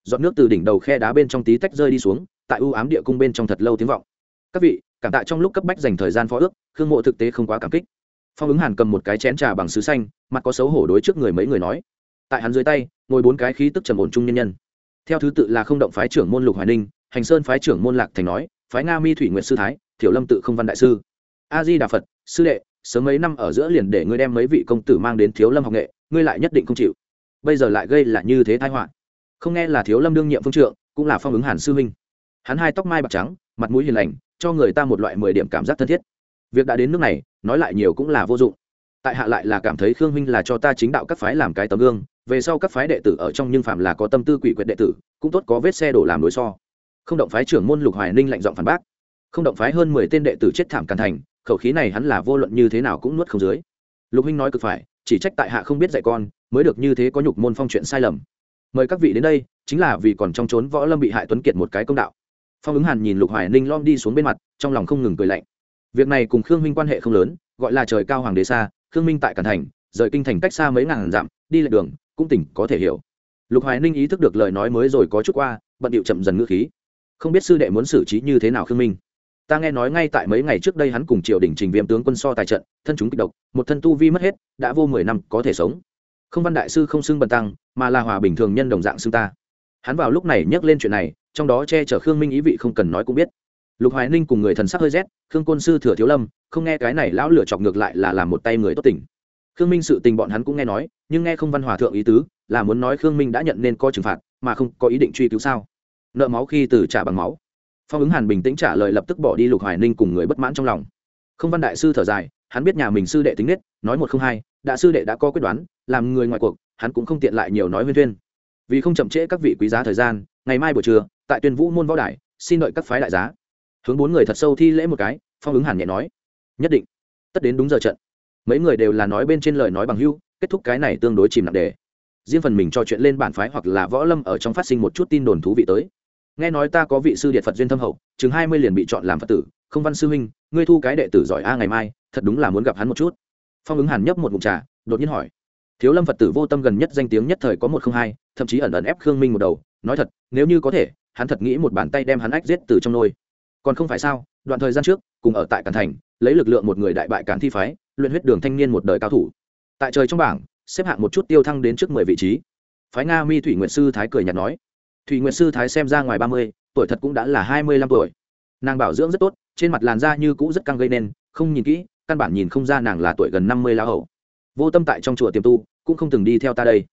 Giọt nước từ đỉnh đầu khe đá bên trong tí tách rơi đi xuống, tại u ám địa cung bên trong thật lâu tiếng vọng. Các vị, cảm tạ trong lúc cấp bách dành thời gian phó ước, Khương Mộ thực tế không quá cảm kích phong ứng hàn cầm một cái chén trà bằng sứ xanh mặt có xấu hổ đối trước người mấy người nói tại hắn dưới tay, ngồi bốn cái khí tức trầm ổn trung nhân nhân. Theo thứ tự là không động phái trưởng môn lục hoài ninh, hành sơn phái trưởng môn lạc thành nói, phái nga mi thủy nguyện sư thái, thiểu lâm tự không văn đại sư. A di đà phật, sư đệ, sớm mấy năm ở giữa liền để ngươi đem mấy vị công tử mang đến thiếu lâm học nghệ, ngươi lại nhất định không chịu. Bây giờ lại gây là như thế thái họa. Không nghe là thiếu lâm đương nhiệm phương trượng, cũng là phong ứng hàn sư huynh hắn hai tóc mai bạc trắng, mặt mũi hiền lành, cho người ta một loại mười điểm cảm giác thân thiết. Việc đã đến nước này, nói lại nhiều cũng là vô dụng. Tại hạ lại là cảm thấy khương huynh là cho ta chính đạo các phái làm cái tấm gương về sau các phái đệ tử ở trong nhưng phạm là có tâm tư quỷ quyệt đệ tử, cũng tốt có vết xe đổ làm đối so. Không động phái trưởng môn lục hoài ninh lạnh giọng phản bác. Không động phái hơn mười tên đệ tử chết thảm càn thành, khẩu khí này hắn là vô luận như thế nào cũng nuốt không dưới. Lục huynh nói cực phải, chỉ trách tại hạ không biết dạy con, mới được như thế có nhục môn phong chuyện sai lầm. Mời các vị đến đây, chính là vì còn trong trốn võ lâm bị hại tuấn kiệt một cái công đạo. Phong ứng hàn nhìn lục hoài ninh lom đi xuống bên mặt, trong lòng không ngừng cười lạnh. Việc này cùng khương minh quan hệ không lớn, gọi là trời cao hoàng đế xa, khương minh tại càn thành, rời kinh thành cách xa mấy ngàn dặm, đi lại đường cũng tỉnh có thể hiểu. Lục hoài ninh ý thức được lời nói mới rồi có chút qua, bận điệu chậm dần ngữ khí. Không biết sư đệ muốn xử trí như thế nào khương minh? Ta nghe nói ngay tại mấy ngày trước đây hắn cùng triều đình trình viêm tướng quân so tài trận, thân chúng kịch độc, một thân tu vi mất hết, đã vô mười năm, có thể sống. Không văn đại sư không xưng bần tăng, mà là hòa bình thường nhân đồng dạng xưng ta. Hắn vào lúc này nhắc lên chuyện này, trong đó che chở khương minh ý vị không cần nói cũng biết. Lục hoài ninh cùng người thần sắc hơi rét, khương côn sư thừa thiếu lâm, không nghe cái này lão lửa chọc ngược lại là làm một tay người tốt tỉnh khương minh sự tình bọn hắn cũng nghe nói, nhưng nghe không văn hòa thượng ý tứ, là muốn nói khương minh đã nhận nên có trừng phạt, mà không có ý định truy cứu sao? Nợ máu khi từ trả bằng máu. Phong ứng hàn bình tĩnh trả lời lập tức bỏ đi lục hoài ninh cùng người bất mãn trong lòng. Không văn đại sư thở dài, hắn biết nhà mình sư đệ tính nết, nói một không hai đại sư đệ đã có quyết đoán, làm người ngoài cuộc, hắn cũng không tiện lại nhiều nói huyên thuyên. Vì không chậm trễ các vị quý giá thời gian, ngày mai buổi trưa, tại tuyên vũ môn võ đài, xin đợi các phái đại giá. Hướng bốn người thật sâu thi lễ một cái, phong ứng hàn nhẹ nói. Nhất định. Tất đến đúng giờ trận mấy người đều là nói bên trên lời nói bằng hưu kết thúc cái này tương đối chìm nặng đề. Riêng phần mình trò chuyện lên bản phái hoặc là võ lâm ở trong phát sinh một chút tin đồn thú vị tới. Nghe nói ta có vị sư điện phật duyên thâm hậu, chừng hai mươi liền bị chọn làm phật tử. Không văn sư huynh, ngươi thu cái đệ tử giỏi a ngày mai, thật đúng là muốn gặp hắn một chút. Phong ứng hàn nhấp một mụn trà, đột nhiên hỏi. Thiếu lâm phật tử vô tâm gần nhất danh tiếng nhất thời có một không hai, thậm chí ẩn ẩn ép khương minh một đầu, nói thật, nếu như có thể, hắn thật nghĩ một bàn tay đem hắn ách giết từ trong nôi. Còn không phải sao, đoạn thời gian trước, cùng ở tại càn thành, lấy lực lượng một người đại bại cản thi phái luyện huyết đường thanh niên một đời cao thủ. Tại trời trong bảng, xếp hạng một chút tiêu thăng đến trước mười vị trí. Phái nga mi thủy nguyện sư thái cười nhạt nói. Thủy nguyện sư thái xem ra ngoài ba mươi, tuổi thật cũng đã là hai mươi lăm tuổi. Nàng bảo dưỡng rất tốt, trên mặt làn da như cũ rất căng gây nên, không nhìn kỹ, căn bản nhìn không ra nàng là tuổi gần năm mươi lá hậu vô tâm tại trong chùa tiềm tu, cũng không từng đi theo ta đây.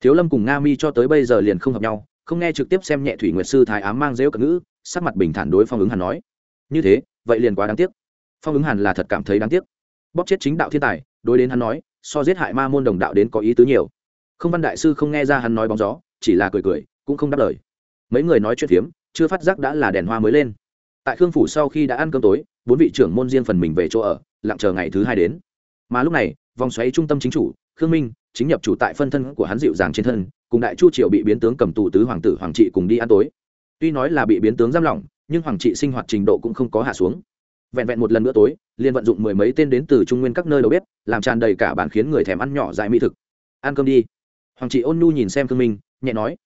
Thiếu lâm cùng nga mi cho tới bây giờ liền không hợp nhau, không nghe trực tiếp xem nhẹ thủy nguyệt sư thái ám mang dễu cận ngữ, sắc mặt bình thản đối phong ứng hàn nói. Như thế, vậy liền quá đáng tiếc. Phong ứng hàn là thật cảm thấy đáng tiếc bóp chết chính đạo thiên tài, đối đến hắn nói, so giết hại ma môn đồng đạo đến có ý tứ nhiều. Không văn đại sư không nghe ra hắn nói bóng gió, chỉ là cười cười, cũng không đáp lời. Mấy người nói chuyện phiếm, chưa phát giác đã là đèn hoa mới lên. Tại khương phủ sau khi đã ăn cơm tối, bốn vị trưởng môn riêng phần mình về chỗ ở, lặng chờ ngày thứ hai đến. Mà lúc này, vòng xoáy trung tâm chính chủ, khương minh, chính nhập chủ tại phân thân của hắn dịu dàng trên thân, cùng đại chu triều bị biến tướng cầm tù tứ hoàng tử hoàng trị cùng đi ăn tối. Tuy nói là bị biến tướng giam lỏng, nhưng hoàng trị sinh hoạt trình độ cũng không có hạ xuống vẹn vẹn một lần nữa tối, liền vận dụng mười mấy tên đến từ trung nguyên các nơi đầu bếp, làm tràn đầy cả bàn khiến người thèm ăn nhỏ dại mỹ thực. Ăn cơm đi. Hoàng chị ôn nhu nhìn xem thương minh, nhẹ nói,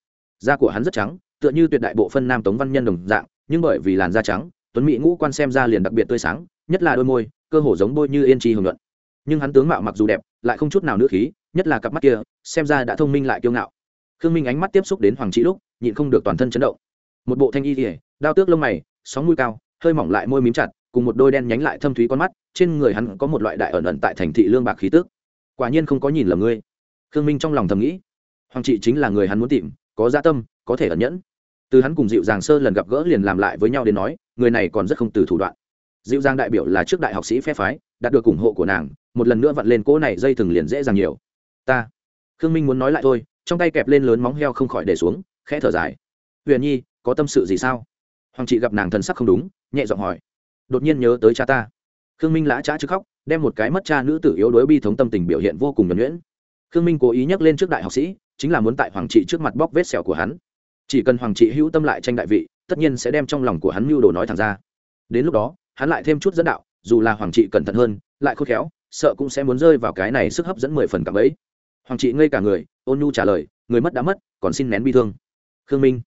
da của hắn rất trắng, tựa như tuyệt đại bộ phân nam tống văn nhân đồng dạng, nhưng bởi vì làn da trắng, tuấn mỹ ngũ quan xem ra liền đặc biệt tươi sáng, nhất là đôi môi, cơ hồ giống bôi như yên chi hưởng luận nhưng hắn tướng mạo mặc dù đẹp, lại không chút nào nữ khí, nhất là cặp mắt kia, xem ra đã thông minh lại kiêu ngạo. Khương minh ánh mắt tiếp xúc đến hoàng trị lúc, nhịn không được toàn thân chấn động. Một bộ thanh y kỉa đao tước lông mày, sóng mũi cao, hơi mỏng lại môi mím chặt cùng một đôi đen nhánh lại thâm thúy con mắt, trên người hắn có một loại đại ẩn ẩn tại thành thị lương bạc khí tước quả nhiên không có nhìn lầm ngươi. Khương minh trong lòng thầm nghĩ, hoàng trị chính là người hắn muốn tìm, có gia tâm, có thể ẩn nhẫn. Từ hắn cùng dịu dàng sơ lần gặp gỡ liền làm lại với nhau đến nói, người này còn rất không từ thủ đoạn. Dịu dàng đại biểu là trước đại học sĩ phe phái, đạt được ủng hộ của nàng, một lần nữa vặn lên cỗ này dây thừng liền dễ dàng nhiều. Ta. Khương minh muốn nói lại thôi, trong tay kẹp lên lớn móng heo không khỏi để xuống, khẽ thở dài. Huyền nhi, có tâm sự gì sao? Hoàng chị gặp nàng thần sắc không đúng, nhẹ giọng hỏi đột nhiên nhớ tới cha ta. Khương minh lã trá chứ khóc, đem một cái mất cha nữ tử yếu đuối bi thống tâm tình biểu hiện vô cùng nhuẩn nhuyễn. Khương minh cố ý nhắc lên trước đại học sĩ, chính là muốn tại hoàng trị trước mặt bóc vết sẹo của hắn. Chỉ cần hoàng trị hữu tâm lại tranh đại vị, tất nhiên sẽ đem trong lòng của hắn mưu đồ nói thẳng ra. Đến lúc đó, hắn lại thêm chút dẫn đạo, dù là hoàng trị cẩn thận hơn, lại khôn khéo, sợ cũng sẽ muốn rơi vào cái này sức hấp dẫn mười phần cảm ấy. Hoàng trị ngây cả người, ôn nhu trả lời, người mất đã mất, còn xin nén bi thương. Khương minh